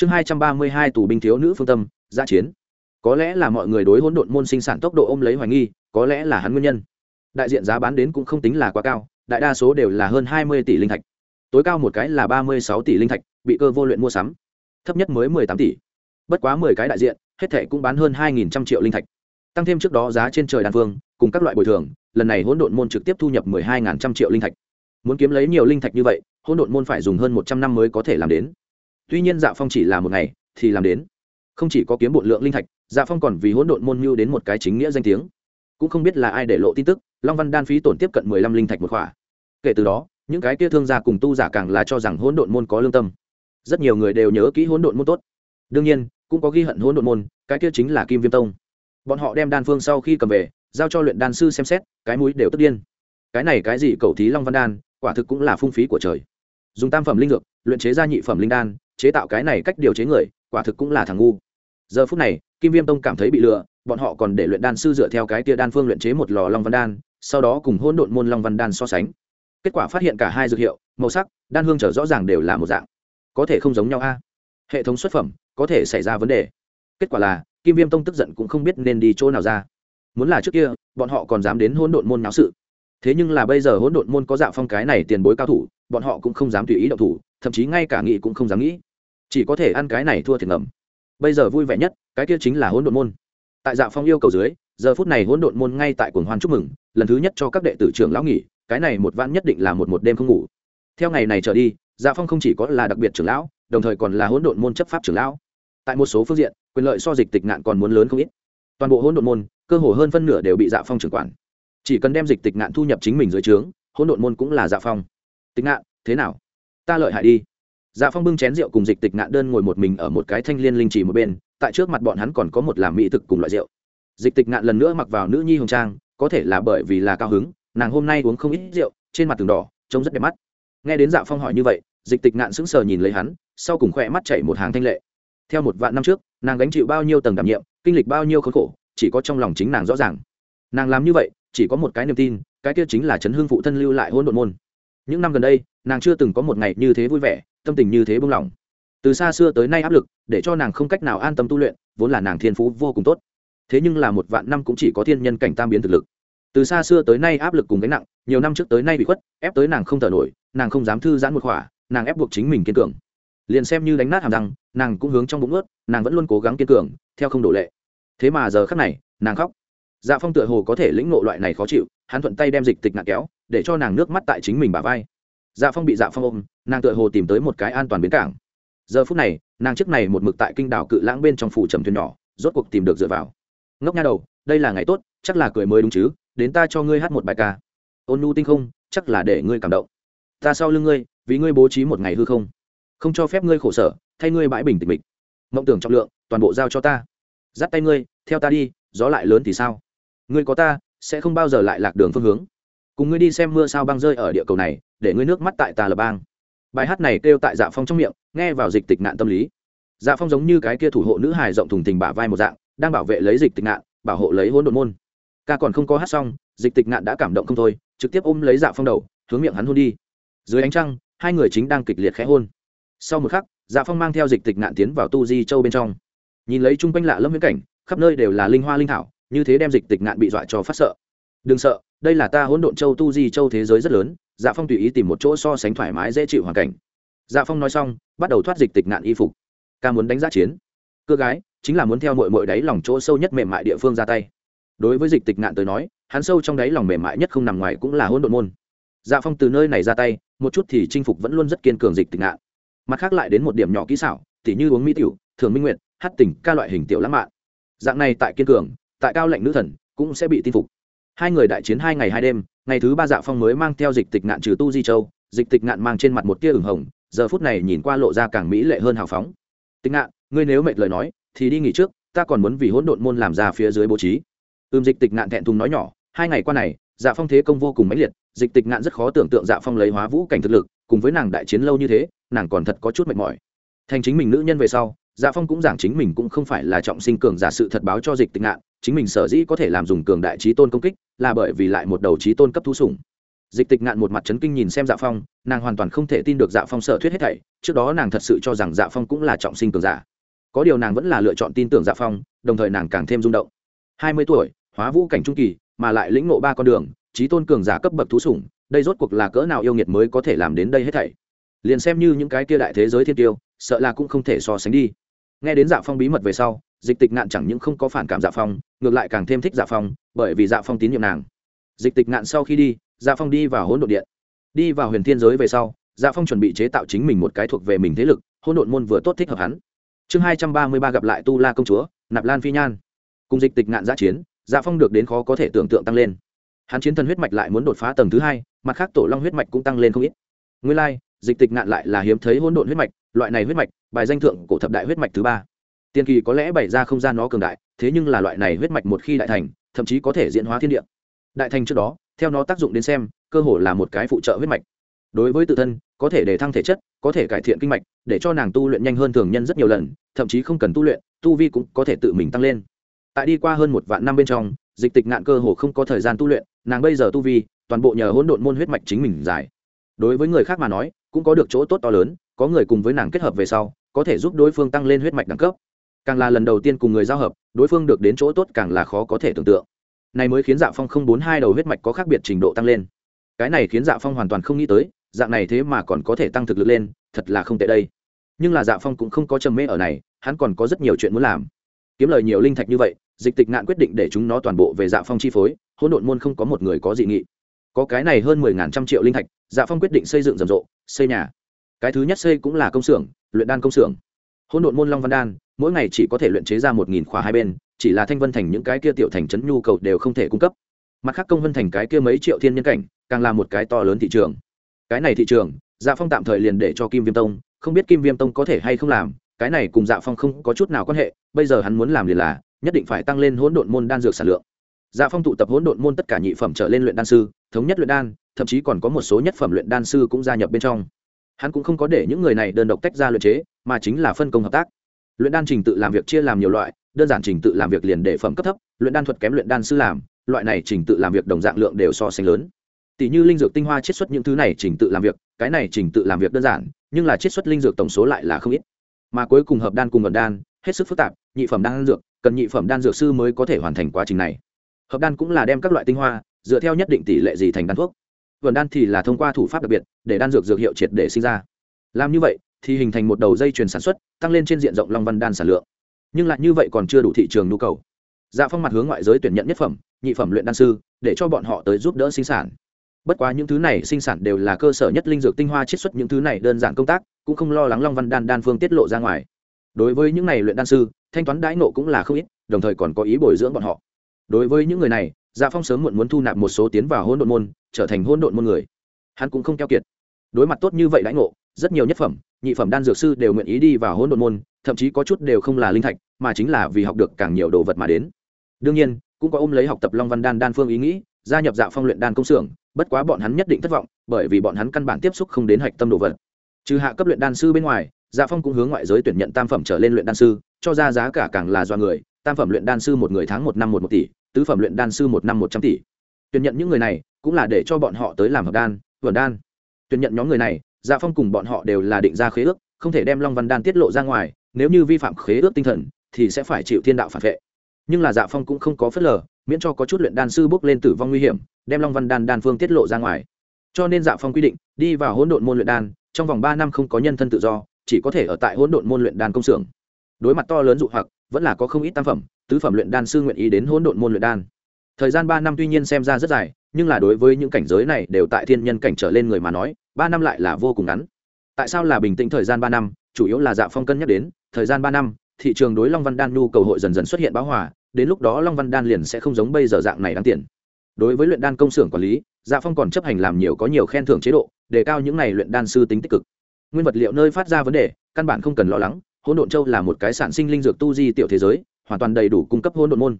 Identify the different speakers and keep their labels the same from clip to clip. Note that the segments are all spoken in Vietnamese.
Speaker 1: chương hai trăm ba mươi hai tù binh thiếu nữ phương tâm, giã chiến. Có lẽ là mọi người đối hỗn độn môn sinh sản tốc độ ôm lấy hoài nghi, có lẽ là hắn nguyên nhân. Đại diện giá bán đến cũng không tính là quá cao, đại đa số đều là hơn hai mươi tỷ linh thạch. Tối cao một cái là ba mươi sáu tỷ linh thạch, bị cơ vô luyện mua sắm. Thấp nhất mới mười tám tỷ. Bất quá mười cái đại diện, hết thệ cũng bán hơn hai nghìn trăm triệu linh thạch. Tăng thêm trước đó giá trên trời đan phương cùng các loại bồi thường, lần này hỗn độn môn trực tiếp thu nhập mười hai trăm triệu linh thạch. Muốn kiếm lấy nhiều linh thạch như vậy, hỗn độn môn phải dùng hơn một trăm năm mới có thể làm đến tuy nhiên dạ phong chỉ là một ngày, thì làm đến. Không chỉ có kiếm bộn lượng linh thạch dạ phong còn vì hỗn độn môn mưu đến một cái chính nghĩa danh tiếng. Cũng không biết là ai để lộ tin tức, long văn đan phí tổn tiếp cận mười lăm linh thạch một khỏa. Kể từ đó, những cái kia thương gia cùng tu giả càng là cho rằng hỗn độn môn có lương tâm. Rất nhiều người đều nhớ kỹ hỗn độn môn tốt. Đương nhiên, cũng có ghi hận hỗn độn môn, cái kia chính là kim viêm tông. Bọn họ đem đan phương sau khi cầm về, giao cho luyện đan sư xem xét, cái mũi đều tức điên. Cái này cái gì cầu thí long văn đan, quả thực cũng là phung phí của trời. Dùng tam phẩm linh dược, luyện chế ra nhị phẩm linh đan chế tạo cái này cách điều chế người, quả thực cũng là thằng ngu. Giờ phút này, kim viêm tông cảm thấy bị lừa, bọn họ còn để luyện đan sư dựa theo cái tia đan phương luyện chế một lò long văn đan, sau đó cùng hôn độn môn long văn đan so sánh. Kết quả phát hiện cả hai dược hiệu, màu sắc, đan hương trở rõ ràng đều là một dạng. Có thể không giống nhau a. Hệ thống xuất phẩm, có thể xảy ra vấn đề. Kết quả là, kim viêm tông tức giận cũng không biết nên đi chỗ nào ra. Muốn là trước kia, bọn họ còn dám đến hôn độn môn náo sự. Thế nhưng là bây giờ hỗn độn môn có dạ phong cái này tiền bối cao thủ, bọn họ cũng không dám tùy ý động thủ, thậm chí ngay cả nghĩ cũng không dám nghĩ chỉ có thể ăn cái này thua thiệt ngầm. Bây giờ vui vẻ nhất, cái kia chính là hỗn độn môn. Tại dạ phong yêu cầu dưới, giờ phút này hỗn độn môn ngay tại cuồng hoan chúc mừng, lần thứ nhất cho các đệ tử trưởng lão nghỉ, cái này một vãn nhất định là một một đêm không ngủ. Theo ngày này trở đi dạ phong không chỉ có là đặc biệt trưởng lão, đồng thời còn là hỗn độn môn chấp pháp trưởng lão. Tại một số phương diện, quyền lợi so dịch tịch nạn còn muốn lớn không ít. Toàn bộ hỗn độn môn, cơ hồ hơn phân nửa đều bị dạ phong trưởng quản. Chỉ cần đem dịch tịch nạn thu nhập chính mình dưới trướng, hỗn độn môn cũng là dạ phong. Tịch nạn thế nào? Ta lợi hại đi dạ phong bưng chén rượu cùng dịch tịch Ngạn đơn ngồi một mình ở một cái thanh liên linh chỉ một bên, tại trước mặt bọn hắn còn có một làm mỹ thực cùng loại rượu. Dịch tịch Ngạn lần nữa mặc vào nữ nhi hồng trang, có thể là bởi vì là cao hứng, nàng hôm nay uống không ít rượu, trên mặt tường đỏ, trông rất đẹp mắt. Nghe đến dạ phong hỏi như vậy, dịch tịch Ngạn sững sờ nhìn lấy hắn, sau cùng khỏe mắt chảy một hàng thanh lệ. Theo một vạn năm trước, nàng gánh chịu bao nhiêu tầng đảm nhiệm, kinh lịch bao nhiêu khốn khổ, chỉ có trong lòng chính nàng rõ ràng. Nàng làm như vậy, chỉ có một cái niềm tin, cái kia chính là chấn hương phụ thân lưu lại hôn đ ộ môn. Những năm gần đây, nàng chưa từng có một ngày như thế vui vẻ tâm tình như thế buông lỏng. Từ xa xưa tới nay áp lực, để cho nàng không cách nào an tâm tu luyện, vốn là nàng thiên phú vô cùng tốt. Thế nhưng là một vạn năm cũng chỉ có thiên nhân cảnh tam biến thực lực. Từ xa xưa tới nay áp lực cùng gánh nặng, nhiều năm trước tới nay bị khuất, ép tới nàng không thở nổi, nàng không dám thư giãn một khỏa, nàng ép buộc chính mình kiên cường. Liền xem như đánh nát hàm răng, nàng cũng hướng trong bụng ướt, nàng vẫn luôn cố gắng kiên cường, theo không đổ lệ. Thế mà giờ khắc này, nàng khóc. Dạ phong tựa hồ có thể lĩnh ngộ loại này khó chịu, hắn thuận tay đem dịch tịch nặng kéo, để cho nàng nước mắt tại chính mình bà vai dạ phong bị dạ phong ôm, nàng tựa hồ tìm tới một cái an toàn bến cảng. Giờ phút này, nàng trước này một mực tại kinh đảo cự lãng bên trong phủ trầm thuyền nhỏ, rốt cuộc tìm được dựa vào. Ngốc nha đầu, đây là ngày tốt, chắc là cười mới đúng chứ, đến ta cho ngươi hát một bài ca. Ôn nu tinh không, chắc là để ngươi cảm động. Ta sau lưng ngươi, vì ngươi bố trí một ngày hư không. Không cho phép ngươi khổ sở, thay ngươi bãi bình tịch mịch. Mộng tưởng trọng lượng, toàn bộ giao cho ta. Dắt tay ngươi, theo ta đi, gió lại lớn thì sao? Ngươi có ta, sẽ không bao giờ lại lạc đường phương hướng cùng ngươi đi xem mưa sao băng rơi ở địa cầu này, để ngươi nước mắt tại ta là bang. Bài hát này kêu tại dạ phong trong miệng, nghe vào dịch tịch nạn tâm lý. Dạ phong giống như cái kia thủ hộ nữ hài rộng thùng tình bả vai một dạng, đang bảo vệ lấy dịch tịch nạn, bảo hộ lấy hôn độn môn. Ca còn không có hát xong, dịch tịch nạn đã cảm động không thôi, trực tiếp ôm lấy dạ phong đầu, hướng miệng hắn hôn đi. Dưới ánh trăng, hai người chính đang kịch liệt khẽ hôn. Sau một khắc dạ phong mang theo dịch tịch nạn tiến vào tu di châu bên trong. Nhìn lấy chung quanh lạ lâm viễn cảnh, khắp nơi đều là linh hoa linh thảo, như thế đem dịch tịch nạn bị dọa cho phát sợ đừng sợ, đây là ta hỗn độn châu tu di châu thế giới rất lớn dạ phong tùy ý tìm một chỗ so sánh thoải mái dễ chịu hoàn cảnh. Dạ phong nói xong, bắt đầu thoát dịch tịch nạn y phục. Ca muốn đánh giá chiến. Cơ gái, chính là muốn theo mội mội đáy lòng chỗ sâu nhất mềm mại địa phương ra tay. Đối với dịch tịch nạn tới nói, hắn sâu trong đáy lòng mềm mại nhất không nằm ngoài cũng là hỗn độn môn. Dạ phong từ nơi này ra tay, một chút thì chinh phục vẫn luôn rất kiên cường dịch tịch nạn. Mặt khác lại đến một điểm nhỏ kỹ xảo, tỉ như uống mỹ tiểu, thường minh nguyện hát tình, ca loại hình tiểu lãng mạn. Dạng này tại kiên cường, tại cao lệnh nữ thần, cũng sẽ bị tin phục hai người đại chiến hai ngày hai đêm, ngày thứ ba dạ phong mới mang theo dịch tịch nạn trừ tu di châu, dịch tịch nạn mang trên mặt một tia ửng hồng, giờ phút này nhìn qua lộ ra càng mỹ lệ hơn hào phóng. Tịch nạn ngươi nếu mệt lời nói, thì đi nghỉ trước, ta còn muốn vì hỗn độn môn làm ra phía dưới bố trí. Ưm dịch tịch nạn thẹn thùng nói nhỏ, hai ngày qua này dạ phong thế công vô cùng mãnh liệt, dịch tịch nạn rất khó tưởng tượng dạ phong lấy hóa vũ cảnh thực lực, cùng với nàng đại chiến lâu như thế, nàng còn thật có chút mệt mỏi. Thành chính mình nữ nhân về sau dạ phong cũng giảng chính mình cũng không phải là trọng sinh cường giả sự thật báo cho dịch tịch Ngạn, chính mình sở dĩ có thể làm dùng cường đại trí tôn công kích, là bởi vì lại một đầu trí tôn cấp thú sủng. Dịch tịch ngạn một mặt chấn kinh nhìn xem dạ phong, nàng hoàn toàn không thể tin được dạ phong sở thuyết hết thảy, trước đó nàng thật sự cho rằng dạ phong cũng là trọng sinh cường giả. Có điều nàng vẫn là lựa chọn tin tưởng dạ phong, đồng thời nàng càng thêm rung động. Hai mươi tuổi, hóa vũ cảnh trung kỳ, mà lại lĩnh ngộ ba con đường, trí tôn cường giả cấp bậc thú sủng, đây rốt cuộc là cỡ nào yêu nghiệt mới có thể làm đến đây hết thảy? Liền xem như những cái kia đại thế giới thiên tiêu, sợ là cũng không thể so sánh đi nghe đến dạ phong bí mật về sau dịch tịch ngạn chẳng những không có phản cảm dạ phong ngược lại càng thêm thích dạ phong bởi vì dạ phong tín nhiệm nàng. Dịch tịch ngạn sau khi đi dạ phong đi vào hỗn độn điện. Đi vào huyền thiên giới về sau dạ phong chuẩn bị chế tạo chính mình một cái thuộc về mình thế lực hỗn độn môn vừa tốt thích hợp hắn. Chương hai trăm ba mươi ba gặp lại tu la công chúa nạp lan phi nhan. Cùng dịch tịch ngạn giã chiến dạ phong được đến khó có thể tưởng tượng tăng lên. Hắn chiến thần huyết mạch lại muốn đột phá tầng thứ hai mặt khác tổ long huyết mạch cũng tăng lên không ít. Nguyên lai、like, dịch tịch ngạn lại là hiếm thấy hỗn độn huyết mạch loại này huyết mạch, bài danh thượng cổ thập đại huyết mạch thứ ba. Tiên kỳ có lẽ bày ra không gian nó cường đại, thế nhưng là loại này huyết mạch một khi đại thành, thậm chí có thể diễn hóa thiên địa. Đại thành trước đó, theo nó tác dụng đến xem, cơ hồ là một cái phụ trợ huyết mạch. Đối với tự thân, có thể để thăng thể chất, có thể cải thiện kinh mạch, để cho nàng tu luyện nhanh hơn thường nhân rất nhiều lần, thậm chí không cần tu luyện, tu vi cũng có thể tự mình tăng lên. Tại đi qua hơn một vạn năm bên trong, dịch tịch ngạn cơ hồ không có thời gian tu luyện, nàng bây giờ tu vi, toàn bộ nhờ hỗn độn môn huyết mạch chính mình giải. Đối với người khác mà nói, cũng có được chỗ tốt to lớn có người cùng với nàng kết hợp về sau, có thể giúp đối phương tăng lên huyết mạch đẳng cấp. Càng là lần đầu tiên cùng người giao hợp, đối phương được đến chỗ tốt càng là khó có thể tưởng tượng. Này mới khiến dạ phong không bốn hai đầu huyết mạch có khác biệt trình độ tăng lên. Cái này khiến dạ phong hoàn toàn không nghĩ tới, dạng này thế mà còn có thể tăng thực lực lên, thật là không tệ đây. Nhưng là dạ phong cũng không có trầm mê ở này, hắn còn có rất nhiều chuyện muốn làm. Kiếm lời nhiều linh thạch như vậy, dịch tịch ngạn quyết định để chúng nó toàn bộ về dạ phong chi phối, hỗn độn môn không có một người có dị nghị. Có cái này hơn mười ngàn trăm triệu linh thạch dạ phong quyết định xây dựng rầm rộ, xây nhà cái thứ nhất xây cũng là công xưởng, luyện đan công xưởng. Hỗn độn môn long văn đan, mỗi ngày chỉ có thể luyện chế ra một nghìn khóa hai bên, chỉ là thanh vân thành những cái kia tiểu thành trấn nhu cầu đều không thể cung cấp. Mặt khác công vân thành cái kia mấy triệu thiên nhân cảnh, càng là một cái to lớn thị trường. Cái này thị trường dạ phong tạm thời liền để cho kim viêm tông, không biết kim viêm tông có thể hay không làm, cái này cùng dạ phong không có chút nào quan hệ, bây giờ hắn muốn làm liền là, nhất định phải tăng lên hỗn độn môn đan dược sản lượng. Dạ phong tụ tập hỗn độn môn tất cả nhị phẩm trở lên luyện đan sư, thống nhất luyện đan, thậm chí còn có một số nhất phẩm luyện đan sư cũng gia nhập bên trong hắn cũng không có để những người này đơn độc tách ra luyện chế, mà chính là phân công hợp tác. Luyện đan trình tự làm việc chia làm nhiều loại, đơn giản trình tự làm việc liền để phẩm cấp thấp, luyện đan thuật kém luyện đan sư làm, loại này trình tự làm việc đồng dạng lượng đều so sánh lớn. Tỷ như linh dược tinh hoa chiết xuất những thứ này trình tự làm việc, cái này trình tự làm việc đơn giản, nhưng là chiết xuất linh dược tổng số lại là không ít. Mà cuối cùng hợp đan cùng vận đan, hết sức phức tạp, nhị phẩm đan dược, cần nhị phẩm đan dược sư mới có thể hoàn thành quá trình này. Hợp đan cũng là đem các loại tinh hoa, dựa theo nhất định tỷ lệ gì thành đan thuốc. Vườn đan thì là thông qua thủ pháp đặc biệt, để đan dược dược hiệu triệt để sinh ra. Làm như vậy, thì hình thành một đầu dây chuyền sản xuất, tăng lên trên diện rộng long văn đan sản lượng. Nhưng lại như vậy còn chưa đủ thị trường nhu cầu. Dạ phong mặt hướng ngoại giới tuyển nhận nhất phẩm, nhị phẩm luyện đan sư, để cho bọn họ tới giúp đỡ sinh sản. Bất quá những thứ này sinh sản đều là cơ sở nhất linh dược tinh hoa chiết xuất, những thứ này đơn giản công tác, cũng không lo lắng long văn đan đan phương tiết lộ ra ngoài. Đối với những này luyện đan sư, thanh toán đãi nộ cũng là không ít, đồng thời còn có ý bồi dưỡng bọn họ. Đối với những người này dạ phong sớm muộn muốn thu nạp một số tiến vào hôn độn môn, trở thành hôn độn môn người. Hắn cũng không keo kiệt. Đối mặt tốt như vậy đãi ngộ, rất nhiều nhất phẩm, nhị phẩm đan dược sư đều nguyện ý đi vào hôn độn môn, thậm chí có chút đều không là linh thạch, mà chính là vì học được càng nhiều đồ vật mà đến. Đương nhiên, cũng có ôm lấy học tập long văn đan đan phương ý nghĩ, gia nhập dạ phong luyện đan công xưởng, bất quá bọn hắn nhất định thất vọng, bởi vì bọn hắn căn bản tiếp xúc không đến hạch tâm đồ vật. Trừ hạ cấp luyện đan sư bên ngoài dạ phong cũng hướng ngoại giới tuyển nhận tam phẩm trở lên luyện đan sư, cho ra giá cả càng là do người. Tam phẩm luyện đan sư một người tháng một năm một một tỷ tứ phẩm luyện đan sư một năm một trăm tỷ. Tuyển nhận những người này cũng là để cho bọn họ tới làm hợp đan, vườn đan. Tuyển nhận nhóm người này dạ phong cùng bọn họ đều là định ra khế ước, không thể đem long văn đan tiết lộ ra ngoài, nếu như vi phạm khế ước tinh thần, thì sẽ phải chịu thiên đạo phản vệ. Nhưng là dạ phong cũng không có phớt lờ, miễn cho có chút luyện đan sư bước lên tử vong nguy hiểm, đem long văn đan đan phương tiết lộ ra ngoài. Cho nên dạ phong quy định, đi vào hỗn độn môn luyện đan, trong vòng ba năm không có nhân thân tự do, chỉ có thể ở tại hỗn độn môn luyện đan công xưởng đối mặt to lớn dụ hoặc, vẫn là có không ít tam phẩm, tứ phẩm luyện đan sư nguyện ý đến hỗn độn môn luyện đan. Thời gian ba năm tuy nhiên xem ra rất dài, nhưng là đối với những cảnh giới này đều tại thiên nhân cảnh trở lên người mà nói, ba năm lại là vô cùng ngắn. Tại sao là bình tĩnh thời gian ba năm? Chủ yếu là dạ phong cân nhắc đến, thời gian ba năm, thị trường đối long văn đan nhu cầu hội dần dần xuất hiện báo hòa, đến lúc đó long văn đan liền sẽ không giống bây giờ dạng này đáng tiền. Đối với luyện đan công xưởng quản lý dạ phong còn chấp hành làm nhiều có nhiều khen thưởng chế độ, đề cao những này luyện đan sư tính tích cực. Nguyên vật liệu nơi phát ra vấn đề, căn bản không cần lo lắng hỗn độn châu là một cái sản sinh linh dược tu di tiểu thế giới, hoàn toàn đầy đủ cung cấp hỗn độn môn.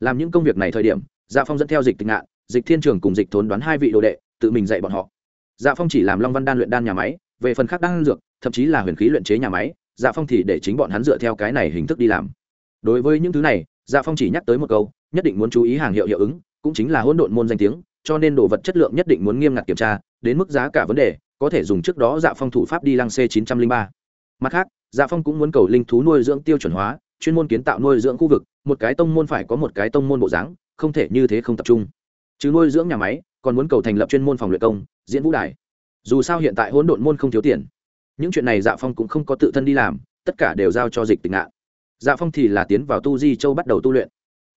Speaker 1: Làm những công việc này thời điểm dạ phong dẫn theo dịch tịch ngạn, dịch thiên trường cùng dịch thốn đoán hai vị đồ đệ, tự mình dạy bọn họ. Dạ phong chỉ làm long văn đan luyện đan nhà máy, về phần khác đan dược, thậm chí là huyền khí luyện chế nhà máy dạ phong thì để chính bọn hắn dựa theo cái này hình thức đi làm. Đối với những thứ này dạ phong chỉ nhắc tới một câu, nhất định muốn chú ý hàng hiệu hiệu ứng, cũng chính là hỗn độn môn danh tiếng, cho nên đồ vật chất lượng nhất định muốn nghiêm ngặt kiểm tra, đến mức giá cả vấn đề, có thể dùng trước đó dạ phong thủ pháp đi lăng c 903. mặt khác dạ phong cũng muốn cầu linh thú nuôi dưỡng tiêu chuẩn hóa, chuyên môn kiến tạo nuôi dưỡng khu vực, một cái tông môn phải có một cái tông môn bộ dáng, không thể như thế không tập trung. Chứ nuôi dưỡng nhà máy, còn muốn cầu thành lập chuyên môn phòng luyện công, diễn vũ đài. Dù sao hiện tại hỗn độn môn không thiếu tiền. Những chuyện này dạ phong cũng không có tự thân đi làm, tất cả đều giao cho dịch tình ngạn dạ phong thì là tiến vào tu di châu bắt đầu tu luyện.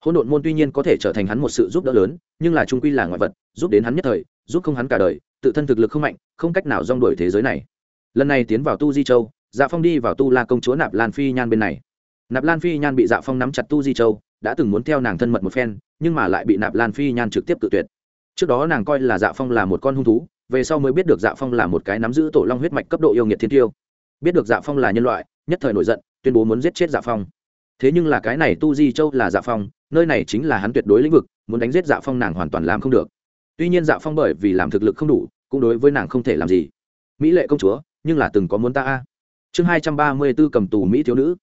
Speaker 1: Hỗn độn môn tuy nhiên có thể trở thành hắn một sự giúp đỡ lớn, nhưng là trung quy là ngoại vật, giúp đến hắn nhất thời, giúp không hắn cả đời, tự thân thực lực không mạnh, không cách nào rong đuổi thế giới này. Lần này tiến vào tu di châu dạ phong đi vào tu la công chúa nạp lan phi nhan bên này. Nạp lan phi nhan bị dạ phong nắm chặt tu di châu, đã từng muốn theo nàng thân mật một phen, nhưng mà lại bị nạp lan phi nhan trực tiếp tự tuyệt. Trước đó nàng coi là dạ phong là một con hung thú, về sau mới biết được dạ phong là một cái nắm giữ tổ long huyết mạch cấp độ yêu nghiệt thiên tiêu. Biết được dạ phong là nhân loại, nhất thời nổi giận, tuyên bố muốn giết chết dạ phong. Thế nhưng là cái này tu di châu là dạ phong, nơi này chính là hắn tuyệt đối lĩnh vực, muốn đánh giết dạ phong nàng hoàn toàn làm không được. Tuy nhiên dạ phong bởi vì làm thực lực không đủ, cũng đối với nàng không thể làm gì. Mỹ lệ công chúa, nhưng là từng có muốn ta a chương hai trăm ba mươi b ố cầm tù mỹ thiếu nữ.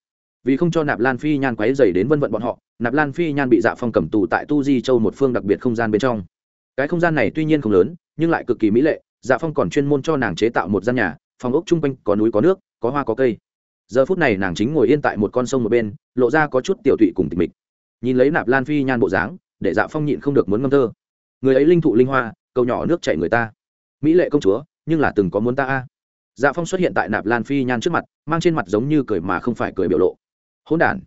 Speaker 1: Vì không cho nạp lan phi nhan quáy dày đến vân vận bọn họ, nạp lan phi nhan bị dạ phong cầm tù tại tu di châu một phương đặc biệt không gian bên trong. Cái không gian này tuy nhiên không lớn, nhưng lại cực kỳ mỹ lệ dạ phong còn chuyên môn cho nàng chế tạo một gian nhà, phòng ốc chung quanh có núi có nước, có hoa có cây. Giờ phút này nàng chính ngồi yên tại một con sông một bên, lộ ra có chút tiểu tụy cùng tịch mịch. Nhìn lấy nạp lan phi nhan bộ dáng, để dạ phong nhịn không được muốn ngâm thơ. Người ấy linh thụ linh hoa, cầu nhỏ nước chảy người ta. Mỹ lệ công chúa, nhưng là từng có muốn ta a dạ phong xuất hiện tại nạp lan phi nhan trước mặt, mang trên mặt giống như cười mà không phải cười biểu lộ. Hỗn n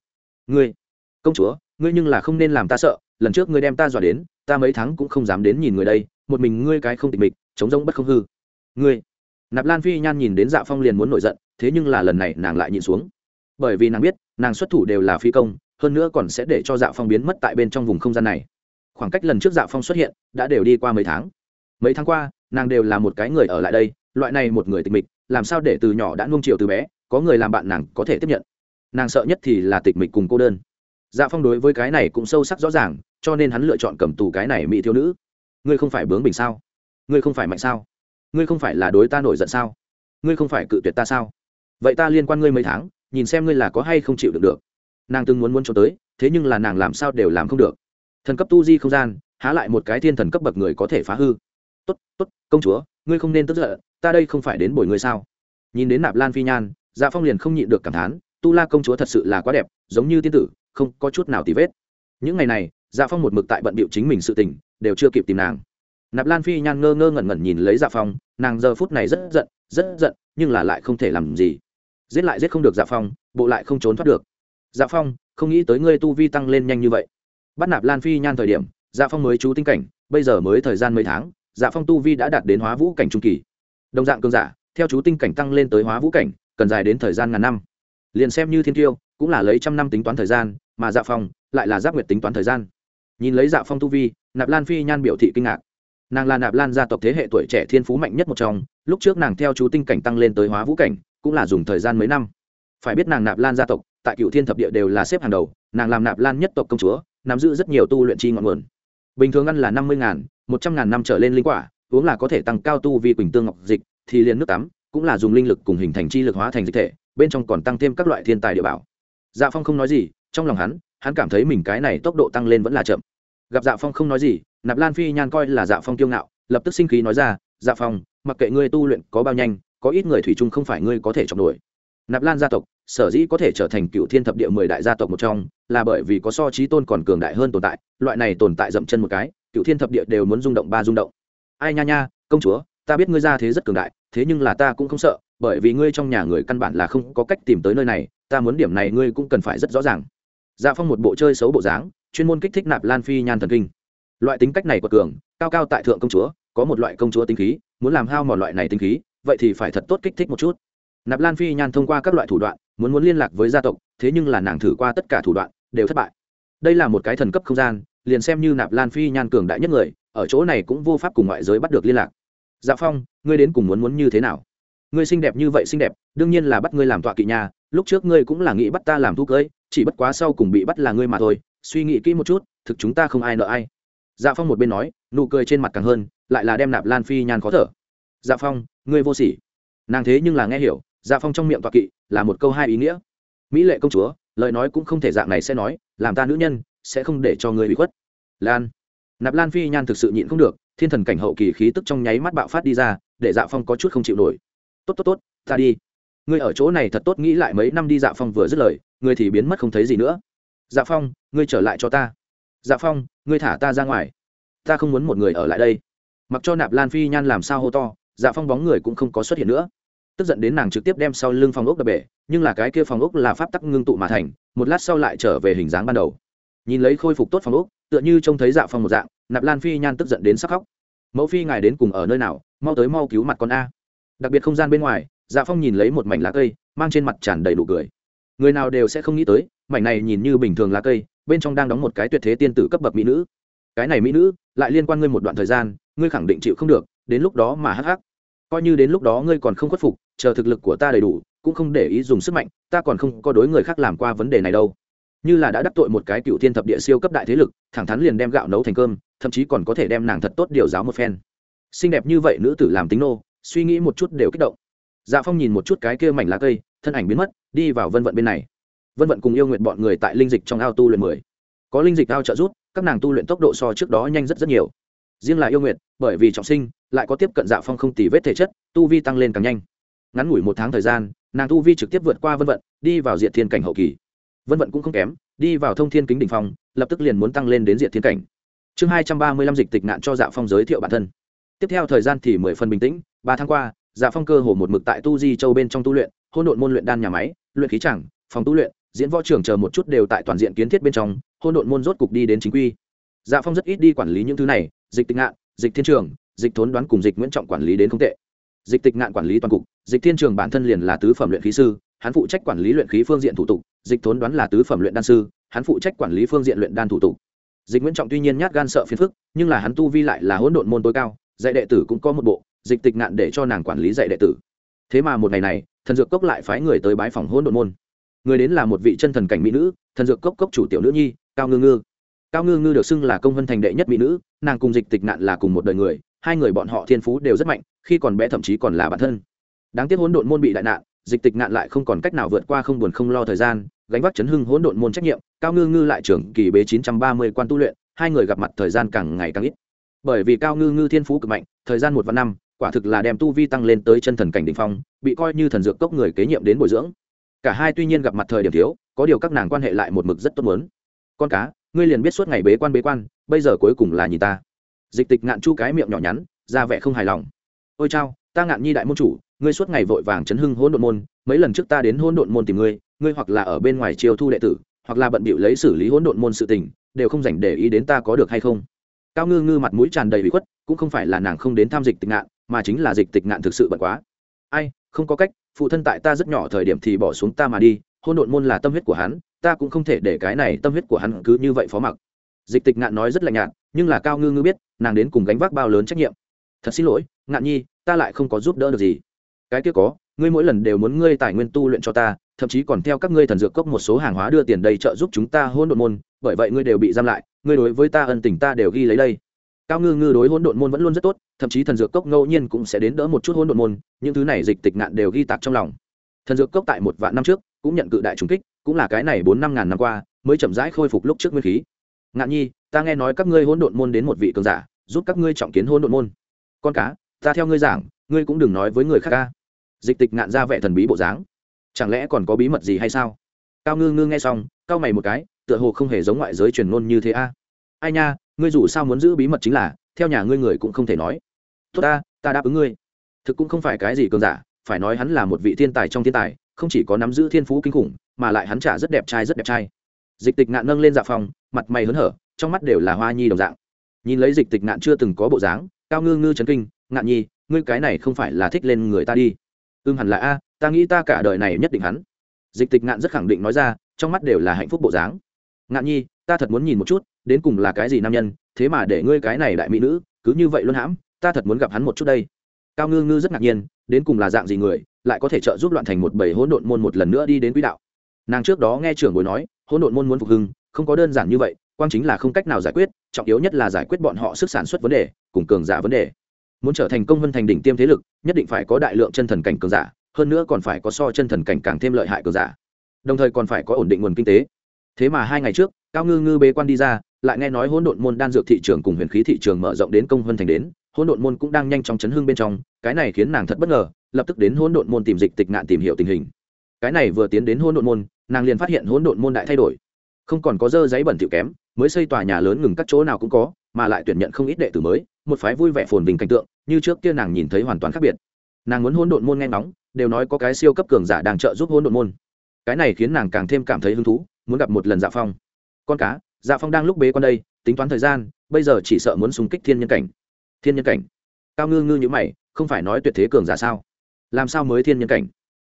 Speaker 1: ngươi, công chúa, ngươi nhưng là không nên làm ta sợ, lần trước ngươi đem ta dọa đến, ta mấy tháng cũng không dám đến nhìn người đây, một mình ngươi cái không tịch mịch, chống rông bất không hư. Ngươi. Nạp lan phi nhan nhìn đến dạ phong liền muốn nổi giận, thế nhưng là lần này nàng lại nhìn xuống. Bởi vì nàng biết, nàng xuất thủ đều là phi công, hơn nữa còn sẽ để cho dạ phong biến mất tại bên trong vùng không gian này. Khoảng cách lần trước dạ phong xuất hiện, đã đều đi qua mấy tháng. Mấy tháng qua, nàng đều là một cái người ở lại đây, loại này một người tịch mịch làm sao để từ nhỏ đã nuông chiều từ bé, có người làm bạn nàng có thể tiếp nhận. Nàng sợ nhất thì là tịch mịch cùng cô đơn. Dạ phong đối với cái này cũng sâu sắc rõ ràng, cho nên hắn lựa chọn cầm tù cái này mỹ thiếu nữ. Ngươi không phải bướng bình sao? Ngươi không phải mạnh sao? Ngươi không phải là đối ta nổi giận sao? Ngươi không phải cự tuyệt ta sao? Vậy ta liên quan ngươi mấy tháng, nhìn xem ngươi là có hay không chịu được được. Nàng từng muốn muốn cho tới, thế nhưng là nàng làm sao đều làm không được. Thần cấp tu di không gian, há lại một cái thiên thần cấp bậc người có thể phá hư tốt tốt, công chúa, ngươi không nên tức giận, ta đây không phải đến bồi ngươi sao? Nhìn đến nạp lan phi nhan dạ phong liền không nhịn được cảm thán, tu la công chúa thật sự là quá đẹp, giống như tiên tử, không có chút nào tì vết. Những ngày này dạ phong một mực tại bận bịu chính mình sự tình, đều chưa kịp tìm nàng. Nạp lan phi nhan ngơ ngơ ngẩn ngẩn nhìn lấy dạ phong, nàng giờ phút này rất giận rất giận, nhưng là lại không thể làm gì. Giết lại giết không được dạ phong, bộ lại không trốn thoát được. Dạ phong, không nghĩ tới ngươi tu vi tăng lên nhanh như vậy. Bắt nạp lan phi nhan thời điểm dạ phong mới chú tinh cảnh, bây giờ mới thời gian mấy tháng dạ phong tu vi đã đạt đến hóa vũ cảnh trung kỳ. Đồng dạng Cương giả, theo chú tinh cảnh tăng lên tới hóa vũ cảnh, cần dài đến thời gian ngàn năm. Liền xem như thiên tiêu, cũng là lấy trăm năm tính toán thời gian, mà dạ phong lại là giáp nguyệt tính toán thời gian. Nhìn lấy dạ phong tu vi, nạp lan phi nhan biểu thị kinh ngạc. Nàng là nạp lan gia tộc thế hệ tuổi trẻ thiên phú mạnh nhất một trong, lúc trước nàng theo chú tinh cảnh tăng lên tới hóa vũ cảnh, cũng là dùng thời gian mấy năm. Phải biết nàng nạp lan gia tộc, tại cựu thiên thập địa đều là xếp hàng đầu, nàng làm nạp lan nhất tộc công chúa, nắm giữ rất nhiều tu luyện chi ngọn nguồn. Bình thường ăn là năm mươi ngàn một trăm ngàn năm trở lên linh quả, uống là có thể tăng cao tu vi quỳnh tương ngọc dịch, thì liền nước tắm, cũng là dùng linh lực cùng hình thành chi lực hóa thành dịch thể, bên trong còn tăng thêm các loại thiên tài địa bảo. Dạ phong không nói gì, trong lòng hắn hắn cảm thấy mình cái này tốc độ tăng lên vẫn là chậm. Gặp dạ phong không nói gì, nạp lan phi nhan coi là dạ phong kiêu ngạo, lập tức sinh khí nói ra dạ phong, mặc kệ ngươi tu luyện có bao nhanh, có ít người thủy chung không phải ngươi có thể chọn đuổi. Nạp lan gia tộc, sở dĩ có thể trở thành cựu thiên thập địa mười đại gia tộc một trong, là bởi vì có so trí tôn còn cường đại hơn tồn tại, loại này tồn tại dậm chân một cái cựu thiên thập địa đều muốn rung động ba rung động. Ai nha nha, công chúa, ta biết ngươi ra thế rất cường đại, thế nhưng là ta cũng không sợ, bởi vì ngươi trong nhà người căn bản là không có cách tìm tới nơi này, ta muốn điểm này ngươi cũng cần phải rất rõ ràng. Dạ phong một bộ chơi xấu bộ dáng, chuyên môn kích thích nạp lan phi nhan thần kinh. Loại tính cách này của cường, cao cao tại thượng công chúa, có một loại công chúa tính khí, muốn làm hao mòn loại này tính khí, vậy thì phải thật tốt kích thích một chút. Nạp lan phi nhan thông qua các loại thủ đoạn, muốn muốn liên lạc với gia tộc, thế nhưng là nàng thử qua tất cả thủ đoạn, đều thất bại. Đây là một cái thần cấp không gian liền xem như nạp lan phi nhan cường đại nhất người, ở chỗ này cũng vô pháp cùng ngoại giới bắt được liên lạc. Dạ phong, ngươi đến cùng muốn muốn như thế nào? Ngươi xinh đẹp như vậy xinh đẹp, đương nhiên là bắt ngươi làm tọa kỵ nhà lúc trước ngươi cũng là nghĩ bắt ta làm thu cưới, chỉ bất quá sau cùng bị bắt là ngươi mà thôi, suy nghĩ kỹ một chút, thực chúng ta không ai nợ ai. Dạ phong một bên nói, nụ cười trên mặt càng hơn, lại là đem nạp lan phi nhan khó thở. Dạ phong, ngươi vô sỉ. Nàng thế nhưng là nghe hiểu dạ phong trong miệng tọa kỵ là một câu hai ý nghĩa. Mỹ lệ công chúa, lời nói cũng không thể dạng này sẽ nói, làm ta nữ nhân sẽ không để cho ngươi bị khuất. Lan. Nạp lan phi nhan thực sự nhịn không được, thiên thần cảnh hậu kỳ khí tức trong nháy mắt bạo phát đi ra, để dạ phong có chút không chịu nổi. Tốt tốt tốt, ta đi. Ngươi ở chỗ này thật tốt nghĩ lại mấy năm đi. Dạ phong vừa dứt lời, ngươi thì biến mất không thấy gì nữa. Dạ phong, ngươi trở lại cho ta. Dạ phong, ngươi thả ta ra ngoài. Ta không muốn một người ở lại đây. Mặc cho nạp lan phi nhan làm sao hô to dạ phong bóng người cũng không có xuất hiện nữa. Tức giận đến nàng trực tiếp đem sau lưng phòng ốc đập bể, nhưng là cái kia phòng ốc là pháp tắc ngưng tụ mà thành, một lát sau lại trở về hình dáng ban đầu nhìn lấy khôi phục tốt phòng ốc, tựa như trông thấy dạ phong một dạng, nạp lan phi nhan tức giận đến sắc khóc. Mẫu phi ngài đến cùng ở nơi nào, mau tới mau cứu mặt con a. Đặc biệt không gian bên ngoài dạ phong nhìn lấy một mảnh lá cây, mang trên mặt tràn đầy đủ cười. Người nào đều sẽ không nghĩ tới, mảnh này nhìn như bình thường lá cây, bên trong đang đóng một cái tuyệt thế tiên tử cấp bậc mỹ nữ. Cái này mỹ nữ, lại liên quan ngươi một đoạn thời gian, ngươi khẳng định chịu không được, đến lúc đó mà hắc hắc. Coi như đến lúc đó ngươi còn không khuất phục, chờ thực lực của ta đầy đủ, cũng không để ý dùng sức mạnh, ta còn không có đối người khác làm qua vấn đề này đâu như là đã đắc tội một cái cựu thiên thập địa siêu cấp đại thế lực, thẳng thắn liền đem gạo nấu thành cơm, thậm chí còn có thể đem nàng thật tốt điều giáo một phen. Xinh đẹp như vậy nữ tử làm tính nô, suy nghĩ một chút đều kích động. Dạ phong nhìn một chút cái kia mảnh lá cây, thân ảnh biến mất, đi vào vân vận bên này. Vân vận cùng yêu nguyện bọn người tại linh dịch trong ao tu luyện mười. Có linh dịch ao trợ giúp, các nàng tu luyện tốc độ so trước đó nhanh rất rất nhiều. Riêng là yêu nguyện bởi vì trọng sinh, lại có tiếp cận dạ phong không tì vết thể chất, tu vi tăng lên càng nhanh. Ngắn ngủi một tháng thời gian, nàng tu vi trực tiếp vượt qua vân vận, đi vào diện thiên cảnh hậu kỳ vân vận cũng không kém, đi vào thông thiên kính đ ỉ n h phong, lập tức liền muốn tăng lên đến diện thiên cảnh. Chương hai trăm ba mươi lăm dịch tịch nạn cho dạ phong giới thiệu bản thân. Tiếp theo thời gian thì mười phần bình tĩnh, ba tháng qua dạ phong cơ hồ một mực tại tu di châu bên trong tu luyện, hôn độn môn luyện đan nhà máy, luyện khí chẳng, phòng tu luyện, diễn võ trưởng chờ một chút đều tại toàn diện kiến thiết bên trong, hôn độn môn rốt cục đi đến chính quy. Dạ phong rất ít đi quản lý những thứ này, dịch tịch nạn dịch thiên trường, dịch thốn đoán cùng dịch nguyễn trọng quản lý đến không tệ dịch tịch ngạn quản lý toàn cục, dịch thiên trường bản thân liền là tứ phẩm luyện khí sư, hắn phụ trách quản lý luyện khí phương diện thủ tục, dịch thốn đoán là tứ phẩm luyện đan sư, hắn phụ trách quản lý phương diện luyện đan thủ tục. Dịch nguyễn trọng tuy nhiên nhát gan sợ phiền phức, nhưng là hắn tu vi lại là hỗn độn môn tối cao, dạy đệ tử cũng có một bộ, dịch tịch ngạn để cho nàng quản lý dạy đệ tử. Thế mà một ngày này, thần dược cốc lại phái người tới bái phòng hỗn độn môn. Người đến là một vị chân thần cảnh mỹ nữ, thần dược cốc cốc chủ tiểu nữ nhi, cao ngư ngư. Cao ngư ngư được xưng là công vân thành đệ nhất mỹ nữ, nàng cùng dịch tịch nạn là cùng một đời người hai người bọn họ thiên phú đều rất mạnh, khi còn bé thậm chí còn là bản thân. Đáng tiếc hỗn độn môn bị đại nạn, dịch tịch nạn lại không còn cách nào vượt qua không buồn không lo thời gian, gánh vác chấn hưng hỗn độn môn trách nhiệm, cao ngư ngư lại trưởng kỳ bế chín trăm ba mươi quan tu luyện, hai người gặp mặt thời gian càng ngày càng ít. Bởi vì cao ngư ngư thiên phú cực mạnh, thời gian một và năm, quả thực là đem tu vi tăng lên tới chân thần cảnh đ ỉ n h phong, bị coi như thần dược cốc người kế nhiệm đến bồi dưỡng. Cả hai tuy nhiên gặp mặt thời điểm thiếu, có điều các nàng quan hệ lại một mực rất tốt muốn. Con cá, ngươi liền biết suốt ngày bế quan bế quan, bây giờ cuối cùng là nhìn ta dịch tịch ngạn chu cái miệng nhỏ nhắn, ra vẻ không hài lòng. Ôi chao, ta ngạn nhi đại môn chủ, ngươi suốt ngày vội vàng chấn hưng hỗn độn môn, mấy lần trước ta đến hỗn độn môn tìm ngươi ngươi hoặc là ở bên ngoài chiêu thu đệ tử, hoặc là bận bịu lấy xử lý hỗn độn môn sự tình, đều không dành để ý đến ta có được hay không. Cao ngư ngư mặt mũi tràn đầy bị khuất, cũng không phải là nàng không đến tham dịch tịch ngạn, mà chính là dịch tịch ngạn thực sự bận quá. Ai, không có cách, phụ thân tại ta rất nhỏ thời điểm thì bỏ xuống ta mà đi hôn độn môn là tâm huyết của hắn, ta cũng không thể để cái này tâm huyết của hắn cứ như vậy phó mặc. Dịch tịch ngạn nói rất lạnh nhạt, nhưng là cao ngư ngư biết nàng đến cùng gánh vác bao lớn trách nhiệm. Thật xin lỗi, ngạn nhi, ta lại không có giúp đỡ được gì. Cái kia có, ngươi mỗi lần đều muốn ngươi tài nguyên tu luyện cho ta, thậm chí còn theo các ngươi thần dược cốc một số hàng hóa đưa tiền đầy trợ giúp chúng ta hôn độn môn, bởi vậy ngươi đều bị giam lại, ngươi đối với ta ân tình ta đều ghi lấy đây. Cao ngư ngư đối hôn độn môn vẫn luôn rất tốt, thậm chí thần dược cốc ngẫu nhiên cũng sẽ đến đỡ một chút hôn độn môn, những thứ này dịch tịch nạn đều ghi tạc trong lòng. Thần dược cốc tại một vạn năm trước, cũng nhận cự đại trùng kích, cũng là cái này bốn năm ngàn năm qua, mới chậm rãi khôi phục lúc trước nguyên khí. Ngạn nhi, ta nghe nói các ngươi hôn độn môn đến một vị cường giả giúp các ngươi trọng kiến hôn độn môn. Con cá, ta theo ngươi giảng, ngươi cũng đừng nói với người khác ca. Dịch tịch ngạn ra vẻ thần bí bộ dáng. Chẳng lẽ còn có bí mật gì hay sao? Cao ngư ngư nghe xong cao mày một cái, tựa hồ không hề giống ngoại giới truyền ngôn như thế a. Ai nha, ngươi dù sao muốn giữ bí mật chính là, theo nhà ngươi người cũng không thể nói. Tốt ta ta đáp ứng ngươi. Thực cũng không phải cái gì cường giả, phải nói hắn là một vị thiên tài trong thiên tài, không chỉ có nắm giữ thiên phú kinh khủng, mà lại hắn trả rất đẹp trai rất đẹp trai. Dịch tịch ngạn nâng lên dạ phòng, mặt mày hớn hở, trong mắt đều là hoa nhi đồng dạng nhìn lấy dịch tịch ngạn chưa từng có bộ dáng, cao ngư ngư chấn kinh, ngạn nhi, ngươi cái này không phải là thích lên người ta đi. Ưng hẳn là a, ta nghĩ ta cả đời này nhất định hắn. Dịch tịch ngạn rất khẳng định nói ra, trong mắt đều là hạnh phúc bộ dáng. Ngạn nhi, ta thật muốn nhìn một chút, đến cùng là cái gì nam nhân, thế mà để ngươi cái này đại mỹ nữ, cứ như vậy luôn hãm, ta thật muốn gặp hắn một chút đây. Cao ngư ngư rất ngạc nhiên, đến cùng là dạng gì người, lại có thể trợ giúp loạn thành một bầy hỗn độn môn một lần nữa đi đến quỹ đạo. Nàng trước đó nghe trưởng bồi nói, hỗn độn môn muốn phục hưng, không có đơn giản như vậy quan chính là không cách nào giải quyết, trọng yếu nhất là giải quyết bọn họ sức sản xuất vấn đề, cùng cường giả vấn đề. Muốn trở thành công vân thành đỉnh tiêm thế lực, nhất định phải có đại lượng chân thần cảnh cường giả, hơn nữa còn phải có so chân thần cảnh càng thêm lợi hại cường giả. Đồng thời còn phải có ổn định nguồn kinh tế. Thế mà hai ngày trước, cao ngư ngư bế quan đi ra, lại nghe nói hỗn độn môn đan dược thị trường cùng huyền khí thị trường mở rộng đến công vân thành đến, hỗn độn môn cũng đang nhanh chóng chấn hưng bên trong, cái này khiến nàng thật bất ngờ, lập tức đến hỗn độn môn tìm dịch tịch nạn tìm hiểu tình hình. Cái này vừa tiến đến hỗn độn môn, nàng liền phát hiện hỗn độn môn đại thay đổi. Không còn có dơ giấy bẩn thỉu kém mới xây tòa nhà lớn ngừng các chỗ nào cũng có, mà lại tuyển nhận không ít đệ tử mới, một phái vui vẻ phồn bình cảnh tượng, như trước kia nàng nhìn thấy hoàn toàn khác biệt. Nàng muốn hỗn độn môn nghe ngóng, đều nói có cái siêu cấp cường giả đang trợ giúp hỗn độn môn. Cái này khiến nàng càng thêm cảm thấy hứng thú, muốn gặp một lần dạ phong. Con cá dạ phong đang lúc bế con đây, tính toán thời gian, bây giờ chỉ sợ muốn xung kích thiên nhân cảnh. Thiên nhân cảnh? Cao ngư ngư như mày, không phải nói tuyệt thế cường giả sao? Làm sao mới thiên nhân cảnh?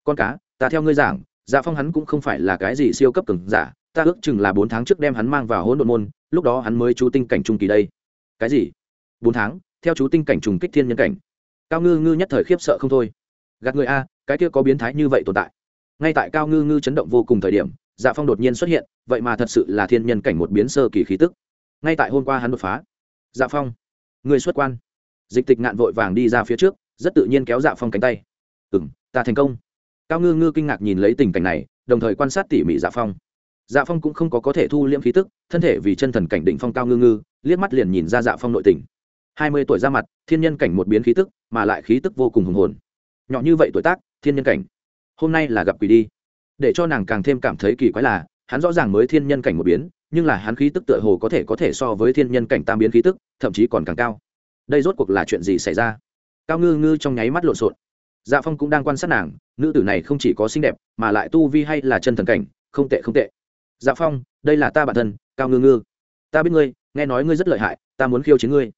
Speaker 1: Con cá, ta theo ngươi giảng dạ phong hắn cũng không phải là cái gì siêu cấp cường giả ta ước chừng là bốn tháng trước đem hắn mang vào hỗn độn môn, lúc đó hắn mới chú tinh cảnh trung kỳ đây. Cái gì? Bốn tháng? Theo chú tinh cảnh trùng kích thiên nhân cảnh. Cao ngư ngư nhất thời khiếp sợ không thôi. Gạt người a, cái kia có biến thái như vậy tồn tại. Ngay tại cao ngư ngư chấn động vô cùng thời điểm dạ phong đột nhiên xuất hiện, vậy mà thật sự là thiên nhân cảnh một biến sơ kỳ khí tức. Ngay tại hôm qua hắn đột phá. Dạ phong, người xuất quan. Dịch tịch ngạn vội vàng đi ra phía trước, rất tự nhiên kéo dạ phong cánh tay. Ừ m ta thành công. Cao ngư ngư kinh ngạc nhìn lấy tình cảnh này, đồng thời quan sát tỉ mỉ dạ phong dạ phong cũng không có có thể thu liễm khí tức, thân thể vì chân thần cảnh đỉnh phong cao ngư ngư, liếc mắt liền nhìn ra dạ phong nội tình. Hai mươi tuổi ra mặt, thiên nhân cảnh một biến khí tức, mà lại khí tức vô cùng hùng hồn. Nhỏ như vậy tuổi tác, thiên nhân cảnh. Hôm nay là gặp quỷ đi. Để cho nàng càng thêm cảm thấy kỳ quái là, hắn rõ ràng mới thiên nhân cảnh một biến, nhưng là hắn khí tức tựa hồ có thể có thể so với thiên nhân cảnh tam biến khí tức, thậm chí còn càng cao. Đây rốt cuộc là chuyện gì xảy ra? Cao ngư ngư trong nháy mắt lộn xộn. Dạ phong cũng đang quan sát nàng, nữ tử này không chỉ có xinh đẹp, mà lại tu vi hay là chân thần cảnh, không tệ không tệ dạ phong, đây là ta bản thân, cao ngư ngư. Ta biết ngươi, nghe nói ngươi rất lợi hại, ta muốn khiêu chiến ngươi.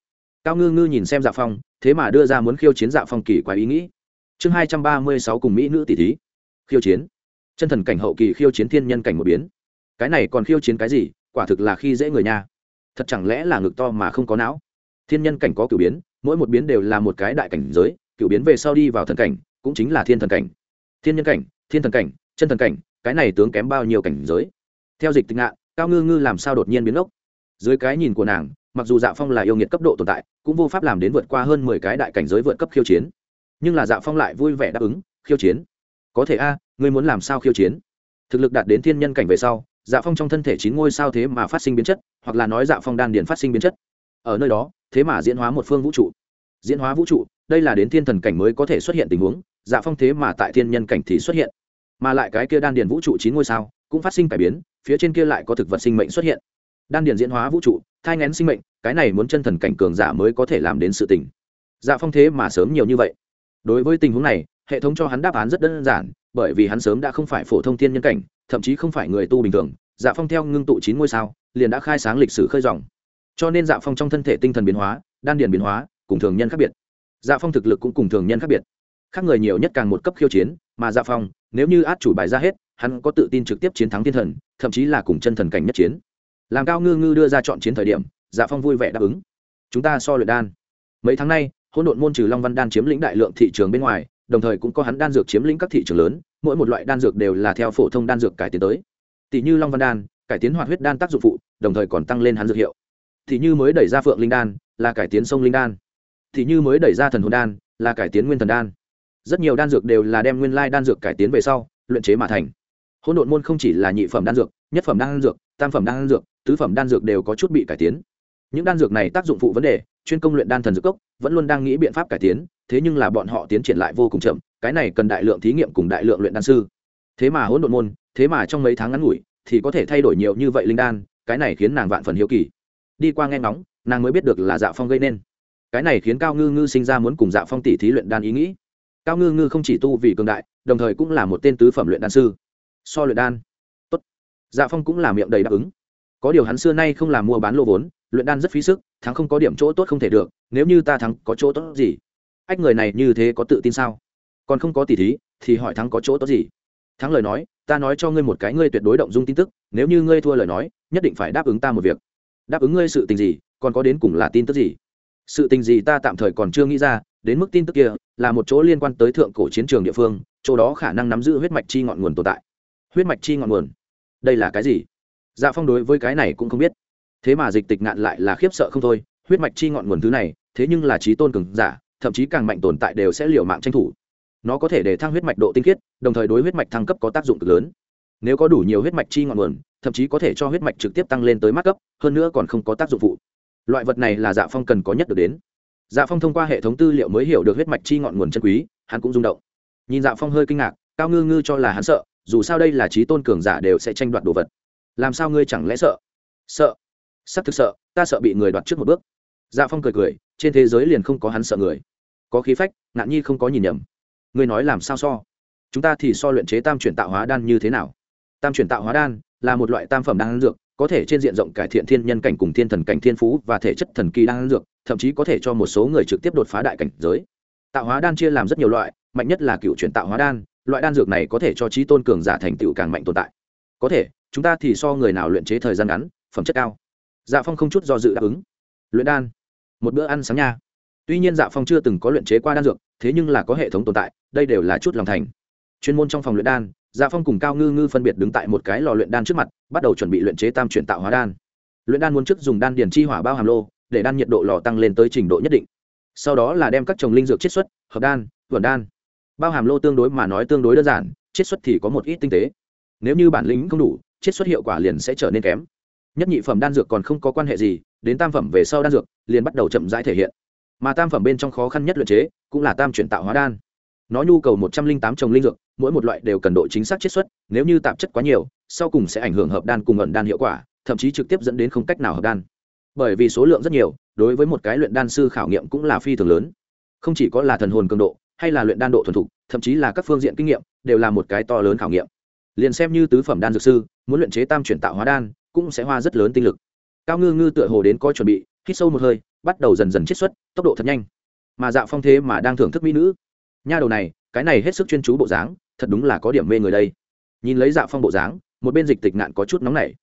Speaker 1: Cao ngư ngư nhìn xem dạ phong, thế mà đưa ra muốn khiêu chiến dạ phong kỳ quái ý nghĩ. Chương hai trăm ba mươi sáu cùng mỹ nữ tỷ thí. Khiêu chiến. Chân thần cảnh hậu kỳ khiêu chiến thiên nhân cảnh một biến. Cái này còn khiêu chiến cái gì, quả thực là khi dễ người nha. Thật chẳng lẽ là ngực to mà không có não? Thiên nhân cảnh có cửu biến, mỗi một biến đều là một cái đại cảnh giới, cửu biến về sau đi vào thần cảnh, cũng chính là thiên thần cảnh. Thiên nhân cảnh, thiên thần cảnh, chân thần cảnh, cái này tướng kém bao nhiêu cảnh giới? Theo dịch tịch ngạn cao ngư ngư làm sao đột nhiên biến ốc dưới cái nhìn của nàng, mặc dù dạ phong là yêu nghiệt cấp độ tồn tại, cũng vô pháp làm đến vượt qua hơn mười cái đại cảnh giới vượt cấp khiêu chiến. Nhưng là dạ phong lại vui vẻ đáp ứng, khiêu chiến. Có thể a, ngươi muốn làm sao khiêu chiến? Thực lực đạt đến thiên nhân cảnh về sau dạ phong trong thân thể chín ngôi sao thế mà phát sinh biến chất, hoặc là nói dạ phong đan điền phát sinh biến chất. Ở nơi đó, thế mà diễn hóa một phương vũ trụ. Diễn hóa vũ trụ, đây là đến thiên thần cảnh mới có thể xuất hiện tình huống dạ phong thế mà tại thiên nhân cảnh thì xuất hiện. Mà lại cái kia đan điền vũ trụ chín ngôi sao cũng phát sinh cải biến, phía trên kia lại có thực vật sinh mệnh xuất hiện. Đan điền diễn hóa vũ trụ, thai ngén sinh mệnh, cái này muốn chân thần cảnh cường giả mới có thể làm đến sự tình. Dạ phong thế mà sớm nhiều như vậy. Đối với tình huống này, hệ thống cho hắn đáp án rất đơn giản, bởi vì hắn sớm đã không phải phổ thông thiên nhân cảnh, thậm chí không phải người tu bình thường dạ phong theo ngưng tụ chín ngôi sao, liền đã khai sáng lịch sử khơi dòng. Cho nên dạ phong trong thân thể tinh thần biến hóa, đan điền biến hóa, cùng thường nhân khác biệt. Dạ phong thực lực cũng cùng thường nhân khác biệt. Khác người nhiều nhất càng một cấp khiêu chiến, mà dạ phong, nếu như át chủ bài ra hết hắn có tự tin trực tiếp chiến thắng thiên thần, thậm chí là cùng chân thần cảnh nhất chiến. Làm cao ngư ngư đưa ra chọn chiến thời điểm dạ phong vui vẻ đáp ứng. Chúng ta so luyện đan. Mấy tháng nay, hỗn độn môn trừ long văn đan chiếm lĩnh đại lượng thị trường bên ngoài, đồng thời cũng có hắn đan dược chiếm lĩnh các thị trường lớn, mỗi một loại đan dược đều là theo phổ thông đan dược cải tiến tới. Tỷ như long văn đan, cải tiến hoạt huyết đan tác dụng phụ, đồng thời còn tăng lên hắn dược hiệu. Tỷ như mới đẩy ra phượng linh đan, là cải tiến sông linh đan. Tỷ như mới đẩy ra thần hồn đan, là cải tiến nguyên thần đan. Rất nhiều đan dược đều là đem nguyên lai đan dược cải tiến về sau, luyện chế mà thành hỗn độn môn không chỉ là nhị phẩm đan dược, nhất phẩm đan dược, tam phẩm đan dược, tứ phẩm đan dược đều có chút bị cải tiến. Những đan dược này tác dụng phụ vấn đề, chuyên công luyện đan thần dược cốc, vẫn luôn đang nghĩ biện pháp cải tiến, thế nhưng là bọn họ tiến triển lại vô cùng chậm, cái này cần đại lượng thí nghiệm cùng đại lượng luyện đan sư. Thế mà hỗn độn môn, thế mà trong mấy tháng ngắn ngủi, thì có thể thay đổi nhiều như vậy linh đan, cái này khiến nàng vạn phần hiếu kỳ. Đi qua nghe ngóng, nàng mới biết được là dạ phong gây nên. Cái này khiến cao ngư ngư sinh ra muốn cùng dạ phong tỷ thí luyện đan ý nghĩ. Cao ngư ngư không chỉ tu vì cường đại, đồng thời cũng là một tên tứ phẩm luyện đan sư so luyện đan. Tốt. Dạ phong cũng là miệng đầy đáp ứng. Có điều hắn xưa nay không làm mua bán lô vốn, luyện đan rất phí sức, thắng không có điểm chỗ tốt không thể được, nếu như ta thắng có chỗ tốt gì? Ách người này như thế có tự tin sao? Còn không có tỷ thí, thì hỏi thắng có chỗ tốt gì? Thắng lời nói, ta nói cho ngươi một cái ngươi tuyệt đối động dung tin tức, nếu như ngươi thua lời nói, nhất định phải đáp ứng ta một việc. Đáp ứng ngươi sự tình gì, còn có đến cùng là tin tức gì? Sự tình gì ta tạm thời còn chưa nghĩ ra, đến mức tin tức kia là một chỗ liên quan tới thượng cổ chiến trường địa phương, chỗ đó khả năng nắm giữ huyết mạch chi ngọn nguồn tồn tại huyết mạch chi ngọn nguồn. Đây là cái gì? Dạ phong đối với cái này cũng không biết. Thế mà dịch tịch ngạn lại là khiếp sợ không thôi, huyết mạch chi ngọn nguồn thứ này, thế nhưng là trí tôn cường giả, thậm chí càng mạnh tồn tại đều sẽ liều mạng tranh thủ. Nó có thể để thăng huyết mạch độ tinh khiết, đồng thời đối huyết mạch thăng cấp có tác dụng cực lớn. Nếu có đủ nhiều huyết mạch chi ngọn nguồn, thậm chí có thể cho huyết mạch trực tiếp tăng lên tới mắt cấp, hơn nữa còn không có tác dụng phụ. Loại vật này là dạ phong cần có nhất được đến. Dạ phong thông qua hệ thống tư liệu mới hiểu được huyết mạch chi ngọn nguồn chân quý, hắn cũng rung động. Nhìn dạ phong hơi kinh ngạc, cao ngư ngư cho là hắn sợ dù sao đây là trí tôn cường giả đều sẽ tranh đoạt đồ vật. Làm sao ngươi chẳng lẽ sợ? Sợ? Sắc thực sợ, ta sợ bị người đoạt trước một bước. Dạ phong cười cười, trên thế giới liền không có hắn sợ người. Có khí phách nạn nhi không có nhìn nhầm. Ngươi nói làm sao so? Chúng ta thì so luyện chế tam chuyển tạo hóa đan như thế nào? Tam chuyển tạo hóa đan là một loại tam phẩm đan dược, có thể trên diện rộng cải thiện thiên nhân cảnh cùng thiên thần cảnh thiên phú và thể chất thần kỳ đan dược, thậm chí có thể cho một số người trực tiếp đột phá đại cảnh giới. Tạo hóa đan chia làm rất nhiều loại, mạnh nhất là cựu chuyển tạo hóa đan loại đan dược này có thể cho trí tôn cường giả thành tựu càng mạnh tồn tại. Có thể, chúng ta thì so người nào luyện chế thời gian ngắn, phẩm chất cao. Dạ phong không chút do dự đáp ứng. Luyện đan, một bữa ăn sáng nha. Tuy nhiên dạ phong chưa từng có luyện chế qua đan dược, thế nhưng là có hệ thống tồn tại, đây đều là chút lòng thành. Chuyên môn trong phòng luyện đan dạ phong cùng cao ngư ngư phân biệt đứng tại một cái lò luyện đan trước mặt, bắt đầu chuẩn bị luyện chế tam chuyển tạo hóa đan. Luyện đan muốn trước dùng đan điền chi hỏa bao hàm lô, để đan nhiệt độ lò tăng lên tới trình độ nhất định. Sau đó là đem các trồng linh dược chiết xuất, hợp đan, vườn đan bao hàm lô tương đối mà nói tương đối đơn giản, chiết xuất thì có một ít tinh tế. Nếu như bản lĩnh không đủ, chiết xuất hiệu quả liền sẽ trở nên kém. Nhất nhị phẩm đan dược còn không có quan hệ gì, đến tam phẩm về sau đan dược liền bắt đầu chậm rãi thể hiện. Mà tam phẩm bên trong khó khăn nhất luyện chế cũng là tam chuyển tạo hóa đan. Nó nhu cầu một trăm linh tám trồng linh dược, mỗi một loại đều cần độ chính xác chiết xuất, nếu như tạp chất quá nhiều, sau cùng sẽ ảnh hưởng hợp đan cùng ẩn đan hiệu quả, thậm chí trực tiếp dẫn đến không cách nào hợp đan. Bởi vì số lượng rất nhiều, đối với một cái luyện đan sư khảo nghiệm cũng là phi thường lớn. Không chỉ có là thần hồn cường độ hay là luyện đan độ thuần thục, thậm chí là các phương diện kinh nghiệm, đều là một cái to lớn khảo nghiệm. Liền xem như tứ phẩm đan dược sư, muốn luyện chế tam chuyển tạo hóa đan, cũng sẽ hoa rất lớn tinh lực. Cao ngư ngư tựa hồ đến coi chuẩn bị, hít sâu một hơi, bắt đầu dần dần chiết xuất, tốc độ thật nhanh. Mà dạo phong thế mà đang thưởng thức mỹ nữ. Nha đầu này, cái này hết sức chuyên chú bộ dáng, thật đúng là có điểm mê người đây. Nhìn lấy dạ phong bộ dáng, một bên dịch tịch nạn có chút nóng nảy.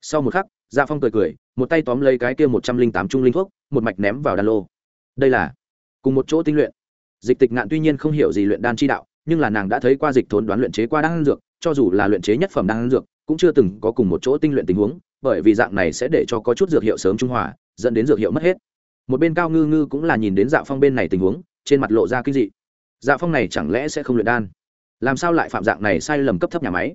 Speaker 1: Sau một khắc dạ phong cười cười, một tay tóm lấy cái kia một trăm linh tám trung linh thuốc, một mạch ném vào đan lô. Đây là cùng một chỗ tinh luyện dịch tịch nạn tuy nhiên không hiểu gì luyện đan chi đạo, nhưng là nàng đã thấy qua dịch thốn đoán luyện chế qua đan dược, cho dù là luyện chế nhất phẩm đan dược, cũng chưa từng có cùng một chỗ tinh luyện tình huống, bởi vì dạng này sẽ để cho có chút dược hiệu sớm trung hòa, dẫn đến dược hiệu mất hết. Một bên cao ngư ngư cũng là nhìn đến dạ phong bên này tình huống, trên mặt lộ ra kinh dị. Dạ phong này chẳng lẽ sẽ không luyện đan? Làm sao lại phạm dạng này sai lầm cấp thấp nhà máy?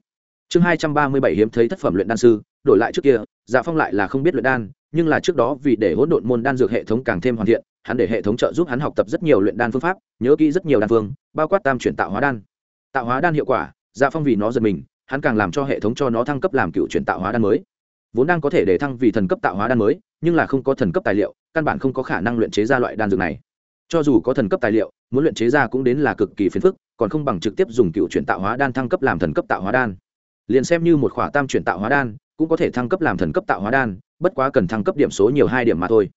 Speaker 1: Chương hai trăm ba mươi bảy hiếm thấy thất phẩm luyện đan sư, đổi lại trước kia dạ phong lại là không biết luyện đan, nhưng là trước đó vì để hỗn độn môn đan dược hệ thống càng thêm hoàn thiện hắn để hệ thống trợ giúp hắn học tập rất nhiều luyện đan phương pháp, nhớ kỹ rất nhiều đan phương, bao quát tam chuyển tạo hóa đan. Tạo hóa đan hiệu quả dạ phong vì nó giật mình, hắn càng làm cho hệ thống cho nó thăng cấp làm cựu chuyển tạo hóa đan mới. Vốn đang có thể để thăng vì thần cấp tạo hóa đan mới, nhưng là không có thần cấp tài liệu, căn bản không có khả năng luyện chế ra loại đan dược này. Cho dù có thần cấp tài liệu, muốn luyện chế ra cũng đến là cực kỳ phiền phức, còn không bằng trực tiếp dùng cựu chuyển tạo hóa đan thăng cấp làm thần cấp tạo hóa đan. Liền xem như một khỏa tam chuyển tạo hóa đan, cũng có thể thăng cấp làm thần cấp tạo hóa đan, bất quá cần thăng cấp điểm số nhiều hai điểm mà thôi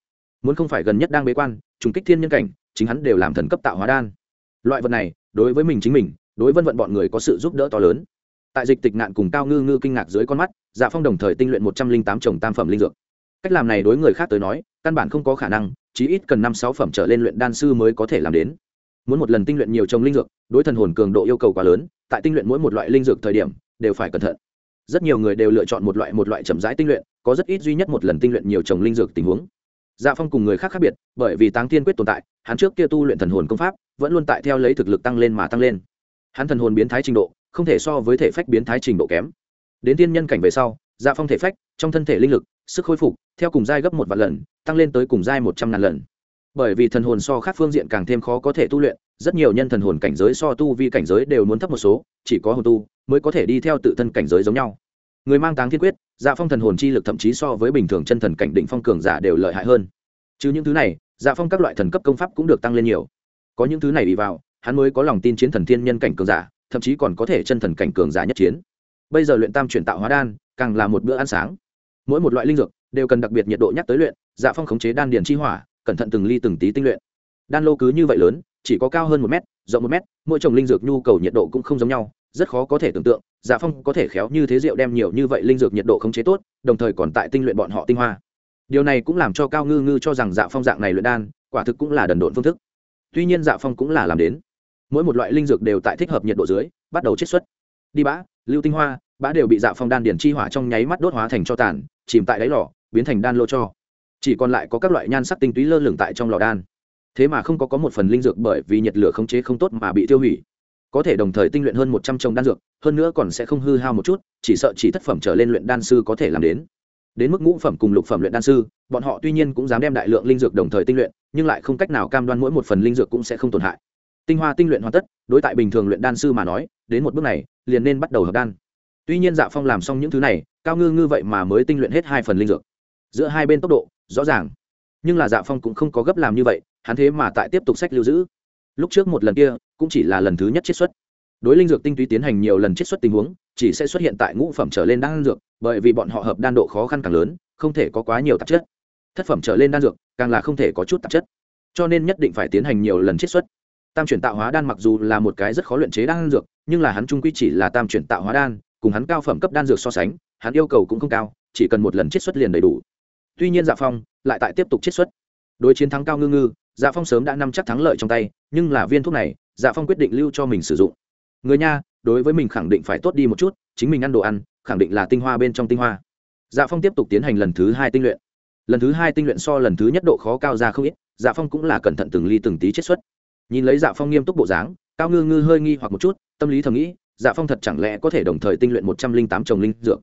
Speaker 1: muốn không phải gần nhất đang bế quan, trùng kích thiên nhân cảnh, chính hắn đều làm thần cấp tạo hóa đan. Loại vật này, đối với mình chính mình, đối vân vận bọn người có sự giúp đỡ to lớn. Tại dịch tịch nạn cùng cao ngư ngư kinh ngạc dưới con mắt dạ phong đồng thời tinh luyện một trăm linh tám trồng tam phẩm linh dược. Cách làm này đối người khác tới nói, căn bản không có khả năng, chí ít cần năm sáu phẩm trở lên luyện đan sư mới có thể làm đến. Muốn một lần tinh luyện nhiều trồng linh dược, đối thần hồn cường độ yêu cầu quá lớn, tại tinh luyện mỗi một loại linh dược thời điểm, đều phải cẩn thận. Rất nhiều người đều lựa chọn một loại một loại chậm rãi tinh luyện, có rất ít duy nhất một lần tinh luyện nhiều trồng linh dược tình huống dạ phong cùng người khác khác biệt, bởi vì táng thiên quyết tồn tại, hắn trước kia tu luyện thần hồn công pháp, vẫn luôn tại theo lấy thực lực tăng lên mà tăng lên. Hắn thần hồn biến thái trình độ, không thể so với thể phách biến thái trình độ kém. Đến tiên nhân cảnh về sau dạ phong thể phách, trong thân thể linh lực, sức khôi phục, theo cùng giai gấp một vạn lần, tăng lên tới cùng giai một trăm ngàn lần. Bởi vì thần hồn so khác phương diện càng thêm khó có thể tu luyện, rất nhiều nhân thần hồn cảnh giới so tu vi cảnh giới đều muốn thấp một số, chỉ có hồn tu mới có thể đi theo tự thân cảnh giới giống nhau người mang táng thiên quyết dạ phong thần hồn chi lực thậm chí so với bình thường chân thần cảnh định phong cường giả đều lợi hại hơn. Chứ những thứ này dạ phong các loại thần cấp công pháp cũng được tăng lên nhiều. Có những thứ này đi vào, hắn mới có lòng tin chiến thần thiên nhân cảnh cường giả, thậm chí còn có thể chân thần cảnh cường giả nhất chiến. Bây giờ luyện tam chuyển tạo hóa đan, càng là một bữa ăn sáng. Mỗi một loại linh dược đều cần đặc biệt nhiệt độ nhắc tới luyện dạ phong khống chế đan điền chi hỏa, cẩn thận từng ly từng tí tinh luyện. Đan lô cứ như vậy lớn, chỉ có cao hơn một mét, rộng một mét, mỗi trồng linh dược nhu cầu nhiệt độ cũng không giống nhau, rất khó có thể tưởng tượng dạ phong có thể khéo như thế rượu đem nhiều như vậy linh dược nhiệt độ khống chế tốt, đồng thời còn tại tinh luyện bọn họ tinh hoa. Điều này cũng làm cho cao ngư ngư cho rằng dạ phong dạng này luyện đan, quả thực cũng là đần độn phương thức. Tuy nhiên dạ phong cũng là làm đến. Mỗi một loại linh dược đều tại thích hợp nhiệt độ dưới, bắt đầu chiết xuất. Đi bã lưu tinh hoa bã đều bị dạ phong đan điển chi hỏa trong nháy mắt đốt hóa thành cho tàn, chìm tại đáy lò, biến thành đan lô cho. Chỉ còn lại có các loại nhan sắc tinh túy lơ lửng tại trong lò đan. Thế mà không có có một phần linh dược bởi vì nhiệt lửa khống chế không tốt mà bị tiêu hủy có thể đồng thời tinh luyện hơn một trăm trồng đan dược, hơn nữa còn sẽ không hư hao một chút, chỉ sợ chỉ thất phẩm trở lên luyện đan sư có thể làm đến. Đến mức ngũ phẩm cùng lục phẩm luyện đan sư, bọn họ tuy nhiên cũng dám đem đại lượng linh dược đồng thời tinh luyện, nhưng lại không cách nào cam đoan mỗi một phần linh dược cũng sẽ không tổn hại. Tinh hoa tinh luyện hoàn tất, đối tại bình thường luyện đan sư mà nói, đến một bước này, liền nên bắt đầu hợp đan. Tuy nhiên dạ phong làm xong những thứ này, cao ngư ngư vậy mà mới tinh luyện hết hai phần linh dược. Giữa hai bên tốc độ, rõ ràng. Nhưng là dạ phong cũng không có gấp làm như vậy, hắn thế mà tại tiếp tục sách lưu giữ lúc trước một lần kia, cũng chỉ là lần thứ nhất chiết xuất. Đối linh dược tinh túy tiến hành nhiều lần chiết xuất tình huống, chỉ sẽ xuất hiện tại ngũ phẩm trở lên đan dược, bởi vì bọn họ hợp đan độ khó khăn càng lớn, không thể có quá nhiều tạp chất. Thất phẩm trở lên đan dược, càng là không thể có chút tạp chất. Cho nên nhất định phải tiến hành nhiều lần chiết xuất. Tam chuyển tạo hóa đan mặc dù là một cái rất khó luyện chế đan dược, nhưng là hắn trung quy chỉ là tam chuyển tạo hóa đan, cùng hắn cao phẩm cấp đan dược so sánh, hắn yêu cầu cũng không cao, chỉ cần một lần chiết xuất liền đầy đủ. Tuy nhiên dạ phong lại tại tiếp tục chiết xuất đối chiến thắng cao ngư ngư dạ phong sớm đã nắm chắc thắng lợi trong tay, nhưng là viên thuốc này dạ phong quyết định lưu cho mình sử dụng. Người nha, đối với mình khẳng định phải tốt đi một chút, chính mình ăn đồ ăn, khẳng định là tinh hoa bên trong tinh hoa. Dạ phong tiếp tục tiến hành lần thứ hai tinh luyện. Lần thứ hai tinh luyện so lần thứ nhất độ khó cao ra không ít dạ phong cũng là cẩn thận từng ly từng tí chết xuất. Nhìn lấy dạ phong nghiêm túc bộ dáng, cao ngư ngư hơi nghi hoặc một chút, tâm lý thầm nghĩ dạ phong thật chẳng lẽ có thể đồng thời tinh luyện một trăm linh tám trồng linh dược?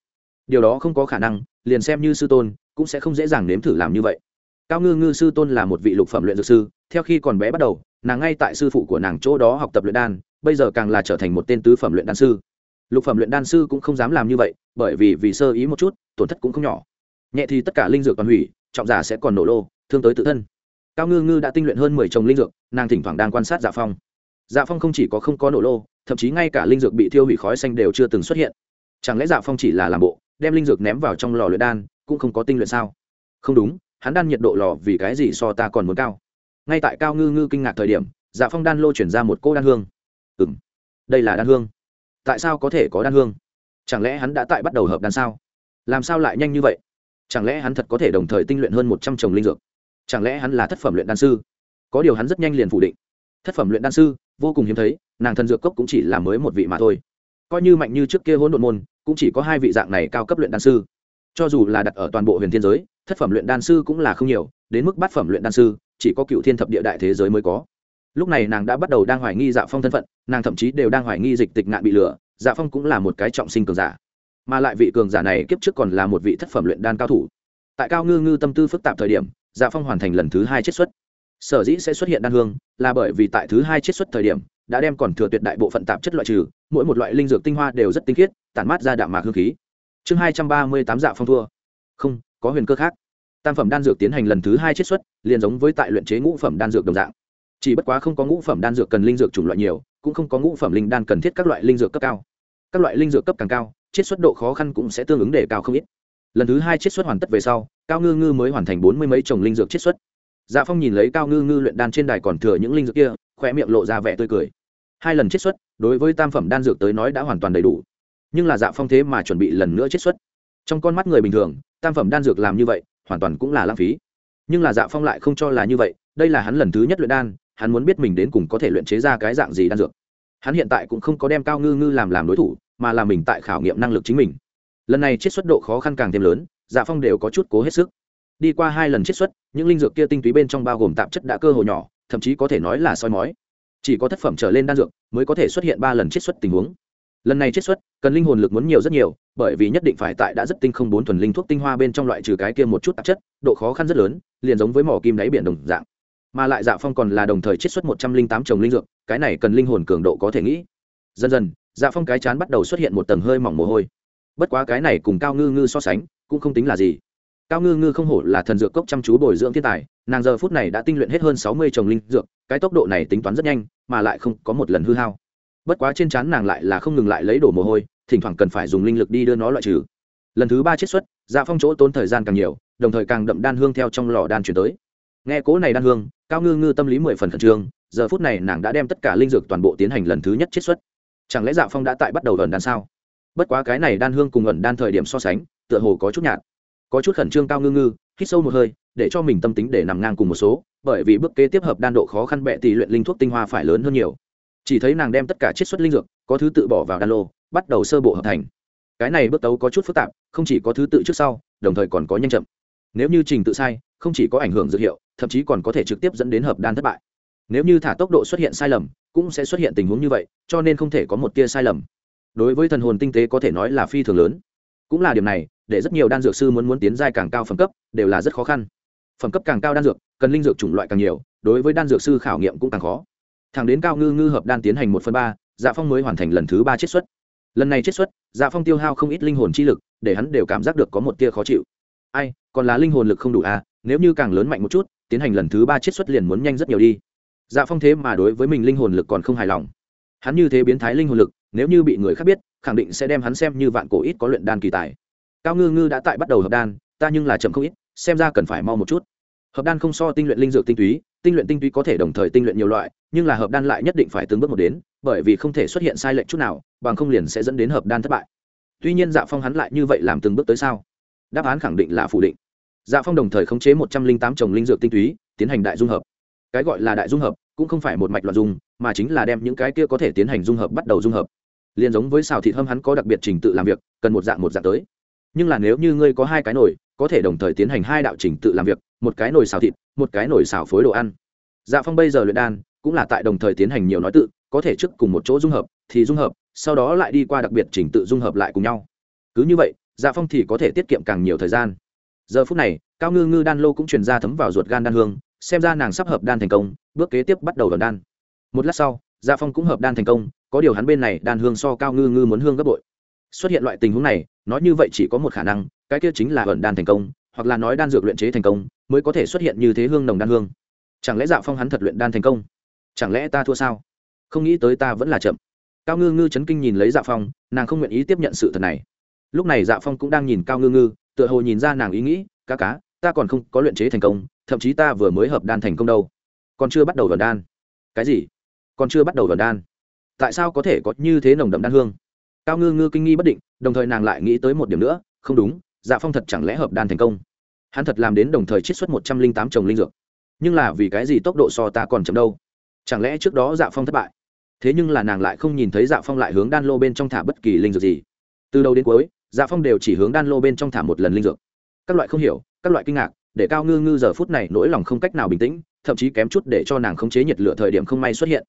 Speaker 1: Điều đó không có khả năng, liền xem như sư tôn, cũng sẽ không dễ dàng nếm thử làm như vậy cao ngư ngư sư tôn là một vị lục phẩm luyện dược sư, theo khi còn bé bắt đầu, nàng ngay tại sư phụ của nàng chỗ đó học tập luyện đan, bây giờ càng là trở thành một tên tứ phẩm luyện đan sư. Lục phẩm luyện đan sư cũng không dám làm như vậy, bởi vì vì sơ ý một chút, tổn thất cũng không nhỏ. Nhẹ thì tất cả linh dược còn hủy, trọng giả sẽ còn nổ lô, thương tới tự thân. Cao ngư ngư đã tinh luyện hơn mười trồng linh dược, nàng thỉnh thoảng đang quan sát dạ phong. Dạ phong không chỉ có không có nổ lô, thậm chí ngay cả linh dược bị thiêu hủy khói xanh đều chưa từng xuất hiện. Chẳng lẽ dạ phong chỉ là làm bộ, đem linh dược ném vào trong lò luyện đan, cũng không có tinh luyện sao? Không đúng hắn đan nhiệt độ lò vì cái gì so ta còn muốn cao? Ngay tại cao ngư ngư kinh ngạc thời điểm dạ phong đan lô chuyển ra một cô đan hương. Ừ m đây là đan hương. Tại sao có thể có đan hương? Chẳng lẽ hắn đã tại bắt đầu hợp đan sao? Làm sao lại nhanh như vậy? Chẳng lẽ hắn thật có thể đồng thời tinh luyện hơn một trăm trồng linh dược? Chẳng lẽ hắn là thất phẩm luyện đan sư? Có điều hắn rất nhanh liền phủ định. Thất phẩm luyện đan sư, vô cùng hiếm thấy, nàng thần dược cốc cũng chỉ là mới một vị mà thôi. Coi như mạnh như trước kia hỗn độn môn, cũng chỉ có hai vị dạng này cao cấp luyện đan sư. Cho dù là đặt ở toàn bộ huyền thiên giới thất phẩm luyện đan sư cũng là không nhiều, đến mức bát phẩm luyện đan sư, chỉ có cựu thiên thập địa đại thế giới mới có. Lúc này nàng đã bắt đầu đang hoài nghi dạ phong thân phận, nàng thậm chí đều đang hoài nghi dịch tịch ngạn bị lừa dạ phong cũng là một cái trọng sinh cường giả. Mà lại vị cường giả này kiếp trước còn là một vị thất phẩm luyện đan cao thủ. Tại cao ngư ngư tâm tư phức tạp thời điểm dạ phong hoàn thành lần thứ hai chiết xuất. Sở dĩ sẽ xuất hiện đan hương, là bởi vì tại thứ hai chiết xuất thời điểm, đã đem còn thừa tuyệt đại bộ phận tạp chất loại trừ, mỗi một loại linh dược tinh hoa đều rất tinh khiết, tản mát ra đạm mạc hương khí. Chương hai trăm ba mươi tám dạ phong thua. Không có huyền cơ khác. Tam phẩm đan dược tiến hành lần thứ hai chiết xuất, liền giống với tại luyện chế ngũ phẩm đan dược đồng dạng. Chỉ bất quá không có ngũ phẩm đan dược cần linh dược chủng loại nhiều, cũng không có ngũ phẩm linh đan cần thiết các loại linh dược cấp cao. Các loại linh dược cấp càng cao, chiết xuất độ khó khăn cũng sẽ tương ứng để cao không ít. Lần thứ hai chiết xuất hoàn tất về sau, cao ngư ngư mới hoàn thành bốn mươi mấy trồng linh dược chiết xuất. Dạ phong nhìn lấy cao ngư ngư luyện đan trên đài còn thừa những linh dược kia khoe miệng lộ ra vẻ tươi cười. Hai lần chiết xuất, đối với tam phẩm đan dược tới nói đã hoàn toàn đầy đủ. Nhưng là dạ phong thế mà chuẩn bị lần nữa chiết xuất. Trong con mắt người bình thường tam phẩm đan dược làm như vậy, hoàn toàn cũng là lãng phí. Nhưng là dạ phong lại không cho là như vậy, đây là hắn lần thứ nhất luyện đan, hắn muốn biết mình đến cùng có thể luyện chế ra cái dạng gì đan dược. Hắn hiện tại cũng không có đem cao ngư ngư làm làm đối thủ, mà là mình tại khảo nghiệm năng lực chính mình. Lần này chiết xuất độ khó khăn càng thêm lớn dạ phong đều có chút cố hết sức. Đi qua hai lần chiết xuất, những linh dược kia tinh túy bên trong bao gồm tạp chất đã cơ hồ nhỏ, thậm chí có thể nói là soi mói. Chỉ có thất phẩm trở lên đan dược mới có thể xuất hiện ba lần chiết xuất tình huống lần này chiết xuất, cần linh hồn lực muốn nhiều rất nhiều, bởi vì nhất định phải tại đã rất tinh không bốn thuần linh thuốc tinh hoa bên trong loại trừ cái kia một chút tạp chất, độ khó khăn rất lớn, liền giống với mỏ kim đáy biển đồng dạng. Mà lại dạ phong còn là đồng thời chiết xuất một trăm linh tám trồng linh dược, cái này cần linh hồn cường độ có thể nghĩ. Dần dần dạ phong cái chán bắt đầu xuất hiện một tầng hơi mỏng mồ hôi. Bất quá cái này cùng cao ngư ngư so sánh, cũng không tính là gì. Cao ngư ngư không hổ là thần dược cốc chăm chú bồi dưỡng thiên tài, nàng giờ phút này đã tinh luyện hết hơn sáu mươi trồng linh dược, cái tốc độ này tính toán rất nhanh, mà lại không có một lần hư hao bất quá trên trán nàng lại là không ngừng lại lấy đổ mồ hôi, thỉnh thoảng cần phải dùng linh lực đi đưa nó loại trừ. Lần thứ ba chiết xuất dạ phong chỗ tốn thời gian càng nhiều, đồng thời càng đậm đan hương theo trong lò đan chuyển tới. Nghe cố này đan hương, cao ngư ngư tâm lý mười phần khẩn trương, giờ phút này nàng đã đem tất cả linh dược toàn bộ tiến hành lần thứ nhất chiết xuất. Chẳng lẽ dạ phong đã tại bắt đầu ẩn đan sao? Bất quá cái này đan hương cùng ẩn đan thời điểm so sánh, tựa hồ có chút nhạt. Có chút khẩn trương cao ngư ngư, hít sâu một hơi, để cho mình tâm tính để nằm ngang cùng một số, bởi vì bước kế tiếp hợp đan độ khó khăn bệ tỷ luyện linh thuốc tinh hoa phải lớn hơn nhiều chỉ thấy nàng đem tất cả chiết xuất linh dược, có thứ tự bỏ vào đan lô, bắt đầu sơ bộ hợp thành. Cái này bước tấu có chút phức tạp, không chỉ có thứ tự trước sau, đồng thời còn có nhanh chậm. Nếu như trình tự sai, không chỉ có ảnh hưởng dược hiệu, thậm chí còn có thể trực tiếp dẫn đến hợp đan thất bại. Nếu như thả tốc độ xuất hiện sai lầm, cũng sẽ xuất hiện tình huống như vậy, cho nên không thể có một tia sai lầm. Đối với thần hồn tinh tế có thể nói là phi thường lớn. Cũng là điểm này, để rất nhiều đan dược sư muốn muốn tiến giai càng cao phẩm cấp, đều là rất khó khăn. Phẩm cấp càng cao đan dược, cần linh dược chủng loại càng nhiều, đối với đan dược sư khảo nghiệm cũng càng khó thẳng đến cao ngư ngư hợp đan tiến hành một phần ba dạ phong mới hoàn thành lần thứ ba chiết xuất. Lần này chiết xuất dạ phong tiêu hao không ít linh hồn chi lực, để hắn đều cảm giác được có một tia khó chịu. Ai, còn là linh hồn lực không đủ à nếu như càng lớn mạnh một chút, tiến hành lần thứ ba chiết xuất liền muốn nhanh rất nhiều đi. Dạ phong thế mà đối với mình linh hồn lực còn không hài lòng. Hắn như thế biến thái linh hồn lực, nếu như bị người khác biết, khẳng định sẽ đem hắn xem như vạn cổ ít có luyện đan kỳ tài. Cao ngư ngư đã tại bắt đầu hợp đan, ta nhưng là chậm không ít, xem ra cần phải mau một chút. Hợp đan không so tinh luyện linh dược tinh túy, tinh luyện tinh túy có thể đồng thời tinh luyện nhiều loại nhưng là hợp đan lại nhất định phải từng bước một đến, bởi vì không thể xuất hiện sai lệch chút nào, bằng không liền sẽ dẫn đến hợp đan thất bại. Tuy nhiên dạ phong hắn lại như vậy làm từng bước tới sao? Đáp án khẳng định là phủ định. Dạ phong đồng thời khống chế một trăm linh tám trồng linh dược tinh túy, tiến hành đại dung hợp. Cái gọi là đại dung hợp, cũng không phải một mạch loạt dung, mà chính là đem những cái kia có thể tiến hành dung hợp bắt đầu dung hợp. Liền giống với xào thịt hâm hắn có đặc biệt trình tự làm việc, cần một dạng một dạng tới. Nhưng là nếu như ngươi có hai cái nồi, có thể đồng thời tiến hành hai đạo trình tự làm việc, một cái nồi xào thịt, một cái nồi xào phối đồ ăn. Dạ phong bây giờ luyện đan cũng là tại đồng thời tiến hành nhiều nói tự, có thể trước cùng một chỗ dung hợp, thì dung hợp, sau đó lại đi qua đặc biệt trình tự dung hợp lại cùng nhau. Cứ như vậy dạ phong thì có thể tiết kiệm càng nhiều thời gian. Giờ phút này, cao ngư ngư đan lô cũng truyền ra thấm vào ruột gan đan hương, xem ra nàng sắp hợp đan thành công, bước kế tiếp bắt đầu đòn đan. Một lát sau dạ phong cũng hợp đan thành công, có điều hắn bên này đan hương so cao ngư ngư muốn hương gấp bội. Xuất hiện loại tình huống này, nói như vậy chỉ có một khả năng, cái kia chính là ẩn đan thành công, hoặc là nói đan dược luyện chế thành công, mới có thể xuất hiện như thế hương nồng đan hương. Chẳng lẽ dạ phong hắn thật luyện đan thành công? Chẳng lẽ ta thua sao? Không nghĩ tới ta vẫn là chậm. Cao ngư ngư chấn kinh nhìn lấy dạ phong, nàng không nguyện ý tiếp nhận sự thật này. Lúc này dạ phong cũng đang nhìn cao ngư ngư, tựa hồ nhìn ra nàng ý nghĩ, cá cá, ta còn không có luyện chế thành công, thậm chí ta vừa mới hợp đan thành công đâu. Còn chưa bắt đầu vần đan. Cái gì? Còn chưa bắt đầu vần đan? Tại sao có thể có như thế nồng đậm đan hương? Cao ngư ngư kinh nghi bất định, đồng thời nàng lại nghĩ tới một điểm nữa, không đúng dạ phong thật chẳng lẽ hợp đan thành công? Hắn thật làm đến đồng thời chiết xuất một trăm linh tám trồng linh dược. Nhưng là vì cái gì tốc độ so ta còn chậm đâu? Chẳng lẽ trước đó dạ phong thất bại? Thế nhưng là nàng lại không nhìn thấy dạ phong lại hướng đan lô bên trong thả bất kỳ linh dược gì. Từ đầu đến cuối dạ phong đều chỉ hướng đan lô bên trong thả một lần linh dược. Các loại không hiểu, các loại kinh ngạc, để cao ngư ngư giờ phút này nỗi lòng không cách nào bình tĩnh, thậm chí kém chút để cho nàng khống chế nhiệt lửa thời điểm không may xuất hiện.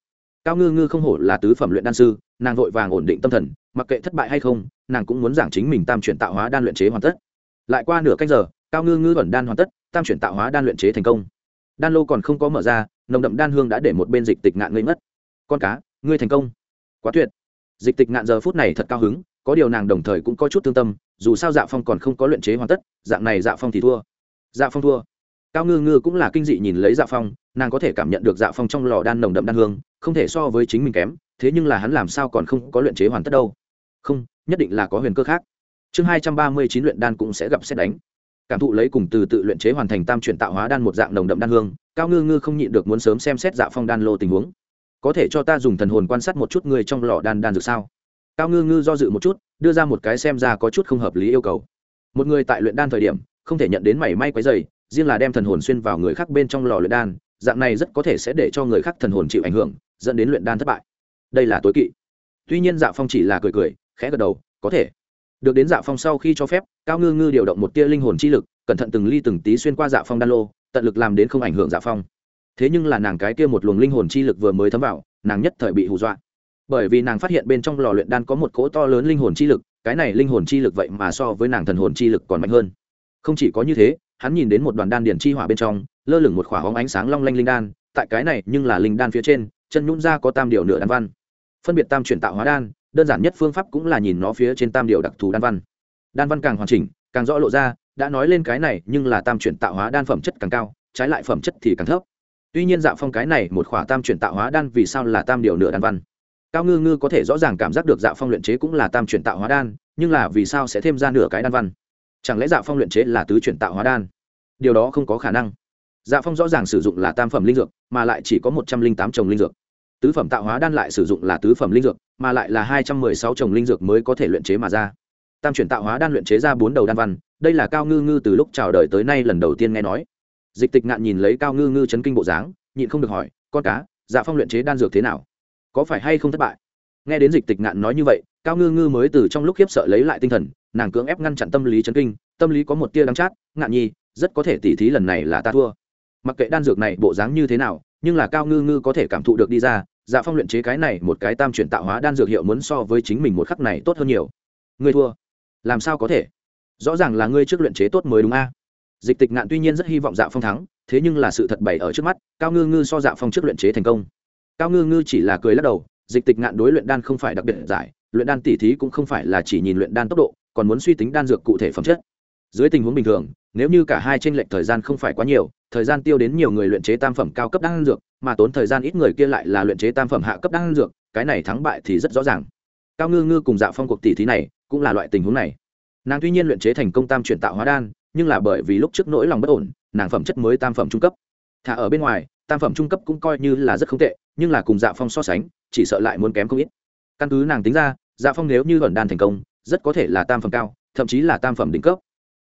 Speaker 1: Cao ngư ngư không hổ là tứ phẩm luyện đan sư, nàng vội vàng ổn định tâm thần, mặc kệ thất bại hay không, nàng cũng muốn giảng chính mình tam chuyển tạo hóa đan luyện chế hoàn tất. Lại qua nửa cách giờ, cao ngư ngư ẩn đan hoàn tất, tam chuyển tạo hóa đan luyện chế thành công đan lô còn không có mở ra, nồng đậm đan hương đã để một bên dịch tịch ngạn ngây mất con cá, ngươi thành công. Quá tuyệt. Dịch tịch ngạn giờ phút này thật cao hứng, có điều nàng đồng thời cũng có chút thương tâm, dù sao dạ phong còn không có luyện chế hoàn tất, dạng này dạ phong thì thua. Dạ phong thua. Cao ngư ngư cũng là kinh dị nhìn lấy dạ phong, nàng có thể cảm nhận được dạ phong trong lò đan nồng đậm đan hương, không thể so với chính mình kém, thế nhưng là hắn làm sao còn không có luyện chế hoàn tất đâu. Không, nhất định là có huyền cơ khác. Chương hai trăm ba mươi chín luyện đan cũng sẽ gặp xét đánh cảm thụ lấy cùng từ tự luyện chế hoàn thành tam chuyển tạo hóa đan một dạng nồng đậm đan hương, cao ngư ngư không nhịn được muốn sớm xem xét dạ phong đan lô tình huống. Có thể cho ta dùng thần hồn quan sát một chút người trong lò đan đan dược sao? Cao ngư ngư do dự một chút, đưa ra một cái xem ra có chút không hợp lý yêu cầu. Một người tại luyện đan thời điểm, không thể nhận đến mảy may quấy dày riêng là đem thần hồn xuyên vào người khác bên trong lò luyện đan, dạng này rất có thể sẽ để cho người khác thần hồn chịu ảnh hưởng, dẫn đến luyện đan thất bại. Đây là tối kỵ. Tuy nhiên dạ phong chỉ là cười cười, khẽ gật đầu, có thể được đến dạ phong sau khi cho phép, cao ngư ngư điều động một tia linh hồn chi lực, cẩn thận từng ly từng tí xuyên qua dạ phong đan lô, tận lực làm đến không ảnh hưởng dạ phong. Thế nhưng là nàng cái kia một luồng linh hồn chi lực vừa mới thấm vào, nàng nhất thời bị hù dọa. Bởi vì nàng phát hiện bên trong lò luyện đan có một cỗ to lớn linh hồn chi lực, cái này linh hồn chi lực vậy mà so với nàng thần hồn chi lực còn mạnh hơn. Không chỉ có như thế, hắn nhìn đến một đoàn đan điền chi hỏa bên trong, lơ lửng một khỏa hóng ánh sáng long lanh linh đan, tại cái này nhưng là linh đan phía trên, chân nhún ra có tam điều nửa đan văn. Phân biệt tam chuyển tạo hóa đan đơn giản nhất phương pháp cũng là nhìn nó phía trên tam điều đặc thù đan văn. Đan văn càng hoàn chỉnh, càng rõ lộ ra, đã nói lên cái này, nhưng là tam chuyển tạo hóa đan phẩm chất càng cao, trái lại phẩm chất thì càng thấp. Tuy nhiên dạ phong cái này, một khỏa tam chuyển tạo hóa đan vì sao là tam điều nửa đan văn? Cao ngư ngư có thể rõ ràng cảm giác được dạ phong luyện chế cũng là tam chuyển tạo hóa đan, nhưng là vì sao sẽ thêm ra nửa cái đan văn? Chẳng lẽ dạ phong luyện chế là tứ chuyển tạo hóa đan? Điều đó không có khả năng. Dạ phong rõ ràng sử dụng là tam phẩm linh dược, mà lại chỉ có một trăm linh tám trồng linh dược. Tứ phẩm tạo hóa đan lại sử dụng là tứ phẩm linh dược mà lại là hai trăm mười sáu trồng linh dược mới có thể luyện chế mà ra. Tam chuyển tạo hóa đan luyện chế ra bốn đầu đan văn, đây là cao ngư ngư từ lúc chào đời tới nay lần đầu tiên nghe nói. Dịch tịch ngạn nhìn lấy cao ngư ngư chấn kinh bộ dáng, nhịn không được hỏi, con cá dạ phong luyện chế đan dược thế nào? Có phải hay không thất bại? Nghe đến dịch tịch ngạn nói như vậy, cao ngư ngư mới từ trong lúc khiếp sợ lấy lại tinh thần, nàng cưỡng ép ngăn chặn tâm lý chấn kinh, tâm lý có một tia đắng chát, ngạn nhi, rất có thể tỉ thí lần này là ta thua. Mặc kệ đan dược này bộ dáng như thế nào, nhưng là cao ngư ngư có thể cảm thụ được đi ra dạ phong luyện chế cái này một cái tam chuyển tạo hóa đan dược hiệu muốn so với chính mình một khắc này tốt hơn nhiều. Ngươi thua. Làm sao có thể? Rõ ràng là ngươi trước luyện chế tốt mới đúng a. Dịch tịch ngạn tuy nhiên rất hy vọng dạ phong thắng, thế nhưng là sự thật bày ở trước mắt, cao ngư ngư so dạ phong trước luyện chế thành công. Cao ngư ngư chỉ là cười lắc đầu, dịch tịch ngạn đối luyện đan không phải đặc biệt giải, luyện đan tỉ thí cũng không phải là chỉ nhìn luyện đan tốc độ, còn muốn suy tính đan dược cụ thể phẩm chất dưới tình huống bình thường, nếu như cả hai tranh lệch thời gian không phải quá nhiều, thời gian tiêu đến nhiều người luyện chế tam phẩm cao cấp đan dược, mà tốn thời gian ít người kia lại là luyện chế tam phẩm hạ cấp đan dược, cái này thắng bại thì rất rõ ràng. Cao ngư ngư cùng dạ phong cuộc tỷ thí này cũng là loại tình huống này. Nàng tuy nhiên luyện chế thành công tam chuyển tạo hóa đan, nhưng là bởi vì lúc trước nỗi lòng bất ổn, nàng phẩm chất mới tam phẩm trung cấp. Thả ở bên ngoài, tam phẩm trung cấp cũng coi như là rất không tệ, nhưng là cùng dạ phong so sánh, chỉ sợ lại muốn kém không ít. Căn cứ nàng tính ra dạ phong nếu như ẩn đan thành công, rất có thể là tam phẩm cao, thậm chí là tam phẩm đỉnh cấp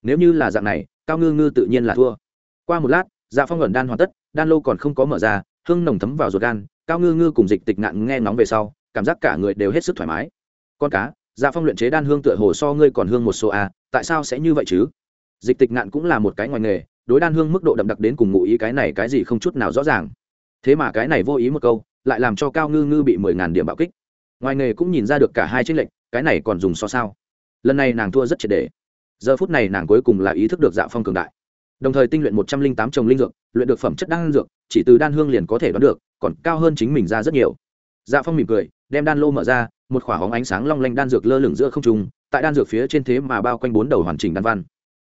Speaker 1: nếu như là dạng này, cao ngư ngư tự nhiên là thua. Qua một lát dạ phong ẩn đan hoàn tất, đan lô còn không có mở ra, hương nồng thấm vào ruột gan, cao ngư ngư cùng dịch tịch ngạn nghe nóng về sau, cảm giác cả người đều hết sức thoải mái. Con cá dạ phong luyện chế đan hương tựa hồ so ngươi còn hương một số a tại sao sẽ như vậy chứ? Dịch tịch ngạn cũng là một cái ngoài nghề, đối đan hương mức độ đậm đặc đến cùng ngụ ý cái này cái gì không chút nào rõ ràng. Thế mà cái này vô ý một câu, lại làm cho cao ngư ngư bị mười ngàn điểm bạo kích. Ngoài nghề cũng nhìn ra được cả hai tranh lệch, cái này còn dùng so sao? Lần này nàng thua rất triệt đề giờ phút này nàng cuối cùng là ý thức được dạ phong cường đại. Đồng thời tinh luyện một trăm linh tám trồng linh dược, luyện được phẩm chất đan dược, chỉ từ đan hương liền có thể đoán được, còn cao hơn chính mình ra rất nhiều. Dạ phong mỉm cười, đem đan lô mở ra, một khỏa hóng ánh sáng long lanh đan dược lơ lửng giữa không trung, tại đan dược phía trên thế mà bao quanh bốn đầu hoàn chỉnh đan văn.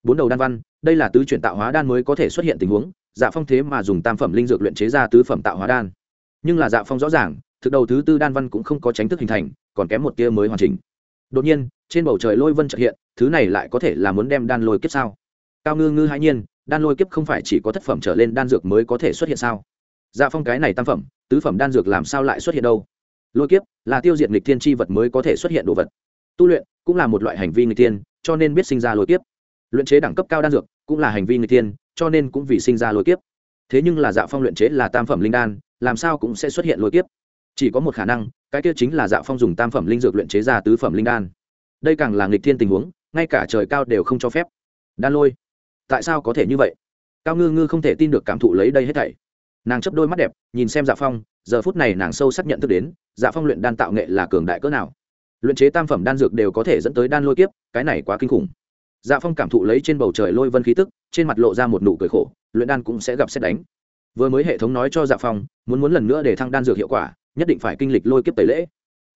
Speaker 1: Bốn đầu đan văn, đây là tứ chuyển tạo hóa đan mới có thể xuất hiện tình huống dạ phong thế mà dùng tam phẩm linh dược luyện chế ra tứ phẩm tạo hóa đan. Nhưng là dạ phong rõ ràng, thực đầu thứ tư đan văn cũng không có tránh thức hình thành, còn kém một tia mới hoàn chỉnh. Đột nhiên, trên bầu trời lôi vân trợ hiện thứ này lại có thể là muốn đem đan lôi kiếp sao? Cao ngư ngư hãi nhiên, đan lôi kiếp không phải chỉ có thất phẩm trở lên đan dược mới có thể xuất hiện sao? Dạ phong cái này tam phẩm, tứ phẩm đan dược làm sao lại xuất hiện đâu? Lôi kiếp là tiêu diệt nghịch thiên tri vật mới có thể xuất hiện đồ vật. Tu luyện cũng là một loại hành vi nghịch thiên, cho nên biết sinh ra lôi kiếp. Luyện chế đẳng cấp cao đan dược cũng là hành vi nghịch thiên, cho nên cũng vì sinh ra lôi kiếp. Thế nhưng là dạ phong luyện chế là tam phẩm linh đan, làm sao cũng sẽ xuất hiện lôi kiếp? Chỉ có một khả năng, cái kia chính là dạ phong dùng tam phẩm linh dược luyện chế ra tứ phẩm linh đan. Đây càng là nghịch thiên tình huống ngay cả trời cao đều không cho phép. Đan lôi, tại sao có thể như vậy? Cao ngư ngư không thể tin được cảm thụ lấy đây hết thảy. Nàng chấp đôi mắt đẹp, nhìn xem dạ phong, giờ phút này nàng sâu sắc nhận thức đến dạ phong luyện đan tạo nghệ là cường đại cỡ nào. Luyện chế tam phẩm đan dược đều có thể dẫn tới đan lôi kiếp, cái này quá kinh khủng. Dạ phong cảm thụ lấy trên bầu trời lôi vân khí tức, trên mặt lộ ra một nụ cười khổ, luyện đan cũng sẽ gặp xét đánh. Vừa mới hệ thống nói cho dạ phong, muốn muốn lần nữa để thăng đan dược hiệu quả, nhất định phải kinh lịch lôi kiếp tẩy lễ.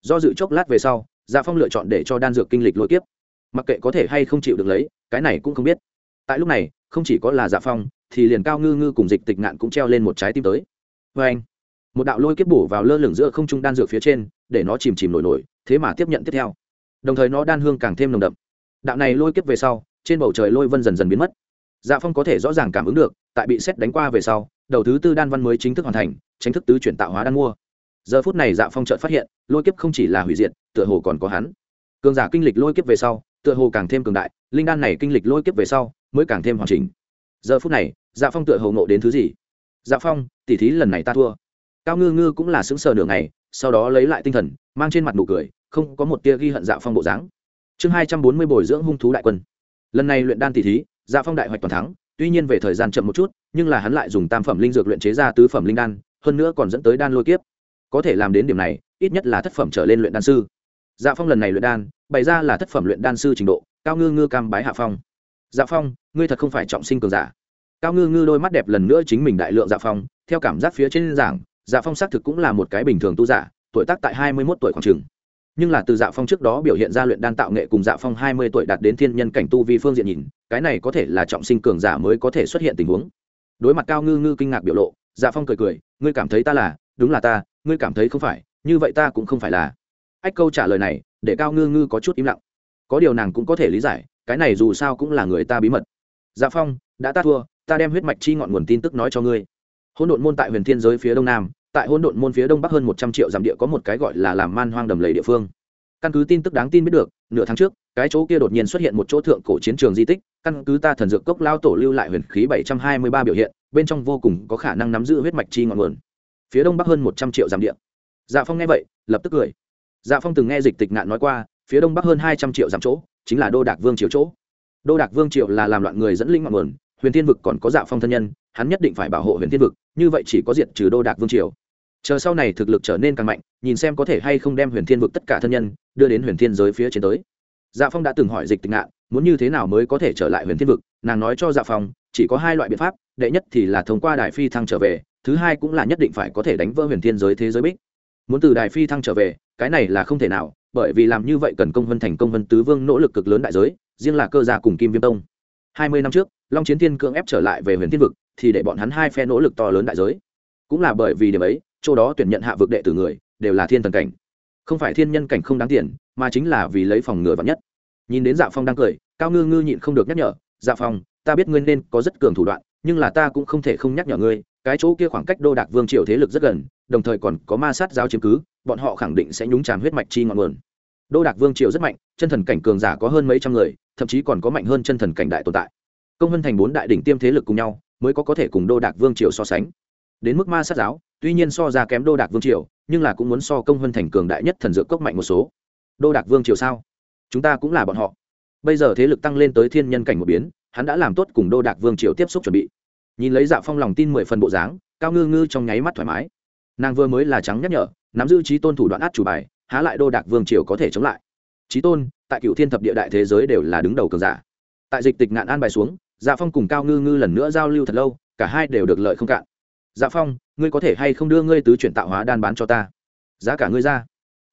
Speaker 1: Do dự chốc lát về sau dạ phong lựa chọn để cho đan dược kinh lịch lôi kiếp mặc kệ có thể hay không chịu được lấy, cái này cũng không biết. Tại lúc này, không chỉ có là dạ phong, thì liền cao ngư ngư cùng dịch tịch ngạn cũng treo lên một trái tim tới. Vê anh, một đạo lôi kiếp bổ vào lơ lửng giữa không trung đan dược phía trên, để nó chìm chìm nổi nổi, thế mà tiếp nhận tiếp theo. Đồng thời nó đan hương càng thêm nồng đậm. Đạo này lôi kiếp về sau, trên bầu trời lôi vân dần dần biến mất. Dạ phong có thể rõ ràng cảm ứng được, tại bị xét đánh qua về sau, đầu thứ tư đan văn mới chính thức hoàn thành, chính thức tứ chuyển tạo hóa đan mua. Giờ phút này dạ phong trợt phát hiện, lôi kiếp không chỉ là hủy diệt, tựa hồ còn có hắn. Cường giả kinh lịch lôi kiếp về sau tựa hồ càng thêm cường đại, linh đan này kinh lịch lôi kiếp về sau, mới càng thêm hoàn chỉnh. Giờ phút này dạ phong tựa hồ nộ đến thứ gì? Dạ phong, tỉ thí lần này ta thua. Cao ngư ngư cũng là xứng sờ nửa ngày, sau đó lấy lại tinh thần, mang trên mặt nụ cười, không có một tia ghi hận dạ phong bộ dáng. Chương hai trăm bốn mươi bồi dưỡng hung thú đại quân. Lần này luyện đan tỉ thí dạ phong đại hoạch toàn thắng, tuy nhiên về thời gian chậm một chút, nhưng là hắn lại dùng tam phẩm linh dược luyện chế ra tứ phẩm linh đan, hơn nữa còn dẫn tới đan lôi kiếp. Có thể làm đến điểm này, ít nhất là thất phẩm trở lên luyện đan sư dạ phong lần này luyện đan, bày ra là thất phẩm luyện đan sư trình độ, cao ngư ngư cam bái hạ phong. Dạ phong, ngươi thật không phải trọng sinh cường giả. Cao ngư ngư đôi mắt đẹp lần nữa chính mình đại lượng dạ phong, theo cảm giác phía trên giảng dạ phong xác thực cũng là một cái bình thường tu giả, tuổi tác tại hai mươi mốt tuổi khoảng trường nhưng là từ dạ phong trước đó biểu hiện ra luyện đan tạo nghệ cùng dạ phong hai mươi tuổi đạt đến thiên nhân cảnh tu vi phương diện nhìn, cái này có thể là trọng sinh cường giả mới có thể xuất hiện tình huống. Đối mặt cao ngư ngư kinh ngạc biểu lộ dạ phong cười cười, ngươi cảm thấy ta là? Đúng là ta, ngươi cảm thấy không phải, như vậy ta cũng không phải là ách câu trả lời này, để cao ngư ngư có chút im lặng. Có điều nàng cũng có thể lý giải, cái này dù sao cũng là người ta bí mật. Dạ phong, đã ta thua, ta đem huyết mạch chi ngọn nguồn tin tức nói cho ngươi. Hỗn độn môn tại huyền thiên giới phía đông nam, tại hỗn độn môn phía đông bắc hơn một trăm triệu dặm địa có một cái gọi là làm man hoang đầm lầy địa phương. Căn cứ tin tức đáng tin biết được, nửa tháng trước, cái chỗ kia đột nhiên xuất hiện một chỗ thượng cổ chiến trường di tích, căn cứ ta thần dược cốc lao tổ lưu lại huyền khí bảy trăm hai mươi ba biểu hiện, bên trong vô cùng có khả năng nắm giữ huyết mạch chi ngọn nguồn. Phía đông bắc hơn một trăm triệu dặm địa. Dạ phong nghe vậy, lập tức cười dạ phong từng nghe dịch tịch ngạn nói qua, phía đông bắc hơn hai trăm triệu dặm chỗ, chính là đô đạc vương triều chỗ. Đô đạc vương triều là làm loạn người dẫn linh ngọn nguồn, huyền thiên vực còn có dạ phong thân nhân, hắn nhất định phải bảo hộ huyền thiên vực, như vậy chỉ có diệt trừ đô đạc vương triều. Chờ sau này thực lực trở nên càng mạnh, nhìn xem có thể hay không đem huyền thiên vực tất cả thân nhân đưa đến huyền thiên giới phía trên tới. Dạ phong đã từng hỏi dịch tịch ngạn muốn như thế nào mới có thể trở lại huyền thiên vực, nàng nói cho dạ phong, chỉ có hai loại biện pháp, đệ nhất thì là thông qua đài phi thăng trở về, thứ hai cũng là nhất định phải có thể đánh vỡ huyền thiên giới thế giới bích. Muốn từ đài phi thăng trở về cái này là không thể nào, bởi vì làm như vậy cần công vân thành công vân tứ vương nỗ lực cực lớn đại giới, riêng là cơ gia cùng kim viêm tông. Hai mươi năm trước, long chiến thiên cưỡng ép trở lại về huyền thiên vực, thì để bọn hắn hai phe nỗ lực to lớn đại giới. Cũng là bởi vì điểm ấy, chỗ đó tuyển nhận hạ vực đệ tử người, đều là thiên thần cảnh. Không phải thiên nhân cảnh không đáng tiền, mà chính là vì lấy phòng ngừa vắn nhất. Nhìn đến dạ phong đang cười, cao ngư ngư nhịn không được nhắc nhở dạ phong, ta biết ngươi nên có rất cường thủ đoạn, nhưng là ta cũng không thể không nhắc nhở ngươi, cái chỗ kia khoảng cách đô đạc vương triều thế lực rất gần, đồng thời còn có ma sát giáo chiếm cứ bọn họ khẳng định sẽ nhúng chàm huyết mạch chi ngọn nguồn. Đô đạc vương triều rất mạnh, chân thần cảnh cường giả có hơn mấy trăm người, thậm chí còn có mạnh hơn chân thần cảnh đại tồn tại. Công vân thành bốn đại đỉnh tiêm thế lực cùng nhau, mới có có thể cùng đô đạc vương triều so sánh. Đến mức ma sát giáo, tuy nhiên so ra kém đô đạc vương triều, nhưng là cũng muốn so công vân thành cường đại nhất thần dược cốc mạnh một số. Đô đạc vương triều sao? Chúng ta cũng là bọn họ. Bây giờ thế lực tăng lên tới thiên nhân cảnh một biến, hắn đã làm tốt cùng đô đạc vương triều tiếp xúc chuẩn bị. Nhìn lấy dạ phong lòng tin mười phần bộ dáng, cao ngư ngư trong nháy mắt thoải mái. Nàng vừa mới là trắng nhắc nhở nắm giữ trí tôn thủ đoạn át chủ bài, há lại đô đạc vương triều có thể chống lại. Trí tôn, tại cựu thiên thập địa đại thế giới đều là đứng đầu cường giả. Tại dịch tịch ngạn an bài xuống dạ phong cùng cao ngư ngư lần nữa giao lưu thật lâu, cả hai đều được lợi không cạn. Dạ phong, ngươi có thể hay không đưa ngươi tứ chuyển tạo hóa đan bán cho ta? Giá cả ngươi ra.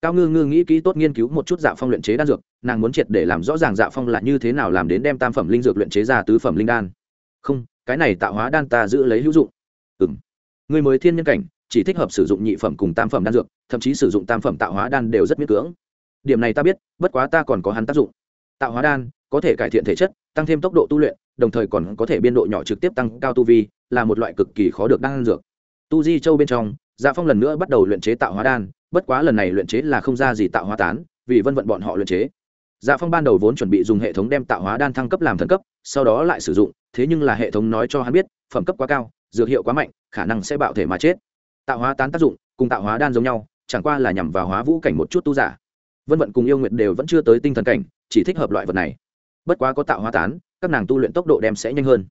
Speaker 1: Cao ngư ngư nghĩ kỹ tốt nghiên cứu một chút dạ phong luyện chế đan dược, nàng muốn triệt để làm rõ ràng dạ phong là như thế nào làm đến đem tam phẩm linh dược luyện chế ra tứ phẩm linh đan. Không, cái này tạo hóa đan ta giữ lấy hữu dụng. Ừ m người mới thiên nhân cảnh chỉ thích hợp sử dụng nhị phẩm cùng tam phẩm đan dược, thậm chí sử dụng tam phẩm tạo hóa đan đều rất miễn cưỡng. Điểm này ta biết, bất quá ta còn có hắn tác dụng. Tạo hóa đan có thể cải thiện thể chất, tăng thêm tốc độ tu luyện, đồng thời còn có thể biên độ nhỏ trực tiếp tăng cao tu vi, là một loại cực kỳ khó được đan dược. Tu di châu bên trong dạ phong lần nữa bắt đầu luyện chế tạo hóa đan, bất quá lần này luyện chế là không ra gì tạo hóa tán, vì vân vận bọn họ luyện chế. Dạ phong ban đầu vốn chuẩn bị dùng hệ thống đem tạo hóa đan thăng cấp làm thần cấp, sau đó lại sử dụng, thế nhưng là hệ thống nói cho hắn biết, phẩm cấp quá cao, dược hiệu quá mạnh, khả năng sẽ bạo thể mà chết tạo hóa tán tác dụng, cùng tạo hóa đan giống nhau, chẳng qua là nhằm vào hóa vũ cảnh một chút tu giả. Vân vận cùng yêu nguyệt đều vẫn chưa tới tinh thần cảnh, chỉ thích hợp loại vật này. Bất quá có tạo hóa tán, các nàng tu luyện tốc độ đem sẽ nhanh hơn.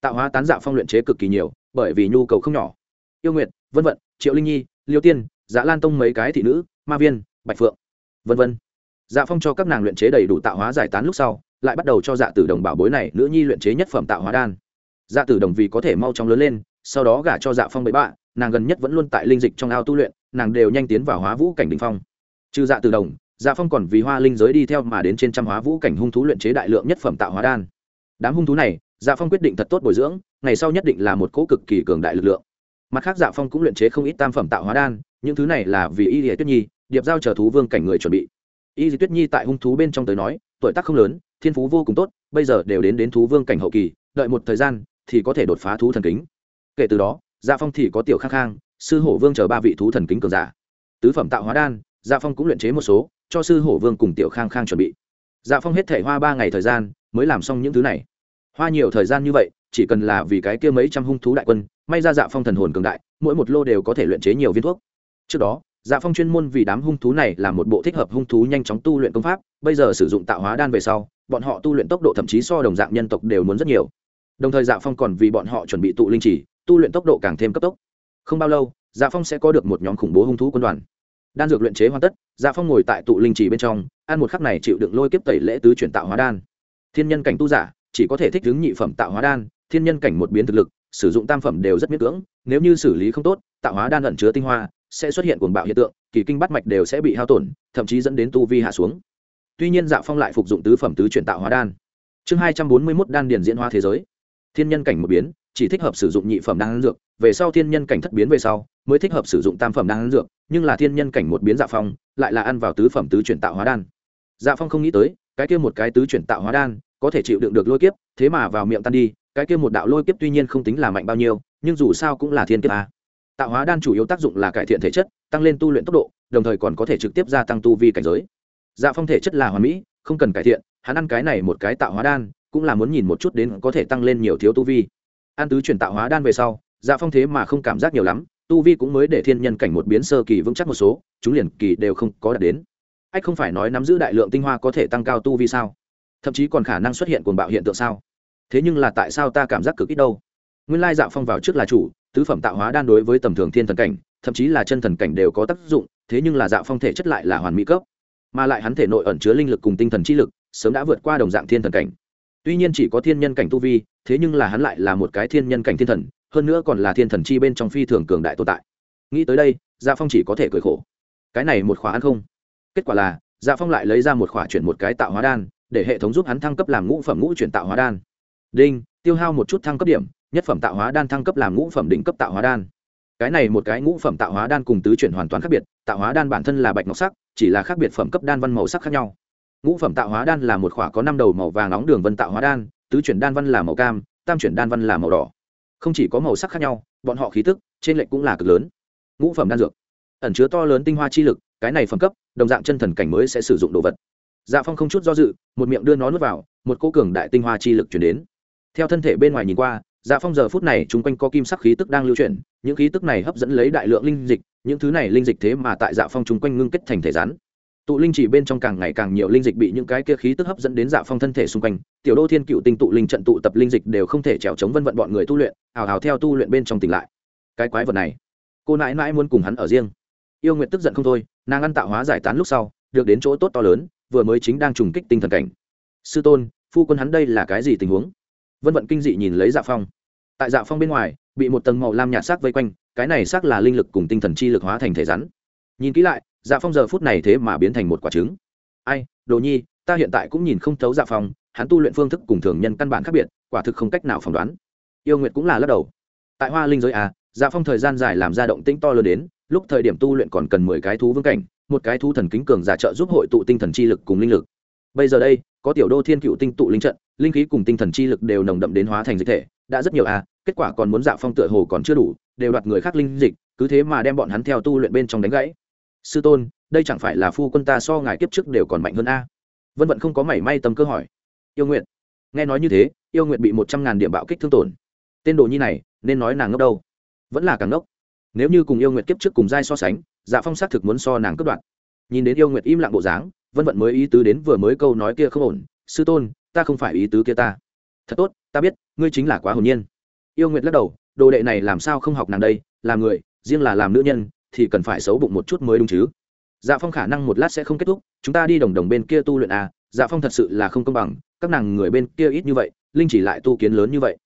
Speaker 1: Tạo hóa tán dạo phong luyện chế cực kỳ nhiều, bởi vì nhu cầu không nhỏ. Yêu nguyệt, vân vận, triệu linh nhi, liêu tiên dạ lan tông mấy cái thị nữ, ma viên, bạch phượng, vân vân. Dạ phong cho các nàng luyện chế đầy đủ tạo hóa giải tán lúc sau, lại bắt đầu cho dạ tử đồng bảo bối này nữ nhi luyện chế nhất phẩm tạo hóa đan. Dạ tử đồng vì có thể mau chóng lớn lên, sau đó gả cho dạ phong bậy bạ nàng gần nhất vẫn luôn tại linh dịch trong ao tu luyện, nàng đều nhanh tiến vào hóa vũ cảnh đình phong. Trừ dạ từ đồng dạ phong còn vì hoa linh giới đi theo mà đến trên trăm hóa vũ cảnh hung thú luyện chế đại lượng nhất phẩm tạo hóa đan. Đám hung thú này dạ phong quyết định thật tốt bồi dưỡng, ngày sau nhất định là một cỗ cực kỳ cường đại lực lượng. Mặt khác dạ phong cũng luyện chế không ít tam phẩm tạo hóa đan, những thứ này là vì y lìa tuyết nhi, điệp giao chờ thú vương cảnh người chuẩn bị. Y lìa tuyết nhi tại hung thú bên trong tới nói, tuổi tác không lớn, thiên phú vô cùng tốt, bây giờ đều đến đến thú vương cảnh hậu kỳ, đợi một thời gian thì có thể đột phá thú thần kính. Kể từ đó dạ phong thì có tiểu khang khang, sư hổ vương chờ ba vị thú thần kính cường giả. Tứ phẩm tạo hóa đan dạ phong cũng luyện chế một số, cho sư hổ vương cùng tiểu khang khang chuẩn bị. Dạ phong hết thể hoa ba ngày thời gian, mới làm xong những thứ này. Hoa nhiều thời gian như vậy, chỉ cần là vì cái kia mấy trăm hung thú đại quân, may ra dạ phong thần hồn cường đại, mỗi một lô đều có thể luyện chế nhiều viên thuốc. Trước đó dạ phong chuyên môn vì đám hung thú này là một bộ thích hợp hung thú nhanh chóng tu luyện công pháp, bây giờ sử dụng tạo hóa đan về sau, bọn họ tu luyện tốc độ thậm chí so đồng dạng nhân tộc đều muốn rất nhiều. Đồng thời dạ phong còn vì bọn họ chuẩn bị tụ linh chỉ tu luyện tốc độ càng thêm cấp tốc. Không bao lâu dạ phong sẽ có được một nhóm khủng bố hung thú quân đoàn. Đan dược luyện chế hoàn tất dạ phong ngồi tại tụ linh chỉ bên trong, ăn một khắc này chịu đựng lôi kiếp tẩy lễ tứ chuyển tạo hóa đan. Thiên nhân cảnh tu giả, chỉ có thể thích ứng nhị phẩm tạo hóa đan, thiên nhân cảnh một biến thực lực, sử dụng tam phẩm đều rất miễn cưỡng, nếu như xử lý không tốt, tạo hóa đan ẩn chứa tinh hoa, sẽ xuất hiện cuồng bạo hiện tượng, kỳ kinh bắt mạch đều sẽ bị hao tổn, thậm chí dẫn đến tu vi hạ xuống. Tuy nhiên dạ phong lại phục dụng tứ phẩm tứ chuyển tạo hóa đan. Chương hai trăm bốn mươi mốt đan điền diễn hóa thế giới. Thiên nhân cảnh một biến chỉ thích hợp sử dụng nhị phẩm đan dược, về sau thiên nhân cảnh thất biến về sau, mới thích hợp sử dụng tam phẩm đan dược, nhưng là thiên nhân cảnh một biến dạ phong, lại là ăn vào tứ phẩm tứ chuyển tạo hóa đan. Dạ phong không nghĩ tới, cái kia một cái tứ chuyển tạo hóa đan, có thể chịu đựng được lôi kiếp, thế mà vào miệng tan đi, cái kia một đạo lôi kiếp tuy nhiên không tính là mạnh bao nhiêu, nhưng dù sao cũng là thiên kiếp a. Tạo hóa đan chủ yếu tác dụng là cải thiện thể chất, tăng lên tu luyện tốc độ, đồng thời còn có thể trực tiếp gia tăng tu vi cảnh giới. Dạ phong thể chất là hoàn mỹ, không cần cải thiện, hắn ăn cái này một cái tạo hóa đan, cũng là muốn nhìn một chút đến có thể tăng lên nhiều thiếu tu vi. An tứ chuyển tạo hóa đan về sau dạ phong thế mà không cảm giác nhiều lắm, tu vi cũng mới để thiên nhân cảnh một biến sơ kỳ vững chắc một số, chúng liền kỳ đều không có đạt đến. Ách không phải nói nắm giữ đại lượng tinh hoa có thể tăng cao tu vi sao? Thậm chí còn khả năng xuất hiện cuồng bạo hiện tượng sao? Thế nhưng là tại sao ta cảm giác cực ít đâu? Nguyên lai dạ phong vào trước là chủ, tứ phẩm tạo hóa đan đối với tầm thường thiên thần cảnh, thậm chí là chân thần cảnh đều có tác dụng, thế nhưng là dạ phong thể chất lại là hoàn mỹ cấp. Mà lại hắn thể nội ẩn chứa linh lực cùng tinh thần chi lực, sớm đã vượt qua đồng dạng thiên thần cảnh. Tuy nhiên chỉ có thiên nhân cảnh tu vi thế nhưng là hắn lại là một cái thiên nhân cảnh thiên thần, hơn nữa còn là thiên thần chi bên trong phi thường cường đại tồn tại. Nghĩ tới đây dạ phong chỉ có thể cười khổ. Cái này một khóa ăn không? Kết quả là dạ phong lại lấy ra một khóa chuyển một cái tạo hóa đan, để hệ thống giúp hắn thăng cấp làm ngũ phẩm ngũ chuyển tạo hóa đan. Đinh, tiêu hao một chút thăng cấp điểm, nhất phẩm tạo hóa đan thăng cấp làm ngũ phẩm đỉnh cấp tạo hóa đan. Cái này một cái ngũ phẩm tạo hóa đan cùng tứ chuyển hoàn toàn khác biệt, tạo hóa đan bản thân là bạch ngọc sắc, chỉ là khác biệt phẩm cấp đan văn màu sắc khác nhau. Ngũ phẩm tạo hóa đan là một khỏa có năm đầu màu vàng nóng đường vân tạo hóa đan tứ chuyển đan văn là màu cam, tam chuyển đan văn là màu đỏ. Không chỉ có màu sắc khác nhau, bọn họ khí tức, trên lệnh cũng là cực lớn. Ngũ phẩm đan dược. Ẩn chứa to lớn tinh hoa chi lực, cái này phẩm cấp, đồng dạng chân thần cảnh mới sẽ sử dụng đồ vật. Dạ phong không chút do dự, một miệng đưa nó nuốt vào, một cô cường đại tinh hoa chi lực chuyển đến. Theo thân thể bên ngoài nhìn qua dạ phong giờ phút này chung quanh có kim sắc khí tức đang lưu chuyển, những khí tức này hấp dẫn lấy đại lượng linh dịch, những thứ này linh dịch thế mà tại dạ phong chung quanh ngưng kết thành thể rắn tụ linh chỉ bên trong càng ngày càng nhiều linh dịch bị những cái kia khí tức hấp dẫn đến dạ phong thân thể xung quanh, tiểu đô thiên cựu tinh tụ linh trận tụ tập linh dịch đều không thể trèo chống vân vận bọn người tu luyện, ào ào theo tu luyện bên trong tỉnh lại. Cái quái vật này, cô nãi nãi muốn cùng hắn ở riêng. Yêu nguyện tức giận không thôi, nàng ăn tạo hóa giải tán lúc sau, được đến chỗ tốt to lớn, vừa mới chính đang trùng kích tinh thần cảnh. Sư tôn, phu quân hắn đây là cái gì tình huống? Vân vận kinh dị nhìn lấy dạ phong. Tại dạ phong bên ngoài, bị một tầng màu lam nhạt sắc vây quanh, cái này sắc là linh lực cùng tinh thần chi lực hóa thành thể rắn nhìn kỹ lại dạ phong giờ phút này thế mà biến thành một quả trứng. Ai, đồ nhi, ta hiện tại cũng nhìn không thấu dạ phong, hắn tu luyện phương thức cùng thường nhân căn bản khác biệt, quả thực không cách nào phỏng đoán. Yêu nguyệt cũng là lắc đầu. Tại hoa linh giới à dạ phong thời gian dài làm ra động tĩnh to lớn đến, lúc thời điểm tu luyện còn cần mười cái thú vương cảnh, một cái thú thần kính cường giả trợ giúp hội tụ tinh thần chi lực cùng linh lực. Bây giờ đây, có tiểu đô thiên cựu tinh tụ linh trận, linh khí cùng tinh thần chi lực đều nồng đậm đến hóa thành dịch thể, đã rất nhiều à kết quả còn muốn dạ phong tựa hồ còn chưa đủ, đều đoạt người khác linh dịch, cứ thế mà đem bọn hắn theo tu luyện bên trong đánh gãy sư tôn, đây chẳng phải là phu quân ta so ngài kiếp trước đều còn mạnh hơn a? Vân vận không có mảy may tầm cơ hỏi. Yêu nguyện nghe nói như thế, yêu nguyện bị một trăm ngàn điểm bạo kích thương tổn. Tên đồ nhi này, nên nói nàng ngốc đâu? Vẫn là càng ngốc. Nếu như cùng yêu nguyện kiếp trước cùng giai so sánh dạ phong xác thực muốn so nàng cướp đoạt. Nhìn đến yêu nguyện im lặng bộ dáng, vân vận mới ý tứ đến vừa mới câu nói kia không ổn. Sư tôn, ta không phải ý tứ kia ta. Thật tốt, ta biết, ngươi chính là quá hồn nhiên. Yêu nguyệt lắc đầu, đồ đệ này làm sao không học nàng đây? Làm người, riêng là làm nữ nhân thì cần phải xấu bụng một chút mới đúng chứ. Dạ phong khả năng một lát sẽ không kết thúc, chúng ta đi đồng đồng bên kia tu luyện à dạ phong thật sự là không công bằng, các nàng người bên kia ít như vậy, linh chỉ lại tu kiến lớn như vậy.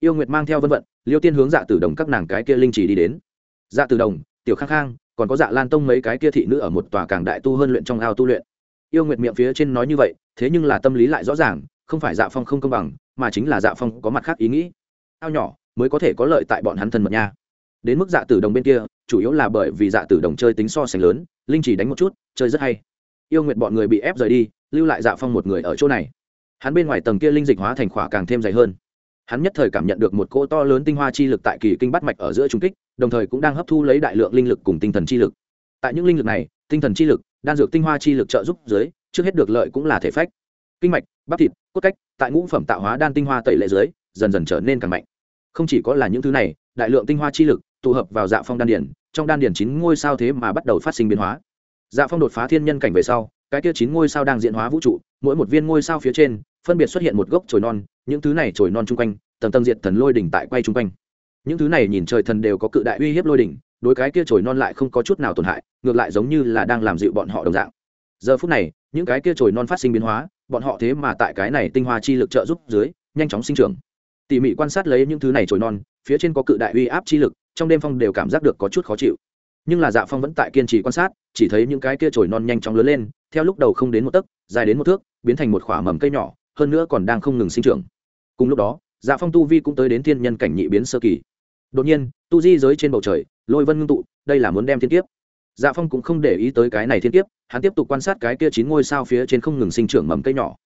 Speaker 1: Yêu nguyệt mang theo vân vận, liêu tiên hướng dạ tử đồng các nàng cái kia linh chỉ đi đến. Dạ tử đồng, tiểu khang khang, còn có dạ lan tông mấy cái kia thị nữ ở một tòa càng đại tu hơn luyện trong ao tu luyện. Yêu nguyệt miệng phía trên nói như vậy, thế nhưng là tâm lý lại rõ ràng, không phải dạ phong không công bằng, mà chính là dạ phong có mặt khác ý nghĩ. Ao nhỏ mới có thể có lợi tại bọn hắn thân mật nha. Đến mức dạ tử đồng bên kia chủ yếu là bởi vì dạ tử đồng chơi tính so sánh lớn, linh chỉ đánh một chút, chơi rất hay. Yêu nguyện bọn người bị ép rời đi, lưu lại dạ phong một người ở chỗ này. Hắn bên ngoài tầng kia linh dịch hóa thành khỏa càng thêm dày hơn. Hắn nhất thời cảm nhận được một cỗ to lớn tinh hoa chi lực tại kỳ kinh bắt mạch ở giữa trung kích, đồng thời cũng đang hấp thu lấy đại lượng linh lực cùng tinh thần chi lực. Tại những linh lực này, tinh thần chi lực, đan dược tinh hoa chi lực trợ giúp dưới, trước hết được lợi cũng là thể phách. Kinh mạch, bắp thịt, cốt cách, tại ngũ phẩm tạo hóa đan tinh hoa tẩy lệ dưới, dần dần trở nên càng mạnh. Không chỉ có là những thứ này, đại lượng tinh hoa chi lực, tụ hợp vào dạ phong đan điển trong đan điển chín ngôi sao thế mà bắt đầu phát sinh biến hóa. Dạ phong đột phá thiên nhân cảnh về sau, cái kia chín ngôi sao đang diễn hóa vũ trụ, mỗi một viên ngôi sao phía trên, phân biệt xuất hiện một gốc chồi non, những thứ này chồi non chung quanh, tầng tầng diệt thần lôi đỉnh tại quay chung quanh. Những thứ này nhìn trời thần đều có cự đại uy hiếp lôi đỉnh, đối cái kia chồi non lại không có chút nào tổn hại, ngược lại giống như là đang làm dịu bọn họ đồng dạng. Giờ phút này, những cái kia chồi non phát sinh biến hóa, bọn họ thế mà tại cái này tinh hoa chi lực trợ giúp dưới, nhanh chóng sinh trưởng. Tỉ mỉ quan sát lấy những thứ này trồi non, phía trên có cự đại uy áp chi lực trong đêm phong đều cảm giác được có chút khó chịu. Nhưng là dạ phong vẫn tại kiên trì quan sát, chỉ thấy những cái kia trồi non nhanh chóng lớn lên, theo lúc đầu không đến một tấc, dài đến một thước, biến thành một khoả mầm cây nhỏ, hơn nữa còn đang không ngừng sinh trưởng. Cùng lúc đó dạ phong tu vi cũng tới đến thiên nhân cảnh nhị biến sơ kỳ. Đột nhiên, tu di giới trên bầu trời, lôi vân ngưng tụ, đây là muốn đem thiên kiếp. Dạ phong cũng không để ý tới cái này thiên kiếp, hắn tiếp tục quan sát cái kia chín ngôi sao phía trên không ngừng sinh trưởng mầm cây nhỏ.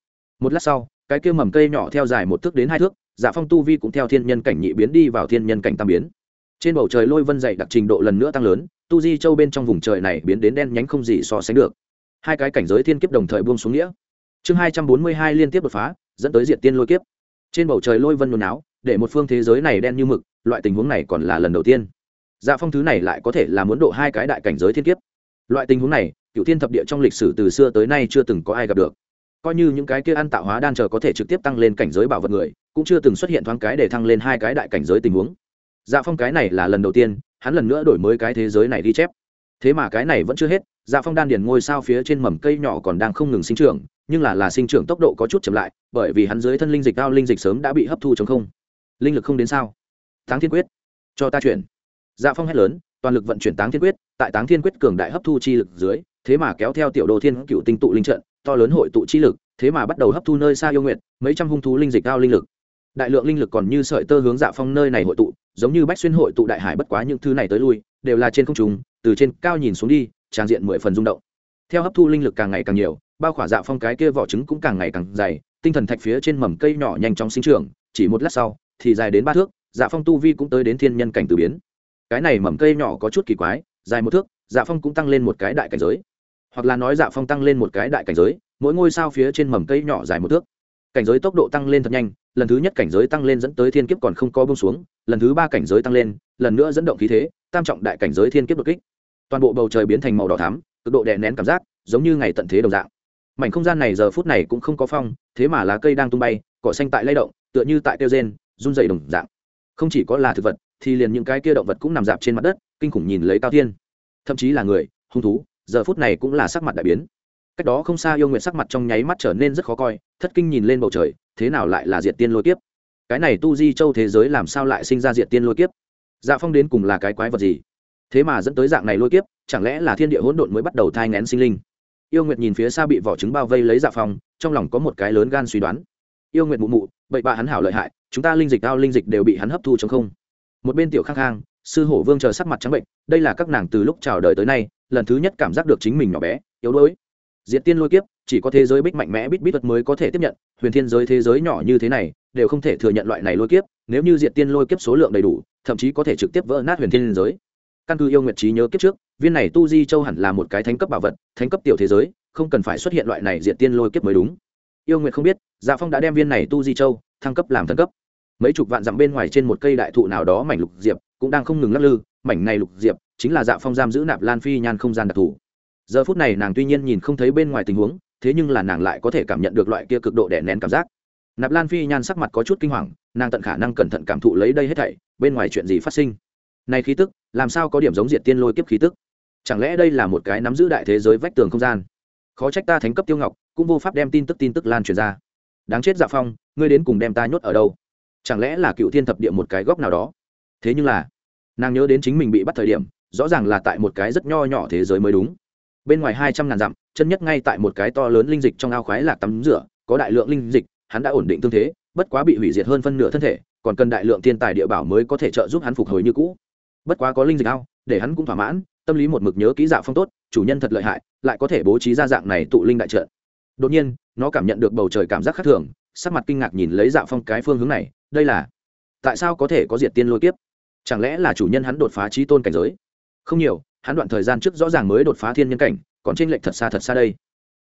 Speaker 1: Một lát sau, cái kia mầm cây nhỏ theo dài một thước đến hai thước dạ phong tu vi cũng theo thiên nhân cảnh nhị biến đi vào thiên nhân cảnh tam biến trên bầu trời lôi vân dày đặc trình độ lần nữa tăng lớn, tu di châu bên trong vùng trời này biến đến đen nhánh không gì so sánh được. Hai cái cảnh giới thiên kiếp đồng thời buông xuống nghĩa. Chương hai trăm bốn mươi hai liên tiếp đột phá, dẫn tới diện tiên lôi kiếp. Trên bầu trời lôi vân nôn áo để một phương thế giới này đen như mực, loại tình huống này còn là lần đầu tiên. Dạ phong thứ này lại có thể là muốn độ hai cái đại cảnh giới thiên kiếp. Loại tình huống này cựu thiên thập địa trong lịch sử từ xưa tới nay chưa từng có ai gặp được. Coi như những cái kia ăn tạo hóa đan chờ có thể trực tiếp tăng lên cảnh giới bảo vật người, cũng chưa từng xuất hiện thoáng cái để thăng lên hai cái đại cảnh giới tình huống dạ phong cái này là lần đầu tiên, hắn lần nữa đổi mới cái thế giới này ghi chép. Thế mà cái này vẫn chưa hết dạ phong đan điền ngôi sao phía trên mầm cây nhỏ còn đang không ngừng sinh trưởng, nhưng là là sinh trưởng tốc độ có chút chậm lại, bởi vì hắn dưới thân linh dịch cao linh dịch sớm đã bị hấp thu chống không. Linh lực không đến sao? Táng thiên quyết, cho ta chuyển. Dạ phong hét lớn, toàn lực vận chuyển táng thiên quyết, tại táng thiên quyết cường đại hấp thu chi lực dưới, thế mà kéo theo tiểu đồ thiên cựu tinh tụ linh trận, to lớn hội tụ chi lực, thế mà bắt đầu hấp thu nơi xa yêu nguyện, mấy trăm hung thú linh dịch cao linh lực. Đại lượng linh lực còn như sợi tơ hướng dạ phong nơi này hội tụ giống như bách xuyên hội tụ đại hải bất quá những thứ này tới lui, đều là trên không trung, từ trên cao nhìn xuống đi, trang diện mười phần rung động. Theo hấp thu linh lực càng ngày càng nhiều, bao khỏa dạ phong cái kia vỏ trứng cũng càng ngày càng dày, tinh thần thạch phía trên mầm cây nhỏ nhanh chóng sinh trưởng, chỉ một lát sau, thì dài đến ba thước dạ phong tu vi cũng tới đến thiên nhân cảnh từ biến. Cái này mầm cây nhỏ có chút kỳ quái, dài một thước dạ phong cũng tăng lên một cái đại cảnh giới. Hoặc là nói dạ phong tăng lên một cái đại cảnh giới, mỗi ngôi sao phía trên mầm cây nhỏ dài một thước. Cảnh giới tốc độ tăng lên thật nhanh lần thứ nhất cảnh giới tăng lên dẫn tới thiên kiếp còn không có bông xuống, lần thứ ba cảnh giới tăng lên, lần nữa dẫn động khí thế, tam trọng đại cảnh giới thiên kiếp đột kích. Toàn bộ bầu trời biến thành màu đỏ thắm, cực độ đè nén cảm giác, giống như ngày tận thế đồng dạng. Mảnh không gian này giờ phút này cũng không có phong, thế mà lá cây đang tung bay, cỏ xanh tại lay động, tựa như tại tiêu gen run dày đồng dạng. Không chỉ có là thực vật, thì liền những cái kia động vật cũng nằm dạp trên mặt đất, kinh khủng nhìn lấy cao thiên. Thậm chí là người, hung thú, giờ phút này cũng là sắc mặt đại biến cách đó không xa yêu nguyện sắc mặt trong nháy mắt trở nên rất khó coi, thất kinh nhìn lên bầu trời, thế nào lại là diệt tiên lôi kiếp? Cái này tu di châu thế giới làm sao lại sinh ra diệt tiên lôi kiếp? Dạ phong đến cùng là cái quái vật gì? Thế mà dẫn tới dạng này lôi kiếp, chẳng lẽ là thiên địa hỗn độn mới bắt đầu thai ngén sinh linh? Yêu nguyệt nhìn phía xa bị vỏ trứng bao vây lấy dạ phong, trong lòng có một cái lớn gan suy đoán. Yêu nguyệt mụ mụ, bậy bạ hắn hảo lợi hại, chúng ta linh dịch cao linh dịch đều bị hắn hấp thu chống không. Một bên tiểu khang khang, sư hổ vương chờ sắc mặt trắng bệnh, đây là các nàng từ lúc chào đời tới nay, lần thứ nhất cảm giác được chính mình nhỏ bé, yếu đuối. Diệt tiên lôi kiếp, chỉ có thế giới bích mạnh mẽ bít bít vật mới có thể tiếp nhận, huyền thiên giới thế giới nhỏ như thế này, đều không thể thừa nhận loại này lôi kiếp, nếu như diệt tiên lôi kiếp số lượng đầy đủ, thậm chí có thể trực tiếp vỡ nát huyền thiên giới. Căn cứ yêu nguyệt trí nhớ kiếp trước, viên này tu di châu hẳn là một cái thánh cấp bảo vật, thánh cấp tiểu thế giới, không cần phải xuất hiện loại này diệt tiên lôi kiếp mới đúng. Yêu nguyệt không biết dạ phong đã đem viên này tu di châu thăng cấp làm thần cấp. Mấy chục vạn dặm bên ngoài trên một cây đại thụ nào đó mảnh lục diệp, cũng đang không ngừng lắc lư, mảnh này lục diệp chính là dạ phong giam giữ nạp lan phi nhan không gian đặc thù giờ phút này nàng tuy nhiên nhìn không thấy bên ngoài tình huống, thế nhưng là nàng lại có thể cảm nhận được loại kia cực độ đè nén cảm giác. Nạp lan phi nhan sắc mặt có chút kinh hoàng, nàng tận khả năng cẩn thận cảm thụ lấy đây hết thảy, bên ngoài chuyện gì phát sinh? Này khí tức, làm sao có điểm giống diệt tiên lôi kiếp khí tức? Chẳng lẽ đây là một cái nắm giữ đại thế giới vách tường không gian? Khó trách ta thánh cấp tiêu ngọc, cũng vô pháp đem tin tức tin tức lan truyền ra. Đáng chết dạ phong, ngươi đến cùng đem ta nhốt ở đâu? Chẳng lẽ là cựu thiên thập địa một cái góc nào đó? Thế nhưng là, nàng nhớ đến chính mình bị bắt thời điểm, rõ ràng là tại một cái rất nho nhỏ thế giới mới đúng bên ngoài hai trăm ngàn dặm, chân nhất ngay tại một cái to lớn linh dịch trong ao khoái lạc tắm rửa, có đại lượng linh dịch, hắn đã ổn định tương thế, bất quá bị hủy diệt hơn phân nửa thân thể, còn cần đại lượng thiên tài địa bảo mới có thể trợ giúp hắn phục hồi như cũ. Bất quá có linh dịch ao, để hắn cũng thỏa mãn, tâm lý một mực nhớ kỹ dạ phong tốt, chủ nhân thật lợi hại, lại có thể bố trí ra dạng này tụ linh đại trợ đột nhiên, nó cảm nhận được bầu trời cảm giác khác thường, sắc mặt kinh ngạc nhìn lấy dạ phong cái phương hướng này, đây là, tại sao có thể có diệt tiên lôi kiếp? Chẳng lẽ là chủ nhân hắn đột phá trí tôn cảnh giới? Không nhiều hắn đoạn thời gian trước rõ ràng mới đột phá thiên nhân cảnh, còn trên lệnh thật xa thật xa đây.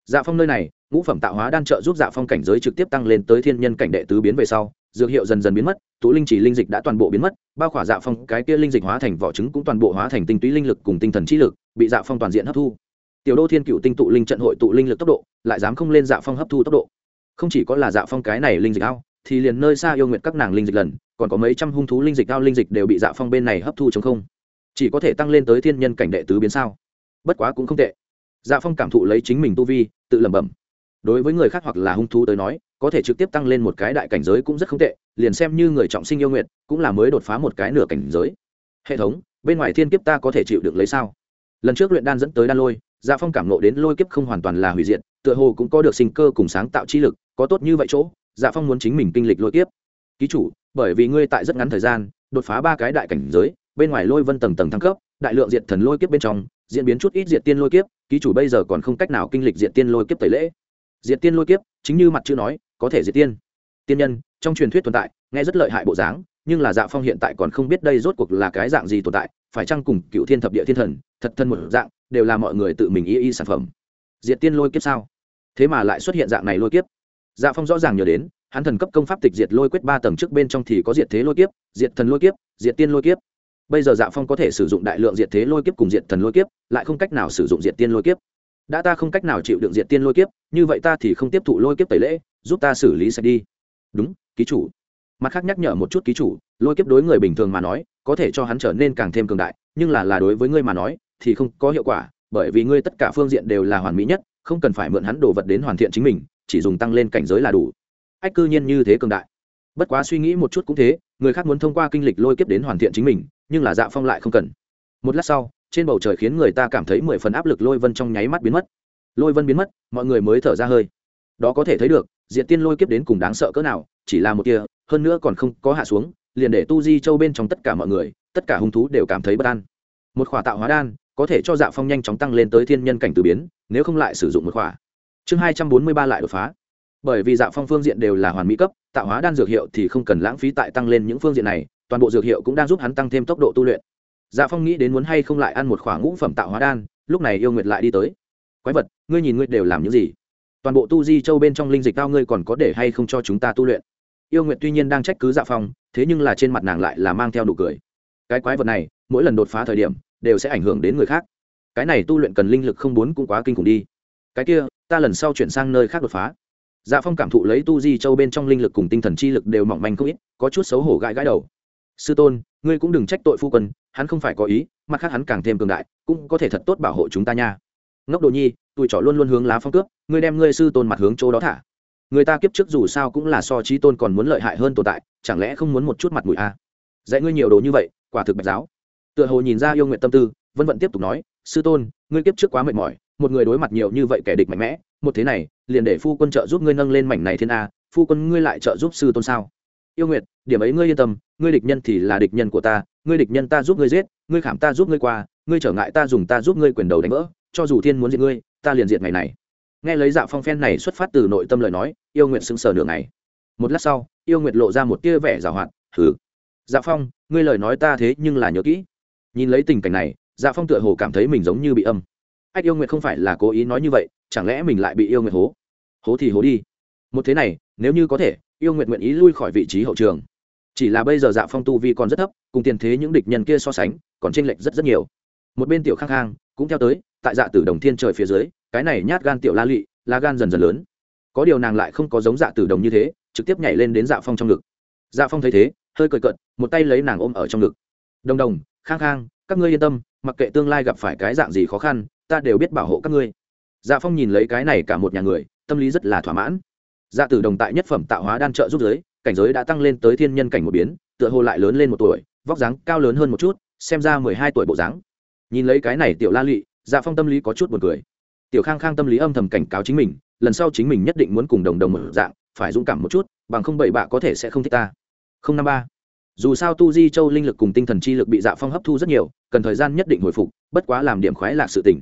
Speaker 1: Dạ phong nơi này, ngũ phẩm tạo hóa đan trợ giúp dạ phong cảnh giới trực tiếp tăng lên tới thiên nhân cảnh đệ tứ biến về sau, dược hiệu dần dần biến mất, tú linh chỉ linh dịch đã toàn bộ biến mất, bao khỏa dạ phong cái kia linh dịch hóa thành vỏ trứng cũng toàn bộ hóa thành tinh túy linh lực cùng tinh thần trí lực, bị dạ phong toàn diện hấp thu. Tiểu đô thiên cựu tinh tụ linh trận hội tụ linh lực tốc độ, lại dám không lên dạ phong hấp thu tốc độ. Không chỉ có là dạ phong cái này linh dịch ao, thì liền nơi xa yêu nguyện các nàng linh dịch lần, còn có mấy trăm hung thú linh dịch ao linh dịch đều bị dạ phong bên này hấp thu chống không chỉ có thể tăng lên tới thiên nhân cảnh đệ tứ biến sao. Bất quá cũng không tệ. Dạ phong cảm thụ lấy chính mình tu vi, tự lẩm bẩm. Đối với người khác hoặc là hung thú tới nói, có thể trực tiếp tăng lên một cái đại cảnh giới cũng rất không tệ, liền xem như người trọng sinh yêu nguyện, cũng là mới đột phá một cái nửa cảnh giới. Hệ thống, bên ngoài thiên kiếp ta có thể chịu được lấy sao? Lần trước luyện đan dẫn tới đan lôi dạ phong cảm nộ đến lôi kiếp không hoàn toàn là hủy diệt, tựa hồ cũng có được sinh cơ cùng sáng tạo chi lực, có tốt như vậy chỗ dạ phong muốn chính mình kinh lịch lôi kiếp. Ký chủ, bởi vì ngươi tại rất ngắn thời gian, đột phá ba cái đại cảnh giới bên ngoài lôi vân tầng tầng thăng cấp, đại lượng diệt thần lôi kiếp bên trong, diễn biến chút ít diệt tiên lôi kiếp, ký chủ bây giờ còn không cách nào kinh lịch diệt tiên lôi kiếp tẩy lễ. Diệt tiên lôi kiếp, chính như mặt chữ nói, có thể diệt tiên. Tiên nhân, trong truyền thuyết tồn tại, nghe rất lợi hại bộ dáng, nhưng là dạ phong hiện tại còn không biết đây rốt cuộc là cái dạng gì tồn tại, phải chăng cùng cựu thiên thập địa thiên thần, thật thân một dạng, đều là mọi người tự mình y y sản phẩm. Diệt tiên lôi kiếp sao? Thế mà lại xuất hiện dạng này lôi kiếp. Dạ phong rõ ràng nhớ đến, hắn thần cấp công pháp tịch diệt lôi quyết ba tầng trước bên trong thì có diệt thế lôi kiếp, diệt thần lôi kiếp, diệt tiên lôi kiếp bây giờ dạ phong có thể sử dụng đại lượng diệt thế lôi kiếp cùng diệt thần lôi kiếp, lại không cách nào sử dụng diệt tiên lôi kiếp. Đã ta không cách nào chịu đựng diện tiên lôi kiếp, như vậy ta thì không tiếp thụ lôi kiếp tẩy lễ, giúp ta xử lý sạch đi. Đúng, ký chủ. Mặt khác nhắc nhở một chút ký chủ, lôi kiếp đối người bình thường mà nói, có thể cho hắn trở nên càng thêm cường đại, nhưng là là đối với ngươi mà nói, thì không có hiệu quả, bởi vì ngươi tất cả phương diện đều là hoàn mỹ nhất, không cần phải mượn hắn đồ vật đến hoàn thiện chính mình, chỉ dùng tăng lên cảnh giới là đủ. Ách, cư nhiên như thế cường đại. Bất quá suy nghĩ một chút cũng thế, người khác muốn thông qua kinh lịch lôi kiếp đến hoàn thiện chính mình nhưng là dạ phong lại không cần. Một lát sau, trên bầu trời khiến người ta cảm thấy mười phần áp lực lôi vân trong nháy mắt biến mất. Lôi vân biến mất, mọi người mới thở ra hơi. Đó có thể thấy được diện tiên lôi kiếp đến cùng đáng sợ cỡ nào, chỉ là một kia hơn nữa còn không có hạ xuống, liền để tu di châu bên trong tất cả mọi người, tất cả hung thú đều cảm thấy bất an. Một khỏa tạo hóa đan, có thể cho dạ phong nhanh chóng tăng lên tới thiên nhân cảnh từ biến, nếu không lại sử dụng một khỏa. Chương hai trăm bốn mươi ba lại đột phá. Bởi vì dạ phong phương diện đều là hoàn mỹ cấp, tạo hóa đan dược hiệu thì không cần lãng phí tại tăng lên những phương diện này toàn bộ dược hiệu cũng đang giúp hắn tăng thêm tốc độ tu luyện. Dạ phong nghĩ đến muốn hay không lại ăn một khoảng ngũ phẩm tạo hóa đan, lúc này yêu nguyệt lại đi tới. Quái vật, ngươi nhìn ngươi đều làm những gì? Toàn bộ tu di châu bên trong linh dịch cao ngươi còn có để hay không cho chúng ta tu luyện? Yêu nguyệt tuy nhiên đang trách cứ dạ phong, thế nhưng là trên mặt nàng lại là mang theo nụ cười. Cái quái vật này, mỗi lần đột phá thời điểm, đều sẽ ảnh hưởng đến người khác. Cái này tu luyện cần linh lực không bốn cũng quá kinh khủng đi. Cái kia, ta lần sau chuyển sang nơi khác đột phá. Dạ phong cảm thụ lấy tu di châu bên trong linh lực cùng tinh thần chi lực đều mỏng manh không ít, có chút xấu hổ gãi gãi đầu sư tôn, ngươi cũng đừng trách tội phu quân, hắn không phải có ý, mặt khác hắn càng thêm cường đại, cũng có thể thật tốt bảo hộ chúng ta nha. Ngốc đồ nhi tụi trỏ luôn luôn hướng lá phong cướp, ngươi đem ngươi sư tôn mặt hướng chỗ đó thả. Người ta kiếp trước dù sao cũng là so trí tôn còn muốn lợi hại hơn tồn tại, chẳng lẽ không muốn một chút mặt mũi a à? dạy ngươi nhiều đồ như vậy, quả thực bạch giáo. Tựa hồ nhìn ra yêu nguyện tâm tư, vân vận tiếp tục nói, sư tôn, ngươi kiếp trước quá mệt mỏi, một người đối mặt nhiều như vậy kẻ địch mạnh mẽ, một thế này, liền để phu quân trợ giúp ngươi nâng lên mảnh này thiên a, phu quân ngươi lại trợ giúp sư tôn sao? Yêu nguyệt, điểm ấy ngươi yên tâm, ngươi địch nhân thì là địch nhân của ta, ngươi địch nhân ta giúp ngươi giết, ngươi khảm ta giúp ngươi qua, ngươi trở ngại ta dùng ta giúp ngươi quyền đầu đánh vỡ, cho dù thiên muốn diệt ngươi, ta liền diệt ngày này. Nghe lấy dạ phong phen này xuất phát từ nội tâm lời nói, yêu nguyệt sững sờ nửa ngày. Một lát sau, yêu nguyệt lộ ra một tia vẻ giảo hoạt thử dạ phong, ngươi lời nói ta thế nhưng là nhớ kỹ. Nhìn lấy tình cảnh này dạ phong tựa hồ cảm thấy mình giống như bị âm. Ách yêu nguyệt không phải là cố ý nói như vậy, chẳng lẽ mình lại bị yêu nguyệt hố? Hố thì hố đi. Một thế này, nếu như có thể yêu nguyệt nguyện ý lui khỏi vị trí hậu trường. Chỉ là bây giờ dạ phong tu vi còn rất thấp, cùng tiền thế những địch nhân kia so sánh, còn tranh lệch rất rất nhiều. Một bên tiểu khang khang cũng theo tới, tại dạ tử đồng thiên trời phía dưới, cái này nhát gan tiểu la lị la gan dần dần lớn. Có điều nàng lại không có giống dạ tử đồng như thế, trực tiếp nhảy lên đến dạ phong trong ngực. Dạ phong thấy thế, hơi cười cận một tay lấy nàng ôm ở trong ngực. Đồng đồng, khang khang, các ngươi yên tâm, mặc kệ tương lai gặp phải cái dạng gì khó khăn, ta đều biết bảo hộ các ngươi. Dạ phong nhìn lấy cái này cả một nhà người, tâm lý rất là thỏa mãn dạ tử đồng tại nhất phẩm tạo hóa đan trợ giúp giới, cảnh giới đã tăng lên tới thiên nhân cảnh một biến, tựa hồ lại lớn lên một tuổi, vóc dáng cao lớn hơn một chút, xem ra mười hai tuổi bộ dáng. Nhìn lấy cái này tiểu la lụy dạ phong tâm lý có chút b u ồ n cười. Tiểu khang khang tâm lý âm thầm cảnh cáo chính mình, lần sau chính mình nhất định muốn cùng đồng đồng một dạng, phải dũng cảm một chút, bằng không bậy bạ có thể sẽ không thích ta. Không năm ba. Dù sao tu di châu linh lực cùng tinh thần chi lực bị dạ phong hấp thu rất nhiều, cần thời gian nhất định hồi phục, bất quá làm điểm khoái lạc sự tỉnh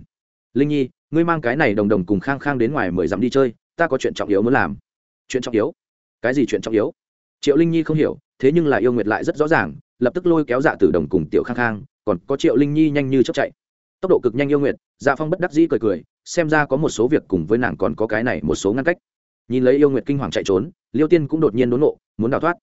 Speaker 1: linh nhi, ngươi mang cái này đồng đồng cùng khang khang đến ngoài mười dặm đi chơi, ta có chuyện trọng yếu muốn làm chuyện trọng yếu. Cái gì chuyện trọng yếu? Triệu linh nhi không hiểu, thế nhưng là yêu nguyệt lại rất rõ ràng, lập tức lôi kéo dạ tử đồng cùng tiểu khang khang, còn có triệu linh nhi nhanh như chấp chạy. Tốc độ cực nhanh yêu nguyệt dạ phong bất đắc dĩ cười cười, xem ra có một số việc cùng với nàng còn có cái này một số ngăn cách. Nhìn lấy yêu nguyệt kinh hoàng chạy trốn, liêu tiên cũng đột nhiên đốn nộ, muốn đào thoát.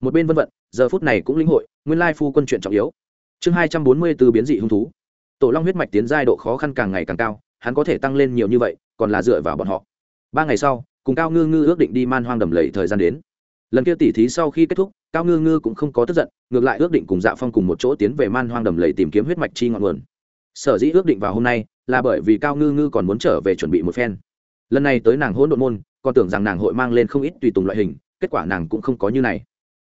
Speaker 1: Một bên vân vận, giờ phút này cũng linh hội, nguyên lai phu quân chuyện trọng yếu. Chương hai trăm bốn mươi từ biến dị hung thú. Tổ long huyết mạch tiến giai độ khó khăn càng ngày càng cao, hắn có thể tăng lên nhiều như vậy, còn là dựa vào bọn họ. Ba ngày sau cùng cao ngư ngư ước định đi man hoang đầm lầy thời gian đến. Lần kia tỉ thí sau khi kết thúc, cao ngư ngư cũng không có tức giận, ngược lại ước định cùng dạ phong cùng một chỗ tiến về man hoang đầm lầy tìm kiếm huyết mạch chi ngọn nguồn. Sở dĩ ước định vào hôm nay, là bởi vì cao ngư ngư còn muốn trở về chuẩn bị một phen. Lần này tới nàng hỗn độn môn, còn tưởng rằng nàng hội mang lên không ít tùy tùng loại hình, kết quả nàng cũng không có như này.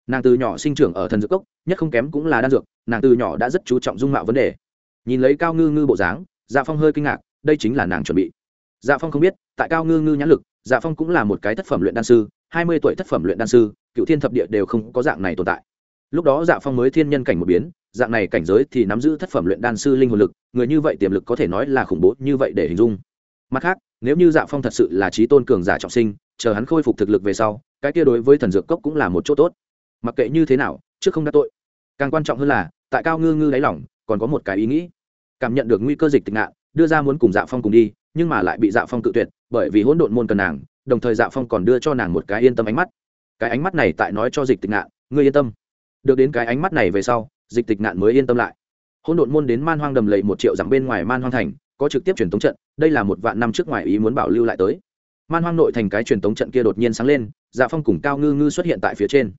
Speaker 1: Nàng từ nhỏ sinh trưởng ở thần dược cốc, nhất không kém cũng là đan dược, nàng từ nhỏ đã rất chú trọng dung mạo vấn đề. Nhìn lấy cao ngư ngư bộ dáng dạ phong hơi kinh ngạc, đây chính là nàng chuẩn bị. Dạ phong không biết, tại cao ngư ngư nhãn lực dạ phong cũng là một cái thất phẩm luyện đan sư, hai mươi tuổi thất phẩm luyện đan sư cựu thiên thập địa đều không có dạng này tồn tại. Lúc đó dạ phong mới thiên nhân cảnh một biến, dạng này cảnh giới thì nắm giữ thất phẩm luyện đan sư linh hồn lực, người như vậy tiềm lực có thể nói là khủng bố như vậy để hình dung. Mặt khác, nếu như dạ phong thật sự là trí tôn cường giả trọng sinh, chờ hắn khôi phục thực lực về sau, cái kia đối với thần dược cốc cũng là một chỗ tốt. Mặc kệ như thế nào, trước không đắc tội. Càng quan trọng hơn là, tại cao ngư ngư đáy lỏng còn có một cái ý nghĩ. Cảm nhận được nguy cơ dịch tịch nạn, đưa ra muốn cùng dạ phong cùng đi nhưng mà lại bị dạ phong cự tuyệt, bởi vì hỗn độn môn cần nàng, đồng thời dạ phong còn đưa cho nàng một cái yên tâm ánh mắt. Cái ánh mắt này tại nói cho dịch tịch nạn ngươi yên tâm. Được đến cái ánh mắt này về sau, dịch tịch nạn mới yên tâm lại. Hỗn độn môn đến man hoang đầm lầy một triệu dặm bên ngoài man hoang thành, có trực tiếp truyền tống trận, đây là một vạn năm trước ngoài ý muốn bảo lưu lại tới. Man hoang nội thành cái truyền tống trận kia đột nhiên sáng lên dạ phong cùng cao ngư ngư xuất hiện tại phía trên.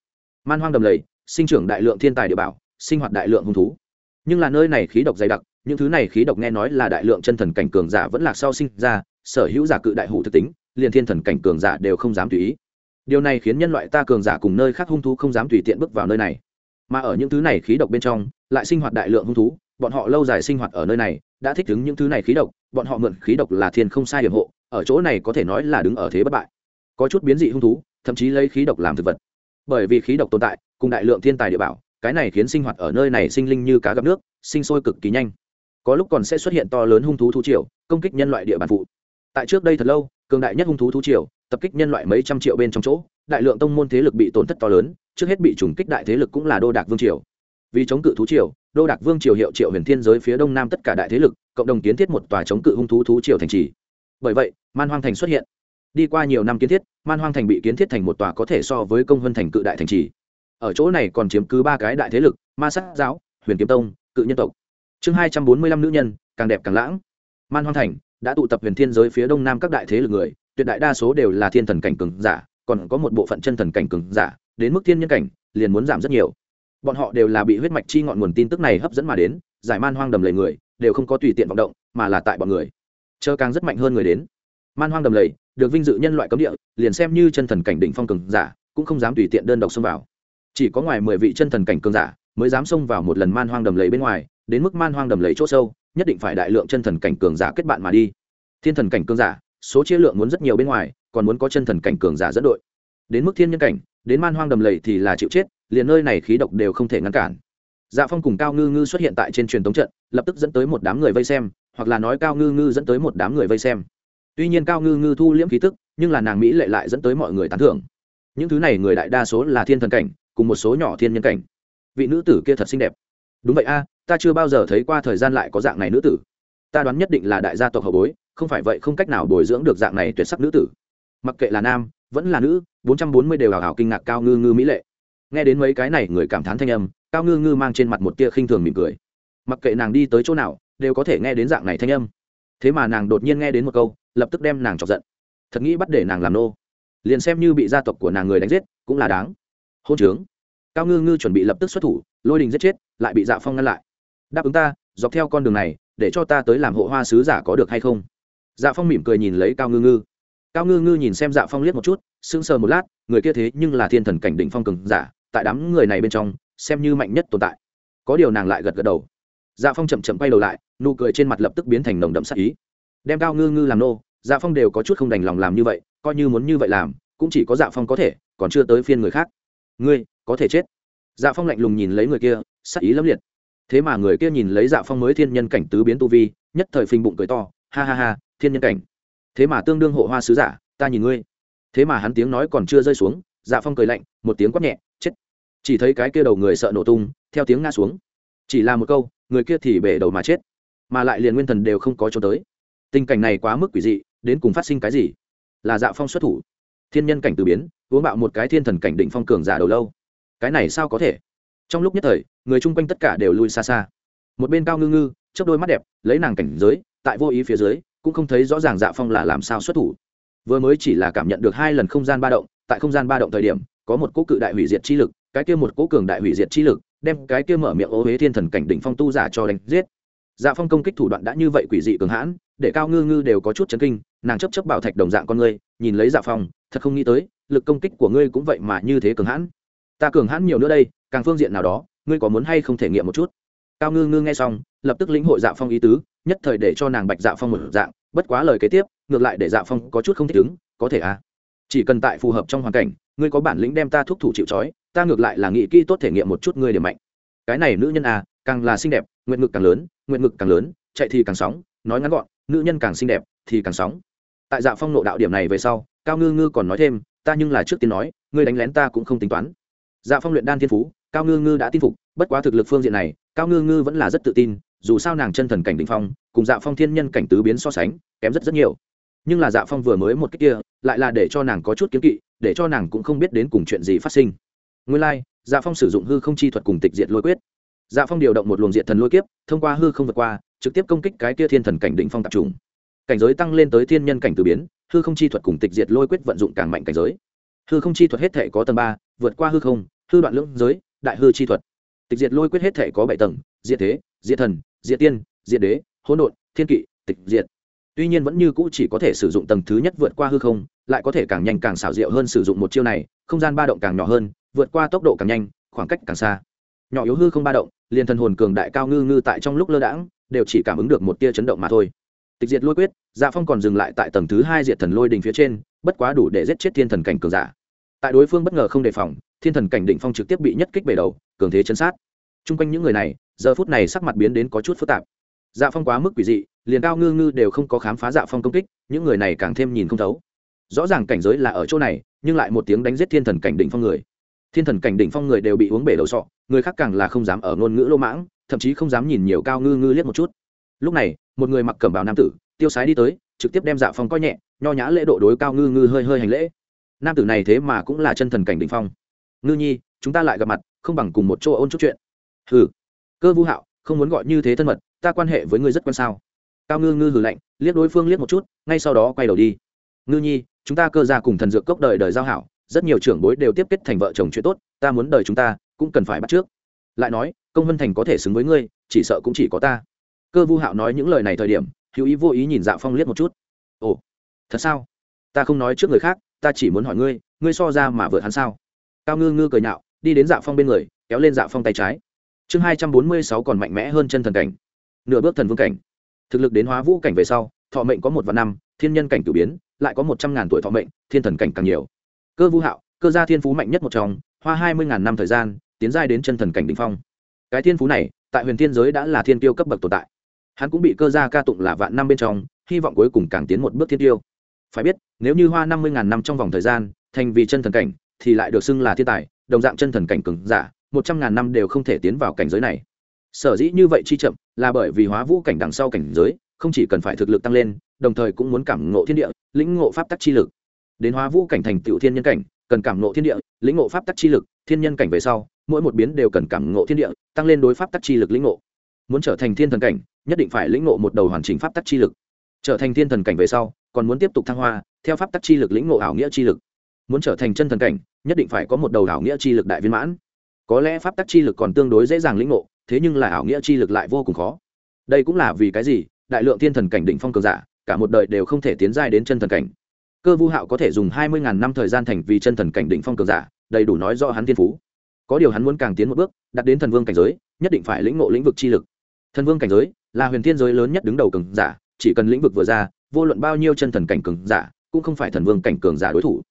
Speaker 1: Man hoang đầm lầy, sinh trưởng đại lượng thiên tài địa bảo, sinh hoạt đại lượng hung thú. Nhưng là nơi này khí độc dày đặc những thứ này khí độc nghe nói là đại lượng chân thần cảnh cường giả vẫn lạc sau sinh ra, sở hữu giả cự đại hủ thực tính, liền thiên thần cảnh cường giả đều không dám tùy ý. Điều này khiến nhân loại ta cường giả cùng nơi khác hung thú không dám tùy tiện bước vào nơi này. Mà ở những thứ này khí độc bên trong, lại sinh hoạt đại lượng hung thú, bọn họ lâu dài sinh hoạt ở nơi này, đã thích ứng những thứ này khí độc, bọn họ mượn khí độc là thiên không sai hiểm hộ, ở chỗ này có thể nói là đứng ở thế bất bại. Có chút biến dị hung thú, thậm chí lấy khí độc làm thực vật. Bởi vì khí độc tồn tại, cùng đại lượng thiên tài địa bảo, cái này khiến sinh hoạt ở nơi này sinh linh như cá gặp nước, sinh sôi cực kỳ nhanh có lúc còn sẽ xuất hiện to lớn hung thú thú triều, công kích nhân loại địa bàn phụ. Tại trước đây thật lâu, cường đại nhất hung thú thú triều, tập kích nhân loại mấy trăm triệu bên trong chỗ, đại lượng tông môn thế lực bị tổn thất to lớn, trước hết bị trùng kích đại thế lực cũng là đô đạc vương triều. Vì chống cự thú triều, đô đạc vương triều hiệu triệu huyền thiên giới phía đông nam tất cả đại thế lực, cộng đồng kiến thiết một tòa chống cự hung thú thú triều thành trì. Bởi vậy, man hoang thành xuất hiện. Đi qua nhiều năm kiến thiết, man hoang thành bị kiến thiết thành một tòa có thể so với công vân thành cự đại thành trì. Ở chỗ này còn chiếm cứ ba cái đại thế lực, ma sát giáo, huyền kiếm tông, cự nhân tộc chương hai trăm bốn mươi lăm nữ nhân, càng đẹp càng lãng. Man hoang thành đã tụ tập huyền thiên giới phía đông nam các đại thế lực người, tuyệt đại đa số đều là thiên thần cảnh cường giả, còn có một bộ phận chân thần cảnh cường giả, đến mức thiên nhân cảnh, liền muốn giảm rất nhiều. Bọn họ đều là bị huyết mạch chi ngọn nguồn tin tức này hấp dẫn mà đến, giải man hoang đầm lầy người, đều không có tùy tiện vọng động, mà là tại bọn người. Chờ càng rất mạnh hơn người đến. Man hoang đầm lầy, được vinh dự nhân loại cấm địa, liền xem như chân thần cảnh đỉnh phong cường giả, cũng không dám tùy tiện đơn độc xông vào. Chỉ có ngoài mười vị chân thần cảnh cường giả mới dám xông vào một lần man hoang đầm lầy bên ngoài đến mức man hoang đầm lầy chỗ sâu, nhất định phải đại lượng chân thần cảnh cường giả kết bạn mà đi. Thiên thần cảnh cường giả, số chia lượng muốn rất nhiều bên ngoài, còn muốn có chân thần cảnh cường giả dẫn đội. Đến mức thiên nhân cảnh, đến man hoang đầm lầy thì là chịu chết, liền nơi này khí độc đều không thể ngăn cản. Dạ phong cùng cao ngư ngư xuất hiện tại trên truyền thống trận, lập tức dẫn tới một đám người vây xem, hoặc là nói cao ngư ngư dẫn tới một đám người vây xem. Tuy nhiên cao ngư ngư thu liễm khí tức, nhưng là nàng mỹ lệ lại dẫn tới mọi người tán thưởng. Những thứ này người đại đa số là thiên thần cảnh, cùng một số nhỏ thiên nhân cảnh. Vị nữ tử kia thật xinh đẹp. Đúng vậy a ta chưa bao giờ thấy qua thời gian lại có dạng này nữ tử. Ta đoán nhất định là đại gia tộc hậu bối, không phải vậy không cách nào bồi dưỡng được dạng này tuyệt sắc nữ tử. Mặc kệ là nam, vẫn là nữ, bốn trăm bốn mươi đều hào hào kinh ngạc cao ngư ngư mỹ lệ. Nghe đến mấy cái này, người cảm thán thanh âm, cao ngư ngư mang trên mặt một tia khinh thường mỉm cười. Mặc kệ nàng đi tới chỗ nào, đều có thể nghe đến dạng này thanh âm. Thế mà nàng đột nhiên nghe đến một câu, lập tức đem nàng chọc giận. Thật nghĩ bắt để nàng làm nô. Liền xem như bị gia tộc của nàng người đánh giết, cũng là đáng. Hôn trướng. Cao ngư ngư chuẩn bị lập tức xuất thủ, lôi đình giết chết, lại bị dạ phong ngăn lại đáp ứng ta, dọc theo con đường này, để cho ta tới làm hộ hoa sứ giả có được hay không? Dạ phong mỉm cười nhìn lấy cao ngư ngư. Cao ngư ngư nhìn xem dạ phong liếc một chút, sững sờ một lát, người kia thế nhưng là thiên thần cảnh đỉnh phong cường giả, tại đám người này bên trong, xem như mạnh nhất tồn tại. Có điều nàng lại gật gật đầu. Dạ phong chậm chậm quay đầu lại, nụ cười trên mặt lập tức biến thành nồng đậm sắc ý. Đem cao ngư ngư làm nô dạ phong đều có chút không đành lòng làm như vậy, coi như muốn như vậy làm, cũng chỉ có dạ phong có thể, còn chưa tới phiên người khác. Ngươi, có thể chết. Dạ phong lạnh lùng nhìn lấy người kia, sắc ý lâm liệt thế mà người kia nhìn lấy dạ phong mới thiên nhân cảnh tứ biến tu vi, nhất thời phình bụng cười to, ha ha ha, thiên nhân cảnh. Thế mà tương đương hộ hoa sứ giả, ta nhìn ngươi. Thế mà hắn tiếng nói còn chưa rơi xuống dạ phong cười lạnh, một tiếng quát nhẹ, chết. Chỉ thấy cái kia đầu người sợ nổ tung, theo tiếng ngã xuống. Chỉ là một câu, người kia thì bể đầu mà chết. Mà lại liền nguyên thần đều không có cho tới. Tình cảnh này quá mức quỷ dị, đến cùng phát sinh cái gì? Là dạ phong xuất thủ. Thiên nhân cảnh từ biến, uống bạo một cái thiên thần cảnh định phong cường giả đầu lâu. Cái này sao có thể? Trong lúc nhất thời người chung quanh tất cả đều lui xa xa. Một bên cao ngư ngư, chớp đôi mắt đẹp, lấy nàng cảnh giới, tại vô ý phía dưới, cũng không thấy rõ ràng dạ phong là làm sao xuất thủ. Vừa mới chỉ là cảm nhận được hai lần không gian ba động, tại không gian ba động thời điểm, có một cỗ cự đại hủy diệt chi lực, cái kia một cỗ cường đại hủy diệt chi lực, đem cái kia mở miệng ô huế thiên thần cảnh đỉnh phong tu giả cho đánh giết. Dạ phong công kích thủ đoạn đã như vậy quỷ dị cường hãn, để cao ngư ngư đều có chút chấn kinh, nàng chấp chấp bảo thạch đồng dạng con ngươi, nhìn lấy dạ phong, thật không nghĩ tới, lực công kích của ngươi cũng vậy mà như thế cường hãn. Ta cường hãn nhiều nữa đây, càng phương diện nào đó ngươi có muốn hay không thể nghiệm một chút? Cao ngư ngư nghe xong, lập tức lĩnh hội dạ phong ý tứ, nhất thời để cho nàng bạch dạ phong một dạng, bất quá lời kế tiếp, ngược lại để dạ phong có chút không thích ứng, có thể à? Chỉ cần tại phù hợp trong hoàn cảnh, ngươi có bản lĩnh đem ta thúc thủ chịu trói, ta ngược lại là nghĩ kỹ tốt thể nghiệm một chút ngươi điểm mạnh. Cái này nữ nhân à càng là xinh đẹp, nguyện ngực càng lớn, nguyện ngực càng lớn, chạy thì càng sóng, nói ngắn gọn, nữ nhân càng xinh đẹp thì càng sóng. Tại dạ phong nộ đạo điểm này về sau, cao ngư ngư còn nói thêm, ta nhưng là trước tiên nói, ngươi đánh lén ta cũng không tính toán. Dạ phong luyện đan thiên phú cao ngư ngư đã tin phục bất quá thực lực phương diện này cao ngư ngư vẫn là rất tự tin dù sao nàng chân thần cảnh đ ỉ n h phong cùng dạ phong thiên nhân cảnh tứ biến so sánh kém rất rất nhiều. Nhưng là dạ phong vừa mới một cách kia lại là để cho nàng có chút kiếm kỵ để cho nàng cũng không biết đến cùng chuyện gì phát sinh. Nguyên lai、like, dạ phong sử dụng hư không chi thuật cùng tịch diệt lôi quyết. Dạ phong điều động một luồng diện thần lôi kiếp thông qua hư không vượt qua trực tiếp công kích cái kia thiên thần cảnh định phong tập trung cảnh giới tăng lên tới thiên nhân cảnh từ biến hư không chi thuật cùng tịch diệt lôi quyết vận dụng càng mạnh cảnh giới. Hư không chi thuật hết thể có tầng ba vượt qua hư không hư đoạn lưỡng giới đại hư chi thuật. Tịch diệt lôi quyết hết thể có bảy tầng, diệt thế, diệt thần, diệt tiên, diệt đế, hỗn độn, thiên kỵ, tịch diệt. Tuy nhiên vẫn như cũ chỉ có thể sử dụng tầng thứ nhất vượt qua hư không, lại có thể càng nhanh càng xảo diệu hơn sử dụng một chiêu này, không gian ba động càng nhỏ hơn, vượt qua tốc độ càng nhanh, khoảng cách càng xa. Nhỏ yếu hư không ba động, liền thần hồn cường đại cao ngư ngư tại trong lúc lơ đãng, đều chỉ cảm ứng được một tia chấn động mà thôi. Tịch diệt lôi quyết dạ phong còn dừng lại tại tầng thứ hai diệt thần lôi đình phía trên, bất quá đủ để giết chết thiên thần cảnh cường giả. Tại đối phương bất ngờ không đề phòng thiên thần cảnh định phong trực tiếp bị nhất kích bể đầu, cường thế chấn sát. T r u n g quanh những người này, giờ phút này sắc mặt biến đến có chút phức tạp. Dạ phong quá mức quỷ dị, liền cao ngư ngư đều không có khám phá dạ phong công kích, những người này càng thêm nhìn không thấu. Rõ ràng cảnh giới là ở chỗ này, nhưng lại một tiếng đánh giết thiên thần cảnh đỉnh phong người. Thiên thần cảnh đỉnh phong người đều bị uống bể đầu sọ, người khác càng là không dám ở ngôn ngữ lô mãng, thậm chí không dám nhìn nhiều cao ngư ngư liếc một chút. Lúc này, một người mặc cẩm bào nam tử, tiêu sái đi tới, trực tiếp đem dạ phong coi nhẹ, nho nhã lễ độ đối cao ngư ngư hơi hơi hành lễ. Nam tử này thế mà cũng là chân thần cảnh đỉnh phong ngư nhi, chúng ta lại gặp mặt, không bằng cùng một chỗ ôn chút chuyện. Hừ, cơ vu hạo, không muốn gọi như thế thân mật, ta quan hệ với ngươi rất quan sao? Cao ngư ngư hừ lạnh, liếc đối phương liếc một chút, ngay sau đó quay đầu đi. Ngư nhi, chúng ta cơ ra cùng thần dược cốc đời đời giao hảo, rất nhiều trưởng bối đều tiếp kết thành vợ chồng chuyện tốt, ta muốn đời chúng ta cũng cần phải bắt trước. Lại nói, công vân thành có thể xứng với ngươi, chỉ sợ cũng chỉ có ta. Cơ vu hạo nói những lời này thời điểm, hữu ý vô ý nhìn dạ phong liếc một chút. Ồ, thật sao? Ta không nói trước người khác, ta chỉ muốn hỏi ngươi ngươi so ra mà vượt hắn sao? Cao ngư ngư cười nhạo, đi đến dạ phong bên người, kéo lên dạ phong tay trái. Chương hai trăm bốn mươi sáu còn mạnh mẽ hơn chân thần cảnh. Nửa bước thần vương cảnh. Thực lực đến hóa vũ cảnh về sau, thọ mệnh có một vạn năm, thiên nhân cảnh cử biến, lại có một trăm ngàn tuổi thọ mệnh, thiên thần cảnh càng nhiều. Cơ vũ hạo, cơ gia thiên phú mạnh nhất một trong, hoa hai mươi ngàn năm thời gian, tiến giai đến chân thần cảnh đ ỉ n h phong. Cái thiên phú này, tại huyền thiên giới đã là thiên tiêu cấp bậc tồn tại. Hắn cũng bị cơ gia ca tụng là vạn năm bên trong, hy vọng cuối cùng càng tiến một bước thiên tiêu. Phải biết, nếu như hoa năm mươi ngàn năm trong vòng thời gian, thành vì chân thần cảnh thì lại được xưng là thiên tài, đồng dạng chân thần cảnh cừng giả, một trăm ngàn năm đều không thể tiến vào cảnh giới này. Sở dĩ như vậy chi chậm là bởi vì hóa vũ cảnh đằng sau cảnh giới, không chỉ cần phải thực lực tăng lên, đồng thời cũng muốn cảm ngộ thiên địa, lĩnh ngộ pháp tắc chi lực. Đến hóa vũ cảnh thành tựu thiên nhân cảnh, cần cảm ngộ thiên địa, lĩnh ngộ pháp tắc chi lực, thiên nhân cảnh về sau, mỗi một biến đều cần cảm ngộ thiên địa, tăng lên đối pháp tắc chi lực lĩnh ngộ. Muốn trở thành thiên thần cảnh, nhất định phải lĩnh ngộ một đầu hoàn chỉnh pháp tắc chi lực. Trở thành thiên thần cảnh về sau, còn muốn tiếp tục thăng hoa, theo pháp tắc chi lực lĩnh ngộ ảo nghĩa chi lực muốn trở thành chân thần cảnh, nhất định phải có một đầu ảo nghĩa chi lực đại viên mãn. Có lẽ pháp tắc chi lực còn tương đối dễ dàng lĩnh ngộ, thế nhưng là ảo nghĩa chi lực lại vô cùng khó. Đây cũng là vì cái gì, đại lượng thiên thần cảnh định phong cường giả, cả một đời đều không thể tiến giai đến chân thần cảnh. Cơ vu hạo có thể dùng hai mươi ngàn năm thời gian thành vì chân thần cảnh định phong cường giả, đầy đủ nói rõ hắn thiên phú. Có điều hắn muốn càng tiến một bước đặt đến thần vương cảnh giới, nhất định phải lĩnh ngộ lĩnh vực chi lực. Thần vương cảnh giới là huyền thiên giới lớn nhất đứng đầu cường giả, chỉ cần lĩnh vực vừa ra, vô luận bao nhiêu chân thần cảnh cường giả, cũng không phải thần vương cảnh cường giả đối thủ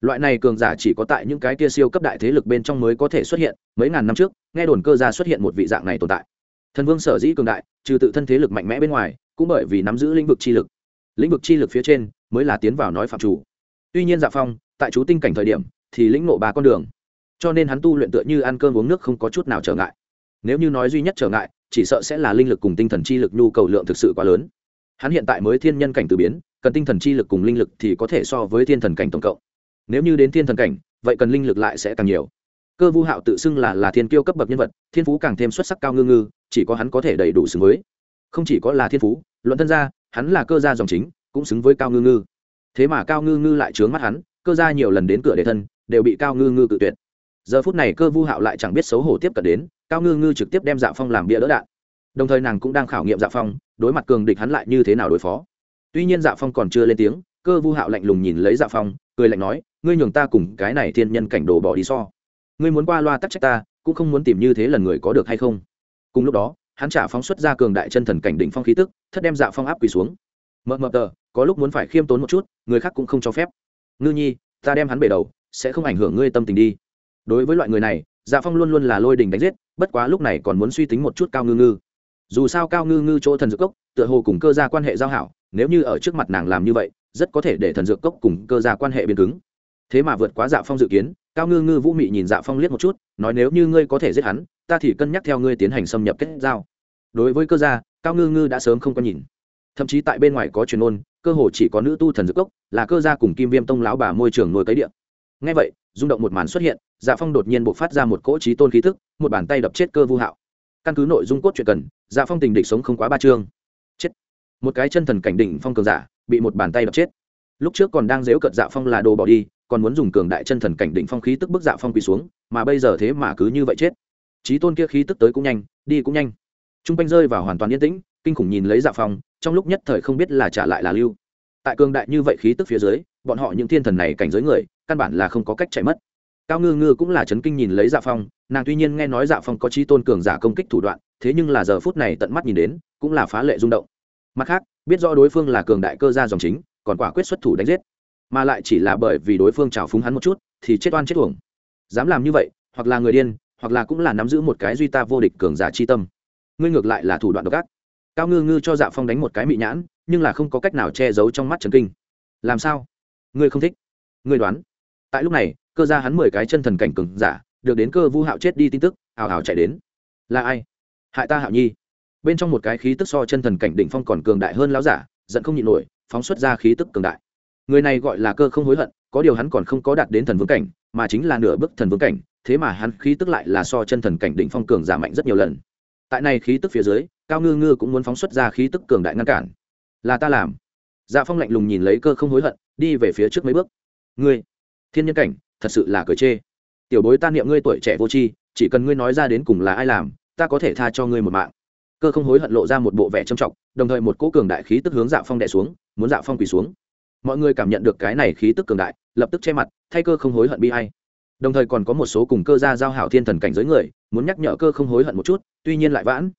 Speaker 1: loại này cường giả chỉ có tại những cái tia siêu cấp đại thế lực bên trong mới có thể xuất hiện, mấy ngàn năm trước, nghe đồn cơ gia xuất hiện một vị dạng này tồn tại. Thần vương sở dĩ cường đại, trừ tự thân thế lực mạnh mẽ bên ngoài, cũng bởi vì nắm giữ lĩnh vực chi lực. Lĩnh vực chi lực phía trên, mới là tiến vào nói phạm chủ. Tuy nhiên dạ phong, tại chú tinh cảnh thời điểm, thì lĩnh ngộ ba con đường. Cho nên hắn tu luyện tựa như ăn cơm uống nước không có chút nào trở ngại. Nếu như nói duy nhất trở ngại, chỉ sợ sẽ là linh lực cùng tinh thần chi lực nhu cầu lượng thực sự quá lớn. Hắn hiện tại mới thiên nhân cảnh từ biến, cần tinh thần chi lực cùng linh lực thì có thể so với thiên thần cảnh tổng cộng nếu như đến thiên thần cảnh, vậy cần linh lực lại sẽ càng nhiều. Cơ vu hạo tự xưng là là thiên kiêu cấp bậc nhân vật, thiên phú càng thêm xuất sắc cao ngư ngư, chỉ có hắn có thể đầy đủ xứng với. Không chỉ có là thiên phú, luận thân gia, hắn là cơ gia dòng chính, cũng xứng với cao ngư ngư. Thế mà cao ngư ngư lại trướng mắt hắn, cơ gia nhiều lần đến cửa để thân, đều bị cao ngư ngư cự tuyệt. Giờ phút này cơ vu hạo lại chẳng biết xấu hổ tiếp cận đến, cao ngư ngư trực tiếp đem dạ phong làm bia đỡ đạn. Đồng thời nàng cũng đang khảo nghiệm dạ phong, đối mặt cường địch hắn lại như thế nào đối phó. Tuy nhiên dạ phong còn chưa lên tiếng, cơ vu hạo lạnh lùng nhìn lấy dạ phong, cười lạnh nói ngươi nhường ta cùng cái này thiên nhân cảnh đồ bỏ đi so. Ngươi muốn qua loa tắc trách ta, cũng không muốn tìm như thế lần người có được hay không. Cùng lúc đó, hắn trả phóng xuất ra cường đại chân thần cảnh đỉnh phong khí tức, thất đem dạ phong áp quỳ xuống. Mờ mờ tờ, có lúc muốn phải khiêm tốn một chút, người khác cũng không cho phép. Ngư nhi, ta đem hắn bể đầu, sẽ không ảnh hưởng ngươi tâm tình đi. Đối với loại người này dạ phong luôn luôn là lôi đình đánh giết, bất quá lúc này còn muốn suy tính một chút cao ngư ngư. Dù sao cao ngư ngư chỗ thần dược cốc, tựa hồ cùng cơ gia quan hệ giao hảo, nếu như ở trước mặt nàng làm như vậy, rất có thể để thần dược cốc cùng cơ gia quan hệ biến cứng thế mà vượt quá dạ phong dự kiến, cao ngư ngư vũ mị nhìn dạ phong liếc một chút, nói nếu như ngươi có thể giết hắn, ta thì cân nhắc theo ngươi tiến hành xâm nhập kết giao. Đối với cơ gia, cao ngư ngư đã sớm không có nhìn. Thậm chí tại bên ngoài có truyền ôn cơ hồ chỉ có nữ tu thần dược cốc, là cơ gia cùng kim viêm tông lão bà môi trường nuôi cấy địa. ngay vậy, rung động một màn xuất hiện dạ phong đột nhiên buộc phát ra một cỗ trí tôn khí thức, một bàn tay đập chết cơ vu hạo. Căn cứ nội dung cốt truyện cần dạ phong tình địch sống không quá ba chương. Chết. Một cái chân thần cảnh đỉnh phong cường giả, bị một bàn tay đập chết. Lúc trước còn đang dếu cận dạ phong là đồ bỏ đi còn muốn dùng cường đại chân thần cảnh đỉnh phong khí tức bức dạ phong quỳ xuống, mà bây giờ thế mà cứ như vậy chết. Trí tôn kia khí tức tới cũng nhanh, đi cũng nhanh. T r u n g quanh rơi vào hoàn toàn yên tĩnh, kinh khủng nhìn lấy dạ phong, trong lúc nhất thời không biết là trả lại là lưu. Tại cường đại như vậy khí tức phía dưới, bọn họ những thiên thần này cảnh giới người, căn bản là không có cách chạy mất. Cao ngư ngư cũng là chấn kinh nhìn lấy dạ phong, nàng tuy nhiên nghe nói dạ phong có trí tôn cường giả công kích thủ đoạn, thế nhưng là giờ phút này tận mắt nhìn đến, cũng là phá lệ rung động. Mặt khác, biết rõ đối phương là cường đại cơ gia dòng chính, còn quả quyết xuất thủ đánh giết mà lại chỉ là bởi vì đối phương trào phúng hắn một chút, thì chết oan chết uổng. Dám làm như vậy, hoặc là người điên, hoặc là cũng là nắm giữ một cái duy ta vô địch cường giả chi tâm. Ngươi ngược lại là thủ đoạn độc ác. Cao ngư ngư cho dạ phong đánh một cái mị nhãn, nhưng là không có cách nào che giấu trong mắt trần kinh. Làm sao? Ngươi không thích. Ngươi đoán. Tại lúc này, cơ ra hắn mười cái chân thần cảnh cường giả, được đến cơ vu hạo chết đi tin tức hào hào chạy đến. Là ai? Hại ta hạo nhi. Bên trong một cái khí tức so chân thần cảnh đỉnh phong còn cường đại hơn lão giả, giận không nhịn nổi, phóng xuất ra khí tức cường đại người này gọi là cơ không hối hận, có điều hắn còn không có đạt đến thần vương cảnh, mà chính là nửa bước thần vương cảnh, thế mà hắn khí tức lại là so chân thần cảnh đỉnh phong cường giả mạnh rất nhiều lần. Tại này khí tức phía dưới, cao ngư ngư cũng muốn phóng xuất ra khí tức cường đại ngăn cản. Là ta làm. Dạ phong lạnh lùng nhìn lấy cơ không hối hận, đi về phía trước mấy bước. Ngươi, thiên nhân cảnh, thật sự là cờ chê. Tiểu bối ta niệm ngươi tuổi trẻ vô tri, chỉ cần ngươi nói ra đến cùng là ai làm, ta có thể tha cho ngươi một mạng. Cơ không hối hận lộ ra một bộ vẻ trầm trọng, đồng thời một cỗ cường đại khí tức hướng dạ phong đè xuống, muốn dạ phong quỳ xuống mọi người cảm nhận được cái này khí tức cường đại lập tức che mặt thay cơ không hối hận bi hay đồng thời còn có một số cùng cơ gia giao hảo thiên thần cảnh giới người muốn nhắc nhở cơ không hối hận một chút tuy nhiên lại vãn.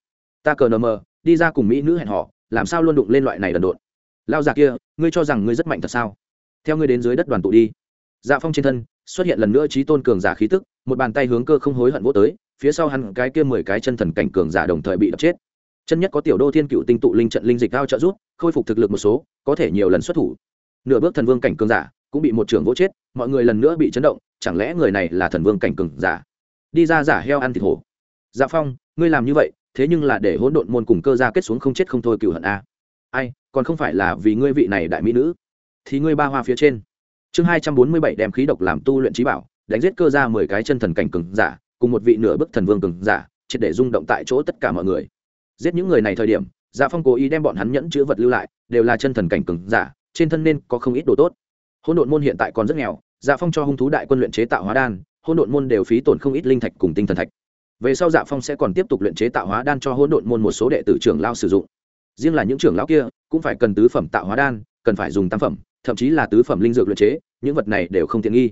Speaker 1: Ta cờ nờ mờ đi ra cùng mỹ nữ hẹn họ làm sao luôn đụng lên loại này đần độn? Lao già kia ngươi cho rằng ngươi rất mạnh thật sao? Theo ngươi đến dưới đất đoàn tụ đi. Dạ phong trên thân xuất hiện lần nữa trí tôn cường giả khí tức một bàn tay hướng cơ không hối hận vô tới phía sau hắn cái kia mười cái chân thần cảnh cường giả đồng thời bị đập chết. Chân nhất có tiểu đô thiên cựu tinh tụ linh trận linh dịch cao trợ giúp, khôi phục thực lực một số có thể nhiều lần xuất thủ nửa bước thần vương cảnh cường giả cũng bị một trưởng vỗ chết, mọi người lần nữa bị chấn động, chẳng lẽ người này là thần vương cảnh cường giả? Đi ra giả heo ăn thịt hổ. Dạ phong, ngươi làm như vậy, thế nhưng là để hỗn độn môn cùng cơ gia kết xuống không chết không thôi cựu hận a. Ai, còn không phải là vì ngươi vị này đại mỹ nữ? Thì ngươi ba hoa phía trên. Chương hai trăm bốn mươi bảy đem khí độc làm tu luyện trí bảo, đánh giết cơ ra mười cái chân thần cảnh cường giả, cùng một vị nửa bức thần vương cường giả, triệt để rung động tại chỗ tất cả mọi người. Giết những người này thời điểm dạ phong cố ý đem bọn hắn nhẫn chữ vật lưu lại, đều là chân thần cảnh cường giả trên thân nên có không ít đồ tốt. Hôn độn môn hiện tại còn rất nghèo dạ phong cho hung thú đại quân luyện chế tạo hóa đan hôn độn môn đều phí tổn không ít linh thạch cùng tinh thần thạch. Về sau dạ phong sẽ còn tiếp tục luyện chế tạo hóa đan cho hôn độn môn một số đệ tử trưởng lao sử dụng. Riêng là những trưởng lão kia, cũng phải cần tứ phẩm tạo hóa đan, cần phải dùng tam phẩm, thậm chí là tứ phẩm linh dược luyện chế, những vật này đều không tiện nghi.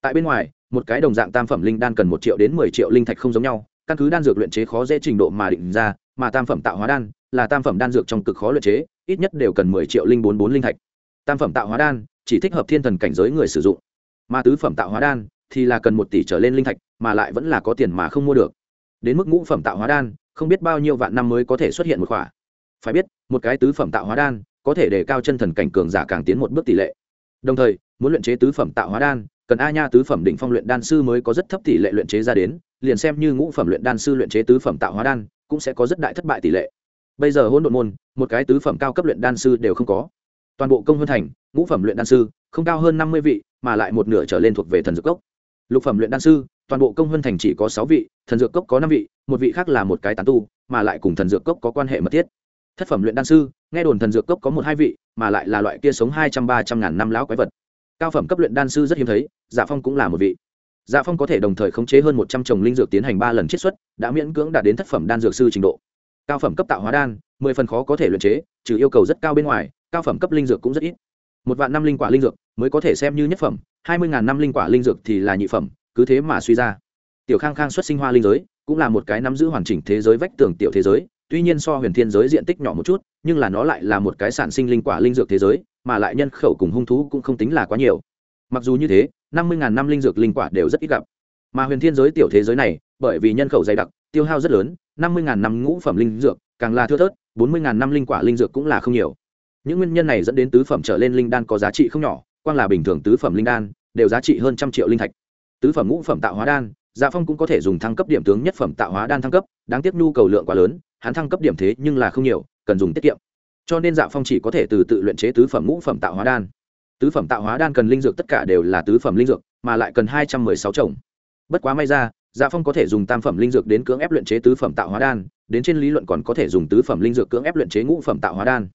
Speaker 1: Tại bên ngoài, một cái đồng dạng tam phẩm linh đan cần một triệu đến mười triệu linh thạch không giống nhau, căn cứ đan dược luyện chế khó dễ trình độ mà định ra, mà tam phẩm tạo hóa đan là tam phẩm đan dược trong cực khó luyện chế, ít nhất đều cần mười triệu linh bốn bốn linh thạch tam phẩm tạo hóa đan, chỉ thích hợp thiên thần cảnh giới người sử dụng. Mà tứ phẩm tạo hóa đan thì là cần một tỷ trở lên linh thạch, mà lại vẫn là có tiền mà không mua được. Đến mức ngũ phẩm tạo hóa đan, không biết bao nhiêu vạn năm mới có thể xuất hiện một khỏa. Phải biết, một cái tứ phẩm tạo hóa đan có thể đề cao chân thần cảnh cường giả càng tiến một bước tỷ lệ. Đồng thời, muốn luyện chế tứ phẩm tạo hóa đan, cần a nha tứ phẩm định phong luyện đan sư mới có rất thấp tỷ lệ luyện chế ra đến, liền xem như ngũ phẩm luyện đan sư luyện chế tứ phẩm tạo hóa đan cũng sẽ có rất đại thất bại tỷ lệ. Bây giờ hôn độn môn, một cái tứ phẩm cao cấp luyện đan sư đều không có toàn bộ công hơn thành, ngũ phẩm luyện đan sư, không cao hơn năm mươi vị, mà lại một nửa trở lên thuộc về thần dược cốc. Lục phẩm luyện đan sư, toàn bộ công hơn thành chỉ có sáu vị, thần dược cốc có năm vị, một vị khác là một cái tán tu, mà lại cùng thần dược cốc có quan hệ mật thiết. Thất phẩm luyện đan sư, nghe đồn thần dược cốc có một hai vị, mà lại là loại kia sống hai trăm ba trăm ngàn năm lão quái vật. Cao phẩm cấp luyện đan sư rất hiếm thấy dạ phong cũng là một vị. Dạ phong có thể đồng thời khống chế hơn một trăm trồng linh dược tiến hành ba lần chiết xuất, đã miễn cưỡng đạt đến thất phẩm đan dược sư trình độ. Cao phẩm cấp tạo hóa đan, mười phần khó có thể luyện chế, trừ yêu cầu rất cao bên ngoài cao phẩm cấp linh dược cũng rất ít. Một vạn năm linh quả linh dược mới có thể xem như nhất phẩm, hai mươi ngàn năm linh quả linh dược thì là nhị phẩm, cứ thế mà suy ra. Tiểu khang khang xuất sinh hoa linh giới, cũng là một cái nắm giữ hoàn chỉnh thế giới vách tường tiểu thế giới, tuy nhiên so huyền thiên giới diện tích nhỏ một chút, nhưng là nó lại là một cái sản sinh linh quả linh dược thế giới, mà lại nhân khẩu cùng hung thú cũng không tính là quá nhiều. Mặc dù như thế, năm mươi ngàn năm linh dược linh quả đều rất ít gặp. Mà huyền thiên giới tiểu thế giới này, bởi vì nhân khẩu dày đặc, tiêu hao rất lớn, năm mươi ngàn năm ngũ phẩm linh dược, càng là thưa thớt, bốn mươi ngàn năm linh quả linh dược cũng là không nhiều những nguyên nhân này dẫn đến tứ phẩm trở lên linh đan có giá trị không nhỏ, quang là bình thường tứ phẩm linh đan, đều giá trị hơn trăm triệu linh thạch. Tứ phẩm ngũ phẩm tạo hóa đan dạ phong cũng có thể dùng thăng cấp điểm tướng nhất phẩm tạo hóa đan thăng cấp, đáng tiếc nhu cầu lượng quá lớn, hắn thăng cấp điểm thế nhưng là không nhiều, cần dùng tiết kiệm. Cho nên dạ phong chỉ có thể từ tự luyện chế tứ phẩm ngũ phẩm tạo hóa đan. Tứ phẩm tạo hóa đan cần linh dược tất cả đều là tứ phẩm linh dược, mà lại cần hai trăm mười sáu trồng bất quá may ra dạ phong có thể dùng tam phẩm linh dược đến cưỡng ép luyện chế tứ phẩm tạo hóa đan, đến trên lý luận còn có thể dùng tứ phẩm linh dược cưỡng ép luyện chế ngũ phẩm tạo hóa đan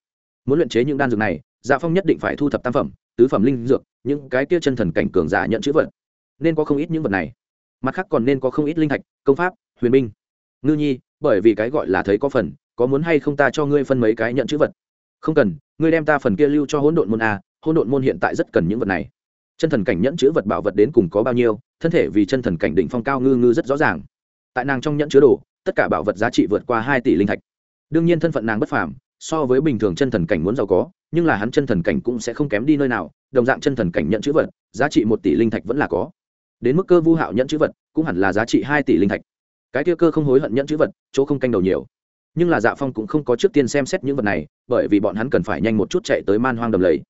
Speaker 1: muốn luyện chế những đan dược này dạ phong nhất định phải thu thập tam phẩm, tứ phẩm linh dược, những cái kia chân thần cảnh cường giả nhận chữ vật. Nên có không ít những vật này. Mặt khác còn nên có không ít linh thạch, công pháp, huyền minh. ngư nhi, bởi vì cái gọi là thấy có phần, có muốn hay không ta cho ngươi phân mấy cái nhận chữ vật? Không cần, ngươi đem ta phần kia lưu cho hỗn độn môn a, hỗn độn môn hiện tại rất cần những vật này. Chân thần cảnh nhẫn chữ vật bảo vật đến cùng có bao nhiêu, thân thể vì chân thần cảnh đỉnh phong cao ngư ngư rất rõ ràng. Tại nàng trong nhẫn chứa đồ, tất cả bảo vật giá trị vượt qua hai tỷ linh thạch. Đương nhiên thân phận nàng bất phàm so với bình thường chân thần cảnh muốn giàu có, nhưng là hắn chân thần cảnh cũng sẽ không kém đi nơi nào, đồng dạng chân thần cảnh nhận chữ vật, giá trị một tỷ linh thạch vẫn là có. Đến mức cơ vu hạo nhận chữ vật, cũng hẳn là giá trị hai tỷ linh thạch. Cái kia cơ không hối hận nhận chữ vật, chỗ không canh đầu nhiều. Nhưng là dạ phong cũng không có trước tiên xem xét những vật này, bởi vì bọn hắn cần phải nhanh một chút chạy tới man hoang đầm lầy.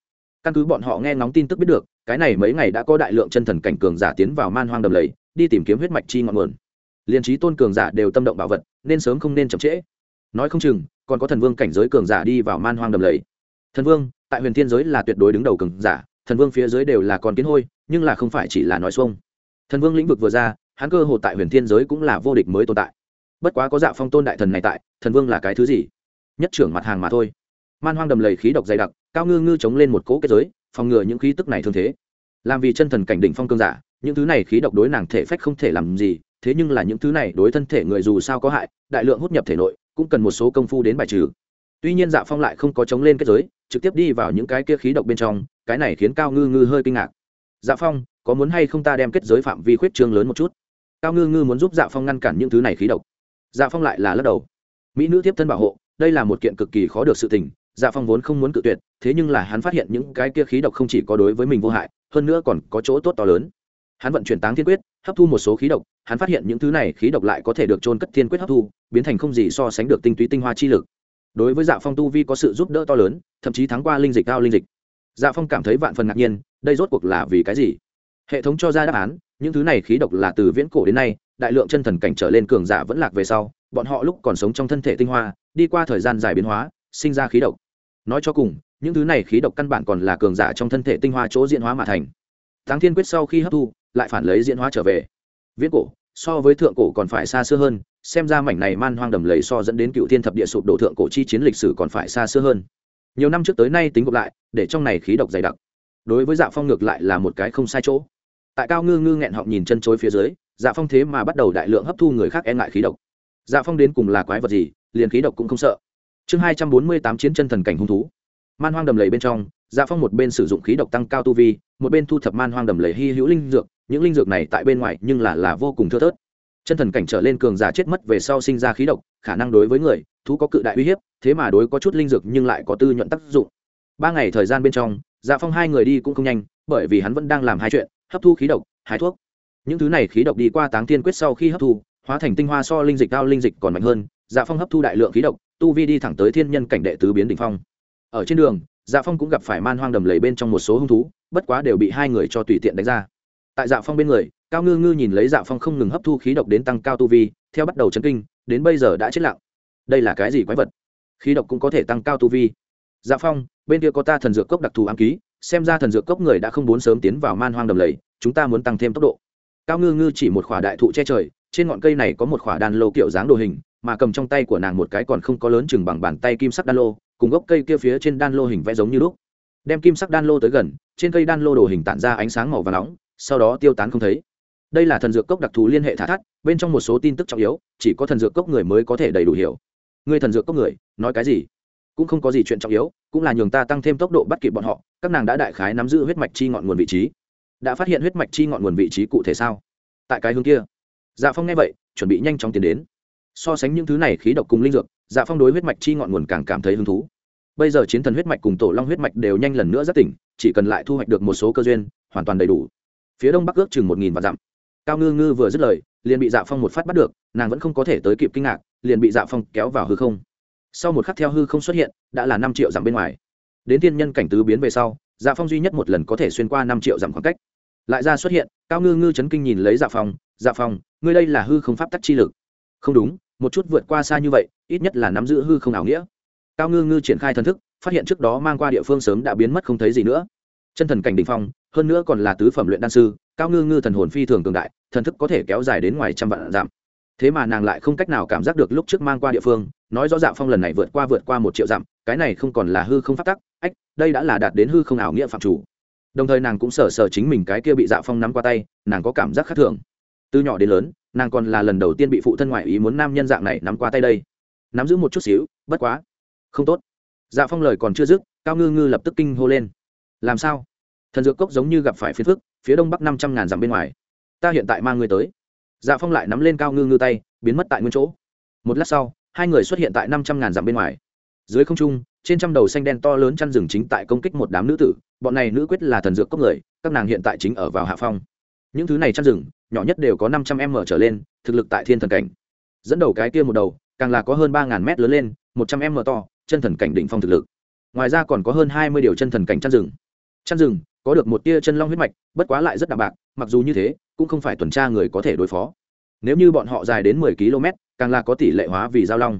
Speaker 1: Căn cứ bọn họ nghe ngóng tin tức biết được, cái này mấy ngày đã có đại lượng chân thần cảnh cường giả tiến vào man hoang đầm lầy, đi tìm kiếm huyết mạch chi ngọn nguồn. Liền trí tôn cường giả đều tâm động bảo vật, nên sớm không nên chậm trễ. Nói không chừng còn có thần vương cảnh giới cường giả đi vào man hoang đầm lầy. Thần vương, tại huyền thiên giới là tuyệt đối đứng đầu cường giả, thần vương phía dưới đều là con kiến hôi, nhưng là không phải chỉ là nói xuông. Thần vương lĩnh vực vừa ra, hắn cơ hồ tại huyền thiên giới cũng là vô địch mới tồn tại. Bất quá có dạ phong tôn đại thần này tại, thần vương là cái thứ gì? Nhất trưởng mặt hàng mà thôi. Man hoang đầm lầy khí độc dày đặc, cao ngư ngư chống lên một cỗ kết giới, phòng ngừa những khí tức này thương thế. Làm vì chân thần cảnh đỉnh phong cương giả, những thứ này khí độc đối nàng thể phách không thể làm gì, thế nhưng là những thứ này đối thân thể người dù sao có hại, đại lượng hút nhập thể nội cũng cần một số công phu đến bài trừ. Tuy nhiên dạ phong lại không có chống lên kết giới, trực tiếp đi vào những cái kia khí độc bên trong, cái này khiến cao ngư ngư hơi kinh ngạc. Dạ phong, có muốn hay không ta đem kết giới phạm vi khuyết trương lớn một chút? Cao ngư ngư muốn giúp dạ phong ngăn cản những thứ này khí độc. Dạ phong lại là lắc đầu. Mỹ nữ tiếp thân bảo hộ, đây là một kiện cực kỳ khó được sự tình dạ phong vốn không muốn cự tuyệt, thế nhưng là hắn phát hiện những cái kia khí độc không chỉ có đối với mình vô hại, hơn nữa còn có chỗ tốt to lớn. Hắn vận chuyển táng thiên quyết, hấp thu một số khí độc hắn phát hiện những thứ này khí độc lại có thể được trôn cất thiên quyết hấp thu, biến thành không gì so sánh được tinh túy tinh hoa chi lực. Đối với dạ phong tu vi có sự giúp đỡ to lớn, thậm chí thắng qua linh dịch cao linh dịch. Dạ phong cảm thấy vạn phần ngạc nhiên, đây rốt cuộc là vì cái gì? Hệ thống cho ra đáp án, những thứ này khí độc là từ viễn cổ đến nay, đại lượng chân thần cảnh trở lên cường giả vẫn lạc về sau, bọn họ lúc còn sống trong thân thể tinh hoa, đi qua thời gian dài biến hóa, sinh ra khí độc. Nói cho cùng, những thứ này khí độc căn bản còn là cường giả trong thân thể tinh hoa chỗ diễn hóa mà thành. Thắng thiên quyết sau khi hấp thu, lại phản lấy diễn hóa trở về viễn cổ, so với thượng cổ còn phải xa xưa hơn, xem ra mảnh này man hoang đầm lầy so dẫn đến cựu thiên thập địa sụp đổ thượng cổ chi chiến lịch sử còn phải xa xưa hơn. Nhiều năm trước tới nay tính gộp lại, để trong này khí độc dày đặc. Đối với dạ phong ngược lại là một cái không sai chỗ. Tại cao ngư ngư nghẹn họng nhìn chân chối phía dưới dạ phong thế mà bắt đầu đại lượng hấp thu người khác e ngại khí độc. Dạ phong đến cùng là quái vật gì, liền khí độc cũng không sợ. Chương hai trăm bốn mươi tám chiến chân thần cảnh hung thú. Man hoang đầm lầy bên trong dạ phong một bên sử dụng khí độc tăng cao tu vi, một bên thu thập man hoang đầm lầy hy hữu linh dược những linh dược này tại bên ngoài nhưng là là vô cùng thưa thớt. Chân thần cảnh trở lên cường giả chết mất về sau sinh ra khí độc, khả năng đối với người, thú có cự đại uy hiếp, thế mà đối có chút linh dược nhưng lại có tư nhuận tác dụng. Ba ngày thời gian bên trong dạ phong hai người đi cũng không nhanh, bởi vì hắn vẫn đang làm hai chuyện, hấp thu khí độc, hái thuốc. Những thứ này khí độc đi qua táng thiên quyết sau khi hấp thu, hóa thành tinh hoa so linh dịch cao linh dịch còn mạnh hơn dạ phong hấp thu đại lượng khí độc, tu vi đi thẳng tới thiên nhân cảnh đệ tứ biến đỉnh phong. Ở trên đường dạ phong cũng gặp phải man hoang đầm lầy bên trong một số hung thú, bất quá đều bị hai người cho tùy tiện đánh ra tại dạ phong bên người, cao ngư ngư nhìn lấy dạ phong không ngừng hấp thu khí độc đến tăng cao tu vi, theo bắt đầu chấn kinh, đến bây giờ đã chết lặng. Đây là cái gì quái vật? Khí độc cũng có thể tăng cao tu vi. Dạ phong, bên kia có ta thần dược cốc đặc thù ám ký, xem ra thần dược cốc người đã không muốn sớm tiến vào man hoang đầm lầy, chúng ta muốn tăng thêm tốc độ. Cao ngư ngư chỉ một khỏa đại thụ che trời, trên ngọn cây này có một khỏa đan lô kiểu dáng đồ hình, mà cầm trong tay của nàng một cái còn không có lớn chừng bằng bàn tay kim sắc đan lô, cùng gốc cây kia phía trên đan lô hình vẽ giống như lúc. Đem kim sắc đan lô tới gần, trên cây đan lô đồ hình tản ra ánh sáng màu và nóng sau đó tiêu tán không thấy. Đây là thần dược cốc đặc thù liên hệ thả thắt, bên trong một số tin tức trọng yếu, chỉ có thần dược cốc người mới có thể đầy đủ hiểu. Người thần dược cốc người, nói cái gì? Cũng không có gì chuyện trọng yếu, cũng là nhường ta tăng thêm tốc độ bắt kịp bọn họ, các nàng đã đại khái nắm giữ huyết mạch chi ngọn nguồn vị trí. Đã phát hiện huyết mạch chi ngọn nguồn vị trí cụ thể sao? Tại cái hướng kia. Dạ phong nghe vậy, chuẩn bị nhanh chóng tiến đến. So sánh những thứ này khí độc cùng linh dược dạ phong đối huyết mạch chi ngọn nguồn càng cảm thấy hứng thú. Bây giờ chiến thần huyết mạch cùng tổ long huyết mạch đều nhanh lần nữa rất tỉnh, chỉ cần lại thu hoạch được một số cơ duyên, hoàn toàn đầy đủ phía đông bắc ước chừng một nghìn vạn dặm. Cao ngư ngư vừa dứt lời, liền bị dạ phong một phát bắt được, nàng vẫn không có thể tới kịp kinh ngạc, liền bị dạ phong kéo vào hư không. Sau một khắc theo hư không xuất hiện, đã là năm triệu dặm bên ngoài. Đến thiên nhân cảnh tứ biến về sau dạ phong duy nhất một lần có thể xuyên qua năm triệu dặm khoảng cách. Lại ra xuất hiện, cao ngư ngư chấn kinh nhìn lấy dạ phong dạ phong, ngươi đây là hư không pháp tắc chi lực. Không đúng, một chút vượt qua xa như vậy, ít nhất là nắm giữ hư không ảo nghĩa. Cao ngư ngư triển khai thần thức, phát hiện trước đó mang qua địa phương sớm đã biến mất không thấy gì nữa. Chân thần cảnh đ ỉ n h phong hơn nữa còn là tứ phẩm luyện đan sư, cao ngư ngư thần hồn phi thường cường đại, thần thức có thể kéo dài đến ngoài trăm vạn dặm. Thế mà nàng lại không cách nào cảm giác được lúc trước mang qua địa phương, nói rõ dạ phong lần này vượt qua vượt qua một triệu dặm, cái này không còn là hư không phát tắc, ách, đây đã là đạt đến hư không ảo nghĩa phạm chủ. Đồng thời nàng cũng sở sở chính mình cái kia bị dạ phong nắm qua tay, nàng có cảm giác khác thường. Từ nhỏ đến lớn, nàng còn là lần đầu tiên bị phụ thân ngoại ý muốn nam nhân dạng này nắm qua tay đây. Nắm giữ một chút xíu, bất quá, không tốt. Dạ phong lời còn chưa dứt, cao ngư ngư lập tức kinh hô lên. Làm sao? Thần dược cốc giống như gặp phải phiến phức, phía đông bắc năm trăm ngàn dặm bên ngoài. Ta hiện tại mang ngươi tới. Dạ phong lại nắm lên cao ngư ngư tay, biến mất tại nguyên chỗ. Một lát sau, hai người xuất hiện tại năm trăm ngàn dặm bên ngoài. Dưới không trung, trên trăm đầu xanh đen to lớn chăn rừng chính tại công kích một đám nữ tử, bọn này nữ quyết là thần dược cốc người, các nàng hiện tại chính ở vào hạ phong. Những thứ này chăn rừng, nhỏ nhất đều có năm trăm m trở lên, thực lực tại thiên thần cảnh. Dẫn đầu cái kia một đầu, càng là có hơn ba ngàn mét lớn lên, một trăm m to, chân thần cảnh đỉnh phong thực lực. Ngoài ra còn có hơn hai mươi điều chân thần cảnh chăn rừng chăn rừng, có được một tia chân long huyết mạch, bất quá lại rất đạm bạc, mặc dù như thế, cũng không phải tuần tra người có thể đối phó. Nếu như bọn họ dài đến mười km, càng là có tỷ lệ hóa vì giao long.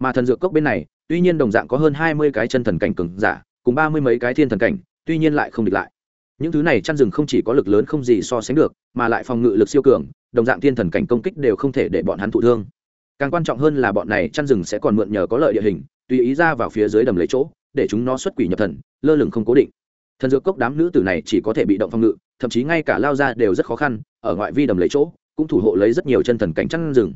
Speaker 1: Mà thần dược cốc bên này, tuy nhiên đồng dạng có hơn hai mươi cái chân thần cảnh cường giả, cùng ba mươi mấy cái thiên thần cảnh, tuy nhiên lại không địch lại. Những thứ này chăn rừng không chỉ có lực lớn không gì so sánh được, mà lại phòng ngự lực siêu cường, đồng dạng thiên thần cảnh công kích đều không thể để bọn hắn thụ thương. Càng quan trọng hơn là bọn này chăn rừng sẽ còn mượn nhờ có lợi địa hình, tùy ý ra vào phía dưới đầm lấy chỗ, để chúng nó xuất quỷ nhập thần, lơ lửng không cố định thần dược cốc đám nữ tử này chỉ có thể bị động phòng ngự, thậm chí ngay cả lao ra đều rất khó khăn, ở ngoại vi đầm lấy chỗ, cũng thủ hộ lấy rất nhiều chân thần cảnh chăn rừng.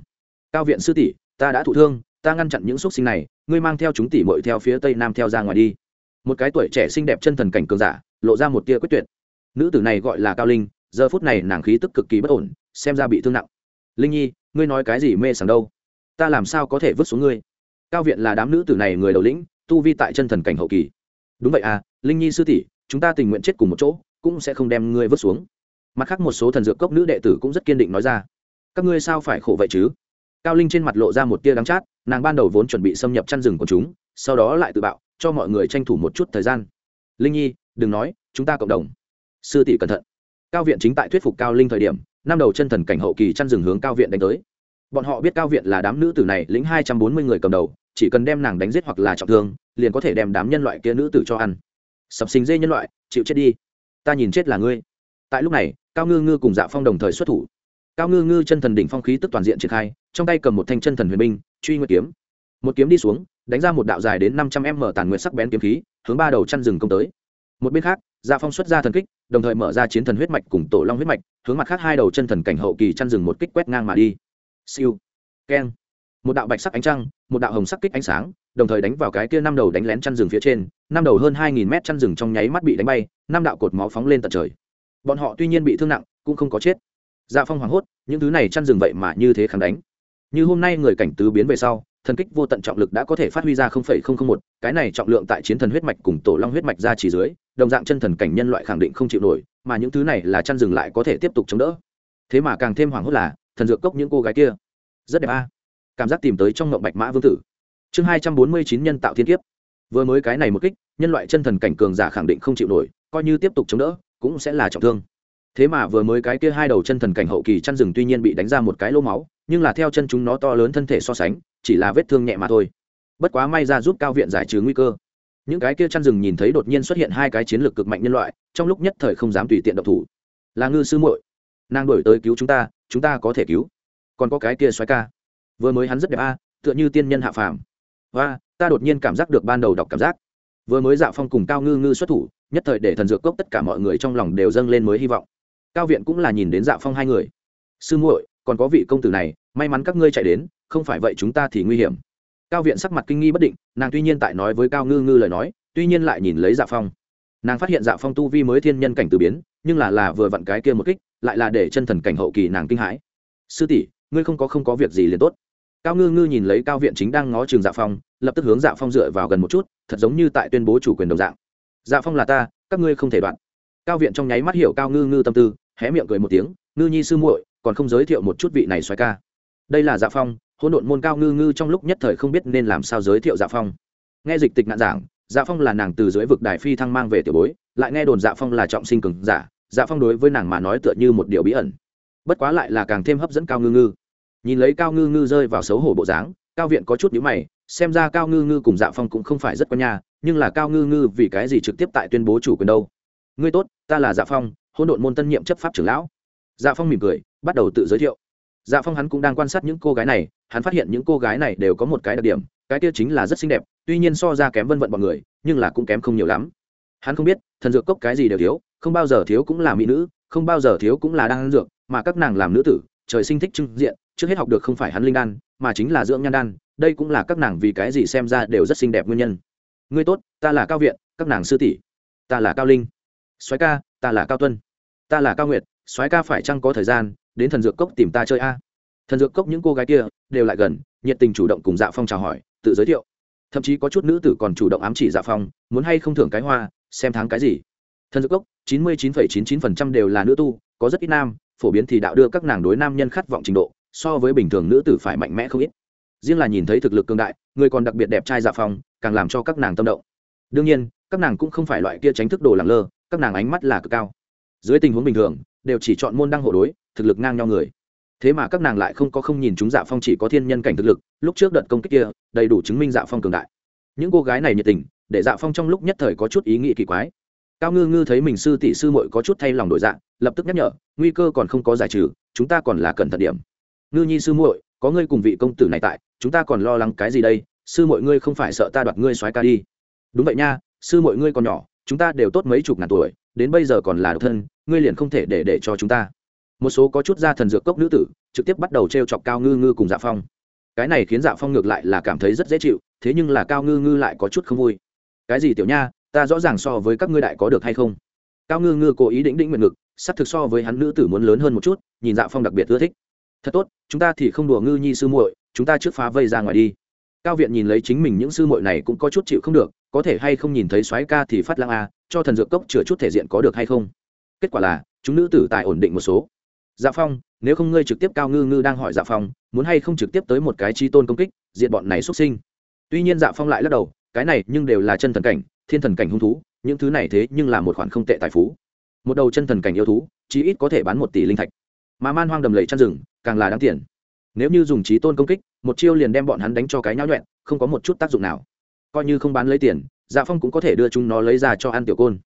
Speaker 1: Cao viện sư tỷ, ta đã thụ thương, ta ngăn chặn những xúc sinh này, ngươi mang theo chúng tỷ mội theo phía tây nam theo ra ngoài đi. Một cái tuổi trẻ xinh đẹp chân thần cảnh cường giả, lộ ra một tia quyết tuyệt. Nữ tử này gọi là cao linh, giờ phút này nàng khí tức cực kỳ bất ổn, xem ra bị thương nặng. Linh nhi, ngươi nói cái gì mê sảng đâu? Ta làm sao có thể vứt xuống ngươi? Cao viện là đám nữ tử này người đầu lĩnh, tu vi tại chân thần cảnh hậu kỳ. Đúng vậy à linh nhi sư tỷ chúng ta tình nguyện chết cùng một chỗ, cũng sẽ không đem ngươi vứt xuống. Mặt khác một số thần dược cốc nữ đệ tử cũng rất kiên định nói ra. Các ngươi sao phải khổ vậy chứ? Cao linh trên mặt lộ ra một tia đắng chát, nàng ban đầu vốn chuẩn bị xâm nhập chăn rừng của chúng, sau đó lại tự bạo, cho mọi người tranh thủ một chút thời gian. Linh nhi, đừng nói, chúng ta cộng đồng. Sư tỷ cẩn thận. Cao viện chính tại thuyết phục cao linh thời điểm, năm đầu chân thần cảnh hậu kỳ chăn rừng hướng cao viện đánh tới. Bọn họ biết cao viện là đám nữ tử này, lĩnh hai trăm bốn mươi người cầm đầu, chỉ cần đem nàng đánh giết hoặc là trọng thương, liền có thể đem đám nhân loại kia nữ tử cho ăn sập sinh dê nhân loại, chịu chết đi. Ta nhìn chết là ngươi. Tại lúc này, cao ngư ngư cùng dạ phong đồng thời xuất thủ. Cao ngư ngư chân thần đỉnh phong khí tức toàn diện triển khai, trong tay cầm một thanh chân thần huyền binh, truy nguyệt kiếm. Một kiếm đi xuống, đánh ra một đạo dài đến năm trăm m tàn nguyệt sắc bén kiếm khí, hướng ba đầu chăn rừng công tới. Một bên khác dạ phong xuất ra thần kích, đồng thời mở ra chiến thần huyết mạch cùng tổ long huyết mạch, hướng mặt khác hai đầu chân thần cảnh hậu kỳ chăn rừng một kích quét ngang mà đi. Siêu. Keng. Một đạo bạch sắc ánh trăng, một đạo hồng sắc kích ánh sáng, đồng thời đánh vào cái kia năm đầu đánh lén chăn rừng phía trên năm đầu hơn hai nghìn mét chăn rừng trong nháy mắt bị đánh bay, năm đạo cột máu phóng lên tận trời. Bọn họ tuy nhiên bị thương nặng, cũng không có chết. Dạ phong hoảng hốt, những thứ này chăn rừng vậy mà như thế kháng đánh. Như hôm nay người cảnh tứ biến về sau, thần kích vô tận trọng lực đã có thể phát huy ra một, cái này trọng lượng tại chiến thần huyết mạch cùng tổ long huyết mạch ra chỉ dưới, đồng dạng chân thần cảnh nhân loại khẳng định không chịu nổi, mà những thứ này là chăn rừng lại có thể tiếp tục chống đỡ. Thế mà càng thêm hoảng hốt là, thần dược cốc những cô gái kia. Rất đẹp a. Cảm giác tìm tới trong ngộng bạch mã vương tử. Chương hai trăm bốn mươi chín nhân tạo thiên kiếp vừa mới cái này một kích, nhân loại chân thần cảnh cường giả khẳng định không chịu nổi, coi như tiếp tục chống đỡ, cũng sẽ là trọng thương. Thế mà vừa mới cái kia hai đầu chân thần cảnh hậu kỳ chăn rừng tuy nhiên bị đánh ra một cái lỗ máu, nhưng là theo chân chúng nó to lớn thân thể so sánh, chỉ là vết thương nhẹ mà thôi. Bất quá may ra giúp cao viện giải trừ nguy cơ. Những cái kia chăn rừng nhìn thấy đột nhiên xuất hiện hai cái chiến lược cực mạnh nhân loại, trong lúc nhất thời không dám tùy tiện độc thủ. Là ngư sư muội. Nàng đổi tới cứu chúng ta chúng ta có thể cứu. Còn có cái kia xoáy ca. Vừa mới hắn rất đẹp a, tựa như tiên nhân hạ phàm. Và ta đột nhiên cảm giác được ban đầu đọc cảm giác. Vừa mới dạo phong cùng cao ngư ngư xuất thủ, nhất thời để thần dược cốc tất cả mọi người trong lòng đều dâng lên mới hy vọng. Cao viện cũng là nhìn đến dạo phong hai người. Sư muội, còn có vị công tử này, may mắn các ngươi chạy đến, không phải vậy chúng ta thì nguy hiểm. Cao viện sắc mặt kinh nghi bất định, nàng tuy nhiên tại nói với cao ngư ngư lời nói, tuy nhiên lại nhìn lấy dạ phong. Nàng phát hiện dạ phong tu vi mới thiên nhân cảnh từ biến, nhưng là là vừa vặn cái kia một kích, lại là để chân thần cảnh hậu kỳ nàng kinh hãi. Sư tỷ, ngươi không có không có việc gì liền tốt cao ngư ngư nhìn lấy cao viện chính đang ngó trường dạ phong, lập tức hướng dạ phong dựa vào gần một chút, thật giống như tại tuyên bố chủ quyền đồng dạng. Dạ phong là ta, các ngươi không thể đoạn. Cao viện trong nháy mắt hiểu cao ngư ngư tâm tư, hé miệng cười một tiếng, ngư nhi sư muội, còn không giới thiệu một chút vị này xoáy ca. Đây là dạ phong, hỗn độn môn cao ngư ngư trong lúc nhất thời không biết nên làm sao giới thiệu dạ phong. Nghe dịch tịch nạn giảng dạ phong là nàng từ dưới vực đài phi thăng mang về tiểu bối, lại nghe đồn dạ phong là trọng sinh cường giả dạ phong đối với nàng mà nói tựa như một điều bí ẩn. Bất quá lại là càng thêm hấp dẫn cao ngư ngư nhìn lấy cao ngư ngư rơi vào xấu hổ bộ dáng, cao viện có chút nhữ mày, xem ra cao ngư ngư cùng dạ phong cũng không phải rất quen nhà nhưng là cao ngư ngư vì cái gì trực tiếp tại tuyên bố chủ quyền đâu? Ngươi tốt, ta là dạ phong hôn độn môn tân nhiệm chấp pháp trưởng lão. Dạ phong mỉm cười, bắt đầu tự giới thiệu. Dạ phong hắn cũng đang quan sát những cô gái này, hắn phát hiện những cô gái này đều có một cái đặc điểm, cái kia chính là rất xinh đẹp, tuy nhiên so ra kém vân vận bọn người, nhưng là cũng kém không nhiều lắm. Hắn không biết, thần dược cốc cái gì đều thiếu, không bao giờ thiếu cũng là mỹ nữ, không bao giờ thiếu cũng là đang dược, mà các nàng làm nữ tử, trời sinh thích trưng diện trước hết học được không phải hắn linh đan, mà chính là dưỡng nhan đan, đây cũng là các nàng vì cái gì xem ra đều rất xinh đẹp nguyên nhân. Ngươi tốt, ta là cao viện, các nàng sư tỷ. Ta là cao linh. Soái ca, ta là cao tuân. Ta là cao nguyệt, soái ca phải chăng có thời gian, đến thần dược cốc tìm ta chơi a? Thần dược cốc những cô gái kia, đều lại gần, nhiệt tình chủ động cùng dạ phong chào hỏi, tự giới thiệu. Thậm chí có chút nữ tử còn chủ động ám chỉ dạ phong, muốn hay không thưởng cái hoa, xem tháng cái gì. Thần dược cốc, chín mươi chín chín chín phần trăm đều là nữ tu, có rất ít nam, phổ biến thì đạo đưa các nàng đối nam nhân khát vọng trình độ so với bình thường nữ tử phải mạnh mẽ không ít. Riêng là nhìn thấy thực lực cường đại, người còn đặc biệt đẹp trai dạ phong, càng làm cho các nàng tâm động. Đương nhiên, các nàng cũng không phải loại kia tránh thức đồ lẳng lơ, các nàng ánh mắt là cực cao. Dưới tình huống bình thường, đều chỉ chọn môn đăng hộ đối, thực lực ngang nhau người. Thế mà các nàng lại không có không nhìn chúng dạ phong chỉ có thiên nhân cảnh thực lực, lúc trước đợt công kích kia, đầy đủ chứng minh dạ phong cường đại. Những cô gái này nhiệt tình, để dạ phong trong lúc nhất thời có chút ý nghĩ kỳ quái. Cao ngư ngư thấy mình sư tỷ sư muội có chút thay lòng đổi dạ lập tức nhắc nhở, nguy cơ còn không có giải trừ, chúng ta còn là cẩn thận điểm ngư nhi sư muội, có ngươi cùng vị công tử này tại, chúng ta còn lo lắng cái gì đây? Sư muội ngươi không phải sợ ta đoạt ngươi soái ca đi. Đúng vậy nha, sư muội ngươi còn nhỏ, chúng ta đều tốt mấy chục ngàn tuổi, đến bây giờ còn là độc thân, ngươi liền không thể để để cho chúng ta. Một số có chút gia thần dược cốc nữ tử, trực tiếp bắt đầu t r e o chọc cao ngư ngư cùng dạ phong. Cái này khiến dạ phong ngược lại là cảm thấy rất dễ chịu, thế nhưng là cao ngư ngư lại có chút không vui. Cái gì tiểu nha, ta rõ ràng so với các ngươi đại có được hay không? Cao ngư ngư cố ý đĩnh đĩnh nguyện ngực s ắ c thực so với hắn nữ tử muốn lớn hơn một chút, nhìn dạ phong đặc biệt ưa thích thật tốt, chúng ta thì không đùa ngư nhi sư muội, chúng ta trước phá vây ra ngoài đi. Cao viện nhìn lấy chính mình những sư muội này cũng có chút chịu không được, có thể hay không nhìn thấy soái ca thì phát lang a, cho thần dược cốc chừa chút thể diện có được hay không? Kết quả là, chúng nữ tử tài ổn định một số. Dạ phong, nếu không ngươi trực tiếp cao ngư ngư đang hỏi dạ phong, muốn hay không trực tiếp tới một cái chi tôn công kích diện bọn này xuất sinh. Tuy nhiên dạ phong lại lắc đầu, cái này nhưng đều là chân thần cảnh, thiên thần cảnh hung thú, những thứ này thế nhưng là một khoản không tệ tài phú. Một đầu chân thần cảnh yêu thú, chí ít có thể bán một tỷ linh thạch. Mà man hoang đầm lầy chăn rừng càng là đáng tiền. Nếu như dùng trí tôn công kích, một chiêu liền đem bọn hắn đánh cho cái nhão nhuẹn, không có một chút tác dụng nào. Coi như không bán lấy tiền dạ phong cũng có thể đưa chúng nó lấy ra cho ăn tiểu côn.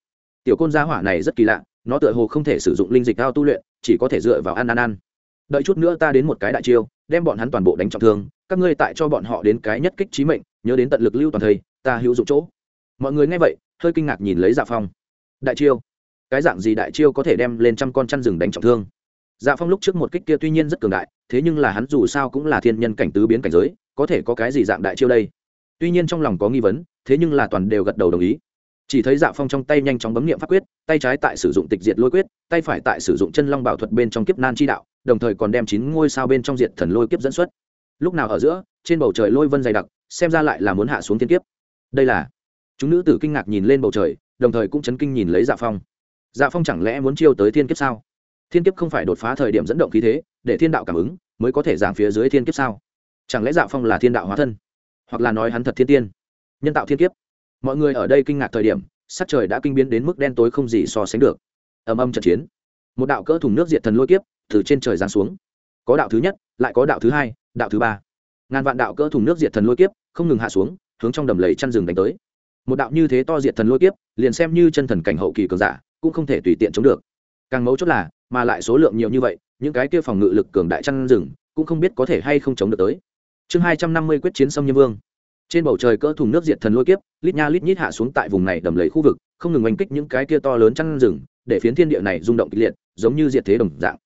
Speaker 1: Tiểu côn gia hỏa này rất kỳ lạ, nó tựa hồ không thể sử dụng linh dịch cao tu luyện, chỉ có thể dựa vào ăn ăn ăn đợi chút nữa ta đến một cái đại chiêu, đem bọn hắn toàn bộ đánh trọng thương, các ngươi tại cho bọn họ đến cái nhất kích trí mệnh, nhớ đến tận lực lưu toàn thây ta hữu dụng chỗ. Mọi người nghe vậy, hơi kinh ngạc nhìn lấy dạ phong. Đại chiêu. Cái dạng gì đại chiêu có thể đem lên trăm con chăn rừng đánh trọng thương? Dạ phong lúc trước một kích kia tuy nhiên rất cường đại, thế nhưng là hắn dù sao cũng là thiên nhân cảnh tứ biến cảnh giới, có thể có cái gì dạng đại chiêu đây? Tuy nhiên trong lòng có nghi vấn, thế nhưng là toàn đều gật đầu đồng ý. Chỉ thấy dạ phong trong tay nhanh chóng bấm nghiệm pháp quyết, tay trái tại sử dụng tịch diệt lôi quyết, tay phải tại sử dụng chân long bảo thuật bên trong kiếp nan chi đạo, đồng thời còn đem chín ngôi sao bên trong diệt thần lôi kiếp dẫn xuất. Lúc nào ở giữa, trên bầu trời lôi vân dày đặc, xem ra lại là muốn hạ xuống thiên kiếp. Đây là, chúng nữ tử kinh ngạc nhìn lên bầu trời, đồng thời cũng chấn kinh nhìn lấy dạ phong. Dạ phong chẳng lẽ muốn chiêu tới thiên kiếp sao? Thiên kiếp không phải đột phá thời điểm dẫn động khí thế, để thiên đạo cảm ứng, mới có thể giảng phía dưới thiên kiếp sao? Chẳng lẽ dạ phong là thiên đạo hóa thân? Hoặc là nói hắn thật thiên tiên? Nhân tạo thiên kiếp. Mọi người ở đây kinh ngạc thời điểm, sắc trời đã kinh biến đến mức đen tối không gì so sánh được. Ầm ầm trận chiến. Một đạo cỡ thùng nước diệt thần lôi kiếp từ trên trời giáng xuống. Có đạo thứ nhất, lại có đạo thứ hai, đạo thứ ba. Ngàn vạn đạo cỡ thùng nước diệt thần lôi kiếp không ngừng hạ xuống, hướng trong đầm lầy chăn rừng đánh tới. Một đạo như thế to diệt thần lôi kiếp, liền xem như chân thần cảnh hậu kỳ cường giả, cũng không thể tùy tiện chống được. Càng mấu chốt là mà lại số lượng nhiều như vậy, những cái kia phòng ngự lực cường đại chăn rừng cũng không biết có thể hay không chống được tới. Chương hai trăm năm mươi quyết chiến sông nhân vương. Trên bầu trời cỡ thùng nước diệt thần lôi kiếp, lít nha lít nhít hạ xuống tại vùng này đầm lầy khu vực, không ngừng oanh kích những cái kia to lớn chăn rừng, để phiến thiên địa này rung động kịch liệt, giống như diệt thế đồng dạng.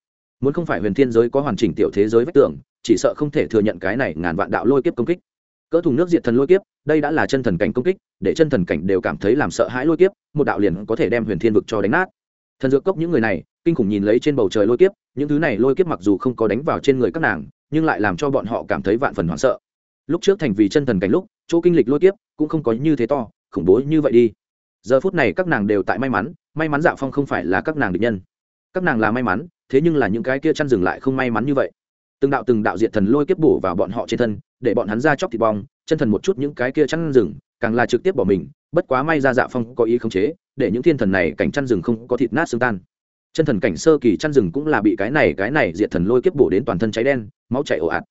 Speaker 1: Muốn không phải huyền thiên giới có hoàn chỉnh tiểu thế giới vách tường, chỉ sợ không thể thừa nhận cái này ngàn vạn đạo lôi kiếp công kích. Cỡ thùng nước diệt thần lôi kiếp, đây đã là chân thần cảnh công kích, để chân thần cảnh đều cảm thấy làm sợ hãi lôi kiếp, một đạo liền có thể đem huyền thiên vực cho đánh nát. Thần dược cốc những người này kinh khủng nhìn lấy trên bầu trời lôi kiếp, những thứ này lôi kiếp mặc dù không có đánh vào trên người các nàng, nhưng lại làm cho bọn họ cảm thấy vạn phần hoảng sợ. Lúc trước thành vì chân thần cảnh lúc, chỗ kinh lịch lôi kiếp cũng không có như thế to, khủng bố như vậy đi. Giờ phút này các nàng đều tại may mắn may mắn dạ phong không phải là các nàng địch nhân. Các nàng là may mắn, thế nhưng là những cái kia chăn dừng lại không may mắn như vậy. Từng đạo từng đạo diện thần lôi kiếp bổ vào bọn họ trên thân, để bọn hắn ra chóc thịt bong, chân thần một chút những cái kia chăn rừng càng là trực tiếp bỏ mình, bất quá may ra dạ phong có ý khống chế, để những thiên thần này cảnh chăn rừng không có thịt nát xương tan chân thần cảnh sơ kỳ chăn rừng cũng là bị cái này cái này diệt thần lôi kiếp bổ đến toàn thân cháy đen, máu chảy ồ ạt.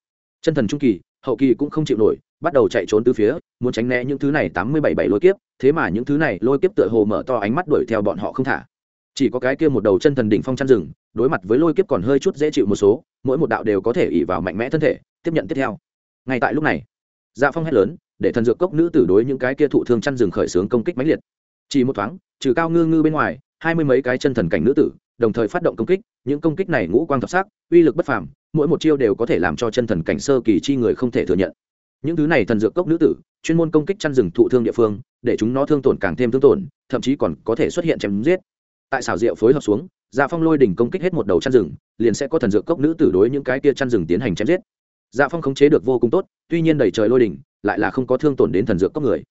Speaker 1: Chân thần trung kỳ, hậu kỳ cũng không chịu nổi, bắt đầu chạy trốn từ phía, muốn tránh né những thứ này tám mươi bảy bảy lôi kiếp, thế mà những thứ này lôi kiếp tựa hồ mở to ánh mắt đuổi theo bọn họ không thả. Chỉ có cái kia một đầu chân thần đỉnh phong chăn rừng, đối mặt với lôi kiếp còn hơi chút dễ chịu một số, mỗi một đạo đều có thể ỉ vào mạnh mẽ thân thể, tiếp nhận tiếp theo. Ngay tại lúc này dạ phong hét lớn, để thần dược cốc nữ tử đối những cái kia thụ thương chăn rừng khởi xướng công kích mãnh liệt. Chỉ một thoáng, trừ cao ngư ngư bên ngoài, hai mươi mấy cái chân thần cảnh nữ tử đồng thời phát động công kích, những công kích này ngũ quang thập sắc, uy lực bất phàm, mỗi một chiêu đều có thể làm cho chân thần cảnh sơ kỳ chi người không thể thừa nhận. Những thứ này thần dược cốc nữ tử, chuyên môn công kích chăn rừng thụ thương địa phương, để chúng nó thương tổn càng thêm thương tổn, thậm chí còn có thể xuất hiện chém giết. Tại xảo diệu phối hợp xuống dạ phong lôi đỉnh công kích hết một đầu chăn rừng, liền sẽ có thần dược cốc nữ tử đối những cái kia chăn rừng tiến hành chém giết. Dạ phong khống chế được vô cùng tốt, tuy nhiên đẩy trời lôi đỉnh, lại là không có thương tổn đến thần dược cốc người.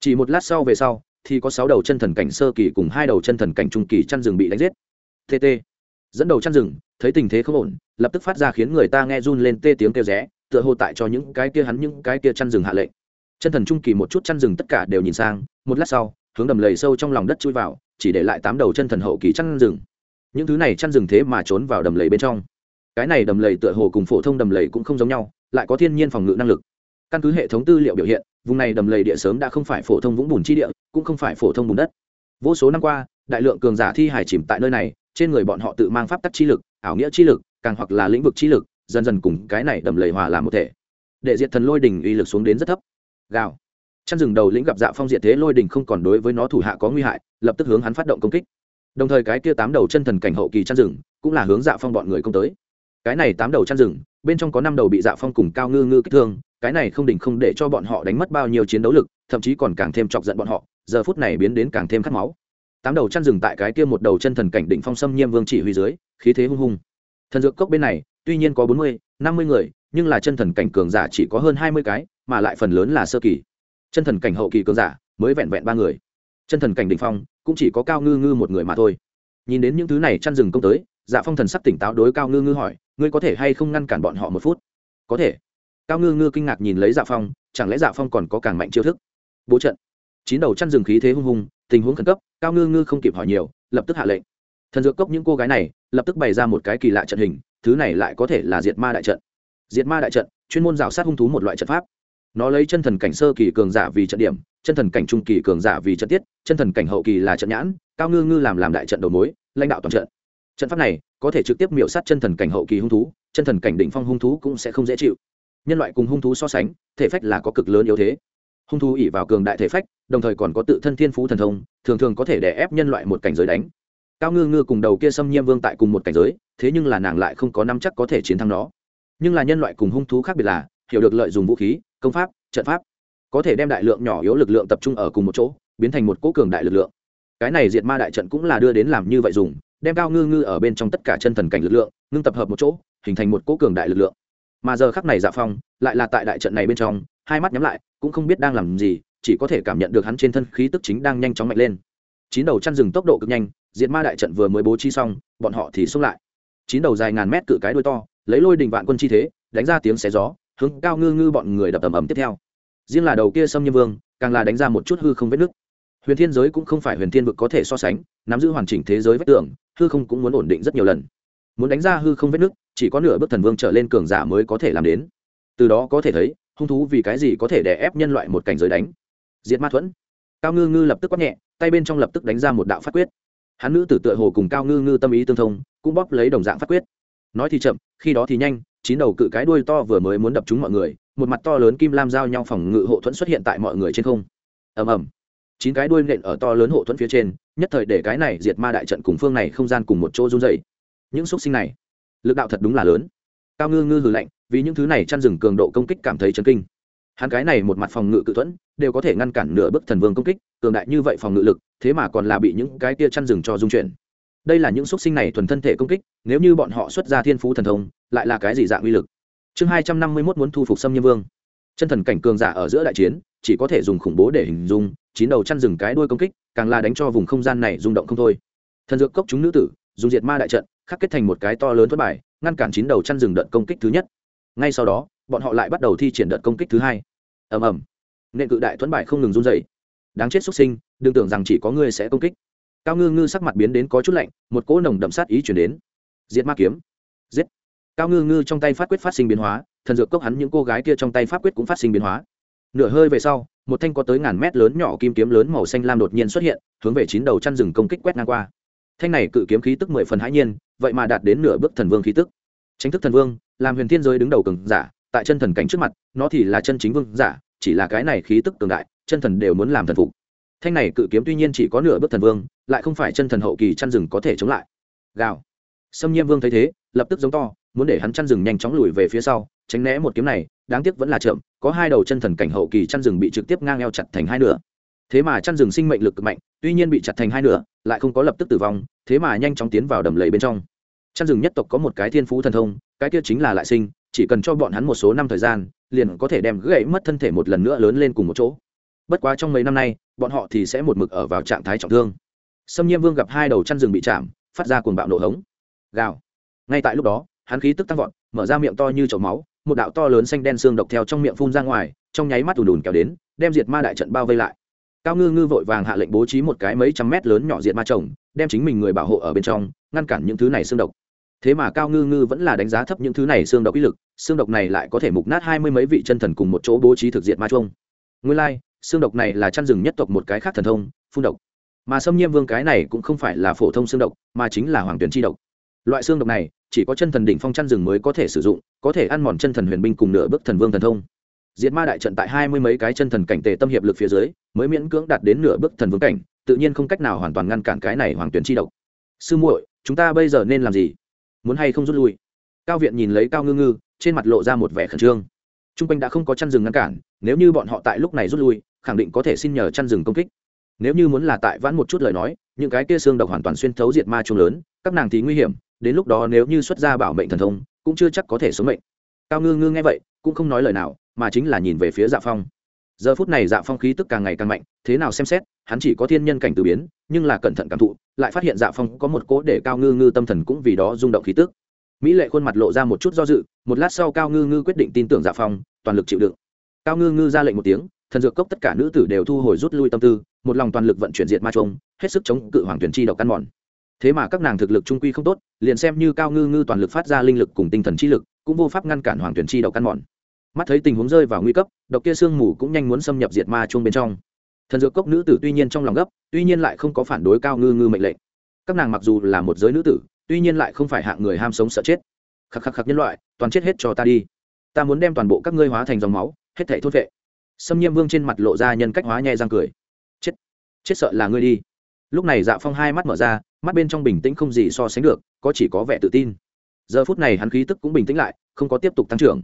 Speaker 1: Chỉ một lát sau về sau, thì có sáu đầu chân thần cảnh sơ kỳ cùng hai đầu chân thần cảnh trung kỳ chăn rừng bị đánh giết tt dẫn đầu chăn rừng, thấy tình thế không ổn, lập tức phát ra khiến người ta nghe run lên tê tiếng kêu rẽ, tựa hồ tại cho những cái kia hắn, những cái kia chăn rừng hạ lệnh. Chân thần trung kỳ một chút chăn rừng tất cả đều nhìn sang, một lát sau, hướng đầm lầy sâu trong lòng đất chui vào, chỉ để lại tám đầu chân thần hậu kỳ chăn rừng. Những thứ này chăn rừng thế mà trốn vào đầm lầy bên trong. Cái này đầm lầy tựa hồ cùng phổ thông đầm lầy cũng không giống nhau, lại có thiên nhiên phòng ngự năng lực. Căn cứ hệ thống tư liệu biểu hiện, vùng này đầm lầy địa sớm đã không phải phổ thông vũng bùn chi địa, cũng không phải phổ thông bùn đất. Vô số năm qua, đại lượng cường giả thi hải chìm tại nơi này trên người bọn họ tự mang pháp tắc chi lực, ảo nghĩa chi lực, càng hoặc là lĩnh vực chi lực, dần dần cùng cái này đầm lầy hòa làm một thể. Để diệt thần lôi đỉnh uy lực xuống đến rất thấp. Gào. Chăn rừng đầu lĩnh gặp dạ phong diệt thế lôi đỉnh không còn đối với nó thủ hạ có nguy hại, lập tức hướng hắn phát động công kích. Đồng thời cái kia tám đầu chân thần cảnh hậu kỳ chăn rừng cũng là hướng dạ phong bọn người công tới. Cái này tám đầu chăn rừng, bên trong có năm đầu bị dạ phong cùng cao ngư ngư kích thương, cái này không đỉnh không để cho bọn họ đánh mất bao nhiêu chiến đấu lực, thậm chí còn càng thêm chọc giận bọn họ, giờ phút này biến đến càng thêm khát máu tám đầu chăn rừng tại cái kia một đầu chân thần cảnh đỉnh phong xâm nhiêm vương chỉ huy dưới, khí thế hung hung. Thần dược cốc bên này, tuy nhiên có bốn mươi, năm mươi người, nhưng là chân thần cảnh cường giả chỉ có hơn hai mươi cái, mà lại phần lớn là sơ kỳ. Chân thần cảnh hậu kỳ cường giả mới vẹn vẹn ba người. Chân thần cảnh đỉnh phong cũng chỉ có cao ngư ngư một người mà thôi. Nhìn đến những thứ này chăn rừng công tới dạ phong thần sắc tỉnh táo đối cao ngư ngư hỏi, ngươi có thể hay không ngăn cản bọn họ một phút? Có thể. Cao ngư ngư kinh ngạc nhìn lấy dạ phong, chẳng lẽ dạ phong còn có càng mạnh chiêu thức? Bố trận. Chín đầu chăn rừng khí thế hung hùng tình huống khẩn cấp, cao ngư ngư không kịp hỏi nhiều, lập tức hạ lệnh. Thần dược cốc những cô gái này, lập tức bày ra một cái kỳ lạ trận hình, thứ này lại có thể là diệt ma đại trận. Diệt ma đại trận, chuyên môn rào sát hung thú một loại trận pháp. Nó lấy chân thần cảnh sơ kỳ cường giả vì trận điểm, chân thần cảnh trung kỳ cường giả vì trận tiết, chân thần cảnh hậu kỳ là trận nhãn, cao ngư ngư làm làm đại trận đầu mối, lãnh đạo toàn trận. Trận pháp này, có thể trực tiếp miểu sát chân thần cảnh hậu kỳ hung thú, chân thần cảnh đỉnh phong hung thú cũng sẽ không dễ chịu. Nhân loại cùng hung thú so sánh, thể phách là có cực lớn yếu thế hung thú ỉ vào cường đại thể phách, đồng thời còn có tự thân thiên phú thần thông, thường thường có thể đè ép nhân loại một cảnh giới đánh. Cao ngư ngư cùng đầu kia xâm nhiêm vương tại cùng một cảnh giới, thế nhưng là nàng lại không có năm chắc có thể chiến thắng nó. Nhưng là nhân loại cùng hung thú khác biệt là, hiểu được lợi dụng vũ khí, công pháp, trận pháp, có thể đem đại lượng nhỏ yếu lực lượng tập trung ở cùng một chỗ, biến thành một cỗ cường đại lực lượng. Cái này diệt ma đại trận cũng là đưa đến làm như vậy dùng, đem cao ngư ngư ở bên trong tất cả chân thần cảnh lực lượng, ngưng tập hợp một chỗ, hình thành một cỗ cường đại lực lượng. Mà giờ khắc này dạ phong, lại là tại đại trận này bên trong hai mắt nhắm lại, cũng không biết đang làm gì, chỉ có thể cảm nhận được hắn trên thân khí tức chính đang nhanh chóng mạnh lên. Chín đầu chăn rừng tốc độ cực nhanh, diệt ma đại trận vừa mới bố trí xong, bọn họ thì xông lại. Chín đầu dài ngàn mét cự cái đuôi to, lấy lôi đình vạn quân chi thế, đánh ra tiếng xé gió, hướng cao ngư ngư bọn người đập ầm ầm tiếp theo. Riêng là đầu kia sâm nhâm vương, càng là đánh ra một chút hư không vết nứt. Huyền thiên giới cũng không phải huyền thiên vực có thể so sánh, nắm giữ hoàn chỉnh thế giới vách tưởng hư không cũng muốn ổn định rất nhiều lần. Muốn đánh ra hư không vết nứt, chỉ có nửa bước thần vương trở lên cường giả mới có thể làm đến. Từ đó có thể thấy hung thú vì cái gì có thể đè ép nhân loại một cảnh giới đánh? Diệt ma thuẫn. Cao ngư ngư lập tức quát nhẹ, tay bên trong lập tức đánh ra một đạo phát quyết. Hắn nữ tử tựa hồ cùng cao ngư ngư tâm ý tương thông, cũng bóp lấy đồng dạng phát quyết. Nói thì chậm, khi đó thì nhanh, chín đầu cự cái đuôi to vừa mới muốn đập trúng mọi người, một mặt to lớn kim lam giao nhau phòng ngự hộ thuẫn xuất hiện tại mọi người trên không. Ầm ầm. Chín cái đuôi nện ở to lớn hộ thuẫn phía trên, nhất thời để cái này diệt ma đại trận cùng phương này không gian cùng một chỗ run dày những xúc sinh này, lực đạo thật đúng là lớn cao ngư ngư hừ lạnh, vì những thứ này chăn rừng cường độ công kích cảm thấy chấn kinh. Hắn cái này một mặt phòng ngự cự thuẫn, đều có thể ngăn cản nửa bức thần vương công kích, cường đại như vậy phòng ngự lực, thế mà còn là bị những cái tia chăn rừng cho dung chuyển. Đây là những xúc sinh này thuần thân thể công kích, nếu như bọn họ xuất ra thiên phú thần thông, lại là cái gì dạng uy lực? Chương hai trăm năm mươi mốt muốn thu phục xâm nhân vương. Chân thần cảnh cường giả ở giữa đại chiến, chỉ có thể dùng khủng bố để hình dung, chín đầu chăn rừng cái đuôi công kích, càng là đánh cho vùng không gian này rung động không thôi. Thần dược cốc chúng nữ tử, dùng diệt ma đại trận, khắc kết thành một cái to lớn thất bài ngăn cản chín đầu chăn rừng đợt công kích thứ nhất. Ngay sau đó, bọn họ lại bắt đầu thi triển đợt công kích thứ hai. Ầm ầm. Nên cự đại thuẫn bại không ngừng run dày đáng chết xuất sinh, đừng tưởng rằng chỉ có ngươi sẽ công kích. Cao ngư ngư sắc mặt biến đến có chút lạnh, một cỗ nồng đậm sát ý chuyển đến. Diệt ma kiếm. Giết. Cao ngư ngư trong tay phát quyết phát sinh biến hóa, thần dược cốc hắn những cô gái kia trong tay pháp quyết cũng phát sinh biến hóa. Nửa hơi về sau, một thanh có tới ngàn mét lớn nhỏ kim kiếm lớn màu xanh lam đột nhiên xuất hiện, hướng về chín đầu chăn rừng công kích quét ngang qua thanh này cự kiếm khí tức mười phần hãi nhiên, vậy mà đạt đến nửa bước thần vương khí tức. Tránh thức thần vương, làm huyền thiên giới đứng đầu cường giả, tại chân thần cảnh trước mặt, nó thì là chân chính vương giả, chỉ là cái này khí tức cường đại, chân thần đều muốn làm thần phục. Thanh này cự kiếm tuy nhiên chỉ có nửa bước thần vương, lại không phải chân thần hậu kỳ chăn rừng có thể chống lại. Gào. Sâm nhiêm vương thấy thế, lập tức giống to, muốn để hắn chăn rừng nhanh chóng lùi về phía sau, tránh né một kiếm này, đáng tiếc vẫn là chậm, có hai đầu chân thần cảnh hậu kỳ chăn rừng bị trực tiếp ngang eo chặt thành hai nửa thế mà chăn rừng sinh mệnh lực cực mạnh, tuy nhiên bị chặt thành hai nửa, lại không có lập tức tử vong, thế mà nhanh chóng tiến vào đầm lầy bên trong. Chăn rừng nhất tộc có một cái thiên phú thần thông, cái kia chính là lại sinh, chỉ cần cho bọn hắn một số năm thời gian, liền có thể đem gãy mất thân thể một lần nữa lớn lên cùng một chỗ. Bất quá trong mấy năm nay, bọn họ thì sẽ một mực ở vào trạng thái trọng thương. Sâm nhiêm vương gặp hai đầu chăn rừng bị chạm, phát ra cuồng bạo nổ hống. Gào. Ngay tại lúc đó, hắn khí tức tăng vọt, mở ra miệng to như chậu máu, một đạo to lớn xanh đen xương độc theo trong miệng phun ra ngoài, trong nháy mắt ùn ùn kéo đến, đem diệt ma đại trận bao vây lại cao ngư ngư vội vàng hạ lệnh bố trí một cái mấy trăm mét lớn nhỏ diệt ma chồng đem chính mình người bảo hộ ở bên trong ngăn cản những thứ này xương độc. Thế mà cao ngư ngư vẫn là đánh giá thấp những thứ này xương độc ý lực xương độc này lại có thể mục nát hai mươi mấy vị chân thần cùng một chỗ bố trí thực diệt ma chuông nguyên lai、like, xương độc này là chăn rừng nhất tộc một cái khác thần thông phun độc. Mà xâm nhiêm vương cái này cũng không phải là phổ thông xương độc mà chính là hoàng tuyển tri độc. Loại xương độc này chỉ có chân thần đỉnh phong chăn rừng mới có thể sử dụng có thể ăn mòn chân thần huyền binh cùng nửa bước thần vương thần thông diệt ma đại trận tại hai mươi mấy cái chân thần cảnh tề tâm hiệp lực phía dưới, mới miễn cưỡng đạt đến nửa bước thần vương cảnh, tự nhiên không cách nào hoàn toàn ngăn cản cái này hoàng tuyển chi độc. Sư muội, chúng ta bây giờ nên làm gì? Muốn hay không rút lui? Cao viện nhìn lấy cao ngư ngư, trên mặt lộ ra một vẻ khẩn trương. T r u n g quanh đã không có chăn rừng ngăn cản, nếu như bọn họ tại lúc này rút lui, khẳng định có thể xin nhờ chăn rừng công kích. Nếu như muốn là tại vãn một chút lời nói, những cái kia xương độc hoàn toàn xuyên thấu diệt ma chung lớn, các nàng thì nguy hiểm, đến lúc đó nếu như xuất ra bảo mệnh thần thông, cũng chưa chắc có thể sống mệnh. Cao ngư ngư nghe vậy, cũng không nói lời nào mà chính là nhìn về phía dạ phong. Giờ phút này dạ phong khí tức càng ngày càng mạnh, thế nào xem xét, hắn chỉ có thiên nhân cảnh từ biến, nhưng là cẩn thận cảm thụ, lại phát hiện dạ phong có một cố để cao ngư ngư tâm thần cũng vì đó rung động khí tức. Mỹ lệ khuôn mặt lộ ra một chút do dự, một lát sau cao ngư ngư quyết định tin tưởng dạ phong, toàn lực chịu đựng. Cao ngư ngư ra lệnh một tiếng, thần dược cốc tất cả nữ tử đều thu hồi rút lui tâm tư, một lòng toàn lực vận chuyển diệt ma trông hết sức chống cự hoàng tuyển chi độc căn mòn. Thế mà các nàng thực lực trung quy không tốt, liền xem như cao ngư ngư toàn lực phát ra linh lực cùng tinh thần chi lực, cũng vô pháp ngăn cản hoàng tuyển chi độc căn mòn mắt thấy tình huống rơi vào nguy cấp, độc kia sương mù cũng nhanh muốn xâm nhập diệt ma chuông bên trong. Thần dược cốc nữ tử tuy nhiên trong lòng gấp, tuy nhiên lại không có phản đối cao ngư ngư mệnh lệnh. Các nàng mặc dù là một giới nữ tử, tuy nhiên lại không phải hạng người ham sống sợ chết. Khắc khắc khắc nhân loại, toàn chết hết cho ta đi. Ta muốn đem toàn bộ các ngươi hóa thành dòng máu, hết thể thốt vệ. Xâm nhiễm vương trên mặt lộ ra nhân cách hóa nhẹ răng cười. Chết chết sợ là ngươi đi. Lúc này dạ phong hai mắt mở ra, mắt bên trong bình tĩnh không gì so sánh được, có chỉ có vẻ tự tin. Giờ phút này hắn khí tức cũng bình tĩnh lại, không có tiếp tục tăng trưởng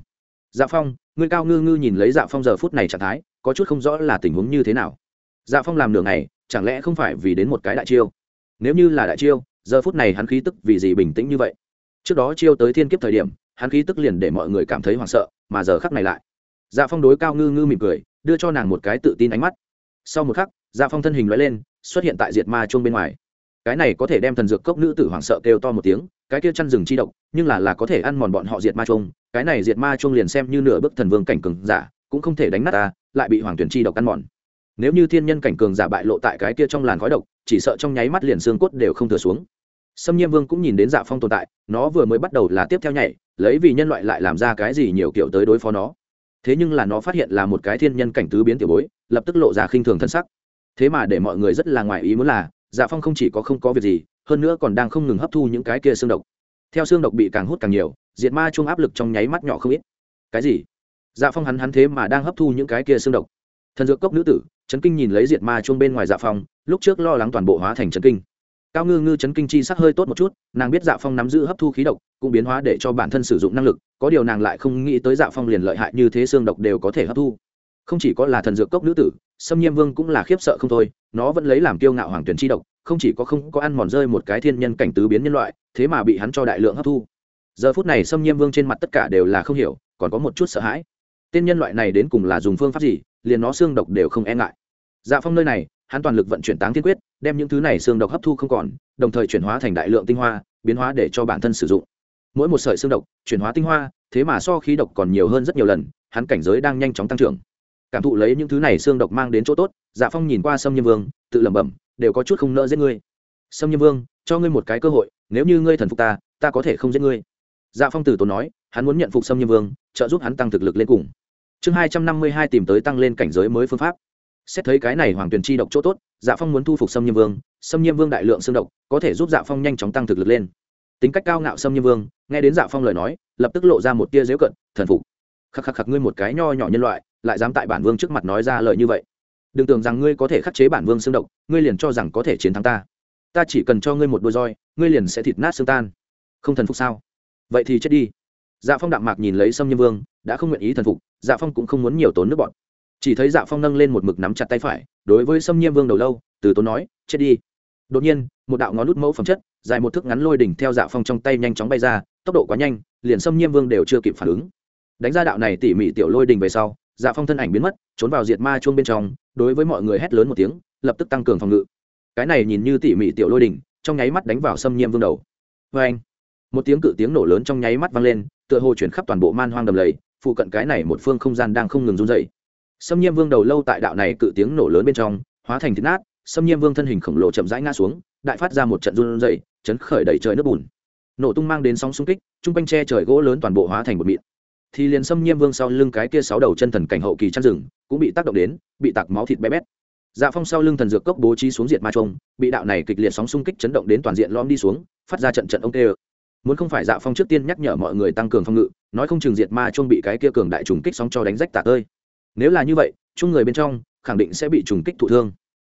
Speaker 1: dạ phong người cao ngư ngư nhìn lấy dạ phong giờ phút này trạng thái, có chút không rõ là tình huống như thế nào. Dạ phong làm nửa ngày, chẳng lẽ không phải vì đến một cái đại chiêu? Nếu như là đại chiêu, giờ phút này hắn khí tức vì gì bình tĩnh như vậy? Trước đó chiêu tới thiên kiếp thời điểm, hắn khí tức liền để mọi người cảm thấy hoảng sợ, mà giờ khắc này lại dạ phong đối cao ngư ngư mỉm cười, đưa cho nàng một cái tự tin ánh mắt. Sau một khắc dạ phong thân hình loại lên, xuất hiện tại diệt ma chuông bên ngoài cái này có thể đem thần dược cốc nữ tử hoảng sợ kêu to một tiếng cái kia chăn rừng chi độc nhưng là là có thể ăn mòn bọn họ diệt ma chuông cái này diệt ma chuông liền xem như nửa bước thần vương cảnh cường giả cũng không thể đánh nát ta lại bị hoàng tuyển chi độc ăn mòn nếu như thiên nhân cảnh cường giả bại lộ tại cái kia trong làn khói độc chỉ sợ trong nháy mắt liền xương cốt đều không thừa xuống Sâm Nhiêm Vương cũng nhìn đến Dạ Phong tồn tại, nó vừa mới bắt đầu là tiếp theo nhảy, lấy vì nhân loại lại làm ra cái gì nhiều kiểu tới đối phó nó. Thế nhưng là nó phát hiện là một cái thiên nhân cảnh tứ biến tiểu bối, lập tức lộ ra khinh thường thân sắc. Thế mà để mọi người rất là ngoài ý muốn là, Dạ Phong không chỉ có không có việc gì, hơn nữa còn đang không ngừng hấp thu những cái kia xương độc. Theo xương độc bị càng hút càng nhiều, diệt ma chung áp lực trong nháy mắt nhỏ không ít. Cái gì? Dạ Phong hắn hắn thế mà đang hấp thu những cái kia xương độc. Thần dược cốc nữ tử, Trấn Kinh nhìn lấy diệt ma chung bên ngoài Dạ Phong, lúc trước lo lắng toàn bộ hóa thành Trấn Kinh cao ngư ngư chấn kinh chi sắc hơi tốt một chút nàng biết dạ phong nắm giữ hấp thu khí độc cũng biến hóa để cho bản thân sử dụng năng lực có điều nàng lại không nghĩ tới dạ phong liền lợi hại như thế xương độc đều có thể hấp thu không chỉ có là thần dược cốc nữ tử xâm nhiêm vương cũng là khiếp sợ không thôi nó vẫn lấy làm kiêu ngạo hoàng tuyển chi độc, không chỉ có không có ăn mòn rơi một cái thiên nhân cảnh tứ biến nhân loại, thế mà bị hắn cho đại lượng hấp thu. Giờ phút này xâm nhiêm vương trên mặt tất cả đều là không hiểu, còn có một chút sợ hãi. Tên nhân loại này đến cùng là dùng phương pháp gì, liền nó xương độc đều không e ngại. Dạ phong nơi này, hắn toàn lực vận chuyển táng thiên quyết, đem những thứ này xương độc hấp thu không còn, đồng thời chuyển hóa thành đại lượng tinh hoa, biến hóa để cho bản thân sử dụng. Mỗi một sợi xương độc, chuyển hóa tinh hoa, thế mà so khí độc còn nhiều hơn rất nhiều lần, hắn cảnh giới đang nhanh chóng tăng trưởng. Cảm thụ lấy những thứ này xương độc mang đến chỗ tốt dạ phong nhìn qua sâm Nhiêm vương, tự lẩm bẩm, đều có chút không nỡ giết ngươi. Sâm Nhiêm vương, cho ngươi một cái cơ hội, nếu như ngươi thần phục ta ta có thể không giết ngươi. Dạ phong từ tốn nói, hắn muốn nhận phục sâm Nhiêm vương, trợ giúp hắn tăng thực lực lên cùng. Chương hai trăm năm mươi hai tìm tới tăng lên cảnh giới mới phương pháp. Xét thấy cái này hoàng tuyền chi độc chỗ tốt dạ phong muốn thu phục sâm nhiêm vương, sâm nhiêm vương đại lượng xương độc, có thể giúp dạ phong nhanh chóng tăng thực lực lên. Tính cách cao ngạo sâm nhiêm vương, nghe đến dạ phong lời nói, lập tức lộ ra một tia dễu cận, thần phục. Khắc khắc khắc, ngươi một cái nho nhỏ nhân loại, lại dám tại bản vương trước mặt nói ra lời như vậy đừng tưởng rằng ngươi có thể khắc chế bản vương xương độc, ngươi liền cho rằng có thể chiến thắng ta. Ta chỉ cần cho ngươi một đôi roi, ngươi liền sẽ thịt nát xương tan. Không thần phục sao? Vậy thì chết đi. Dạ phong đạm mạc nhìn lấy sâm nhiêm vương, đã không nguyện ý thần phục dạ phong cũng không muốn nhiều tốn nước bọn chỉ thấy dạ phong nâng lên một mực nắm chặt tay phải, đối với sâm nhiêm vương đầu lâu, từ tốn nói, chết đi. Đột nhiên, một đạo ngón nút mẫu phẩm chất, dài một thước ngắn lôi đỉnh theo dạ phong trong tay nhanh chóng bay ra, tốc độ quá nhanh, liền sâm nhiêm vương đều chưa kịp phản ứng. Đánh ra đạo này tỉ mỉ tiểu lôi đỉnh về sau dạ phong thân ảnh biến mất, trốn vào diệt ma chuông bên trong, đối với mọi người hét lớn một tiếng, lập tức tăng cường phòng ngự. Cái này nhìn như tỉ mỉ tiểu lôi đỉnh, trong nháy mắt đánh vào xâm nhiêm vương đầu. Vê anh một tiếng cự tiếng nổ lớn trong nháy mắt vang lên, tựa hồ chuyển khắp toàn bộ man hoang đầm lầy, phụ cận cái này một phương không gian đang không ngừng run dày Xâm nhiêm vương đầu lâu tại đạo này cự tiếng nổ lớn bên trong, hóa thành thịt nát xâm nhiêm vương thân hình khổng lồ chậm rãi ngã xuống, đại phát ra một trận run dày chấn khởi đầy trời nước bùn. Nổ tung mang đến sóng xung kích, chung quanh tre trời gỗ lớn toàn bộ hóa thành một mịn thì liền xâm nhiêm vương sau lưng cái kia sáu đầu chân thần cảnh hậu kỳ chăn rừng cũng bị tác động đến, bị tạc máu thịt bé bét. Dạ phong sau lưng thần dược cốc bố trí xuống diệt ma trông bị đạo này kịch liệt sóng xung kích chấn động đến toàn diện lom đi xuống, phát ra trận trận ông tê ơ. Muốn không phải dạ phong trước tiên nhắc nhở mọi người tăng cường phòng ngự, nói không chừng diệt ma trông bị cái kia cường đại trùng kích sóng cho đánh rách tả tơi. Nếu là như vậy, chung người bên trong, khẳng định sẽ bị trùng kích thụ thương.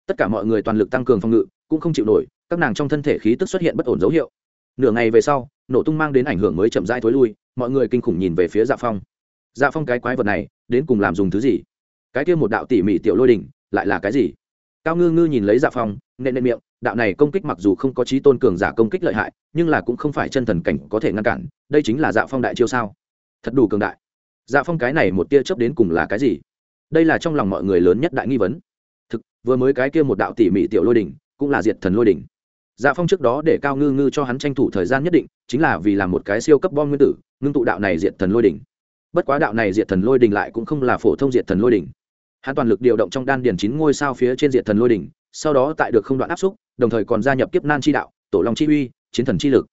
Speaker 1: Tất cả mọi người toàn lực tăng cường phòng ngự, cũng không chịu nổi, các nàng trong thân thể khí tức xuất hiện bất ổn dấu hiệu. Nửa ngày về sau, nổ tung mang đến ảnh hưởng mới chậm rãi thối lui mọi người kinh khủng nhìn về phía dạ phong dạ phong cái quái vật này đến cùng làm dùng thứ gì cái kia một đạo tỉ mỉ tiểu lôi đỉnh lại là cái gì cao ngư ngư nhìn lấy dạ phong nên nên miệng đạo này công kích mặc dù không có trí tôn cường giả công kích lợi hại nhưng là cũng không phải chân thần cảnh có thể ngăn cản đây chính là dạ phong đại chiêu sao thật đủ cường đại dạ phong cái này một tia chớp đến cùng là cái gì đây là trong lòng mọi người lớn nhất đại nghi vấn thực vừa mới cái kia một đạo tỉ mỉ tiểu lôi đỉnh cũng là diệt thần lôi đỉnh dạ phong trước đó để cao ngư ngư cho hắn tranh thủ thời gian nhất định, chính là vì làm một cái siêu cấp bom nguyên tử, ngưng tụ đạo này diệt thần lôi đỉnh. Bất quá đạo này diệt thần lôi đỉnh lại cũng không là phổ thông diệt thần lôi đỉnh. Hắn toàn lực điều động trong đan điển chín ngôi sao phía trên diệt thần lôi đỉnh, sau đó tại được không đoạn áp xúc, đồng thời còn gia nhập kiếp nan chi đạo, tổ long chi uy, chiến thần chi lực.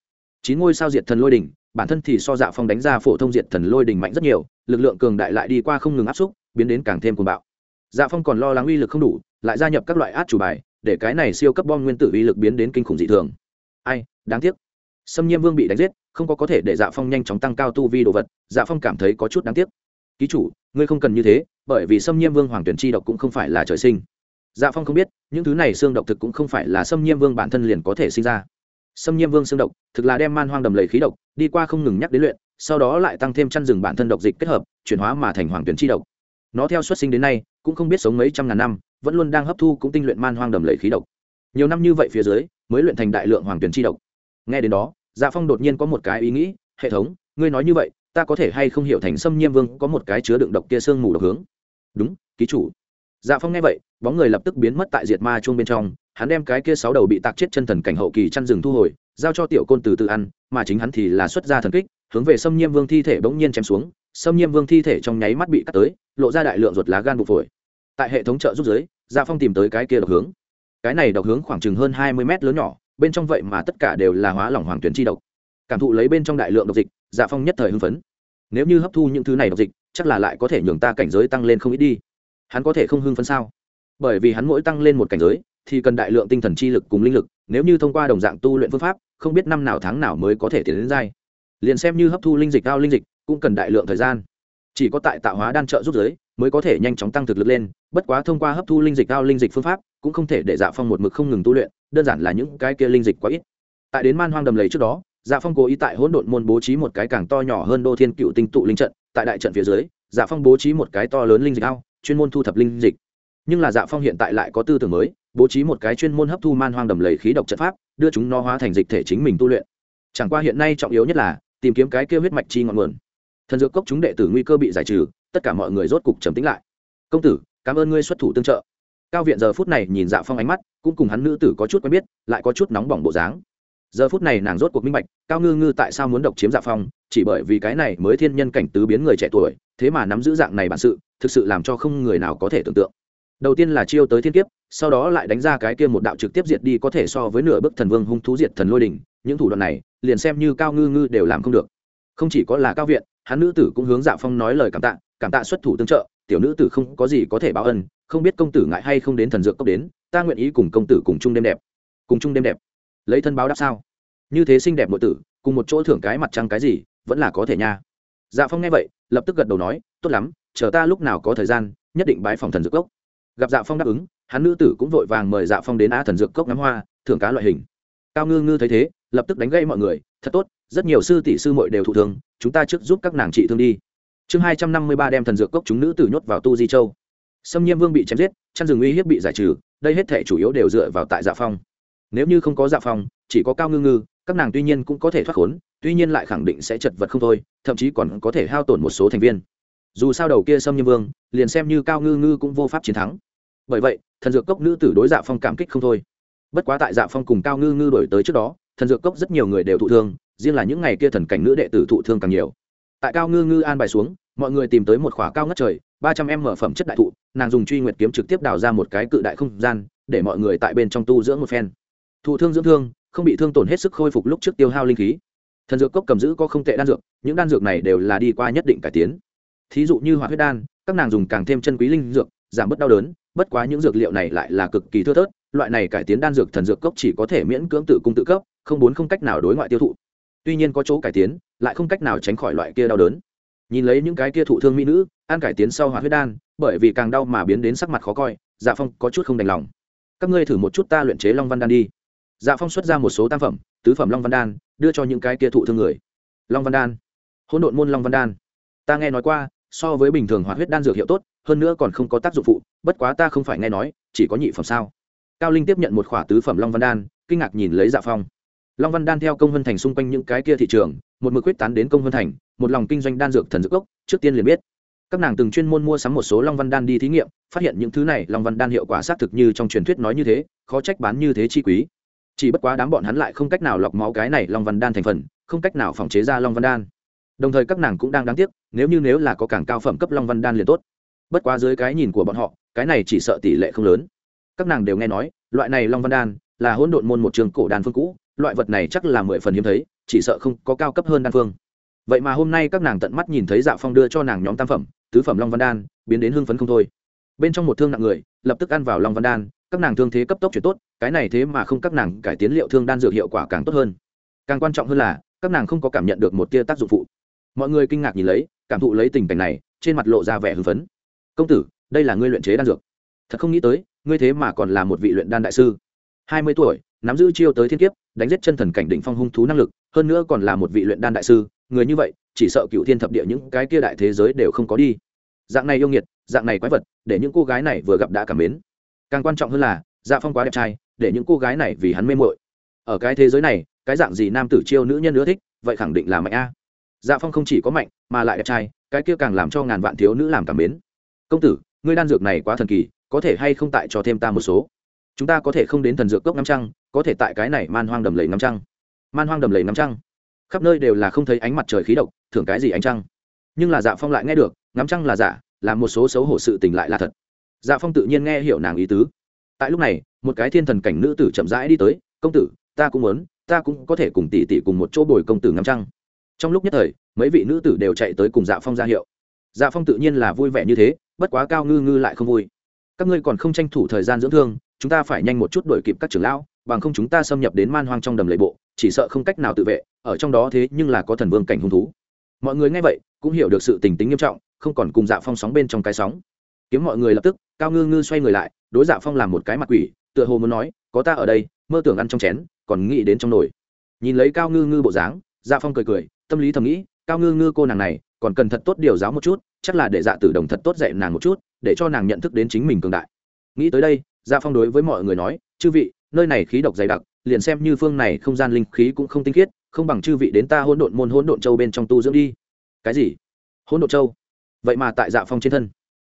Speaker 1: Chín ngôi sao diệt thần lôi đỉnh, bản thân thì so dạ phong đánh ra phổ thông diệt thần lôi đỉnh mạnh rất nhiều, lực lượng cường đại lại đi qua không ngừng áp xúc, biến đến càng thêm cuồng bạo. Dạ phong còn lo lắng uy lực không đủ, lại gia nhập các loại át chủ bài để cái này siêu cấp bom nguyên tử uy lực biến đến kinh khủng dị thường. Ai, đáng tiếc. Xâm nhiêm vương bị đánh giết, không có có thể để dạ phong nhanh chóng tăng cao tu vi đồ vật dạ phong cảm thấy có chút đáng tiếc. Ký chủ, ngươi không cần như thế, bởi vì xâm nhiêm vương hoàng tuyển chi độc cũng không phải là trời sinh. Dạ phong không biết, những thứ này xương độc thực cũng không phải là xâm nhiêm vương bản thân liền có thể sinh ra. Xâm nhiêm vương xương độc, thực là đem man hoang đầm lầy khí độc, đi qua không ngừng nhắc đến luyện, sau đó lại tăng thêm chăn rừng bản thân độc dịch kết hợp, chuyển hóa mà thành hoàng tuyển chi độc. Nó theo xuất sinh đến nay, cũng không biết sống mấy trăm ngàn năm vẫn luôn đang hấp thu cũng tinh luyện man hoang đầm lầy khí độc. Nhiều năm như vậy phía dưới, mới luyện thành đại lượng hoàng tuyển chi độc. Nghe đến đó dạ phong đột nhiên có một cái ý nghĩ, hệ thống, ngươi nói như vậy, ta có thể hay không hiểu thành xâm nhiêm vương có một cái chứa đựng độc kia sương mù độc hướng? Đúng, ký chủ. Dạ phong nghe vậy, bóng người lập tức biến mất tại diệt ma chuông bên trong, hắn đem cái kia sáu đầu bị tạc chết chân thần cảnh hậu kỳ chăn rừng thu hồi, giao cho tiểu côn từ từ ăn, mà chính hắn thì là xuất ra thần kích, hướng về xâm nhiêm vương thi thể bỗng nhiên chém xuống. Xâm nhiêm vương thi thể trong nháy mắt bị cắt tới, lộ ra đại lượng ruột lá gan bụng phổi tại hệ thống trợ giúp giới dạ phong tìm tới cái kia độc hướng. Cái này độc hướng khoảng chừng hơn hai mươi mét lớn nhỏ, bên trong vậy mà tất cả đều là hóa lỏng hoàng tuyến chi độc. Cảm thụ lấy bên trong đại lượng độc dịch dạ phong nhất thời hưng phấn. Nếu như hấp thu những thứ này độc dịch, chắc là lại có thể nhường ta cảnh giới tăng lên không ít đi. Hắn có thể không hưng phấn sao? Bởi vì hắn mỗi tăng lên một cảnh giới, thì cần đại lượng tinh thần chi lực cùng linh lực, nếu như thông qua đồng dạng tu luyện phương pháp, không biết năm nào tháng nào mới có thể tiến đến giai. Liền xem như hấp thu linh dịch cao linh dịch, cũng cần đại lượng thời gian chỉ có tại tạo hóa đan trợ giúp giới mới có thể nhanh chóng tăng thực lực lên, bất quá thông qua hấp thu linh dịch cao linh dịch phương pháp cũng không thể để dạ phong một mực không ngừng tu luyện, đơn giản là những cái kia linh dịch quá ít. Tại đến man hoang đầm lầy trước đó dạ phong cố ý tại hỗn độn môn bố trí một cái càng to nhỏ hơn đô thiên cựu tinh tụ linh trận, tại đại trận phía dưới dạ phong bố trí một cái to lớn linh dịch ao, chuyên môn thu thập linh dịch. Nhưng là dạ phong hiện tại lại có tư tưởng mới, bố trí một cái chuyên môn hấp thu man hoang đầm lầy khí độc trận pháp, đưa chúng nó hóa thành dịch thể chính mình tu luyện. Chẳng qua hiện nay trọng yếu nhất là tìm kiếm cái kêu huyết mạch chi ngọn nguồn thần dược cốc chúng đệ tử nguy cơ bị giải trừ, tất cả mọi người rốt cục trầm tính lại. Công tử, cảm ơn ngươi xuất thủ tương trợ. Cao viện giờ phút này nhìn dạ phong ánh mắt, cũng cùng hắn nữ tử có chút quen biết, lại có chút nóng bỏng bộ dáng. Giờ phút này nàng rốt cuộc minh bạch, cao ngư ngư tại sao muốn độc chiếm dạ phong, chỉ bởi vì cái này mới thiên nhân cảnh tứ biến người trẻ tuổi, thế mà nắm giữ dạng này bản sự, thực sự làm cho không người nào có thể tưởng tượng. Đầu tiên là chiêu tới thiên kiếp, sau đó lại đánh ra cái kia một đạo trực tiếp diệt đi có thể so với nửa bức thần vương hung thú diệt thần lôi đình, những thủ đoạn này, liền xem như cao ngư ngư đều làm không được. Không chỉ có là cao viện hắn nữ tử cũng hướng dạ phong nói lời cảm tạ cảm tạ xuất thủ tương trợ, tiểu nữ tử không có gì có thể báo ân, không biết công tử ngại hay không đến thần dược cốc đến, ta nguyện ý cùng công tử cùng chung đêm đẹp. Cùng chung đêm đẹp. Lấy thân báo đáp sao? Như thế xinh đẹp nội tử, cùng một chỗ thưởng cái mặt trăng cái gì, vẫn là có thể nha. Dạ phong nghe vậy, lập tức gật đầu nói, tốt lắm, chờ ta lúc nào có thời gian, nhất định bái phòng thần dược cốc. Gặp dạ phong đáp ứng, hắn nữ tử cũng vội vàng mời dạ phong đến á thần dược cốc ngắm hoa, thưởng cá loại hình. Cao ngư ngư thấy thế, lập tức đánh gây mọi người, thật tốt, rất nhiều sư tỷ sư muội đều thụ thương chúng ta trước giúp các nàng trị thương đi. Chương hai trăm năm mươi ba đem thần dược cốc chúng nữ tử nhốt vào tu di châu. Xâm nhiêm vương bị chém giết, chăn rừng uy hiếp bị giải trừ, đây hết thể chủ yếu đều dựa vào tại dạ phong. Nếu như không có dạ phong, chỉ có cao ngư ngư, các nàng tuy nhiên cũng có thể thoát khốn, tuy nhiên lại khẳng định sẽ chật vật không thôi, thậm chí còn có thể hao tổn một số thành viên. Dù sao đầu kia xâm nhiêm vương, liền xem như cao ngư ngư cũng vô pháp chiến thắng. Bởi vậy, thần dược cốc nữ tử đối dạ phong cảm kích không thôi. Bất quá tại dạ phong cùng cao ngư ngư đổi tới trước đó, thần dược cốc rất nhiều người đều thụ thương riêng là những ngày kia thần cảnh nữ đệ tử thụ thương càng nhiều. Tại cao ngư ngư an bài xuống, mọi người tìm tới một khỏa cao ngất trời, ba trăm em mở phẩm chất đại thụ, nàng dùng truy nguyệt kiếm trực tiếp đào ra một cái cự đại không gian, để mọi người tại bên trong tu dưỡng một phen. Thụ thương dưỡng thương, không bị thương tổn hết sức khôi phục lúc trước tiêu hao linh khí. Thần dược cốc cầm giữ có không tệ đan dược, những đan dược này đều là đi qua nhất định cải tiến. Thí dụ như hoạt huyết đan, các nàng dùng càng thêm chân quý linh dược, giảm bớt đau đớn, bất quá những dược liệu này lại là cực kỳ thưa thớt, loại này cải tiến đan dược thần dược cốc chỉ có thể miễn cưỡng tự cung tự cấp, không muốn không cách nào đối ngoại tiêu thụ tuy nhiên có chỗ cải tiến, lại không cách nào tránh khỏi loại kia đau đớn. Nhìn lấy những cái kia thụ thương mỹ nữ ăn cải tiến sau hỏa huyết đan, bởi vì càng đau mà biến đến sắc mặt khó coi dạ phong có chút không đành lòng. Các ngươi thử một chút ta luyện chế long văn đan đi. Dạ phong xuất ra một số tam phẩm, tứ phẩm long văn đan, đưa cho những cái kia thụ thương người. Long văn đan? Hỗn độn môn long văn đan? Ta nghe nói qua, so với bình thường hoạt huyết đan dược hiệu tốt, hơn nữa còn không có tác dụng phụ, bất quá ta không phải nghe nói, chỉ có nhị phẩm sao? Cao linh tiếp nhận một khỏa tứ phẩm long văn đan, kinh ngạc nhìn lấy dạ phong long văn đan theo công vân thành xung quanh những cái kia thị trường, một mực quyết tán đến công vân thành, một lòng kinh doanh đan dược thần dược gốc, trước tiên liền biết. Các nàng từng chuyên môn mua sắm một số long văn đan đi thí nghiệm, phát hiện những thứ này long văn đan hiệu quả xác thực như trong truyền thuyết nói như thế, khó trách bán như thế chi quý. Chỉ bất quá đám bọn hắn lại không cách nào lọc máu cái này long văn đan thành phần, không cách nào phòng chế ra long văn đan. Đồng thời các nàng cũng đang đáng tiếc, nếu như nếu là có càng cao phẩm cấp long văn đan liền tốt. Bất quá dưới cái nhìn của bọn họ, cái này chỉ sợ tỷ lệ không lớn. Các nàng đều nghe nói, loại này long văn đan là hỗn độn môn một trường cổ đan phương cũ loại vật này chắc là mười phần hiếm thấy, chỉ sợ không có cao cấp hơn đan phương. Vậy mà hôm nay các nàng tận mắt nhìn thấy dạ phong đưa cho nàng nhóm tam phẩm, tứ phẩm long văn đan, biến đến hưng phấn không thôi. Bên trong một thương nặng người, lập tức ăn vào long văn đan, các nàng thương thế cấp tốc chuyển tốt, cái này thế mà không các nàng cải tiến liệu thương đan dược hiệu quả càng tốt hơn. Càng quan trọng hơn là, các nàng không có cảm nhận được một tia tác dụng phụ. Mọi người kinh ngạc nhìn lấy, cảm thụ lấy tình cảnh này, trên mặt lộ ra vẻ hưng phấn. Công tử, đây là ngươi luyện chế đan dược. Thật không nghĩ tới, ngươi thế mà còn là một vị luyện đan đại sư. Hai mươi tuổi, nắm giữ chiêu tới thiên kiếp đánh giết chân thần cảnh đỉnh phong hung thú năng lực, hơn nữa còn là một vị luyện đan đại sư, người như vậy, chỉ sợ cựu thiên thập địa những cái kia đại thế giới đều không có đi. Dạng này yêu nghiệt, dạng này quái vật, để những cô gái này vừa gặp đã cảm mến. Càng quan trọng hơn là dạ phong quá đẹp trai, để những cô gái này vì hắn mê muội. ở cái thế giới này, cái dạng gì nam tử chiêu nữ nhân ưa thích, vậy khẳng định là mạnh a. Dạ phong không chỉ có mạnh, mà lại đẹp trai, cái kia càng làm cho ngàn vạn thiếu nữ làm cảm mến. Công tử, ngươi đan dược này quá thần kỳ, có thể hay không tại cho thêm ta một số? Chúng ta có thể không đến thần dược cốc năm trăng có thể tại cái này man hoang đầm lầy năm trăng. Man hoang đầm lầy năm trăng. Khắp nơi đều là không thấy ánh mặt trời khí độc, thưởng cái gì ánh trăng? Nhưng là dạ phong lại nghe được, ngắm trăng là giả, là một số xấu hổ sự tình lại là thật. Dạ phong tự nhiên nghe hiểu nàng ý tứ. Tại lúc này, một cái thiên thần cảnh nữ tử chậm rãi đi tới, công tử, ta cũng muốn, ta cũng có thể cùng tỷ tỷ cùng một chỗ bồi công tử ngắm trăng. Trong lúc nhất thời, mấy vị nữ tử đều chạy tới cùng dạ phong ra hiệu. Dạ phong tự nhiên là vui vẻ như thế, bất quá cao ngư ngư lại không vui. Các ngươi còn không tranh thủ thời gian dưỡng thương, chúng ta phải nhanh một chút đuổi kịp các trưởng lão bằng không chúng ta xâm nhập đến man hoang trong đầm lầy bộ, chỉ sợ không cách nào tự vệ, ở trong đó thế nhưng là có thần vương cảnh hung thú. Mọi người nghe vậy, cũng hiểu được sự tình tính nghiêm trọng, không còn cùng dạ phong sóng bên trong cái sóng. Kiếm mọi người lập tức, cao ngư ngư xoay người lại, đối dạ phong làm một cái mặt quỷ, tựa hồ muốn nói, có ta ở đây, mơ tưởng ăn trong chén, còn nghĩ đến trong nồi. Nhìn lấy cao ngư ngư bộ dáng dạ phong cười cười, tâm lý thầm nghĩ, cao ngư ngư cô nàng này, còn cần thật tốt điều giáo một chút, chắc là để dạ tử đồng thật tốt dạy nàng một chút, để cho nàng nhận thức đến chính mình cường đại. Nghĩ tới đây dạ phong đối với mọi người nói, chư vị nơi này khí độc dày đặc, liền xem như phương này không gian linh khí cũng không tinh khiết, không bằng chư vị đến ta hỗn độn môn hỗn độn châu bên trong tu dưỡng đi. Cái gì? Hỗn độn châu? Vậy mà tại dạ phong trên thân.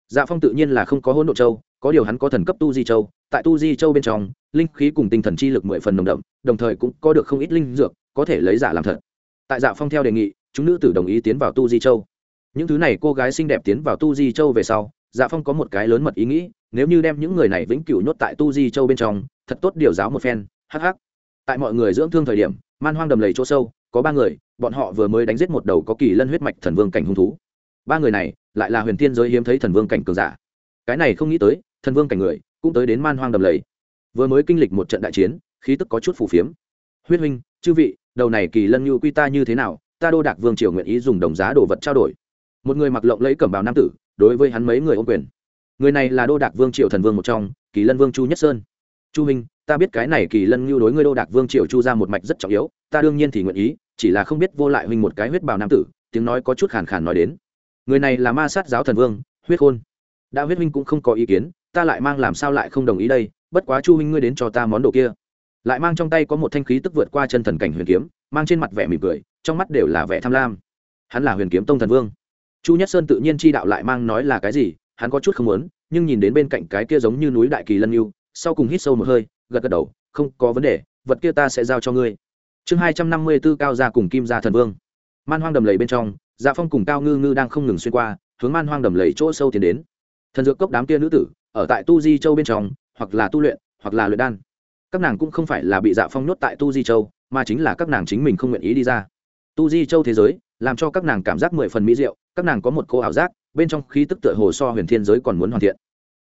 Speaker 1: Dạ phong tự nhiên là không có hỗn độn châu, có điều hắn có thần cấp tu di châu. Tại tu di châu bên trong, linh khí cùng tinh thần chi lực mười phần nồng đậm, đồng thời cũng có được không ít linh dược, có thể lấy giả làm thật. Tại dạ phong theo đề nghị, chúng nữ tử đồng ý tiến vào tu di châu. Những thứ này cô gái xinh đẹp tiến vào tu di châu về sau dạ phong có một cái lớn mật ý nghĩ, nếu như đem những người này vĩnh cửu nhốt tại tu di châu bên trong thật tốt điều giáo một phen, hắc hắc. tại mọi người dưỡng thương thời điểm, man hoang đầm lầy chỗ sâu, có ba người, bọn họ vừa mới đánh giết một đầu có kỳ lân huyết mạch thần vương cảnh hung thú. Ba người này, lại là huyền thiên giới hiếm thấy thần vương cảnh cường giả. Cái này không nghĩ tới, thần vương cảnh người, cũng tới đến man hoang đầm lầy. Vừa mới kinh lịch một trận đại chiến, khí tức có chút phù phiếm. Huyết huynh, chư vị, đầu này kỳ lân như quy ta như thế nào, ta đô đạc vương triều nguyện ý dùng đồng giá đồ vật trao đổi. Một người mặc lộng lấy cẩm bào nam tử, đối với hắn mấy người ô quyền. Người này là đô đạc vương triều thần vương một trong, kỳ lân vương chu nhất sơn chu Minh, ta biết cái này kỳ lân như đối ngươi đô đạc vương triều chu ra một mạch rất trọng yếu ta đương nhiên thì nguyện ý chỉ là không biết vô lại huynh một cái huyết bào nam tử tiếng nói có chút khàn khàn nói đến. Người này là ma sát giáo thần vương huyết khôn. Đã huyết huynh cũng không có ý kiến ta lại mang làm sao lại không đồng ý đây bất quá chu huynh ngươi đến cho ta món đồ kia. Lại mang trong tay có một thanh khí tức vượt qua chân thần cảnh huyền kiếm mang trên mặt vẻ mỉm cười trong mắt đều là vẻ tham lam. Hắn là huyền kiếm tông thần vương. Chu nhất sơn tự nhiên chi đạo lại mang nói là cái gì hắn có chút không muốn nhưng nhìn đến bên cạnh cái kia giống như núi đại kỳ lân yêu sau cùng hít sâu một hơi, gật gật đầu, không có vấn đề, vật kia ta sẽ giao cho ngươi. Chương hai trăm năm mươi b ố cao gia cùng kim gia thần vương. Man hoang đầm lầy bên trong dạ phong cùng cao ngư ngư đang không ngừng xuyên qua, hướng man hoang đầm lầy chỗ sâu tiến đến. Thần dược cốc đám kia nữ tử, ở tại tu di châu bên trong, hoặc là tu luyện, hoặc là luyện đan. Các nàng cũng không phải là bị dạ phong nhốt tại tu di châu, mà chính là các nàng chính mình không nguyện ý đi ra. Tu di châu thế giới, làm cho các nàng cảm giác mười phần mỹ diệu, các nàng có một cô ảo giác, bên trong khí tức tựa hồ so huyền thiên giới còn muốn hoàn thiện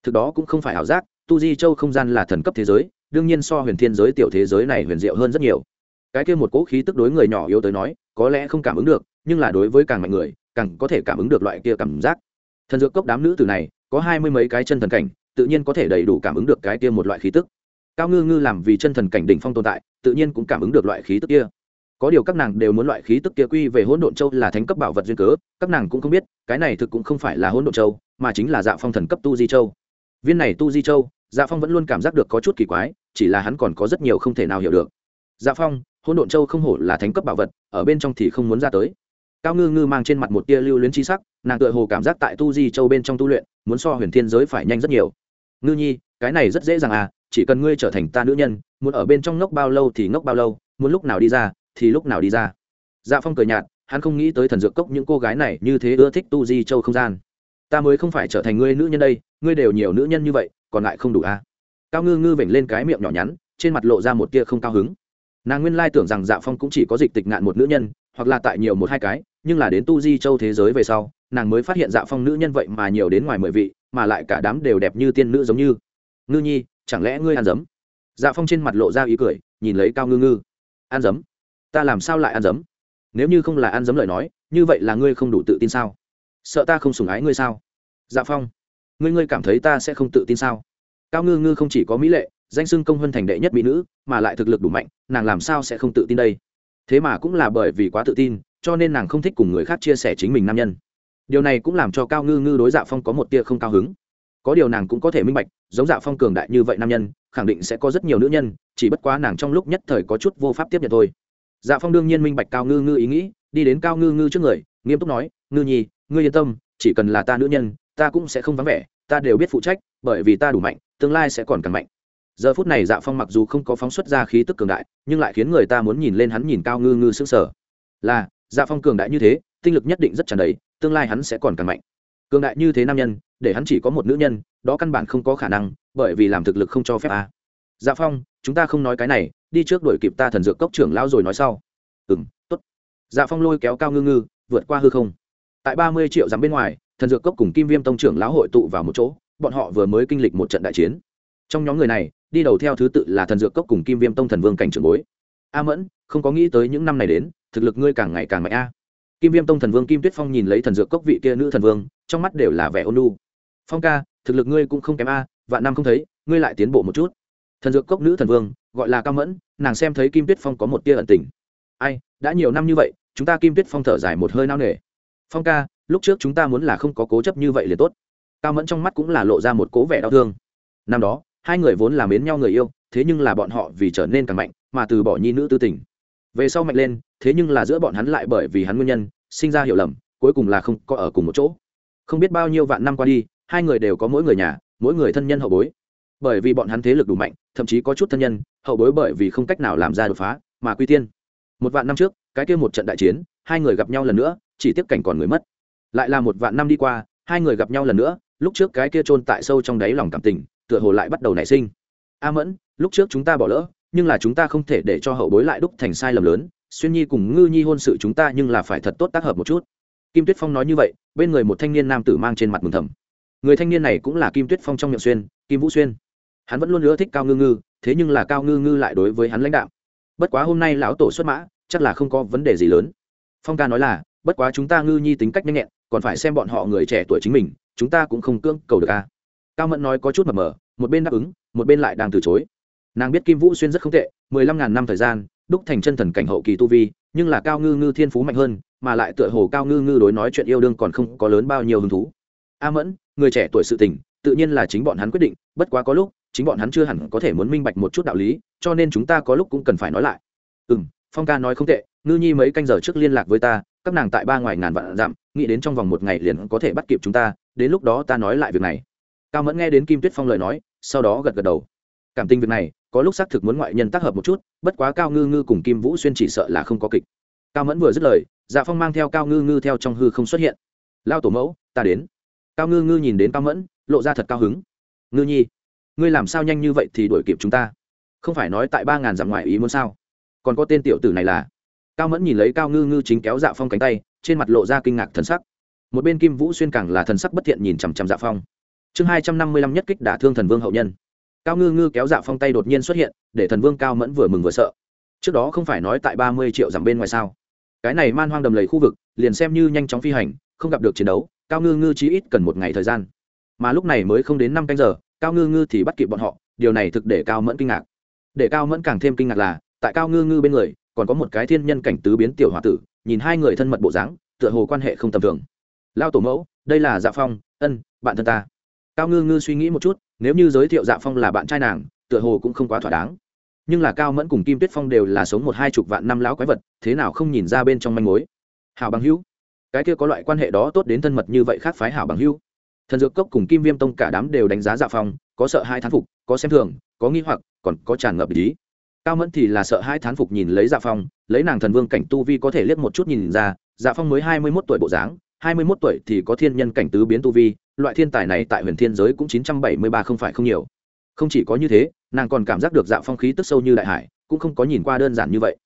Speaker 1: thực đó cũng không phải ảo giác, tu di châu không gian là thần cấp thế giới, đương nhiên so huyền thiên giới tiểu thế giới này huyền diệu hơn rất nhiều. Cái kia một cỗ khí tức đối người nhỏ yếu tới nói, có lẽ không cảm ứng được, nhưng là đối với càng mạnh người, càng có thể cảm ứng được loại kia cảm giác. Thần dược cốc đám nữ tử này, có hai mươi mấy cái chân thần cảnh, tự nhiên có thể đầy đủ cảm ứng được cái kia một loại khí tức. Cao ngư ngư làm vì chân thần cảnh đỉnh phong tồn tại, tự nhiên cũng cảm ứng được loại khí tức kia. Có điều các nàng đều muốn loại khí tức kia quy về hỗn độn châu là thánh cấp bảo vật duyên cớ, các nàng cũng không biết, cái này thực cũng không phải là hỗn độn châu, mà chính là dạ phong thần cấp tu di châu viên này tu di châu dạ phong vẫn luôn cảm giác được có chút kỳ quái, chỉ là hắn còn có rất nhiều không thể nào hiểu được. Dạ phong hôn độn châu không hổ là thánh cấp bảo vật, ở bên trong thì không muốn ra tới. Cao ngư ngư mang trên mặt một tia lưu luyến chi sắc, nàng tựa hồ cảm giác tại tu di châu bên trong tu luyện, muốn so huyền thiên giới phải nhanh rất nhiều. Ngư nhi, cái này rất dễ dàng à chỉ cần ngươi trở thành ta nữ nhân, muốn ở bên trong ngốc bao lâu thì ngốc bao lâu, muốn lúc nào đi ra, thì lúc nào đi ra. Dạ phong cười nhạt, hắn không nghĩ tới thần dược cốc những cô gái này như thế ưa thích tu di châu không gian ta mới không phải trở thành ngươi nữ nhân đây, ngươi đều nhiều nữ nhân như vậy, còn lại không đủ à? Cao ngư ngư vểnh lên cái miệng nhỏ nhắn, trên mặt lộ ra một tia không cao hứng. Nàng nguyên lai tưởng rằng dạ phong cũng chỉ có dịch tịch ngạn một nữ nhân, hoặc là tại nhiều một hai cái, nhưng là đến tu di châu thế giới về sau, nàng mới phát hiện dạ phong nữ nhân vậy mà nhiều đến ngoài mười vị, mà lại cả đám đều đẹp như tiên nữ giống như. Ngư nhi, chẳng lẽ ngươi ăn dấm? Dạ phong trên mặt lộ ra ý cười, nhìn lấy cao ngư ngư. Ăn dấm? Ta làm sao lại ăn dấm? Nếu như không là ăn dấm lời nói, như vậy là ngươi không đủ tự tin sao? Sợ ta không sủng ái ngươi sao? Dạ phong, ngươi ngươi cảm thấy ta sẽ không tự tin sao? Cao ngư ngư không chỉ có mỹ lệ, danh xưng công hơn thành đệ nhất mỹ nữ, mà lại thực lực đủ mạnh, nàng làm sao sẽ không tự tin đây? Thế mà cũng là bởi vì quá tự tin, cho nên nàng không thích cùng người khác chia sẻ chính mình nam nhân. Điều này cũng làm cho cao ngư ngư đối dạ phong có một tia không cao hứng. Có điều nàng cũng có thể minh bạch, giống dạ phong cường đại như vậy nam nhân, khẳng định sẽ có rất nhiều nữ nhân, chỉ bất quá nàng trong lúc nhất thời có chút vô pháp tiếp nhận thôi. Dạ phong đương nhiên minh bạch cao ngư ngư ý nghĩ, đi đến cao ngư ngư trước người, nghiêm túc nói, ngư nhi ngươi yên tâm, chỉ cần là ta nữ nhân, ta cũng sẽ không vắng vẻ, ta đều biết phụ trách, bởi vì ta đủ mạnh, tương lai sẽ còn càng mạnh. Giờ phút này dạ phong mặc dù không có phóng xuất ra khí tức cường đại, nhưng lại khiến người ta muốn nhìn lên hắn nhìn cao ngư ngư sững sờ. Là dạ phong cường đại như thế, tinh lực nhất định rất tràn đầy, tương lai hắn sẽ còn càng mạnh. Cường đại như thế nam nhân, để hắn chỉ có một nữ nhân, đó căn bản không có khả năng, bởi vì làm thực lực không cho phép à. dạ phong, chúng ta không nói cái này, đi trước đuổi kịp ta thần dược cốc trưởng lão rồi nói sau. Ừ m t ố t dạ phong lôi kéo cao ngư ngư, vượt qua hư không tại ba mươi triệu dặm bên ngoài, thần dược cốc cùng kim viêm tông trưởng lão hội tụ vào một chỗ, bọn họ vừa mới kinh lịch một trận đại chiến. Trong nhóm người này, đi đầu theo thứ tự là thần dược cốc cùng kim viêm tông thần vương cảnh trưởng bối. A mẫn, không có nghĩ tới những năm này đến, thực lực ngươi càng ngày càng mạnh a. Kim viêm tông thần vương kim tuyết phong nhìn lấy thần dược cốc vị kia nữ thần vương, trong mắt đều là vẻ ôn lu phong ca, thực lực ngươi cũng không kém a, vạn năm không thấy, ngươi lại tiến bộ một chút. Thần dược cốc nữ thần vương, gọi là cao mẫn, nàng xem thấy kim tuyết phong có một tia ẩn tình. Ai, đã nhiều năm như vậy, chúng ta kim tuyết phong thở dài một hơi nao nề phong ca, lúc trước chúng ta muốn là không có cố chấp như vậy liền tốt. Cao mẫn trong mắt cũng là lộ ra một cố vẻ đau thương. Năm đó, hai người vốn là mến nhau người yêu, thế nhưng là bọn họ vì trở nên càng mạnh, mà từ bỏ nhi nữ tư tình. Về sau mạnh lên, thế nhưng là giữa bọn hắn lại bởi vì hắn nguyên nhân, sinh ra hiểu lầm, cuối cùng là không có ở cùng một chỗ. Không biết bao nhiêu vạn năm qua đi, hai người đều có mỗi người nhà, mỗi người thân nhân hậu bối. Bởi vì bọn hắn thế lực đủ mạnh, thậm chí có chút thân nhân, hậu bối bởi vì không cách nào làm ra đột phá, mà quy tiên. Một vạn năm trước, cái kia một trận đại chiến, hai người gặp nhau lần nữa chỉ tiếp cảnh còn người mất. Lại là một vạn năm đi qua, hai người gặp nhau lần nữa, lúc trước cái kia chôn tại sâu trong đáy lòng cảm tình, tựa hồ lại bắt đầu nảy sinh. A mẫn, lúc trước chúng ta bỏ lỡ, nhưng là chúng ta không thể để cho hậu bối lại đúc thành sai lầm lớn, xuyên nhi cùng ngư nhi hôn sự chúng ta nhưng là phải thật tốt tác hợp một chút. Kim tuyết phong nói như vậy, bên người một thanh niên nam tử mang trên mặt mừng thầm. Người thanh niên này cũng là kim tuyết phong trong miệng xuyên, kim vũ xuyên. Hắn vẫn luôn ưa thích cao ngư ngư, thế nhưng là cao ngư ngư lại đối với hắn lãnh đạo bất quá hôm nay lão tổ xuất mã, chắc là không có vấn đề gì lớn. Phong ca nói là bất quá chúng ta ngư nhi tính cách nhanh nhẹn, còn phải xem bọn họ người trẻ tuổi chính mình, chúng ta cũng không cưỡng cầu được a cao mẫn nói có chút mập mờ, một bên đáp ứng, một bên lại đang từ chối. Nàng biết kim vũ xuyên rất không tệ, mười lăm ngàn năm thời gian, đúc thành chân thần cảnh hậu kỳ tu vi, nhưng là cao ngư ngư thiên phú mạnh hơn, mà lại tựa hồ cao ngư ngư đối nói chuyện yêu đương còn không có lớn bao nhiêu hứng thú. A mẫn, người trẻ tuổi sự tình, tự nhiên là chính bọn hắn quyết định, bất quá có lúc, chính bọn hắn chưa hẳn có thể muốn minh bạch một chút đạo lý, cho nên chúng ta có lúc cũng cần phải nói lại. Ừ m phong ca nói không tệ, ngư nhi mấy canh giờ trước liên lạc với ta các nàng tại ba ngoài ngàn vạn dặm, nghĩ đến trong vòng một ngày liền có thể bắt kịp chúng ta, đến lúc đó ta nói lại việc này. Cao mẫn nghe đến kim tuyết phong lời nói, sau đó gật gật đầu. Cảm tình việc này, có lúc xác thực muốn ngoại nhân tác hợp một chút, bất quá cao ngư ngư cùng kim vũ xuyên chỉ sợ là không có kịch. Cao mẫn vừa dứt lời dạ phong mang theo cao ngư ngư theo trong hư không xuất hiện. Lao tổ mẫu, ta đến. Cao ngư ngư nhìn đến cao mẫn, lộ ra thật cao hứng. Ngư nhi, ngươi làm sao nhanh như vậy thì đuổi kịp chúng ta? Không phải nói tại ba ngàn dặm ngoài ý muốn sao? Còn có tên tiểu tử này là? Cao mẫn nhìn lấy cao ngư ngư chính kéo dạ phong cánh tay, trên mặt lộ ra kinh ngạc thần sắc. Một bên kim vũ xuyên càng là thần sắc bất thiện nhìn chằm chằm dạ phong. Chương hai trăm năm mươi lăm nhất kích đả thương thần vương hậu nhân. Cao ngư ngư kéo dạ phong tay đột nhiên xuất hiện, để thần vương cao mẫn vừa mừng vừa sợ. Trước đó không phải nói tại ba mươi triệu dặm bên ngoài sao? Cái này man hoang đầm lầy khu vực, liền xem như nhanh chóng phi hành, không gặp được chiến đấu, cao ngư ngư chí ít cần một ngày thời gian. Mà lúc này mới không đến năm canh giờ, cao ngư ngư thì bắt kịp bọn họ, điều này thực để cao mẫn kinh ngạc. Để cao mẫn càng thêm kinh ngạc là, tại cao ngư ngư bên người còn có một cái thiên nhân cảnh tứ biến tiểu h o a tử, nhìn hai người thân mật bộ dáng, tựa hồ quan hệ không tầm thường. Lao tổ mẫu, đây là dạ phong, ân, bạn thân ta. Cao ngư ngư suy nghĩ một chút, nếu như giới thiệu dạ phong là bạn trai nàng, tựa hồ cũng không quá thỏa đáng. Nhưng là cao mẫn cùng kim tuyết phong đều là sống một hai chục vạn năm lão quái vật, thế nào không nhìn ra bên trong manh mối? Hảo bằng hữu. Cái kia có loại quan hệ đó tốt đến thân mật như vậy khác phái hảo bằng hữu. Thần dược cốc cùng kim viêm tông cả đám đều đánh giá dạ phong, có sợ hai thán phục, có xem thường, có nghi hoặc, còn có tràn ngập ý cao mẫn thì là sợ hai thán phục nhìn lấy dạ phong, lấy nàng thần vương cảnh tu vi có thể liếc một chút nhìn ra dạ phong mới hai mươi mốt tuổi bộ dáng, hai mươi mốt tuổi thì có thiên nhân cảnh tứ biến tu vi, loại thiên tài này tại huyền thiên giới cũng chín trăm bảy mươi ba không phải không nhiều. Không chỉ có như thế, nàng còn cảm giác được dạ phong khí tức sâu như đại hải, cũng không có nhìn qua đơn giản như vậy.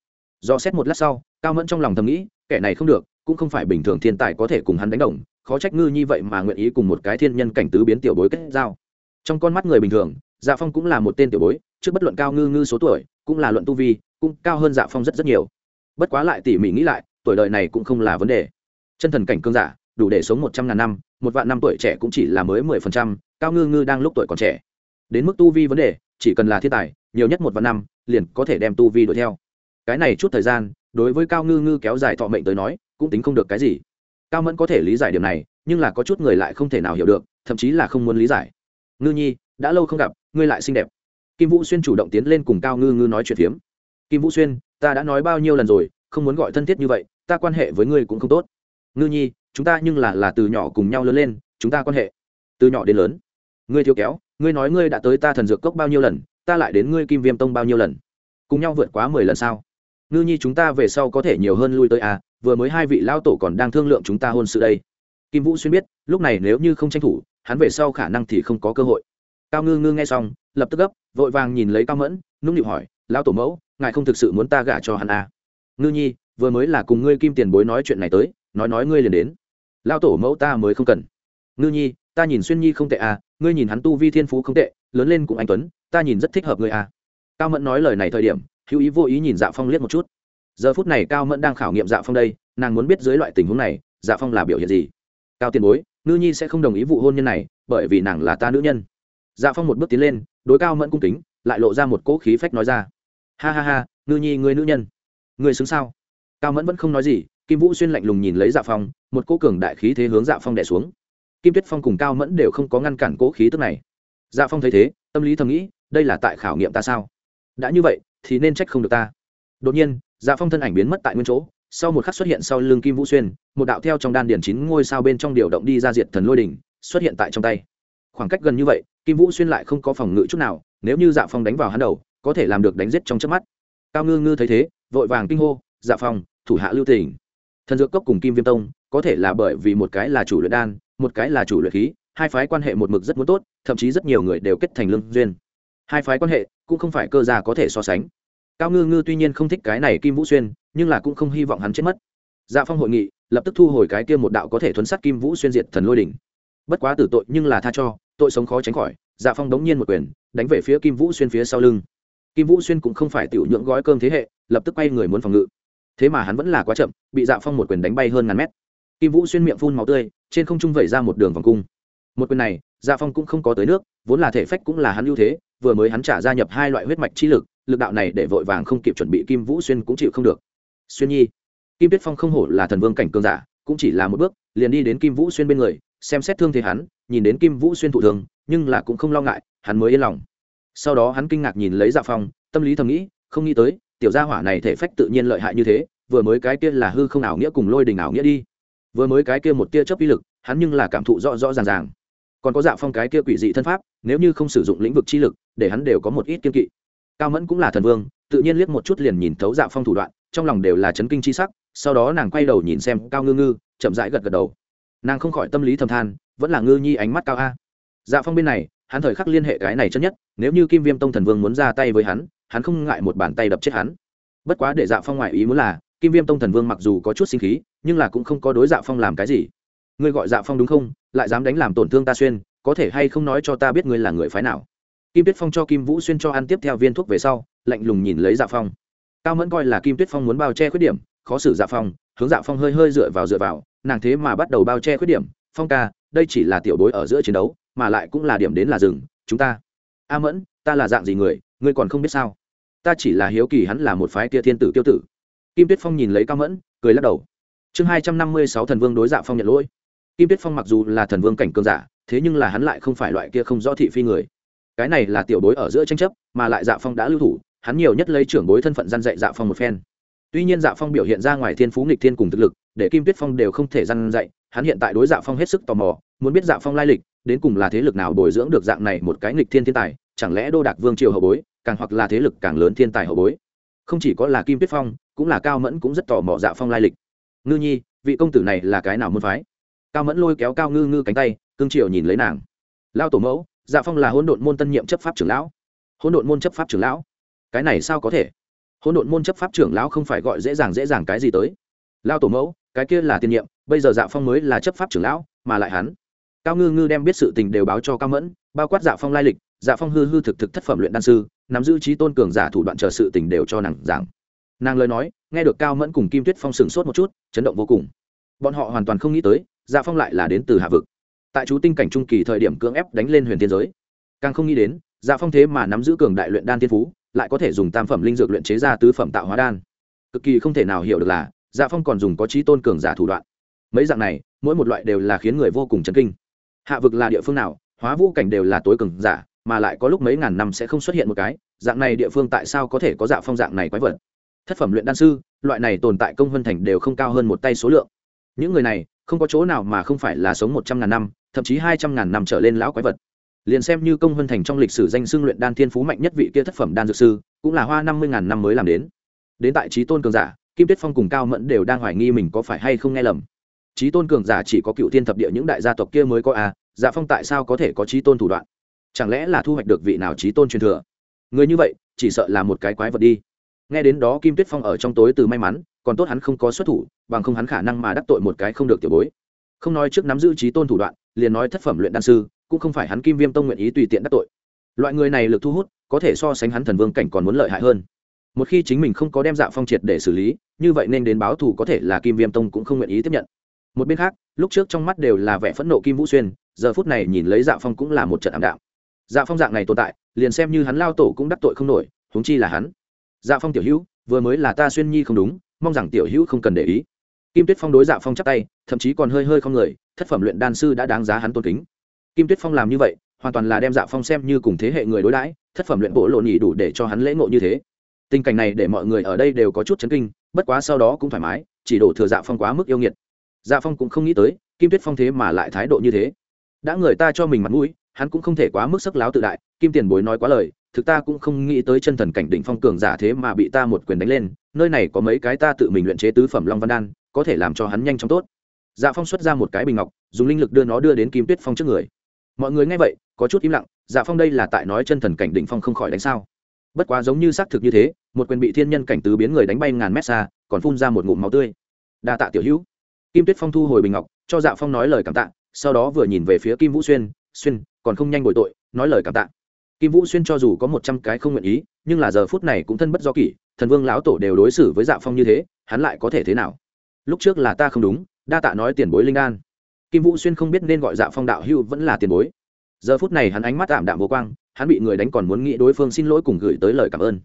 Speaker 1: Do xét một lát sau, cao mẫn trong lòng thầm nghĩ, kẻ này không được, cũng không phải bình thường thiên tài có thể cùng hắn đánh đồng, khó trách ngư như vậy mà nguyện ý cùng một cái thiên nhân cảnh tứ biến tiểu bối kết giao. Trong con mắt người bình thường dạ phong cũng là một tên tiểu bối, trước bất luận cao ngư ngư số tuổi cũng là luận tu vi, cũng cao hơn dạ phong rất rất nhiều. Bất quá lại tỉ mỉ nghĩ lại, tuổi đời này cũng không là vấn đề. Chân thần cảnh cương giả, đủ để sống một trăm ngàn năm, một vạn năm tuổi trẻ cũng chỉ là mới mười phần trăm, cao ngư ngư đang lúc tuổi còn trẻ. Đến mức tu vi vấn đề, chỉ cần là thiên tài, nhiều nhất một vạn năm, liền có thể đem tu vi đuổi theo. Cái này chút thời gian, đối với cao ngư ngư kéo dài thọ mệnh tới nói, cũng tính không được cái gì. Cao mẫn có thể lý giải điểm này, nhưng là có chút người lại không thể nào hiểu được, thậm chí là không muốn lý giải. Ngư nhi, đã lâu không gặp, ngươi lại xinh đẹp kim vũ xuyên chủ động tiến lên cùng cao ngư ngư nói chuyện phiếm. Kim vũ xuyên, ta đã nói bao nhiêu lần rồi, không muốn gọi thân thiết như vậy, ta quan hệ với ngươi cũng không tốt. Ngư nhi, chúng ta nhưng là là từ nhỏ cùng nhau lớn lên, chúng ta quan hệ từ nhỏ đến lớn. Ngươi thiếu kéo, ngươi nói ngươi đã tới ta thần dược cốc bao nhiêu lần, ta lại đến ngươi kim viêm tông bao nhiêu lần? Cùng nhau vượt quá mười lần sao? Ngư nhi, chúng ta về sau có thể nhiều hơn lui tới à? Vừa mới hai vị lao tổ còn đang thương lượng chúng ta hôn sự đây. Kim vũ xuyên biết, lúc này nếu như không tranh thủ, hắn về sau khả năng thì không có cơ hội. Cao ngư ngư nghe xong, lập tức gấp vội vàng nhìn lấy cao mẫn, nũng nịu hỏi, lão tổ mẫu, ngài không thực sự muốn ta gả cho hắn à. ngư nhi, vừa mới là cùng ngươi kim tiền bối nói chuyện này tới, nói nói ngươi liền đến. Lão tổ mẫu ta mới không cần. Ngư nhi, ta nhìn xuyên nhi không tệ à ngươi nhìn hắn tu vi thiên phú không tệ, lớn lên cũng anh tuấn, ta nhìn rất thích hợp ngươi à. Cao mẫn nói lời này thời điểm, hữu ý vô ý nhìn dạ phong liếc một chút. Giờ phút này cao mẫn đang khảo nghiệm dạ phong đây, nàng muốn biết dưới loại tình huống này dạ phong là biểu hiện gì? Cao tiền bối, ngư nhi sẽ không đồng ý vụ hôn nhân này, bởi vì nàng là ta nữ nhân. Dạ phong một bước tiến lên đối cao mẫn cung kính, lại lộ ra một cỗ khí phách nói ra. Ha ha ha, ngư nhi người nữ nhân. Người xứng sao? Cao mẫn vẫn không nói gì, kim vũ xuyên lạnh lùng nhìn lấy dạ phong, một cỗ cường đại khí thế hướng dạ phong đẻ xuống. Kim tuyết phong cùng cao mẫn đều không có ngăn cản cỗ khí tức này. Dạ phong thấy thế, tâm lý thầm nghĩ, đây là tại khảo nghiệm ta sao? Đã như vậy, thì nên trách không được ta. Đột nhiên dạ phong thân ảnh biến mất tại nguyên chỗ, sau một khắc xuất hiện sau lưng kim vũ xuyên, một đạo theo trong đan điển chín ngôi sao bên trong điều động đi ra diệt thần lôi đỉnh, xuất hiện tại trong tay khoảng cách gần như vậy, kim vũ xuyên lại không có phòng ngự chút nào, nếu như dạ phong đánh vào hắn đầu, có thể làm được đánh giết trong chớp mắt. Cao ngư ngư thấy thế, vội vàng kinh hô dạ phong, thủ hạ lưu tỉnh thần dược cốc cùng kim viêm tông, có thể là bởi vì một cái là chủ luyện đan, một cái là chủ luyện khí, hai phái quan hệ một mực rất muốn tốt, thậm chí rất nhiều người đều kết thành lương duyên. Hai phái quan hệ cũng không phải cơ gia có thể so sánh. Cao ngư ngư tuy nhiên không thích cái này kim vũ xuyên, nhưng là cũng không hy vọng hắn chết mất. Dạ phong hội nghị lập tức thu hồi cái kia một đạo có thể thuấn sát kim vũ xuyên diệt thần lôi đỉnh. Bất quá tử tội nhưng là tha cho tội sống khó tránh khỏi dạ phong đống nhiên một quyền, đánh về phía kim vũ xuyên phía sau lưng. Kim vũ xuyên cũng không phải tiểu nhượng gói cơm thế hệ, lập tức quay người muốn phòng ngự. Thế mà hắn vẫn là quá chậm, bị dạ phong một quyền đánh bay hơn ngàn mét. Kim vũ xuyên miệng phun máu tươi, trên không trung vẩy ra một đường vòng cung. Một quyền này dạ phong cũng không có tới nước, vốn là thể phách cũng là hắn ưu thế, vừa mới hắn trả gia nhập hai loại huyết mạch chi lực lực đạo này để vội vàng không kịp chuẩn bị kim vũ xuyên cũng chịu không được. Xuyên nhi, kim tuyết phong không hổ là thần vương cảnh cường giả cũng chỉ là một bước, liền đi đến kim vũ xuyên bên người, xem xét thương thế hắn, nhìn đến kim vũ xuyên thụ thường nhưng là cũng không lo ngại, hắn mới yên lòng. Sau đó hắn kinh ngạc nhìn lấy dạ phong, tâm lý thầm nghĩ, không nghĩ tới, tiểu gia hỏa này thể phách tự nhiên lợi hại như thế, vừa mới cái kia là hư không ảo nghĩa cùng lôi đình ảo nghĩa đi. Vừa mới cái kia một tia chớp uy lực, hắn nhưng là cảm thụ rõ rõ ràng ràng. Còn có dạ phong cái kia quỷ dị thân pháp, nếu như không sử dụng lĩnh vực chi lực, để hắn đều có một ít kiên kỵ. Cao mẫn cũng là thần vương, tự nhiên liếc một chút liền nhìn thấu dạ phong thủ đoạn, trong lòng đều là chấn kinh chi sắc sau đó nàng quay đầu nhìn xem cao ngư ngư, chậm rãi gật gật đầu. Nàng không khỏi tâm lý thầm than, vẫn là ngư nhi ánh mắt cao a. Dạ phong bên này, hắn thời khắc liên hệ cái này chân nhất, nếu như kim viêm tông thần vương muốn ra tay với hắn hắn không ngại một bàn tay đập chết hắn. Bất quá để dạ phong ngoại ý muốn là, kim viêm tông thần vương mặc dù có chút sinh khí, nhưng là cũng không có đối dạ phong làm cái gì. Ngươi gọi dạ phong đúng không? Lại dám đánh làm tổn thương ta xuyên, có thể hay không nói cho ta biết ngươi là người phái nào? Kim tuyết phong cho kim vũ xuyên cho ăn tiếp theo viên thuốc về sau, lạnh lùng nhìn lấy dạ phong. Cao mẫn coi là kim tuyết phong muốn bao che khuyết điểm khó xử dạ phong, hướng dạ phong hơi hơi dựa vào dựa vào, nàng thế mà bắt đầu bao che khuyết điểm, phong ca, đây chỉ là tiểu bối ở giữa chiến đấu, mà lại cũng là điểm đến là rừng chúng ta a mẫn, ta là dạng gì người, ngươi còn không biết sao? Ta chỉ là hiếu kỳ hắn là một phái tia thiên tử tiêu tử. Kim tuyết phong nhìn lấy cao mẫn, cười lắc đầu. Chương hai trăm năm mươi sáu thần vương đối dạ phong nhận lỗi. Kim tuyết phong mặc dù là thần vương cảnh cường giả, thế nhưng là hắn lại không phải loại kia không rõ thị phi người. Cái này là tiểu bối ở giữa tranh chấp, mà lại dạ phong đã lưu thủ, hắn nhiều nhất lấy trưởng bối thân phận gian dạy dạ phong một phen tuy nhiên dạ phong biểu hiện ra ngoài thiên phú nghịch thiên cùng thực lực, để kim tuyết phong đều không thể răn dạy, hắn hiện tại đối dạ phong hết sức tò mò, muốn biết dạ phong lai lịch, đến cùng là thế lực nào bồi dưỡng được dạng này một cái nghịch thiên thiên tài, chẳng lẽ đô đạc vương triều hậu bối, càng hoặc là thế lực càng lớn thiên tài hậu bối. Không chỉ có là kim tuyết phong, cũng là cao mẫn cũng rất tò mò dạ phong lai lịch. Ngư nhi, vị công tử này là cái nào muốn phái? Cao mẫn lôi kéo cao ngư ngư cánh tay, cương triều nhìn lấy nàng. Lao tổ mẫu dạ phong là hỗn độn môn tân nhiệm chấp pháp trưởng lão. Hỗn độn môn chấp pháp trưởng lão? Cái này sao có thể? Hỗn độn môn chấp pháp trưởng lão không phải gọi dễ dàng dễ dàng cái gì tới. Lao tổ mẫu, cái kia là tiên nhiệm, bây giờ dạ phong mới là chấp pháp trưởng lão, mà lại hắn. Cao ngư ngư đem biết sự tình đều báo cho cao mẫn, bao quát dạ phong lai lịch dạ phong hư hư thực thực thất phẩm luyện đan sư, nắm giữ trí tôn cường giả thủ đoạn chờ sự tình đều cho nàng giảng. Nàng lời nói, nghe được cao mẫn cùng kim tuyết phong sừng sốt một chút, chấn động vô cùng. Bọn họ hoàn toàn không nghĩ tới dạ phong lại là đến từ hạ vực. Tại chú tinh cảnh trung kỳ thời điểm cưỡng ép đánh lên huyền thiên giới. Càng không nghĩ đến dạ phong thế mà nắm giữ cường đại luyện đan thiên phú lại có thể dùng tam phẩm linh dược luyện chế ra tứ phẩm tạo hóa đan. Cực kỳ không thể nào hiểu được là dạ phong còn dùng có trí tôn cường giả thủ đoạn. Mấy dạng này, mỗi một loại đều là khiến người vô cùng chấn kinh. Hạ vực là địa phương nào, hóa vũ cảnh đều là tối cường giả, mà lại có lúc mấy ngàn năm sẽ không xuất hiện một cái, dạng này địa phương tại sao có thể có dạ phong dạng này quái vật? Thất phẩm luyện đan sư, loại này tồn tại công vân thành đều không cao hơn một tay số lượng. Những người này, không có chỗ nào mà không phải là sống một trăm ngàn năm, thậm chí hai trăm ngàn năm trở lên lão quái vật liền xem như công vân thành trong lịch sử danh xưng luyện đan thiên phú mạnh nhất vị kia thất phẩm đan dược sư, cũng là hoa năm mươi ngàn năm mới làm đến. Đến tại trí tôn cường giả, kim tuyết phong cùng cao mẫn đều đang hoài nghi mình có phải hay không nghe lầm. Trí tôn cường giả chỉ có cựu thiên thập địa những đại gia tộc kia mới có à dạ phong tại sao có thể có trí tôn thủ đoạn? Chẳng lẽ là thu hoạch được vị nào trí tôn truyền thừa? Người như vậy, chỉ sợ là một cái quái vật đi. Nghe đến đó kim tuyết phong ở trong tối từ may mắn, còn tốt hắn không có xuất thủ, bằng không hắn khả năng mà đắc tội một cái không được tiểu bối. Không nói trước nắm giữ trí tôn thủ đoạn, liền nói thất phẩm luyện đan sư cũng không phải hắn kim viêm tông nguyện ý tùy tiện đắc tội. Loại người này lực thu hút, có thể so sánh hắn thần vương cảnh còn muốn lợi hại hơn. Một khi chính mình không có đem dạ phong triệt để xử lý, như vậy nên đến báo thù có thể là kim viêm tông cũng không nguyện ý tiếp nhận. Một bên khác, lúc trước trong mắt đều là vẻ phẫn nộ kim vũ xuyên, giờ phút này nhìn lấy dạ phong cũng là một trận ảm đạm. Dạ phong dạng này tồn tại, liền xem như hắn lao tổ cũng đắc tội không nổi, huống chi là hắn. Dạ phong tiểu hữu, vừa mới là ta xuyên nhi không đúng, mong rằng tiểu hữu không cần để ý. Kim tuyết phong đối dạ phong chắc tay, thậm chí còn hơi hơi không người, thất phẩm luyện đan sư đã đáng giá hắn tôn kính kim tuyết phong làm như vậy, hoàn toàn là đem dạ phong xem như cùng thế hệ người đối đãi, thất phẩm luyện bộ lộ nhị đủ để cho hắn lễ ngộ như thế. Tình cảnh này để mọi người ở đây đều có chút chấn kinh, bất quá sau đó cũng thoải mái, chỉ đổ thừa dạ phong quá mức yêu nghiệt. Dạ phong cũng không nghĩ tới, kim tuyết phong thế mà lại thái độ như thế. Đã người ta cho mình mặt mũi, hắn cũng không thể quá mức sắc láo tự đại, kim tiền bối nói quá lời, thực ta cũng không nghĩ tới chân thần cảnh đỉnh phong cường giả thế mà bị ta một quyền đánh lên, nơi này có mấy cái ta tự mình luyện chế tứ phẩm long văn đan, có thể làm cho hắn nhanh chóng tốt. Dạ phong xuất ra một cái bình ngọc, dùng linh lực đưa nó đưa đến kim tuyết phong trước người mọi người nghe vậy, có chút im lặng dạ phong đây là tại nói chân thần cảnh đỉnh phong không khỏi đánh sao. Bất quá giống như xác thực như thế, một quyền bị thiên nhân cảnh tứ biến người đánh bay ngàn mét xa, còn phun ra một ngụm máu tươi. Đa tạ tiểu hữu. Kim tuyết phong thu hồi bình ngọc, cho dạ phong nói lời cảm tạ, sau đó vừa nhìn về phía kim vũ xuyên xuyên, còn không nhanh bồi tội, nói lời cảm tạ. Kim vũ xuyên cho dù có một trăm cái không nguyện ý, nhưng là giờ phút này cũng thân bất do kỷ, thần vương lão tổ đều đối xử với dạ phong như thế, hắn lại có thể thế nào? Lúc trước là ta không đúng, đa tạ nói tiền bối linh đan kim vũ xuyên không biết nên gọi dạ phong đạo hưu vẫn là tiền bối. Giờ phút này hắn ánh mắt tạm đạm vô quang, hắn bị người đánh còn muốn nghĩ đối phương xin lỗi cùng gửi tới lời cảm ơn.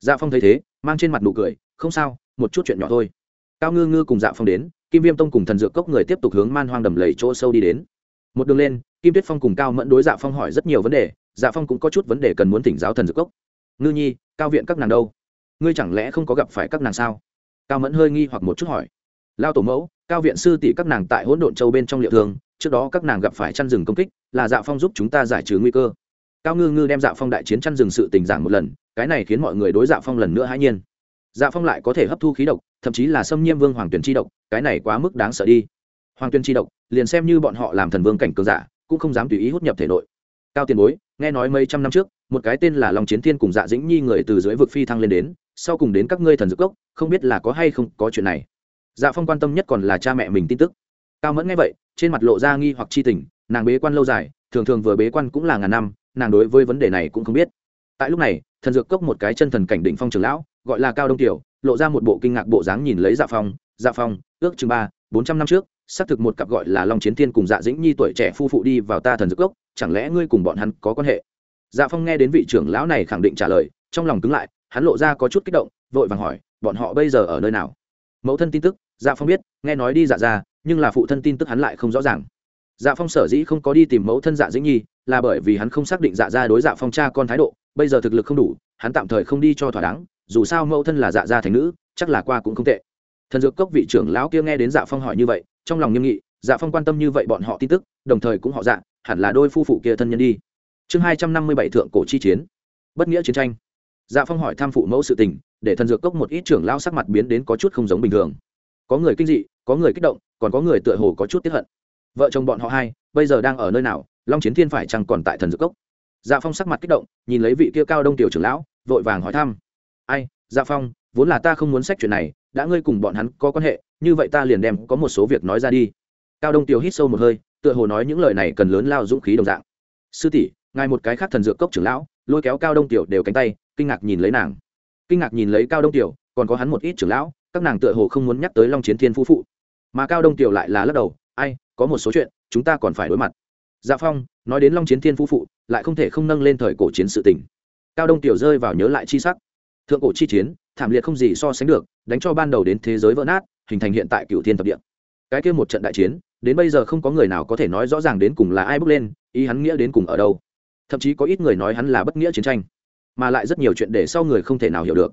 Speaker 1: Dạ phong thấy thế, mang trên mặt nụ cười, không sao, một chút chuyện nhỏ thôi. Cao ngư ngư cùng dạ phong đến, kim viêm tông cùng thần dược cốc người tiếp tục hướng man hoang đầm lầy chỗ sâu đi đến. Một đường lên, kim tuyết phong cùng cao mẫn đối dạ phong hỏi rất nhiều vấn đề dạ phong cũng có chút vấn đề cần muốn thỉnh giáo thần dược cốc. Ngư nhi, cao viện các nàng đâu? Ngươi chẳng lẽ không có gặp phải các nàng sao? Cao mẫn hơi nghi hoặc một chút hỏi lao tổ mẫu, cao viện sư tỷ các nàng tại hỗn độn châu bên trong liệu thường, trước đó các nàng gặp phải chăn rừng công kích, là dạ phong giúp chúng ta giải trừ nguy cơ. Cao ngư ngư đem dạ phong đại chiến chăn rừng sự tình giảng một lần, cái này khiến mọi người đối dạ phong lần nữa hãi nhiên. Dạ phong lại có thể hấp thu khí độc, thậm chí là xâm nhiêm vương hoàng tuyền chi độc, cái này quá mức đáng sợ đi. Hoàng tuyền chi độc, liền xem như bọn họ làm thần vương cảnh cường giả, cũng không dám tùy ý hút nhập thể nội. Cao tiền bối, nghe nói mấy trăm năm trước, một cái tên là long chiến thiên cùng dạ dĩnh nhi người từ dưới vực phi thăng lên đến, sau cùng đến các ngươi thần dược cốc không biết là có hay không có chuyện này dạ phong quan tâm nhất còn là cha mẹ mình tin tức. Cao mẫn nghe vậy, trên mặt lộ ra nghi hoặc chi tình, nàng bế quan lâu dài, thường thường vừa bế quan cũng là ngàn năm, nàng đối với vấn đề này cũng không biết. Tại lúc này, thần dược cốc một cái chân thần cảnh định phong trường lão, gọi là cao đông tiểu, lộ ra một bộ kinh ngạc bộ dáng nhìn lấy dạ phong dạ phong, ước chừng ba, bốn trăm năm trước, xác thực một cặp gọi là long chiến thiên cùng dạ dĩnh nhi tuổi trẻ phu phụ đi vào ta thần dược cốc, chẳng lẽ ngươi cùng bọn hắn có quan hệ? Dạ phong nghe đến vị trưởng lão này khẳng định trả lời, trong lòng cứng lại, hắn lộ ra có chút kích động, vội vàng hỏi, bọn họ bây giờ ở nơi nào? Mẫu thân tin tức dạ phong biết, nghe nói đi dạ ra, nhưng là phụ thân tin tức hắn lại không rõ ràng. Dạ phong sở dĩ không có đi tìm mẫu thân dạ dĩnh nhi, là bởi vì hắn không xác định dạ ra đối dạ phong cha con thái độ, bây giờ thực lực không đủ, hắn tạm thời không đi cho thỏa đáng, dù sao mẫu thân là dạ gia thành nữ, chắc là qua cũng không tệ. Thần dược cốc vị trưởng lão kia nghe đến dạ phong hỏi như vậy, trong lòng nghiêm nghị dạ phong quan tâm như vậy bọn họ tin tức, đồng thời cũng họ dạ hẳn là đôi phu phụ kia thân nhân đi. Chương hai trăm năm mươi bảy thượng cổ chi chiến. Bất nghĩa chiến tranh. Dạ phong hỏi tham phụ mẫu sự tình, để thần dược cốc một ít trưởng lão sắc mặt biến đến có chút không giống bình thường có người kinh dị, có người kích động, còn có người tựa hồ có chút tiếp hận. Vợ chồng bọn họ hai, bây giờ đang ở nơi nào? Long chiến thiên phải chăng còn tại thần dược cốc? Dạ phong sắc mặt kích động, nhìn lấy vị kia cao đông tiểu trưởng lão, vội vàng hỏi thăm. Ai dạ phong, vốn là ta không muốn xét chuyện này, đã ngươi cùng bọn hắn có quan hệ, như vậy ta liền đem có một số việc nói ra đi. Cao đông tiểu hít sâu một hơi, tựa hồ nói những lời này cần lớn lao dũng khí đồng dạng. Sư tỷ, ngài một cái khác thần dược cốc trưởng lão, lôi kéo cao đông tiểu đều cánh tay, kinh ngạc nhìn lấy nàng. Kinh ngạc nhìn lấy cao đông tiểu còn có hắn một ít trưởng lão, các nàng tựa hồ không muốn nhắc tới long chiến thiên phú phụ. Mà cao đông tiểu lại là lắc đầu, ai, có một số chuyện, chúng ta còn phải đối mặt. Dạ phong nói đến long chiến thiên phú phụ, lại không thể không nâng lên thời cổ chiến sự tình. Cao đông tiểu rơi vào nhớ lại chi sắc. Thượng cổ chi chiến, thảm liệt không gì so sánh được, đánh cho ban đầu đến thế giới vỡ nát, hình thành hiện tại cựu thiên thập địa. Cái kia một trận đại chiến, đến bây giờ không có người nào có thể nói rõ ràng đến cùng là ai bước lên, ý hắn nghĩa đến cùng ở đâu. Thậm chí có ít người nói hắn là bất nghĩa chiến tranh, mà lại rất nhiều chuyện để sau người không thể nào hiểu được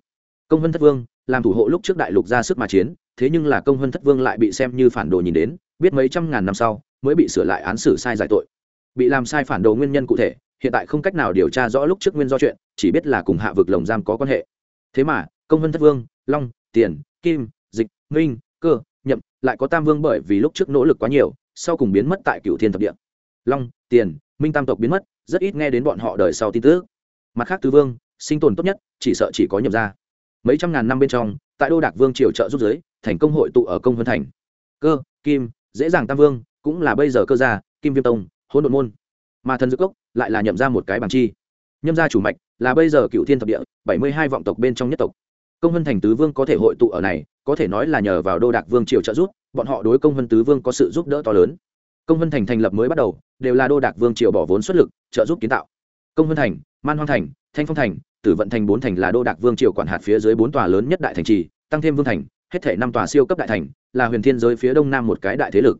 Speaker 1: công vân thất vương, làm thủ hộ lúc trước đại lục ra sức mà chiến, thế nhưng là công vân thất vương lại bị xem như phản đồ nhìn đến, biết mấy trăm ngàn năm sau, mới bị sửa lại án xử sai giải tội. Bị làm sai phản đồ nguyên nhân cụ thể, hiện tại không cách nào điều tra rõ lúc trước nguyên do chuyện, chỉ biết là cùng hạ vực lồng giam có quan hệ. Thế mà, công vân thất vương, long, tiền, kim, dịch, minh, cơ, nhậm lại có tam vương bởi vì lúc trước nỗ lực quá nhiều, sau cùng biến mất tại cựu thiên thập địa. Long, tiền, minh tam tộc biến mất, rất ít nghe đến bọn họ đời sau tin tức. Mặt khác tứ vương, sinh tồn tốt nhất, chỉ sợ chỉ có nhậm ra mấy trăm ngàn năm bên trong, tại đô đạc vương triều trợ giúp giới, thành công hội tụ ở công vân thành. Cơ, kim, dễ dàng tam vương, cũng là bây giờ cơ gia, kim viêm tông hôn đột môn. Mà thần dược cốc lại là nhậm ra một cái bằng chi. Nhâm gia chủ mạch là bây giờ cựu thiên thập địa, bảy mươi hai vọng tộc bên trong nhất tộc. Công vân thành tứ vương có thể hội tụ ở này, có thể nói là nhờ vào đô đạc vương triều trợ giúp, bọn họ đối công vân tứ vương có sự giúp đỡ to lớn. Công vân thành thành lập mới bắt đầu, đều là đô đạc vương triều bỏ vốn xuất lực, trợ giúp kiến tạo. Công vân thành, man hoang thành, thanh phong thành tử vận thành bốn thành là đô đạc vương triều quản hạt phía dưới bốn tòa lớn nhất đại thành trì, tăng thêm vương thành, hết thể năm tòa siêu cấp đại thành, là huyền thiên giới phía đông nam một cái đại thế lực.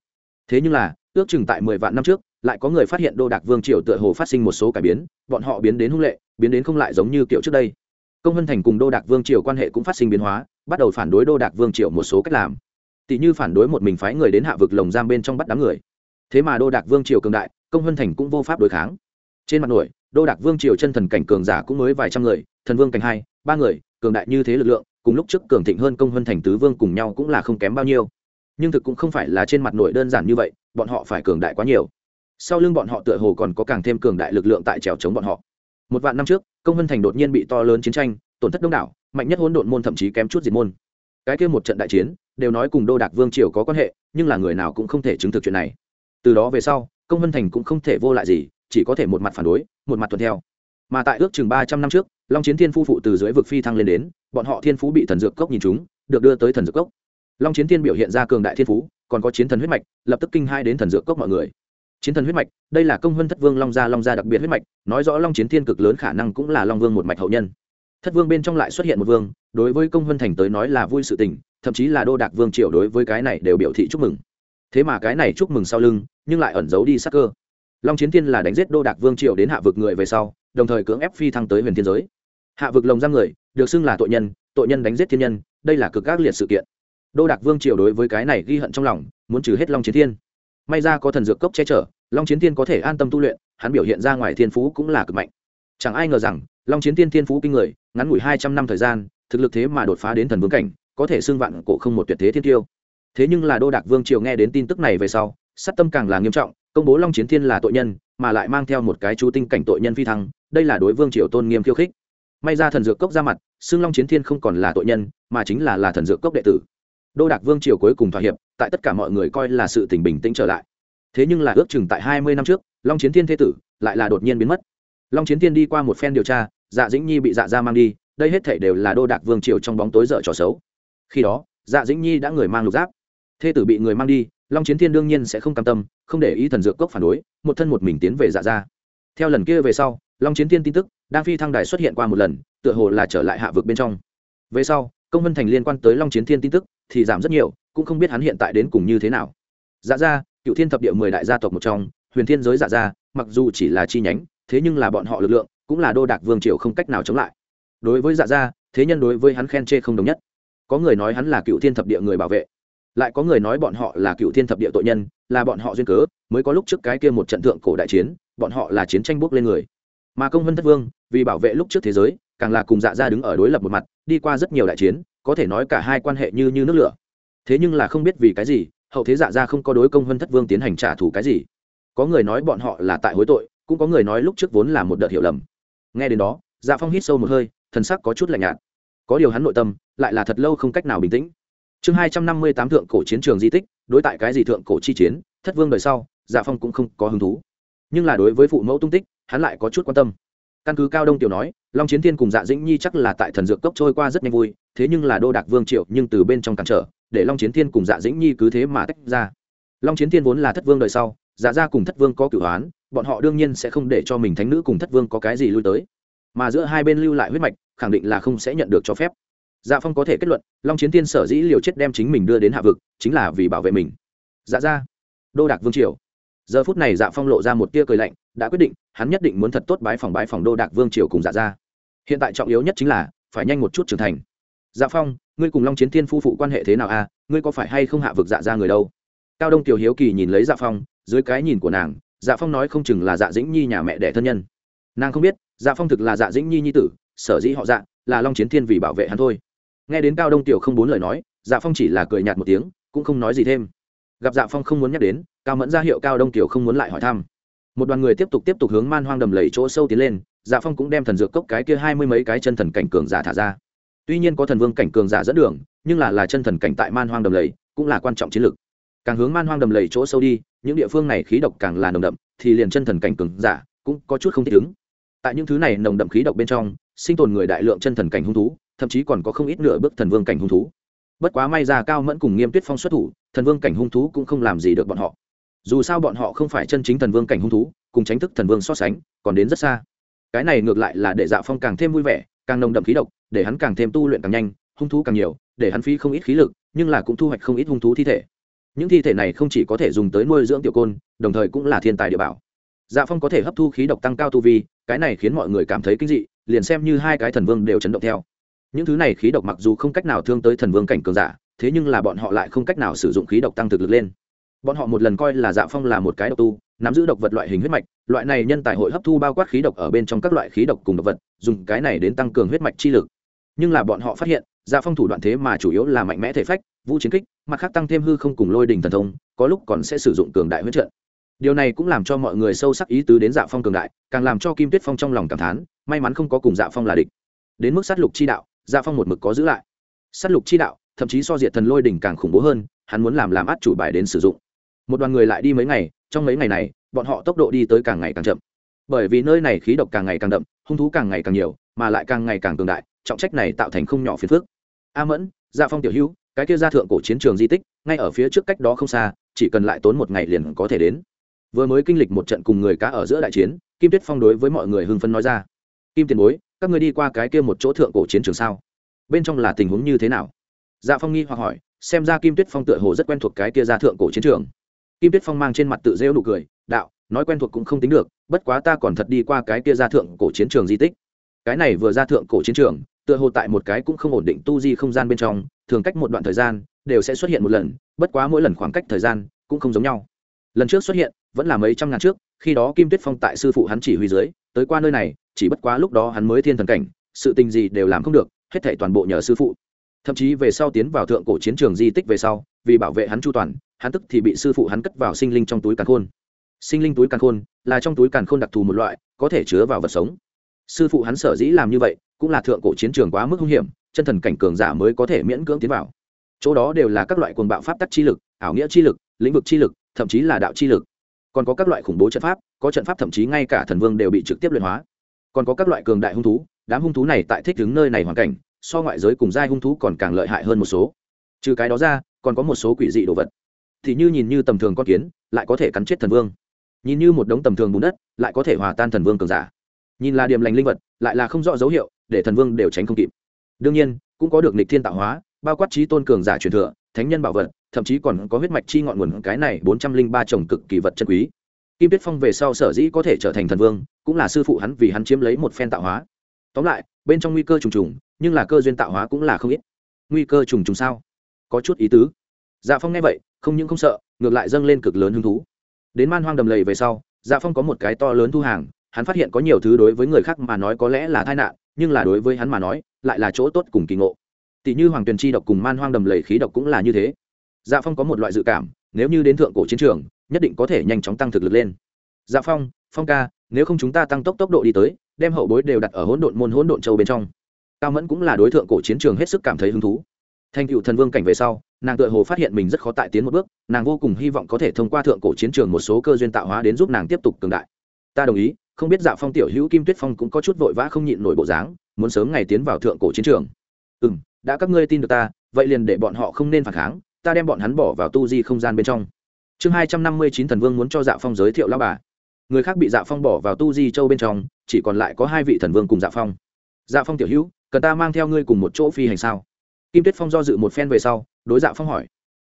Speaker 1: Thế nhưng là, ước chừng tại mười vạn năm trước, lại có người phát hiện đô đạc vương triều tựa hồ phát sinh một số cải biến, bọn họ biến đến hung lệ, biến đến không lại giống như kiểu trước đây. Công hân thành cùng đô đạc vương triều quan hệ cũng phát sinh biến hóa, bắt đầu phản đối đô đạc vương triều một số cách làm. Tỷ như phản đối một mình phái người đến hạ vực lồng giam bên trong bắt đám người. Thế mà đô đạc vương triều cường đại, công hân thành cũng vô pháp đối kháng. Trên mặt nổi đô đạc vương triều chân thần cảnh cường giả cũng mới vài trăm người, thần vương cảnh hai, ba người, cường đại như thế lực lượng, cùng lúc trước cường thịnh hơn công hơn thành tứ vương cùng nhau cũng là không kém bao nhiêu. Nhưng thực cũng không phải là trên mặt nổi đơn giản như vậy, bọn họ phải cường đại quá nhiều. Sau lưng bọn họ tựa hồ còn có càng thêm cường đại lực lượng tại trèo chống bọn họ. Một vạn năm trước, công hơn thành đột nhiên bị to lớn chiến tranh, tổn thất đông đảo, mạnh nhất hỗn độn môn thậm chí kém chút diệt môn. Cái kia một trận đại chiến, đều nói cùng đô đạc vương triều có quan hệ, nhưng là người nào cũng không thể chứng thực chuyện này. Từ đó về sau, công vân thành cũng không thể vô lại gì chỉ có thể một mặt phản đối, một mặt tuân theo. Mà tại ước chừng ba trăm năm trước, long chiến thiên phu phụ từ dưới vực phi thăng lên đến, bọn họ thiên phú bị thần dược cốc nhìn chúng, được đưa tới thần dược cốc. Long chiến thiên biểu hiện ra cường đại thiên phú, còn có chiến thần huyết mạch, lập tức kinh hai đến thần dược cốc mọi người. Chiến thần huyết mạch, đây là công vân thất vương long gia long gia đặc biệt huyết mạch, nói rõ long chiến thiên cực lớn khả năng cũng là long vương một mạch hậu nhân. Thất vương bên trong lại xuất hiện một vương, đối với công vân thành tới nói là vui sự tình, thậm chí là đô đạc vương triều đối với cái này đều biểu thị chúc mừng. Thế mà cái này chúc mừng sau lưng, nhưng lại ẩn giấu đi sắc cơ long chiến thiên là đánh giết đô đạc vương triều đến hạ vực người về sau, đồng thời cưỡng ép phi thăng tới huyền thiên giới. Hạ vực lồng giam người, được xưng là tội nhân tội nhân đánh giết thiên nhân, đây là cực ác liệt sự kiện. Đô đạc vương triều đối với cái này ghi hận trong lòng, muốn trừ hết long chiến thiên. May ra có thần dược cốc che chở, long chiến thiên có thể an tâm tu luyện, hắn biểu hiện ra ngoài thiên phú cũng là cực mạnh. Chẳng ai ngờ rằng, long chiến thiên thiên phú kinh người, ngắn ngủi hai trăm năm thời gian, thực lực thế mà đột phá đến thần vương cảnh, có thể xưng vạn cổ không một tuyệt thế thiên tiêu. Thế nhưng là đô đạc vương triều nghe đến tin tức này về sau sát tâm càng là nghiêm trọng công bố long chiến thiên là tội nhân, mà lại mang theo một cái chú tinh cảnh tội nhân phi thăng, đây là đối vương triều tôn nghiêm khiêu khích. May ra thần dược cốc ra mặt xưng long chiến thiên không còn là tội nhân, mà chính là là thần dược cốc đệ tử. Đô đạc vương triều cuối cùng thỏa hiệp, tại tất cả mọi người coi là sự tình bình tĩnh trở lại. Thế nhưng là ước chừng tại hai mươi năm trước, long chiến thiên thế tử lại là đột nhiên biến mất. Long chiến thiên đi qua một phen điều tra dạ dĩnh nhi bị dạ ra mang đi, đây hết thể đều là đô đạc vương triều trong bóng tối dở trò xấu. Khi đó dạ dĩnh nhi đã người mang lục giáp. Thê tử bị người mang đi long chiến thiên đương nhiên sẽ không cam tâm, không để ý thần dược cốc phản đối, một thân một mình tiến về dạ ra theo lần kia về sau, long chiến thiên tin tức đang phi thăng đài xuất hiện qua một lần, tựa hồ là trở lại hạ vực bên trong. Về sau, công vân thành liên quan tới long chiến thiên tin tức thì giảm rất nhiều, cũng không biết hắn hiện tại đến cùng như thế nào. Dạ ra cựu thiên thập địa mười đại gia tộc một trong, huyền thiên giới dạ ra mặc dù chỉ là chi nhánh, thế nhưng là bọn họ lực lượng cũng là đô đạc vương triều không cách nào chống lại. Đối với dạ ra thế nhân đối với hắn khen chê không đồng nhất. Có người nói hắn là cựu thiên thập địa người bảo vệ lại có người nói bọn họ là cựu thiên thập địa tội nhân, là bọn họ duyên cớ, mới có lúc trước cái kia một trận thượng cổ đại chiến, bọn họ là chiến tranh bốc lên người. Mà công vân thất vương, vì bảo vệ lúc trước thế giới, càng là cùng dạ ra đứng ở đối lập một mặt, đi qua rất nhiều đại chiến, có thể nói cả hai quan hệ như như nước lửa. Thế nhưng là không biết vì cái gì, hậu thế dạ ra không có đối công vân thất vương tiến hành trả thù cái gì. Có người nói bọn họ là tại hối tội, cũng có người nói lúc trước vốn là một đợt hiểu lầm. Nghe đến đó dạ phong hít sâu một hơi, thần sắc có chút lạnh nhạt. Có điều hắn nội tâm, lại là thật lâu không cách nào bình tĩnh chương hai trăm năm mươi tám thượng cổ chiến trường di tích, đối tại cái gì thượng cổ chi chiến, thất vương đời sau dạ phong cũng không có hứng thú. Nhưng là đối với phụ mẫu tung tích, hắn lại có chút quan tâm. Căn cứ cao đông tiểu nói, long chiến thiên cùng dạ dĩnh nhi chắc là tại thần dược cốc trôi qua rất nhanh vui, thế nhưng là đô đạc vương triệu nhưng từ bên trong cản trở, để long chiến thiên cùng dạ dĩnh nhi cứ thế mà tách ra. Long chiến thiên vốn là thất vương đời sau dạ gia cùng thất vương có cửu hoán bọn họ đương nhiên sẽ không để cho mình thánh nữ cùng thất vương có cái gì lui tới. Mà giữa hai bên lưu lại huyết mạch, khẳng định là không sẽ nhận được cho phép dạ phong có thể kết luận, long chiến tiên sở dĩ liều chết đem chính mình đưa đến hạ vực, chính là vì bảo vệ mình. Dạ ra đô đạc vương triều. Giờ phút này dạ phong lộ ra một tia cười lạnh, đã quyết định, hắn nhất định muốn thật tốt bái phòng bái phòng đô đạc vương triều cùng dạ ra hiện tại trọng yếu nhất chính là, phải nhanh một chút trưởng thành. Dạ phong, ngươi cùng long chiến thiên phu phụ quan hệ thế nào a à? ngươi có phải hay không hạ vực dạ ra người đâu? Cao đông tiểu hiếu kỳ nhìn lấy dạ phong, dưới cái nhìn của nàng dạ phong nói không chừng là dạ dĩnh nhi nhà mẹ đẻ thân nhân. Nàng không biết dạ phong thực là dạ dĩnh nhi nhi tử, sở dĩ họ dạ là long chiến thiên vì bảo vệ hắn thôi nghe đến cao đông tiểu không bốn lời nói dạ phong chỉ là cười nhạt một tiếng, cũng không nói gì thêm. Gặp dạ phong không muốn nhắc đến, cao mẫn ra hiệu cao đông tiểu không muốn lại hỏi thăm. Một đoàn người tiếp tục tiếp tục hướng man hoang đầm lầy chỗ sâu tiến lên dạ phong cũng đem thần dược cốc cái kia hai mươi mấy cái chân thần cảnh cường giả thả ra. Tuy nhiên có thần vương cảnh cường giả dẫn đường, nhưng là là chân thần cảnh tại man hoang đầm lầy, cũng là quan trọng chiến lược. Càng hướng man hoang đầm lầy chỗ sâu đi, những địa phương này khí độc càng là nồng đậm, thì liền chân thần cảnh cường giả cũng có chút không thích ứng. Tại những thứ này nồng đậm khí độc bên trong, sinh tồn người đại lượng chân thần cảnh hung thú thậm chí còn có không ít nửa bước thần vương cảnh hung thú. Bất quá may ra cao mẫn cùng nghiêm tuyết phong xuất thủ, thần vương cảnh hung thú cũng không làm gì được bọn họ. Dù sao bọn họ không phải chân chính thần vương cảnh hung thú, cùng tránh thức thần vương so sánh, còn đến rất xa. Cái này ngược lại là để dạ phong càng thêm vui vẻ, càng nồng đậm khí độc, để hắn càng thêm tu luyện càng nhanh, hung thú càng nhiều, để hắn phí không ít khí lực, nhưng là cũng thu hoạch không ít hung thú thi thể. Những thi thể này không chỉ có thể dùng tới nuôi dưỡng tiểu côn, đồng thời cũng là thiên tài địa bảo. Dạ phong có thể hấp thu khí độc tăng cao tu vi, cái này khiến mọi người cảm thấy kinh dị, liền xem như hai cái thần vương đều chấn động theo những thứ này khí độc mặc dù không cách nào thương tới thần vương cảnh cường giả, thế nhưng là bọn họ lại không cách nào sử dụng khí độc tăng thực lực lên. Bọn họ một lần coi là dạ phong là một cái độc tu, nắm giữ độc vật loại hình huyết mạch, loại này nhân tài hội hấp thu bao quát khí độc ở bên trong các loại khí độc cùng độc vật, dùng cái này đến tăng cường huyết mạch chi lực. Nhưng là bọn họ phát hiện dạ phong thủ đoạn thế mà chủ yếu là mạnh mẽ thể phách, vũ chiến kích, mặt khác tăng thêm hư không cùng lôi đình thần thông, có lúc còn sẽ sử dụng cường đại huyết trận. Điều này cũng làm cho mọi người sâu sắc ý tứ đến dạ phong cường đại, càng làm cho kim tuyết phong trong lòng cảm thán, may mắn không có cùng dạ phong là địch. Đến mức sát lục chi đạo dạ phong một mực có giữ lại. Sát lục chi đạo, thậm chí so diệt thần lôi đỉnh càng khủng bố hơn, hắn muốn làm làm át chủ bài đến sử dụng. Một đoàn người lại đi mấy ngày, trong mấy ngày này, bọn họ tốc độ đi tới càng ngày càng chậm. Bởi vì nơi này khí độc càng ngày càng đậm, hung thú càng ngày càng nhiều, mà lại càng ngày càng cường đại, trọng trách này tạo thành không nhỏ phiền phức. A mẫn dạ phong tiểu hữu, cái kia gia thượng cổ chiến trường di tích, ngay ở phía trước cách đó không xa, chỉ cần lại tốn một ngày liền có thể đến. Vừa mới kinh lịch một trận cùng người cá ở giữa đại chiến, kim tuyết phong đối với mọi người hưng phấn nói ra. Kim tiền bối các người đi qua cái kia một chỗ thượng cổ chiến trường sao? Bên trong là tình huống như thế nào? Dạ phong nghi hoặc hỏi, xem ra kim tuyết phong tựa hồ rất quen thuộc cái kia ra thượng cổ chiến trường. Kim tuyết phong mang trên mặt tự rêu nụ cười, đạo, nói quen thuộc cũng không tính được, bất quá ta còn thật đi qua cái kia ra thượng cổ chiến trường di tích. Cái này vừa ra thượng cổ chiến trường, tựa hồ tại một cái cũng không ổn định tu di không gian bên trong, thường cách một đoạn thời gian, đều sẽ xuất hiện một lần, bất quá mỗi lần khoảng cách thời gian cũng không giống nhau. Lần trước xuất hiện, vẫn là mấy trăm ngàn trước, khi đó kim tuyết phong tại sư phụ hắn chỉ huy dưới, tới qua nơi này chỉ bất quá lúc đó hắn mới thiên thần cảnh, sự tình gì đều làm không được, hết thảy toàn bộ nhờ sư phụ. Thậm chí về sau tiến vào thượng cổ chiến trường di tích về sau, vì bảo vệ hắn chu toàn, hắn tức thì bị sư phụ hắn cất vào sinh linh trong túi càn khôn. Sinh linh túi càn khôn là trong túi càn khôn đặc thù một loại, có thể chứa vào vật sống. Sư phụ hắn sở dĩ làm như vậy, cũng là thượng cổ chiến trường quá mức hung hiểm, chân thần cảnh cường giả mới có thể miễn cưỡng tiến vào. Chỗ đó đều là các loại quần bạo pháp tắc chi lực, ảo nghĩa chi lực, lĩnh vực chi lực, thậm chí là đạo chi lực. Còn có các loại khủng bố trận pháp, có trận pháp thậm chí ngay cả thần vương đều bị trực tiếp luyện hóa còn có các loại cường đại hung thú, đám hung thú này tại thích đứng nơi này hoàn cảnh, so ngoại giới cùng giai hung thú còn càng lợi hại hơn một số. Trừ cái đó ra, còn có một số quỷ dị đồ vật. Thì như nhìn như tầm thường con kiến, lại có thể cắn chết thần vương. Nhìn như một đống tầm thường bùn đất, lại có thể hòa tan thần vương cường giả. Nhìn là điểm lành linh vật, lại là không rõ dấu hiệu, để thần vương đều tránh không kịp. Đương nhiên, cũng có được nịch thiên tạo hóa, bao quát trí tôn cường giả truyền thừa, thánh nhân bảo vật, thậm chí còn có huyết mạch chi ngọn nguồn, cái này bốn trăm linh ba trồng cực kỳ vật chân quý kim tuyết phong về sau sở dĩ có thể trở thành thần vương, cũng là sư phụ hắn vì hắn chiếm lấy một phen tạo hóa. Tóm lại, bên trong nguy cơ trùng trùng, nhưng là cơ duyên tạo hóa cũng là không ít. Nguy cơ trùng trùng sao? Có chút ý tứ. Dạ phong nghe vậy, không những không sợ, ngược lại dâng lên cực lớn hứng thú. Đến man hoang đầm lầy về sau dạ phong có một cái to lớn thu hàng, hắn phát hiện có nhiều thứ đối với người khác mà nói có lẽ là tai nạn, nhưng là đối với hắn mà nói, lại là chỗ tốt cùng kỳ ngộ. Tỷ như hoàng tuyền chi độc cùng man hoang đầm lầy khí độc cũng là như thế. Dạ phong có một loại dự cảm, nếu như đến thượng cổ chiến trường nhất định có thể nhanh chóng tăng thực lực lên. Dạ phong phong ca, nếu không chúng ta tăng tốc tốc độ đi tới, đem hậu bối đều đặt ở hỗn độn môn hỗn độn châu bên trong. Cao mẫn cũng là đối tượng cổ chiến trường hết sức cảm thấy hứng thú. Thành cựu thần vương cảnh về sau, nàng tự hồ phát hiện mình rất khó tại tiến một bước, nàng vô cùng hy vọng có thể thông qua thượng cổ chiến trường một số cơ duyên tạo hóa đến giúp nàng tiếp tục cường đại. Ta đồng ý, không biết dạ phong tiểu hữu kim tuyết phong cũng có chút vội vã không nhịn nổi bộ dáng, muốn sớm ngày tiến vào thượng cổ chiến trường. Ừ m đã các ngươi tin được ta, vậy liền để bọn họ không nên phản kháng, ta đem bọn hắn bỏ vào tu di không gian bên trong chương hai trăm năm mươi chín thần vương muốn cho dạ phong giới thiệu lao bà. Người khác bị dạ phong bỏ vào tu di châu bên trong, chỉ còn lại có hai vị thần vương cùng dạ phong. Dạ phong tiểu hữu, cần ta mang theo ngươi cùng một chỗ phi hành sao? Kim tuyết phong do dự một phen về sau, đối dạ phong hỏi.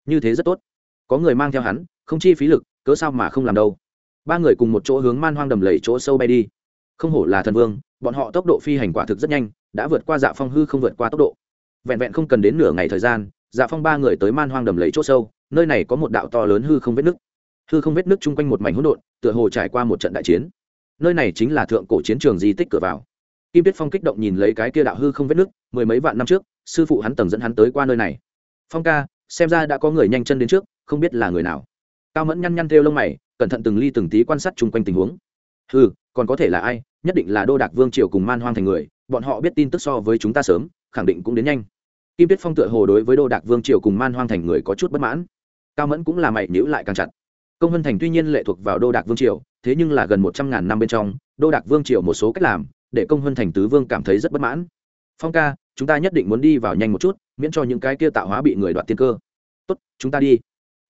Speaker 1: Như thế rất tốt. Có người mang theo hắn, không chi phí lực, cớ sao mà không làm đâu? Ba người cùng một chỗ hướng man hoang đầm lầy chỗ sâu bay đi. Không hổ là thần vương, bọn họ tốc độ phi hành quả thực rất nhanh, đã vượt qua dạ phong hư không vượt qua tốc độ. Vẹn vẹn không cần đến nửa ngày thời gian dạ phong ba người tới man hoang đầm lầy chỗ sâu nơi này có một đạo to lớn hư không vết nứt hư không vết nứt chung quanh một mảnh hỗn độn, tựa hồ trải qua một trận đại chiến. Nơi này chính là thượng cổ chiến trường di tích cửa vào. Kim tuyết phong kích động nhìn lấy cái kia đạo hư không vết nứt mười mấy vạn năm trước, sư phụ hắn tầng dẫn hắn tới qua nơi này. Phong ca, xem ra đã có người nhanh chân đến trước, không biết là người nào. Cao mẫn nhăn nhăn theo lông mày, cẩn thận từng ly từng tí quan sát chung quanh tình huống. Ừ còn có thể là ai? Nhất định là đô đạc vương triều cùng man hoang thành người, bọn họ biết tin tức so với chúng ta sớm, khẳng định cũng đến nhanh. Kim tuyết phong tựa hồ đối với đô đạc vương triều cùng man hoang thành người có chút bất mãn cao mẫn cũng là mày nhữ lại càng chặt. Công vân thành tuy nhiên lệ thuộc vào đô đạc vương triều, thế nhưng là gần một trăm ngàn năm bên trong, đô đạc vương triều một số cách làm, để công vân thành tứ vương cảm thấy rất bất mãn. Phong ca, chúng ta nhất định muốn đi vào nhanh một chút, miễn cho những cái kia tạo hóa bị người đoạt tiên cơ. Tốt, chúng ta đi.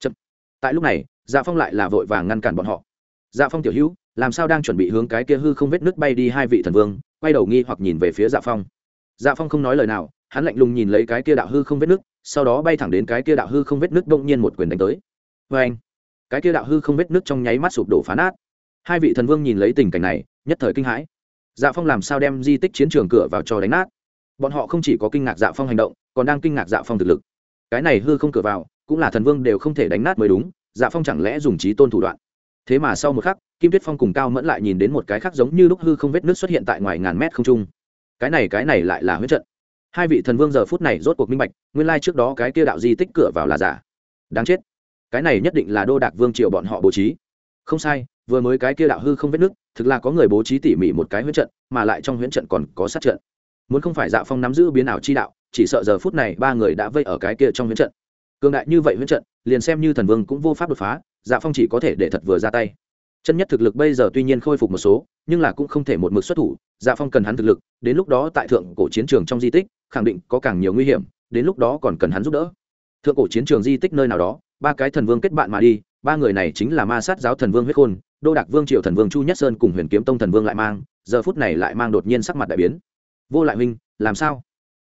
Speaker 1: Chậm. tại lúc này dạ phong lại là vội vàng ngăn cản bọn họ. Dạ phong tiểu hữu, làm sao đang chuẩn bị hướng cái kia hư không vết nước bay đi hai vị thần vương, quay đầu nghi hoặc nhìn về phía dạ phong. Dạ phong không nói lời nào hắn lạnh lùng nhìn lấy cái kia đạo hư không vết nước, sau đó bay thẳng đến cái kia đạo hư không vết nước đông nhiên một quyền đánh tới. Vê anh, cái kia đạo hư không vết nước trong nháy mắt sụp đổ phá nát. Hai vị thần vương nhìn lấy tình cảnh này, nhất thời kinh hãi. Dạ phong làm sao đem di tích chiến trường cửa vào cho đánh nát? Bọn họ không chỉ có kinh ngạc dạ phong hành động, còn đang kinh ngạc dạ phong thực lực. Cái này hư không cửa vào, cũng là thần vương đều không thể đánh nát mới đúng dạ phong chẳng lẽ dùng trí tôn thủ đoạn? Thế mà sau một khắc, kim tuyết phong cùng cao mẫn lại nhìn đến một cái khác giống như lúc hư không vết nước xuất hiện tại ngoài ngàn mét không trung. Cái này cái này lại là huyết trận hai vị thần vương giờ phút này rốt cuộc minh bạch, nguyên lai trước đó cái kia đạo di tích cửa vào là giả. Đáng chết. Cái này nhất định là đô đạc vương triều bọn họ bố trí. Không sai, vừa mới cái kia đạo hư không vết nước, thực là có người bố trí tỉ mỉ một cái huyễn trận, mà lại trong huyễn trận còn có sát trận. Muốn không phải dạ phong nắm giữ biến ảo chi đạo, chỉ sợ giờ phút này ba người đã vây ở cái kia trong huyễn trận. Cường đại như vậy huyễn trận, liền xem như thần vương cũng vô pháp đột phá dạ phong chỉ có thể để thật vừa ra tay chân nhất thực lực bây giờ tuy nhiên khôi phục một số, nhưng là cũng không thể một mực xuất thủ. Dạ phong cần hắn thực lực, đến lúc đó tại thượng cổ chiến trường trong di tích, khẳng định có càng nhiều nguy hiểm, đến lúc đó còn cần hắn giúp đỡ. Thượng cổ chiến trường di tích nơi nào đó, ba cái thần vương kết bạn mà đi, ba người này chính là ma sát giáo thần vương huyết khôn, đô đạc vương triều thần vương chu nhất sơn cùng huyền kiếm tông thần vương lại mang, giờ phút này lại mang đột nhiên sắc mặt đại biến. Vô lại huynh, làm sao?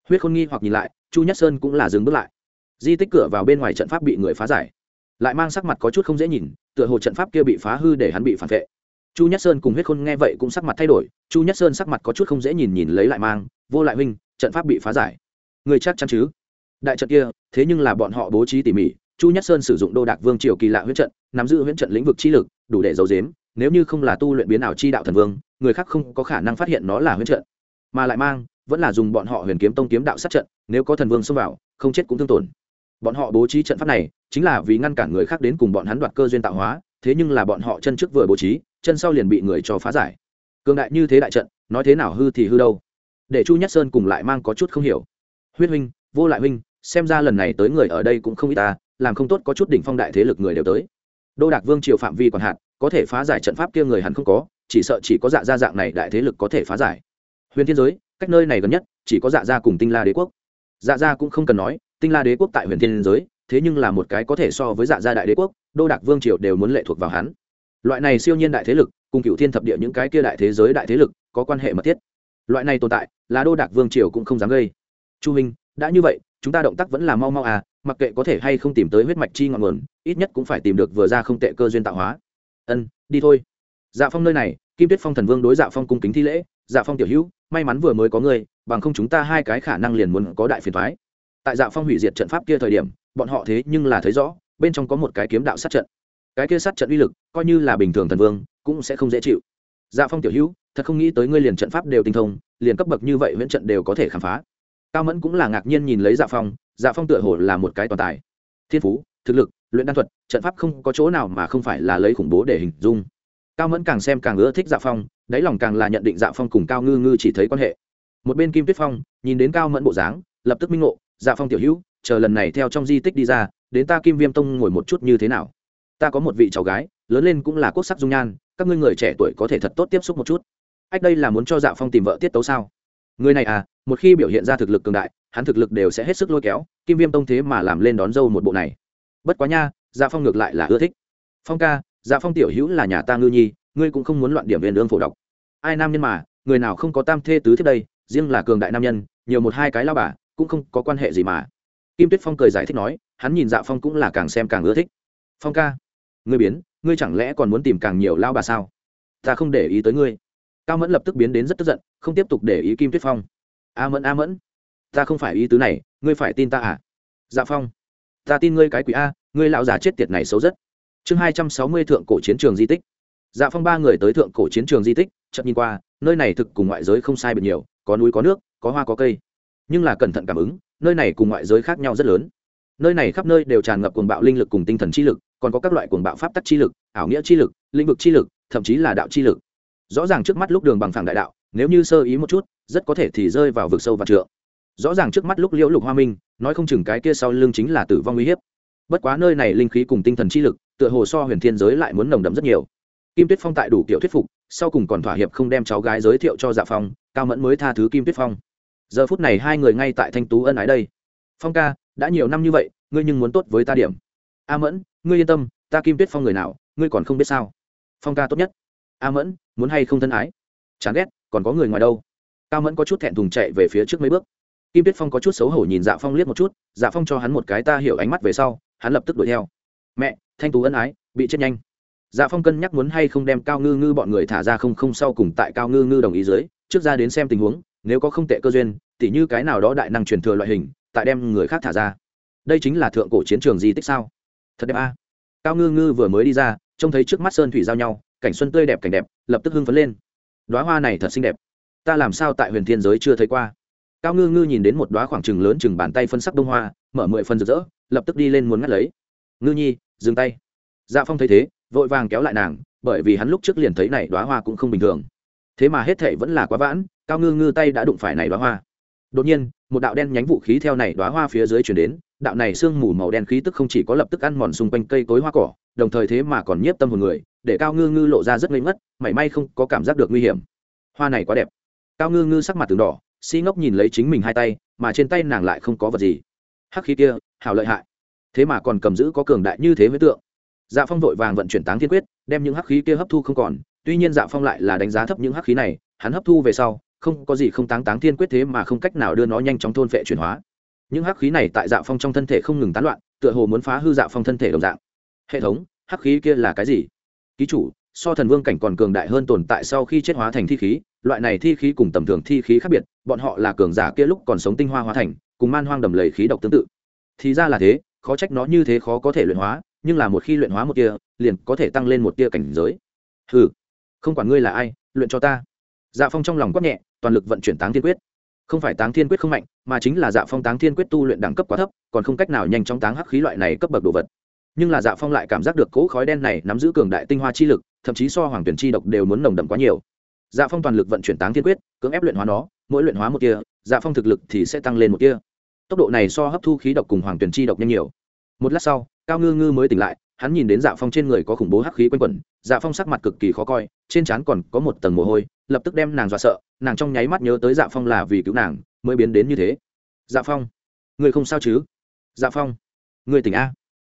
Speaker 1: Huyết khôn nghi hoặc nhìn lại, chu nhất sơn cũng là dừng bước lại. Di tích cửa vào bên ngoài trận pháp bị người phá giải. Lại mang sắc mặt có chút không dễ nhìn tựa hồ trận pháp kia bị phá hư để hắn bị phản vệ. Chu nhất sơn cùng huyết khôn nghe vậy cũng sắc mặt thay đổi, chu nhất sơn sắc mặt có chút không dễ nhìn nhìn lấy lại mang, vô lại huynh, trận pháp bị phá giải. Người chắc chắn chứ? Đại trận kia, thế nhưng là bọn họ bố trí tỉ mỉ, chu nhất sơn sử dụng đô đạc vương triều kỳ lạ huyết trận, nắm giữ huyết trận lĩnh vực chi lực, đủ để giấu dếm nếu như không là tu luyện biến ảo chi đạo thần vương, người khác không có khả năng phát hiện nó là huyết trận. Mà lại mang, vẫn là dùng bọn họ huyền kiếm tông kiếm đạo sát trận, nếu có thần vương xông vào, không chết cũng thương tổn. Bọn họ bố trí trận pháp này chính là vì ngăn cản người khác đến cùng bọn hắn đoạt cơ duyên tạo hóa, thế nhưng là bọn họ chân trước vừa bố trí, chân sau liền bị người cho phá giải. Cường đại như thế đại trận, nói thế nào hư thì hư đâu. Để chu nhất sơn cùng lại mang có chút không hiểu. Huyết huynh, vô lại huynh, xem ra lần này tới người ở đây cũng không ít ta, làm không tốt có chút đỉnh phong đại thế lực người đều tới. Đô đạc vương triều phạm vi còn hạn, có thể phá giải trận pháp kia người hắn không có, chỉ sợ chỉ có dạ gia dạng này đại thế lực có thể phá giải. Huyền thiên giới, cách nơi này gần nhất, chỉ có dạ gia cùng tinh la đế quốc. Dạ gia cũng không cần nói, tinh la đế quốc tại huyền thiên giới thế nhưng là một cái có thể so với dạ gia đại đế quốc, đô đạc vương triều đều muốn lệ thuộc vào hắn. Loại này siêu nhiên đại thế lực, cùng cựu thiên thập địa những cái kia đại thế giới đại thế lực, có quan hệ mật thiết. Loại này tồn tại, là đô đạc vương triều cũng không dám gây. Chu minh, đã như vậy, chúng ta động tác vẫn là mau mau à mặc kệ có thể hay không tìm tới huyết mạch chi ngọn nguồn, ít nhất cũng phải tìm được vừa ra không tệ cơ duyên tạo hóa. Ân, đi thôi. Dạ phong nơi này, kim tuyết phong thần vương đối dạ phong cung kính thi lễ. Dạ phong tiểu hữu, may mắn vừa mới có người bằng không chúng ta hai cái khả năng liền muốn có đại phiền thoái tại dạ phong hủy diệt trận pháp kia thời điểm, bọn họ thế nhưng là thấy rõ, bên trong có một cái kiếm đạo sát trận. Cái kia sát trận uy lực, coi như là bình thường thần vương, cũng sẽ không dễ chịu. Dạ phong tiểu hữu, thật không nghĩ tới ngươi liền trận pháp đều tinh thông, liền cấp bậc như vậy viễn trận đều có thể khám phá. Cao mẫn cũng là ngạc nhiên nhìn lấy dạ phong dạ phong tựa hồ là một cái toàn tài. Thiên phú, thực lực, luyện đan thuật, trận pháp không có chỗ nào mà không phải là lấy khủng bố để hình dung. Cao mẫn càng xem càng ưa thích dạ phong, đáy lòng càng là nhận định dạ phong cùng cao ngư ngư chỉ thấy quan hệ. Một bên kim tuyết phong, nhìn đến cao mẫn bộ dáng, lập tức minh ngộ dạ phong tiểu hữu, chờ lần này theo trong di tích đi ra, đến ta kim viêm tông ngồi một chút như thế nào? Ta có một vị cháu gái, lớn lên cũng là quốc sắc dung nhan, các ngươi người trẻ tuổi có thể thật tốt tiếp xúc một chút. Ách, đây là muốn cho dạ phong tìm vợ tiết tấu sao? Người này à một khi biểu hiện ra thực lực cường đại, hắn thực lực đều sẽ hết sức lôi kéo, kim viêm tông thế mà làm lên đón dâu một bộ này. Bất quá nha dạ phong ngược lại là ưa thích. Phong ca dạ phong tiểu hữu là nhà ta ngư nhi, ngươi cũng không muốn loạn điểm viên lương phổ độc ai nam nhân mà, người nào không có tam thê tứ thiết đây, riêng là cường đại nam nhân, nhiều một hai cái lao bà cũng không có quan hệ gì mà. Kim tuyết phong cười giải thích nói, hắn nhìn dạ phong cũng là càng xem càng ưa thích. Phong ca, ngươi biến, ngươi chẳng lẽ còn muốn tìm càng nhiều lao bà sao? Ta không để ý tới ngươi. Cao mẫn lập tức biến đến rất tức giận, không tiếp tục để ý kim tuyết phong. A mẫn a mẫn, ta không phải ý tứ này, ngươi phải tin ta à? Dạ phong, ta tin ngươi cái quỷ a, ngươi lão già chết tiệt này xấu rất. Chương hai trăm sáu mươi thượng cổ chiến trường di tích. Dạ phong ba người tới thượng cổ chiến trường di tích chậm nhìn qua, nơi này thực cùng ngoại giới không sai biệt nhiều, có núi có nước, có hoa có cây nhưng là cẩn thận cảm ứng, nơi này cùng ngoại giới khác nhau rất lớn. Nơi này khắp nơi đều tràn ngập cuồng bạo linh lực cùng tinh thần chi lực, còn có các loại cuồng bạo pháp tắc chi lực, ảo nghĩa chi lực, lĩnh vực chi lực, thậm chí là đạo chi lực. Rõ ràng trước mắt lúc đường bằng phẳng đại đạo, nếu như sơ ý một chút, rất có thể thì rơi vào vực sâu và trượng. Rõ ràng trước mắt lúc liễu lục hoa minh, nói không chừng cái kia sau lưng chính là tử vong uy hiếp. Bất quá nơi này linh khí cùng tinh thần chi lực, tựa hồ so huyền thiên giới lại muốn nồng đậm rất nhiều. Kim tuyết phong tại đủ kiểu thuyết phục, sau cùng còn thỏa hiệp không đem cháu gái giới thiệu cho dạ phong, cao mẫn mới tha thứ kim tuyết phong giờ phút này hai người ngay tại thanh tú ân ái đây. Phong ca, đã nhiều năm như vậy, ngươi nhưng muốn tốt với ta điểm. A mẫn, ngươi yên tâm, ta kim tuyết phong người nào, ngươi còn không biết sao. Phong ca tốt nhất. A mẫn, muốn hay không thân ái? Chán ghét, còn có người ngoài đâu? Cao mẫn có chút thẹn thùng chạy về phía trước mấy bước. Kim tuyết phong có chút xấu hổ nhìn dạ phong liếc một chút dạ phong cho hắn một cái ta hiểu ánh mắt về sau, hắn lập tức đuổi theo. Mẹ, thanh tú ân ái, bị chết nhanh. Dạ phong cân nhắc muốn hay không đem cao ngư ngư bọn người thả ra không không sau cùng tại cao ngư ngư đồng ý dưới, trước ra đến xem tình huống nếu có không tệ cơ duyên, tỉ như cái nào đó đại năng truyền thừa loại hình, tại đem người khác thả ra. Đây chính là thượng cổ chiến trường di tích sao? Thật đẹp a. Cao ngư ngư vừa mới đi ra, trông thấy trước mắt sơn thủy giao nhau, cảnh xuân tươi đẹp cảnh đẹp, lập tức hưng phấn lên. Đoá hoa này thật xinh đẹp. Ta làm sao tại huyền thiên giới chưa thấy qua? Cao ngư ngư nhìn đến một đoá khoảng trừng lớn chừng bàn tay phân sắc đông hoa, mở mười phần rực rỡ, lập tức đi lên muốn ngắt lấy. Ngư nhi, dừng tay. Dạ phong thấy thế, vội vàng kéo lại nàng, bởi vì hắn lúc trước liền thấy này đoá hoa cũng không bình thường. Thế mà hết thệ vẫn là quá vãn cao ngư ngư tay đã đụng phải này đoá hoa. Đột nhiên, một đạo đen nhánh vũ khí theo này đoá hoa phía dưới chuyển đến, đạo này sương mù màu đen khí tức không chỉ có lập tức ăn mòn xung quanh cây cối hoa cỏ, đồng thời thế mà còn nhiếp tâm hồn người, để cao ngư ngư lộ ra rất ngây ngất, mảy may không có cảm giác được nguy hiểm. Hoa này quá đẹp. Cao ngư ngư sắc mặt từng đỏ, si ngốc nhìn lấy chính mình hai tay, mà trên tay nàng lại không có vật gì. Hắc khí kia hào lợi hại. Thế mà còn cầm giữ có cường đại như thế với tượng. Dạ phong vội vàng vận chuyển táng thiên quyết, đem những hắc khí kia hấp thu không còn, tuy nhiên dạ phong lại là đánh giá thấp những hắc khí này, hắn hấp thu về sau không có gì không táng táng thiên quyết thế mà không cách nào đưa nó nhanh chóng thôn phệ chuyển hóa. Những hắc khí này tại dạ phong trong thân thể không ngừng tán loạn, tựa hồ muốn phá hư dạ phong thân thể đồng dạng. Hệ thống, hắc khí kia là cái gì? Ký chủ, so thần vương cảnh còn cường đại hơn tồn tại sau khi chết hóa thành thi khí, loại này thi khí cùng tầm thường thi khí khác biệt, bọn họ là cường giả kia lúc còn sống tinh hoa hóa thành, cùng man hoang đầm lầy khí độc tương tự. Thì ra là thế, khó trách nó như thế khó có thể luyện hóa, nhưng là một khi luyện hóa một tia, liền có thể tăng lên một tia cảnh giới. Ừ không quản ngươi là ai, luyện cho ta. Dạ phong trong lòng quát nhẹ toàn lực vận chuyển táng thiên quyết. Không phải táng thiên quyết không mạnh, mà chính là dạ phong táng thiên quyết tu luyện đẳng cấp quá thấp, còn không cách nào nhanh chóng táng hắc khí loại này cấp bậc đồ vật. Nhưng là dạ phong lại cảm giác được cỗ khói đen này nắm giữ cường đại tinh hoa chi lực, thậm chí so hoàng tuyển chi độc đều muốn nồng đậm quá nhiều. Dạ phong toàn lực vận chuyển táng thiên quyết, cưỡng ép luyện hóa nó, mỗi luyện hóa một kia dạ phong thực lực thì sẽ tăng lên một kia tốc độ này so hấp thu khí độc cùng hoàng tuyển chi độc nhanh nhiều. Một lát sau, cao ngư ngư mới tỉnh lại hắn nhìn đến dạ phong trên người có khủng bố hắc khí quanh quẩn dạ phong sắc mặt cực kỳ khó coi, trên trán còn có một tầng mồ hôi, lập tức đem nàng dọa sợ, nàng trong nháy mắt nhớ tới dạ phong là vì cứu nàng, mới biến đến như thế. Dạ phong người không sao chứ? Dạ phong người tỉnh a.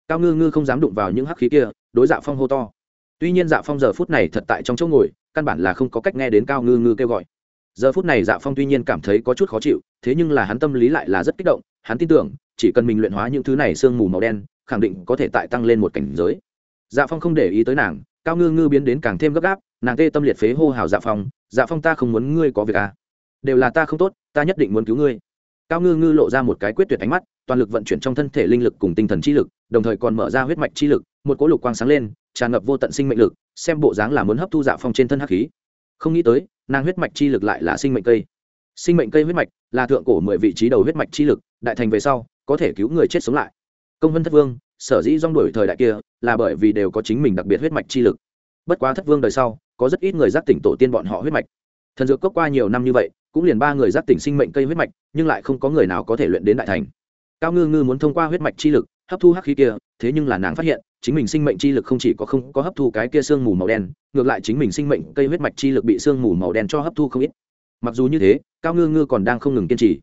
Speaker 1: Cao ngư ngư không dám đụng vào những hắc khí kia, đối dạ phong hô to. Tuy nhiên dạ phong giờ phút này thật tại trong chỗ ngồi, căn bản là không có cách nghe đến cao ngư ngư kêu gọi. Giờ phút này dạ phong tuy nhiên cảm thấy có chút khó chịu, thế nhưng là hắn tâm lý lại là rất kích động, hắn tin tưởng, chỉ cần mình luyện hóa những thứ này sương mù màu đen khẳng định có thể tại tăng lên một cảnh giới. Dạ phong không để ý tới nàng, cao ngư ngư biến đến càng thêm gấp gáp, nàng tê tâm liệt phế hô hào dạ phong dạ phong ta không muốn ngươi có việc à? Đều là ta không tốt, ta nhất định muốn cứu ngươi. Cao ngư ngư lộ ra một cái quyết tuyệt ánh mắt, toàn lực vận chuyển trong thân thể linh lực cùng tinh thần chi lực, đồng thời còn mở ra huyết mạch chi lực, một cỗ lục quang sáng lên, tràn ngập vô tận sinh mệnh lực, xem bộ dáng là muốn hấp thu dạ phong trên thân hắc khí. Không nghĩ tới, nàng huyết mạch chi lực lại là sinh mệnh cây. Sinh mệnh cây huyết mạch là thượng cổ mười vị trí đầu huyết mạch chi lực, đại thành về sau, có thể cứu người chết sống lại công vân thất vương, sở dĩ rong đổi thời đại kia là bởi vì đều có chính mình đặc biệt huyết mạch chi lực. Bất quá thất vương đời sau, có rất ít người giác tỉnh tổ tiên bọn họ huyết mạch. Thần dược cốc qua nhiều năm như vậy, cũng liền ba người giác tỉnh sinh mệnh cây huyết mạch, nhưng lại không có người nào có thể luyện đến đại thành. Cao ngư ngư muốn thông qua huyết mạch chi lực hấp thu hắc khí kia, thế nhưng là nàng phát hiện, chính mình sinh mệnh chi lực không chỉ có không có hấp thu cái kia sương mù màu đen, ngược lại chính mình sinh mệnh cây huyết mạch chi lực bị sương mù màu đen cho hấp thu không ít. Mặc dù như thế, cao ngư ngư còn đang không ngừng kiên trì.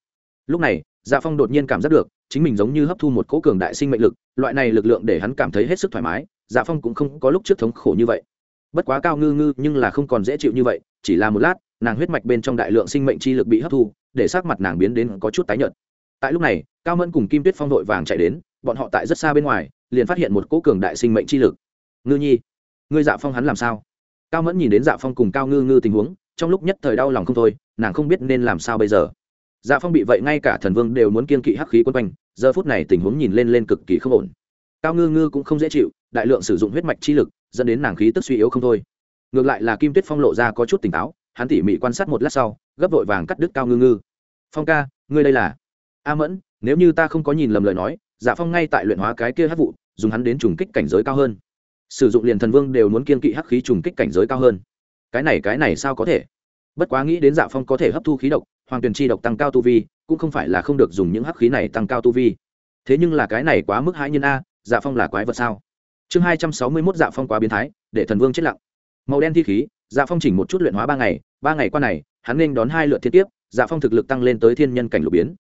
Speaker 1: Lúc này dạ phong đột nhiên cảm giác được chính mình giống như hấp thu một cỗ cường đại sinh mệnh lực, loại này lực lượng để hắn cảm thấy hết sức thoải mái dạ phong cũng không có lúc trước thống khổ như vậy. Bất quá cao ngư ngư nhưng là không còn dễ chịu như vậy, chỉ là một lát, nàng huyết mạch bên trong đại lượng sinh mệnh chi lực bị hấp thu, để sắc mặt nàng biến đến có chút tái nhợt. Tại lúc này, cao mẫn cùng kim tuyết phong đội vàng chạy đến, bọn họ tại rất xa bên ngoài, liền phát hiện một cỗ cường đại sinh mệnh chi lực. Ngư nhi, ngươi dạ phong hắn làm sao? Cao mẫn nhìn đến dạ phong cùng cao ngư ngư tình huống, trong lúc nhất thời đau lòng không thôi, nàng không biết nên làm sao bây giờ dạ phong bị vậy ngay cả thần vương đều muốn kiên kỵ hắc khí quân quanh, giờ phút này tình huống nhìn lên lên cực kỳ không ổn. Cao ngư ngư cũng không dễ chịu, đại lượng sử dụng huyết mạch chi lực, dẫn đến nàng khí tức suy yếu không thôi. Ngược lại là kim tuyết phong lộ ra có chút tỉnh táo, hắn tỉ mỉ quan sát một lát sau, gấp vội vàng cắt đứt cao ngư ngư. Phong ca, ngươi đây là? A mẫn, nếu như ta không có nhìn lầm lời nói dạ phong ngay tại luyện hóa cái kia hát vụ, dùng hắn đến trùng kích cảnh giới cao hơn. Sử dụng liền thần vương đều muốn kiên kỵ hắc khí trùng kích cảnh giới cao hơn. Cái này cái này sao có thể? Bất quá nghĩ đến dạ phong có thể hấp thu khí độc hoàng tuyền chi độc tăng cao tu vi, cũng không phải là không được dùng những hắc khí này tăng cao tu vi. Thế nhưng là cái này quá mức hãi nhân a dạ phong là quái vật sao? Chương hai trăm sáu mươi mốt dạ phong quá biến thái, để thần vương chết lặng. Màu đen thi khí dạ phong chỉnh một chút luyện hóa ba ngày ba ngày qua này, hắn nên đón hai lượt thiên tiếp dạ phong thực lực tăng lên tới thiên nhân cảnh lục biến.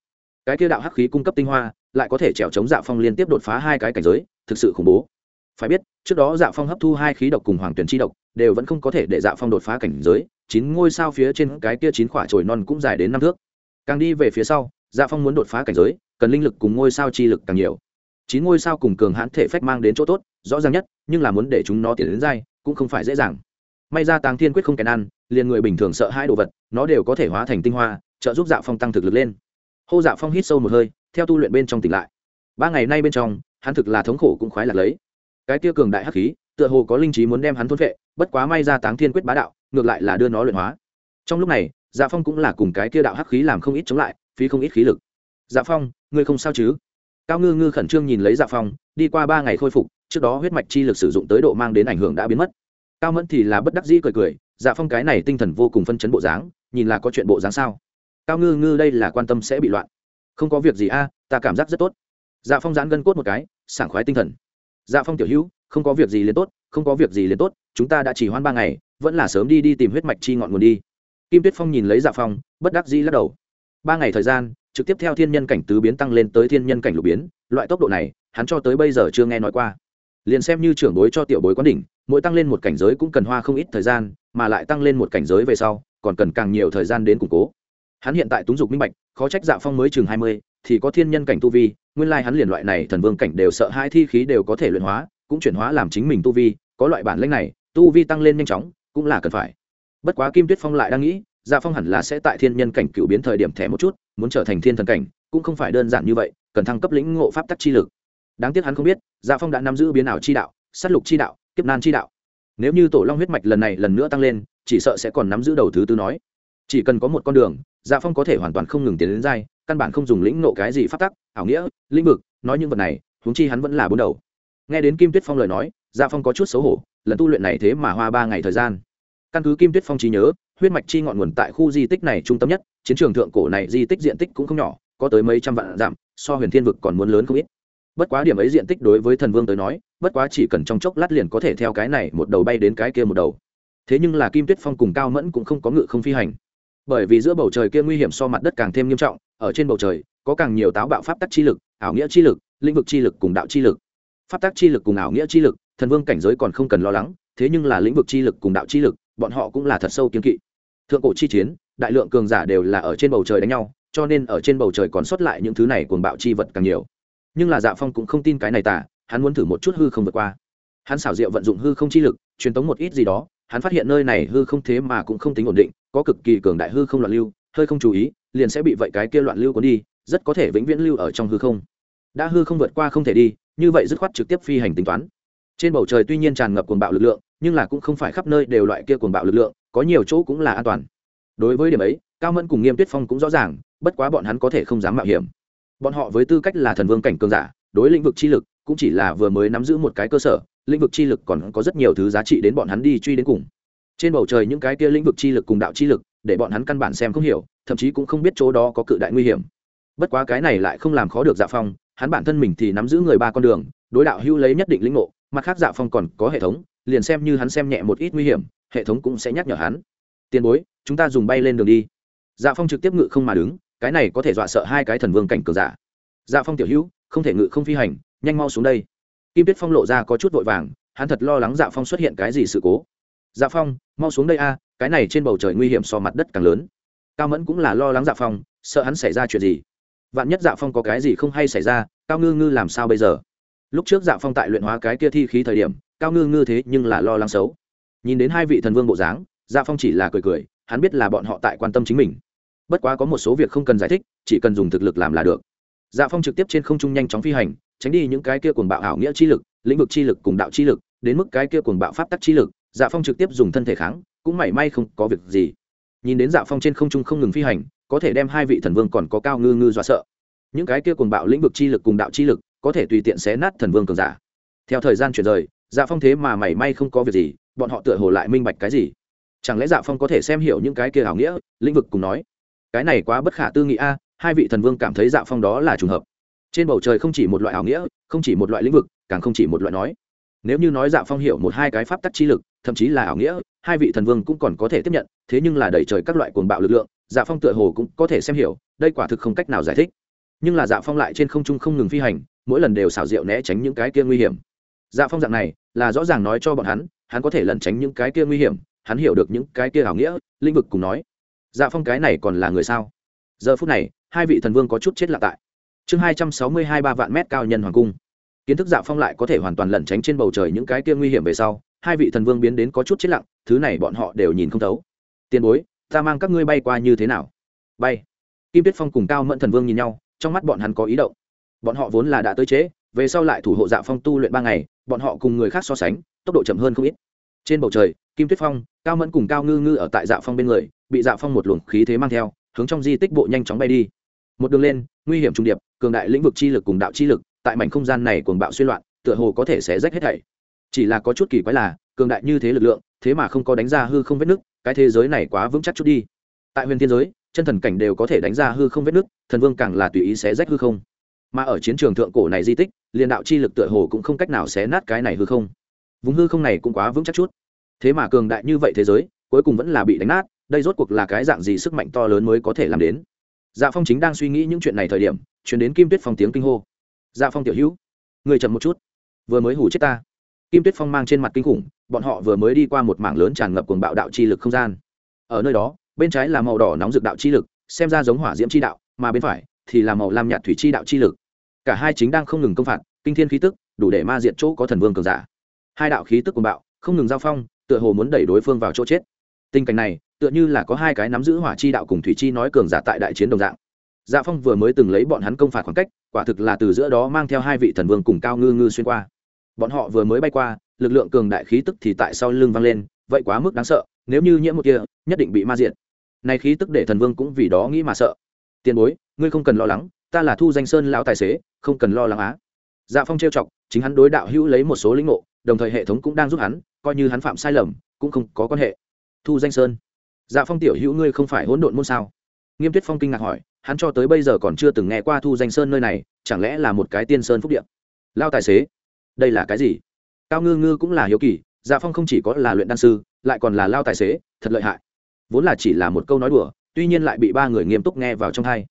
Speaker 1: Cái kia đạo hắc khí cung cấp tinh hoa, lại có thể trèo chống dạ phong liên tiếp đột phá hai cái cảnh giới, thực sự khủng bố. Phải biết, trước đó dạ phong hấp thu hai khí độc cùng hoàng tuyển chi độc, đều vẫn không có thể để dạ phong đột phá cảnh giới chín ngôi sao phía trên cái kia chín khỏa trồi non cũng dài đến năm thước. Càng đi về phía sau dạ phong muốn đột phá cảnh giới, cần linh lực cùng ngôi sao chi lực càng nhiều. Chín ngôi sao cùng cường hãn thể phách mang đến chỗ tốt, rõ ràng nhất, nhưng là muốn để chúng nó tiến đến dai, cũng không phải dễ dàng. May ra tàng thiên quyết không kèn ăn, liền người bình thường sợ hai đồ vật, nó đều có thể hóa thành tinh hoa, trợ giúp dạ phong tăng thực lực lên. Hô dạ phong hít sâu một hơi, theo tu luyện bên trong tỉnh lại. Ba ngày nay bên trong, hắn thực là thống khổ cũng khoái lạc lấy. Cái tia cường đại hắc khí, tựa hồ có linh trí muốn đem hắn thôn vệ bất quá may ra táng thiên quyết bá đạo ngược lại là đưa nó luyện hóa. Trong lúc này dạ phong cũng là cùng cái kia đạo hắc khí làm không ít chống lại, phí không ít khí lực. Dạ phong, ngươi không sao chứ? Cao ngư ngư khẩn trương nhìn lấy dạ phong, đi qua ba ngày khôi phục, trước đó huyết mạch chi lực sử dụng tới độ mang đến ảnh hưởng đã biến mất. Cao mẫn thì là bất đắc dĩ cười cười dạ phong cái này tinh thần vô cùng phân chấn bộ dáng, nhìn là có chuyện bộ dáng sao? Cao ngư ngư đây là quan tâm sẽ bị loạn. Không có việc gì a, ta cảm giác rất tốt. Dạ phong giãn gân cốt một cái, sảng khoái tinh thần. Dạ phong tiểu hữu, không có việc gì liền tốt, không có việc gì liền tốt chúng ta đã chỉ hoan ba ngày, vẫn là sớm đi đi tìm huyết mạch chi ngọn nguồn đi. Kim tuyết phong nhìn lấy dạ phong, bất đắc dĩ lắc đầu. Ba ngày thời gian, trực tiếp theo thiên nhân cảnh tứ biến tăng lên tới thiên nhân cảnh lục biến, loại tốc độ này, hắn cho tới bây giờ chưa nghe nói qua. Liền xem như trưởng bối cho tiểu bối quán đỉnh, mỗi tăng lên một cảnh giới cũng cần hoa không ít thời gian, mà lại tăng lên một cảnh giới về sau, còn cần càng nhiều thời gian đến củng cố. Hắn hiện tại túng dục minh bạch, khó trách dạ phong mới chừng hai mươi, thì có thiên nhân cảnh tu vi, nguyên lai hắn liền loại này thần vương cảnh đều sợ hai thi khí đều có thể luyện hóa, cũng chuyển hóa làm chính mình tu vi, có loại bản lĩnh này tu vi tăng lên nhanh chóng, cũng là cần phải. Bất quá kim tuyết phong lại đang nghĩ dạ phong hẳn là sẽ tại thiên nhân cảnh cựu biến thời điểm thẻ một chút, muốn trở thành thiên thần cảnh, cũng không phải đơn giản như vậy, cần thăng cấp lĩnh ngộ pháp tắc chi lực. Đáng tiếc hắn không biết dạ phong đã nắm giữ biến ảo chi đạo s á t lục chi đạo, kiếp nan chi đạo. Nếu như tổ long huyết mạch lần này lần nữa tăng lên, chỉ sợ sẽ còn nắm giữ đầu thứ tư nói. Chỉ cần có một con đường dạ phong có thể hoàn toàn không ngừng tiến đến dai căn bản không dùng lĩnh nộ cái gì phát tắc, ảo nghĩa, lĩnh vực, nói những vật này, huống chi hắn vẫn là bốn đầu. Nghe đến kim tuyết phong lời nói dạ phong có chút xấu hổ, lần tu luyện này thế mà hoa ba ngày thời gian. Căn cứ kim tuyết phong trí nhớ, huyết mạch chi ngọn nguồn tại khu di tích này trung tâm nhất, chiến trường thượng cổ này di tích diện tích cũng không nhỏ, có tới mấy trăm vạn dặm, so huyền thiên vực còn muốn lớn không ít. Bất quá điểm ấy diện tích đối với thần vương tới nói, bất quá chỉ cần trong chốc lát liền có thể theo cái này một đầu bay đến cái kia một đầu. Thế nhưng là kim tuyết phong cùng cao mẫn cũng không có ngự không phi hành. Bởi vì giữa bầu trời kia nguy hiểm so mặt đất càng thêm nghiêm trọng, ở trên bầu trời, có càng nhiều táo bạo pháp tắc chi lực, ảo nghĩa chi lực, lĩnh vực chi lực cùng đạo chi lực. Pháp tắc chi lực cùng ảo nghĩa chi lực thần vương cảnh giới còn không cần lo lắng, thế nhưng là lĩnh vực chi lực cùng đạo chi lực, bọn họ cũng là thật sâu kiên kỵ. Thượng cổ chi chiến, đại lượng cường giả đều là ở trên bầu trời đánh nhau, cho nên ở trên bầu trời còn sót lại những thứ này cuồng bạo chi vật càng nhiều. Nhưng là dạ phong cũng không tin cái này tả hắn muốn thử một chút hư không vượt qua. Hắn xảo diệu vận dụng hư không chi lực, truyền tống một ít gì đó, hắn phát hiện nơi này hư không thế mà cũng không tính ổn định, có cực kỳ cường đại hư không loạn lưu, hơi không chú ý, liền sẽ bị vậy cái kia loạn lưu cuốn đi, rất có thể vĩnh viễn lưu ở trong hư không. Đã hư không vượt qua không thể đi, như vậy dứt khoát trực tiếp phi hành tính toán trên bầu trời tuy nhiên tràn ngập cuồng bạo lực lượng, nhưng là cũng không phải khắp nơi đều loại kia cuồng bạo lực lượng, có nhiều chỗ cũng là an toàn. Đối với điểm ấy, cao mẫn cùng nghiêm tuyết phong cũng rõ ràng, bất quá bọn hắn có thể không dám mạo hiểm. Bọn họ với tư cách là thần vương cảnh cường giả, đối lĩnh vực chi lực cũng chỉ là vừa mới nắm giữ một cái cơ sở, lĩnh vực chi lực còn có rất nhiều thứ giá trị đến bọn hắn đi truy đến cùng. Trên bầu trời những cái kia lĩnh vực chi lực cùng đạo chi lực, để bọn hắn căn bản xem không hiểu, thậm chí cũng không biết chỗ đó có cự đại nguy hiểm. Bất quá cái này lại không làm khó được dạ phong, hắn bản thân mình thì nắm giữ người ba con đường, đối đạo hưu lấy nhất định lĩnh ngộ mặt khác dạ phong còn có hệ thống, liền xem như hắn xem nhẹ một ít nguy hiểm, hệ thống cũng sẽ nhắc nhở hắn. Tiền bối, chúng ta dùng bay lên đường đi. Dạ phong trực tiếp ngự không mà đứng, cái này có thể dọa sợ hai cái thần vương cảnh cường giả. Dạ phong tiểu hữu, không thể ngự không phi hành, nhanh mau xuống đây. Kim tuyết phong lộ ra có chút vội vàng, hắn thật lo lắng dạ phong xuất hiện cái gì sự cố. Dạ phong, mau xuống đây a, cái này trên bầu trời nguy hiểm so mặt đất càng lớn. Cao mẫn cũng là lo lắng dạ phong, sợ hắn xảy ra chuyện gì. Vạn nhất dạ phong có cái gì không hay xảy ra, cao ngư ngư làm sao bây giờ? Lúc trước dạ phong tại luyện hóa cái kia thi khí thời điểm, cao ngư ngư thế nhưng là lo lắng xấu. Nhìn đến hai vị thần vương bộ dáng dạ phong chỉ là cười cười, hắn biết là bọn họ tại quan tâm chính mình. Bất quá có một số việc không cần giải thích, chỉ cần dùng thực lực làm là được. Dạ phong trực tiếp trên không trung nhanh chóng phi hành, tránh đi những cái kia cuồng bạo ảo nghĩa chi lực, lĩnh vực chi lực cùng đạo chi lực, đến mức cái kia cuồng bạo pháp tắc chi lực dạ phong trực tiếp dùng thân thể kháng, cũng mảy may không có việc gì. Nhìn đến dạ phong trên không trung không ngừng phi hành, có thể đem hai vị thần vương còn có cao ngư ngư dọa sợ. Những cái kia cuồng bạo lĩnh vực chi lực cùng đạo chi lực có thể tùy tiện xé nát thần vương cường giả. Theo thời gian chuyển rời dạ phong thế mà mảy may không có việc gì, bọn họ tựa hồ lại minh bạch cái gì? Chẳng lẽ dạ phong có thể xem hiểu những cái kia ảo nghĩa, lĩnh vực cùng nói, cái này quá bất khả tư nghị a, hai vị thần vương cảm thấy dạ phong đó là trùng hợp. Trên bầu trời không chỉ một loại ảo nghĩa, không chỉ một loại lĩnh vực, càng không chỉ một loại nói. Nếu như nói dạ phong hiểu một hai cái pháp tắc chi lực, thậm chí là ảo nghĩa, hai vị thần vương cũng còn có thể tiếp nhận, thế nhưng là đẩy trời các loại cuồng bạo lực lượng dạ phong tựa hồ cũng có thể xem hiểu, đây quả thực không cách nào giải thích. Nhưng là dạ phong lại trên không trung không ngừng phi hành mỗi lần đều xảo diệu né tránh những cái kia nguy hiểm. Dạ phong dạng này, là rõ ràng nói cho bọn hắn hắn có thể lẩn tránh những cái kia nguy hiểm, hắn hiểu được những cái kia ảo nghĩa, lĩnh vực cùng nói. Dạ phong cái này còn là người sao? Giờ phút này, hai vị thần vương có chút chết lạ tại. Chương hai trăm sáu mươi hai ba vạn mét cao nhân hoàng cung. Kiến thức dạ phong lại có thể hoàn toàn lẩn tránh trên bầu trời những cái kia nguy hiểm về sau, hai vị thần vương biến đến có chút chết lặng, thứ này bọn họ đều nhìn không thấu. Tiền bối, ta mang các ngươi bay qua như thế nào? Bay. Kim tuyết phong cùng cao mẫn thần vương nhìn nhau, trong mắt bọn hắn có ý động bọn họ vốn là đã tới chế, về sau lại thủ hộ dạ phong tu luyện ba ngày bọn họ cùng người khác so sánh tốc độ chậm hơn không ít. Trên bầu trời kim tuyết phong cao mẫn cùng cao ngư ngư ở tại dạ phong bên người bị dạ phong một luồng khí thế mang theo hướng trong di tích bộ nhanh chóng bay đi. Một đường lên nguy hiểm trung điệp cường đại lĩnh vực chi lực cùng đạo chi lực tại mảnh không gian này cuồng bạo xuyên loạn tựa hồ có thể sẽ rách hết thảy. Chỉ là có chút kỳ quái là cường đại như thế lực lượng thế mà không có đánh ra hư không vết nứt cái thế giới này quá vững chắc chút đi. Tại huyền thiên giới chân thần cảnh đều có thể đánh ra hư không vết nứt thần vương càng là tùy ý sẽ rách hư không mà ở chiến trường thượng cổ này di tích liền đạo chi lực tựa hồ cũng không cách nào xé nát cái này hư không. Vùng hư không này cũng quá vững chắc chút. Thế mà cường đại như vậy thế giới, cuối cùng vẫn là bị đánh nát, đây rốt cuộc là cái dạng gì sức mạnh to lớn mới có thể làm đến? Dạ phong chính đang suy nghĩ những chuyện này thời điểm chuyển đến kim tuyết phong tiếng kinh hô. Dạ phong tiểu hữu, người chậm một chút. Vừa mới hủ chết ta. Kim tuyết phong mang trên mặt kinh khủng, bọn họ vừa mới đi qua một mảng lớn tràn ngập cuồng bạo đạo chi lực không gian. Ở nơi đó, bên trái là màu đỏ nóng rực đạo chi lực, xem ra giống hỏa diễm chi đạo, mà bên phải thì là màu lam nhạt thủy chi đạo chi lực. Cả hai chính đang không ngừng công phạt, kinh thiên khí tức, đủ để ma diện chỗ có thần vương cường giả. Hai đạo khí tức cuồng bạo, không ngừng giao phong, tựa hồ muốn đẩy đối phương vào chỗ chết. Tình cảnh này, tựa như là có hai cái nắm giữ hỏa chi đạo cùng thủy chi nói cường giả tại đại chiến đồng dạng. Dạ phong vừa mới từng lấy bọn hắn công phạt khoảng cách, quả thực là từ giữa đó mang theo hai vị thần vương cùng cao ngư ngư xuyên qua. Bọn họ vừa mới bay qua, lực lượng cường đại khí tức thì tại sau lưng vang lên, vậy quá mức đáng sợ, nếu như nhiễm một kia nhất định bị ma diện này khí tức để thần vương cũng vì đó nghĩ mà sợ. Tiền bối ngươi không cần lo lắng, ta là thu danh sơn lão tài xế, không cần lo lắng á. Dạ phong trêu chọc, chính hắn đối đạo hữu lấy một số lĩnh ngộ, đồng thời hệ thống cũng đang giúp hắn, coi như hắn phạm sai lầm, cũng không có quan hệ. Thu danh sơn. Dạ phong tiểu hữu ngươi không phải hỗn độn môn sao? Nghiêm tuyết phong kinh ngạc hỏi, hắn cho tới bây giờ còn chưa từng nghe qua thu danh sơn nơi này, chẳng lẽ là một cái tiên sơn phúc điện lao tài xế, đây là cái gì? Cao ngư ngư cũng là hiếu kỳ dạ phong không chỉ có là luyện đan sư, lại còn là lao tài xế, thật lợi hại. Vốn là chỉ là một câu nói đùa, tuy nhiên lại bị ba người nghiêm túc nghe vào trong hai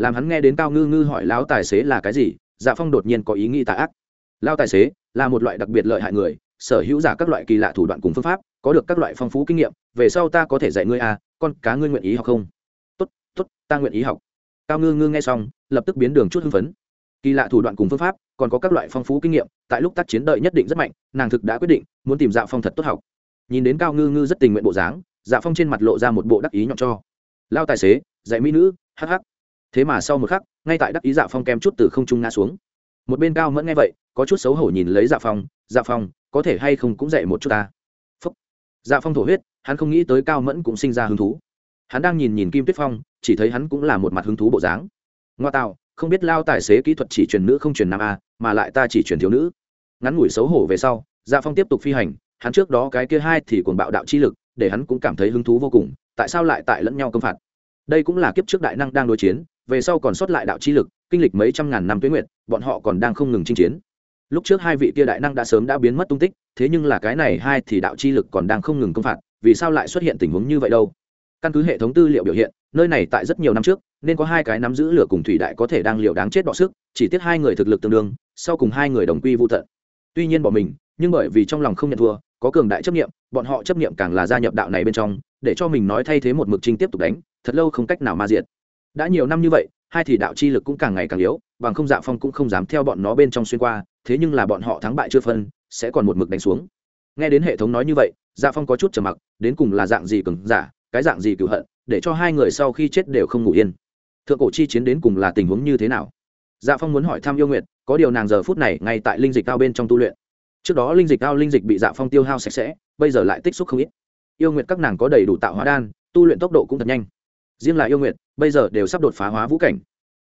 Speaker 1: làm hắn nghe đến cao ngư ngư hỏi lão tài xế là cái gì dạ phong đột nhiên có ý nghĩ tà ác. Lao tài xế là một loại đặc biệt lợi hại người, sở hữu giả các loại kỳ lạ thủ đoạn cùng phương pháp, có được các loại phong phú kinh nghiệm, về sau ta có thể dạy ngươi à con cá ngươi nguyện ý học không? Tốt tốt, ta nguyện ý học. Cao ngư ngư nghe xong, lập tức biến đường chút hưng phấn. Kỳ lạ thủ đoạn cùng phương pháp, còn có các loại phong phú kinh nghiệm, tại lúc tác chiến đợi nhất định rất mạnh, nàng thực đã quyết định, muốn tìm dạ phong thật tốt học. Nhìn đến cao ngư ngư rất tình nguyện bộ dáng dạ phong trên mặt lộ ra một bộ đắc ý nhọn cho. Lao tài xế, dạy mỹ nữ hh thế mà sau một khắc ngay tại đắc ý dạ phong kem chút từ không trung ngã xuống một bên cao mẫn nghe vậy có chút xấu hổ nhìn lấy dạ phong dạ phong có thể hay không cũng dạy một chút ta phúc. dạ phong thổ huyết hắn không nghĩ tới cao mẫn cũng sinh ra hứng thú hắn đang nhìn nhìn kim tuyết phong chỉ thấy hắn cũng là một mặt hứng thú bộ dáng ngoa tạo không biết lao tài xế kỹ thuật chỉ truyền nữ không truyền nam a mà lại ta chỉ truyền thiếu nữ ngắn ngủi xấu hổ về sau dạ phong tiếp tục phi hành hắn trước đó cái kia hai thì cuồng bạo đạo chi lực để hắn cũng cảm thấy hứng thú vô cùng tại sao lại tại lẫn nhau công phạt đây cũng là kiếp trước đại năng đang đối chiến về sau còn sót lại đạo chi lực, kinh lịch mấy trăm ngàn năm tuyến nguyệt, bọn họ còn đang không ngừng chinh chiến. Lúc trước hai vị kia đại năng đã sớm đã biến mất tung tích, thế nhưng là cái này hai thì đạo chi lực còn đang không ngừng công phạt, vì sao lại xuất hiện tình huống như vậy đâu? Căn cứ hệ thống tư liệu biểu hiện, nơi này tại rất nhiều năm trước, nên có hai cái nắm giữ lửa cùng thủy đại có thể đang liều đáng chết đọ sức, chỉ tiếc hai người thực lực tương đương, sau cùng hai người đồng quy vô tận. Tuy nhiên bỏ mình, nhưng bởi vì trong lòng không nhận thua, có cường đại chấp nghiệm bọn họ chấp nghiệm càng là gia nhập đạo này bên trong, để cho mình nói thay thế một mực trinh tiếp tục đánh, thật lâu không cách nào ma diệt đã nhiều năm như vậy, hai thì đạo chi lực cũng càng ngày càng yếu, bằng không dạ phong cũng không dám theo bọn nó bên trong xuyên qua, thế nhưng là bọn họ thắng bại chưa phân, sẽ còn một mực đánh xuống. Nghe đến hệ thống nói như vậy dạ phong có chút trầm mặc, đến cùng là dạng gì cứng giả, cái dạng gì cựu hận, để cho hai người sau khi chết đều không ngủ yên. Thượng cổ chi chiến đến cùng là tình huống như thế nào? Dạ phong muốn hỏi thăm yêu nguyện có điều nàng giờ phút này ngay tại linh dịch cao bên trong tu luyện. Trước đó linh dịch cao linh dịch bị dạ phong tiêu hao sạch sẽ, bây giờ lại tích xúc không ít. Yêu nguyện các nàng có đầy đủ tạo hóa đan, tu luyện tốc độ cũng thật nhanh riêng là yêu nguyện bây giờ đều sắp đột phá hóa vũ cảnh.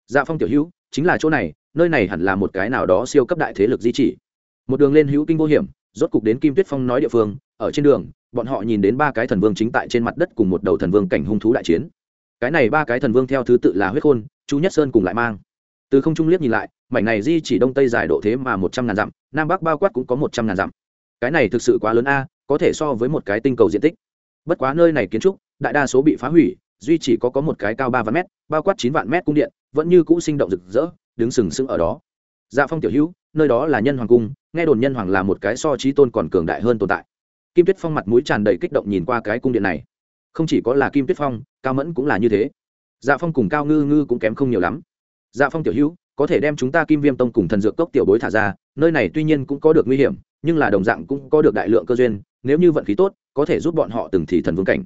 Speaker 1: Dạ phong tiểu hữu, chính là chỗ này, nơi này hẳn là một cái nào đó siêu cấp đại thế lực di chỉ. Một đường lên hữu kinh vô hiểm, rốt cục đến kim tuyết phong nói địa phương, ở trên đường, bọn họ nhìn đến ba cái thần vương chính tại trên mặt đất cùng một đầu thần vương cảnh hung thú đại chiến. Cái này ba cái thần vương theo thứ tự là huyết khôn chú nhất sơn cùng lại mang. Từ không trung liếc nhìn lại, mảnh này di chỉ đông tây dài độ thế mà một trăm ngàn dặm, nam bắc bao quát cũng có một trăm ngàn dặm. Cái này thực sự quá lớn a, có thể so với một cái tinh cầu diện tích. Bất quá nơi này kiến trúc, đại đa số bị phá hủy duy chỉ có có một cái cao ba vạn mét, bao quát chín vạn mét cung điện, vẫn như cũ sinh động rực rỡ, đứng sừng sững ở đó. Dạ phong tiểu hữu, nơi đó là nhân hoàng cung, nghe đồn nhân hoàng là một cái so trí tôn còn cường đại hơn tồn tại. Kim tuyết phong mặt mũi tràn đầy kích động nhìn qua cái cung điện này. Không chỉ có là kim tuyết phong, cao mẫn cũng là như thế. Dạ phong cùng cao ngư ngư cũng kém không nhiều lắm. Dạ phong tiểu hữu, có thể đem chúng ta kim viêm tông cùng thần dược cốc tiểu bối thả ra, nơi này tuy nhiên cũng có được nguy hiểm, nhưng là đồng dạng cũng có được đại lượng cơ duyên, nếu như vận khí tốt, có thể giúp bọn họ từng thì thần vương cảnh.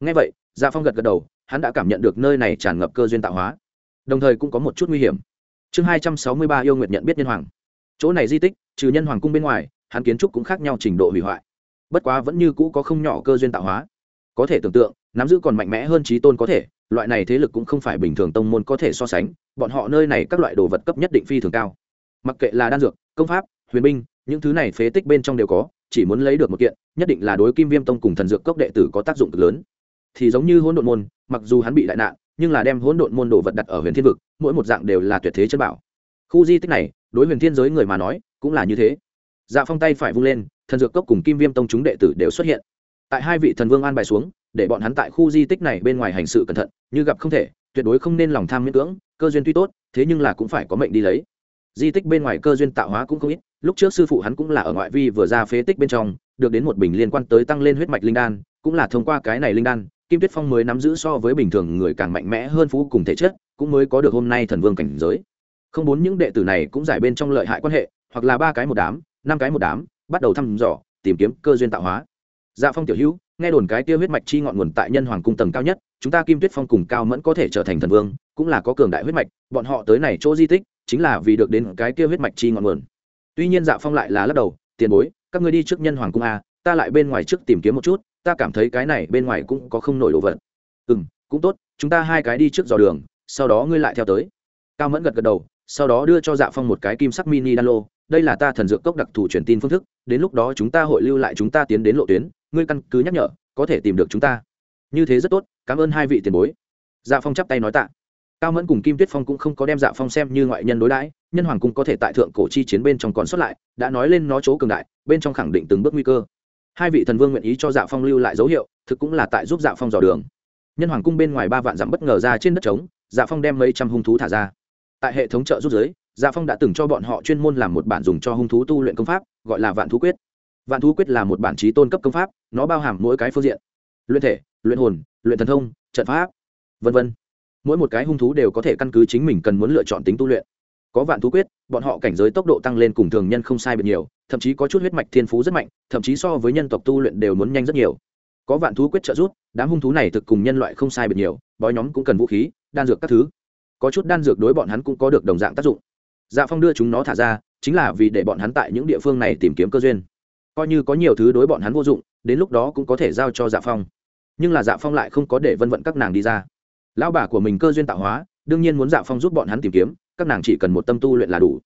Speaker 1: Ngay vậy dạ phong gật gật đầu hắn đã cảm nhận được nơi này tràn ngập cơ duyên tạo hóa, đồng thời cũng có một chút nguy hiểm. Chương hai trăm sáu mươi ba yêu nguyện nhận biết nhân hoàng. Chỗ này di tích, trừ nhân hoàng cung bên ngoài, hắn kiến trúc cũng khác nhau trình độ hủy hoại. Bất quá vẫn như cũ có không nhỏ cơ duyên tạo hóa. Có thể tưởng tượng, nắm giữ còn mạnh mẽ hơn trí tôn có thể, loại này thế lực cũng không phải bình thường tông môn có thể so sánh, bọn họ nơi này các loại đồ vật cấp nhất định phi thường cao. Mặc kệ là đan dược, công pháp, huyền binh, những thứ này phế tích bên trong đều có, chỉ muốn lấy được một kiện, nhất định là đối kim viêm tông cùng thần dược cốc đệ tử có tác dụng cực lớn thì giống như hỗn độn môn, mặc dù hắn bị đại nạn, nhưng là đem hỗn độn môn đồ vật đặt ở huyền thiên vực, mỗi một dạng đều là tuyệt thế chân bảo. Khu di tích này, đối huyền thiên giới người mà nói, cũng là như thế. Dạ phong tay phải vung lên, thần dược cốc cùng kim viêm tông chúng đệ tử đều xuất hiện. Tại hai vị thần vương an bài xuống, để bọn hắn tại khu di tích này bên ngoài hành sự cẩn thận, như gặp không thể, tuyệt đối không nên lòng tham miễn cưỡng, cơ duyên tuy tốt, thế nhưng là cũng phải có mệnh đi lấy. Di tích bên ngoài cơ duyên tạo hóa cũng không ít, lúc trước sư phụ hắn cũng là ở ngoại vi vừa ra phế tích bên trong, được đến một bình liên quan tới tăng lên huyết mạch linh đan, cũng là thông qua cái này linh đan kim tuyết phong mới nắm giữ so với bình thường người càng mạnh mẽ hơn phú cùng thể chất, cũng mới có được hôm nay thần vương cảnh giới. Không muốn những đệ tử này cũng giải bên trong lợi hại quan hệ, hoặc là ba cái một đám, năm cái một đám, bắt đầu thăm dò, tìm kiếm cơ duyên tạo hóa. Dạ phong tiểu hữu, nghe đồn cái tiêu huyết mạch chi ngọn nguồn tại nhân hoàng cung tầng cao nhất, chúng ta kim tuyết phong cùng cao mẫn có thể trở thành thần vương, cũng là có cường đại huyết mạch, bọn họ tới này chỗ di tích, chính là vì được đến cái tiêu huyết mạch chi ngọn nguồn. Tuy nhiên dạ phong lại là lắc đầu, tiền bối, các ngươi đi trước nhân hoàng cung a, ta lại bên ngoài trước tìm kiếm một chút ta cảm thấy cái này bên ngoài cũng có không nổi đồ vật. Ừ m cũng tốt, chúng ta hai cái đi trước dò đường, sau đó ngươi lại theo tới. Cao mẫn gật gật đầu, sau đó đưa cho dạ phong một cái kim sắc mini đan lô. Đây là ta thần dược cốc đặc thù truyền tin phương thức, đến lúc đó chúng ta hội lưu lại chúng ta tiến đến lộ tuyến, ngươi căn cứ nhắc nhở, có thể tìm được chúng ta. Như thế rất tốt, cảm ơn hai vị tiền bối. Dạ phong chắp tay nói tạ. Cao mẫn cùng kim tuyết phong cũng không có đem dạ phong xem như ngoại nhân đối đãi, nhân hoàng cung có thể tại thượng cổ chi chiến bên trong còn xuất lại, đã nói lên nó chỗ cường đại, bên trong khẳng định từng bước nguy cơ hai vị thần vương nguyện ý cho dạ phong lưu lại dấu hiệu, thực cũng là tại giúp dạ phong dò đường. Nhân hoàng cung bên ngoài ba vạn dặm bất ngờ ra trên đất trống dạ phong đem mấy trăm hung thú thả ra. Tại hệ thống trợ rút giới dạ phong đã từng cho bọn họ chuyên môn làm một bản dùng cho hung thú tu luyện công pháp, gọi là vạn thú quyết. Vạn thú quyết là một bản trí tôn cấp công pháp, nó bao hàm mỗi cái phương diện. Luyện thể, luyện hồn, luyện thần thông, trận pháp v v mỗi một cái hung thú đều có thể căn cứ chính mình cần muốn lựa chọn tính tu luyện. Có vạn thú quyết, bọn họ cảnh giới tốc độ tăng lên cùng thường nhân không sai biệt nhiều thậm chí có chút huyết mạch thiên phú rất mạnh, thậm chí so với nhân tộc tu luyện đều muốn nhanh rất nhiều. Có vạn thú quyết trợ giúp, đám hung thú này thực cùng nhân loại không sai biệt nhiều, bói nhóm cũng cần vũ khí, đan dược các thứ. Có chút đan dược đối bọn hắn cũng có được đồng dạng tác dụng. Dạ phong đưa chúng nó thả ra, chính là vì để bọn hắn tại những địa phương này tìm kiếm cơ duyên. Coi như có nhiều thứ đối bọn hắn vô dụng, đến lúc đó cũng có thể giao cho dạ phong. Nhưng là dạ phong lại không có để vân vận các nàng đi ra. Lão bà của mình cơ duyên tạo hóa, đương nhiên muốn dạ phong giúp bọn hắn tìm kiếm, các nàng chỉ cần một tâm tu luyện là đủ.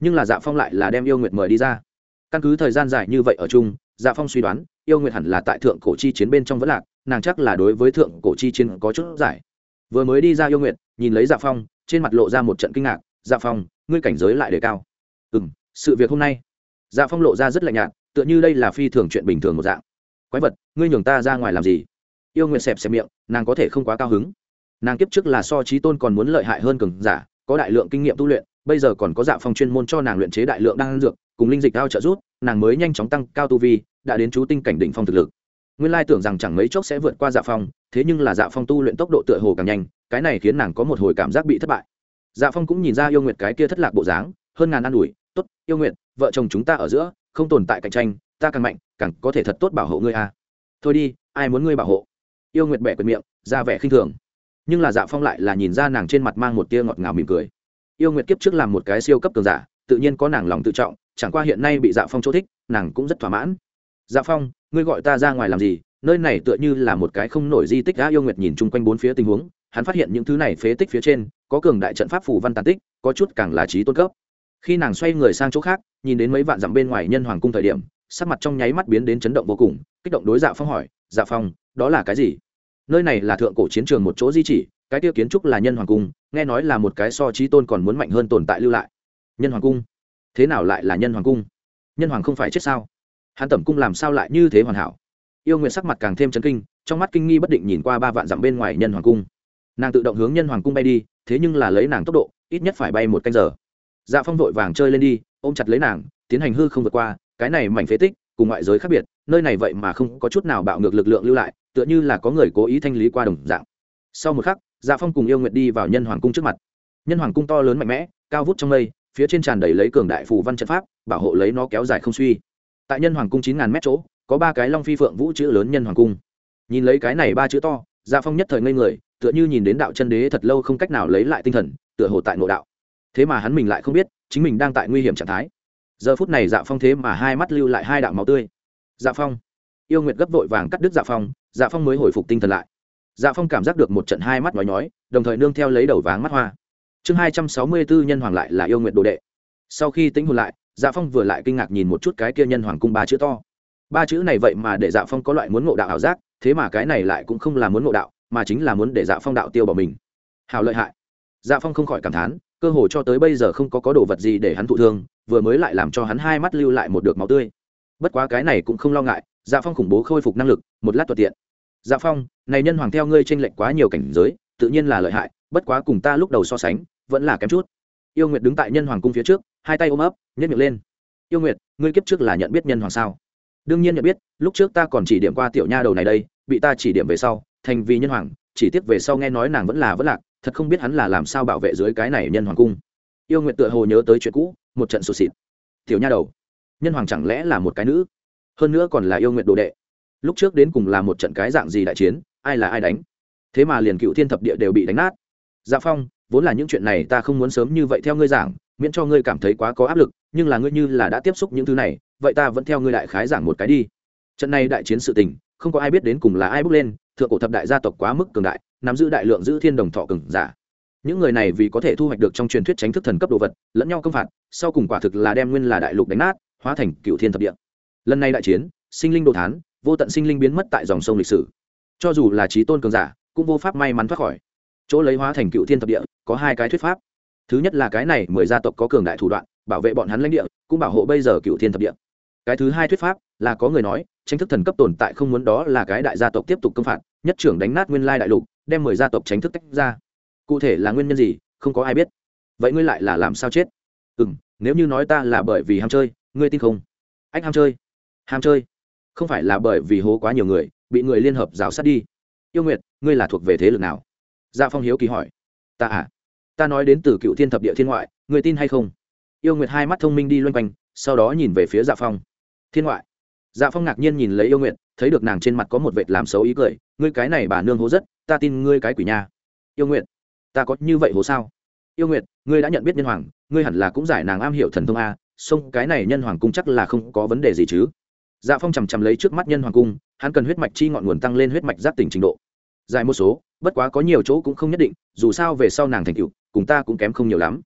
Speaker 1: Nhưng là dạ phong lại là đem yêu nguyệt mời đi ra căn cứ thời gian dài như vậy ở chung dạ phong suy đoán, yêu nguyệt hẳn là tại thượng cổ chi chiến bên trong vẫn lạc, nàng chắc là đối với thượng cổ chi chiến có chút giải. Vừa mới đi ra yêu nguyệt, nhìn lấy dạ phong, trên mặt lộ ra một trận kinh ngạc dạ phong, ngươi cảnh giới lại đề cao. Ừ m sự việc hôm nay. Dạ phong lộ ra rất lạnh nhạt, tựa như đây là phi thường chuyện bình thường một dạng. Quái vật, ngươi nhường ta ra ngoài làm gì? Yêu nguyệt xẹp xẹp miệng, nàng có thể không quá cao hứng. Nàng kiếp trước là so trí tôn còn muốn lợi hại hơn cường giả, có đại lượng kinh nghiệm tu luyện bây giờ còn có dạ phong chuyên môn cho nàng luyện chế đại lượng đan dược, cùng linh dịch cao trợ giúp, nàng mới nhanh chóng tăng cao tu vi, đã đến chú tinh cảnh đỉnh phong thực lực. Nguyên lai tưởng rằng chẳng mấy chốc sẽ vượt qua dạ phong, thế nhưng là dạ phong tu luyện tốc độ tựa hồ càng nhanh, cái này khiến nàng có một hồi cảm giác bị thất bại. Dạ phong cũng nhìn ra yêu nguyệt cái kia thất lạc bộ dáng, hơn ngàn an ủi t ố t yêu nguyệt, vợ chồng chúng ta ở giữa, không tồn tại cạnh tranh, ta càng mạnh, càng có thể thật tốt bảo hộ ngươi à. thôi đi, ai muốn ngươi bảo hộ? Yêu nguyệt bẻ quệt miệng, ra vẻ khinh thường. Nhưng là dạ phong lại là nhìn ra nàng trên mặt mang một tia ngọt ngào mỉm cười yêu nguyệt kiếp trước làm một cái siêu cấp cường giả, tự nhiên có nàng lòng tự trọng, chẳng qua hiện nay bị dạ phong chỗ thích, nàng cũng rất thỏa mãn. Dạ phong, ngươi gọi ta ra ngoài làm gì? Nơi này tựa như là một cái không nổi di tích đã yêu nguyệt nhìn chung quanh bốn phía tình huống, hắn phát hiện những thứ này phế tích phía trên, có cường đại trận pháp phủ văn tàn tích, có chút càng là trí tôn cấp. Khi nàng xoay người sang chỗ khác, nhìn đến mấy vạn dặm bên ngoài nhân hoàng cung thời điểm, sắc mặt trong nháy mắt biến đến chấn động vô cùng, kích động đối dạ phong hỏi dạ phong, đó là cái gì? Nơi này là thượng cổ chiến trường một chỗ di chỉ cái tiêu kiến trúc là nhân hoàng cung, nghe nói là một cái so trí tôn còn muốn mạnh hơn tồn tại lưu lại. Nhân hoàng cung? Thế nào lại là nhân hoàng cung? Nhân hoàng không phải chết sao? Hắn tẩm cung làm sao lại như thế hoàn hảo? Yêu nguyện sắc mặt càng thêm chấn kinh, trong mắt kinh nghi bất định nhìn qua ba vạn dặm bên ngoài nhân hoàng cung. Nàng tự động hướng nhân hoàng cung bay đi, thế nhưng là lấy nàng tốc độ, ít nhất phải bay một canh giờ. Dạ phong vội vàng chơi lên đi, ôm chặt lấy nàng, tiến hành hư không vượt qua, cái này mảnh phế tích, cùng ngoại giới khác biệt, nơi này vậy mà không có chút nào bạo ngược lực lượng lưu lại, tựa như là có người cố ý thanh lý qua đồng dạng. Sau một khắc dạ phong cùng yêu nguyện đi vào nhân hoàng cung trước mặt. Nhân hoàng cung to lớn mạnh mẽ, cao vút trong mây, phía trên tràn đầy lấy cường đại phù văn trận pháp, bảo hộ lấy nó kéo dài không suy. Tại nhân hoàng cung chín ngàn mét chỗ, có ba cái long phi phượng vũ chữ lớn nhân hoàng cung. Nhìn lấy cái này ba chữ to dạ phong nhất thời ngây người, tựa như nhìn đến đạo chân đế thật lâu không cách nào lấy lại tinh thần, tựa hồ tại ngộ đạo. Thế mà hắn mình lại không biết, chính mình đang tại nguy hiểm trạng thái. Giờ phút này dạ phong thế mà hai mắt lưu lại hai đạo máu tươi. Dạ phong. Yêu nguyệt gấp vội vàng cắt đứt dạ phong dạ phong mới hồi phục tinh thần lại dạ phong cảm giác được một trận hai mắt nhói nhói, đồng thời nương theo lấy đầu váng mắt hoa. Chương hai trăm sáu mươi bốn nhân hoàng lại là yêu nguyện đồ đệ. Sau khi tính hồn lại dạ phong vừa lại kinh ngạc nhìn một chút cái kia nhân hoàng cung ba chữ to. Ba chữ này vậy mà để dạ phong có loại muốn ngộ đạo ảo giác, thế mà cái này lại cũng không là muốn ngộ đạo, mà chính là muốn để dạ phong đạo tiêu bỏ mình. Hào lợi hại. Dạ phong không khỏi cảm thán, cơ hồ cho tới bây giờ không có có đồ vật gì để hắn thụ thương, vừa mới lại làm cho hắn hai mắt lưu lại một được máu tươi. Bất quá cái này cũng không lo ngại dạ phong khủng bố khôi phục năng lực, một lát thuận tiện dạ phong, này nhân hoàng theo ngươi tranh lệch quá nhiều cảnh giới, tự nhiên là lợi hại, bất quá cùng ta lúc đầu so sánh, vẫn là kém chút. Yêu nguyệt đứng tại nhân hoàng cung phía trước, hai tay ôm ấp nhét miệng lên. Yêu nguyệt, ngươi kiếp trước là nhận biết nhân hoàng sao? Đương nhiên nhận biết, lúc trước ta còn chỉ điểm qua tiểu nha đầu này đây, bị ta chỉ điểm về sau, thành vì nhân hoàng, chỉ tiếc về sau nghe nói nàng vẫn là vẫn lạc, thật không biết hắn là làm sao bảo vệ dưới cái này nhân hoàng cung. Yêu nguyệt tựa hồ nhớ tới chuyện cũ, một trận sụt xịt tiểu nha đầu, nhân hoàng chẳng lẽ là một cái nữ? Hơn nữa còn là yêu nguyện đồ đệ lúc trước đến cùng là một trận cái dạng gì đại chiến, ai là ai đánh. Thế mà liền cựu thiên thập địa đều bị đánh nát. Dạ phong, vốn là những chuyện này ta không muốn sớm như vậy theo ngươi giảng, miễn cho ngươi cảm thấy quá có áp lực, nhưng là ngươi như là đã tiếp xúc những thứ này, vậy ta vẫn theo ngươi đại khái giảng một cái đi. Trận này đại chiến sự tình, không có ai biết đến cùng là ai bước lên, thượng cổ thập đại gia tộc quá mức cường đại, nắm giữ đại lượng giữ thiên đồng thọ cường giả. Những người này vì có thể thu hoạch được trong truyền thuyết tránh thức thần cấp đồ vật, lẫn nhau công phạt, sau cùng quả thực là đem nguyên là đại lục đánh nát, hóa thành cựu thiên thập địa. Lần này đại chiến, sinh linh đồ thán vô tận sinh linh biến mất tại dòng sông lịch sử. Cho dù là trí tôn cường giả, cũng vô pháp may mắn thoát khỏi. Chỗ lấy hóa thành cựu thiên thập địa, có hai cái thuyết pháp. Thứ nhất là cái này, mười gia tộc có cường đại thủ đoạn, bảo vệ bọn hắn lãnh địa, cũng bảo hộ bây giờ cựu thiên thập địa. Cái thứ hai thuyết pháp là có người nói, tranh thức thần cấp tồn tại không muốn đó là cái đại gia tộc tiếp tục công phạt, nhất trưởng đánh nát nguyên lai đại lục, đem mười gia tộc tránh thức tách ra. Cụ thể là nguyên nhân gì, không có ai biết. Vậy ngươi lại là làm sao chết? Ừ m nếu như nói ta là bởi vì ham chơi, ngươi tin không? Anh ham chơi. Ham chơi không phải là bởi vì hố quá nhiều người, bị người liên hợp rào sát đi. Yêu nguyệt, ngươi là thuộc về thế lực nào? Dạ phong hiếu kỳ hỏi. Ta à? Ta nói đến từ cựu thiên thập địa thiên ngoại người tin hay không? Yêu nguyệt hai mắt thông minh đi loanh quanh, sau đó nhìn về phía dạ phong. Thiên ngoại. Dạ phong ngạc nhiên nhìn lấy yêu nguyệt, thấy được nàng trên mặt có một vệt làm xấu ý cười. Ngươi cái này bà nương hố rất, ta tin ngươi cái quỷ nha. Yêu nguyệt, ta có như vậy hố sao? Yêu nguyệt, ngươi đã nhận biết nhân hoàng, ngươi hẳn là cũng giải nàng am hiểu thần thông a sông cái này nhân hoàng cung chắc là không có vấn đề gì chứ dạ phong chằm chằm lấy trước mắt nhân hoàng cung, hắn cần huyết mạch chi ngọn nguồn tăng lên huyết mạch giác tỉnh trình độ. Dài một số, bất quá có nhiều chỗ cũng không nhất định, dù sao về sau nàng thành cựu cùng ta cũng kém không nhiều lắm.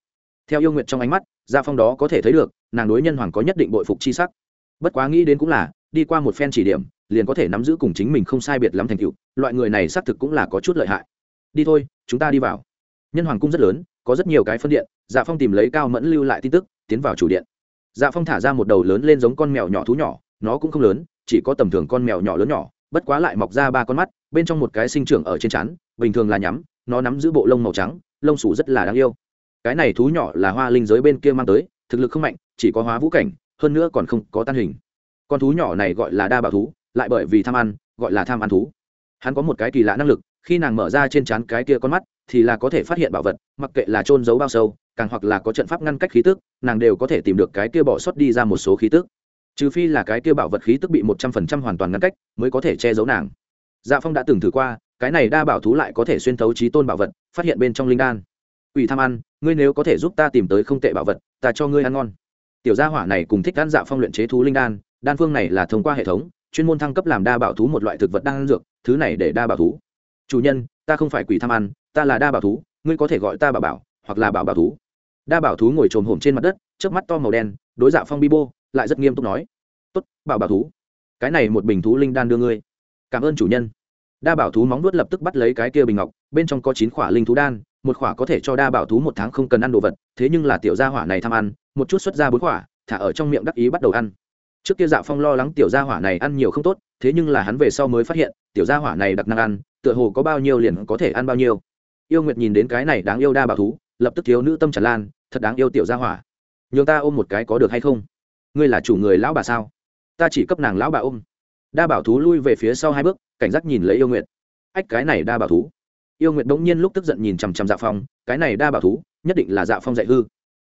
Speaker 1: Theo yêu nguyện trong ánh mắt dạ phong đó có thể thấy được, nàng đối nhân hoàng có nhất định bội phục chi sắc. Bất quá nghĩ đến cũng là, đi qua một phen chỉ điểm, liền có thể nắm giữ cùng chính mình không sai biệt lắm thành cựu loại người này xác thực cũng là có chút lợi hại. Đi thôi, chúng ta đi vào. Nhân hoàng cung rất lớn, có rất nhiều cái phân điện dạ phong tìm lấy cao mẫn lưu lại tin tức, tiến vào chủ điện. Dạ phong thả ra một đầu lớn lên giống con mèo nhỏ thú nhỏ nó cũng không lớn, chỉ có tầm thường con mèo nhỏ lớn nhỏ, bất quá lại mọc ra ba con mắt, bên trong một cái sinh trưởng ở trên chắn bình thường là nhắm, nó nắm giữ bộ lông màu trắng, lông sủ rất là đáng yêu. Cái này thú nhỏ là hoa linh giới bên kia mang tới, thực lực không mạnh, chỉ có hóa vũ cảnh, hơn nữa còn không có tan hình. Con thú nhỏ này gọi là đa bảo thú, lại bởi vì tham ăn, gọi là tham ăn thú. Hắn có một cái kỳ lạ năng lực, khi nàng mở ra trên trán cái kia con mắt, thì là có thể phát hiện bảo vật, mặc kệ là trôn giấu bao sâu, càng hoặc là có trận pháp ngăn cách khí tức, nàng đều có thể tìm được cái kia bỏ sót đi ra một số khí tức trừ phi là cái kia bảo vật khí tức bị một trăm phần trăm hoàn toàn ngăn cách, mới có thể che giấu nàng. Dạ phong đã từng thử qua, cái này đa bảo thú lại có thể xuyên thấu trí tôn bảo vật, phát hiện bên trong linh đan. Ủy tham ăn, ngươi nếu có thể giúp ta tìm tới không tệ bảo vật, ta cho ngươi ăn ngon. Tiểu gia hỏa này cùng thích đan dạ phong luyện chế thú linh đan đan phương này là thông qua hệ thống, chuyên môn thăng cấp làm đa bảo thú một loại thực vật đan dược, thứ này để đa bảo thú. Chủ nhân, ta không phải quỷ tham ăn, ta là đa bảo thú, ngươi có thể gọi ta bảo bảo, hoặc là bảo bảo thú. Đa bảo thú ngồi trồm hổm trên mặt đất trước mắt to màu đen, đối dạ phong bi bô lại rất nghiêm túc nói, tốt, bảo bảo thú, cái này một bình thú linh đan đưa ngươi. Cảm ơn chủ nhân. Đa bảo thú móng nuốt lập tức bắt lấy cái kia bình ngọc, bên trong có chín khỏa linh thú đan, một khỏa có thể cho đa bảo thú một tháng không cần ăn đồ vật, thế nhưng là tiểu gia hỏa này tham ăn, một chút xuất ra bốn khỏa, thả ở trong miệng đắc ý bắt đầu ăn. Trước kia dạ phong lo lắng tiểu gia hỏa này ăn nhiều không tốt, thế nhưng là hắn về sau mới phát hiện, tiểu gia hỏa này đặc năng ăn, tựa hồ có bao nhiêu liền có thể ăn bao nhiêu. Yêu nguyệt nhìn đến cái này đáng yêu đa bảo thú, lập tức thiếu nữ tâm tràn lan, thật đáng yêu tiểu gia hỏa. Nhường ta ôm một cái có được hay không? Ngươi là chủ người lão bà sao? Ta chỉ cấp nàng lão bà ôm. Đa bảo thú lui về phía sau hai bước, cảnh giác nhìn lấy yêu nguyệt. Ách, cái này đa bảo thú. Yêu nguyệt bỗng nhiên lúc tức giận nhìn chằm chằm dạ phong, cái này đa bảo thú, nhất định là dạ phong dạy hư.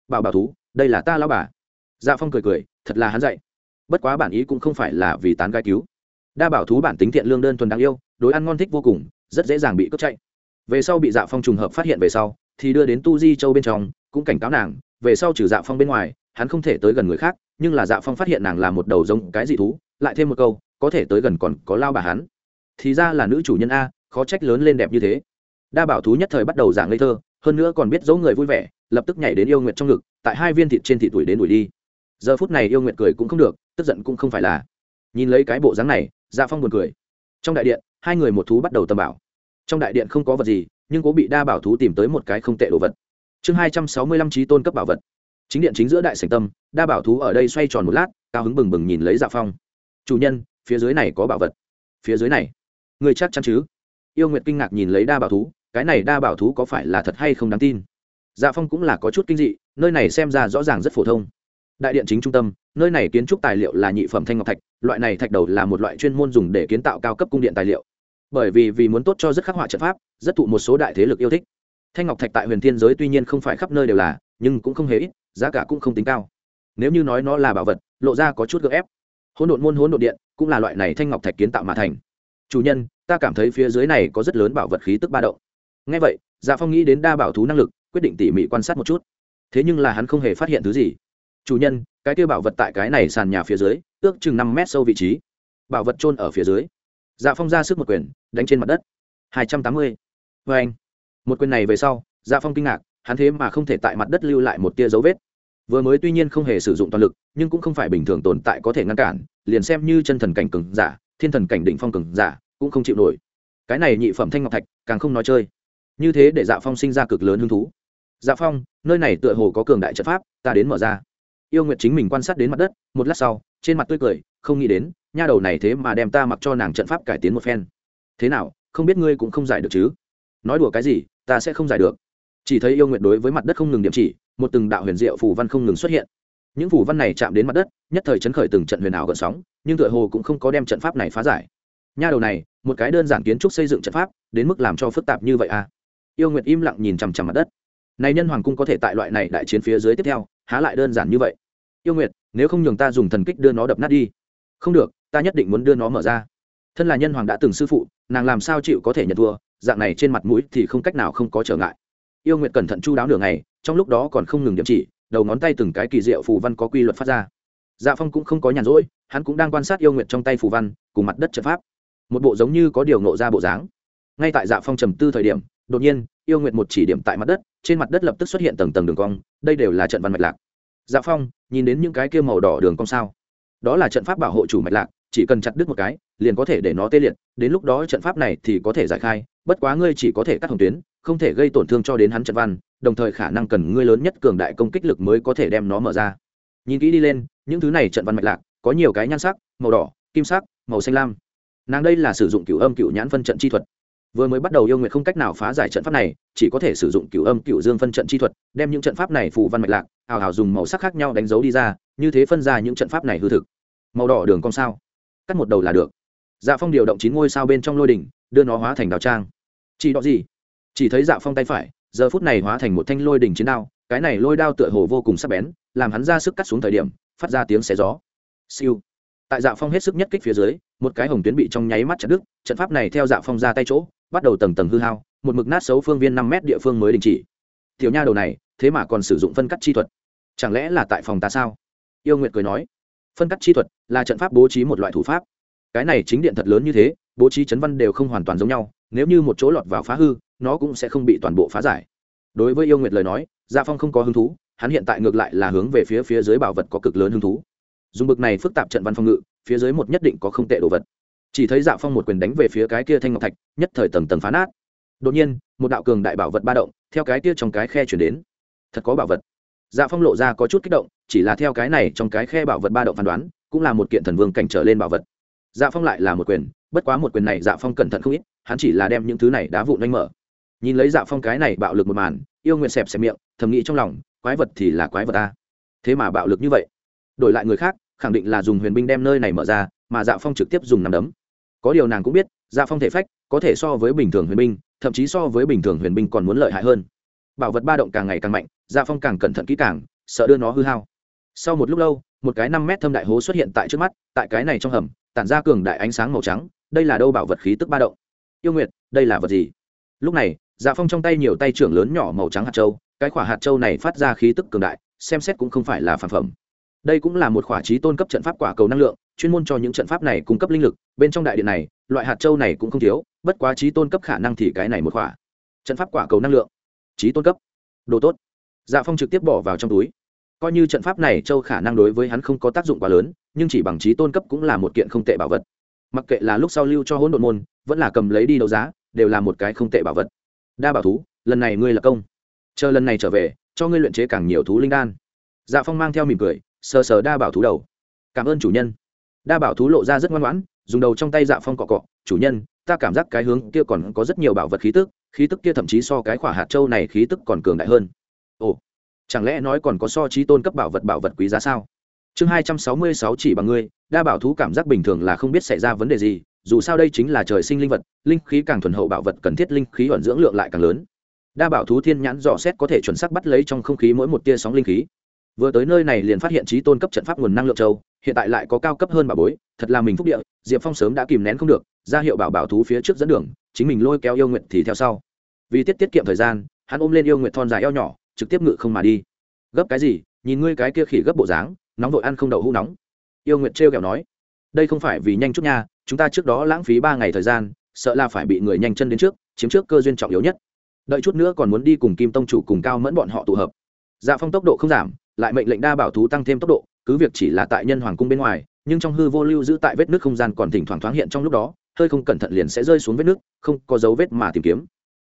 Speaker 1: Bảo bảo thú, đây là ta lão bà. Dạ phong cười cười, thật là hắn dạy. Bất quá bản ý cũng không phải là vì tán gai cứu. Đa bảo thú bản tính thiện lương đơn thuần đáng yêu, đối ăn ngon thích vô cùng, rất dễ dàng bị cướp chạy. Về sau bị dạ phong trùng hợp phát hiện về sau, thì đưa đến tu di châu bên trong, cũng cảnh cáo nàng, về sau trừ dạ phong bên ngoài, hắn không thể tới gần người khác nhưng là dạ phong phát hiện nàng là một đầu giống cái dị thú, lại thêm một câu, có thể tới gần còn có lao bà hắn. Thì ra là nữ chủ nhân a, khó trách lớn lên đẹp như thế. Đa bảo thú nhất thời bắt đầu giảng ngây thơ, hơn nữa còn biết giấu người vui vẻ, lập tức nhảy đến yêu nguyệt trong ngực, tại hai viên thịt trên thịt tuổi đến đuổi đi. Giờ phút này yêu nguyệt cười cũng không được, tức giận cũng không phải là. Nhìn lấy cái bộ dáng này dạ phong buồn cười. Trong đại điện, hai người một thú bắt đầu tầm bảo. Trong đại điện không có vật gì, nhưng cố bị đa bảo thú tìm tới một cái không tệ đồ vật. Chương hai trăm sáu mươi lăm trí tôn cấp bảo vật chính điện chính giữa đại sảnh tâm, đa bảo thú ở đây xoay tròn một lát, cao hứng bừng bừng nhìn lấy dạ phong. Chủ nhân, phía dưới này có bảo vật. Phía dưới này. Người chắc chắn chứ? Yêu nguyệt kinh ngạc nhìn lấy đa bảo thú, cái này đa bảo thú có phải là thật hay không đáng tin? Dạ phong cũng là có chút kinh dị, nơi này xem ra rõ ràng rất phổ thông. Đại điện chính trung tâm, nơi này kiến trúc tài liệu là nhị phẩm thanh ngọc thạch, loại này thạch đầu là một loại chuyên môn dùng để kiến tạo cao cấp cung điện tài liệu. Bởi vì vì muốn tốt cho rất khắc họa trận pháp, rất thụ một số đại thế lực yêu thích. Thanh ngọc thạch tại huyền thiên giới tuy nhiên không phải khắp nơi đều là nhưng cũng không hề ít, giá cả cũng không tính cao. Nếu như nói nó là bảo vật, lộ ra có chút gợ ép. Hỗn độn môn, hỗn độn điện, cũng là loại này thanh ngọc thạch kiến tạo mà thành. Chủ nhân, ta cảm thấy phía dưới này có rất lớn bảo vật khí tức ba động. Ngay vậy dạ phong nghĩ đến đa bảo thú năng lực, quyết định tỉ mỉ quan sát một chút. Thế nhưng là hắn không hề phát hiện thứ gì. Chủ nhân, cái kia bảo vật tại cái này sàn nhà phía dưới, ước chừng năm mét sâu vị trí. Bảo vật trôn ở phía dưới. Dạ phong ra sức một quyền, đánh trên mặt đất. Hai trăm tám mươi. Vê anh một quyền này về sau dạ phong kinh ngạc hắn thế mà không thể tại mặt đất lưu lại một tia dấu vết. Vừa mới tuy nhiên không hề sử dụng toàn lực, nhưng cũng không phải bình thường tồn tại có thể ngăn cản, liền xem như chân thần cảnh cường giả, thiên thần cảnh đỉnh phong cường giả, cũng không chịu nổi. Cái này nhị phẩm thanh ngọc thạch, càng không nói chơi. Như thế để dạ phong sinh ra cực lớn hứng thú. Dạ phong, nơi này tựa hồ có cường đại trận pháp, ta đến mở ra. Yêu nguyệt chính mình quan sát đến mặt đất, một lát sau, trên mặt tươi cười, không nghĩ đến, nha đầu này thế mà đem ta mặc cho nàng trận pháp cải tiến một phen. Thế nào, không biết ngươi cũng không giải được chứ? Nói đùa cái gì, ta sẽ không giải được chỉ thấy yêu nguyện đối với mặt đất không ngừng điểm chỉ, một từng đạo huyền diệu phù văn không ngừng xuất hiện. Những phù văn này chạm đến mặt đất, nhất thời chấn khởi từng trận huyền ảo gợn sóng, nhưng tựa hồ cũng không có đem trận pháp này phá giải. Nha đầu này, một cái đơn giản kiến trúc xây dựng trận pháp, đến mức làm cho phức tạp như vậy à? Yêu nguyện im lặng nhìn chằm chằm mặt đất. Này nhân hoàng cung có thể tại loại này đại chiến phía dưới tiếp theo, há lại đơn giản như vậy? Yêu nguyệt nếu không nhường ta dùng thần kích đưa nó đập nát đi. Không được, ta nhất định muốn đưa nó mở ra. Thân là nhân hoàng đã từng sư phụ, nàng làm sao chịu có thể nhận thua? Dạng này trên mặt mũi thì không cách nào không có trở ngại yêu nguyệt cẩn thận chu đáo nửa ngày, trong lúc đó còn không ngừng điểm chỉ, đầu ngón tay từng cái kỳ diệu phù văn có quy luật phát ra. Dạ phong cũng không có nhàn rỗi, hắn cũng đang quan sát yêu nguyệt trong tay phù văn, cùng mặt đất trận pháp. Một bộ giống như có điều nộ ra bộ dáng. Ngay tại dạ phong trầm tư thời điểm, đột nhiên, yêu nguyệt một chỉ điểm tại mặt đất, trên mặt đất lập tức xuất hiện tầng tầng đường cong, đây đều là trận văn mạch lạc. Dạ phong, nhìn đến những cái kia màu đỏ đường cong sao? Đó là trận pháp bảo hộ chủ mạch lạc, chỉ cần chặt đứt một cái, liền có thể để nó tê liệt, đến lúc đó trận pháp này thì có thể giải khai, bất quá ngươi chỉ có thể cắt hồng tuyến không thể gây tổn thương cho đến hắn trận văn, đồng thời khả năng cần ngươi lớn nhất cường đại công kích lực mới có thể đem nó mở ra. Nhìn kỹ đi lên, những thứ này trận văn mạch lạc, có nhiều cái nhan sắc, màu đỏ, kim sắc, màu xanh lam. Nàng đây là sử dụng cửu âm cửu nhãn phân trận chi thuật. Vừa mới bắt đầu yêu nguyện không cách nào phá giải trận pháp này, chỉ có thể sử dụng cửu âm cửu dương phân trận chi thuật, đem những trận pháp này phù văn mạch lạc, hào hào dùng màu sắc khác nhau đánh dấu đi ra, như thế phân ra những trận pháp này hư thực. Màu đỏ đường cong sao? Cắt một đầu là được. Dạ phong điều động chín ngôi sao bên trong lôi đỉnh, đưa nó hóa thành đào trang. Chỉ đó gì? Chỉ thấy dạ phong tay phải, giờ phút này hóa thành một thanh lôi đỉnh chiến đao, cái này lôi đao tựa hồ vô cùng sắc bén, làm hắn ra sức cắt xuống thời điểm, phát ra tiếng xé gió. Siêu. Tại dạ phong hết sức nhất kích phía dưới, một cái hồng tuyến bị trong nháy mắt chặt đứt, trận pháp này theo dạ phong ra tay chỗ, bắt đầu tầng tầng hư hao, một mực nát xấu phương viên năm mét địa phương mới đình chỉ. Tiểu nha đầu này, thế mà còn sử dụng phân cắt chi thuật. Chẳng lẽ là tại phòng ta sao? Yêu nguyệt cười nói. Phân cắt chi thuật là trận pháp bố trí một loại thủ pháp. Cái này chính điện thật lớn như thế, bố trí chấn văn đều không hoàn toàn giống nhau, nếu như một chỗ lọt vào phá hư nó cũng sẽ không bị toàn bộ phá giải. Đối với yêu nguyệt lời nói gia phong không có hứng thú, hắn hiện tại ngược lại là hướng về phía phía dưới bảo vật có cực lớn hứng thú. Dùng bực này phức tạp trận văn phong ngự, phía dưới một nhất định có không tệ đồ vật. Chỉ thấy dạ phong một quyền đánh về phía cái kia thanh ngọc thạch, nhất thời tầng tầng phá nát. Đột nhiên, một đạo cường đại bảo vật ba động, theo cái kia trong cái khe chuyển đến. Thật có bảo vật. Dạ phong lộ ra có chút kích động, chỉ là theo cái này trong cái khe bảo vật ba động phán đoán, cũng là một kiện thần vương cảnh trở lên bảo vật. Dạ phong lại là một quyền, bất quá một quyền này dạ phong cẩn thận không ít, hắn chỉ là đem những thứ này đá vụn nhanh mở nhìn lấy dạ phong cái này bạo lực một màn, yêu nguyện xẹp xẹp miệng, thầm nghĩ trong lòng, quái vật thì là quái vật ta thế mà bạo lực như vậy. Đổi lại người khác, khẳng định là dùng huyền binh đem nơi này mở ra, mà dạ phong trực tiếp dùng nằm đấm. Có điều nàng cũng biết dạ phong thể phách, có thể so với bình thường huyền binh, thậm chí so với bình thường huyền binh còn muốn lợi hại hơn. Bảo vật ba động càng ngày càng mạnh dạ phong càng cẩn thận kỹ càng, sợ đưa nó hư hao. Sau một lúc lâu, một cái năm mét thâm đại hố xuất hiện tại trước mắt, tại cái này trong hầm, tản ra cường đại ánh sáng màu trắng, đây là đâu bảo vật khí tức ba động? Yêu nguyệt, đây là vật gì? Lúc này dạ phong trong tay nhiều tay trưởng lớn nhỏ màu trắng hạt châu, cái khỏa hạt châu này phát ra khí tức cường đại, xem xét cũng không phải là phản phẩm. Đây cũng là một khỏa trí tôn cấp trận pháp quả cầu năng lượng, chuyên môn cho những trận pháp này cung cấp linh lực, bên trong đại điện này, loại hạt châu này cũng không thiếu, bất quá trí tôn cấp khả năng thì cái này một khỏa. Trận pháp quả cầu năng lượng. Trí tôn cấp. Đồ tốt. Dạ phong trực tiếp bỏ vào trong túi. Coi như trận pháp này châu khả năng đối với hắn không có tác dụng quá lớn, nhưng chỉ bằng trí tôn cấp cũng là một kiện không tệ bảo vật. Mặc kệ là lúc sau lưu cho hỗn độn môn, vẫn là cầm lấy đi đấu giá đều là một cái không tệ bảo vật. Đa bảo thú, lần này ngươi là công. Chờ lần này trở về, cho ngươi luyện chế càng nhiều thú linh đan. Dạ phong mang theo mỉm cười, sờ sờ đa bảo thú đầu. Cảm ơn chủ nhân. Đa bảo thú lộ ra rất ngoan ngoãn, dùng đầu trong tay dạ phong cọ cọ, chủ nhân, ta cảm giác cái hướng kia còn có rất nhiều bảo vật khí tức khí tức kia thậm chí so cái khỏa hạt châu này khí tức còn cường đại hơn. Ồ, chẳng lẽ nói còn có so trí tôn cấp bảo vật bảo vật quý giá sao? Chương hai trăm sáu mươi sáu chỉ bằng ngươi, đa bảo thú cảm giác bình thường là không biết xảy ra vấn đề gì dù sao đây chính là trời sinh linh vật, linh khí càng thuần hậu bảo vật cần thiết linh khí ẩn dưỡng lượng lại càng lớn. Đa bảo thú thiên nhãn dò xét có thể chuẩn xác bắt lấy trong không khí mỗi một tia sóng linh khí. Vừa tới nơi này liền phát hiện trí tôn cấp trận pháp nguồn năng lượng châu, hiện tại lại có cao cấp hơn bảo bối, thật là mình phúc địa, diệp phong sớm đã kìm nén không được, ra hiệu bảo bảo thú phía trước dẫn đường, chính mình lôi kéo yêu nguyện thì theo sau. Vì tiết tiết kiệm thời gian, hắn ôm lên yêu nguyện thon dài eo nhỏ, trực tiếp ngự không mà đi. Gấp cái gì? Nhìn ngươi cái kia khỉ gấp bộ dáng, nóng vội ăn không đậu hũ nóng. Yêu nguyện trêu kẹo nói đây không phải vì nhanh chút nha, chúng ta trước đó lãng phí ba ngày thời gian, sợ là phải bị người nhanh chân đến trước, chiếm trước cơ duyên trọng yếu nhất. Đợi chút nữa còn muốn đi cùng kim tông chủ cùng cao mẫn bọn họ tụ hợp. Dạ phong tốc độ không giảm, lại mệnh lệnh đa bảo thú tăng thêm tốc độ, cứ việc chỉ là tại nhân hoàng cung bên ngoài, nhưng trong hư vô lưu giữ tại vết nước không gian còn thỉnh thoảng thoáng hiện trong lúc đó, hơi không cẩn thận liền sẽ rơi xuống vết nước không có dấu vết mà tìm kiếm.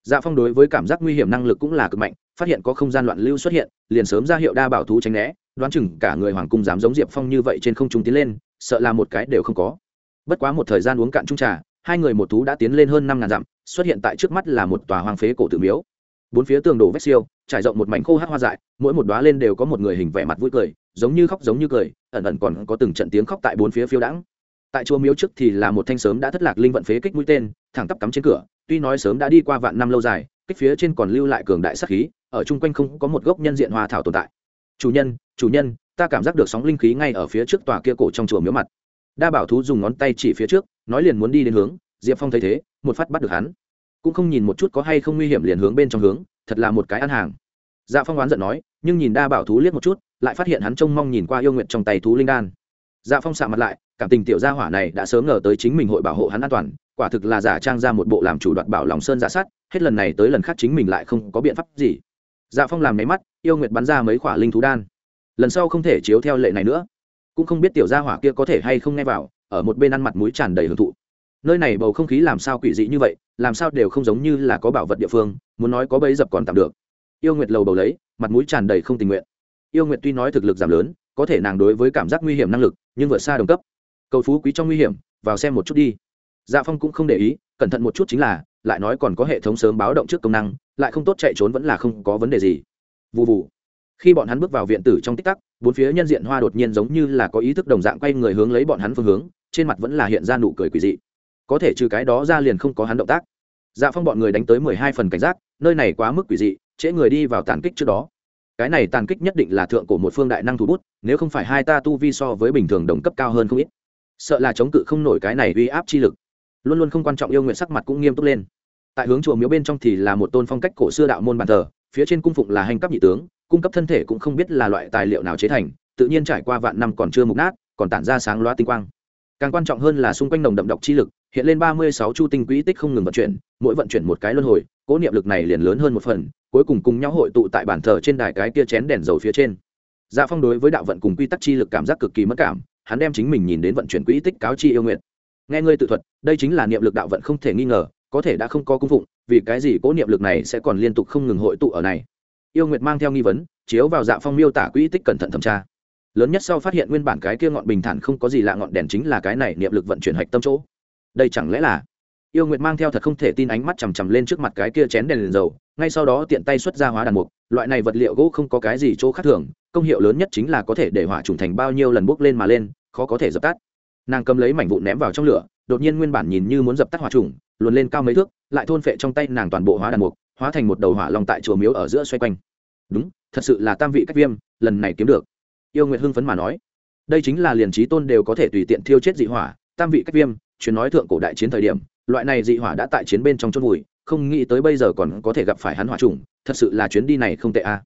Speaker 1: Dạ phong đối với cảm giác nguy hiểm năng lực cũng là cực mạnh, phát hiện có không gian loạn lưu xuất hiện, liền sớm ra hiệu đa bảo thú tránh né, đoán chừng cả người hoàng cung dám giống diệp phong như vậy trên không trung tiến lên sợ là một cái đều không có. Bất quá một thời gian uống cạn trung trà, hai người một thú đã tiến lên hơn năm ngàn dặm, xuất hiện tại trước mắt là một tòa hoang phế cổ tự miếu. Bốn phía tường đổ vết siêu, trải rộng một mảnh khô hát hoa dại, mỗi một đoá lên đều có một người hình vẻ mặt vui cười, giống như khóc giống như cười, ẩn ẩn còn có từng trận tiếng khóc tại bốn phía phiêu đãng. Tại chùa miếu trước thì là một thanh sớm đã thất lạc linh vận phế kích mũi tên, thẳng tắp cắm trên cửa, tuy nói sớm đã đi qua vạn năm lâu dài, kích phía trên còn lưu lại cường đại sắc khí, ở chung quanh không có một gốc nhân diện hoa thảo tồn tại. Chủ nhân chủ nhân ta cảm giác được sóng linh khí ngay ở phía trước tòa kia cổ trong chùa miếu mặt. Đa bảo thú dùng ngón tay chỉ phía trước, nói liền muốn đi đến hướng, diệp phong thấy thế, một phát bắt được hắn. Cũng không nhìn một chút có hay không nguy hiểm liền hướng bên trong hướng, thật là một cái ăn hàng. Dạ phong oán giận nói, nhưng nhìn đa bảo thú liếc một chút, lại phát hiện hắn trông mong nhìn qua yêu nguyện trong tay thú linh đan. Dạ phong xạ mặt lại, cảm tình tiểu gia hỏa này đã sớm ngờ tới chính mình hội bảo hộ hắn an toàn, quả thực là giả trang ra một bộ làm chủ đoạt bảo lòng sơn dạ giả sát hết lần này tới lần khác chính mình lại không có biện pháp gì. Dạ phong làm mấy mắt, yêu nguyệt bắn ra mấy quả linh thú đan lần sau không thể chiếu theo lệ này nữa. Cũng không biết tiểu gia hỏa kia có thể hay không nghe vào, ở một bên ăn mặt mũi tràn đầy hưởng thụ. Nơi này bầu không khí làm sao quỷ dị như vậy, làm sao đều không giống như là có bảo vật địa phương, muốn nói có bấy dập còn tạm được. Yêu nguyệt lầu bầu lấy, mặt mũi tràn đầy không tình nguyện. Yêu nguyệt tuy nói thực lực giảm lớn, có thể nàng đối với cảm giác nguy hiểm năng lực, nhưng vượt xa đồng cấp. Cầu phú quý trong nguy hiểm, vào xem một chút đi. Dạ phong cũng không để ý, cẩn thận một chút chính là, lại nói còn có hệ thống sớm báo động trước công năng, lại không tốt chạy trốn vẫn là không có vấn đề gì. Vụ vụ khi bọn hắn bước vào viện tử trong tích tắc, bốn phía nhân diện hoa đột nhiên giống như là có ý thức đồng dạng quay người hướng lấy bọn hắn phương hướng, trên mặt vẫn là hiện ra nụ cười quỳ dị. Có thể trừ cái đó ra liền không có hắn động tác. Dạ phong bọn người đánh tới mười hai phần cảnh giác, nơi này quá mức quỷ dị, trễ người đi vào tàn kích trước đó. Cái này tàn kích nhất định là thượng của một phương đại năng thủ bút, nếu không phải hai ta tu vi so với bình thường đồng cấp cao hơn không ít. Sợ là chống cự không nổi cái này uy áp chi lực. Luôn luôn không quan trọng yêu nguyện sắc mặt cũng nghiêm túc lên. Tại hướng chùa miếu bên trong thì là một tôn phong cách cổ xưa đạo môn bàn thờ, phía trên cung phụng là hành cấp nhị tướng cung cấp thân thể cũng không biết là loại tài liệu nào chế thành, tự nhiên trải qua vạn năm còn chưa mục nát, còn tản ra sáng loa tinh quang. Càng quan trọng hơn là xung quanh nồng đậm độc chi lực, hiện lên ba mươi sáu chu tinh quỹ tích không ngừng vận chuyển, mỗi vận chuyển một cái luân hồi, cố niệm lực này liền lớn hơn một phần, cuối cùng cùng nhau hội tụ tại bàn thờ trên đài cái kia chén đèn dầu phía trên. Dạ phong đối với đạo vận cùng quy tắc chi lực cảm giác cực kỳ mất cảm, hắn đem chính mình nhìn đến vận chuyển quỹ tích cáo chi yêu nguyện. Nghe ngươi tự thuật, đây chính là niệm lực đạo vận không thể nghi ngờ, có thể đã không có cung phụng, vì cái gì cố niệm lực này sẽ còn liên tục không ngừng hội tụ ở này? Yêu nguyệt mang theo nghi vấn, chiếu vào dạ phong miêu tả quỹ tích cẩn thận thẩm tra. Lớn nhất sau phát hiện nguyên bản cái kia ngọn bình thản không có gì lạ ngọn đèn chính là cái này niệm lực vận chuyển hạch tâm chỗ. Đây chẳng lẽ là? Yêu nguyệt mang theo thật không thể tin ánh mắt chằm chằm lên trước mặt cái kia chén đèn liền dầu, ngay sau đó tiện tay xuất ra hóa đàn mục, loại này vật liệu gỗ không có cái gì chỗ khác thường, công hiệu lớn nhất chính là có thể để hỏa trùng thành bao nhiêu lần bốc lên mà lên, khó có thể dập tắt. Nàng cầm lấy mảnh vụn ném vào trong lửa, đột nhiên nguyên bản nhìn như muốn dập tắt hỏa trùng luồn lên cao mấy thước, lại thôn phệ trong tay nàng toàn bộ hóa đàn mục, hóa thành một đầu hỏa long tại chùa miếu ở giữa xoay quanh. Đúng, thật sự là tam vị cách viêm, lần này kiếm được. Yêu nguyệt hưng phấn mà nói. Đây chính là liền trí tôn đều có thể tùy tiện thiêu chết dị hỏa, tam vị cách viêm chuyến nói thượng cổ đại chiến thời điểm, loại này dị hỏa đã tại chiến bên trong chôn vùi, không nghĩ tới bây giờ còn có thể gặp phải hắn hỏa trùng, thật sự là chuyến đi này không tệ a.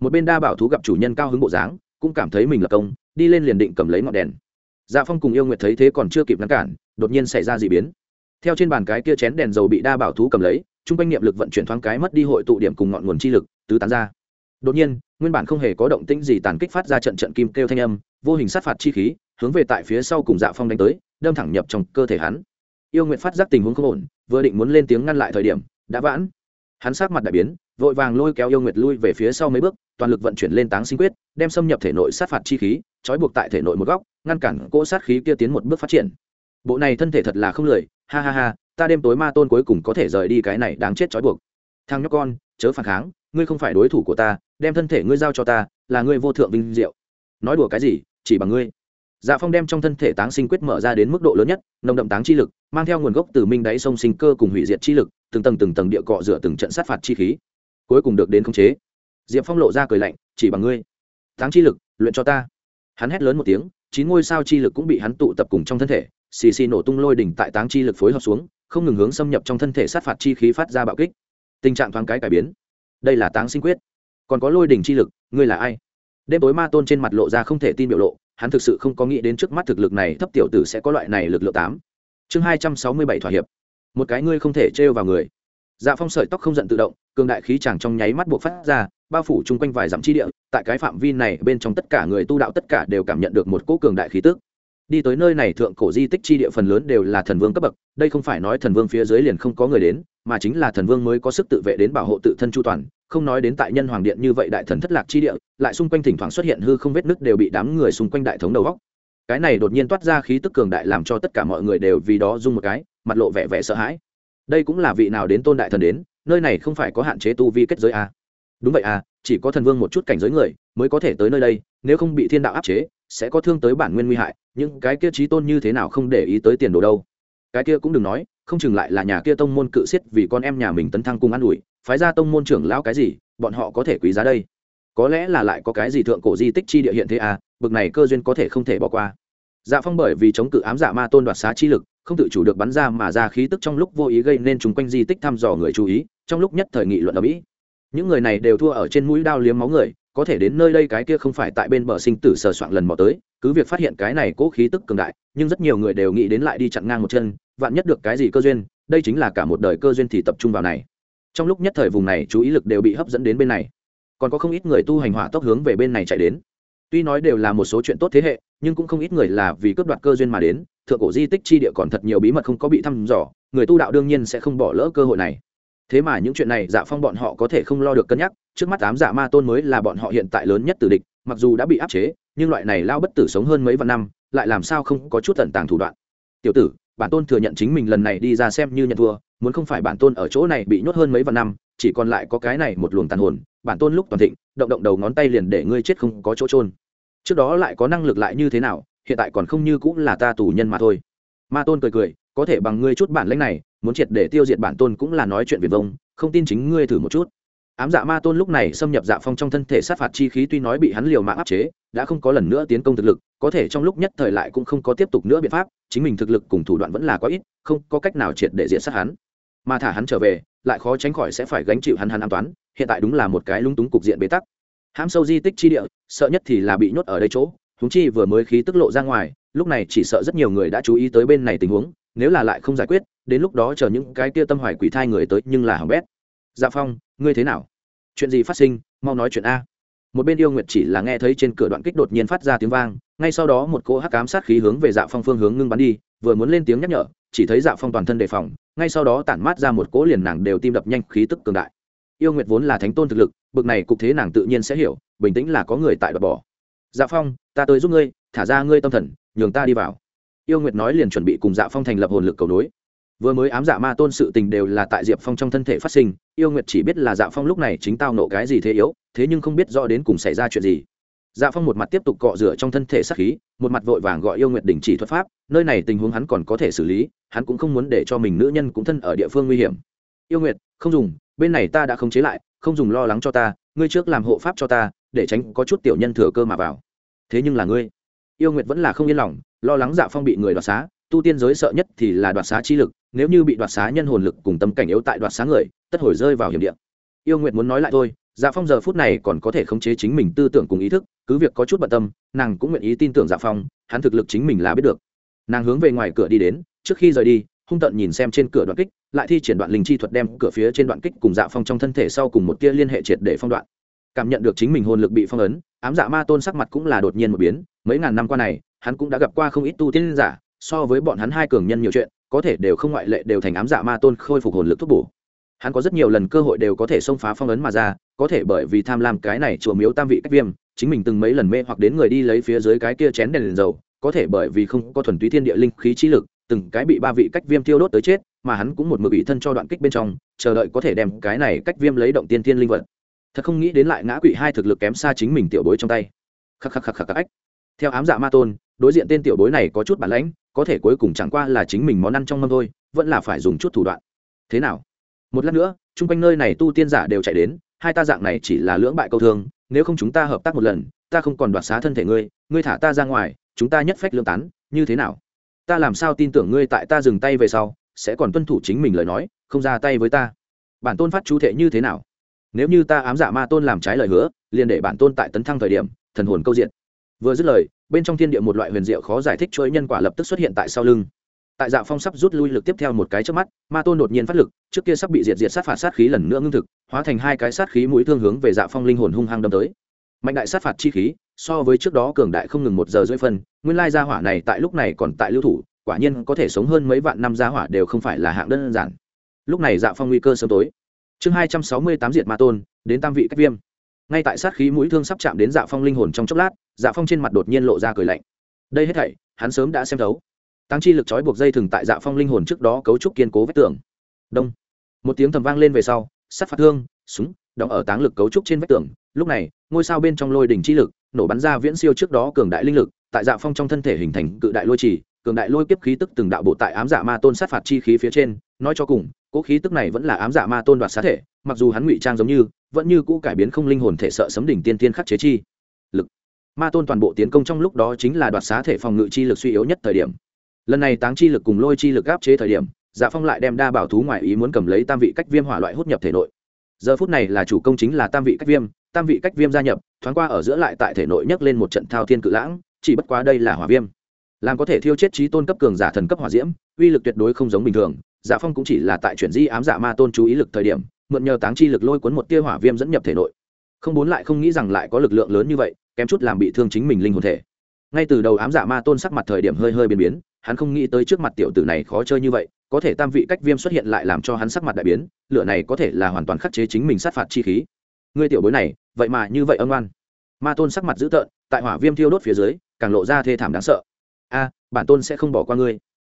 Speaker 1: Một bên đa bảo thú gặp chủ nhân cao hứng bộ dáng, cũng cảm thấy mình là công, đi lên liền định cầm lấy ngọn đèn. Dạ phong cùng yêu nguyệt thấy thế còn chưa kịp ngăn cản, đột nhiên xảy ra d ị biến theo trên bàn cái kia chén đèn dầu bị đa bảo thú cầm lấy t r u n g quanh niệm lực vận chuyển thoáng cái mất đi hội tụ điểm cùng ngọn nguồn chi lực, tứ tán ra. Đột nhiên, nguyên bản không hề có động tĩnh gì tàn kích phát ra trận trận kim kêu thanh âm, vô hình sát phạt chi khí, hướng về tại phía sau cùng dạ phong đánh tới, đâm thẳng nhập trong cơ thể hắn. Yêu nguyện phát giác tình huống không ổn, vừa định muốn lên tiếng ngăn lại thời điểm, đã vãn. Hắn sát mặt đại biến, vội vàng lôi kéo yêu nguyệt lui về phía sau mấy bước, toàn lực vận chuyển lên táng sinh quyết, đem xâm nhập thể nội sát phạt chi khí, trói buộc tại thể nội một góc, ngăn cản cỗ sát khí kia tiến một bước phát triển bộ này thân thể thật là không lười, ha ha ha, ta đêm tối ma tôn cuối cùng có thể rời đi cái này đáng chết trói buộc. Thằng nhóc con, chớ phản kháng, ngươi không phải đối thủ của ta, đem thân thể ngươi giao cho ta, là ngươi vô thượng vinh diệu. Nói đùa cái gì, chỉ bằng ngươi. Dạ phong đem trong thân thể táng sinh quyết mở ra đến mức độ lớn nhất, nồng đậm táng chi lực, mang theo nguồn gốc từ minh đáy sông sinh cơ cùng hủy diệt chi lực, từng tầng từng tầng địa cọ rửa từng trận sát phạt chi khí. Cuối cùng được đến khống chế. Diệp phong lộ ra cười lạnh, chỉ bằng ngươi. Táng chi lực, luyện cho ta. Hắn hét lớn một tiếng, chín ngôi sao chi lực cũng bị hắn tụ tập cùng trong thân thể xì xì nổ tung lôi đỉnh tại táng chi lực phối hợp xuống, không ngừng hướng xâm nhập trong thân thể sát phạt chi khí phát ra bạo kích. Tình trạng thoáng cái cải biến. Đây là táng sinh quyết. Còn có lôi đỉnh chi lực, ngươi là ai? Đêm tối ma tôn trên mặt lộ ra không thể tin biểu lộ, hắn thực sự không có nghĩ đến trước mắt thực lực này thấp tiểu tử sẽ có loại này lực lượng tám. Chương hai trăm sáu mươi bảy thỏa hiệp. Một cái ngươi không thể trêu vào người. Dạ phong sợi tóc không giận tự động, cường đại khí chàng trong nháy mắt buộc phát ra, bao phủ chung quanh vài dặm chi địa, tại cái phạm vi này bên trong tất cả người tu đạo tất cả đều cảm nhận được một cỗ cường đại khí tức đi tới nơi này thượng cổ di tích chi địa phần lớn đều là thần vương cấp bậc, đây không phải nói thần vương phía dưới liền không có người đến, mà chính là thần vương mới có sức tự vệ đến bảo hộ tự thân chu toàn, không nói đến tại nhân hoàng điện như vậy đại thần thất lạc chi địa, lại xung quanh thỉnh thoảng xuất hiện hư không vết nứt đều bị đám người xung quanh đại thống đầu góc cái này đột nhiên toát ra khí tức cường đại làm cho tất cả mọi người đều vì đó rung một cái, mặt lộ vẻ vẻ sợ hãi đây cũng là vị nào đến tôn đại thần đến, nơi này không phải có hạn chế tu vi kết giới à. đúng vậy à chỉ có thần vương một chút cảnh giới người mới có thể tới nơi đây, nếu không bị thiên đạo áp chế sẽ có thương tới bản nguyên nguy hại, nhưng cái kia trí tôn như thế nào không để ý tới tiền đồ đâu. Cái kia cũng đừng nói, không chừng lại là nhà kia tông môn cự xiết vì con em nhà mình tấn thăng cung n ủi, phái ra tông môn trưởng lão cái gì, bọn họ có thể quý giá đây. Có lẽ là lại có cái gì thượng cổ di tích chi địa hiện thế à bực này cơ duyên có thể không thể bỏ qua. Dạ phong bởi vì chống cự ám dạ ma tôn đoạt xá chi lực, không tự chủ được bắn ra mà ra khí tức trong lúc vô ý gây nên chúng quanh di tích thăm dò người chú ý, trong lúc nhất thời nghị luận ở mỹ những người này đều thua ở trên mũi đao liếm máu người có thể đến nơi đây cái kia không phải tại bên bờ sinh tử sờ soạn lần mò tới, cứ việc phát hiện cái này cố khí tức cường đại, nhưng rất nhiều người đều nghĩ đến lại đi chặn ngang một chân, vạn nhất được cái gì cơ duyên, đây chính là cả một đời cơ duyên thì tập trung vào này. Trong lúc nhất thời vùng này chú ý lực đều bị hấp dẫn đến bên này. Còn có không ít người tu hành hỏa tốc hướng về bên này chạy đến. Tuy nói đều là một số chuyện tốt thế hệ, nhưng cũng không ít người là vì cướp đoạt cơ duyên mà đến, thượng cổ di tích chi địa còn thật nhiều bí mật không có bị thăm dò, người tu đạo đương nhiên sẽ không bỏ lỡ cơ hội này thế mà những chuyện này dạ phong bọn họ có thể không lo được cân nhắc, trước mắt tám dạ ma tôn mới là bọn họ hiện tại lớn nhất tử địch, mặc dù đã bị áp chế, nhưng loại này lao bất tử sống hơn mấy vạn năm, lại làm sao không có chút tận tàng thủ đoạn. Tiểu tử, bản tôn thừa nhận chính mình lần này đi ra xem như nhận thua, muốn không phải bản tôn ở chỗ này bị nhốt hơn mấy vạn năm, chỉ còn lại có cái này một luồng tàn hồn, bản tôn lúc toàn thịnh, động động đầu ngón tay liền để ngươi chết không có chỗ trôn trước đó lại có năng lực lại như thế nào, hiện tại còn không như cũng là ta tù nhân mà thôi. Ma tôn cười cười có thể bằng ngươi chút bản lĩnh này, muốn triệt để tiêu diệt bản tôn cũng là nói chuyện viền vông, không tin chính ngươi thử một chút. Ám dạ ma tôn lúc này xâm nhập dạ phong trong thân thể sát phạt chi khí tuy nói bị hắn liều mạng áp chế, đã không có lần nữa tiến công thực lực, có thể trong lúc nhất thời lại cũng không có tiếp tục nữa biện pháp, chính mình thực lực cùng thủ đoạn vẫn là quá ít, không có cách nào triệt để diện sát hắn. Mà thả hắn trở về, lại khó tránh khỏi sẽ phải gánh chịu hắn hắn an toán, hiện tại đúng là một cái lung túng cục diện bế tắc. Hãm sâu di tích chi địa, sợ nhất thì là bị nhốt ở đây chỗ húng chi vừa mới khí tức lộ ra ngoài, lúc này chỉ sợ rất nhiều người đã chú ý tới bên này tình huống nếu là lại không giải quyết, đến lúc đó chờ những cái kia tâm hoài quỷ thai người tới nhưng là hỏng bét. Dạ phong, ngươi thế nào? Chuyện gì phát sinh? Mau nói chuyện a. Một bên yêu nguyệt chỉ là nghe thấy trên cửa đoạn kích đột nhiên phát ra tiếng vang, ngay sau đó một cỗ hắc cám sát khí hướng về dạ phong phương hướng ngưng bắn đi, vừa muốn lên tiếng nhắc nhở, chỉ thấy dạ phong toàn thân đề phòng, ngay sau đó tản mát ra một cỗ liền nàng đều tim đập nhanh, khí tức cường đại. Yêu nguyệt vốn là thánh tôn thực lực, bực này cục thế nàng tự nhiên sẽ hiểu, bình tĩnh là có người tại đập bỏ. Dạ phong, ta tới giúp ngươi, thả ra ngươi tâm thần, nhường ta đi vào yêu nguyệt nói liền chuẩn bị cùng dạ phong thành lập hồn lực cầu nối. Vừa mới ám dạ ma tôn sự tình đều là tại diệp phong trong thân thể phát sinh, yêu nguyệt chỉ biết là dạ phong lúc này chính tao nộ cái gì thế yếu, thế nhưng không biết rõ đến cùng xảy ra chuyện gì. Dạ phong một mặt tiếp tục cọ rửa trong thân thể sát khí, một mặt vội vàng gọi yêu nguyệt đình chỉ thuật pháp, nơi này tình huống hắn còn có thể xử lý, hắn cũng không muốn để cho mình nữ nhân cũng thân ở địa phương nguy hiểm. Yêu nguyệt, không dùng, bên này ta đã không chế lại, không dùng lo lắng cho ta, ngươi trước làm hộ pháp cho ta, để tránh có chút tiểu nhân thừa cơ mà vào. Thế nhưng là ngươi. Yêu nguyệt vẫn là không yên lòng lo lắng dạ phong bị người đoạt xá, tu tiên giới sợ nhất thì là đoạt xá chi lực, nếu như bị đoạt xá nhân hồn lực cùng tâm cảnh yếu tại đoạt xá người, tất hồi rơi vào hiểm địa. Yêu nguyện muốn nói lại thôi dạ phong giờ phút này còn có thể khống chế chính mình tư tưởng cùng ý thức, cứ việc có chút bận tâm, nàng cũng nguyện ý tin tưởng dạ phong, hắn thực lực chính mình là biết được. Nàng hướng về ngoài cửa đi đến, trước khi rời đi, hung tận nhìn xem trên cửa đoạn kích, lại thi triển đoạn linh chi thuật đem cửa phía trên đoạn kích cùng dạ phong trong thân thể sau cùng một tia liên hệ triệt để phong đoạn. Cảm nhận được chính mình hồn lực bị phong ấn, ám dạ ma tôn sắc mặt cũng là đột nhiên một biến, mấy ngàn năm qua này hắn cũng đã gặp qua không ít tu tiên giả so với bọn hắn hai cường nhân nhiều chuyện có thể đều không ngoại lệ đều thành ám dạ ma tôn khôi phục hồn lực thuốc bổ. Hắn có rất nhiều lần cơ hội đều có thể xông phá phong ấn mà ra có thể bởi vì tham lam cái này chùa miếu tam vị cách viêm chính mình từng mấy lần mê hoặc đến người đi lấy phía dưới cái kia chén đèn, đèn dầu có thể bởi vì không có thuần túy thiên địa linh khí trí lực từng cái bị ba vị cách viêm tiêu đốt tới chết mà hắn cũng một mực bị thân cho đoạn kích bên trong chờ đợi có thể đem cái này cách viêm lấy động tiên thiên linh vật. Thật không nghĩ đến lại ngã quỵ hai thực lực kém xa chính mình tiểu bối trong tay. Khắc khắc khắc khắc khắc theo ám dạ ma tôn, đối diện tên tiểu bối này có chút bản lãnh, có thể cuối cùng chẳng qua là chính mình món ăn trong mâm thôi, vẫn là phải dùng chút thủ đoạn. Thế nào? Một lát nữa, chung quanh nơi này tu tiên giả đều chạy đến, hai ta dạng này chỉ là lưỡng bại câu thương, nếu không chúng ta hợp tác một lần, ta không còn đoạt xá thân thể ngươi ngươi thả ta ra ngoài, chúng ta nhất phách lương tán, như thế nào? Ta làm sao tin tưởng ngươi tại ta dừng tay về sau, sẽ còn tuân thủ chính mình lời nói, không ra tay với ta? Bản tôn phát chú thể như thế nào? Nếu như ta ám dạ ma tôn làm trái lời hứa, liền để bản tôn tại tấn thăng thời điểm, thần hồn câu diện vừa dứt lời, bên trong thiên địa một loại huyền diệu khó giải thích chuỗi nhân quả lập tức xuất hiện tại sau lưng. Tại dạ phong sắp rút lui lực tiếp theo một cái trước mắt, ma tôn đột nhiên phát lực, trước kia sắp bị diệt diệt sát phạt sát khí lần nữa ngưng thực, hóa thành hai cái sát khí mũi thương hướng về dạ phong linh hồn hung hăng đâm tới. Mạnh đại sát phạt chi khí, so với trước đó cường đại không ngừng một giờ rưỡi phân, nguyên lai gia hỏa này tại lúc này còn tại lưu thủ, quả nhiên có thể sống hơn mấy vạn năm gia hỏa đều không phải là hạng đơn giản. Lúc này dạ phong nguy cơ sớm tối. Chương hai trăm sáu mươi tám diệt ma tôn, đến tam vị cách viêm ngay tại sát khí mũi thương sắp chạm đến dạ phong linh hồn trong chốc lát dạ phong trên mặt đột nhiên lộ ra cười lạnh. Đây hết thảy, hắn sớm đã xem thấu. Tăng chi lực trói buộc dây thừng tại dạ phong linh hồn trước đó cấu trúc kiên cố vách tường. Đông. Một tiếng thầm vang lên về sau, sắt phạt thương, súng, đóng ở táng lực cấu trúc trên vách tường. Lúc này, ngôi sao bên trong lôi đỉnh chi lực, nổ bắn ra viễn siêu trước đó cường đại linh lực, tại dạ phong trong thân thể hình thành cự đại lôi trì, cường đại lôi kiếp khí tức từng đạo bộ tại ám dạ ma tôn sát phạt chi khí phía trên, nói cho cùng cỗ khí tức này vẫn là ám dạ ma tôn đoạt xá thể, mặc dù hắn ngụy trang giống như, vẫn như cũ cải biến không linh hồn thể sợ sấm đỉnh tiên tiên khắc chế chi. Lực. Ma tôn toàn bộ tiến công trong lúc đó chính là đoạt xá thể phòng ngự chi lực suy yếu nhất thời điểm. Lần này táng chi lực cùng lôi chi lực áp chế thời điểm dạ phong lại đem đa bảo thú ngoại ý muốn cầm lấy tam vị cách viêm hỏa loại hút nhập thể nội. Giờ phút này là chủ công chính là tam vị cách viêm, tam vị cách viêm gia nhập, thoáng qua ở giữa lại tại thể nội nhấc lên một trận thao thiên cự lãng, chỉ bất quá đây là hỏa viêm. Làm có thể thiêu chết trí tôn cấp cường giả thần cấp hỏa diễm, uy lực tuyệt đối không giống bình thường dạ phong cũng chỉ là tại chuyển di ám dạ ma tôn chú ý lực thời điểm, mượn nhờ táng chi lực lôi cuốn một tia hỏa viêm dẫn nhập thể nội. Không muốn lại không nghĩ rằng lại có lực lượng lớn như vậy, kém chút làm bị thương chính mình linh hồn thể. Ngay từ đầu ám dạ ma tôn sắc mặt thời điểm hơi hơi biến biến, hắn không nghĩ tới trước mặt tiểu tử này khó chơi như vậy, có thể tam vị cách viêm xuất hiện lại làm cho hắn sắc mặt đại biến, lửa này có thể là hoàn toàn khắc chế chính mình sát phạt chi khí. Ngươi tiểu bối này, vậy mà như vậy ân oan. Ma tôn sắc mặt dữ tợn, tại hỏa viêm thiêu đốt phía dưới, càng lộ ra thê thảm đáng sợ. A, bản tôn sẽ không bỏ qua ngươi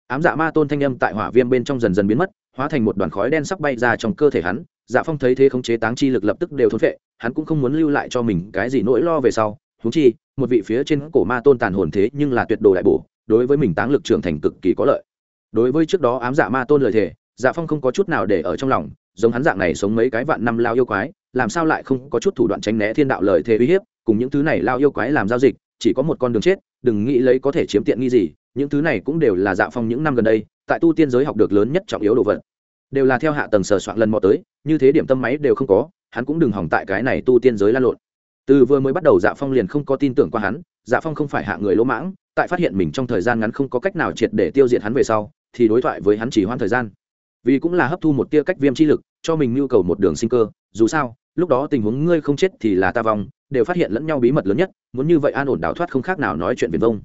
Speaker 1: ám dạ ma tôn thanh âm tại hỏa viêm bên trong dần dần biến mất, hóa thành một đoàn khói đen sắc bay ra trong cơ thể hắn. Dạ phong thấy thế khống chế táng chi lực lập tức đều thốn vệ hắn cũng không muốn lưu lại cho mình cái gì nỗi lo về sau. Húng chi, một vị phía trên cổ ma tôn tàn hồn thế nhưng là tuyệt đồ đại bổ, đối với mình táng lực trưởng thành cực kỳ có lợi. Đối với trước đó ám dạ ma tôn lời thề dạ phong không có chút nào để ở trong lòng, giống hắn dạng này sống mấy cái vạn năm lao yêu quái, làm sao lại không có chút thủ đoạn tránh né thiên đạo lời thề uy hiếp, cùng những thứ này lao yêu quái làm giao dịch, chỉ có một con đường chết đừng nghĩ lấy có thể chiếm tiện nghi gì, những thứ này cũng đều là dạ phong những năm gần đây, tại tu tiên giới học được lớn nhất trọng yếu đồ vật. Đều là theo hạ tầng sờ soạn lần mò tới, như thế điểm tâm máy đều không có, hắn cũng đừng hỏng tại cái này tu tiên giới lan lộn. Từ vừa mới bắt đầu dạ phong liền không có tin tưởng qua hắn dạ phong không phải hạ người lỗ mãng, tại phát hiện mình trong thời gian ngắn không có cách nào triệt để tiêu diệt hắn về sau, thì đối thoại với hắn chỉ hoãn thời gian. Vì cũng là hấp thu một tia cách viêm chi lực, cho mình nhu cầu một đường sinh cơ, dù sao lúc đó tình huống ngươi không chết thì là ta vong, đều phát hiện lẫn nhau bí mật lớn nhất, muốn như vậy an ổn đào thoát không khác nào nói chuyện viền vông.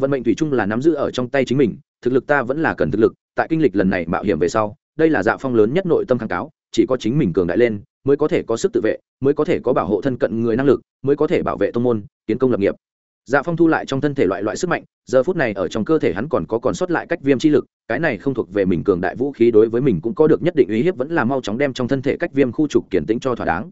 Speaker 1: Vận mệnh thủy chung là nắm giữ ở trong tay chính mình, thực lực ta vẫn là cần thực lực, tại kinh lịch lần này mạo hiểm về sau, đây là dạ phong lớn nhất nội tâm kháng cáo, chỉ có chính mình cường đại lên, mới có thể có sức tự vệ, mới có thể có bảo hộ thân cận người năng lực, mới có thể bảo vệ tông môn, kiến công lập nghiệp dạ phong thu lại trong thân thể loại loại sức mạnh, giờ phút này ở trong cơ thể hắn còn có còn sót lại cách viêm chi lực, cái này không thuộc về mình cường đại vũ khí đối với mình cũng có được nhất định uy hiếp vẫn là mau chóng đem trong thân thể cách viêm khu trục kiển tĩnh cho thỏa đáng.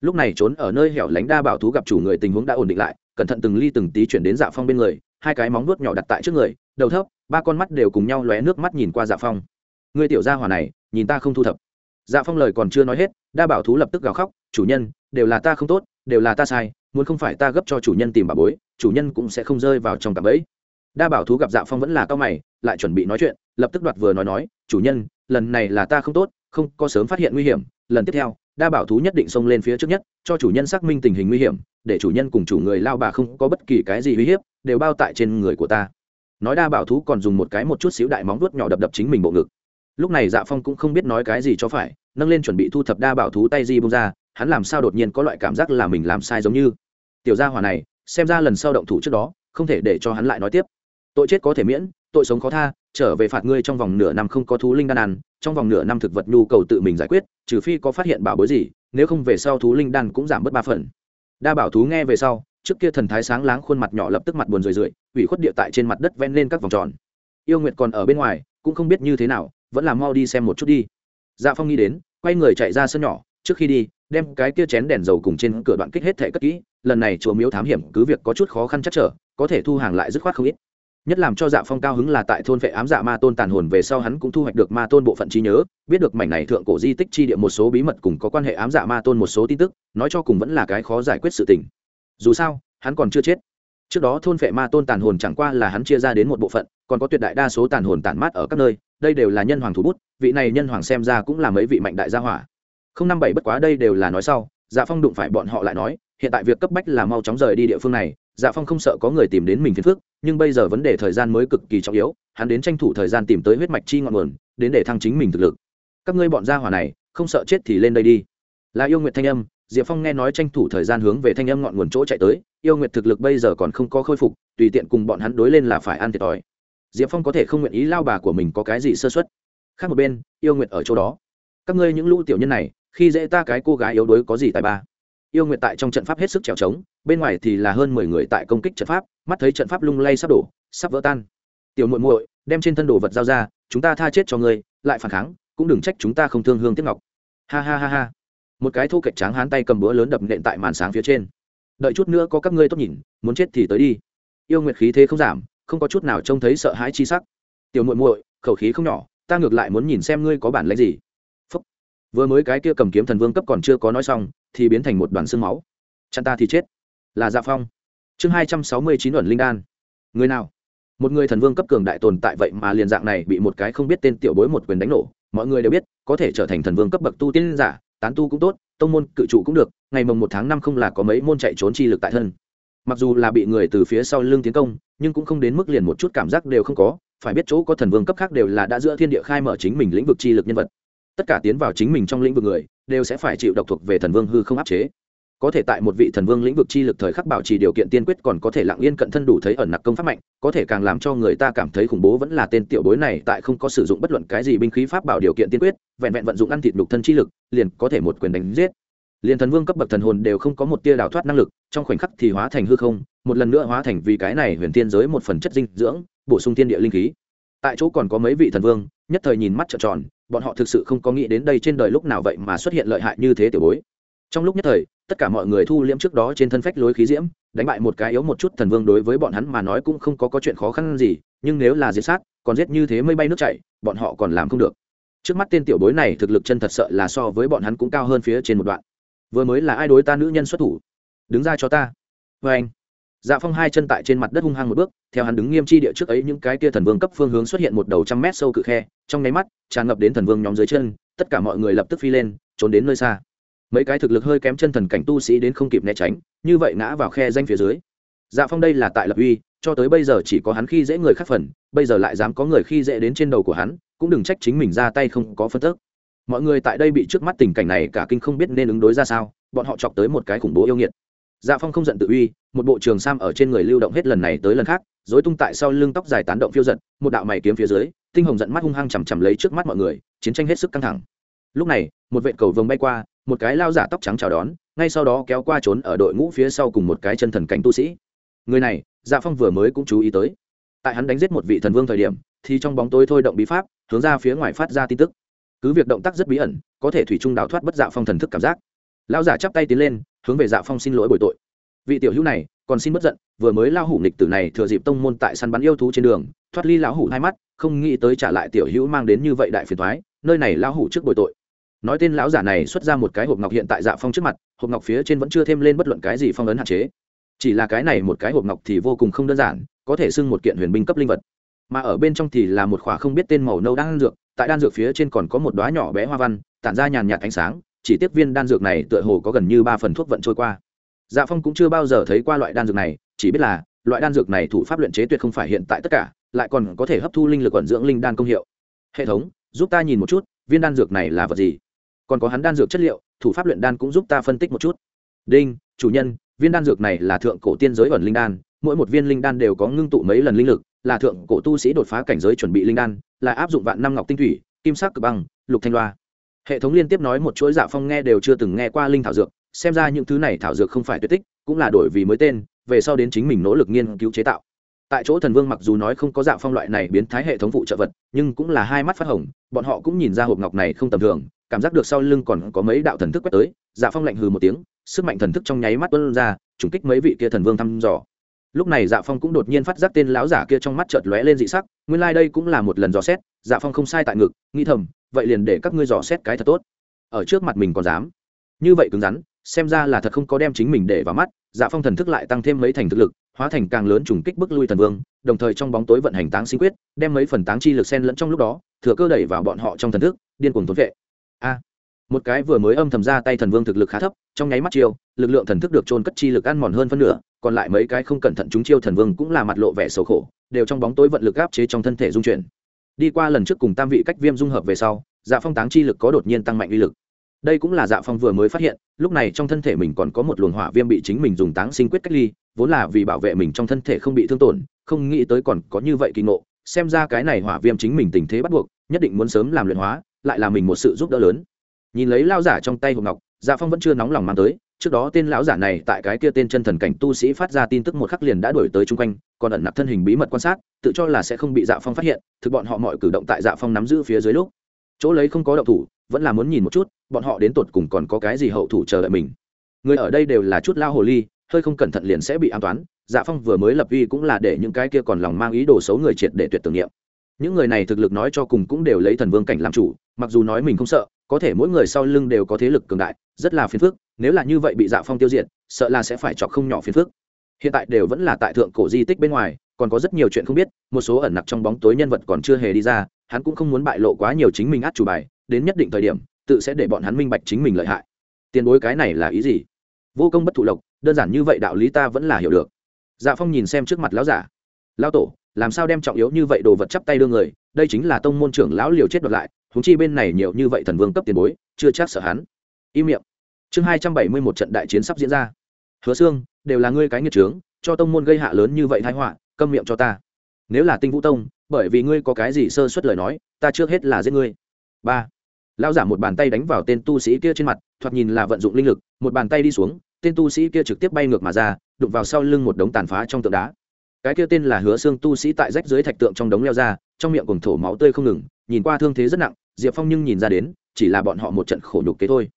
Speaker 1: Lúc này trốn ở nơi hẻo lánh đa bảo thú gặp chủ người tình huống đã ổn định lại, cẩn thận từng ly từng tí chuyển đến dạ phong bên người, hai cái móng nuốt nhỏ đặt tại trước người, đầu thấp, ba con mắt đều cùng nhau lóe nước mắt nhìn qua dạ phong. Người tiểu gia hỏa này, nhìn ta không thu thập. Dạ phong lời còn chưa nói hết, đa bảo thú lập tức gào khóc, chủ nhân, đều là ta không tốt, đều là ta sai muốn không phải ta gấp cho chủ nhân tìm bà bối, chủ nhân cũng sẽ không rơi vào trong cạm bẫy. Đa bảo thú gặp dạ phong vẫn là cao mày, lại chuẩn bị nói chuyện, lập tức đoạt vừa nói nói, chủ nhân, lần này là ta không tốt, không có sớm phát hiện nguy hiểm, lần tiếp theo, đa bảo thú nhất định xông lên phía trước nhất, cho chủ nhân xác minh tình hình nguy hiểm, để chủ nhân cùng chủ người lao bà không có bất kỳ cái gì uy hiếp, đều bao tại trên người của ta. Nói đa bảo thú còn dùng một cái một chút xíu đại móng vuốt nhỏ đập đập chính mình bộ ngực. Lúc này dạ phong cũng không biết nói cái gì cho phải, nâng lên chuẩn bị thu thập đa bảo thú tay di bông ra hắn làm sao đột nhiên có loại cảm giác là mình làm sai giống như? Tiểu gia hỏa này, xem ra lần sau động thủ trước đó, không thể để cho hắn lại nói tiếp. Tội chết có thể miễn, tội sống khó tha, trở về phạt ngươi trong vòng nửa năm không có thú linh đan ăn, trong vòng nửa năm thực vật nhu cầu tự mình giải quyết, trừ phi có phát hiện bảo bối gì, nếu không về sau thú linh đan cũng giảm bớt ba phần. Đa bảo thú nghe về sau, trước kia thần thái sáng láng khuôn mặt nhỏ lập tức mặt buồn rười rượi, ủy khuất địa tại trên mặt đất ven lên các vòng tròn. Yêu nguyệt còn ở bên ngoài, cũng không biết như thế nào, vẫn là mau đi xem một chút đi. Dạ phong nghĩ đến, quay người chạy ra sân nhỏ trước khi đi, đem cái kia chén đèn dầu cùng trên cửa đoạn kích hết thể cất kỹ, lần này chùa miếu thám hiểm cứ việc có chút khó khăn chắc trở, có thể thu hàng lại dứt khoát không ít. Nhất làm cho dạ phong cao hứng là tại thôn vệ ám dạ ma tôn tàn hồn về sau hắn cũng thu hoạch được ma tôn bộ phận trí nhớ, biết được mảnh này thượng cổ di tích chi địa một số bí mật cùng có quan hệ ám dạ ma tôn một số tin tức, nói cho cùng vẫn là cái khó giải quyết sự tình. Dù sao, hắn còn chưa chết. Trước đó thôn vệ ma tôn tàn hồn chẳng qua là hắn chia ra đến một bộ phận, còn có tuyệt đại đa số tàn hồn tàn mát ở các nơi, đây đều là nhân hoàng thủ bút, vị này nhân hoàng xem ra cũng là mấy vị mạnh đại gia hỏa không năm bảy bất quá đây đều là nói sau dạ phong đụng phải bọn họ lại nói, hiện tại việc cấp bách là mau chóng rời đi địa phương này dạ phong không sợ có người tìm đến mình phiền phức, nhưng bây giờ vấn đề thời gian mới cực kỳ trọng yếu, hắn đến tranh thủ thời gian tìm tới huyết mạch chi ngọn nguồn, đến để thăng chính mình thực lực. Các ngươi bọn gia hỏa này, không sợ chết thì lên đây đi. Là yêu nguyệt thanh âm, diệp phong nghe nói tranh thủ thời gian hướng về thanh âm ngọn nguồn chỗ chạy tới, yêu nguyệt thực lực bây giờ còn không có khôi phục, tùy tiện cùng bọn hắn đối lên là phải ăn thiệt thòi. Diệp phong có thể không nguyện ý lao bà của mình có cái gì sơ xuất khác một bên, yêu nguyệt ở chỗ đó. Các ngươi những lũ tiểu nhân này khi dễ ta cái cô gái yếu đuối có gì tài ba. Yêu nguyệt tại trong trận pháp hết sức trèo trống, bên ngoài thì là hơn mười người tại công kích trận pháp, mắt thấy trận pháp lung lay sắp đổ, sắp vỡ tan. Tiểu muội muội, đem trên thân đồ vật giao ra, chúng ta tha chết cho ngươi, lại phản kháng, cũng đừng trách chúng ta không thương hương tiếc ngọc. Ha ha ha ha. Một cái thu kệch tráng hán tay cầm búa lớn đập nện tại màn sáng phía trên. Đợi chút nữa có các ngươi tốt nhìn, muốn chết thì tới đi. Yêu nguyệt khí thế không giảm, không có chút nào trông thấy sợ hãi chi sắc. Tiểu muội muội, khẩu khí không nhỏ, ta ngược lại muốn nhìn xem ngươi có bản lĩnh gì vừa mới cái kia cầm kiếm thần vương cấp còn chưa có nói xong, thì biến thành một đoàn xương máu. Chăn ta thì chết. Là dạ phong. Chương hai trăm sáu mươi chín ẩn linh đan. Người nào? Một người thần vương cấp cường đại tồn tại vậy mà liền dạng này bị một cái không biết tên tiểu bối một quyền đánh nổ. Mọi người đều biết, có thể trở thành thần vương cấp bậc tu tiên giả, tán tu cũng tốt, tông môn, cự trụ cũng được, ngày mồng một tháng năm không là có mấy môn chạy trốn chi lực tại thân. Mặc dù là bị người từ phía sau lưng tiến công, nhưng cũng không đến mức liền một chút cảm giác đều không có. Phải biết chỗ có thần vương cấp khác đều là đã giữa thiên địa khai mở chính mình lĩnh vực chi lực nhân vật tất cả tiến vào chính mình trong lĩnh vực người, đều sẽ phải chịu độc thuộc về thần vương hư không áp chế. Có thể tại một vị thần vương lĩnh vực chi lực thời khắc bảo trì điều kiện tiên quyết còn có thể lặng yên cận thân đủ thấy ẩn nặc công pháp mạnh, có thể càng làm cho người ta cảm thấy khủng bố vẫn là tên tiểu bối này tại không có sử dụng bất luận cái gì binh khí pháp bảo điều kiện tiên quyết, vẹn vẹn vận dụng ăn thịt đục thân chi lực, liền có thể một quyền đánh giết. Liền thần vương cấp bậc thần hồn đều không có một tia đào thoát năng lực, trong khoảnh khắc thì hóa thành hư không, một lần nữa hóa thành vì cái này huyền tiên giới một phần chất dinh dưỡng, bổ sung tiên địa linh khí. Tại chỗ còn có mấy vị thần vương, nhất thời nhìn mắt trợn tròn bọn họ thực sự không có nghĩ đến đây trên đời lúc nào vậy mà xuất hiện lợi hại như thế tiểu bối. Trong lúc nhất thời, tất cả mọi người thu liễm trước đó trên thân phách lối khí diễm, đánh bại một cái yếu một chút thần vương đối với bọn hắn mà nói cũng không có có chuyện khó khăn gì, nhưng nếu là diệt sát, còn giết như thế mây bay nước chảy, bọn họ còn làm không được. Trước mắt tên tiểu bối này thực lực chân thật sợ là so với bọn hắn cũng cao hơn phía trên một đoạn. Vừa mới là ai đối ta nữ nhân xuất thủ? Đứng ra cho ta. Vê anh dạ phong hai chân tại trên mặt đất hung hăng một bước, theo hắn đứng nghiêm chi địa trước ấy những cái kia thần vương cấp phương hướng xuất hiện một đầu trăm mét sâu cự khe, trong nháy mắt, tràn ngập đến thần vương nhóm dưới chân, tất cả mọi người lập tức phi lên, trốn đến nơi xa. Mấy cái thực lực hơi kém chân thần cảnh tu sĩ đến không kịp né tránh, như vậy ngã vào khe danh phía dưới. Dạ phong đây là tại lập uy, cho tới bây giờ chỉ có hắn khi dễ người khác phần, bây giờ lại dám có người khi dễ đến trên đầu của hắn, cũng đừng trách chính mình ra tay không có phân tức. Mọi người tại đây bị trước mắt tình cảnh này cả kinh không biết nên ứng đối ra sao, bọn họ chọc tới một cái khủng bố yêu nghiệt dạ phong không giận tự uy, một bộ trường sam ở trên người lưu động hết lần này tới lần khác dối tung tại sau lưng tóc dài tán động phiêu giận một đạo mày kiếm phía dưới, tinh hồng giận mắt hung hăng chằm chằm lấy trước mắt mọi người, chiến tranh hết sức căng thẳng. Lúc này, một vệ cầu vồng bay qua, một cái lao giả tóc trắng chào đón, ngay sau đó kéo qua trốn ở đội ngũ phía sau cùng một cái chân thần cảnh tu sĩ. Người này dạ phong vừa mới cũng chú ý tới. Tại hắn đánh giết một vị thần vương thời điểm, thì trong bóng tối thôi động bí pháp, hướng ra phía ngoài phát ra tin tức. Cứ việc động tác rất bí ẩn, có thể thủy trung đào thoát bất dạ phong thần thức cảm giác lão giả chắp tay tiến lên, hướng về dạ phong xin lỗi bồi tội. Vị tiểu hữu này, còn xin bất giận, vừa mới lao hủ nghịch tử này thừa dịp tông môn tại săn bắn yêu thú trên đường, thoát ly lão hủ hai mắt, không nghĩ tới trả lại tiểu hữu mang đến như vậy đại phiền thoái nơi này lão hủ trước bồi tội. Nói tên lão giả này xuất ra một cái hộp ngọc hiện tại dạ phong trước mặt, hộp ngọc phía trên vẫn chưa thêm lên bất luận cái gì phong ấn hạn chế. Chỉ là cái này một cái hộp ngọc thì vô cùng không đơn giản, có thể xưng một kiện huyền binh cấp linh vật. Mà ở bên trong thì là một khỏa không biết tên màu nâu đan dược, tại đan dược phía trên còn có một đoá nhỏ bé hoa văn, tản ra nhàn nhạt ánh sáng chỉ tiếp viên đan dược này tựa hồ có gần như ba phần thuốc vận trôi qua. Dạ phong cũng chưa bao giờ thấy qua loại đan dược này, chỉ biết là, loại đan dược này thủ pháp luyện chế tuyệt không phải hiện tại tất cả, lại còn có thể hấp thu linh lực ẩn dưỡng linh đan công hiệu. Hệ thống, giúp ta nhìn một chút, viên đan dược này là vật gì? Còn có hắn đan dược chất liệu, thủ pháp luyện đan cũng giúp ta phân tích một chút. Đinh, chủ nhân, viên đan dược này là thượng cổ tiên giới ẩn linh đan, mỗi một viên linh đan đều có ngưng tụ mấy lần linh lực, là thượng cổ tu sĩ đột phá cảnh giới chuẩn bị linh đan, là áp dụng vạn năm ngọc tinh thủy, kim sắc cực băng, lục thanh loa hệ thống liên tiếp nói một chuỗi dạ phong nghe đều chưa từng nghe qua linh thảo dược, xem ra những thứ này thảo dược không phải tuyệt tích, cũng là đổi vì mới tên, về sau đến chính mình nỗ lực nghiên cứu chế tạo. Tại chỗ thần vương mặc dù nói không có dạ phong loại này biến thái hệ thống phụ trợ vật, nhưng cũng là hai mắt phát hồng, bọn họ cũng nhìn ra hộp ngọc này không tầm thường, cảm giác được sau lưng còn có mấy đạo thần thức quét tới dạ phong lạnh hừ một tiếng, sức mạnh thần thức trong nháy mắt tuân ra, trùng kích mấy vị kia thần vương thăm dò. Lúc này dạ phong cũng đột nhiên phát giác tên lão giả kia trong mắt chợt lóe lên dị sắc, nguyên lai、like、đây cũng là một lần dò xét dạ phong không sai tại ngực, nghĩ thầm vậy liền để các ngươi dò xét cái thật tốt. Ở trước mặt mình còn dám. Như vậy cứng rắn, xem ra là thật không có đem chính mình để vào mắt dạ phong thần thức lại tăng thêm mấy thành thực lực, hóa thành càng lớn trùng kích bức lui thần vương, đồng thời trong bóng tối vận hành táng sinh quyết, đem mấy phần táng chi lực sen lẫn trong lúc đó, thừa cơ đẩy vào bọn họ trong thần thức, điên cuồng thốn vệ. A. Một cái vừa mới âm thầm ra tay thần vương thực lực khá thấp, trong nháy mắt chiêu, lực lượng thần thức được trôn cất chi lực ăn mòn hơn phân nửa, còn lại mấy cái không cẩn thận chúng chiêu thần vương cũng là mặt lộ vẻ sầu khổ, đều trong bóng tối vận lực áp chế trong thân thể dung chuyển đi qua lần trước cùng tam vị cách viêm dung hợp về sau dạ phong táng chi lực có đột nhiên tăng mạnh uy lực. Đây cũng là dạ phong vừa mới phát hiện, lúc này trong thân thể mình còn có một luồng hỏa viêm bị chính mình dùng táng sinh quyết cách ly, vốn là vì bảo vệ mình trong thân thể không bị thương tổn, không nghĩ tới còn có như vậy kỳ ngộ. Xem ra cái này hỏa viêm chính mình tình thế bắt buộc, nhất định muốn sớm làm luyện hóa, lại là mình một sự giúp đỡ lớn. Nhìn lấy lao giả trong tay hộp ngọc dạ phong vẫn chưa nóng lòng mang tới trước đó tên lão giả này tại cái kia tên chân thần cảnh tu sĩ phát ra tin tức một khắc liền đã đổi tới chung quanh, còn ẩn nặc thân hình bí mật quan sát, tự cho là sẽ không bị dạ phong phát hiện, thực bọn họ mọi cử động tại dạ phong nắm giữ phía dưới lúc. Chỗ lấy không có động thủ, vẫn là muốn nhìn một chút, bọn họ đến tột cùng còn có cái gì hậu thủ chờ đợi mình. Người ở đây đều là chút lao hồ ly, hơi không cẩn thận liền sẽ bị an toán dạ phong vừa mới lập uy cũng là để những cái kia còn lòng mang ý đồ xấu người triệt để tuyệt tưởng niệm. Những người này thực lực nói cho cùng cũng đều lấy thần vương cảnh làm chủ, mặc dù nói mình không sợ có thể mỗi người sau lưng đều có thế lực cường đại, rất là phiền phức, nếu là như vậy bị dạ phong tiêu diệt, sợ là sẽ phải chọc không nhỏ phiền phức. Hiện tại đều vẫn là tại thượng cổ di tích bên ngoài, còn có rất nhiều chuyện không biết, một số ẩn nặc trong bóng tối nhân vật còn chưa hề đi ra, hắn cũng không muốn bại lộ quá nhiều chính mình át chủ bài, đến nhất định thời điểm, tự sẽ để bọn hắn minh bạch chính mình lợi hại. Tiền bối cái này là ý gì? Vô công bất thụ lộc, đơn giản như vậy đạo lý ta vẫn là hiểu được. Dạ phong nhìn xem trước mặt lão giả. Lão tổ, làm sao đem trọng yếu như vậy đồ vật chắp tay đưa người, đây chính là tông môn trưởng lão liều chết đoạt lại huống chi bên này nhiều như vậy thần vương cấp tiền bối, chưa chắc sợ hắn. Im miệng. Chương hai trăm bảy mươi một trận đại chiến sắp diễn ra. Hứa xương đều là ngươi cái nghiệt trướng, cho tông môn gây hạ lớn như vậy thái họa, câm miệng cho ta. Nếu là tinh vũ tông, bởi vì ngươi có cái gì sơ suất lời nói, ta trước hết là giết ngươi. Ba. Lao giả một bàn tay đánh vào tên tu sĩ kia trên mặt, thoạt nhìn là vận dụng linh lực, một bàn tay đi xuống, tên tu sĩ kia trực tiếp bay ngược mà ra, đụng vào sau lưng một đống tàn phá trong tượng đá cái kia tên là hứa xương tu sĩ tại rách dưới thạch tượng trong đống leo ra, trong miệng cùng thổ máu tươi không ngừng, nhìn qua thương thế rất nặng, diệp phong nhưng nhìn ra đến, chỉ là bọn họ một trận khổ nhục kế thôi.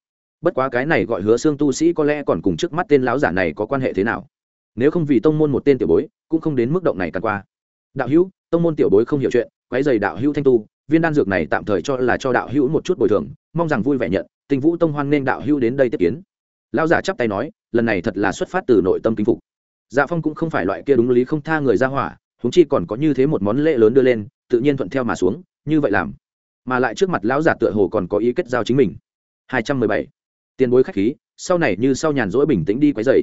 Speaker 1: Bất quá cái này gọi hứa xương tu sĩ có lẽ còn cùng trước mắt tên lão giả này có quan hệ thế nào. Nếu không vì tông môn một tên tiểu bối, cũng không đến mức động này càng qua. Đạo hữu, tông môn tiểu bối không hiểu chuyện quái dày đạo hữu thanh tu, viên đan dược này tạm thời cho là cho đạo hữu một chút bồi thường, mong rằng vui vẻ nhận, tình vũ tông hoan nên đạo hữu đến đây tiếp kiến. Lão giả chắp tay nói, lần này thật là xuất phát từ nội tâm kính phục dạ phong cũng không phải loại kia đúng lý không tha người ra hỏa húng chi còn có như thế một món lễ lớn đưa lên, tự nhiên thuận theo mà xuống, như vậy làm. Mà lại trước mặt lão giả tựa hồ còn có ý kết giao chính mình. Hai trăm mười bảy. Tiền bối khách khí, sau này như sau nhàn rỗi bình tĩnh đi quấy dày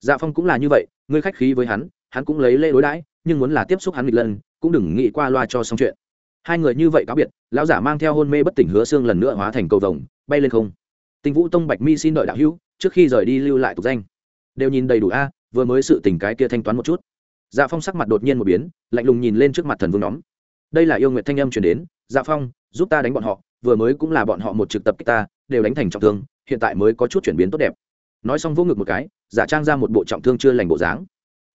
Speaker 1: dạ phong cũng là như vậy, ngươi khách khí với hắn hắn cũng lấy lễ đối đãi, nhưng muốn là tiếp xúc hắn nghịch lần, cũng đừng nghĩ qua loa cho xong chuyện. Hai người như vậy cáo biệt, lão giả mang theo hôn mê bất tỉnh hứa xương lần nữa hóa thành cầu vồng, bay lên không. Tinh vũ tông bạch mi xin đợi đạo hữu, trước khi rời đi lưu lại tục danh. Đều nhìn đầy đủ a vừa mới sự tình cái kia thanh toán một chút. Dạ phong sắc mặt đột nhiên một biến, lạnh lùng nhìn lên trước mặt thần vương nhóm. Đây là yêu nguyện thanh âm chuyển đến dạ phong, giúp ta đánh bọn họ, vừa mới cũng là bọn họ một trực tập kích ta, đều đánh thành trọng thương, hiện tại mới có chút chuyển biến tốt đẹp. Nói xong vỗ ngực một cái giả trang ra một bộ trọng thương chưa lành bộ dáng.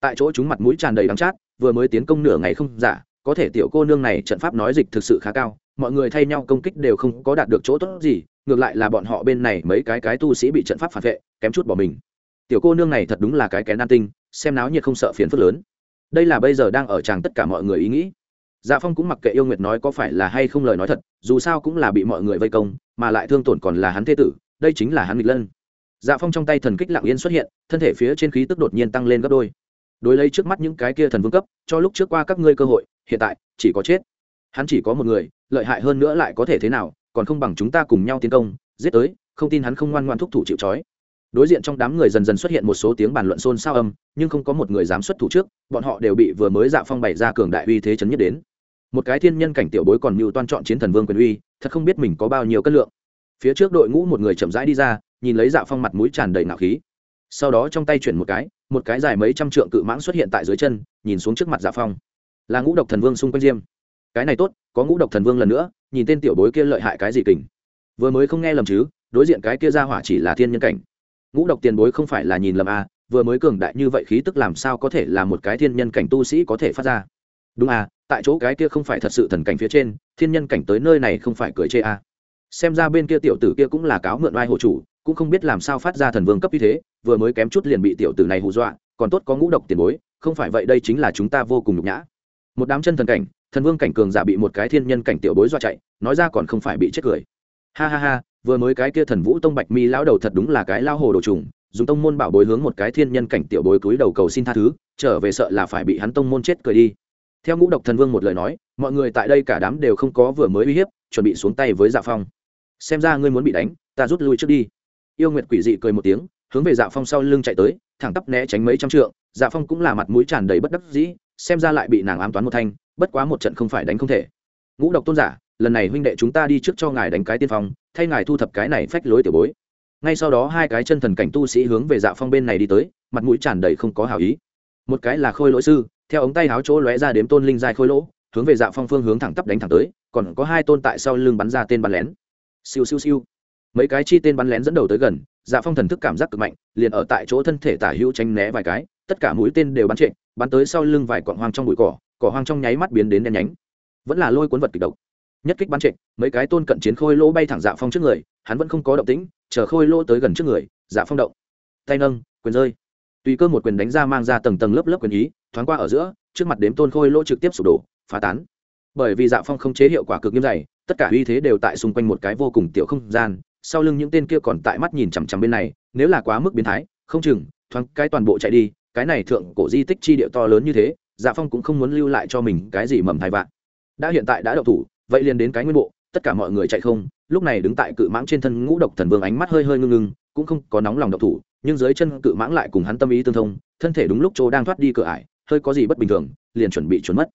Speaker 1: Tại chỗ chúng mặt mũi tràn đầy đắng chát, vừa mới tiến công nửa ngày không giả có thể tiểu cô nương này trận pháp nói dịch thực sự khá cao, mọi người thay nhau công kích đều không có đạt được chỗ tốt gì, ngược lại là bọn họ bên này mấy cái cái tu sĩ bị trận pháp phản vệ, kém chút bỏ mình tiểu cô nương này thật đúng là cái kén an tinh, xem náo nhiệt không sợ phiền phức lớn. Đây là bây giờ đang ở tràng tất cả mọi người ý nghĩ. Dạ phong cũng mặc kệ yêu nguyệt nói có phải là hay không lời nói thật, dù sao cũng là bị mọi người vây công, mà lại thương tổn còn là hắn thế tử, đây chính là hắn nghịch lân. Dạ phong trong tay thần kích lặng yên xuất hiện, thân thể phía trên khí tức đột nhiên tăng lên gấp đôi. Đối lấy trước mắt những cái kia thần vương cấp, cho lúc trước qua các ngươi cơ hội, hiện tại, chỉ có chết. Hắn chỉ có một người, lợi hại hơn nữa lại có thể thế nào, còn không bằng chúng ta cùng nhau tiến công, giết tới, không tin hắn không ngoan ngoan thúc thủ chịu trói đối diện trong đám người dần dần xuất hiện một số tiếng bàn luận xôn xao âm, nhưng không có một người dám xuất thủ trước, bọn họ đều bị vừa mới dạ phong bày ra cường đại uy thế chấn nhất đến. Một cái thiên nhân cảnh tiểu bối còn mưu toan chọn chiến thần vương quyền uy, thật không biết mình có bao nhiêu cân lượng. Phía trước đội ngũ một người chậm rãi đi ra, nhìn lấy dạ phong mặt mũi tràn đầy nạo khí. Sau đó trong tay chuyển một cái một cái dài mấy trăm trượng cự mãng xuất hiện tại dưới chân, nhìn xuống trước mặt dạ phong. Là ngũ độc thần vương xung quanh diêm. Cái này tốt, có ngũ độc thần vương lần nữa, nhìn tên tiểu bối kia lợi hại cái gì kình. Vừa mới không nghe lầm chứ, đối diện cái kia ra hỏa chỉ là thiên nhân cảnh ngũ độc tiền bối không phải là nhìn lầm à vừa mới cường đại như vậy khí tức làm sao có thể là một cái thiên nhân cảnh tu sĩ có thể phát ra? Đúng à tại chỗ cái kia không phải thật sự thần cảnh phía trên, thiên nhân cảnh tới nơi này không phải cười chê à. Xem ra bên kia tiểu tử kia cũng là cáo mượn oai hộ chủ, cũng không biết làm sao phát ra thần vương cấp như thế, vừa mới kém chút liền bị tiểu tử này hù dọa, còn tốt có ngũ độc tiền bối, không phải vậy đây chính là chúng ta vô cùng nhục nhã. Một đám chân thần cảnh, thần vương cảnh cường giả bị một cái thiên nhân cảnh tiểu bối dọa chạy, nói ra còn không phải bị chết cười. Ha ha ha vừa mới cái kia thần vũ tông bạch mi lão đầu thật đúng là cái lao hồ đồ trùng, dùng tông môn bảo bối hướng một cái thiên nhân cảnh tiểu bối cúi đầu cầu xin tha thứ, trở về sợ là phải bị hắn tông môn chết cười đi. Theo ngũ độc thần vương một lời nói, mọi người tại đây cả đám đều không có vừa mới uy hiếp, chuẩn bị xuống tay với dạ phong. Xem ra ngươi muốn bị đánh, ta rút lui trước đi. Yêu nguyệt quỷ dị cười một tiếng, hướng về dạ phong sau lưng chạy tới, thẳng tắp né tránh mấy trăm trượng dạ phong cũng là mặt mũi tràn đầy bất đắc dĩ, xem ra lại bị nàng ám toán một thanh, bất quá một trận không phải đánh không thể. Ngũ độc tôn giả lần này huynh đệ chúng ta đi trước cho ngài đánh cái tiên phong, thay ngài thu thập cái này phách lối tiểu bối. Ngay sau đó hai cái chân thần cảnh tu sĩ hướng về dạ phong bên này đi tới, mặt mũi tràn đầy không có hảo ý. Một cái là khôi lỗi sư, theo ống tay háo chỗ lóe ra đếm tôn linh dài khôi lỗ, hướng về dạ phong phương hướng thẳng tắp đánh thẳng tới, còn có hai tôn tại sau lưng bắn ra tên bắn lén. Siêu siêu siêu. Mấy cái chi tên bắn lén dẫn đầu tới gần dạ phong thần thức cảm giác cực mạnh, liền ở tại chỗ thân thể tả hữu tranh né vài cái, tất cả mũi tên đều bắn trệ, bắn tới sau lưng vài quặng hoang trong bụi cỏ cỏ hoang trong nháy mắt biến đến đen nhánh. Vẫn là lôi cuốn vật kịch độc nhất kích bắn trệ mấy cái tôn cận chiến khôi lỗ bay thẳng dạ phong trước người, hắn vẫn không có động tĩnh, chờ khôi lỗ tới gần trước người dạ phong động. Tay nâng, quyền rơi. Tùy cơ một quyền đánh ra mang ra tầng tầng lớp lớp quyền ý, thoáng qua ở giữa, trước mặt đếm tôn khôi lỗ trực tiếp sụp đổ, phá tán. Bởi vì dạ phong không chế hiệu quả cực nghiêm dày, tất cả uy thế đều tại xung quanh một cái vô cùng tiểu không gian, sau lưng những tên kia còn tại mắt nhìn chằm chằm bên này, nếu là quá mức biến thái, không chừng, thoáng cái toàn bộ chạy đi, cái này thượng cổ di tích chi địa to lớn như thế dạ phong cũng không muốn lưu lại cho mình cái gì mầm thai vạn. Đã hiện tại đã đậu thủ vậy liền đến cái nguyên bộ, tất cả mọi người chạy không, lúc này đứng tại cự mãng trên thân ngũ độc thần vương ánh mắt hơi hơi ngưng ngưng, cũng không có nóng lòng độc thủ, nhưng dưới chân cự mãng lại cùng hắn tâm ý tương thông, thân thể đúng lúc chỗ đang thoát đi cửa ải, hơi có gì bất bình thường, liền chuẩn bị trốn mất.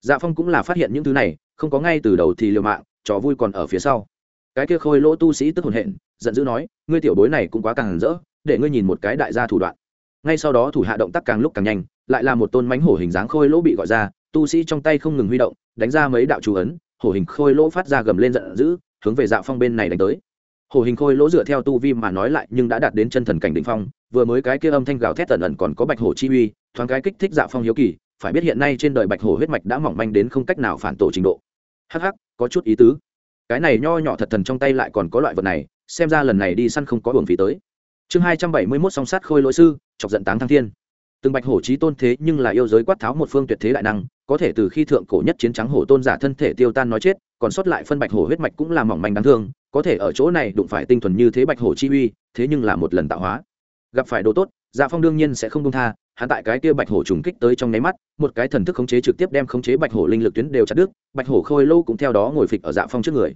Speaker 1: Dạ phong cũng là phát hiện những thứ này, không có ngay từ đầu thì liều mạng, trò vui còn ở phía sau. Cái kia khôi lỗ tu sĩ tức hồn hện, giận dữ nói, ngươi tiểu bối này cũng quá càng rỡ, để ngươi nhìn một cái đại gia thủ đoạn. Ngay sau đó thủ hạ động tác càng lúc càng nhanh, lại là một tôn mánh hổ hình dáng khôi lỗ bị gọi ra, tu sĩ trong tay không ngừng huy động, đánh ra mấy đạo chú ấn hổ hình khôi lỗ phát ra gầm lên giận dữ hướng về dạ phong bên này đánh tới. Hổ hình khôi lỗ dựa theo tu vi mà nói lại nhưng đã đạt đến chân thần cảnh đ ỉ n h phong vừa mới cái kia âm thanh gào thét tần ẩn còn có bạch hổ chi uy thoáng cái kích thích dạ phong hiếu kỳ phải biết hiện nay trên đời bạch hổ huyết mạch đã mỏng manh đến không cách nào phản tổ trình độ. Hắc hắc, có chút ý tứ. Cái này nho nhỏ thật thần trong tay lại còn có loại vật này xem ra lần này đi săn không có hưởng phí tới. Chương hai trăm bảy mươi mốt song sát khôi lỗi sư chọc giận táng thăng thiên từng bạch hổ trí tôn thế nhưng là yêu giới quát tháo một phương tuyệt thế đại năng, có thể từ khi thượng cổ nhất chiến trắng hổ tôn giả thân thể tiêu tan nói chết, còn sót lại phân bạch hổ huyết mạch cũng là mỏng manh đáng thương, có thể ở chỗ này đụng phải tinh thuần như thế bạch hổ chi uy, thế nhưng là một lần tạo hóa. Gặp phải đồ tốt dạ phong đương nhiên sẽ không công tha, hắn tại cái kia bạch hổ trùng kích tới trong nháy mắt, một cái thần thức khống chế trực tiếp đem khống chế bạch hổ linh lực tuyến đều chặt đứt, bạch hổ khôi lâu cũng theo đó ngồi phịch ở dạ phong trước người.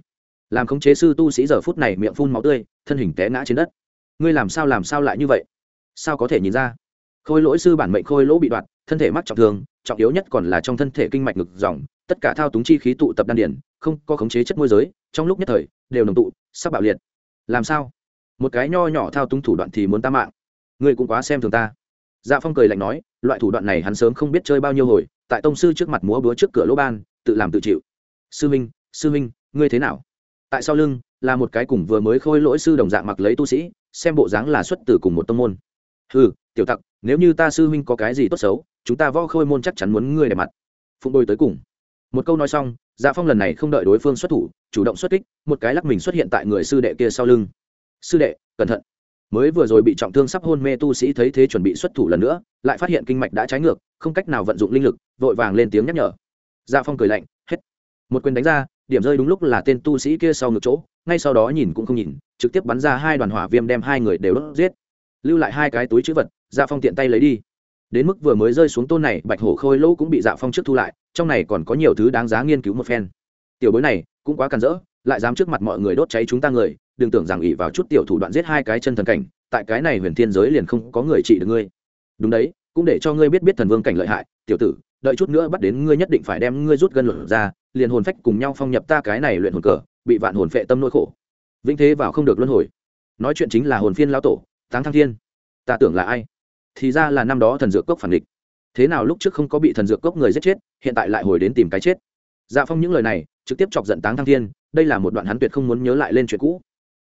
Speaker 1: Làm khống chế sư tu sĩ giờ phút này miệng phun máu tươi, thân hình té ngã trên đất. Ngươi làm sao làm sao lại như vậy? Sao có thể nhìn ra? Khôi lỗi sư bản mệnh khôi lỗ bị đoạt, thân thể mắc trọng thương, trọng yếu nhất còn là trong thân thể kinh mạch ngực dòng, tất cả thao túng chi khí tụ tập đan điển không có khống chế chất môi giới, trong lúc nhất thời, đều nồng tụ, sắp bạo liệt. Làm sao? Một cái nho nhỏ thao túng thủ đoạn thì muốn ta mạng? Ngươi cũng quá xem thường ta. Dạ phong cười lạnh nói, loại thủ đoạn này hắn sớm không biết chơi bao nhiêu hồi, tại tông sư trước mặt múa búa trước cửa lỗ ban, tự làm tự chịu. Sư minh sư minh, ngươi thế nào? Tại sau lưng, là một cái cùng vừa mới khôi lỗi sư đồng dạng mặc lấy tu sĩ, xem bộ dáng là xuất từ cùng một tông môn. Ừ tiểu tặc, nếu như ta sư huynh có cái gì tốt xấu, chúng ta võ khôi môn chắc chắn muốn ngươi đẹp mặt. Phụng đôi tới cùng. Một câu nói xong dạ phong lần này không đợi đối phương xuất thủ, chủ động xuất kích, một cái lắc mình xuất hiện tại người sư đệ kia sau lưng. Sư đệ, cẩn thận. Mới vừa rồi bị trọng thương sắp hôn mê tu sĩ thấy thế chuẩn bị xuất thủ lần nữa, lại phát hiện kinh mạch đã trái ngược, không cách nào vận dụng linh lực, vội vàng lên tiếng nhắc nhở. Dạ phong cười lạnh, hết. Một quyền đánh ra, điểm rơi đúng lúc là tên tu sĩ kia sau ngực chỗ, ngay sau đó nhìn cũng không nhìn, trực tiếp bắn ra hai đoàn hỏa viêm đem hai người đều đốt giết. Lưu lại hai cái túi chữ vật dạ phong tiện tay lấy đi. Đến mức vừa mới rơi xuống tôn này, bạch hổ khôi lỗ cũng bị dạ phong trước thu lại, trong này còn có nhiều thứ đáng giá nghiên cứu một phen. Tiểu bối này, cũng quá càn rỡ, lại dám trước mặt mọi người đốt cháy chúng ta người, đừng tưởng rằng ỉ vào chút tiểu thủ đoạn giết hai cái chân thần cảnh, tại cái này huyền thiên giới liền không có người trị được ngươi. Đúng đấy, cũng để cho ngươi biết biết thần vương cảnh lợi hại, tiểu tử, đợi chút nữa bắt đến ngươi nhất định phải đem ngươi rút gân luận ra, liền hồn phách cùng nhau phong nhập ta cái này luyện hồn cờ, bị vạn hồn phệ tâm nỗi khổ. Vĩnh thế vào không được luân hồi. Nói chuyện chính là hồn phiên lao tổ, táng thăng thiên. Ta tưởng là ai? Thì ra là năm đó thần dược cốc phản địch. Thế nào lúc trước không có bị thần dược cốc người giết chết, hiện tại lại hồi đến tìm cái chết. Dạ phong những lời này, trực tiếp chọc giận táng thăng thiên, đây là một đoạn hắn tuyệt không muốn nhớ lại lên chuyện cũ.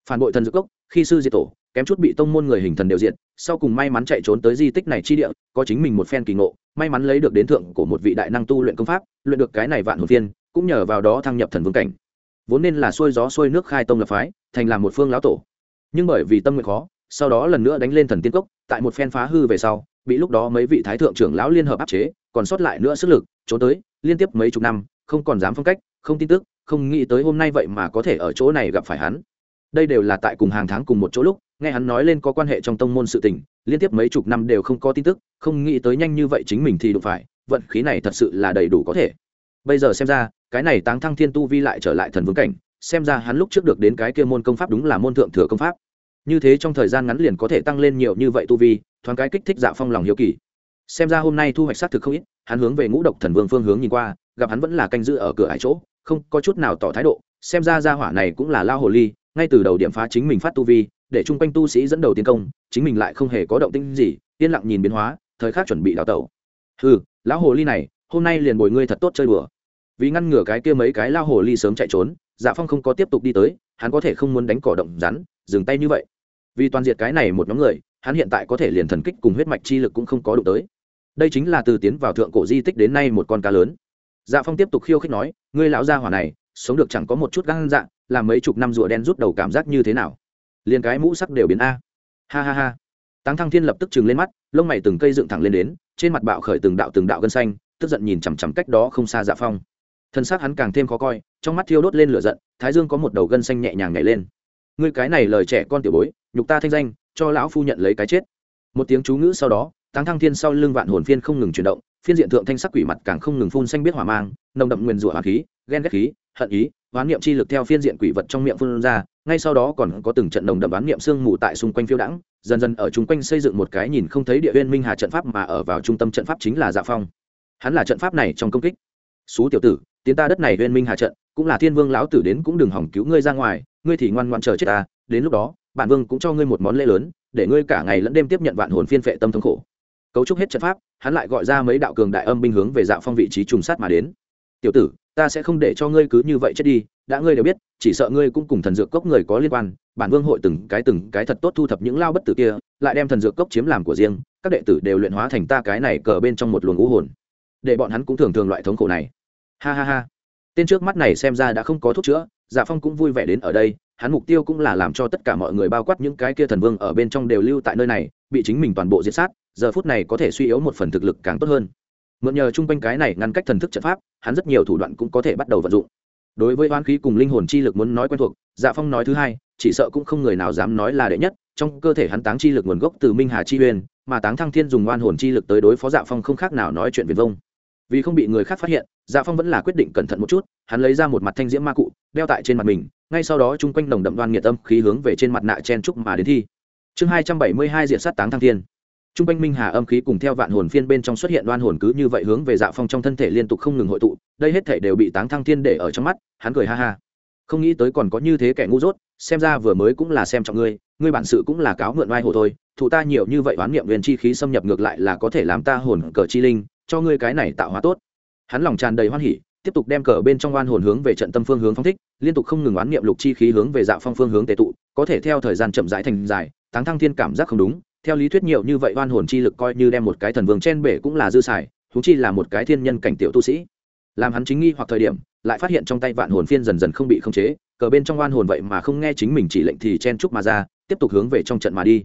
Speaker 1: Phản bội thần dược cốc, khi sư diệt tổ, kém chút bị tông môn người hình thần đều diện sau cùng may mắn chạy trốn tới di tích này chi địa, có chính mình một phen kỳ ngộ, may mắn lấy được đến thượng của một vị đại năng tu luyện công pháp, luyện được cái này vạn hồn viên cũng nhờ vào đó thăng nhập thần vương cảnh. Vốn nên là xuôi gió xuôi nước khai tông lập phái, thành làm một phương lão tổ. Nhưng bởi vì tâm nguyện khó sau đó lần nữa đánh lên thần tiên cốc, tại một phen phá hư về sau, bị lúc đó mấy vị thái thượng trưởng lão liên hợp áp chế, còn sót lại nữa sức lực, trốn tới, liên tiếp mấy chục năm, không còn dám phong cách, không tin tức, không nghĩ tới hôm nay vậy mà có thể ở chỗ này gặp phải hắn. Đây đều là tại cùng hàng tháng cùng một chỗ lúc, nghe hắn nói lên có quan hệ trong tông môn sự tình, liên tiếp mấy chục năm đều không có tin tức, không nghĩ tới nhanh như vậy chính mình thì đụng phải, vận khí này thật sự là đầy đủ có thể. Bây giờ xem ra, cái này táng thăng thiên tu vi lại trở lại thần vương cảnh, xem ra hắn lúc trước được đến cái kia môn công pháp đúng là môn thượng thừa công pháp như thế trong thời gian ngắn liền có thể tăng lên nhiều như vậy tu vi, thoáng cái kích thích dạ phong lòng hiếu kỳ. Xem ra hôm nay thu hoạch xác thực không ít, hắn hướng về ngũ độc thần vương phương hướng nhìn qua, gặp hắn vẫn là canh giữ ở cửa hải chỗ, không có chút nào tỏ thái độ, xem ra gia hỏa này cũng là lao hồ ly, ngay từ đầu điểm phá chính mình phát tu vi, để chung quanh tu sĩ dẫn đầu tiến công, chính mình lại không hề có động tĩnh gì, yên lặng nhìn biến hóa, thời khắc chuẩn bị đào tẩu. Ừ lão hồ ly này, hôm nay liền bồi ngươi thật tốt chơi đùa. Vì ngăn ngừa cái kia mấy cái lao hồ ly sớm chạy trốn dạ phong không có tiếp tục đi tới, hắn có thể không muốn đánh cỏ động rắn, dừng tay như vậy vì toàn diệt cái này một nhóm người, hắn hiện tại có thể liền thần kích cùng huyết mạch chi lực cũng không có đụng tới. Đây chính là từ tiến vào thượng cổ di tích đến nay một con cá lớn. Dạ phong tiếp tục khiêu khích nói, ngươi lão gia hỏa này, sống được chẳng có một chút gan dạ làm mấy chục năm rùa đen rút đầu cảm giác như thế nào? Liền cái mũ sắc đều biến a. Ha ha ha. Táng thăng thiên lập tức chừng lên mắt, lông mày từng cây dựng thẳng lên đến, trên mặt bạo khởi từng đạo từng đạo gân xanh, tức giận nhìn chằm chằm cách đó không xa dạ phong. Thân xác hắn càng thêm khó coi, trong mắt thiêu đốt lên lửa giận, thái dương có một đầu gân xanh nhẹ nhàng nhảy lên. Ngươi cái này lời trẻ con tiểu bối nhục ta thanh danh, cho lão phu nhận lấy cái chết. Một tiếng chú ngữ sau đó, táng thăng thiên sau lưng vạn hồn phiên không ngừng chuyển động, phiên diện thượng thanh sắc quỷ mặt càng không ngừng phun xanh biết hỏa mang, nồng đậm nguyền rủa hỏa khí, ghen ghét khí, hận ý hoán niệm chi lực theo phiên diện quỷ vật trong miệng phun ra, ngay sau đó còn có từng trận nồng đậm đoán niệm sương mù tại xung quanh phiêu đãng, dần dần ở chung quanh xây dựng một cái nhìn không thấy địa huyên minh hà trận pháp mà ở vào trung tâm trận pháp chính là dạ phong. Hắn là trận pháp này trong công kích. Xú tiểu tử, tiến ta đất này huyên minh hà trận, cũng là thiên vương lão tử đến cũng đừng hỏng cứu ngươi ra ngoài, ngươi thì ngoan ngoan chờ chết ta, đến lúc đó bản vương cũng cho ngươi một món lễ lớn, để ngươi cả ngày lẫn đêm tiếp nhận vạn hồn phiên phệ tâm thống khổ. Cấu trúc hết trận pháp, hắn lại gọi ra mấy đạo cường đại âm binh hướng về dạo phong vị trí trùng sát mà đến. Tiểu tử, ta sẽ không để cho ngươi cứ như vậy chết đi, đã ngươi đều biết, chỉ sợ ngươi cũng cùng thần dược cốc người có liên quan, bản vương hội từng cái từng cái thật tốt thu thập những lao bất tử kia, lại đem thần dược cốc chiếm làm của riêng, các đệ tử đều luyện hóa thành ta cái này cờ bên trong một luồng ngũ hồn. Để bọn hắn cũng thường thường loại thống khổ này. Ha ha ha. Tên trước mắt này xem ra đã không có thuốc chữa dạ phong cũng vui vẻ đến ở đây, hắn mục tiêu cũng là làm cho tất cả mọi người bao quát những cái kia thần vương ở bên trong đều lưu tại nơi này, bị chính mình toàn bộ diệt sát, giờ phút này có thể suy yếu một phần thực lực càng tốt hơn. Mượn nhờ chung quanh cái này ngăn cách thần thức trận pháp, hắn rất nhiều thủ đoạn cũng có thể bắt đầu vận dụng. Đối với oán khí cùng linh hồn chi lực muốn nói quen thuộc dạ phong nói thứ hai, chỉ sợ cũng không người nào dám nói là đệ nhất, trong cơ thể hắn táng chi lực nguồn gốc từ minh hà chi uyên, mà táng thăng thiên dùng oan hồn chi lực tới đối phó dạ phong không khác nào nói chuyện viền vông vì không bị người khác phát hiện dạ phong vẫn là quyết định cẩn thận một chút hắn lấy ra một mặt thanh diễm ma cụ đeo tại trên mặt mình ngay sau đó chung quanh đồng đậm đoan nghiệt âm khí hướng về trên mặt nạ chen trúc mà đến thi chương hai trăm bảy mươi hai diện sát táng thăng thiên Trung quanh minh hà âm khí cùng theo vạn hồn phiên bên trong xuất hiện đoan hồn cứ như vậy hướng về Dạ Phong trong thân thể liên tục không ngừng hội tụ, đây hết thể đều bị Táng Thăng Thiên để ở trong mắt, hắn cười ha ha. Không nghĩ tới còn có như thế kẻ ngu dốt, xem ra vừa mới cũng là xem trọng ngươi, ngươi bản sự cũng là cáo mượn oai hồ thôi, thủ ta nhiều như vậy oán niệm nguyên chi khí xâm nhập ngược lại là có thể làm ta hồn cờ chi linh, cho ngươi cái này tạo hóa tốt. Hắn lòng tràn đầy hoan hỉ, tiếp tục đem cờ bên trong oan hồn hướng về trận tâm phương hướng phóng thích, liên tục không ngừng oán niệm lục chi khí hướng về Dạ Phong phương hướng tề tụ, có thể theo thời gian chậm rãi thành dài, Táng Thăng Thiên cảm giác không đúng, theo lý thuyết nhiều như vậy oan hồn chi lực coi như đem một cái thần vương chen bể cũng là dư xài thú chi là một cái thiên nhân cảnh tiểu tu sĩ làm hắn chính nghi hoặc thời điểm lại phát hiện trong tay vạn hồn phiên dần dần không bị khống chế cờ bên trong oan hồn vậy mà không nghe chính mình chỉ lệnh thì chen chúc mà ra tiếp tục hướng về trong trận mà đi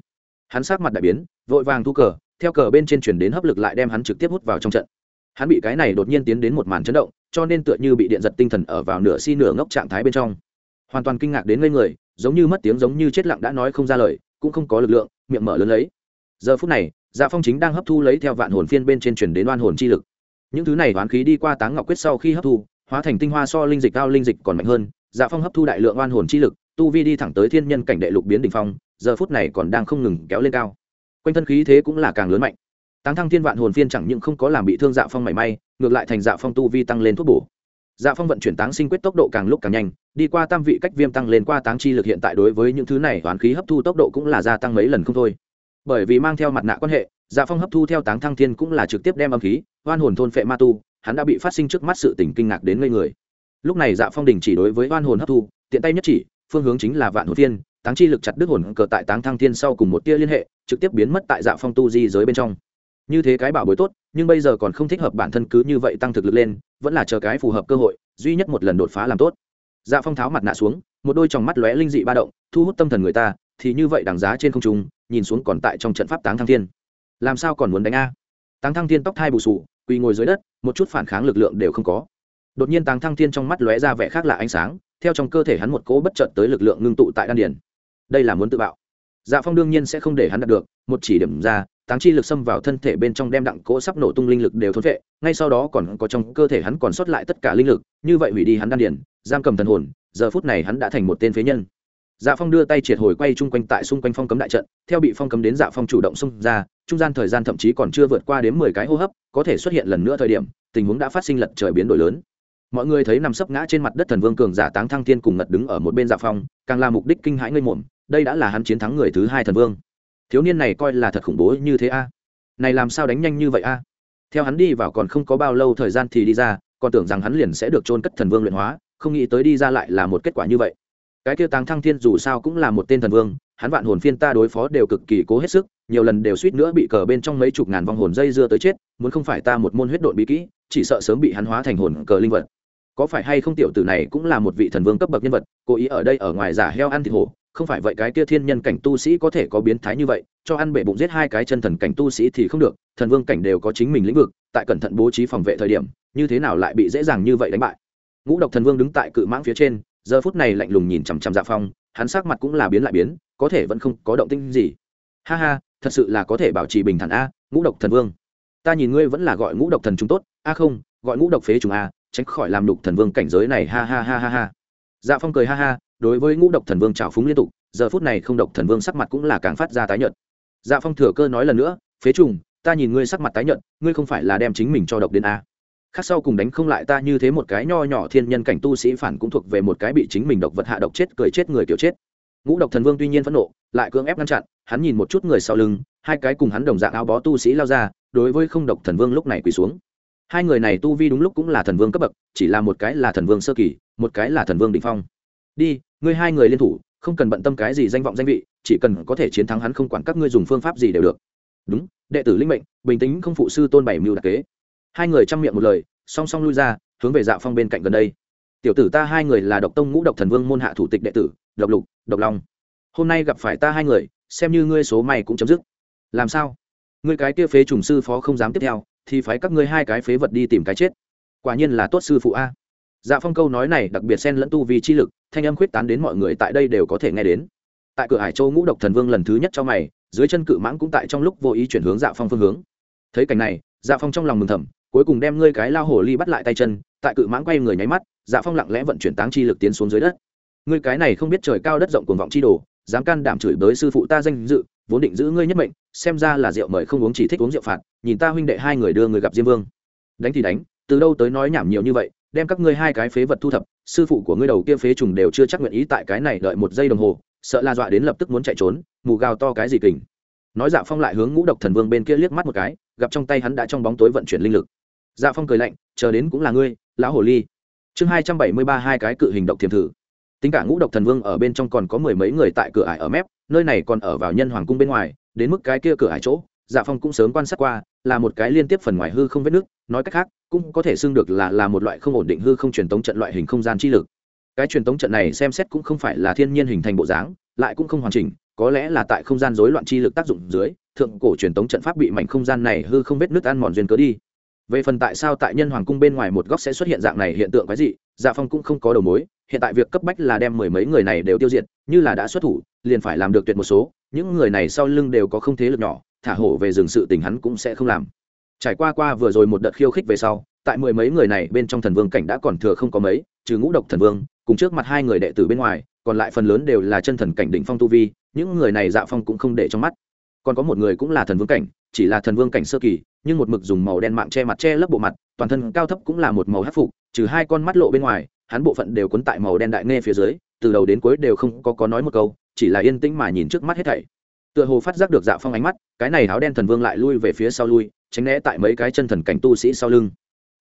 Speaker 1: hắn sát mặt đại biến vội vàng thu cờ theo cờ bên trên chuyển đến hấp lực lại đem hắn trực tiếp hút vào trong trận. Hắn bị cái này đột nhiên tiến đến một màn chấn động, cho nên tựa như bị điện giật tinh thần ở vào nửa si nửa ngốc trạng thái bên trong. Hoàn toàn kinh ngạc đến ngây người, giống như mất tiếng giống như chết lặng đã nói không ra lời, cũng không có lực lượng, miệng mở lớn lấy. Giờ phút này dạ phong chính đang hấp thu lấy theo vạn hồn phiên bên trên chuyển đến oan hồn chi lực. Những thứ này oán khí đi qua táng ngọc quyết sau khi hấp thu, hóa thành tinh hoa so linh dịch cao linh dịch còn mạnh hơn dạ phong hấp thu đại lượng oan hồn chi lực, tu vi đi thẳng tới thiên nhân cảnh đệ lục biến đ ỉ n h phong, giờ phút này còn đang không ngừng kéo lên cao quanh thân khí thế cũng là càng lớn mạnh. Táng thăng thiên vạn hồn phiên chẳng những không có làm bị thương dạ phong mảy may, ngược lại thành dạ phong tu vi tăng lên thuốc bổ. Dạ phong vận chuyển táng sinh quyết tốc độ càng lúc càng nhanh, đi qua tam vị cách viêm tăng lên qua táng chi lực hiện tại đối với những thứ này toán khí hấp thu tốc độ cũng là gia tăng mấy lần không thôi. Bởi vì mang theo mặt nạ quan hệ dạ phong hấp thu theo táng thăng thiên cũng là trực tiếp đem âm khí oan hồn thôn phệ ma tu, hắn đã bị phát sinh trước mắt sự tỉnh kinh ngạc đến ngây người. Lúc này dạ phong đình chỉ đối với oan hồn hấp thu, tiện tay nhất chỉ, phương hướng chính là vạn hồn thiên táng chi lực chặt đứt hồn cờ tại táng thăng thiên sau cùng một tia liên hệ trực tiếp biến mất tại dạ phong tu di giới bên trong. Như thế cái bảo bối tốt, nhưng bây giờ còn không thích hợp bản thân cứ như vậy tăng thực lực lên, vẫn là chờ cái phù hợp cơ hội, duy nhất một lần đột phá làm tốt. Dạ phong tháo mặt nạ xuống, một đôi tròng mắt lóe linh dị ba động, thu hút tâm thần người ta, thì như vậy đằng giá trên không trung, nhìn xuống còn tại trong trận pháp táng thăng thiên. Làm sao còn muốn đánh a? Táng thăng thiên tóc thai bù sù, quỳ ngồi dưới đất, một chút phản kháng lực lượng đều không có. Đột nhiên táng thăng thiên trong mắt lóe ra vẻ khác là ánh sáng, theo trong cơ thể hắn một cỗ bất chợt tới lực lượng ngưng tụ tại đan điền. Đây là muốn tự bạo dạ phong đương nhiên sẽ không để hắn đạt được một chỉ điểm ra táng chi lực xâm vào thân thể bên trong đem đặng cỗ sắp nổ tung linh lực đều thôn vệ ngay sau đó còn có trong cơ thể hắn còn sót lại tất cả linh lực như vậy hủy đi hắn đan điển, giam cầm thần hồn giờ phút này hắn đã thành một tên phế nhân. Dạ phong đưa tay triệt hồi quay chung quanh tại xung quanh phong cấm đại trận theo bị phong cấm đến dạ phong chủ động xông ra trung gian thời gian thậm chí còn chưa vượt qua đến mười cái hô hấp có thể xuất hiện lần nữa thời điểm tình huống đã phát sinh lật trời biến đổi lớn. Mọi người thấy nằm sấp ngã trên mặt đất thần vương cường giả táng thăng thiên cùng ngật đứng ở một bên dạ phong càng là mục đích kinh hãi ngây mồm đây đã là hắn chiến thắng người thứ hai thần vương. Thiếu niên này coi là thật khủng bố như thế a. Này làm sao đánh nhanh như vậy a? Theo hắn đi vào còn không có bao lâu thời gian thì đi ra, còn tưởng rằng hắn liền sẽ được trôn cất thần vương luyện hóa, không nghĩ tới đi ra lại là một kết quả như vậy. Cái kia táng thăng thiên dù sao cũng là một tên thần vương, hắn vạn hồn phiên ta đối phó đều cực kỳ cố hết sức, nhiều lần đều suýt nữa bị cờ bên trong mấy chục ngàn vong hồn dây dưa tới chết, muốn không phải ta một môn huyết độn bí kỹ, chỉ sợ sớm bị hắn hóa thành hồn cờ linh vật. Có phải hay không tiểu tử này cũng là một vị thần vương cấp bậc nhân vật, cố ý ở đây ở ngoài giả heo ăn thịt hổ không phải vậy cái kia thiên nhân cảnh tu sĩ có thể có biến thái như vậy, cho ăn bể bụng giết hai cái chân thần cảnh tu sĩ thì không được, thần vương cảnh đều có chính mình lĩnh vực, tại cẩn thận bố trí phòng vệ thời điểm, như thế nào lại bị dễ dàng như vậy đánh bại? Ngũ độc thần vương đứng tại cự mãng phía trên, giờ phút này lạnh lùng nhìn chằm chằm dạ phong, hắn sắc mặt cũng là biến lại biến, có thể vẫn không có động tinh gì. Ha ha, thật sự là có thể bảo trì bình thản a, ngũ độc thần vương. Ta nhìn ngươi vẫn là gọi ngũ độc thần chúng tốt, a không, gọi ngũ độc phế chúng a, tránh khỏi làm đục thần vương cảnh giới này, ha ha ha ha ha. Dạ phong cười ha ha đối với ngũ độc thần vương trào phúng liên tục, giờ phút này không độc thần vương sắc mặt cũng là càng phát ra tái nhợt. Dạ phong thừa cơ nói lần nữa, phế trùng, ta nhìn ngươi sắc mặt tái nhợt, ngươi không phải là đem chính mình cho độc đến a? Khác sau cùng đánh không lại ta như thế một cái nho nhỏ thiên nhân cảnh tu sĩ phản cũng thuộc về một cái bị chính mình độc vật hạ độc chết, cười chết người kiểu chết. Ngũ độc thần vương tuy nhiên phẫn nộ, lại cưỡng ép ngăn chặn, hắn nhìn một chút người sau lưng, hai cái cùng hắn đồng dạng áo bó tu sĩ lao ra, đối với không độc thần vương lúc này quỳ xuống. Hai người này tu vi đúng lúc cũng là thần vương cấp bậc, chỉ là một cái là thần vương sơ kỳ, một cái là thần vương định phong. Đi ngươi hai người liên thủ, không cần bận tâm cái gì danh vọng danh vị, chỉ cần có thể chiến thắng hắn không quản các ngươi dùng phương pháp gì đều được. Đúng, đệ tử linh mệnh, bình tĩnh không phụ sư tôn bảy mưu đặc kế. Hai người chăm miệng một lời, song song lui ra, hướng về dạ phong bên cạnh gần đây. Tiểu tử ta hai người là độc tông ngũ độc thần vương môn hạ thủ tịch đệ tử, độc lục, độc long. Hôm nay gặp phải ta hai người, xem như ngươi số mày cũng chấm dứt. Làm sao? Ngươi cái kia phế trùng sư phó không dám tiếp theo, thì phái các ngươi hai cái phế vật đi tìm cái chết. Quả nhiên là tốt sư phụ a dạ phong câu nói này đặc biệt xen lẫn tu vì chi lực, thanh âm khuyết tán đến mọi người tại đây đều có thể nghe đến. Tại cửa hải châu ngũ độc thần vương lần thứ nhất cho mày, dưới chân cự mãng cũng tại trong lúc vô ý chuyển hướng dạ phong phương hướng. Thấy cảnh này dạ phong trong lòng mừng thầm, cuối cùng đem ngươi cái lao hồ ly bắt lại tay chân, tại cự mãng quay người nháy mắt dạ phong lặng lẽ vận chuyển táng chi lực tiến xuống dưới đất. Ngươi cái này không biết trời cao đất rộng cuồng vọng chi đồ, dám can đảm chửi bới sư phụ ta danh dự, vốn định giữ ngươi nhất mệnh, xem ra là rượu mời không uống chỉ thích uống rượu phạt, nhìn ta huynh đệ hai người đưa người gặp diêm vương. Đánh thì đánh, từ đâu tới nói nhảm nhiều như vậy đem các ngươi hai cái phế vật thu thập, sư phụ của ngươi đầu kia phế trùng đều chưa chắc nguyện ý tại cái này đợi một giây đồng hồ, sợ la dọa đến lập tức muốn chạy trốn, mù gào to cái gì kình. Nói dạ phong lại hướng ngũ độc thần vương bên kia liếc mắt một cái, gặp trong tay hắn đã trong bóng tối vận chuyển linh lực. Dạ phong cười lạnh, chờ đến cũng là ngươi, lão hồ ly. Chương hai trăm bảy mươi ba hai cái cự hình độc thiềm thử. Tính cả ngũ độc thần vương ở bên trong còn có mười mấy người tại cửa ải ở mép, nơi này còn ở vào nhân hoàng cung bên ngoài, đến mức cái kia cửa ải chỗ dạ phong cũng sớm quan sát qua, là một cái liên tiếp phần ngoài hư không vết nước, nói cách khác, cũng có thể xưng được là là một loại không ổn định hư không truyền tống trận loại hình không gian chi lực. Cái truyền tống trận này xem xét cũng không phải là thiên nhiên hình thành bộ dáng, lại cũng không hoàn chỉnh, có lẽ là tại không gian rối loạn chi lực tác dụng dưới, thượng cổ truyền tống trận pháp bị mảnh không gian này hư không vết nước ăn mòn duyên cớ đi. Về phần tại sao tại nhân hoàng cung bên ngoài một góc sẽ xuất hiện dạng này hiện tượng cái gì dạ phong cũng không có đầu mối, hiện tại việc cấp bách là đem mười mấy người này đều tiêu diệt, như là đã xuất thủ, liền phải làm được tuyệt một số, những người này sau lưng đều có không thế lực nhỏ thả hổ về rừng sự tình hắn cũng sẽ không làm. Trải qua qua vừa rồi một đợt khiêu khích về sau, tại mười mấy người này bên trong thần vương cảnh đã còn thừa không có mấy, trừ ngũ độc thần vương, cùng trước mặt hai người đệ tử bên ngoài, còn lại phần lớn đều là chân thần cảnh đỉnh phong tu vi, những người này dạ phong cũng không để trong mắt. Còn có một người cũng là thần vương cảnh, chỉ là thần vương cảnh sơ kỳ, nhưng một mực dùng màu đen mạng che mặt che lấp bộ mặt, toàn thân cao thấp cũng là một màu hắc phục, trừ hai con mắt lộ bên ngoài, hắn bộ phận đều cuốn tại màu đen đại nghe phía dưới, từ đầu đến cuối đều không có có nói một câu, chỉ là yên tĩnh mà nhìn trước mắt hết thảy tựa hồ phát giác được dạ phong ánh mắt, cái này áo đen thần vương lại lui về phía sau lui, tránh né tại mấy cái chân thần cảnh tu sĩ sau lưng.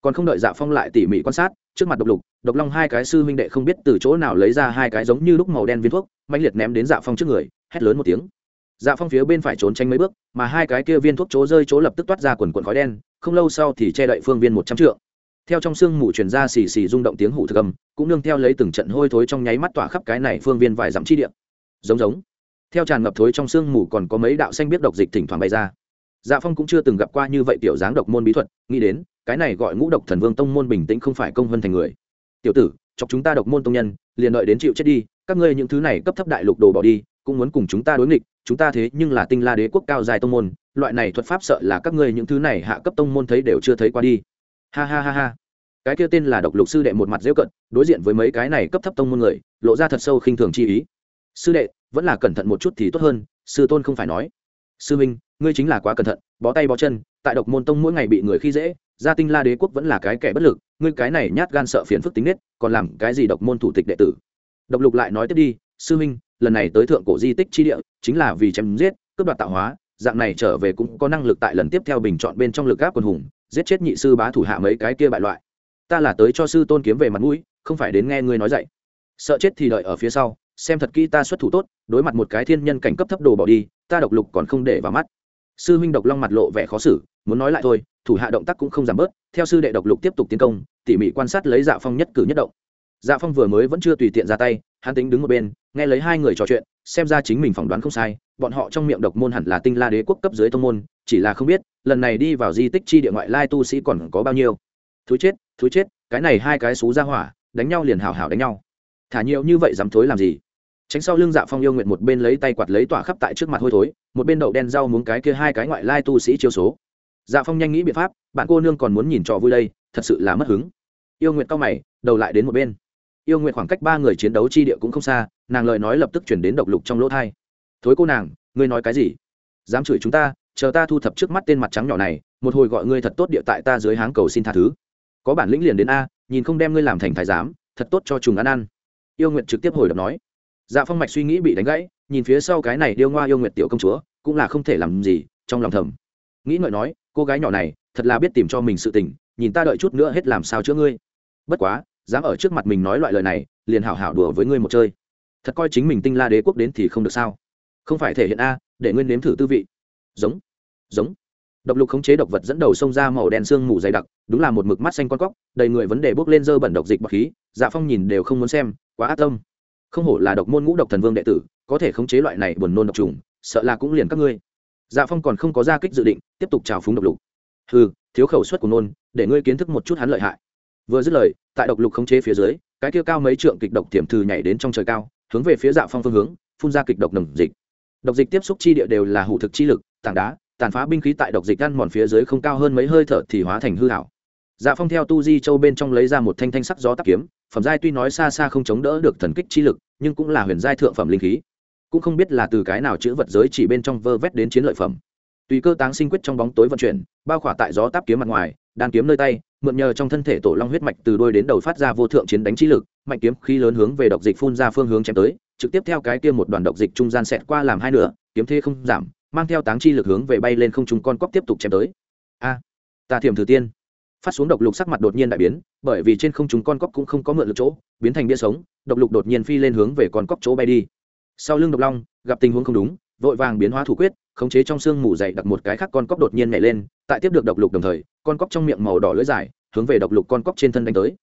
Speaker 1: Còn không đợi dạ phong lại tỉ mỉ quan sát, trước mặt độc lục, độc long hai cái sư huynh đệ không biết từ chỗ nào lấy ra hai cái giống như lúc màu đen viên thuốc mạnh liệt ném đến dạ phong trước người, hét lớn một tiếng. Dạ phong phía bên phải trốn tránh mấy bước, mà hai cái kia viên thuốc chỗ rơi chỗ lập tức toát ra quần quần khói đen, không lâu sau thì che đậy phương viên một trăm trượng. Theo trong sương mù truyền ra xì xì rung động tiếng hủ thực âm, cũng nương theo lấy từng trận hôi thối trong nháy mắt tỏa khắp cái này phương viên vài dặm chi điện giống giống theo tràn ngập thối trong sương mù còn có mấy đạo xanh biết độc dịch thỉnh thoảng bay ra. Dạ phong cũng chưa từng gặp qua như vậy tiểu dáng độc môn bí thuật, nghĩ đến, cái này gọi ngũ độc thần vương tông môn bình tĩnh không phải công hơn thành người. Tiểu tử, chọc chúng ta độc môn tông nhân, liền đợi đến chịu chết đi, các ngươi những thứ này cấp thấp đại lục đồ bỏ đi, cũng muốn cùng chúng ta đối nghịch, chúng ta thế nhưng là tinh la đế quốc cao dài tông môn, loại này thuật pháp sợ là các ngươi những thứ này hạ cấp tông môn thấy đều chưa thấy qua đi. Ha ha ha ha. Cái kia tên là độc lục sư đệ một mặt dễ cận, đối diện với mấy cái này cấp thấp tông môn người, lộ ra thật sâu khinh thường chi ý. Sư đệ vẫn là cẩn thận một chút thì tốt hơn, sư tôn không phải nói. Sư minh, ngươi chính là quá cẩn thận, bó tay bó chân, tại độc môn tông mỗi ngày bị người khi dễ, gia tinh la đế quốc vẫn là cái kẻ bất lực, ngươi cái này nhát gan sợ phiền phức tính nết, còn làm cái gì độc môn thủ tịch đệ tử? Độc lục lại nói tiếp đi, sư minh, lần này tới thượng cổ di tích chi địa, chính là vì chém giết, cướp đoạt tạo hóa, dạng này trở về cũng có năng lực tại lần tiếp theo bình chọn bên trong lực gáp quân hùng, giết chết nhị sư bá thủ hạ mấy cái kia bại loại. Ta là tới cho sư tôn kiếm về mặt mũi, không phải đến nghe ngươi nói dạy. Sợ chết thì đợi ở phía sau xem thật kỹ ta xuất thủ tốt, đối mặt một cái thiên nhân cảnh cấp thấp đồ bỏ đi, ta độc lục còn không để vào mắt. Sư huynh độc long mặt lộ vẻ khó xử, muốn nói lại thôi, thủ hạ động tác cũng không giảm bớt, theo sư đệ độc lục tiếp tục tiến công, tỉ mỉ quan sát lấy dạ phong nhất cử nhất động. Dạ phong vừa mới vẫn chưa tùy tiện ra tay, hắn tính đứng một bên, nghe lấy hai người trò chuyện, xem ra chính mình phỏng đoán không sai, bọn họ trong miệng độc môn hẳn là tinh la đế quốc cấp dưới tông môn, chỉ là không biết, lần này đi vào di tích chi địa ngoại lai tu sĩ còn có bao nhiêu. Thú chết thú chết, cái này hai cái xú ra hỏa, đánh nhau liền hào hào đánh nhau. Thả nhiều như vậy dám thối làm gì? Tránh sau lưng dạ phong yêu nguyện một bên lấy tay quạt lấy tỏa khắp tại trước mặt hôi thối, một bên đậu đen rau muống cái kia hai cái ngoại lai tu sĩ chiêu số. Dạ phong nhanh nghĩ biện pháp, bạn cô nương còn muốn nhìn trò vui đây, thật sự là mất hứng. Yêu nguyện cao mày, đầu lại đến một bên. Yêu nguyện khoảng cách ba người chiến đấu chi địa cũng không xa, nàng lời nói lập tức chuyển đến độc lục trong lỗ thai. Thối cô nàng, ngươi nói cái gì? Dám chửi chúng ta, chờ ta thu thập trước mắt tên mặt trắng nhỏ này, một hồi gọi ngươi thật tốt địa tại ta dưới háng cầu xin tha thứ. Có bản lĩnh liền đến a, nhìn không đem ngươi làm thành thái giám, thật tốt cho trùng ăn ăn. Yêu nguyện trực tiếp hồi đập nói dạ phong mạch suy nghĩ bị đánh gãy, nhìn phía sau cái này điêu ngoa yêu nguyệt tiểu công chúa, cũng là không thể làm gì, trong lòng thầm. Nghĩ ngợi nói, cô gái nhỏ này, thật là biết tìm cho mình sự tình, nhìn ta đợi chút nữa hết làm sao chữa ngươi. Bất quá, dám ở trước mặt mình nói loại lời này, liền hảo hảo đùa với ngươi một chơi. Thật coi chính mình tinh la đế quốc đến thì không được sao? Không phải thể hiện a, để ngươi nếm thử tư vị. Giống giống. Độc lục khống chế độc vật dẫn đầu xông ra màu đen xương mù dày đặc, đúng là một mực mắt xanh con cóc, đầy người vấn đề bốc lên dơ bẩn độc dịch bọc khí dạ phong nhìn đều không muốn xem, quá ác tâm không hổ là độc môn ngũ độc thần vương đệ tử, có thể khống chế loại này buồn nôn độc trùng, sợ là cũng liền các ngươi. Dạ phong còn không có ra kích dự định, tiếp tục trào phúng độc lục. Ừ thiếu khẩu suất của nôn, để ngươi kiến thức một chút hắn lợi hại. Vừa dứt lời, tại độc lục khống chế phía dưới, cái kia cao mấy trượng kịch độc tiềm thư nhảy đến trong trời cao, hướng về phía dạ phong phương hướng, phun ra kịch độc nồng dịch. Độc dịch tiếp xúc chi địa đều là hủ thực chi lực, tảng đá, tàn phá binh khí tại độc dịch ăn mòn phía dưới không cao hơn mấy hơi thở thì hóa thành hư hảo dạ phong theo tu di châu bên trong lấy ra một thanh thanh sắc gió tắc kiếm, phẩm giai tuy nói xa xa không chống đỡ được thần kích chi lực, nhưng cũng là huyền giai thượng phẩm linh khí. Cũng không biết là từ cái nào chữ vật giới chỉ bên trong vơ vét đến chiến lợi phẩm. Tùy cơ táng sinh quyết trong bóng tối vận chuyển, bao khỏa tại gió táp kiếm mặt ngoài, đan kiếm nơi tay, mượn nhờ trong thân thể tổ long huyết mạch từ đôi đến đầu phát ra vô thượng chiến đánh trí lực, mạnh kiếm khí lớn hướng về độc dịch phun ra phương hướng chém tới, trực tiếp theo cái kia một đoàn độc dịch trung gian xẹt qua làm hai nửa, kiếm thế không giảm, mang theo táng chi lực hướng về bay lên không trung con cóc tiếp tục chém tới. A, ta thiểm thử tiên phát xuống độc lục sắc mặt đột nhiên đại biến, bởi vì trên không trung con cóc cũng không có mượn lực chỗ, biến thành bia sống, độc lục đột nhiên phi lên hướng về con cóc chỗ bay đi. Sau lưng độc long, gặp tình huống không đúng, vội vàng biến hóa thủ quyết, khống chế trong xương mù dày đặt một cái khác con cóc đột nhiên nhảy lên, tại tiếp được độc lục đồng thời, con cóc trong miệng màu đỏ lưỡi dài, hướng về độc lục con cóc trên thân đánh tới.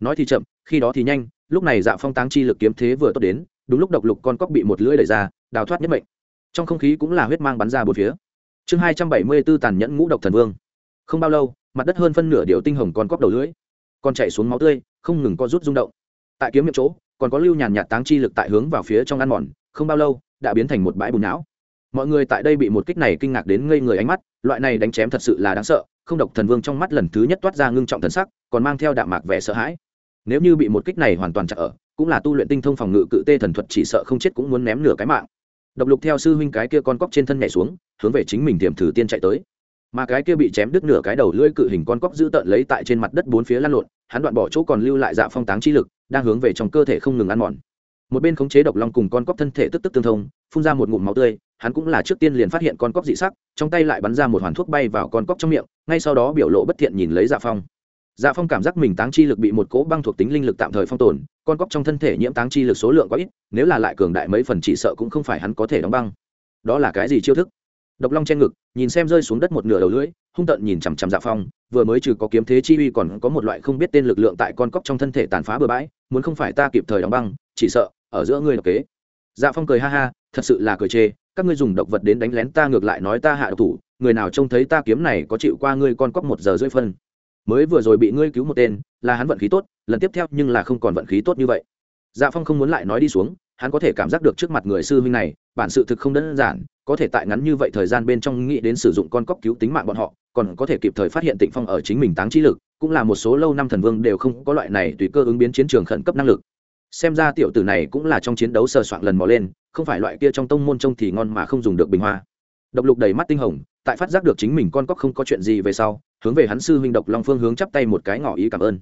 Speaker 1: Nói thì chậm, khi đó thì nhanh, lúc này dạ phong táng chi lực kiếm thế vừa tốt đến, đúng lúc độc lục con cóc bị một lưỡi đẩy ra, đào thoát nhất mệnh. Trong không khí cũng là huyết mang bắn ra bốn phía. Chương hai trăm bảy mươi b ố tàn nhẫn ngũ độc thần vương. Không bao lâu mặt đất hơn phân nửa điều tinh hồng còn cóp đầu lưỡi còn chạy xuống máu tươi, không ngừng co rút rung động. Tại kiếm miệng chỗ, còn có lưu nhàn nhạt táng chi lực tại hướng vào phía trong ăn mòn, không bao lâu, đã biến thành một bãi bùn não. Mọi người tại đây bị một kích này kinh ngạc đến ngây người ánh mắt, loại này đánh chém thật sự là đáng sợ, không độc thần vương trong mắt lần thứ nhất toát ra ngưng trọng thần sắc, còn mang theo đạm mạc vẻ sợ hãi. Nếu như bị một kích này hoàn toàn chặt ở, cũng là tu luyện tinh thông phòng ngự cự tê thần thuật chỉ sợ không chết cũng muốn ném nửa cái mạng. Độc lục theo sư huynh cái kia con cóc trên thân nhảy xuống, hướng về chính mình tiềm thử tiên chạy tới mà cái kia bị chém đứt nửa cái đầu lưỡi cự hình con cóc giữ tợn lấy tại trên mặt đất bốn phía lăn lộn, hắn đoạn bỏ chỗ còn lưu lại dạ phong táng chi lực, đang hướng về trong cơ thể không ngừng ăn mòn. Một bên khống chế độc long cùng con cóc thân thể tức tức tương thông, phun ra một ngụm máu tươi, hắn cũng là trước tiên liền phát hiện con cóc dị sắc, trong tay lại bắn ra một hoàn thuốc bay vào con cóc trong miệng, ngay sau đó biểu lộ bất thiện nhìn lấy dạ phong. Dạ phong cảm giác mình táng chi lực bị một cỗ băng thuộc tính linh lực tạm thời phong tồn, con cóc trong thân thể nhiễm táng chi lực số lượng quá ít, nếu là lại cường đại mấy phần chỉ sợ cũng không phải hắn có thể đóng băng. Đó là cái gì chiêu thức? Độc long trên ngực, nhìn xem rơi xuống đất một nửa đầu lưỡi, hung tợn nhìn chằm chằm dạ phong, vừa mới trừ có kiếm thế chi uy còn có một loại không biết tên lực lượng tại con cóc trong thân thể tàn phá bừa bãi, muốn không phải ta kịp thời đóng băng, chỉ sợ, ở giữa ngươi độc kế. Dạ phong cười ha ha, thật sự là cười chê, các ngươi dùng độc vật đến đánh lén ta ngược lại nói ta hạ độc thủ, người nào trông thấy ta kiếm này có chịu qua ngươi con cóc một giờ rưỡi phân. Mới vừa rồi bị ngươi cứu một tên, là hắn vận khí tốt, lần tiếp theo nhưng là không còn vận khí tốt như vậy. Dạ phong không muốn lại nói đi xuống hắn có thể cảm giác được trước mặt người sư huynh này, bản sự thực không đơn giản, có thể tại ngắn như vậy thời gian bên trong nghĩ đến sử dụng con cóc cứu tính mạng bọn họ, còn có thể kịp thời phát hiện tịnh phong ở chính mình táng trí lực, cũng là một số lâu năm thần vương đều không có loại này tùy cơ ứng biến chiến trường khẩn cấp năng lực. Xem ra tiểu tử này cũng là trong chiến đấu sờ soạn lần mò lên, không phải loại kia trong tông môn trông thì ngon mà không dùng được bình hoa. Độc lục đầy mắt tinh hồng, tại phát giác được chính mình con cóc không có chuyện gì về sau, hướng về hắn sư huynh độc long phương hướng chắp tay một cái ngỏ ý cảm ơn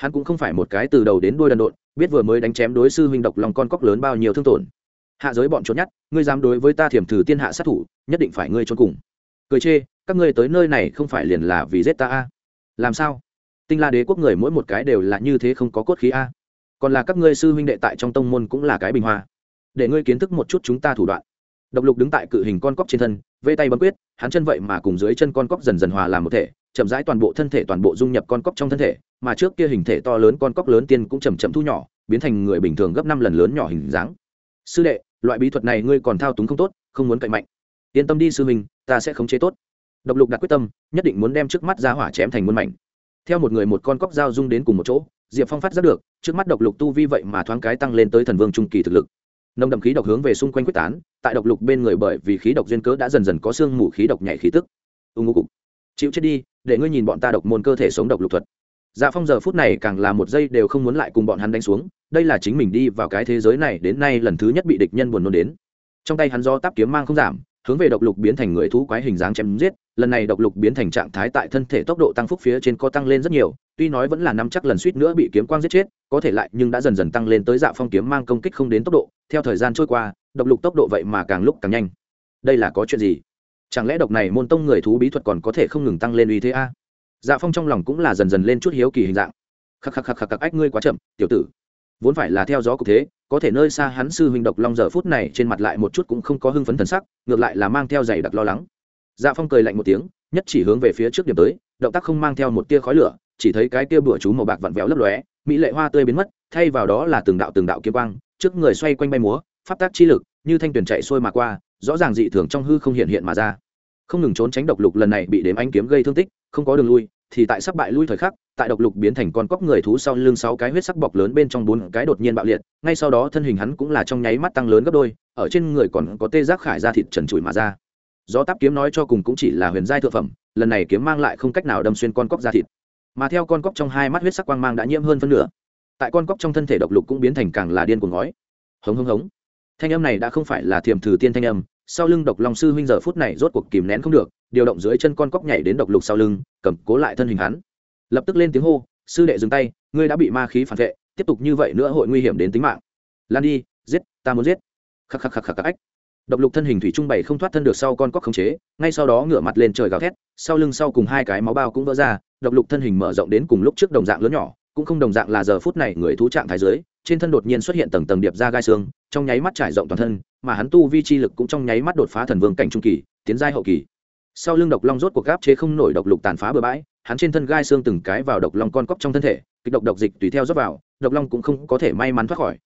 Speaker 1: hắn cũng không phải một cái từ đầu đến đuôi đần độn, biết vừa mới đánh chém đối sư huynh độc lòng con cóc lớn bao nhiêu thương tổn. Hạ giới bọn trốn nhát, ngươi dám đối với ta thiểm thử tiên hạ sát thủ, nhất định phải ngươi trốn cùng. Cười chê, các ngươi tới nơi này không phải liền là vì giết ta a? Làm sao? Tinh la đế quốc người mỗi một cái đều là như thế không có cốt khí a? Còn là các ngươi sư huynh đệ tại trong tông môn cũng là cái bình hoa. Để ngươi kiến thức một chút chúng ta thủ đoạn. Độc lục đứng tại cự hình con cóc trên thân, vây tay bấm quyết, hắn chân vậy mà cùng dưới chân con cóc dần dần hòa làm một thể chậm rãi toàn bộ thân thể toàn bộ dung nhập con cóc trong thân thể, mà trước kia hình thể to lớn con cóc lớn tiên cũng chầm chậm thu nhỏ, biến thành người bình thường gấp năm lần lớn nhỏ hình dáng. Sư đệ, loại bí thuật này ngươi còn thao túng không tốt, không muốn cậy mạnh. Yên tâm đi sư mình ta sẽ khống chế tốt. Độc lục đặt quyết tâm, nhất định muốn đem trước mắt ra hỏa chém thành muôn mảnh. Theo một người một con cóc dao dung đến cùng một chỗ, diệp phong phát giác được, trước mắt độc lục tu vi vậy mà thoáng cái tăng lên tới thần vương trung kỳ thực lực. Nồng đậm khí độc hướng về xung quanh quyết tán, tại độc lục bên người bởi vì khí độc duyên cớ đã dần dần có sương mù khí độc nhảy khí tức. Ưng ngô cục. Chịu chết đi để ngươi nhìn bọn ta độc môn cơ thể sống độc lục thuật. Dạ phong giờ phút này càng là một giây đều không muốn lại cùng bọn hắn đánh xuống, đây là chính mình đi vào cái thế giới này đến nay lần thứ nhất bị địch nhân buồn nôn đến. Trong tay hắn do táp kiếm mang không giảm, hướng về độc lục biến thành người thú quái hình dáng chém giết, lần này độc lục biến thành trạng thái tại thân thể tốc độ tăng phúc phía trên có tăng lên rất nhiều, tuy nói vẫn là năm chắc lần suýt nữa bị kiếm quang giết chết, có thể lại nhưng đã dần dần tăng lên tới dạ phong kiếm mang công kích không đến tốc độ, theo thời gian trôi qua, độc lục tốc độ vậy mà càng lúc càng nhanh. Đây là có chuyện gì? Chẳng lẽ độc này môn tông người thú bí thuật còn có thể không ngừng tăng lên uy thế a? Dạ phong trong lòng cũng là dần dần lên chút hiếu kỳ hình dạng. Khắc khắc khắc khắc khắc ách ngươi quá chậm, tiểu tử. Vốn phải là theo gió cục thế, có thể nơi xa hắn sư huynh độc long giờ phút này trên mặt lại một chút cũng không có hưng phấn thần sắc, ngược lại là mang theo giày đặc lo lắng. Dạ phong cười lạnh một tiếng, nhất chỉ hướng về phía trước điểm tới, động tác không mang theo một tia khói lửa, chỉ thấy cái tia bửa chú màu bạc vặn vẹo lấp lóe, mỹ lệ hoa tươi biến mất, thay vào đó là từng đạo từng đạo kiếm quang, trước người xoay quanh bay múa, pháp tác chi lực như thanh tuyển chạy xuôi mà qua, rõ ràng dị thường trong hư không hiện hiện mà ra. Không ngừng trốn tránh độc lục lần này bị đếm ánh kiếm gây thương tích, không có đường lui, thì tại sắp bại lui thời khắc, tại độc lục biến thành con cóc người thú sau lưng sáu cái huyết sắc bọc lớn bên trong bốn cái đột nhiên bạo liệt, ngay sau đó thân hình hắn cũng là trong nháy mắt tăng lớn gấp đôi, ở trên người còn có tê giác khải ra thịt trần trụi mà ra. Do táp kiếm nói cho cùng cũng chỉ là huyền giai thượng phẩm, lần này kiếm mang lại không cách nào đâm xuyên con cóc ra thịt. Mà theo con cóc trong hai mắt huyết sắc quang mang đã nhiễm hơn phân nửa, tại con cóc trong thân thể độc lục cũng biến thành càng là điên cuồng ngói. Hống hống hống thanh âm này đã không phải là thiềm thử tiên thanh âm, sau lưng độc long sư huynh giờ phút này rốt cuộc kìm nén không được, điều động dưới chân con cóc nhảy đến độc lục sau lưng, cầm cố lại thân hình hắn. Lập tức lên tiếng hô, sư đệ dừng tay, ngươi đã bị ma khí phản vệ, tiếp tục như vậy nữa hội nguy hiểm đến tính mạng. Lan đi, giết, ta muốn giết. Khắc khắc khắc khắc khắc ách. Độc lục thân hình thủy trung bày không thoát thân được sau con cóc khống chế, ngay sau đó ngửa mặt lên trời gào thét, sau lưng sau cùng hai cái máu bao cũng vỡ ra, độc lục thân hình mở rộng đến cùng lúc trước đồng dạng lớn nhỏ, cũng không đồng dạng là giờ phút này người thú trạng thái dưới trên thân đột nhiên xuất hiện tầng tầng điệp ra gai xương, trong nháy mắt trải rộng toàn thân, mà hắn tu vi chi lực cũng trong nháy mắt đột phá thần vương cảnh trung kỳ, tiến giai hậu kỳ. Sau lưng độc long rốt cuộc gáp chế không nổi độc lục tàn phá bừa bãi, hắn trên thân gai xương từng cái vào độc long con cóc trong thân thể, kịch độc độc dịch tùy theo rót vào, độc long cũng không có thể may mắn thoát khỏi.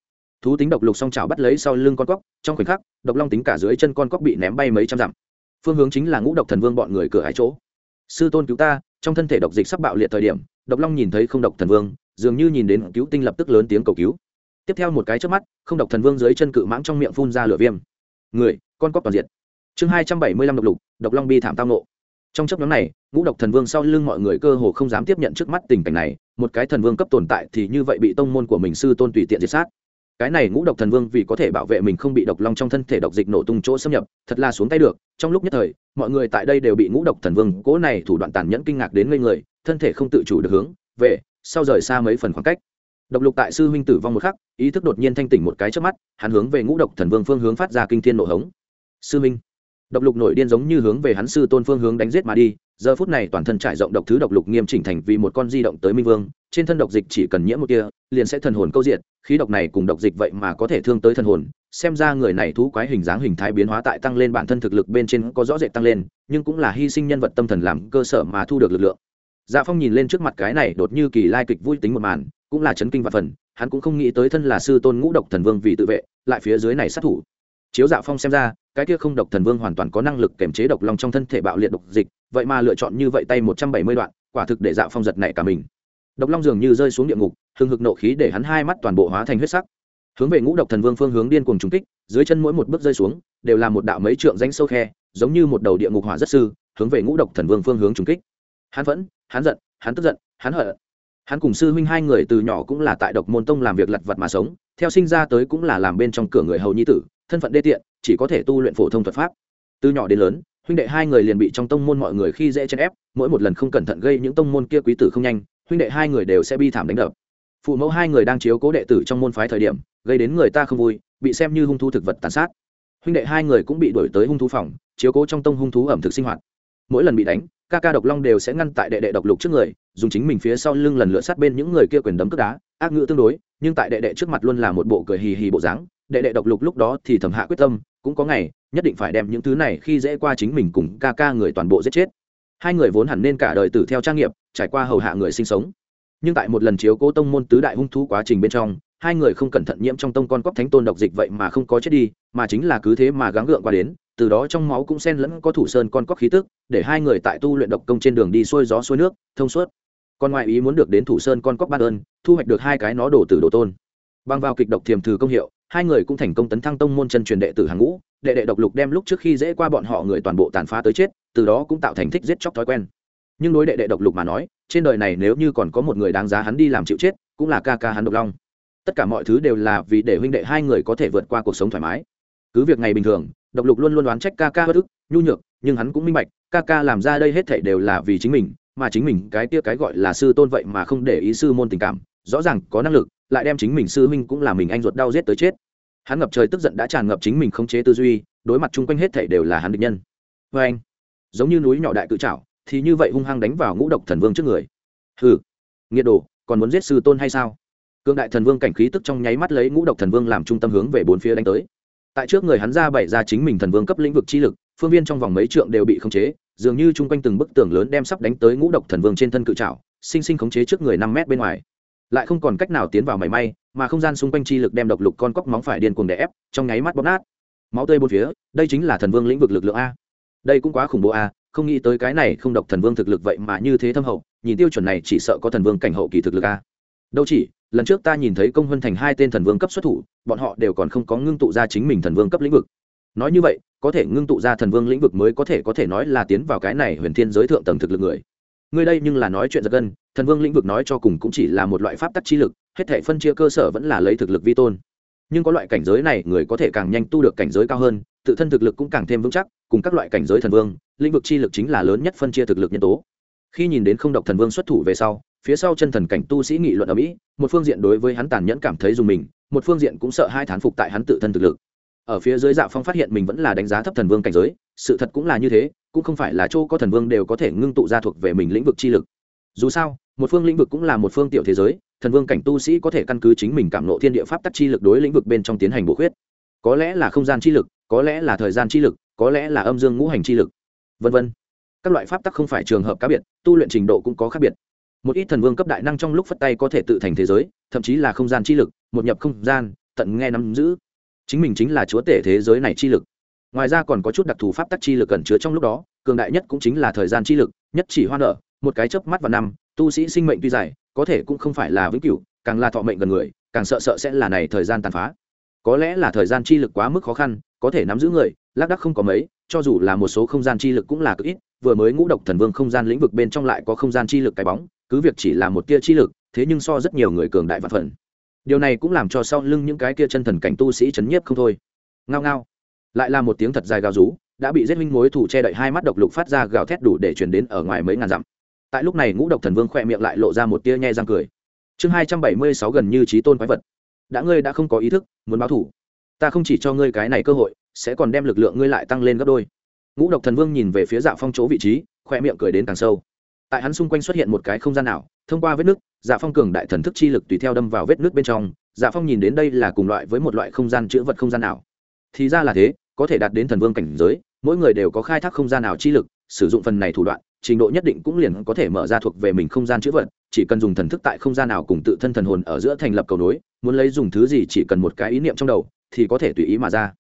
Speaker 1: Thú tính độc lục song trào bắt lấy sau lưng con cóc, trong khoảnh khắc, độc long tính cả dưới chân con cóc bị ném bay mấy trăm dặm. Phương hướng chính là ngũ độc thần vương bọn người cửa hai chỗ. Sư tôn cứu ta. Trong thân thể độc dịch sắp bạo liệt thời điểm, độc long nhìn thấy không độc thần vương, dường như nhìn đến cứu tinh lập tức lớn tiếng cầu cứu tiếp theo một cái trước mắt, không độc thần vương dưới chân cự mãng trong miệng phun ra lửa viêm. Người, con cóc toàn diệt. Chương hai trăm bảy mươi lăm độc lục, độc long bi thảm tao nộ trong chấp nhóm này, ngũ độc thần vương sau lưng mọi người cơ hồ không dám tiếp nhận trước mắt tình cảnh này, một cái thần vương cấp tồn tại thì như vậy bị tông môn của mình sư tôn tùy tiện diệt sát. Cái này ngũ độc thần vương vì có thể bảo vệ mình không bị độc long trong thân thể độc dịch nổ tung chỗ xâm nhập, thật là xuống tay được, trong lúc nhất thời, mọi người tại đây đều bị ngũ độc thần vương cố này thủ đoạn tàn nhẫn kinh ngạc đến ngây người, thân thể không tự chủ được hướng về, sau rời xa mấy phần khoảng cách độc lục tại sư huynh tử vong một khắc, ý thức đột nhiên thanh tỉnh một cái trước mắt, hắn hướng về ngũ độc thần vương phương hướng phát ra kinh thiên nộ hống. Sư huynh, độc lục nổi điên giống như hướng về hắn sư tôn phương hướng đánh giết mà đi, giờ phút này toàn thân trải rộng độc thứ độc lục nghiêm chỉnh thành vì một con di động tới minh vương, trên thân độc dịch chỉ cần nhiễm một kia liền sẽ thần hồn câu diện khí độc này cùng độc dịch vậy mà có thể thương tới thần hồn, xem ra người này thú quái hình dáng hình thái biến hóa tại tăng lên bản thân thực lực bên trên có rõ rệt tăng lên, nhưng cũng là hy sinh nhân vật tâm thần làm cơ sở mà thu được lực lượng dạ phong nhìn lên trước mặt cái này đột như kỳ lai kịch vui tính một màn, cũng là chấn kinh và phần, hắn cũng không nghĩ tới thân là sư tôn ngũ độc thần vương vì tự vệ, lại phía dưới này sát thủ. Chiếu dạ phong xem ra, cái kia không độc thần vương hoàn toàn có năng lực kiểm chế độc long trong thân thể bạo liệt độc dịch, vậy mà lựa chọn như vậy tay một trăm bảy mươi đoạn, quả thực để dạ phong giật nảy cả mình. Độc long dường như rơi xuống địa ngục, hừng hực nộ khí để hắn hai mắt toàn bộ hóa thành huyết sắc. Hướng về ngũ độc thần vương phương hướng điên cuồng trúng kích, dưới chân mỗi một bước rơi xuống, đều là một đạo mấy trượng danh sâu khe, giống như một đầu địa ngục hỏa rất sư, hướng về ngũ độc thần vương phương hướng trúng kích. Hắn vẫn hắn giận, hắn tức giận, hắn hận hắn cùng sư huynh hai người từ nhỏ cũng là tại độc môn tông làm việc lặt vặt mà sống, theo sinh ra tới cũng là làm bên trong cửa người hầu nhi tử, thân phận đê tiện, chỉ có thể tu luyện phổ thông thuật pháp. Từ nhỏ đến lớn, huynh đệ hai người liền bị trong tông môn mọi người khi dễ chèn ép, mỗi một lần không cẩn thận gây những tông môn kia quý tử không nhanh, huynh đệ hai người đều sẽ bi thảm đánh đập. Phụ mẫu hai người đang chiếu cố đệ tử trong môn phái thời điểm, gây đến người ta không vui, bị xem như hung thú thực vật tàn sát. Huynh đệ hai người cũng bị đuổi tới hung thú phòng, chiếu cố trong tông hung thú ẩm thực sinh hoạt. Mỗi lần bị đánh ca ca độc long đều sẽ ngăn tại đệ đệ độc lục trước người, dùng chính mình phía sau lưng lần lượt sát bên những người kia quyền đấm cướp đá, ác ngữ tương đối, nhưng tại đệ đệ trước mặt luôn là một bộ cười hì hì bộ dáng, đệ đệ độc lục lúc đó thì thầm hạ quyết tâm, cũng có ngày, nhất định phải đem những thứ này khi dễ qua chính mình cùng ca ca người toàn bộ giết chết. Hai người vốn hẳn nên cả đời tử theo trang nghiệp, trải qua hầu hạ người sinh sống. Nhưng tại một lần chiếu cố tông môn tứ đại hung thú quá trình bên trong, hai người không cẩn thận nhiễm trong tông con cóc thánh tôn độc dịch vậy mà không có chết đi mà chính là cứ thế mà gắng gượng qua đến, từ đó trong máu cũng xen lẫn có thủ sơn con cóc khí tức, để hai người tại tu luyện độc công trên đường đi xuôi gió xuôi nước, thông suốt. Còn ngoại ý muốn được đến thủ sơn con cóc ban ơn, thu hoạch được hai cái nó đổ từ đồ tôn. Bằng vào kịch độc thiềm thử công hiệu, hai người cũng thành công tấn thăng tông môn chân truyền đệ tử hàng ngũ, đệ đệ độc lục đem lúc trước khi dễ qua bọn họ người toàn bộ tàn phá tới chết, từ đó cũng tạo thành thích giết chóc thói quen. Nhưng đối đệ đệ độc lục mà nói, trên đời này nếu như còn có một người đáng giá hắn đi làm chịu chết, cũng là ca ca hắn độc long. Tất cả mọi thứ đều là vì để huynh đệ hai người có thể vượt qua cuộc sống thoải mái cứ việc ngày bình thường, độc lục luôn luôn đoán trách ca ca bất ức, nhu nhược, nhưng hắn cũng minh bạch, ca ca làm ra đây hết thảy đều là vì chính mình, mà chính mình cái kia cái gọi là sư tôn vậy mà không để ý sư môn tình cảm, rõ ràng có năng lực, lại đem chính mình sư huynh cũng là mình anh ruột đau giết tới chết. Hắn ngập trời tức giận đã tràn ngập chính mình không chế tư duy, đối mặt chung quanh hết thảy đều là hắn địch nhân. Vê anh, giống như núi nhỏ đại cự trảo, thì như vậy hung hăng đánh vào ngũ độc thần vương trước người. Hừ, nghiệt đồ, còn muốn giết sư tôn hay sao? Cương đại thần vương cảnh khí tức trong nháy mắt lấy ngũ độc thần vương làm trung tâm hướng về bốn phía đánh tới tại trước người hắn ra bày ra chính mình thần vương cấp lĩnh vực chi lực, phương viên trong vòng mấy trượng đều bị khống chế, dường như chung quanh từng bức tường lớn đem sắp đánh tới ngũ độc thần vương trên thân cự trảo, sinh sinh khống chế trước người năm mét bên ngoài. Lại không còn cách nào tiến vào mảy may, mà không gian xung quanh chi lực đem độc lục con cóc móng phải điên cuồng đè ép, trong nháy mắt bóp nát. Máu tươi bốn phía, đây chính là thần vương lĩnh vực lực lượng a. Đây cũng quá khủng bố a, không nghĩ tới cái này không độc thần vương thực lực vậy mà như thế thâm hậu, nhìn tiêu chuẩn này chỉ sợ có thần vương cảnh hậu kỳ thực lực a. Đâu chỉ lần trước ta nhìn thấy công huân thành hai tên thần vương cấp xuất thủ, bọn họ đều còn không có ngưng tụ ra chính mình thần vương cấp lĩnh vực. Nói như vậy, có thể ngưng tụ ra thần vương lĩnh vực mới có thể có thể nói là tiến vào cái này huyền thiên giới thượng tầng thực lực người. Ngươi đây nhưng là nói chuyện giật gân, thần vương lĩnh vực nói cho cùng cũng chỉ là một loại pháp tắc chi lực, hết thể phân chia cơ sở vẫn là lấy thực lực vi tôn. Nhưng có loại cảnh giới này, người có thể càng nhanh tu được cảnh giới cao hơn, tự thân thực lực cũng càng thêm vững chắc, cùng các loại cảnh giới thần vương, lĩnh vực chi lực chính là lớn nhất phân chia thực lực nhân tố. Khi nhìn đến không độc thần vương xuất thủ về sau phía sau chân thần cảnh tu sĩ nghị luận ở mỹ, một phương diện đối với hắn tàn nhẫn cảm thấy dùng mình, một phương diện cũng sợ hai thán phục tại hắn tự thân thực lực. Ở phía dưới dạ phong phát hiện mình vẫn là đánh giá thấp thần vương cảnh giới, sự thật cũng là như thế, cũng không phải là chỗ có thần vương đều có thể ngưng tụ ra thuộc về mình lĩnh vực chi lực. Dù sao, một phương lĩnh vực cũng là một phương tiểu thế giới, thần vương cảnh tu sĩ có thể căn cứ chính mình cảm nộ thiên địa pháp tắc chi lực đối lĩnh vực bên trong tiến hành bổ khuyết. Có lẽ là không gian chi lực, có lẽ là thời gian chi lực, có lẽ là âm dương ngũ hành chi lực, vân vân. Các loại pháp tắc không phải trường hợp cá biệt, tu luyện trình độ cũng có khác biệt một ít thần vương cấp đại năng trong lúc phất tay có thể tự thành thế giới, thậm chí là không gian chi lực, một nhập không gian, tận nghe nắm giữ. Chính mình chính là chúa tể thế giới này chi lực. Ngoài ra còn có chút đặc thù pháp tắc chi lực cần chứa trong lúc đó, cường đại nhất cũng chính là thời gian chi lực, nhất chỉ hoa nợ, một cái chớp mắt vào năm, tu sĩ sinh mệnh tuy dài, có thể cũng không phải là vĩnh cửu, càng là thọ mệnh gần người, càng sợ sợ sẽ là này thời gian tàn phá. Có lẽ là thời gian chi lực quá mức khó khăn, có thể nắm giữ người, lác đắc không có mấy, cho dù là một số không gian chi lực cũng là cực ít, vừa mới ngũ độc thần vương không gian lĩnh vực bên trong lại có không gian chi lực cái bóng cứ việc chỉ là một tia chi lực, thế nhưng so rất nhiều người cường đại và phần. Điều này cũng làm cho sau lưng những cái kia chân thần cảnh tu sĩ chấn nhiếp không thôi. Ngao ngao. Lại là một tiếng thật dài gào rú, đã bị giết minh mối thủ che đậy hai mắt độc lục phát ra gào thét đủ để chuyển đến ở ngoài mấy ngàn dặm. Tại lúc này ngũ độc thần vương khỏe miệng lại lộ ra một tia nhe răng cười. Chương hai trăm bảy mươi sáu gần như trí tôn quái vật. Đã ngươi đã không có ý thức, muốn báo thủ. Ta không chỉ cho ngươi cái này cơ hội, sẽ còn đem lực lượng ngươi lại tăng lên gấp đôi. Ngũ độc thần vương nhìn về phía dạ phong chỗ vị trí khoe miệng cười đến càng sâu tại hắn xung quanh xuất hiện một cái không gian nào, thông qua vết nước dạ phong cường đại thần thức chi lực tùy theo đâm vào vết nước bên trong dạ phong nhìn đến đây là cùng loại với một loại không gian chữ vật không gian nào. Thì ra là thế, có thể đạt đến thần vương cảnh giới, mỗi người đều có khai thác không gian nào chi lực, sử dụng phần này thủ đoạn, trình độ nhất định cũng liền có thể mở ra thuộc về mình không gian chữ vật, chỉ cần dùng thần thức tại không gian nào cùng tự thân thần hồn ở giữa thành lập cầu nối, muốn lấy dùng thứ gì chỉ cần một cái ý niệm trong đầu, thì có thể tùy ý mà ra.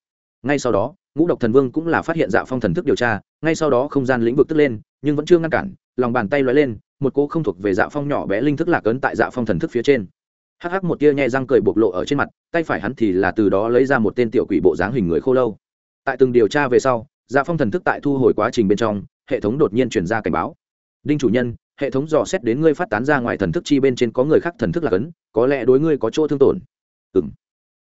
Speaker 1: Ngay sau đó, ngũ độc thần vương cũng là phát hiện dạ phong thần thức điều tra, ngay sau đó không gian lĩnh vực tức lên, nhưng vẫn chưa ngăn cản lòng bàn tay lóe lên, một cô không thuộc về dạ phong nhỏ bé linh thức lạc ấn tại dạ phong thần thức phía trên. Hắc hắc một tia nhẹ răng cười bộc lộ ở trên mặt, tay phải hắn thì là từ đó lấy ra một tên tiểu quỷ bộ dáng hình người khô lâu. Tại từng điều tra về sau dạ phong thần thức tại thu hồi quá trình bên trong, hệ thống đột nhiên chuyển ra cảnh báo. Đinh chủ nhân, hệ thống dò xét đến ngươi phát tán ra ngoài thần thức chi bên trên có người khác thần thức là cấn có lẽ đối ngươi có chỗ thương tổn. Ừ m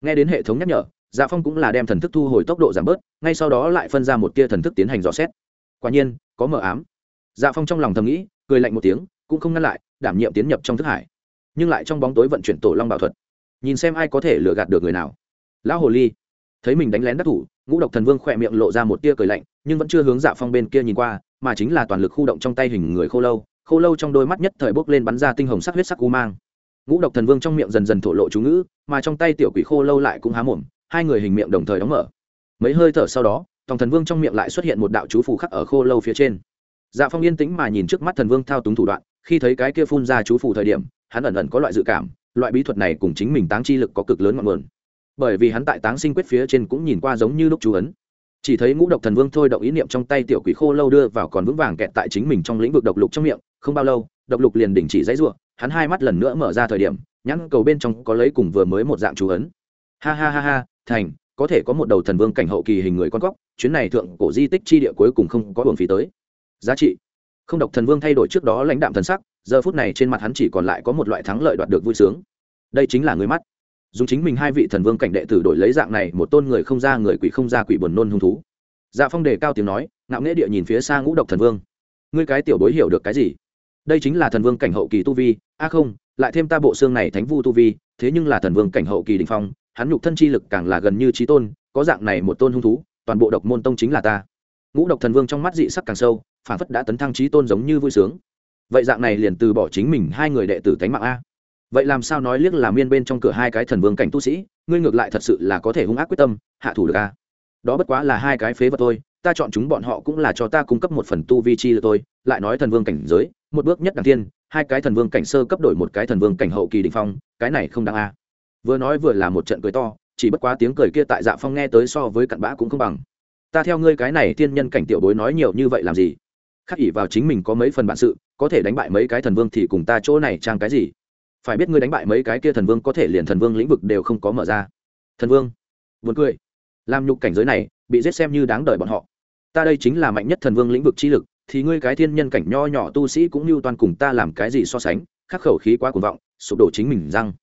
Speaker 1: nghe đến hệ thống nhắc nhở dạ phong cũng là đem thần thức thu hồi tốc độ giảm bớt, ngay sau đó lại phân ra một tia thần thức tiến hành dò xét. Quả nhiên, có mờ ám dạ phong trong lòng thầm nghĩ, cười lạnh một tiếng, cũng không ngăn lại, đảm nhiệm tiến nhập trong thức hải. Nhưng lại trong bóng tối vận chuyển tổ long bảo thuật. Nhìn xem ai có thể lừa gạt được người nào. Lão hồ ly. Thấy mình đánh lén đắc thủ, ngũ độc thần vương khỏe miệng lộ ra một tia cười lạnh, nhưng vẫn chưa hướng dạ phong bên kia nhìn qua, mà chính là toàn lực khu động trong tay hình người khô lâu. Khô lâu trong đôi mắt nhất thời bốc lên bắn ra tinh hồng sắc huyết sắc u mang. Ngũ độc thần vương trong miệng dần dần thổ lộ chú ngữ, mà trong tay tiểu quỷ khô lâu lại cũng há mồm, hai người hình miệng đồng thời đóng mở. Mấy hơi thở sau đó, tòng thần vương trong miệng lại xuất hiện một đạo chú phù khắc ở khô lâu phía trên dạ phong yên tĩnh mà nhìn trước mắt thần vương thao túng thủ đoạn, khi thấy cái kia phun ra chú phù thời điểm, hắn ẩn ẩn có loại dự cảm, loại bí thuật này cùng chính mình táng chi lực có cực lớn ngọn nguồn. Bởi vì hắn tại táng sinh quyết phía trên cũng nhìn qua giống như lúc chú ấn. Chỉ thấy ngũ độc thần vương thôi động ý niệm trong tay tiểu quỷ khô lâu đưa vào còn vững vàng kẹt tại chính mình trong lĩnh vực độc lục trong miệng, không bao lâu, độc lục liền đình chỉ dãy ruộng hắn hai mắt lần nữa mở ra thời điểm, nhãn cầu bên trong có lấy cùng vừa mới một dạng chú ấn. Ha ha ha ha, thành, có thể có một đầu thần vương cảnh hậu kỳ hình người con cóc, chuyến này thượng cổ di tích chi địa cuối cùng không có buồng phí tới giá trị. Không độc thần vương thay đổi trước đó lãnh đạm thần sắc, giờ phút này trên mặt hắn chỉ còn lại có một loại thắng lợi đoạt được vui sướng. Đây chính là người mắt. Dùng chính mình hai vị thần vương cảnh đệ tử đổi lấy dạng này, một tôn người không ra người quỷ không ra quỷ buồn nôn hung thú. Dạ phong đề cao tiếng nói, ngạo nghễ địa nhìn phía xa ngũ độc thần vương. Ngươi cái tiểu bối hiểu được cái gì? Đây chính là thần vương cảnh hậu kỳ tu vi. A không, lại thêm ta bộ xương này thánh vu tu vi, thế nhưng là thần vương cảnh hậu kỳ đình phong, hắn nhục thân chi lực càng là gần như trí tôn, có dạng này một tôn hung thú, toàn bộ độc môn tông chính là ta. Ngũ độc thần vương trong mắt dị sắc càng sâu phản phất đã tấn thăng trí tôn giống như vui sướng. Vậy dạng này liền từ bỏ chính mình hai người đệ tử tánh mạng a. Vậy làm sao nói liếc là miên bên trong cửa hai cái thần vương cảnh tu sĩ, ngươi ngược lại thật sự là có thể hung ác quyết tâm, hạ thủ được a. Đó bất quá là hai cái phế vật thôi, ta chọn chúng bọn họ cũng là cho ta cung cấp một phần tu vi chi là tôi lại nói thần vương cảnh giới, một bước nhất đẳng tiên hai cái thần vương cảnh sơ cấp đổi một cái thần vương cảnh hậu kỳ đình phong, cái này không đáng a. Vừa nói vừa là một trận cười to, chỉ bất quá tiếng cười kia tại dạ phong nghe tới so với cặn bã cũng không bằng. Ta theo ngươi cái này tiên nhân cảnh tiểu bối nói nhiều như vậy làm gì? Khắc ỉ vào chính mình có mấy phần bản sự, có thể đánh bại mấy cái thần vương thì cùng ta chỗ này trang cái gì? Phải biết ngươi đánh bại mấy cái kia thần vương có thể liền thần vương lĩnh vực đều không có mở ra. Thần vương vượt cười. Làm nhục cảnh giới này, bị giết xem như đáng đời bọn họ. Ta đây chính là mạnh nhất thần vương lĩnh vực chi lực, thì ngươi cái thiên nhân cảnh nho nhỏ tu sĩ cũng như toàn cùng ta làm cái gì so sánh, khắc khẩu khí quá cuồng vọng, sụp đổ chính mình răng.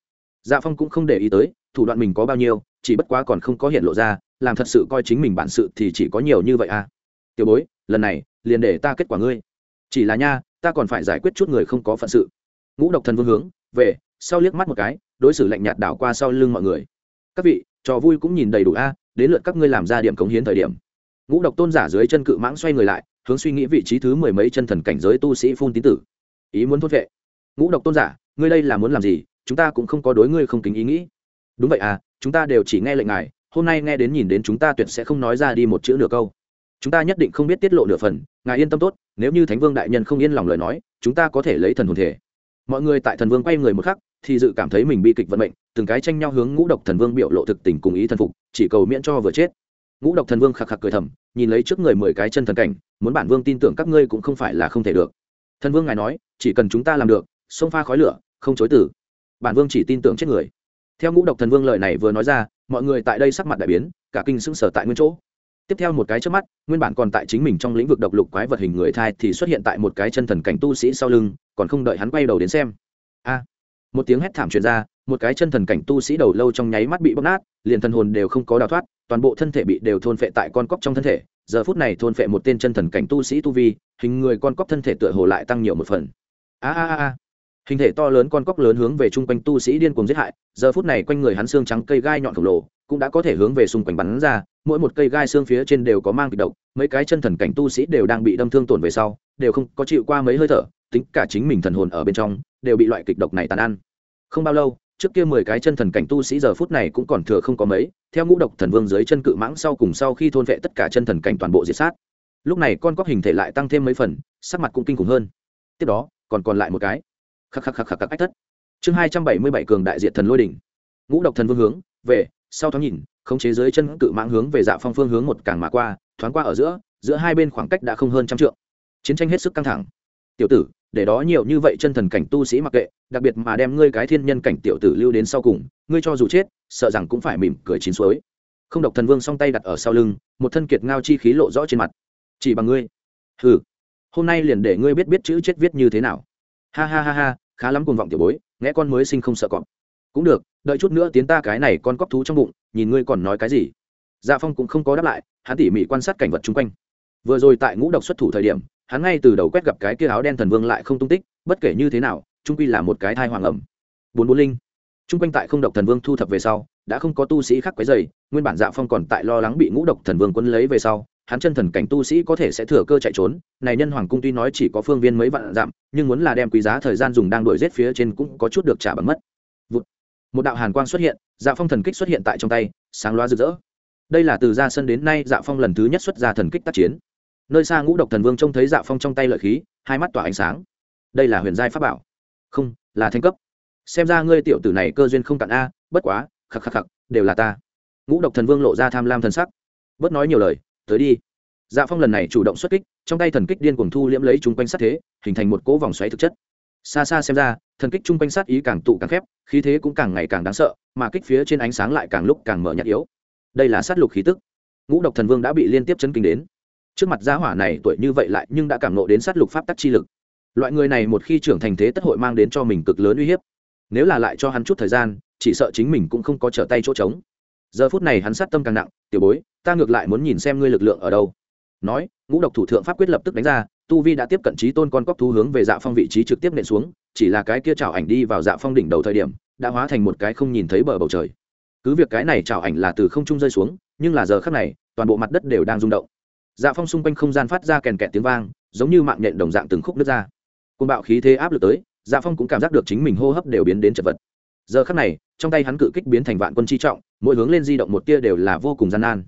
Speaker 1: Dạ phong cũng không để ý tới, thủ đoạn mình có bao nhiêu, chỉ bất quá còn không có hiện lộ ra, làm thật sự coi chính mình bản sự thì chỉ có nhiều như vậy à. Tiểu bối, lần này liền để ta kết quả ngươi. Chỉ là nha, ta còn phải giải quyết chút người không có phận sự. Ngũ độc thần vương hướng, về, sau liếc mắt một cái, đối xử lạnh nhạt đảo qua sau lưng mọi người. Các vị, trò vui cũng nhìn đầy đủ a, đến lượt các ngươi làm ra điểm cống hiến thời điểm. Ngũ độc tôn giả dưới chân cự mãng xoay người lại, hướng suy nghĩ vị trí thứ mười mấy chân thần cảnh giới tu sĩ phun tín tử. Ý muốn thốt vệ. Ngũ độc tôn giả, ngươi đây là muốn làm gì? Chúng ta cũng không có đối ngươi không kính ý nghĩ. Đúng vậy à chúng ta đều chỉ nghe lệnh ngài, hôm nay nghe đến nhìn đến chúng ta tuyệt sẽ không nói ra đi một chữ nửa câu chúng ta nhất định không biết tiết lộ nửa phần, ngài yên tâm tốt, nếu như thánh vương đại nhân không yên lòng lời nói, chúng ta có thể lấy thần hồn thể. Mọi người tại thần vương quay người một khắc, thì dự cảm thấy mình bi kịch vận mệnh, từng cái tranh nhau hướng ngũ độc thần vương biểu lộ thực tình cùng ý thần phục, chỉ cầu miễn cho vừa chết. Ngũ độc thần vương khạc khạc cười thầm, nhìn lấy trước người mười cái chân thần cảnh, muốn bản vương tin tưởng các ngươi cũng không phải là không thể được. Thần vương ngài nói, chỉ cần chúng ta làm được xông pha khói lửa, không chối tử bản vương chỉ tin tưởng chết người. Theo ngũ độc thần vương lời này vừa nói ra, mọi người tại đây sắc mặt đại biến, cả kinh sững sờ tại nguyên chỗ tiếp theo một cái trước mắt, nguyên bản còn tại chính mình trong lĩnh vực độc lục quái vật hình người thai thì xuất hiện tại một cái chân thần cảnh tu sĩ sau lưng, còn không đợi hắn quay đầu đến xem. A! Một tiếng hét thảm truyền ra, một cái chân thần cảnh tu sĩ đầu lâu trong nháy mắt bị bóc nát, liền thần hồn đều không có đào thoát, toàn bộ thân thể bị đều thôn phệ tại con cóc trong thân thể. Giờ phút này thôn phệ một tên chân thần cảnh tu sĩ tu vi, hình người con cóc thân thể tựa hồ lại tăng nhiều một phần. A a a. Hình thể to lớn con cóc lớn hướng về chung quanh tu sĩ điên cuồng giết hại. Giờ phút này quanh người hắn xương trắng cây gai nhọn khổng lồ, cũng đã có thể hướng về xung quanh bắn ra mỗi một cây gai xương phía trên đều có mang kịch độc, mấy cái chân thần cảnh tu sĩ đều đang bị đâm thương tổn về sau, đều không có chịu qua mấy hơi thở, tính cả chính mình thần hồn ở bên trong, đều bị loại kịch độc này tàn ăn. Không bao lâu, trước kia mười cái chân thần cảnh tu sĩ giờ phút này cũng còn thừa không có mấy, theo ngũ độc thần vương dưới chân cự mãng sau cùng sau khi thôn vệ tất cả chân thần cảnh toàn bộ diệt sát. Lúc này con cóc hình thể lại tăng thêm mấy phần, sắc mặt cũng kinh khủng hơn. Tiếp đó, còn còn lại một cái. Khắc khắc khắc khắc khắc ách thất. Chương hai trăm bảy mươi bảy cường đại diệt thần lôi đỉnh. Ngũ độc thần vương hướng, về, sau thoáng nhìn khống chế dưới chân cự mãng hướng về dạ phong phương hướng một càng mà qua, thoáng qua ở giữa giữa hai bên khoảng cách đã không hơn trăm trượng. Chiến tranh hết sức căng thẳng. Tiểu tử, để đó nhiều như vậy chân thần cảnh tu sĩ mặc kệ, đặc biệt mà đem ngươi cái thiên nhân cảnh tiểu tử lưu đến sau cùng, ngươi cho dù chết, sợ rằng cũng phải mỉm cười chín suối. Không độc thần vương song tay đặt ở sau lưng, một thân kiệt ngao chi khí lộ rõ trên mặt. Chỉ bằng ngươi. Hừ. Hôm nay liền để ngươi biết biết chữ chết viết như thế nào. Ha ha ha ha, khá lắm cuồng vọng tiểu bối, nghe con mới sinh không sợ cọp cũng được, đợi chút nữa tiến ta cái này con cóc thú trong bụng, nhìn ngươi còn nói cái gì. Dạ phong cũng không có đáp lại, hắn tỉ mỉ quan sát cảnh vật chung quanh. Vừa rồi tại ngũ độc xuất thủ thời điểm, hắn ngay từ đầu quét gặp cái kia áo đen thần vương lại không tung tích, bất kể như thế nào trung quy là một cái thai hoàng ẩm. Bốn bốn linh. Trung quanh tại không độc thần vương thu thập về sau, đã không có tu sĩ khác quấy dày nguyên bản dạ phong còn tại lo lắng bị ngũ độc thần vương quân lấy về sau, hắn chân thần cảnh tu sĩ có thể sẽ thừa cơ chạy trốn, này nhân hoàng cung tuy nói chỉ có phương viên mấy vạn dặm, nhưng muốn là đem quý giá thời gian dùng đang đuổi rết phía trên cũng có chút được trả bằng mất một đạo hàn quang xuất hiện dạ phong thần kích xuất hiện tại trong tay, sáng loa rực rỡ. Đây là từ ra sân đến nay dạ phong lần thứ nhất xuất ra thần kích tác chiến. Nơi xa ngũ độc thần vương trông thấy dạ phong trong tay lợi khí, hai mắt tỏa ánh sáng. Đây là huyền giai pháp bảo. Không, là thanh cấp. Xem ra ngươi tiểu tử này cơ duyên không cạn a, bất quá, khắc khắc khắc, đều là ta. Ngũ độc thần vương lộ ra tham lam thần sắc. Bớt nói nhiều lời, tới đi. Dạ phong lần này chủ động xuất kích, trong tay thần kích điên cuồng thu liễm lấy chung quanh sát thế, hình thành một cỗ vòng xoáy thực chất xa xa xem ra, thần kích chung quanh sát ý càng tụ càng khép, khí thế cũng càng ngày càng đáng sợ, mà kích phía trên ánh sáng lại càng lúc càng mở nhạt yếu. Đây là sát lục khí tức. Ngũ độc thần vương đã bị liên tiếp chấn kinh đến. Trước mặt giá hỏa này tuổi như vậy lại nhưng đã cảm nộ đến sát lục pháp tắc chi lực. Loại người này một khi trưởng thành thế tất hội mang đến cho mình cực lớn uy hiếp. Nếu là lại cho hắn chút thời gian, chỉ sợ chính mình cũng không có trở tay chỗ trống. Giờ phút này hắn sát tâm càng nặng, tiểu bối, ta ngược lại muốn nhìn xem ngươi lực lượng ở đâu. Nói, ngũ độc thủ thượng pháp quyết lập tức đánh ra tu vi đã tiếp cận trí tôn con cóc thú hướng về dạ phong vị trí trực tiếp nện xuống, chỉ là cái kia chảo ảnh đi vào dạ phong đỉnh đầu thời điểm, đã hóa thành một cái không nhìn thấy bờ bầu trời. Cứ việc cái này chảo ảnh là từ không trung rơi xuống, nhưng là giờ khắc này, toàn bộ mặt đất đều đang rung động. Dạ phong xung quanh không gian phát ra kèn kẹt tiếng vang, giống như mạng nhện đồng dạng từng khúc nước ra. Côn bạo khí thế áp lực tới dạ phong cũng cảm giác được chính mình hô hấp đều biến đến chật vật. Giờ khắc này, trong tay hắn cự kích biến thành vạn quân chi trọng, mỗi hướng lên di động một tia đều là vô cùng gian nan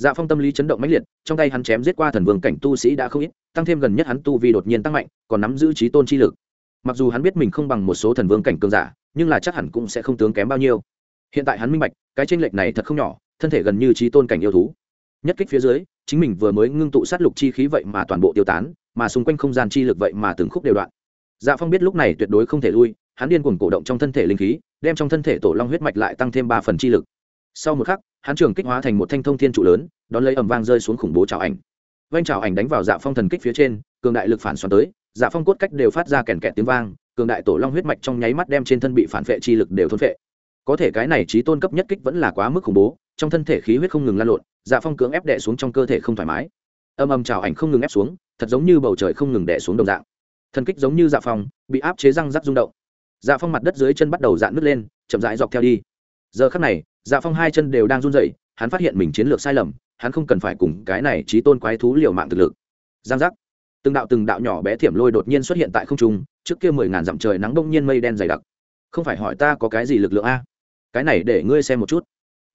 Speaker 1: dạ phong tâm lý chấn động mãnh liệt, trong tay hắn chém giết qua thần vương cảnh tu sĩ đã không ít, tăng thêm gần nhất hắn tu vi đột nhiên tăng mạnh, còn nắm giữ trí tôn chi lực. Mặc dù hắn biết mình không bằng một số thần vương cảnh cường giả, nhưng là chắc hẳn cũng sẽ không tướng kém bao nhiêu. Hiện tại hắn minh bạch, cái tranh lệch này thật không nhỏ, thân thể gần như trí tôn cảnh yêu thú. Nhất kích phía dưới, chính mình vừa mới ngưng tụ sát lục chi khí vậy mà toàn bộ tiêu tán, mà xung quanh không gian chi lực vậy mà từng khúc đều đoạn. Dạ phong biết lúc này tuyệt đối không thể lui, hắn điên cuồng cổ động trong thân thể linh khí, đem trong thân thể tổ long huyết mạch lại tăng thêm ba phần chi lực sau một khắc, hắn trường kích hóa thành một thanh thông thiên trụ lớn, đón lấy ầm vang rơi xuống khủng bố trào ảnh. Vanh trào ảnh đánh vào dạ phong thần kích phía trên, cường đại lực phản xoắn tới dạ phong cốt cách đều phát ra kèn kẹt tiếng vang, cường đại tổ long huyết mạch trong nháy mắt đem trên thân bị phản vệ chi lực đều thôn vệ có thể cái này trí tôn cấp nhất kích vẫn là quá mức khủng bố, trong thân thể khí huyết không ngừng lan lộn dạ phong cưỡng ép đè xuống trong cơ thể không thoải mái. Âm âm trào ảnh không ngừng ép xuống, thật giống như bầu trời không ngừng đè xuống đồng dạng. Thần kích giống như dạ phong, bị áp chế răng rắc rung động. Dạ phong mặt đất dưới chân bắt đầu dạn nứt lên, chậm rãi dọc theo đi. Giờ khắc này dạ phong hai chân đều đang run rẩy, hắn phát hiện mình chiến lược sai lầm, hắn không cần phải cùng cái này trí tôn quái thú liều mạng thực lực. Giang giác. Từng đạo từng đạo nhỏ bé thiểm lôi đột nhiên xuất hiện tại không trung, trước kia mười ngàn dặm trời nắng đông nhiên mây đen dày đặc. Không phải hỏi ta có cái gì lực lượng a? Cái này để ngươi xem một chút.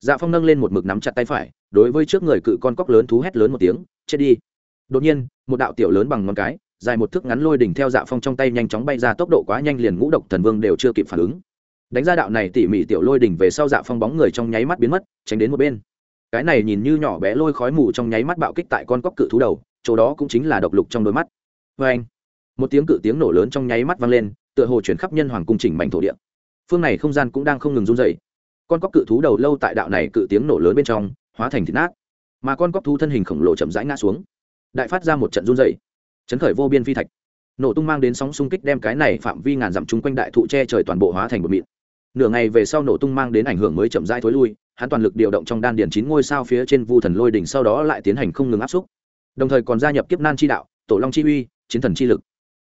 Speaker 1: Dạ phong nâng lên một mực nắm chặt tay phải, đối với trước người cự con cóc lớn thú hét lớn một tiếng, chết đi. Đột nhiên, một đạo tiểu lớn bằng ngón cái, dài một thước ngắn lôi đỉnh theo dạ phong trong tay nhanh chóng bay ra, tốc độ quá nhanh liền ngũ độc thần vương đều chưa kịp phản ứng đánh ra đạo này tỉ mỉ tiểu lôi đỉnh về sau dạ phong bóng người trong nháy mắt biến mất, tránh đến một bên. Cái này nhìn như nhỏ bé lôi khói mù trong nháy mắt bạo kích tại con cóc cự thú đầu, chỗ đó cũng chính là độc lục trong đôi mắt. Vê anh, một tiếng cự tiếng nổ lớn trong nháy mắt vang lên, tựa hồ chuyển khắp nhân hoàng cung chỉnh mảnh thổ địa. Phương này không gian cũng đang không ngừng run dày con cóc cự thú đầu lâu tại đạo này cự tiếng nổ lớn bên trong, hóa thành thịt nát. Mà con cóc thú thân hình khổng lồ chậm rãi ngã xuống. Đại phát ra một trận run dày chấn khởi vô biên phi thạch. Nổ tung mang đến sóng xung kích đem cái này phạm vi ngàn dặm chung quanh đại thụ che trời toàn bộ hóa thành một mịn nửa ngày về sau nổ tung mang đến ảnh hưởng mới chậm rãi thối lui, hắn toàn lực điều động trong đan điền chín ngôi sao phía trên vu thần lôi đỉnh sau đó lại tiến hành không ngừng áp xúc. Đồng thời còn gia nhập kiếp nan chi đạo, tổ long chi uy, chiến thần chi lực.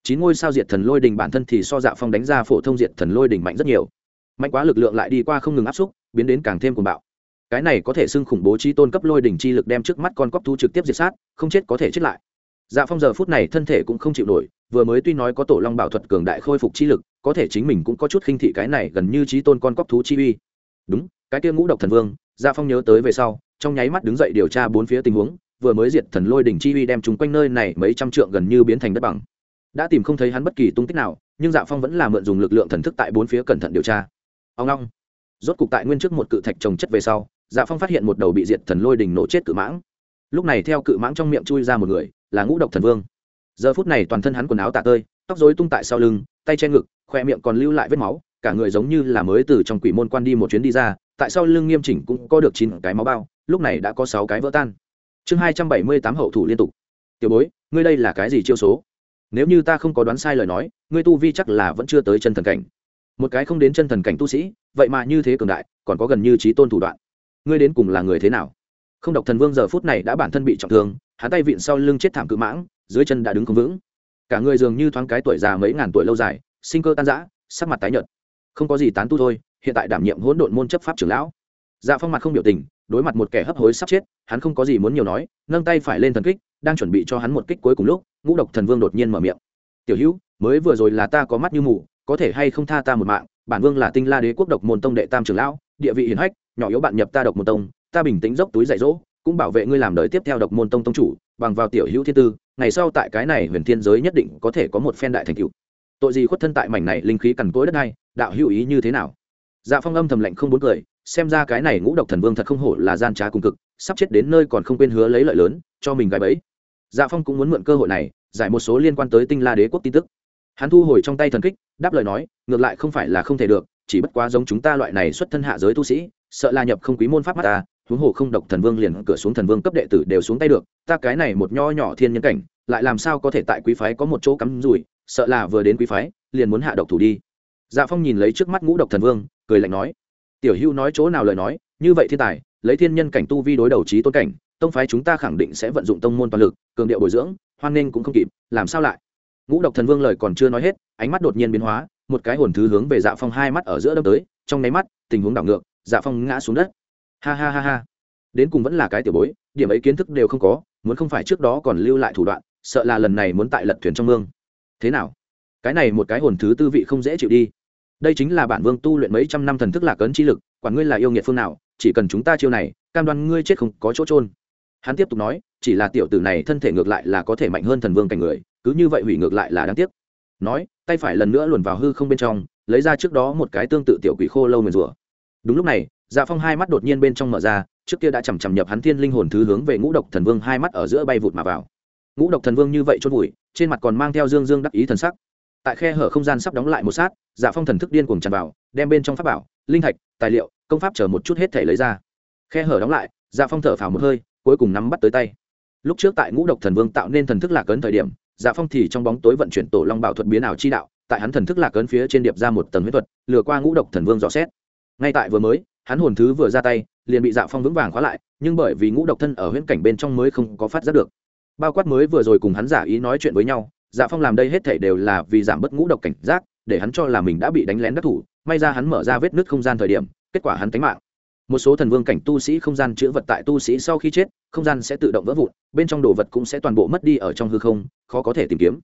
Speaker 1: Chín ngôi sao diệt thần lôi đỉnh bản thân thì so dạ phong đánh ra phổ thông diệt thần lôi đỉnh mạnh rất nhiều. Mạnh quá lực lượng lại đi qua không ngừng áp xúc, biến đến càng thêm cuồng bạo. Cái này có thể xưng khủng bố chi tôn cấp lôi đỉnh chi lực đem trước mắt con cóc thu trực tiếp diệt sát, không chết có thể chết lại dạ phong giờ phút này thân thể cũng không chịu nổi, vừa mới tuy nói có tổ long bảo thuật cường đại khôi phục chi lực, có thể chính mình cũng có chút khinh thị cái này gần như trí tôn con cóc thú chi uy. Đúng, cái kia ngũ độc thần vương dạ phong nhớ tới về sau, trong nháy mắt đứng dậy điều tra bốn phía tình huống, vừa mới diệt thần lôi đỉnh chi uy đem chúng quanh nơi này mấy trăm trượng gần như biến thành đất bằng. Đã tìm không thấy hắn bất kỳ tung tích nào, nhưng dạ phong vẫn là mượn dùng lực lượng thần thức tại bốn phía cẩn thận điều tra. Ông long rốt cục tại nguyên trước một cự thạch trồng chất về sau dạ phong phát hiện một đầu bị diệt thần lôi đỉnh nổ chết cự mãng. Lúc này theo cự mãng trong miệng chui ra một người là ngũ độc thần vương. Giờ phút này toàn thân hắn quần áo tạ tơi, tóc dối tung tại sau lưng, tay che ngực, khoe miệng còn lưu lại vết máu, cả người giống như là mới từ trong quỷ môn quan đi một chuyến đi ra, tại sau lưng nghiêm chỉnh cũng có được chín cái máu bao, lúc này đã có sáu cái vỡ tan. Chương hai trăm bảy mươi tám hậu thủ liên tục. Tiểu bối, ngươi đây là cái gì chiêu số? Nếu như ta không có đoán sai lời nói, ngươi tu vi chắc là vẫn chưa tới chân thần cảnh. Một cái không đến chân thần cảnh tu sĩ, vậy mà như thế cường đại, còn có gần như trí tôn thủ đoạn. Ngươi đến cùng là người thế nào? Không độc thần vương giờ phút này đã bản thân bị trọng thương hắn tay vịn sau lưng chết thảm cự mãng, dưới chân đã đứng không vững. Cả người dường như thoáng cái tuổi già mấy ngàn tuổi lâu dài, sinh cơ tan rã, sắc mặt tái nhợt. Không có gì tán tu thôi, hiện tại đảm nhiệm hỗn độn môn chấp pháp trưởng lão. Dạ phong mặt không biểu tình, đối mặt một kẻ hấp hối sắp chết, hắn không có gì muốn nhiều nói, nâng tay phải lên thần kích, đang chuẩn bị cho hắn một kích cuối cùng lúc, ngũ độc thần vương đột nhiên mở miệng. Tiểu hữu, mới vừa rồi là ta có mắt như mù, có thể hay không tha ta một mạng, bản vương là tinh la đế quốc độc môn tông đệ tam trưởng lão, địa vị hiển hách, nhỏ yếu bạn nhập ta độc môn tông ta bình tĩnh dốc túi dạy dỗ, cũng bảo vệ ngươi làm đời tiếp theo độc môn tông tông chủ, bằng vào tiểu hữu thiên tư, ngày sau tại cái này huyền thiên giới nhất định có thể có một phen đại thành cựu tội gì khuất thân tại mảnh này linh khí cằn cỗi đất này, đạo hữu ý như thế nào? Dạ phong âm thầm lạnh không muốn cười, xem ra cái này ngũ độc thần vương thật không hổ là gian trá cùng cực, sắp chết đến nơi còn không quên hứa lấy lợi lớn, cho mình gái bẫy. Dạ phong cũng muốn mượn cơ hội này, giải một số liên quan tới tinh la đế quốc tin tức. Hắn thu hồi trong tay thần kích, đáp lời nói, ngược lại không phải là không thể được, chỉ bất quá giống chúng ta loại này xuất thân hạ giới tu sĩ, sợ là nhập không quý môn pháp mắt ta huống hồ không độc thần vương liền cửa xuống thần vương cấp đệ tử đều xuống tay được, ta cái này một nho nhỏ thiên nhân cảnh, lại làm sao có thể tại quý phái có một chỗ cắm rủi, sợ là vừa đến quý phái, liền muốn hạ độc thủ đi. Dạ phong nhìn lấy trước mắt ngũ độc thần vương, cười lạnh nói, tiểu hưu nói chỗ nào lời nói, như vậy thiên tài, lấy thiên nhân cảnh tu vi đối đầu trí tôn cảnh, tông phái chúng ta khẳng định sẽ vận dụng tông môn toàn lực, cường điệu bồi dưỡng, hoan nghênh cũng không kịp, làm sao lại? Ngũ độc thần vương lời còn chưa nói hết, ánh mắt đột nhiên biến hóa, một cái hồn thứ hướng về dạ phong hai mắt ở giữa đâm tới, trong nháy mắt, tình huống đảo ngược dạ phong ngã xuống đất ha ha ha ha. Đến cùng vẫn là cái tiểu bối, điểm ấy kiến thức đều không có, muốn không phải trước đó còn lưu lại thủ đoạn, sợ là lần này muốn tại lật thuyền trong mương. Thế nào? Cái này một cái hồn thứ tư vị không dễ chịu đi. Đây chính là bản vương tu luyện mấy trăm năm thần thức lạc ấn chi lực, quản ngươi là yêu nghiệt phương nào, chỉ cần chúng ta chiêu này, cam đoan ngươi chết không có chỗ trôn hắn tiếp tục nói, chỉ là tiểu tử này thân thể ngược lại là có thể mạnh hơn thần vương cảnh người, cứ như vậy hủy ngược lại là đáng tiếc. Nói, tay phải lần nữa luồn vào hư không bên trong, lấy ra trước đó một cái tương tự tiểu quỷ khô lâu nguyền rủa. Đúng lúc này dạ phong hai mắt đột nhiên bên trong mở ra, trước kia đã chằm chằm nhập hắn thiên linh hồn thứ hướng về ngũ độc thần vương hai mắt ở giữa bay vụt mà vào. Ngũ độc thần vương như vậy chốt vùi, trên mặt còn mang theo dương dương đắc ý thần sắc. Tại khe hở không gian sắp đóng lại một sát dạ phong thần thức điên cuồng tràn vào, đem bên trong pháp bảo, linh thạch, tài liệu, công pháp chờ một chút hết thể lấy ra. Khe hở đóng lại dạ phong thở phào một hơi, cuối cùng nắm bắt tới tay. Lúc trước tại ngũ độc thần vương tạo nên thần thức lạc ấn thời điểm dạ phong thì trong bóng tối vận chuyển tổ long bảo thuật biến ảo chi đạo, tại hắn thần thức lạc ấn phía trên điệp ra một tầng huyết thuật, lừa qua ngũ độc thần vương dò xét. Ngay tại vừa mới hắn hồn thứ vừa ra tay, liền bị dạ phong vững vàng khóa lại, nhưng bởi vì ngũ độc thân ở huyễn cảnh bên trong mới không có phát giác được. Bao quát mới vừa rồi cùng hắn giả ý nói chuyện với nhau dạ phong làm đây hết thể đều là vì giảm bớt ngũ độc cảnh giác, để hắn cho là mình đã bị đánh lén đắc thủ, may ra hắn mở ra vết nứt không gian thời điểm, kết quả hắn tánh mạng. Một số thần vương cảnh tu sĩ không gian chữa vật tại tu sĩ sau khi chết, không gian sẽ tự động vỡ vụn, bên trong đồ vật cũng sẽ toàn bộ mất đi ở trong hư không, khó có thể tìm kiếm.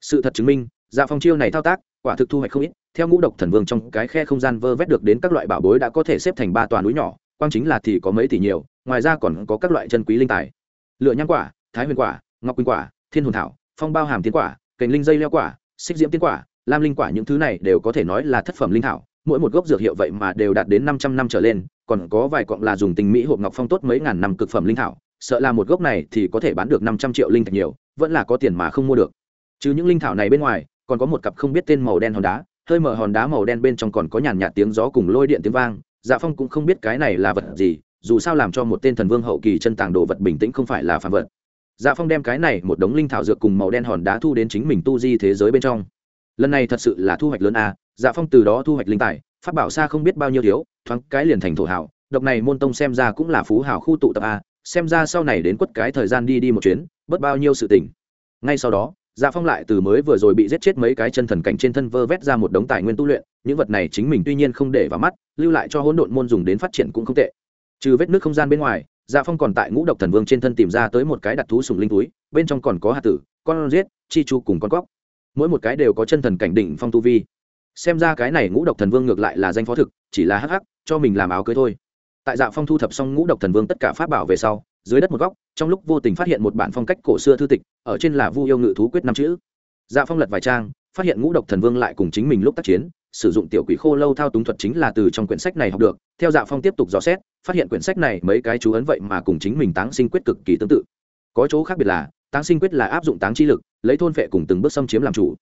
Speaker 1: Sự thật chứng minh dạ phong chiêu này thao tác, quả thực thu hoạch không ít theo ngũ độc thần vương trong cái khe không gian vơ vét được đến các loại bảo bối đã có thể xếp thành ba toàn núi nhỏ, quang chính là thì có mấy tỷ nhiều, ngoài ra còn có các loại chân quý linh tài. Lựa nhang quả, thái huyền quả, ngọc quỳnh quả, thiên hồn thảo, phong bao hàm tiến quả cành linh dây leo quả, xích diễm tiến quả, lam linh quả những thứ này đều có thể nói là thất phẩm linh thảo, mỗi một gốc dược hiệu vậy mà đều đạt đến năm trăm năm trở lên, còn có vài cọng là dùng tình mỹ hộp ngọc phong tốt mấy ngàn năm cực phẩm linh thảo, sợ là một gốc này thì có thể bán được năm trăm triệu linh thạch nhiều, vẫn là có tiền mà không mua được. Chứ những linh thảo này bên ngoài, còn có một cặp không biết tên màu đen hòn đá hơi mở hòn đá màu đen bên trong còn có nhàn nhạt tiếng gió cùng lôi điện tiếng vang dạ phong cũng không biết cái này là vật gì, dù sao làm cho một tên thần vương hậu kỳ chân tàng đồ vật bình tĩnh không phải là phản vật. Dạ phong đem cái này một đống linh thảo dược cùng màu đen hòn đá thu đến chính mình tu di thế giới bên trong. Lần này thật sự là thu hoạch lớn a dạ phong từ đó thu hoạch linh tài phát bảo xa không biết bao nhiêu thiếu, thoáng cái liền thành thổ hảo độc này môn tông xem ra cũng là phú hảo khu tụ tập a xem ra sau này đến quất cái thời gian đi đi một chuyến, bớt bao nhiêu sự tình. Ngay sau đó dạ phong lại từ mới vừa rồi bị giết chết mấy cái chân thần cảnh trên thân vơ vét ra một đống tài nguyên tu luyện, những vật này chính mình tuy nhiên không để vào mắt, lưu lại cho hỗn độn môn dùng đến phát triển cũng không tệ. Trừ vết nước không gian bên ngoài dạ phong còn tại ngũ độc thần vương trên thân tìm ra tới một cái đặt thú sùng linh túi, bên trong còn có hạt tử, con giết, chi chu cùng con cóc. Mỗi một cái đều có chân thần cảnh đỉnh phong tu vi. Xem ra cái này ngũ độc thần vương ngược lại là danh phó thực, chỉ là hắc hắc, cho mình làm áo cưới thôi. Tại dạ phong thu thập xong ngũ độc thần vương tất cả pháp bảo về sau dưới đất một góc, trong lúc vô tình phát hiện một bản phong cách cổ xưa thư tịch, ở trên là vu yêu ngự thú quyết năm chữ. Dạ phong lật vài trang, phát hiện ngũ độc thần vương lại cùng chính mình lúc tác chiến, sử dụng tiểu quỷ khô lâu thao túng thuật chính là từ trong quyển sách này học được. Theo dạ phong tiếp tục dò xét, phát hiện quyển sách này mấy cái chú ấn vậy mà cùng chính mình táng sinh quyết cực kỳ tương tự. Có chỗ khác biệt là, táng sinh quyết là áp dụng táng chi lực, lấy thôn phệ cùng từng bước xâm chiếm làm chủ.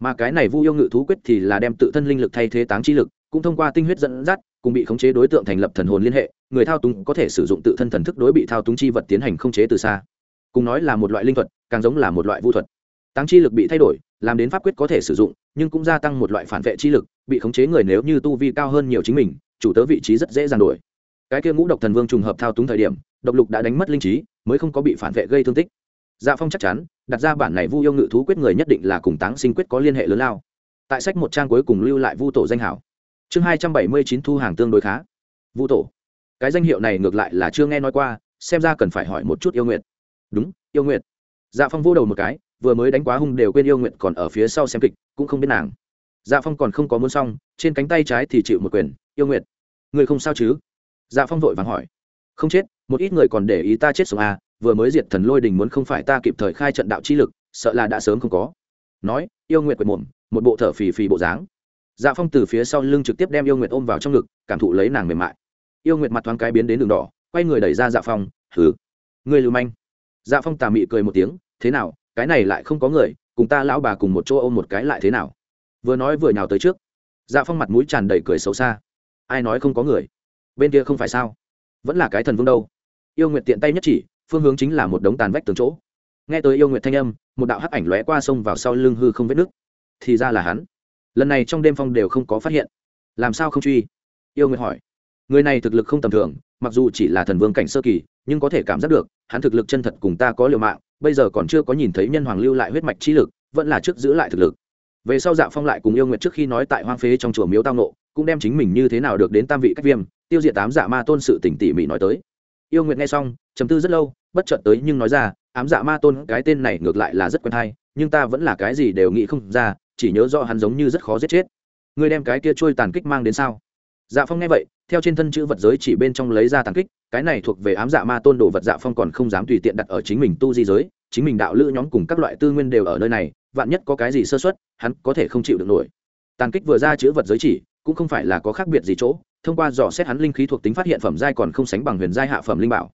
Speaker 1: Mà cái này vu yêu ngự thú quyết thì là đem tự thân linh lực thay thế táng chi lực, cũng thông qua tinh huyết dẫn dắt cùng bị khống chế đối tượng thành lập thần hồn liên hệ, người thao túng có thể sử dụng tự thân thần thức đối bị thao túng chi vật tiến hành khống chế từ xa. Cùng nói là một loại linh thuật, càng giống là một loại vu thuật. Táng chi lực bị thay đổi, làm đến pháp quyết có thể sử dụng, nhưng cũng gia tăng một loại phản vệ chi lực, bị khống chế người nếu như tu vi cao hơn nhiều chính mình, chủ tớ vị trí rất dễ dàng đổi. Cái kia ngũ độc thần vương trùng hợp thao túng thời điểm, độc lục đã đánh mất linh trí, mới không có bị phản vệ gây thương tích. Dạ phong chắc chắn, đặt ra bản này vu yêu ngự thú quyết người nhất định là cùng táng sinh quyết có liên hệ lớn lao. Tại sách một trang cuối cùng lưu lại vu tổ danh hảo chương hai trăm bảy mươi chín thu hàng tương đối khá. Vu tổ. Cái danh hiệu này ngược lại là chưa nghe nói qua, xem ra cần phải hỏi một chút yêu nguyện đúng, yêu nguyện dạ phong vô đầu một cái, vừa mới đánh quá hung đều quên yêu nguyện còn ở phía sau xem kịch, cũng không biết nàng. Dạ phong còn không có muốn xong, trên cánh tay trái thì chịu một quyền, yêu nguyện người không sao chứ? Dạ phong vội vàng hỏi. Không chết, một ít người còn để ý ta chết sống à vừa mới diệt thần lôi đình muốn không phải ta kịp thời khai trận đạo chi lực, sợ là đã sớm không có. Nói, yêu nguyện quệt mồm, một bộ thở phì phì bộ dáng dạ phong từ phía sau lưng trực tiếp đem yêu Nguyệt ôm vào trong ngực, cảm thụ lấy nàng mềm mại. Yêu Nguyệt mặt thoáng cái biến đến đường đỏ, quay người đẩy ra dạ phong thử người lưu manh. Dạ phong tà mị cười một tiếng, thế nào, cái này lại không có người, cùng ta lão bà cùng một chỗ ôm một cái lại thế nào? Vừa nói vừa nhào tới trước. Dạ phong mặt mũi tràn đầy cười xấu xa. Ai nói không có người? Bên kia không phải sao? Vẫn là cái thần vương đâu? Yêu Nguyệt tiện tay nhất chỉ, phương hướng chính là một đống tàn vách tường chỗ. Nghe tới yêu Nguyệt thanh âm, một đạo hắc ảnh lóe qua sông vào sau lưng hư không vết nước thì ra là hắn lần này trong đêm phong đều không có phát hiện. Làm sao không truy? Yêu nguyện hỏi. Người này thực lực không tầm thường, mặc dù chỉ là thần vương cảnh sơ kỳ, nhưng có thể cảm giác được, hắn thực lực chân thật cùng ta có liều mạng, bây giờ còn chưa có nhìn thấy nhân hoàng lưu lại huyết mạch trí lực, vẫn là trước giữ lại thực lực. Về sau dạ phong lại cùng yêu nguyện trước khi nói tại hoang phế trong chùa miếu tang nộ cũng đem chính mình như thế nào được đến tam vị cách viêm, tiêu diệt tám dạ ma tôn sự tỉnh tỉ mỉ nói tới. Yêu nguyện nghe xong chấm tư rất lâu, bất chợt tới nhưng nói ra, ám dạ ma tôn, cái tên này ngược lại là rất quen hay, nhưng ta vẫn là cái gì đều nghĩ không ra chỉ nhớ rõ hắn giống như rất khó giết chết. Ngươi đem cái kia trôi tàn kích mang đến sao? Dạ phong nghe vậy, theo trên thân chữ vật giới chỉ bên trong lấy ra tàn kích, cái này thuộc về ám dạ ma tôn đồ vật dạ phong còn không dám tùy tiện đặt ở chính mình tu di giới, chính mình đạo lữ nhóm cùng các loại tư nguyên đều ở nơi này, vạn nhất có cái gì sơ xuất hắn có thể không chịu được nổi. Tàn kích vừa ra chữ vật giới chỉ, cũng không phải là có khác biệt gì chỗ, thông qua dò xét hắn linh khí thuộc tính phát hiện phẩm giai còn không sánh bằng huyền giai hạ phẩm linh bảo.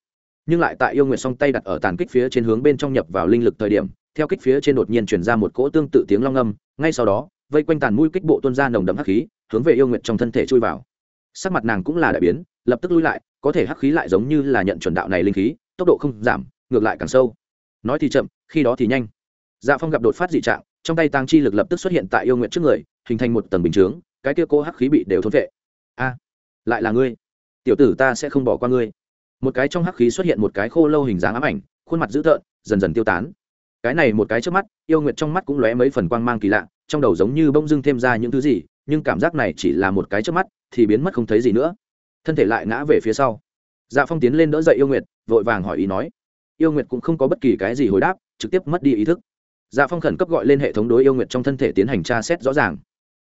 Speaker 1: Nhưng lại tại yêu nguyện song tay đặt ở tàn kích phía trên hướng bên trong nhập vào linh lực thời điểm theo kích phía trên đột nhiên chuyển ra một cỗ tương tự tiếng long âm, ngay sau đó, vây quanh tàn mũi kích bộ tuôn ra nồng đậm hắc khí, hướng về yêu nguyện trong thân thể chui vào. Sắc mặt nàng cũng là đại biến, lập tức lui lại, có thể hắc khí lại giống như là nhận chuẩn đạo này linh khí, tốc độ không giảm, ngược lại càng sâu. Nói thì chậm, khi đó thì nhanh. Dạ phong gặp đột phát dị trạng, trong tay tăng chi lực lập tức xuất hiện tại yêu nguyện trước người, hình thành một tầng bình chướng, cái kia cô hắc khí bị đều thôn vệ a, lại là ngươi. Tiểu tử ta sẽ không bỏ qua ngươi. Một cái trong hắc khí xuất hiện một cái khô lâu hình dáng ám ảnh, khuôn mặt dữ tợn, dần dần tiêu tán cái này một cái trước mắt, yêu nguyệt trong mắt cũng lóe mấy phần quang mang kỳ lạ, trong đầu giống như bông dưng thêm ra những thứ gì, nhưng cảm giác này chỉ là một cái trước mắt, thì biến mất không thấy gì nữa. Thân thể lại ngã về phía sau. Dạ phong tiến lên đỡ dậy yêu nguyệt, vội vàng hỏi ý nói. Yêu nguyệt cũng không có bất kỳ cái gì hồi đáp, trực tiếp mất đi ý thức. Dạ phong khẩn cấp gọi lên hệ thống đối yêu nguyệt trong thân thể tiến hành tra xét rõ ràng.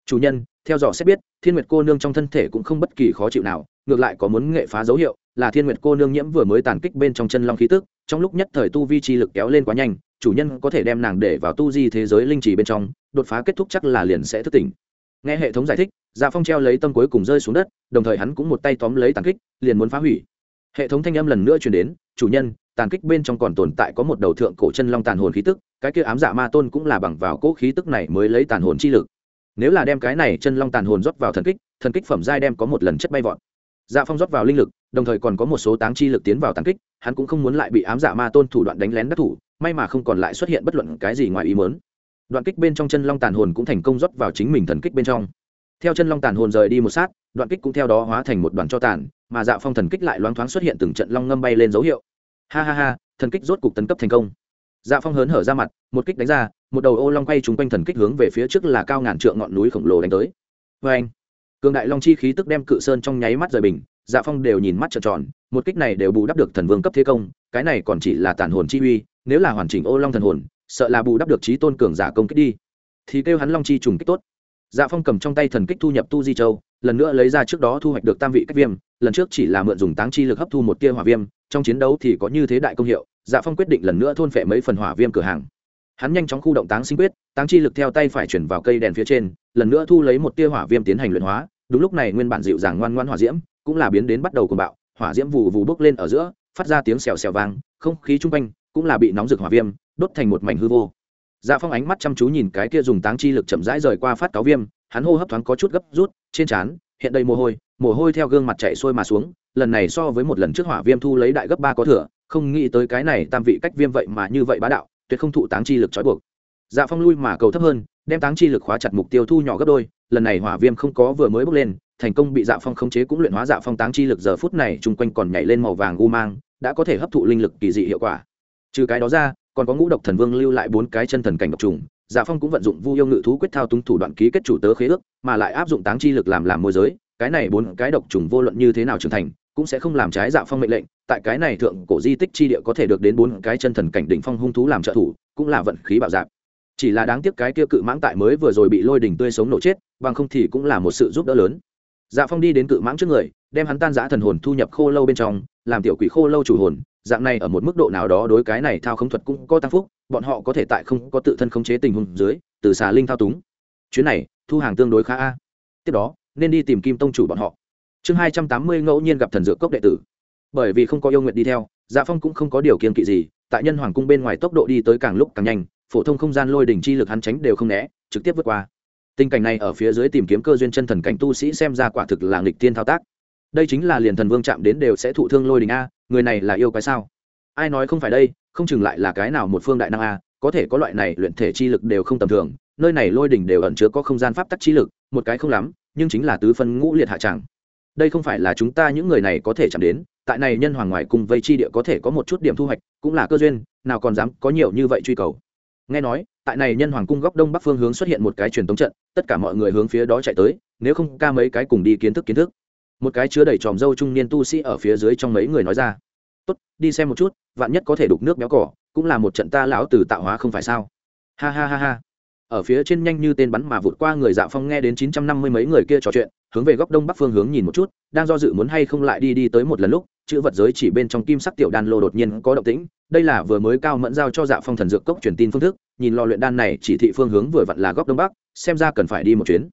Speaker 1: Chủ nhân, theo dõi xét biết, thiên nguyệt cô nương trong thân thể cũng không bất kỳ khó chịu nào, ngược lại có muốn nghệ phá dấu hiệu, là thiên nguyệt cô nương nhiễm vừa mới tàn kích bên trong chân long khí tức, trong lúc nhất thời tu vi chi lực kéo lên quá nhanh chủ nhân có thể đem nàng để vào tu di thế giới linh trì bên trong, đột phá kết thúc chắc là liền sẽ thức tỉnh. Nghe hệ thống giải thích dạ phong treo lấy tâm cuối cùng rơi xuống đất, đồng thời hắn cũng một tay tóm lấy tàn kích, liền muốn phá hủy. Hệ thống thanh âm lần nữa chuyển đến, chủ nhân, tàn kích bên trong còn tồn tại có một đầu thượng cổ chân long tàn hồn khí tức, cái kia ám dạ ma tôn cũng là bằng vào cỗ khí tức này mới lấy tàn hồn chi lực. Nếu là đem cái này chân long tàn hồn rót vào thần kích thần kích phẩm giai đem có một lần chất bay vọt dạ phong rót vào linh lực, đồng thời còn có một số táng chi lực tiến vào tàn kích, hắn cũng không muốn lại bị ám dạ ma tôn thủ đoạn đánh lén đắc thủ, may mà không còn lại xuất hiện bất luận cái gì ngoài ý mớn đoạn kích bên trong chân long tàn hồn cũng thành công rót vào chính mình thần kích bên trong. Theo chân long tàn hồn rời đi một sát, đoạn kích cũng theo đó hóa thành một đoàn cho tàn, mà dạ phong thần kích lại loáng thoáng xuất hiện từng trận long ngâm bay lên dấu hiệu. Ha ha ha, thần kích rốt cục tấn cấp thành công. Dạ phong hớn hở ra mặt, một kích đánh ra, một đầu ô long quay trúng quanh thần kích hướng về phía trước là cao ngàn trượng ngọn núi khổng lồ đánh tới. Vê anh cường đại long chi khí tức đem cự sơn trong nháy mắt rời bình dạ phong đều nhìn mắt trợn tròn, một kích này đều bù đắp được thần vương cấp thế công, cái này còn chỉ là tàn hồn chi uy, nếu là hoàn chỉnh ô long thần hồn, sợ là bù đắp được trí tôn cường giả công kích đi. Thì kêu hắn long chi trùng kích tốt. Dạ phong cầm trong tay thần kích thu nhập tu di châu, lần nữa lấy ra trước đó thu hoạch được tam vị cách viêm, lần trước chỉ là mượn dùng táng chi lực hấp thu một tia hỏa viêm, trong chiến đấu thì có như thế đại công hiệu dạ phong quyết định lần nữa thôn phệ mấy phần hỏa viêm cửa hàng. Hắn nhanh chóng khu động táng sinh quyết, táng chi lực theo tay phải chuyển vào cây đèn phía trên, lần nữa thu lấy một tia hỏa viêm tiến hành luyện hóa đúng lúc này nguyên bản dịu dàng ngoan ngoan hỏa diễm cũng là biến đến bắt đầu cùng bạo, hỏa diễm vù vù bốc lên ở giữa, phát ra tiếng xèo xèo vang, không khí chung quanh cũng là bị nóng rực hỏa viêm, đốt thành một mảnh hư vô. Dạ phong ánh mắt chăm chú nhìn cái kia dùng táng chi lực chậm rãi rời qua phát cáo viêm, hắn hô hấp thoáng có chút gấp rút, trên trán hiện đầy mồ hôi mồ hôi theo gương mặt chạy xuôi mà xuống, lần này so với một lần trước hỏa viêm thu lấy đại gấp ba có thừa, không nghĩ tới cái này tam vị cách viêm vậy mà như vậy bá đạo, tuyệt không thụ táng chi lực trói buộc. Dạ phong lui mà cầu thấp hơn đem táng chi lực khóa chặt mục tiêu thu nhỏ gấp đôi, lần này hỏa viêm không có vừa mới bước lên, thành công bị dạ phong khống chế cũng luyện hóa dạ phong táng chi lực giờ phút này chung quanh còn nhảy lên màu vàng u mang, đã có thể hấp thụ linh lực kỳ dị hiệu quả. Trừ cái đó ra, còn có ngũ độc thần vương lưu lại bốn cái chân thần cảnh độc trùng dạ phong cũng vận dụng vu yêu ngự thú quyết thao túng thủ đoạn ký kết chủ tớ khế ước, mà lại áp dụng táng chi lực làm làm môi giới, cái này bốn cái độc trùng vô luận như thế nào trưởng thành, cũng sẽ không làm trái dạ phong mệnh lệnh, tại cái này thượng cổ di tích chi địa có thể được đến bốn cái chân thần cảnh đỉnh phong hung thú làm trợ thủ, cũng là vận khí bạo dạp chỉ là đáng tiếc cái kia cự mãng tại mới vừa rồi bị lôi đỉnh tươi sống nổ chết, bằng không thì cũng là một sự giúp đỡ lớn. Dạ phong đi đến cự mãng trước người, đem hắn tan giã thần hồn thu nhập khô lâu bên trong, làm tiểu quỷ khô lâu chủ hồn, dạng này ở một mức độ nào đó đối cái này thao không thuật cũng có tăng phúc, bọn họ có thể tại không có tự thân khống chế tình huống dưới, từ xà linh thao túng. Chuyến này, thu hàng tương đối khá a. Tiếp đó, nên đi tìm kim tông chủ bọn họ. Chương hai trăm tám mươi ngẫu nhiên gặp thần dược cốc đệ tử. Bởi vì không có yêu nguyện đi theo dạ phong cũng không có điều kiện kỵ gì, tại nhân hoàng cung bên ngoài tốc độ đi tới càng lúc càng nhanh phổ thông không gian lôi đỉnh chi lực hắn tránh đều không né, trực tiếp vượt qua. Tình cảnh này ở phía dưới tìm kiếm cơ duyên chân thần cảnh tu sĩ xem ra quả thực là nghịch tiên thao tác. Đây chính là liền thần vương chạm đến đều sẽ thụ thương lôi đình a, người này là yêu cái sao? Ai nói không phải đây, không chừng lại là cái nào một phương đại năng a, có thể có loại này luyện thể chi lực đều không tầm thường, nơi này lôi đỉnh đều ẩn chứa có không gian pháp tắc chi lực, một cái không lắm, nhưng chính là tứ phân ngũ liệt hạ tràng đây không phải là chúng ta những người này có thể chạm đến, tại này nhân hoàng ngoài cùng vây chi địa có thể có một chút điểm thu hoạch, cũng là cơ duyên, nào còn dám có nhiều như vậy truy cầu nghe nói, tại này nhân hoàng cung góc đông bắc phương hướng xuất hiện một cái truyền tống trận, tất cả mọi người hướng phía đó chạy tới, nếu không ca mấy cái cùng đi kiến thức kiến thức. Một cái chứa đầy tròm dâu trung niên tu sĩ ở phía dưới trong mấy người nói ra, tốt, đi xem một chút, vạn nhất có thể đục nước béo cỏ, cũng là một trận ta lão từ tạo hóa không phải sao? Ha ha ha ha. Ở phía trên nhanh như tên bắn mà vụt qua người dạo phong nghe đến chín trăm năm mươi mấy người kia trò chuyện, hướng về góc đông bắc phương hướng nhìn một chút, đang do dự muốn hay không lại đi đi tới một lần lúc chữ vật giới chỉ bên trong kim sắc tiểu đan lô đột nhiên có động tĩnh, đây là vừa mới cao mẫn giao cho dạ phong thần dược cốc truyền tin phương thức, nhìn lò luyện đan này chỉ thị phương hướng vừa vặn là góc đông bắc, xem ra cần phải đi một chuyến.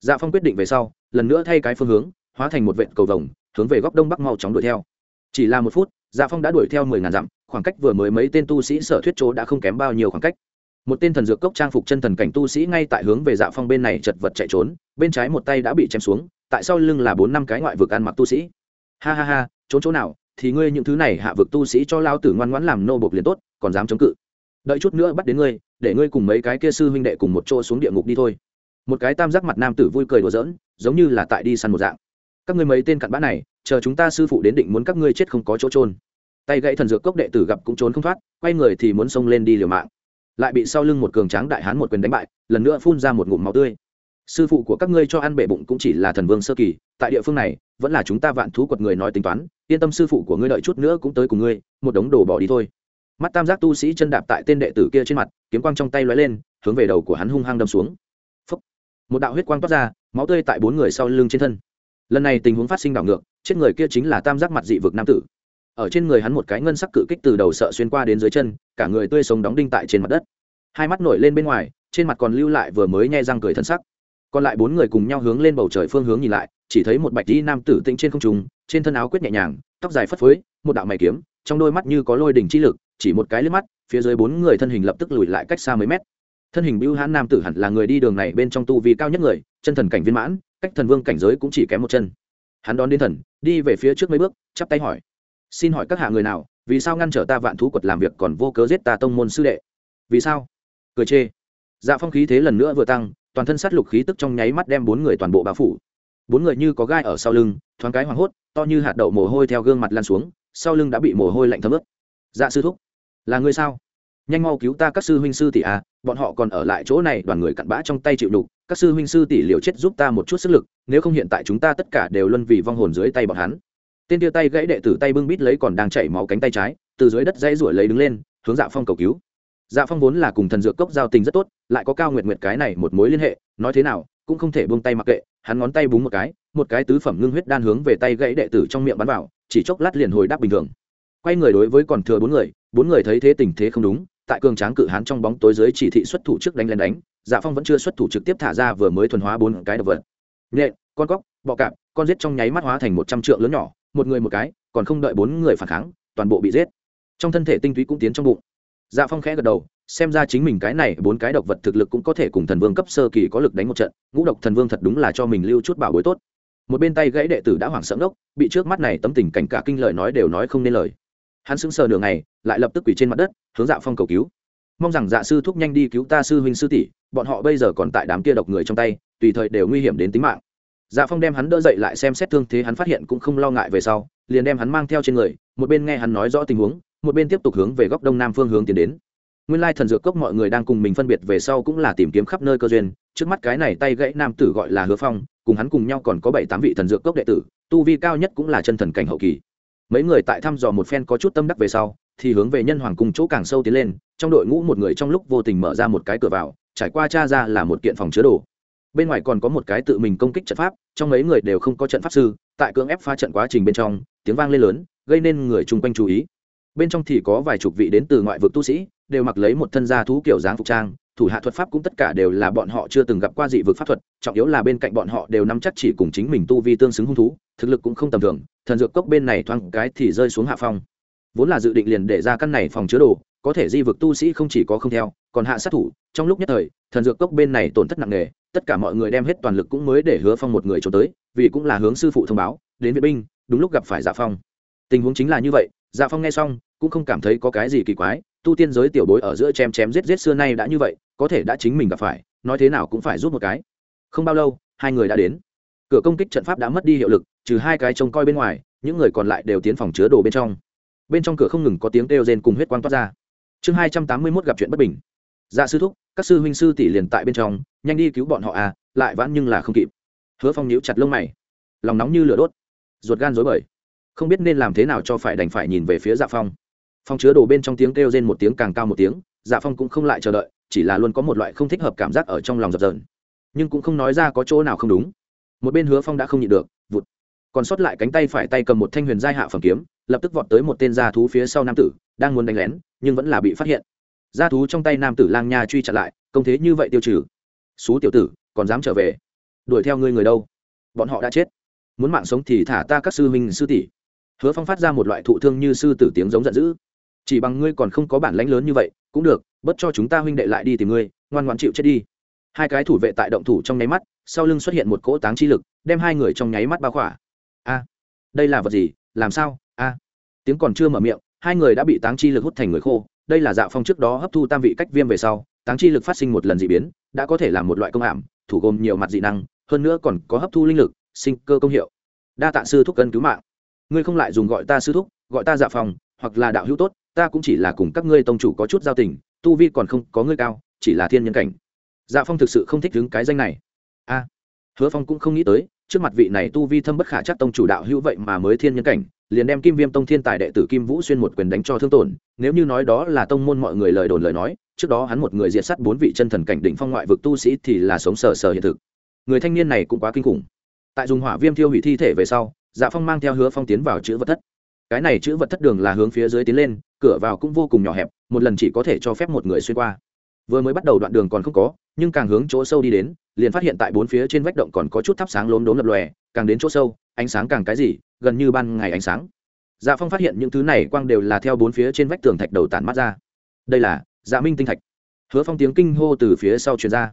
Speaker 1: Dạ phong quyết định về sau, lần nữa thay cái phương hướng, hóa thành một vệt cầu vồng, hướng về góc đông bắc mau chóng đuổi theo. Chỉ là một phút dạ phong đã đuổi theo mười ngàn dặm, khoảng cách vừa mới mấy tên tu sĩ sở thuyết chỗ đã không kém bao nhiêu khoảng cách. Một tên thần dược cốc trang phục chân thần cảnh tu sĩ ngay tại hướng về dạ phong bên này chật vật chạy trốn, bên trái một tay đã bị chém xuống, tại sau lưng là bốn năm cái ngoại vực ăn mặc tu sĩ ha ha ha, trốn chỗ nào, thì ngươi những thứ này hạ vực tu sĩ cho lao tử ngoan ngoãn làm nô bộc liền tốt, còn dám chống cự. Đợi chút nữa bắt đến ngươi, để ngươi cùng mấy cái kia sư huynh đệ cùng một chỗ xuống địa ngục đi thôi. Một cái tam giác mặt nam tử vui cười đùa giỡn, giống như là tại đi săn một dạng. Các ngươi mấy tên cặn bã này, chờ chúng ta sư phụ đến định muốn các ngươi chết không có chỗ trôn. Tay gãy thần dược cốc đệ tử gặp cũng trốn không thoát, quay người thì muốn xông lên đi liều mạng. Lại bị sau lưng một cường tráng đại hán một quyền đánh bại, lần nữa phun ra một ngụm máu tươi sư phụ của các ngươi cho ăn bể bụng cũng chỉ là thần vương sơ kỳ, tại địa phương này, vẫn là chúng ta vạn thú quật người nói tính toán, yên tâm sư phụ của ngươi đợi chút nữa cũng tới cùng ngươi, một đống đồ bỏ đi thôi. Mắt tam giác tu sĩ chân đạp tại tên đệ tử kia trên mặt, kiếm quang trong tay lóe lên, hướng về đầu của hắn hung hăng đâm xuống. Một đạo huyết quang toát ra, máu tươi tại bốn người sau lưng trên thân. Lần này tình huống phát sinh đảo ngược, chết người kia chính là tam giác mặt dị vực nam tử. Ở trên người hắn một cái ngân sắc cự kích từ đầu sợ xuyên qua đến dưới chân, cả người tươi sống đóng đinh tại trên mặt đất. Hai mắt nổi lên bên ngoài, trên mặt còn lưu lại vừa mới nhai răng cười thân sắc còn lại bốn người cùng nhau hướng lên bầu trời phương hướng nhìn lại, chỉ thấy một bạch đi nam tử tĩnh trên không trung, trên thân áo quyết nhẹ nhàng, tóc dài phất phới, một đạo mày kiếm, trong đôi mắt như có lôi đỉnh chi lực, chỉ một cái liếc mắt, phía dưới bốn người thân hình lập tức lùi lại cách xa mấy mét. Thân hình bưu hãn nam tử hẳn là người đi đường này bên trong tu vi cao nhất người, chân thần cảnh viên mãn, cách thần vương cảnh giới cũng chỉ kém một chân. Hắn đón đến thần, đi về phía trước mấy bước, chắp tay hỏi. Xin hỏi các hạ người nào, vì sao ngăn trở ta vạn thú quật làm việc còn vô cớ giết ta tông môn sư đệ? Vì sao? Cười chê. Dạ phong khí thế lần nữa vừa tăng toàn thân sát lục khí tức trong nháy mắt đem bốn người toàn bộ bao phủ. Bốn người như có gai ở sau lưng, thoáng cái hoảng hốt, to như hạt đậu mồ hôi theo gương mặt lan xuống, sau lưng đã bị mồ hôi lạnh thấm ướt. Dạ sư thúc, là ngươi sao? Nhanh mau cứu ta các sư huynh sư tỷ a bọn họ còn ở lại chỗ này, đoàn người cặn bã trong tay chịu đục, các sư huynh sư tỷ liều chết giúp ta một chút sức lực, nếu không hiện tại chúng ta tất cả đều luân vì vong hồn dưới tay bọn hắn. Tên tia tay gãy đệ tử tay bưng bít lấy còn đang chảy máu cánh tay trái, từ dưới đất dãy ruổi lấy đứng lên, hướng dạ phong cầu cứu dạ phong vốn là cùng thần dược cốc giao tình rất tốt, lại có cao nguyện nguyện cái này một mối liên hệ, nói thế nào, cũng không thể buông tay mặc kệ, hắn ngón tay búng một cái một cái tứ phẩm ngưng huyết đan hướng về tay gãy đệ tử trong miệng bắn vào, chỉ chốc lát liền hồi đáp bình thường. Quay người đối với còn thừa bốn người bốn người thấy thế tình thế không đúng, tại cường tráng cự hán trong bóng tối dưới chỉ thị xuất thủ trước đánh lên đánh dạ phong vẫn chưa xuất thủ trực tiếp thả ra vừa mới thuần hóa bốn cái độc vật. Nhện, con cóc, bọ cạp, con giết trong nháy mắt hóa thành một trăm trượng lớn nhỏ, một người một cái, còn không đợi bốn người phản kháng, toàn bộ bị giết. Trong thân thể tinh túy cũng tiến trong bụng dạ phong khẽ gật đầu, xem ra chính mình cái này bốn cái độc vật thực lực cũng có thể cùng thần vương cấp sơ kỳ có lực đánh một trận, ngũ độc thần vương thật đúng là cho mình lưu chút bảo bối tốt. Một bên tay gãy đệ tử đã hoảng sợ đốc bị trước mắt này tấm tình cảnh cả kinh lời nói đều nói không nên lời. Hắn sững sờ nửa ngày, lại lập tức quỳ trên mặt đất, hướng dạ phong cầu cứu. Mong rằng dạ sư thúc nhanh đi cứu ta sư huynh sư tỷ, bọn họ bây giờ còn tại đám kia độc người trong tay, tùy thời đều nguy hiểm đến tính mạng. Dạ phong đem hắn đỡ dậy lại xem xét thương thế hắn phát hiện cũng không lo ngại về sau, liền đem hắn mang theo trên người, một bên nghe hắn nói rõ tình huống một bên tiếp tục hướng về góc đông nam phương hướng tiến đến. Nguyên lai thần dược cốc mọi người đang cùng mình phân biệt về sau cũng là tìm kiếm khắp nơi cơ duyên. Trước mắt cái này tay gãy nam tử gọi là hứa phong, cùng hắn cùng nhau còn có bảy tám vị thần dược cốc đệ tử, tu vi cao nhất cũng là chân thần cảnh hậu kỳ. Mấy người tại thăm dò một phen có chút tâm đắc về sau, thì hướng về nhân hoàng cùng chỗ càng sâu tiến lên, trong đội ngũ một người trong lúc vô tình mở ra một cái cửa vào, trải qua cha ra là một kiện phòng chứa đồ. Bên ngoài còn có một cái tự mình công kích trận pháp, trong mấy người đều không có trận pháp sư, tại cưỡng ép phá trận quá trình bên trong, tiếng vang lên lớn, gây nên người chung quanh chú ý bên trong thì có vài chục vị đến từ ngoại vực tu sĩ, đều mặc lấy một thân gia thú kiểu dáng phục trang, thủ hạ thuật pháp cũng tất cả đều là bọn họ chưa từng gặp qua dị vực pháp thuật, trọng yếu là bên cạnh bọn họ đều nắm chắc chỉ cùng chính mình tu vi tương xứng hung thú, thực lực cũng không tầm thường, thần dược cốc bên này thoáng cái thì rơi xuống hạ phong. Vốn là dự định liền để ra căn này phòng chứa đồ, có thể di vực tu sĩ không chỉ có không theo, còn hạ sát thủ, trong lúc nhất thời, thần dược cốc bên này tổn thất nặng nề, tất cả mọi người đem hết toàn lực cũng mới để hứa phong một người trốn tới, vì cũng là hướng sư phụ thông báo, đến vệ binh, đúng lúc gặp phải dạ phong. Tình huống chính là như vậy dạ phong nghe xong, cũng không cảm thấy có cái gì kỳ quái, tu tiên giới tiểu bối ở giữa chém chém giết giết xưa nay đã như vậy, có thể đã chính mình gặp phải, nói thế nào cũng phải giúp một cái. Không bao lâu, hai người đã đến. Cửa công kích trận pháp đã mất đi hiệu lực, trừ hai cái trông coi bên ngoài, những người còn lại đều tiến phòng chứa đồ bên trong. Bên trong cửa không ngừng có tiếng kêu rên cùng huyết quang toát ra. Chương hai trăm tám mươi mốt gặp chuyện bất bình. Dạ sư thúc, các sư huynh sư tỷ liền tại bên trong, nhanh đi cứu bọn họ à lại vãn nhưng là không kịp. Hứa phong nhíu chặt lông mày. Lòng nóng như lửa đốt. Ruột gan rối bời không biết nên làm thế nào cho phải đành phải nhìn về phía dạ phong phong chứa đồ bên trong tiếng kêu rên một tiếng càng cao một tiếng dạ phong cũng không lại chờ đợi chỉ là luôn có một loại không thích hợp cảm giác ở trong lòng dập dờn nhưng cũng không nói ra có chỗ nào không đúng một bên hứa phong đã không nhịn được vụt còn sót lại cánh tay phải tay cầm một thanh huyền giai hạ phẩm kiếm lập tức vọt tới một tên gia thú phía sau nam tử đang muốn đánh lén nhưng vẫn là bị phát hiện gia thú trong tay nam tử lang nha truy chặn lại công thế như vậy tiêu trừ xú tiểu tử còn dám trở về đuổi theo ngươi người đâu bọn họ đã chết muốn mạng sống thì thả ta các sư huynh sư tỷ hứa phong phát ra một loại thụ thương như sư tử tiếng giống giận dữ. Chỉ bằng ngươi còn không có bản lãnh lớn như vậy, cũng được bất cho chúng ta huynh đệ lại đi tìm ngươi, ngoan ngoan chịu chết đi. Hai cái thủ vệ tại động thủ trong nháy mắt, sau lưng xuất hiện một cỗ táng chi lực, đem hai người trong nháy mắt bao khỏa. A, đây là vật gì, làm sao? A, tiếng còn chưa mở miệng, hai người đã bị táng chi lực hút thành người khô, đây là dạo phong trước đó hấp thu tam vị cách viêm về sau, táng chi lực phát sinh một lần dị biến, đã có thể làm một loại công ảm thủ gồm nhiều mặt dị năng, hơn nữa còn có hấp thu linh lực, sinh cơ công hiệu. Đa tạ sư thúc cân cứu mạng ngươi không lại dùng gọi ta sư thúc, gọi ta dạ phòng, hoặc là đạo hữu tốt, ta cũng chỉ là cùng các ngươi tông chủ có chút giao tình, tu vi còn không có ngươi cao, chỉ là thiên nhân cảnh. Dạ phong thực sự không thích đứng cái danh này. A, hứa phong cũng không nghĩ tới, trước mặt vị này tu vi thâm bất khả chắc tông chủ đạo hữu vậy mà mới thiên nhân cảnh, liền đem kim viêm tông thiên tài đệ tử kim vũ xuyên một quyền đánh cho thương tổn, nếu như nói đó là tông môn mọi người lời đồn lời nói, trước đó hắn một người diệt sát bốn vị chân thần cảnh đỉnh phong ngoại vực tu sĩ thì là sống sờ sờ hiện thực. Người thanh niên này cũng quá kinh khủng. Tại dùng hỏa viêm thiêu hủy thi thể về sau dạ phong mang theo hứa phong tiến vào chữ vật thất. Cái này chữ vật thất đường là hướng phía dưới tiến lên, cửa vào cũng vô cùng nhỏ hẹp, một lần chỉ có thể cho phép một người xuyên qua. Vừa mới bắt đầu đoạn đường còn không có, nhưng càng hướng chỗ sâu đi đến, liền phát hiện tại bốn phía trên vách động còn có chút thắp sáng lốm đốm lập lòe, càng đến chỗ sâu, ánh sáng càng cái gì, gần như ban ngày ánh sáng. Dạ phong phát hiện những thứ này quang đều là theo bốn phía trên vách tường thạch đầu tản mắt ra. Đây là dạ minh tinh thạch. Hứa phong tiếng kinh hô từ phía sau truyền ra.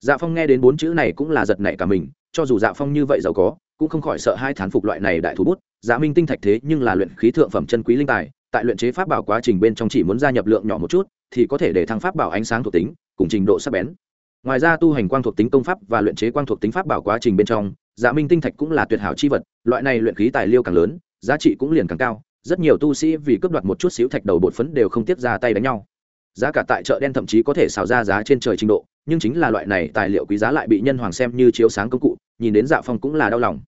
Speaker 1: Dạ phong nghe đến bốn chữ này cũng là giật nảy cả mình, cho dù dạ phong như vậy giàu có cũng không khỏi sợ hai thán phục loại này đại thú bút giá minh tinh thạch thế nhưng là luyện khí thượng phẩm chân quý linh tài, tại luyện chế pháp bảo quá trình bên trong chỉ muốn gia nhập lượng nhỏ một chút, thì có thể để thăng pháp bảo ánh sáng thuộc tính, cùng trình độ sắc bén. Ngoài ra tu hành quang thuộc tính công pháp và luyện chế quang thuộc tính pháp bảo quá trình bên trong dạ minh tinh thạch cũng là tuyệt hảo chi vật, loại này luyện khí tài liêu càng lớn, giá trị cũng liền càng cao, rất nhiều tu sĩ vì cướp đoạt một chút xíu thạch đầu bột phấn đều không tiếp ra tay đánh nhau. Giá cả tại chợ đen thậm chí có thể xào ra giá trên trời trình độ, nhưng chính là loại này tài liệu quý giá lại bị nhân hoàng xem như chiếu sáng công cụ, nhìn đến dạ phong cũng là đau lòng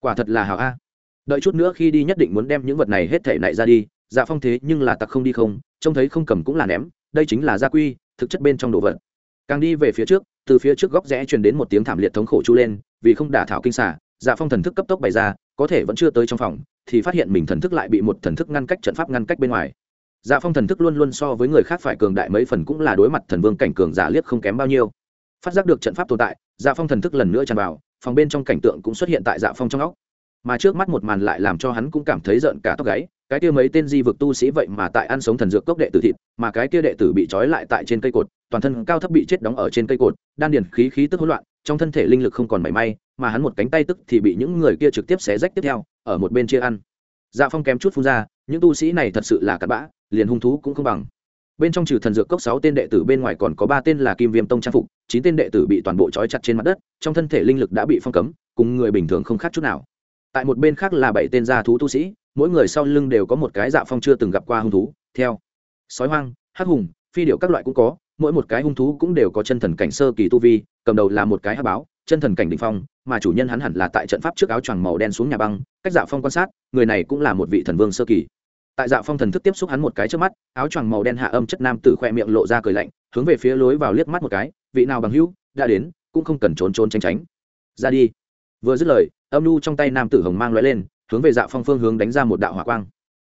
Speaker 1: quả thật là hảo a. Đợi chút nữa khi đi nhất định muốn đem những vật này hết thể này ra đi dạ phong thế nhưng là tặc không đi không, trông thấy không cầm cũng là ném, đây chính là gia quy, thực chất bên trong đồ vật. Càng đi về phía trước, từ phía trước góc rẽ truyền đến một tiếng thảm liệt thống khổ chu lên, vì không đả thảo kinh xả dạ phong thần thức cấp tốc bày ra, có thể vẫn chưa tới trong phòng, thì phát hiện mình thần thức lại bị một thần thức ngăn cách trận pháp ngăn cách bên ngoài. Dạ phong thần thức luôn luôn so với người khác phải cường đại mấy phần cũng là đối mặt thần vương cảnh cường giả liếc không kém bao nhiêu. Phát giác được trận pháp tồn tại dạ phong thần thức lần nữa tràn vào phòng bên trong cảnh tượng cũng xuất hiện tại dạ phong trong óc. Mà trước mắt một màn lại làm cho hắn cũng cảm thấy giận cả tóc gáy, cái kia mấy tên di vực tu sĩ vậy mà tại ăn sống thần dược cốc đệ tử thịt, mà cái kia đệ tử bị trói lại tại trên cây cột, toàn thân cao thấp bị chết đóng ở trên cây cột, đan điền khí khí tức hỗn loạn, trong thân thể linh lực không còn mảy may, mà hắn một cánh tay tức thì bị những người kia trực tiếp xé rách tiếp theo, ở một bên chia ăn. Dạ phong kém chút phun ra, những tu sĩ này thật sự là cặn bã, liền hung thú cũng không bằng bên trong trừ thần dược cốc sáu tên đệ tử bên ngoài còn có ba tên là kim viêm tông trang phục, chín tên đệ tử bị toàn bộ trói chặt trên mặt đất, trong thân thể linh lực đã bị phong cấm, cùng người bình thường không khác chút nào. Tại một bên khác là bảy tên gia thú tu sĩ, mỗi người sau lưng đều có một cái dạ phong chưa từng gặp qua hung thú, theo sói hoang, hắc hùng, phi điệu các loại cũng có, mỗi một cái hung thú cũng đều có chân thần cảnh sơ kỳ tu vi, cầm đầu là một cái hát báo, chân thần cảnh định phong, mà chủ nhân hắn hẳn là tại trận pháp trước áo choàng màu đen xuống nhà băng, cách dạ phong quan sát, người này cũng là một vị thần vương sơ kỳ tại dạ phong thần thức tiếp xúc hắn một cái trước mắt, áo choàng màu đen hạ âm chất nam tử khoe miệng lộ ra cười lạnh, hướng về phía lối vào liếc mắt một cái, vị nào bằng hữu, đã đến, cũng không cần trốn trốn tránh tránh. Ra đi. Vừa dứt lời, âm nu trong tay nam tử hồng mang lóe lên, hướng về dạ phong phương hướng đánh ra một đạo hỏa quang.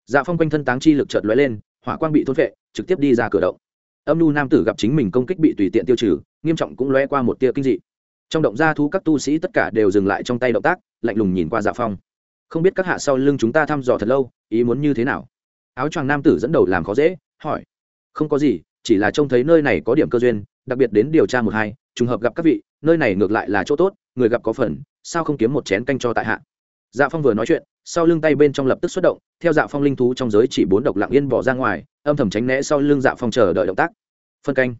Speaker 1: Dạ phong quanh thân táng chi lực chợt lóe lên, hỏa quang bị thốt vệ trực tiếp đi ra cửa động. Âm nu nam tử gặp chính mình công kích bị tùy tiện tiêu trừ, nghiêm trọng cũng lóe qua một tia kinh dị. Trong động gia thú các tu sĩ tất cả đều dừng lại trong tay động tác, lạnh lùng nhìn qua dạ phong. Không biết các hạ sau lưng chúng ta thăm dò thật lâu, ý muốn như thế nào? Áo choàng nam tử dẫn đầu làm khó dễ, hỏi, không có gì, chỉ là trông thấy nơi này có điểm cơ duyên, đặc biệt đến điều tra một hai, trùng hợp gặp các vị, nơi này ngược lại là chỗ tốt, người gặp có phần, sao không kiếm một chén canh cho tại hạ? Dạ phong vừa nói chuyện, sau lưng tay bên trong lập tức xuất động, theo dạ phong linh thú trong giới chỉ bốn độc lặng yên bỏ ra ngoài, âm thầm tránh né sau lưng dạ phong chờ đợi động tác. Phân canh.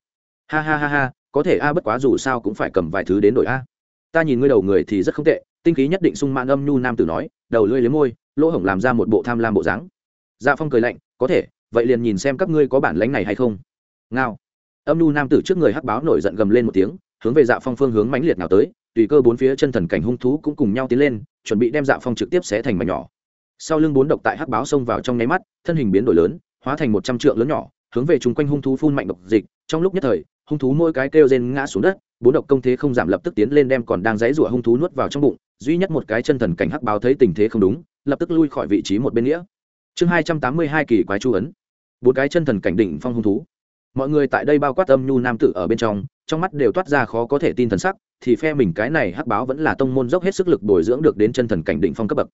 Speaker 1: Ha ha ha ha, có thể a, bất quá dù sao cũng phải cầm vài thứ đến đổi a. Ta nhìn ngươi đầu người thì rất không tệ, tinh khí nhất định sung mãn âm nhu nam tử nói, đầu lưỡi liếm môi, lỗ hổng làm ra một bộ tham lam bộ dáng dạ phong cười lạnh, có thể, vậy liền nhìn xem các ngươi có bản lánh này hay không. Ngao. Âm nu nam tử trước người hắc báo nổi giận gầm lên một tiếng, hướng về dạ phong phương hướng mãnh liệt nào tới, tùy cơ bốn phía chân thần cảnh hung thú cũng cùng nhau tiến lên, chuẩn bị đem dạ phong trực tiếp xé thành mảnh nhỏ. Sau lưng bốn độc tại hắc báo xông vào trong nháy mắt, thân hình biến đổi lớn, hóa thành một trăm trượng lớn nhỏ, hướng về chung quanh hung thú phun mạnh độc dịch, trong lúc nhất thời, hung thú mỗi cái kêu rên ngã xuống đất, bốn độc công thế không giảm lập tức tiến lên đem còn đang dãy rủa hung thú nuốt vào trong bụng, duy nhất một cái chân thần cảnh hắc báo thấy tình thế không đúng, lập tức lui khỏi vị trí một bên nghĩa chương hai trăm tám mươi hai kỳ quái chu ấn. Bốn cái chân thần cảnh đỉnh phong hung thú. Mọi người tại đây bao quát âm nhu nam tử ở bên trong trong mắt đều toát ra khó có thể tin thần sắc, thì phe mình cái này hắc báo vẫn là tông môn dốc hết sức lực bồi dưỡng được đến chân thần cảnh đỉnh phong cấp bậc.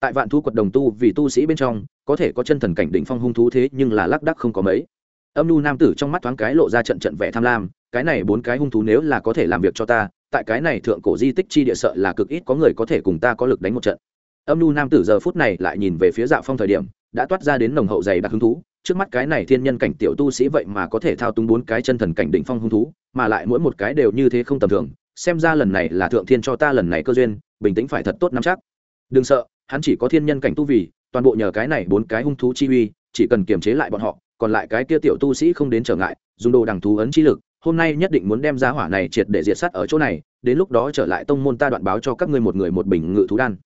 Speaker 1: Tại vạn thu quật đồng tu vì tu sĩ bên trong, có thể có chân thần cảnh đỉnh phong hung thú thế nhưng là lác đắc không có mấy. Âm nhu nam tử trong mắt thoáng cái lộ ra trận trận vẻ tham lam, cái này bốn cái hung thú nếu là có thể làm việc cho ta, tại cái này thượng cổ di tích chi địa sợ là cực ít có người có thể cùng ta có lực đánh một trận. Âm nhu nam tử giờ phút này lại nhìn về phía dạ phong thời điểm đã toát ra đến nồng hậu dày đặc hứng thú. Trước mắt cái này thiên nhân cảnh tiểu tu sĩ vậy mà có thể thao túng bốn cái chân thần cảnh đỉnh phong hung thú, mà lại mỗi một cái đều như thế không tầm thường. Xem ra lần này là thượng thiên cho ta lần này cơ duyên, bình tĩnh phải thật tốt nắm chắc. Đừng sợ, hắn chỉ có thiên nhân cảnh tu vì, toàn bộ nhờ cái này bốn cái hung thú chi uy, chỉ cần kiềm chế lại bọn họ, còn lại cái kia tiểu tu sĩ không đến trở ngại, dùng đồ đằng thú ấn chi lực, hôm nay nhất định muốn đem ra hỏa này triệt để diệt sát ở chỗ này, đến lúc đó trở lại tông môn ta đoạn báo cho các ngươi một người một bình ngự thú đan.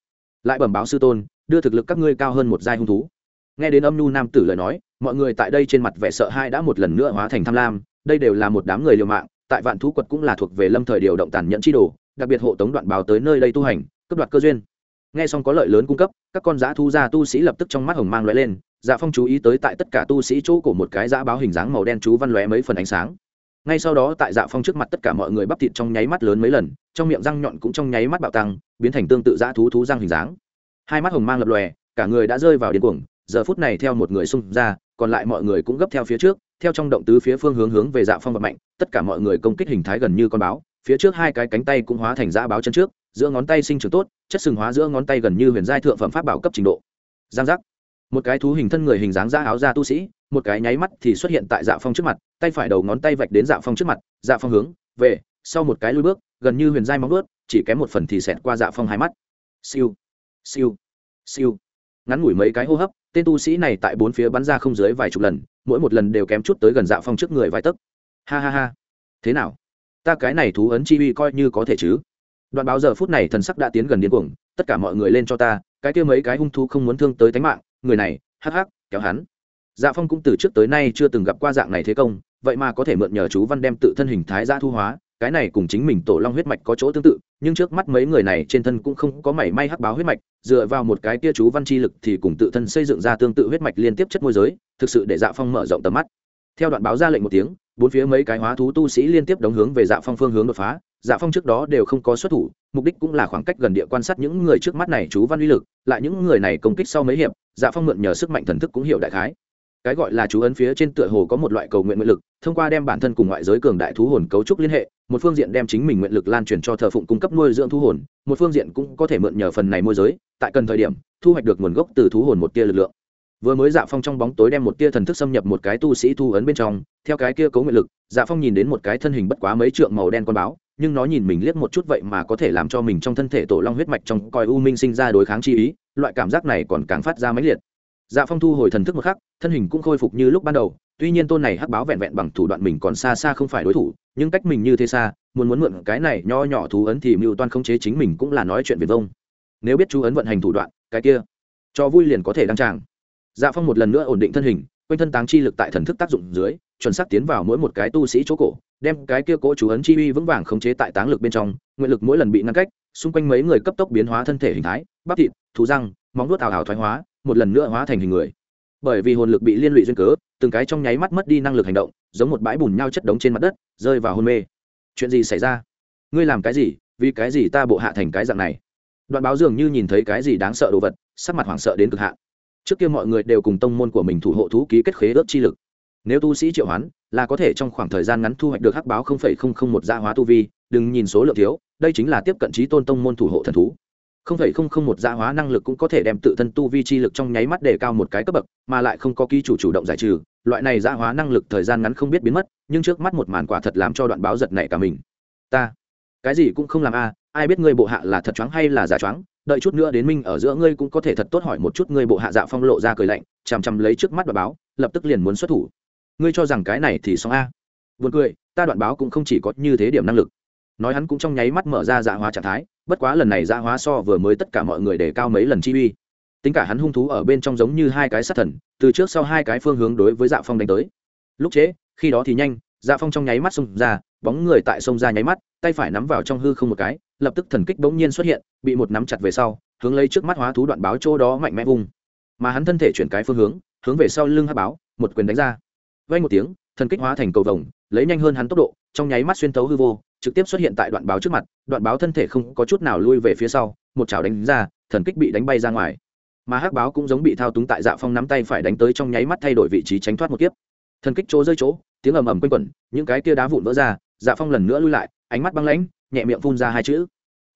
Speaker 1: Lại bẩm báo sư tôn, đưa thực lực các ngươi cao hơn một giai hung thú nghe đến âm nhu nam tử lời nói, mọi người tại đây trên mặt vẻ sợ hai đã một lần nữa hóa thành tham lam. Đây đều là một đám người liều mạng, tại vạn thú quật cũng là thuộc về lâm thời điều động tàn nhẫn chi đồ, đặc biệt hộ tống đoạn báo tới nơi đây tu hành cấp đoạt cơ duyên. Nghe xong có lợi lớn cung cấp, các con giã thu ra tu sĩ lập tức trong mắt hồng mang lóe lên dạ phong chú ý tới tại tất cả tu sĩ chỗ của một cái giã báo hình dáng màu đen chú văn lóe mấy phần ánh sáng. Ngay sau đó tại dạ phong trước mặt tất cả mọi người bắp thịt trong nháy mắt lớn mấy lần, trong miệng răng nhọn cũng trong nháy mắt bạo tăng, biến thành tương tự giã thú thú răng hình dáng. Hai mắt hồng mang lập lòe, cả người đã rơi vào điên cuồng giờ phút này theo một người xung ra, còn lại mọi người cũng gấp theo phía trước, theo trong động tứ phía phương hướng hướng về dạ phong vật mạnh, tất cả mọi người công kích hình thái gần như con báo, phía trước hai cái cánh tay cũng hóa thành dã báo chân trước, giữa ngón tay sinh trưởng tốt, chất sừng hóa giữa ngón tay gần như huyền giai thượng phẩm pháp bảo cấp trình độ. Giang giác. Một cái thú hình thân người hình dáng da áo da tu sĩ, một cái nháy mắt thì xuất hiện tại dạ phong trước mặt, tay phải đầu ngón tay vạch đến dạ phong trước mặt dạ phong hướng, về, sau một cái lui bước, gần như huyền giai móng ướt chỉ kém một phần thì xẹt qua dạ phong hai mắt. Siêu. Siêu. Siêu. Ngắn ngủi mấy cái hô hấp tên tu sĩ này tại bốn phía bắn ra không dưới vài chục lần, mỗi một lần đều kém chút tới gần dạ phong trước người vài tấc. Ha ha ha. Thế nào? Ta cái này thú ấn chi uy coi như có thể chứ? Đoạn báo giờ phút này thần sắc đã tiến gần điên cuồng, tất cả mọi người lên cho ta, cái kia mấy cái hung thú không muốn thương tới tánh mạng, người này, hắc hắc, kéo hắn. Dạ phong cũng từ trước tới nay chưa từng gặp qua dạng này thế công, vậy mà có thể mượn nhờ chú văn đem tự thân hình thái ra thu hóa, cái này cùng chính mình tổ long huyết mạch có chỗ tương tự, nhưng trước mắt mấy người này trên thân cũng không có mảy may hắc báo huyết mạch dựa vào một cái kia chú văn chi lực thì cùng tự thân xây dựng ra tương tự huyết mạch liên tiếp chất môi giới, thực sự để dạ phong mở rộng tầm mắt. Theo đoạn báo ra lệnh một tiếng, bốn phía mấy cái hóa thú tu sĩ liên tiếp đóng hướng về dạ phong phương hướng đột phá. Dạ phong trước đó đều không có xuất thủ, mục đích cũng là khoảng cách gần địa quan sát những người trước mắt này chú văn uy lực, lại những người này công kích sau mấy hiệp dạ phong mượn nhờ sức mạnh thần thức cũng hiểu đại khái cái gọi là chú ấn phía trên tựa hồ có một loại cầu nguyện nguyện lực, thông qua đem bản thân cùng ngoại giới cường đại thú hồn cấu trúc liên hệ, một phương diện đem chính mình nguyện lực lan truyền cho thờ phụng cung cấp nuôi dưỡng thú hồn, một phương diện cũng có thể mượn nhờ phần này môi giới, tại cần thời điểm, thu hoạch được nguồn gốc từ thú hồn một tia lực lượng. Vừa mới dạ phong trong bóng tối đem một tia thần thức xâm nhập một cái tu sĩ thu ấn bên trong, theo cái kia cấu nguyện lực dạ phong nhìn đến một cái thân hình bất quá mấy trượng màu đen con báo, nhưng nó nhìn mình liếc một chút vậy mà có thể làm cho mình trong thân thể tổ long huyết mạch trong coi u minh sinh ra đối kháng chi ý, loại cảm giác này còn càng phát ra mãnh liệt dạ phong thu hồi thần thức một khắc, thân hình cũng khôi phục như lúc ban đầu, tuy nhiên tôn này hắc báo vẹn vẹn bằng thủ đoạn mình còn xa xa không phải đối thủ, nhưng cách mình như thế xa, muốn muốn mượn cái này nho nhỏ thú ấn thì mưu toan không chế chính mình cũng là nói chuyện việt vông. Nếu biết chú ấn vận hành thủ đoạn, cái kia, cho vui liền có thể đăng tràng. Dạ phong một lần nữa ổn định thân hình, quanh thân táng chi lực tại thần thức tác dụng dưới, chuẩn xác tiến vào mỗi một cái tu sĩ chỗ cổ, đem cái kia cố chú ấn chi uy vững vàng khống chế tại táng lực bên trong, nguyện lực mỗi lần bị ngăn cách, xung quanh mấy người cấp tốc biến hóa thân thể hình thái, bắp thịt, thú răng, móng nuốt ảo ảo thoái hóa một lần nữa hóa thành hình người. Bởi vì hồn lực bị liên lụy duyên cớ, từng cái trong nháy mắt mất đi năng lực hành động, giống một bãi bùn nhau chất đống trên mặt đất, rơi vào hôn mê. Chuyện gì xảy ra? Ngươi làm cái gì? Vì cái gì ta bộ hạ thành cái dạng này? Đoạn báo dường như nhìn thấy cái gì đáng sợ đồ vật, sắc mặt hoảng sợ đến cực hạn. Trước kia mọi người đều cùng tông môn của mình thủ hộ thú ký kết khế ước chi lực. Nếu tu sĩ triệu hoán, là có thể trong khoảng thời gian ngắn thu hoạch được hắc báo một gia hóa tu vi, đừng nhìn số lượng thiếu, đây chính là tiếp cận trí tôn tông môn thủ hộ thần thú. Không thể không không một gia hóa năng lực cũng có thể đem tự thân tu vi chi lực trong nháy mắt để cao một cái cấp bậc, mà lại không có ký chủ chủ động giải trừ, loại này gia hóa năng lực thời gian ngắn không biết biến mất, nhưng trước mắt một màn quả thật làm cho đoạn báo giật nảy cả mình. Ta, cái gì cũng không làm a à, ai biết ngươi bộ hạ là thật choáng hay là giả choáng, đợi chút nữa đến minh ở giữa ngươi cũng có thể thật tốt hỏi một chút ngươi bộ hạ dạ phong lộ ra cười lạnh, chằm chằm lấy trước mắt đoạn báo, lập tức liền muốn xuất thủ. Ngươi cho rằng cái này thì xong a. Buồn cười, ta đoạn báo cũng không chỉ có như thế điểm năng lực. Nói hắn cũng trong nháy mắt mở ra dạ hóa trạng thái bất quá lần này ra hóa so vừa mới tất cả mọi người để cao mấy lần chi uy. Tính cả hắn hung thú ở bên trong giống như hai cái sát thần, từ trước sau hai cái phương hướng đối với dạ phong đánh tới. Lúc chế, khi đó thì nhanh dạ phong trong nháy mắt xông ra, bóng người tại sông ra nháy mắt, tay phải nắm vào trong hư không một cái, lập tức thần kích bỗng nhiên xuất hiện, bị một nắm chặt về sau, hướng lấy trước mắt hóa thú đoạn báo chỗ đó mạnh mẽ vùng mà hắn thân thể chuyển cái phương hướng hướng về sau lưng hát báo, một quyền đánh ra. Vay một tiếng, thần kích hóa thành cầu vồng, lấy nhanh hơn hắn tốc độ, trong nháy mắt xuyên thấu hư vô trực tiếp xuất hiện tại đoạn báo trước mặt, đoạn báo thân thể không có chút nào lui về phía sau, một chảo đánh ra, thần kích bị đánh bay ra ngoài. Mà hắc báo cũng giống bị thao túng tại dạ phong nắm tay phải đánh tới trong nháy mắt thay đổi vị trí tránh thoát một kiếp. Thần kích chỗ rơi chỗ, tiếng ầm ầm quanh quẩn, những cái kia đá vụn vỡ ra dạ phong lần nữa lui lại, ánh mắt băng lãnh, nhẹ miệng phun ra hai chữ.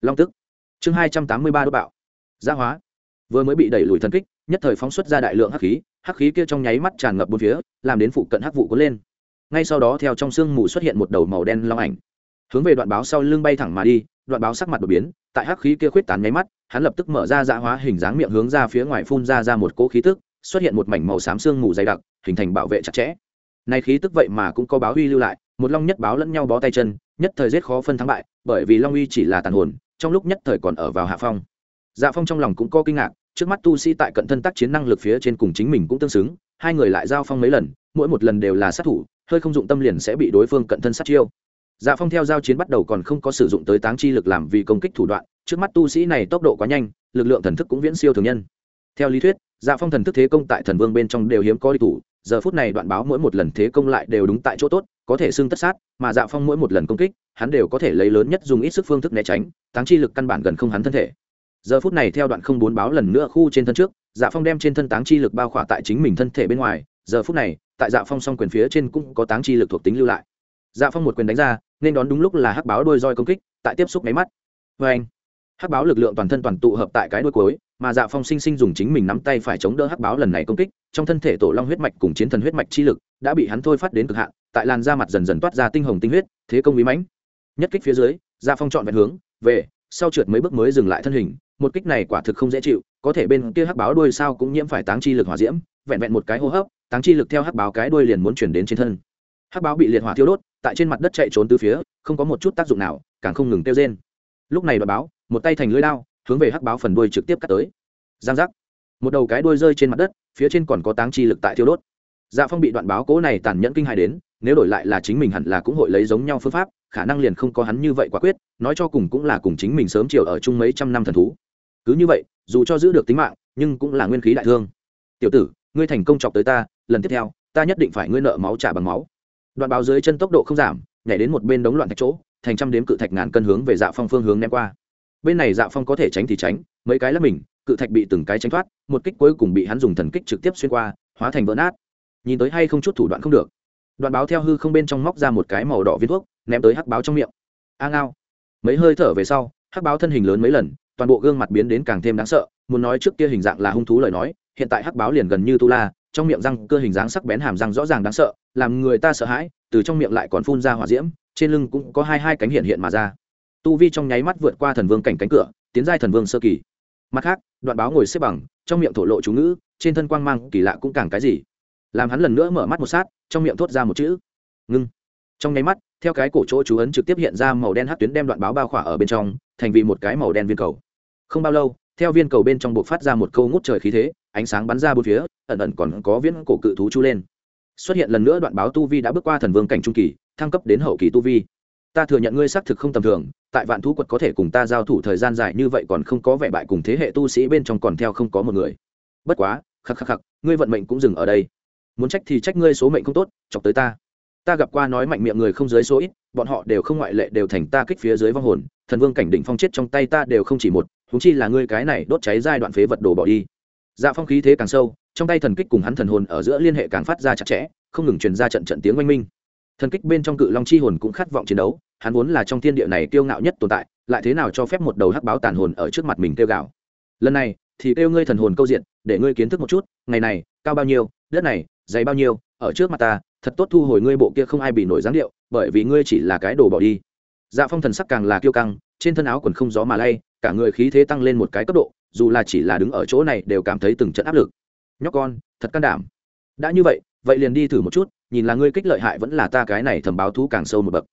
Speaker 1: Long tức. Chương hai trăm tám mươi ba đốt bạo. Gia hóa. Vừa mới bị đẩy lùi thần kích, nhất thời phóng xuất ra đại lượng hắc khí hắc khí kia trong nháy mắt tràn ngập bốn phía, làm đến phụ cận hắc vụ cuốn lên. Ngay sau đó theo trong sương mù xuất hiện một đầu màu đen long ảnh hướng về đoạn báo sau lưng bay thẳng mà đi, đoạn báo sắc mặt đột biến, tại hắc khí kia khuyết tán nháy mắt, hắn lập tức mở ra dạ hóa hình dáng miệng hướng ra phía ngoài phun ra ra một cỗ khí tức, xuất hiện một mảnh màu xám xương mù dày đặc, hình thành bảo vệ chặt chẽ. Nay khí tức vậy mà cũng có báo huy lưu lại, một long nhất báo lẫn nhau bó tay chân, nhất thời giết khó phân thắng bại, bởi vì long uy chỉ là tàn hồn, trong lúc nhất thời còn ở vào hạ phong. Dạ phong trong lòng cũng có kinh ngạc, trước mắt tu sĩ tại cận thân tác chiến năng lực phía trên cùng chính mình cũng tương xứng, hai người lại giao phong mấy lần, mỗi một lần đều là sát thủ, hơi không dụng tâm liền sẽ bị đối phương cận thân sát chiêu dạ phong theo giao chiến bắt đầu còn không có sử dụng tới táng chi lực làm vì công kích thủ đoạn, trước mắt tu sĩ này tốc độ quá nhanh, lực lượng thần thức cũng viễn siêu thường nhân. Theo lý thuyết dạ phong thần thức thế công tại thần vương bên trong đều hiếm có đi thủ, giờ phút này đoạn báo mỗi một lần thế công lại đều đúng tại chỗ tốt, có thể xưng tất sát, mà dạ phong mỗi một lần công kích, hắn đều có thể lấy lớn nhất dùng ít sức phương thức né tránh, táng chi lực căn bản gần không hắn thân thể. Giờ phút này theo đoạn không bốn báo lần nữa khu trên thân trước dạ phong đem trên thân táng chi lực bao khỏa tại chính mình thân thể bên ngoài, giờ phút này, tại dạ phong song quyền phía trên cũng có táng chi lực thuộc tính lưu lại. Dạ phong một quyền đánh ra nên đón đúng lúc là hắc báo đôi roi công kích, tại tiếp xúc máy mắt. Vê anh, hắc báo lực lượng toàn thân toàn tụ hợp tại cái đôi cuối, mà dạ phong sinh sinh dùng chính mình nắm tay phải chống đỡ hắc báo lần này công kích, trong thân thể tổ long huyết mạch cùng chiến thần huyết mạch chi lực đã bị hắn thôi phát đến cực hạn, tại làn da mặt dần dần toát ra tinh hồng tinh huyết, thế công bí mãnh. Nhất kích phía dưới dạ phong chọn vẹn hướng, về, sau trượt mấy bước mới dừng lại thân hình, một kích này quả thực không dễ chịu, có thể bên kia hắc báo đuôi sao cũng nhiễm phải táng chi lực hỏa diễm, vẹn vẹn một cái hô hấp, táng chi lực theo hắc báo cái đuôi liền muốn chuyển đến trên thân. Hắc báo bị liệt hỏa thiêu đốt tại trên mặt đất chạy trốn từ phía, không có một chút tác dụng nào, càng không ngừng tiêu rên. Lúc này đoạn báo, một tay thành lưới đao, hướng về hắc báo phần đuôi trực tiếp cắt tới. Giang giác. Một đầu cái đuôi rơi trên mặt đất, phía trên còn có táng chi lực tại thiêu đốt. Dạ phong bị đoạn báo cố này tàn nhẫn kinh hài đến, nếu đổi lại là chính mình hẳn là cũng hội lấy giống nhau phương pháp, khả năng liền không có hắn như vậy quả quyết, nói cho cùng cũng là cùng chính mình sớm chiều ở chung mấy trăm năm thần thú. Cứ như vậy, dù cho giữ được tính mạng, nhưng cũng là nguyên khí đại thương. Tiểu tử, ngươi thành công chọc tới ta, lần tiếp theo, ta nhất định phải ngươi nợ máu trả bằng máu đoạn báo dưới chân tốc độ không giảm, nhảy đến một bên đống loạn thạch chỗ, thành trăm đếm cự thạch ngàn cân hướng về dạ phong phương hướng ném qua. Bên này dạ phong có thể tránh thì tránh, mấy cái là mình, cự thạch bị từng cái tránh thoát, một kích cuối cùng bị hắn dùng thần kích trực tiếp xuyên qua, hóa thành vỡ nát. Nhìn tới hay không chút thủ đoạn không được. Đoạn báo theo hư không bên trong móc ra một cái màu đỏ viên thuốc, ném tới hắc báo trong miệng. A ngao. Mấy hơi thở về sau, hắc báo thân hình lớn mấy lần, toàn bộ gương mặt biến đến càng thêm đáng sợ, muốn nói trước kia hình dạng là hung thú lời nói, hiện tại hắc báo liền gần như tu la, trong miệng răng cơ hình dáng sắc bén hàm răng rõ ràng đáng sợ làm người ta sợ hãi, từ trong miệng lại còn phun ra hỏa diễm, trên lưng cũng có hai hai cánh hiện hiện mà ra. Tu vi trong nháy mắt vượt qua thần vương cảnh cánh cửa, tiến giai thần vương sơ kỳ. Mặt khác, đoạn báo ngồi xếp bằng, trong miệng thổ lộ chú ngữ, trên thân quang mang kỳ lạ cũng càng cái gì. Làm hắn lần nữa mở mắt một sát, trong miệng thốt ra một chữ. Ngưng. Trong nháy mắt, theo cái cổ chỗ chú ấn trực tiếp hiện ra màu đen hát tuyến đem đoạn báo bao khỏa ở bên trong, thành vì một cái màu đen viên cầu. Không bao lâu, theo viên cầu bên trong buộc phát ra một câu ngút trời khí thế, ánh sáng bắn ra bốn phía, ẩn ẩn còn có viễn cổ cự thú chu lên xuất hiện lần nữa đoạn báo tu vi đã bước qua thần vương cảnh trung kỳ, thăng cấp đến hậu kỳ tu vi. Ta thừa nhận ngươi xác thực không tầm thường, tại vạn thú quật có thể cùng ta giao thủ thời gian dài như vậy còn không có vẻ bại cùng thế hệ tu sĩ bên trong còn theo không có một người. Bất quá, khắc khắc khắc, ngươi vận mệnh cũng dừng ở đây. Muốn trách thì trách ngươi số mệnh không tốt, chọc tới ta. Ta gặp qua nói mạnh miệng người không dưới số ít, bọn họ đều không ngoại lệ đều thành ta kích phía dưới vong hồn, thần vương cảnh đỉnh phong chết trong tay ta đều không chỉ một húng chi là ngươi cái này đốt cháy giai đoạn phế vật đồ bỏ đi. Dạ phong khí thế càng sâu trong tay thần kích cùng hắn thần hồn ở giữa liên hệ càng phát ra chặt chẽ, không ngừng truyền ra trận trận tiếng oanh minh. Thần kích bên trong cự long chi hồn cũng khát vọng chiến đấu, hắn vốn là trong thiên địa này kiêu ngạo nhất tồn tại, lại thế nào cho phép một đầu hắc báo tàn hồn ở trước mặt mình kêu gào? Lần này, thì kêu ngươi thần hồn câu diện, để ngươi kiến thức một chút, ngày này, cao bao nhiêu, đất này, dày bao nhiêu, ở trước mặt ta, thật tốt thu hồi ngươi bộ kia không ai bị nổi dáng điệu, bởi vì ngươi chỉ là cái đồ bỏ đi. Dạ phong thần sắc càng là kiêu căng, trên thân áo quần không gió mà lay, cả người khí thế tăng lên một cái cấp độ, dù là chỉ là đứng ở chỗ này đều cảm thấy từng trận áp lực nhóc con, thật can đảm. Đã như vậy vậy liền đi thử một chút, nhìn là ngươi kích lợi hại vẫn là ta cái này thầm báo thú càng sâu một bậc.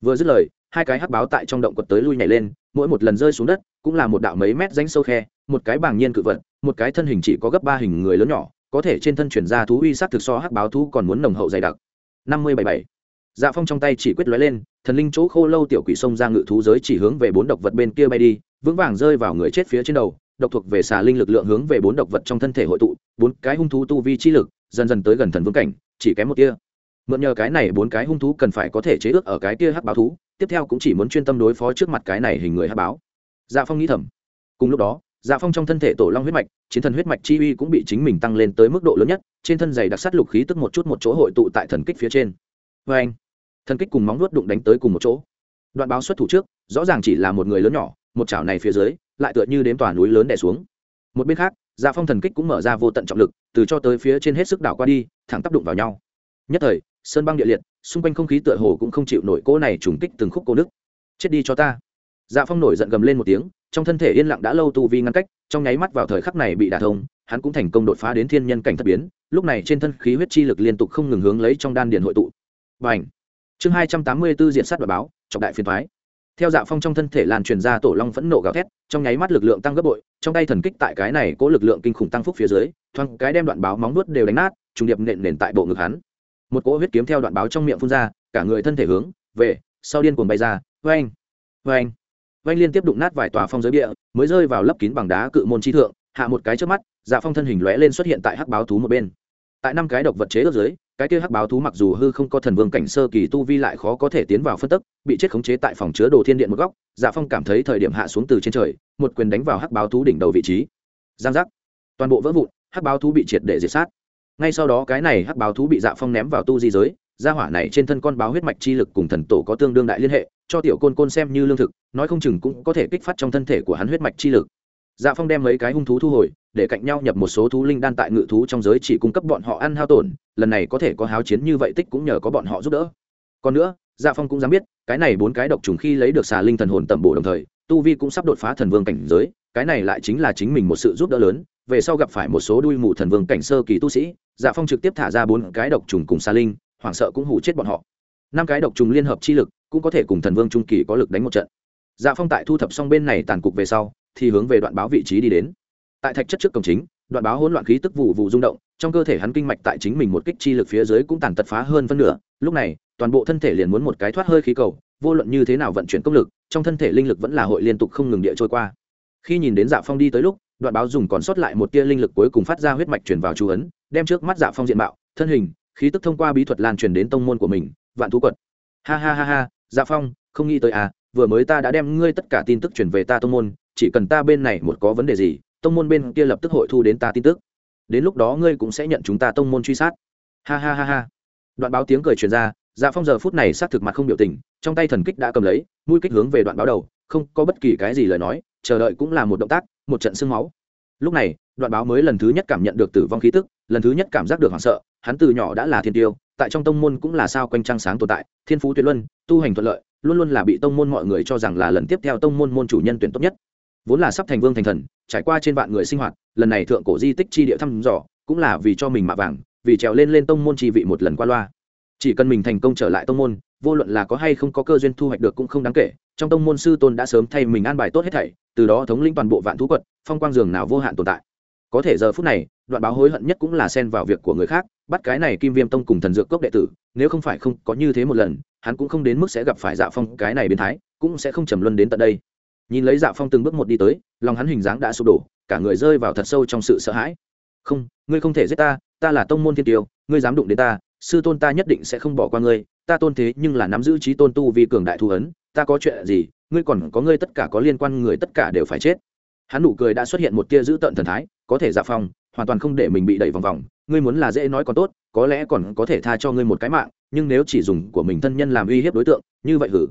Speaker 1: Vừa dứt lời, hai cái hắc báo tại trong động quật tới lui nhảy lên, mỗi một lần rơi xuống đất, cũng là một đạo mấy mét danh sâu khe, một cái bảng nhiên cự vật, một cái thân hình chỉ có gấp ba hình người lớn nhỏ, có thể trên thân chuyển ra thú uy sắc thực so hắc báo thú còn muốn nồng hậu dày đặc. Năm mươi bảy bảy. Dạ phong trong tay chỉ quyết lóe lên, thần linh chỗ khô lâu tiểu quỷ sông ra ngự thú giới chỉ hướng về bốn độc vật bên kia bay đi, vững vàng rơi vào người chết phía trên đầu độc thuộc về xà linh lực lượng hướng về bốn độc vật trong thân thể hội tụ, bốn cái hung thú tu vi chi lực, dần dần tới gần thần vương cảnh, chỉ kém một tia. Mượn nhờ cái này bốn cái hung thú cần phải có thể chế ước ở cái kia hắc báo thú, tiếp theo cũng chỉ muốn chuyên tâm đối phó trước mặt cái này hình người hắc báo. Dạ phong nghĩ thầm. Cùng lúc đó dạ phong trong thân thể tổ long huyết mạch, chiến thần huyết mạch chi uy cũng bị chính mình tăng lên tới mức độ lớn nhất, trên thân dày đặc sắt lục khí tức một chút một chỗ hội tụ tại thần kích phía trên. Vê anh, thần kích cùng móng nuốt đụng đánh tới cùng một chỗ. Đoạn báo xuất thủ trước, rõ ràng chỉ là một người lớn nhỏ, một chảo này phía dưới lại tựa như đến tòa núi lớn đè xuống. Một bên khác dạ phong thần kích cũng mở ra vô tận trọng lực, từ cho tới phía trên hết sức đảo qua đi, thẳng tác động vào nhau. Nhất thời, sơn băng địa liệt, xung quanh không khí tựa hồ cũng không chịu nổi cỗ này trùng kích từng khúc cô đức. chết đi cho ta. Dạ phong nổi giận gầm lên một tiếng, trong thân thể yên lặng đã lâu tu vi ngăn cách, trong nháy mắt vào thời khắc này bị đả thông, hắn cũng thành công đột phá đến thiên nhân cảnh thất biến, lúc này trên thân khí huyết chi lực liên tục không ngừng hướng lấy trong đan điền hội tụ. Và chương hai trăm tám mươi b ố diện sát và báo, trọng đại phiền thoái theo dạ phong trong thân thể lan truyền ra tổ long phẫn nộ gào thét, trong nháy mắt lực lượng tăng gấp bội, trong tay thần kích tại cái này có lực lượng kinh khủng tăng phúc phía dưới, thoáng cái đem đoạn báo móng nuốt đều đánh nát, trùng điệp nện nền tại bộ ngực hắn. Một cỗ huyết kiếm theo đoạn báo trong miệng phun ra, cả người thân thể hướng về sau điên cuồng bay ra vê anh vê vanh liên tiếp đụng nát vài tòa phong giới địa mới rơi vào lấp kín bằng đá cự môn chi thượng, hạ một cái trước mắt dạ phong thân hình lóe lên xuất hiện tại hắc báo thú một bên. Tại năm cái độc vật chế ở dưới cái kia hắc báo thú mặc dù hư không có thần vương cảnh sơ kỳ tu vi lại khó có thể tiến vào phân tức bị chết khống chế tại phòng chứa đồ thiên điện một góc dạ phong cảm thấy thời điểm hạ xuống từ trên trời, một quyền đánh vào hắc báo thú đỉnh đầu vị trí. Giang giác. Toàn bộ vỡ vụn, hắc báo thú bị triệt để diệt sát. Ngay sau đó cái này hắc báo thú bị dạ phong ném vào tu di giới, gia hỏa này trên thân con báo huyết mạch chi lực cùng thần tổ có tương đương đại liên hệ, cho tiểu côn côn xem như lương thực, nói không chừng cũng có thể kích phát trong thân thể của hắn huyết mạch chi lực. Dạ phong đem mấy cái hung thú thu hồi để cạnh nhau nhập một số thú linh đan tại ngự thú trong giới chỉ cung cấp bọn họ ăn hao tổn, lần này có thể có háo chiến như vậy tích cũng nhờ có bọn họ giúp đỡ. Còn nữa dạ phong cũng dám biết, cái này bốn cái độc trùng khi lấy được xà linh thần hồn tẩm bổ đồng thời, tu vi cũng sắp đột phá thần vương cảnh giới, cái này lại chính là chính mình một sự giúp đỡ lớn. Về sau gặp phải một số đuôi mù thần vương cảnh sơ kỳ tu sĩ dạ phong trực tiếp thả ra bốn cái độc trùng cùng xà linh, hoảng sợ cũng hủ chết bọn họ. Năm cái độc trùng liên hợp chi lực, cũng có thể cùng thần vương trung kỳ có lực đánh một trận. Dạ phong tại thu thập xong bên này tàn cục về sau, thì hướng về đoạn báo vị trí đi đến tại thạch chất trước cổng chính, đoạn báo hỗn loạn khí tức vụ vụ rung động, trong cơ thể hắn kinh mạch tại chính mình một kích chi lực phía dưới cũng tàn tật phá hơn phân nửa. Lúc này, toàn bộ thân thể liền muốn một cái thoát hơi khí cầu, vô luận như thế nào vận chuyển công lực, trong thân thể linh lực vẫn là hội liên tục không ngừng địa trôi qua. Khi nhìn đến dạ phong đi tới lúc, đoạn báo dùng còn sót lại một tia linh lực cuối cùng phát ra huyết mạch chuyển vào chú ấn, đem trước mắt dạ phong diện mạo, thân hình, khí tức thông qua bí thuật lan truyền đến tông môn của mình, vạn thú quật. Ha ha ha ha dạ phong, không nghĩ tới à vừa mới ta đã đem ngươi tất cả tin tức chuyển về ta tông môn, chỉ cần ta bên này một có vấn đề gì tông môn bên kia lập tức hội thu đến ta tin tức. Đến lúc đó ngươi cũng sẽ nhận chúng ta tông môn truy sát. Ha ha ha ha. Đoạn báo tiếng cười truyền ra dạ phong giờ phút này xác thực mặt không biểu tình, trong tay thần kích đã cầm lấy, mũi kích hướng về đoạn báo đầu, không có bất kỳ cái gì lời nói, chờ đợi cũng là một động tác, một trận sương máu. Lúc này, đoạn báo mới lần thứ nhất cảm nhận được tử vong khí tức, lần thứ nhất cảm giác được hoảng sợ, hắn từ nhỏ đã là thiên tiêu, tại trong tông môn cũng là sao quanh trăng sáng tồn tại, thiên phú tuyệt luân, tu hành thuận lợi, luôn luôn là bị tông môn mọi người cho rằng là lần tiếp theo tông môn môn chủ nhân tuyển tốt nhất vốn là sắp thành vương thành thần, trải qua trên vạn người sinh hoạt, lần này thượng cổ di tích chi địa thăm dò, cũng là vì cho mình mạ vàng, vì trèo lên lên tông môn chi vị một lần qua loa. Chỉ cần mình thành công trở lại tông môn, vô luận là có hay không có cơ duyên thu hoạch được cũng không đáng kể, trong tông môn sư tôn đã sớm thay mình an bài tốt hết thảy, từ đó thống lĩnh toàn bộ vạn thú quật phong quang dường nào vô hạn tồn tại. Có thể giờ phút này, đoạn báo hối hận nhất cũng là xen vào việc của người khác, bắt cái này kim viêm tông cùng thần dược cốc đệ tử, nếu không phải không có như thế một lần, hắn cũng không đến mức sẽ gặp phải dạ phong cái này biến thái, cũng sẽ không trầm luân đến tận đây nhìn lấy dạ phong từng bước một đi tới, lòng hắn hình dáng đã sụp đổ, cả người rơi vào thật sâu trong sự sợ hãi. Không, ngươi không thể giết ta ta là tông môn thiên tiêu, ngươi dám đụng đến ta, sư tôn ta nhất định sẽ không bỏ qua ngươi, ta tôn thế nhưng là nắm giữ trí tôn tu vì cường đại thu ấn, ta có chuyện gì, ngươi còn có ngươi tất cả có liên quan người tất cả đều phải chết. Hắn nụ cười đã xuất hiện một tia giữ tợn thần thái, có thể dạ phong, hoàn toàn không để mình bị đẩy vòng vòng, ngươi muốn là dễ nói còn tốt, có lẽ còn có thể tha cho ngươi một cái mạng, nhưng nếu chỉ dùng của mình thân nhân làm uy hiếp đối tượng, như vậy hử?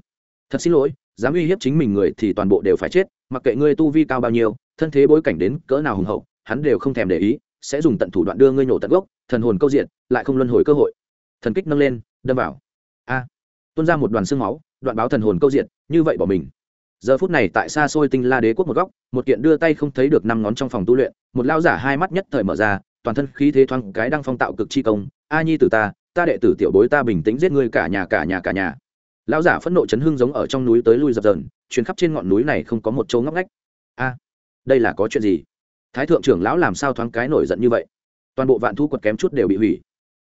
Speaker 1: Thật xin lỗi dám uy hiếp chính mình người thì toàn bộ đều phải chết, mặc kệ ngươi tu vi cao bao nhiêu, thân thế bối cảnh đến cỡ nào hùng hậu, hắn đều không thèm để ý, sẽ dùng tận thủ đoạn đưa ngươi nhổ tận gốc, thần hồn câu diện, lại không luân hồi cơ hội. Thần kích nâng lên, đâm vào. A. Tuôn ra một đoàn xương máu, đoạn báo thần hồn câu diện, như vậy bỏ mình. Giờ phút này tại xa xôi tinh la đế quốc một góc, một kiện đưa tay không thấy được năm ngón trong phòng tu luyện, một lao giả hai mắt nhất thời mở ra, toàn thân khí thế thoáng cái đang phong tạo cực chi công. A nhi tử ta ta đệ tử tiểu bối ta bình tĩnh giết ngươi cả nhà cả nhà cả nhà lão giả phẫn nộ chấn hưng giống ở trong núi tới lui dập dờn, chuyến khắp trên ngọn núi này không có một chỗ ngóc ngách. A, đây là có chuyện gì? Thái thượng trưởng lão làm sao thoáng cái nổi giận như vậy? Toàn bộ vạn thu quật kém chút đều bị hủy.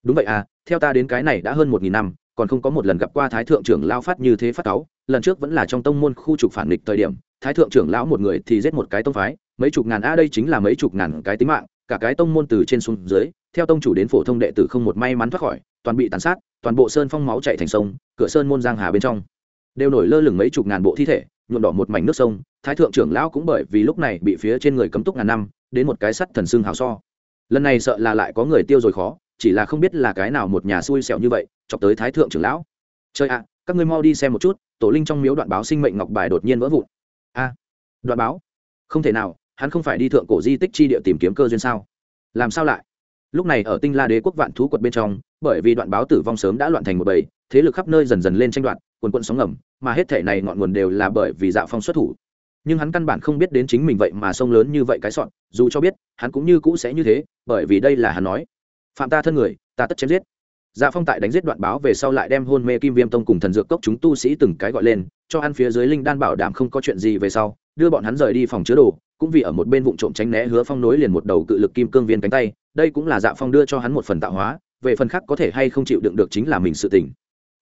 Speaker 1: Đúng vậy à theo ta đến cái này đã hơn một nghìn năm, còn không có một lần gặp qua thái thượng trưởng lao phát như thế phát cáu. Lần trước vẫn là trong tông môn khu trục phản nghịch thời điểm, thái thượng trưởng lão một người thì giết một cái tông phái, mấy chục ngàn a đây chính là mấy chục ngàn cái tính mạng, cả cái tông môn từ trên xuống dưới, theo tông chủ đến phổ thông đệ tử không một may mắn thoát khỏi, toàn bị tàn sát toàn bộ sơn phong máu chạy thành sông, cửa sơn môn giang hà bên trong. Đều nổi lơ lửng mấy chục ngàn bộ thi thể, nhuộm đỏ một mảnh nước sông, thái thượng trưởng lão cũng bởi vì lúc này bị phía trên người cấm túc ngàn năm, đến một cái sắt thần xương hào so. Lần này sợ là lại có người tiêu rồi khó, chỉ là không biết là cái nào một nhà xui xẻo như vậy, chọc tới thái thượng trưởng lão. Chơi ạ, các ngươi mau đi xem một chút, tổ linh trong miếu đoạn báo sinh mệnh ngọc bài đột nhiên vỡ vụn. A, đoạn báo? Không thể nào, hắn không phải đi thượng cổ di tích chi địa tìm kiếm cơ duyên sao? Làm sao lại? Lúc này ở tinh la đế quốc vạn thú quật bên trong, bởi vì đoạn báo tử vong sớm đã loạn thành một bầy, thế lực khắp nơi dần dần lên tranh đoạn quần quận sóng ngầm, mà hết thể này ngọn nguồn đều là bởi vì dạ phong xuất thủ. Nhưng hắn căn bản không biết đến chính mình vậy mà sông lớn như vậy cái sọn, dù cho biết, hắn cũng như cũ sẽ như thế, bởi vì đây là hắn nói. Phạm ta thân người, ta tất chém giết. Dạ phong tại đánh giết đoạn báo về sau lại đem hôn mê kim viêm tông cùng thần dược cốc chúng tu sĩ từng cái gọi lên, cho ăn phía dưới linh đan bảo đảm không có chuyện gì về sau, đưa bọn hắn rời đi phòng chứa đồ cũng vì ở một bên vụng trộm tránh né hứa phong nối liền một đầu cự lực kim cương viên cánh tay, đây cũng là dạ phong đưa cho hắn một phần tạo hóa, về phần khác có thể hay không chịu đựng được chính là mình sự tỉnh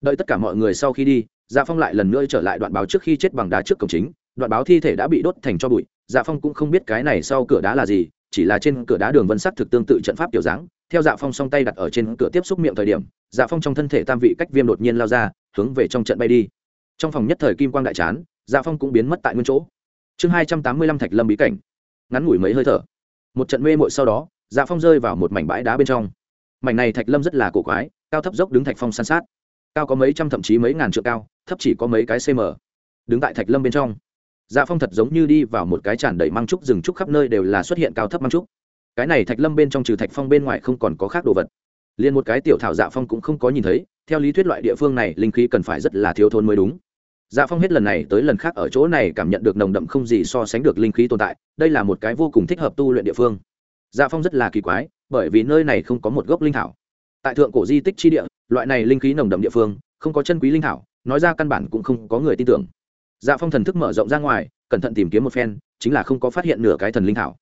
Speaker 1: đợi tất cả mọi người sau khi đi dạ phong lại lần nữa trở lại đoạn báo trước khi chết bằng đá trước cổng chính, đoạn báo thi thể đã bị đốt thành cho bụi dạ phong cũng không biết cái này sau cửa đá là gì, chỉ là trên cửa đá đường vân sắc thực tương tự trận pháp kiểu dáng, theo dạ phong song tay đặt ở trên cửa tiếp xúc miệng thời điểm dạ phong trong thân thể tam vị cách viêm đột nhiên lao ra, hướng về trong trận bay đi. Trong phòng nhất thời kim quang đại chán dạ phong cũng biến mất tại nguyên chỗ chương hai trăm tám mươi lăm thạch lâm bí cảnh. Ngắn ngủi mấy hơi thở. Một trận mê mội sau đó dạ phong rơi vào một mảnh bãi đá bên trong. Mảnh này thạch lâm rất là cổ quái, cao thấp dốc đứng thạch phong san sát. Cao có mấy trăm thậm chí mấy ngàn trượng cao, thấp chỉ có mấy cái cm đứng tại thạch lâm bên trong dạ phong thật giống như đi vào một cái tràn đầy măng trúc, rừng trúc khắp nơi đều là xuất hiện cao thấp măng trúc. Cái này thạch lâm bên trong trừ thạch phong bên ngoài không còn có khác đồ vật. Liền một cái tiểu thảo dạ phong cũng không có nhìn thấy, theo lý thuyết loại địa phương này linh khí cần phải rất là thiếu thốn mới đúng dạ phong hết lần này tới lần khác ở chỗ này cảm nhận được nồng đậm không gì so sánh được linh khí tồn tại, đây là một cái vô cùng thích hợp tu luyện địa phương. Dạ phong rất là kỳ quái, bởi vì nơi này không có một gốc linh thảo. Tại thượng cổ di tích chi địa, loại này linh khí nồng đậm địa phương, không có chân quý linh thảo, nói ra căn bản cũng không có người tin tưởng. Dạ phong thần thức mở rộng ra ngoài, cẩn thận tìm kiếm một phen, chính là không có phát hiện nửa cái thần linh thảo.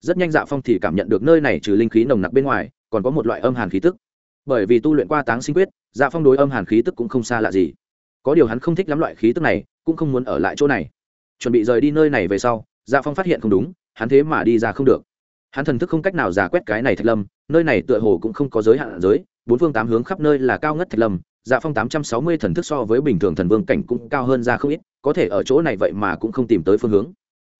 Speaker 1: Rất nhanh dạ phong thì cảm nhận được nơi này trừ linh khí nồng nặc bên ngoài, còn có một loại âm hàn khí tức. Bởi vì tu luyện qua táng sinh quyết dạ phong đối âm hàn khí tức cũng không xa lạ gì có điều hắn không thích lắm loại khí tức này, cũng không muốn ở lại chỗ này. Chuẩn bị rời đi nơi này về sau dạ phong phát hiện không đúng, hắn thế mà đi ra không được. Hắn thần thức không cách nào giả quét cái này thạch lâm, nơi này tựa hồ cũng không có giới hạn giới, bốn phương tám hướng khắp nơi là cao ngất thạch lâm dạ phong tám trăm sáu mươi thần thức so với bình thường thần vương cảnh cũng cao hơn ra không ít, có thể ở chỗ này vậy mà cũng không tìm tới phương hướng.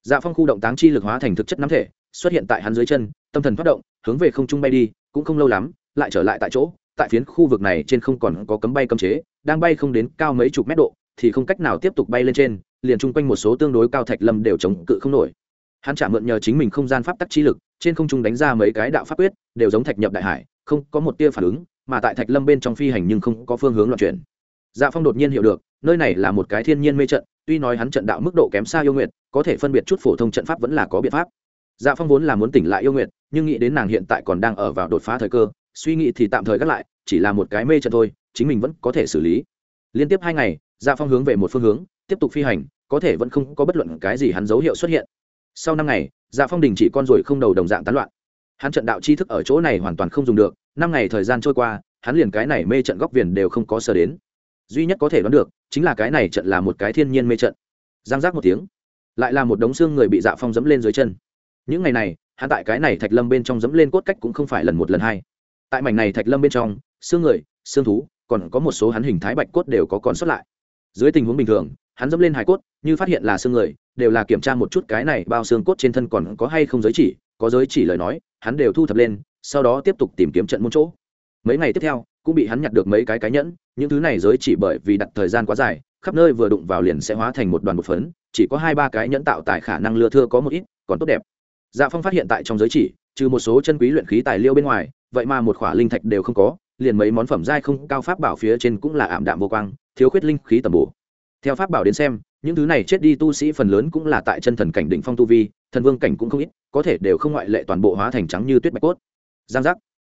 Speaker 1: Dạ phong khu động táng chi lực hóa thành thực chất nắm thể, xuất hiện tại hắn dưới chân, tâm thần phát động, hướng về không trung bay đi, cũng không lâu lắm, lại trở lại tại chỗ, tại phiến khu vực này trên không còn có cấm bay cấm chế đang bay không đến cao mấy chục mét độ, thì không cách nào tiếp tục bay lên trên, liền chung quanh một số tương đối cao thạch lâm đều chống cự không nổi. Hắn trả mượn nhờ chính mình không gian pháp tắc chi lực, trên không trung đánh ra mấy cái đạo pháp quyết, đều giống thạch nhập đại hải, không có một tia phản ứng, mà tại thạch lâm bên trong phi hành nhưng không có phương hướng loạn chuyển. Dạ phong đột nhiên hiểu được, nơi này là một cái thiên nhiên mê trận, tuy nói hắn trận đạo mức độ kém xa yêu nguyện có thể phân biệt chút phổ thông trận pháp vẫn là có biện pháp. Dạ phong vốn là muốn tỉnh lại yêu nguyện nhưng nghĩ đến nàng hiện tại còn đang ở vào đột phá thời cơ, suy nghĩ thì tạm thời gác lại, chỉ là một cái mê trận thôi chính mình vẫn có thể xử lý. Liên tiếp hai ngày dạ phong hướng về một phương hướng, tiếp tục phi hành, có thể vẫn không có bất luận cái gì hắn dấu hiệu xuất hiện. Sau năm ngày dạ phong đình chỉ con ruồi không đầu đồng dạng tán loạn. Hắn trận đạo tri thức ở chỗ này hoàn toàn không dùng được, năm ngày thời gian trôi qua, hắn liền cái này mê trận góc viền đều không có sờ đến. Duy nhất có thể đoán được, chính là cái này trận là một cái thiên nhiên mê trận. Giang giác một tiếng, lại là một đống xương người bị dạ phong dẫm lên dưới chân. Những ngày này, hắn tại cái này thạch lâm bên trong dẫm lên cốt cách cũng không phải lần một lần hai. Tại mảnh này thạch lâm bên trong, xương người, xương thú còn có một số hắn hình thái bạch cốt đều có còn sót lại. Dưới tình huống bình thường, hắn dẫm lên hải cốt, như phát hiện là xương người, đều là kiểm tra một chút cái này bao xương cốt trên thân còn có hay không giới chỉ, có giới chỉ lời nói, hắn đều thu thập lên, sau đó tiếp tục tìm kiếm trận môn chỗ. Mấy ngày tiếp theo, cũng bị hắn nhặt được mấy cái cái nhẫn, những thứ này giới chỉ bởi vì đặt thời gian quá dài, khắp nơi vừa đụng vào liền sẽ hóa thành một đoàn một phấn, chỉ có hai ba cái nhẫn tạo tại khả năng lừa thưa có một ít, còn tốt đẹp. Dạ phong phát hiện tại trong giới chỉ, trừ một số chân quý luyện khí tài liêu bên ngoài, vậy mà một khỏa linh thạch đều không có liền mấy món phẩm giai không cao pháp bảo phía trên cũng là ảm đạm vô quang, thiếu khuyết linh khí tầm bổ. Theo pháp bảo đến xem, những thứ này chết đi tu sĩ phần lớn cũng là tại chân thần cảnh đỉnh phong tu vi, thần vương cảnh cũng không ít, có thể đều không ngoại lệ toàn bộ hóa thành trắng như tuyết bạch cốt. Giang giác.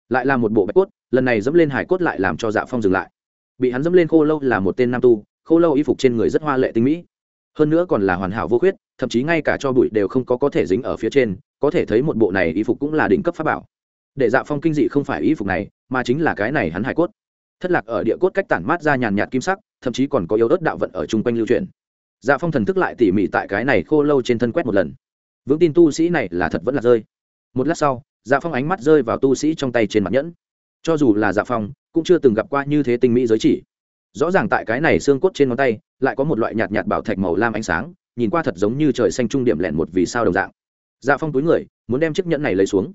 Speaker 1: Lại là một bộ bạch cốt, lần này dẫm lên hải cốt lại làm cho dạ phong dừng lại. Bị hắn dẫm lên khô lâu là một tên nam tu, khô lâu y phục trên người rất hoa lệ tinh mỹ. Hơn nữa còn là hoàn hảo vô khuyết, thậm chí ngay cả cho bụi đều không có có thể dính ở phía trên, có thể thấy một bộ này y phục cũng là đỉnh cấp pháp bảo. Để dạ phong kinh dị không phải y phục này mà chính là cái này hắn hải cốt. Thất lạc ở địa cốt cách tản mát ra nhàn nhạt kim sắc, thậm chí còn có yếu ớt đạo vận ở chung quanh lưu truyền dạ phong thần thức lại tỉ mỉ tại cái này khô lâu trên thân quét một lần. Vững tin tu sĩ này là thật vẫn là rơi. Một lát sau dạ phong ánh mắt rơi vào tu sĩ trong tay trên mặt nhẫn. Cho dù là dạ phong, cũng chưa từng gặp qua như thế tinh mỹ giới chỉ. Rõ ràng tại cái này xương cốt trên ngón tay, lại có một loại nhạt nhạt bảo thạch màu lam ánh sáng, nhìn qua thật giống như trời xanh trung điểm lẹn một vì sao đồng dạng. Dạ phong túi người, muốn đem chiếc nhẫn này lấy xuống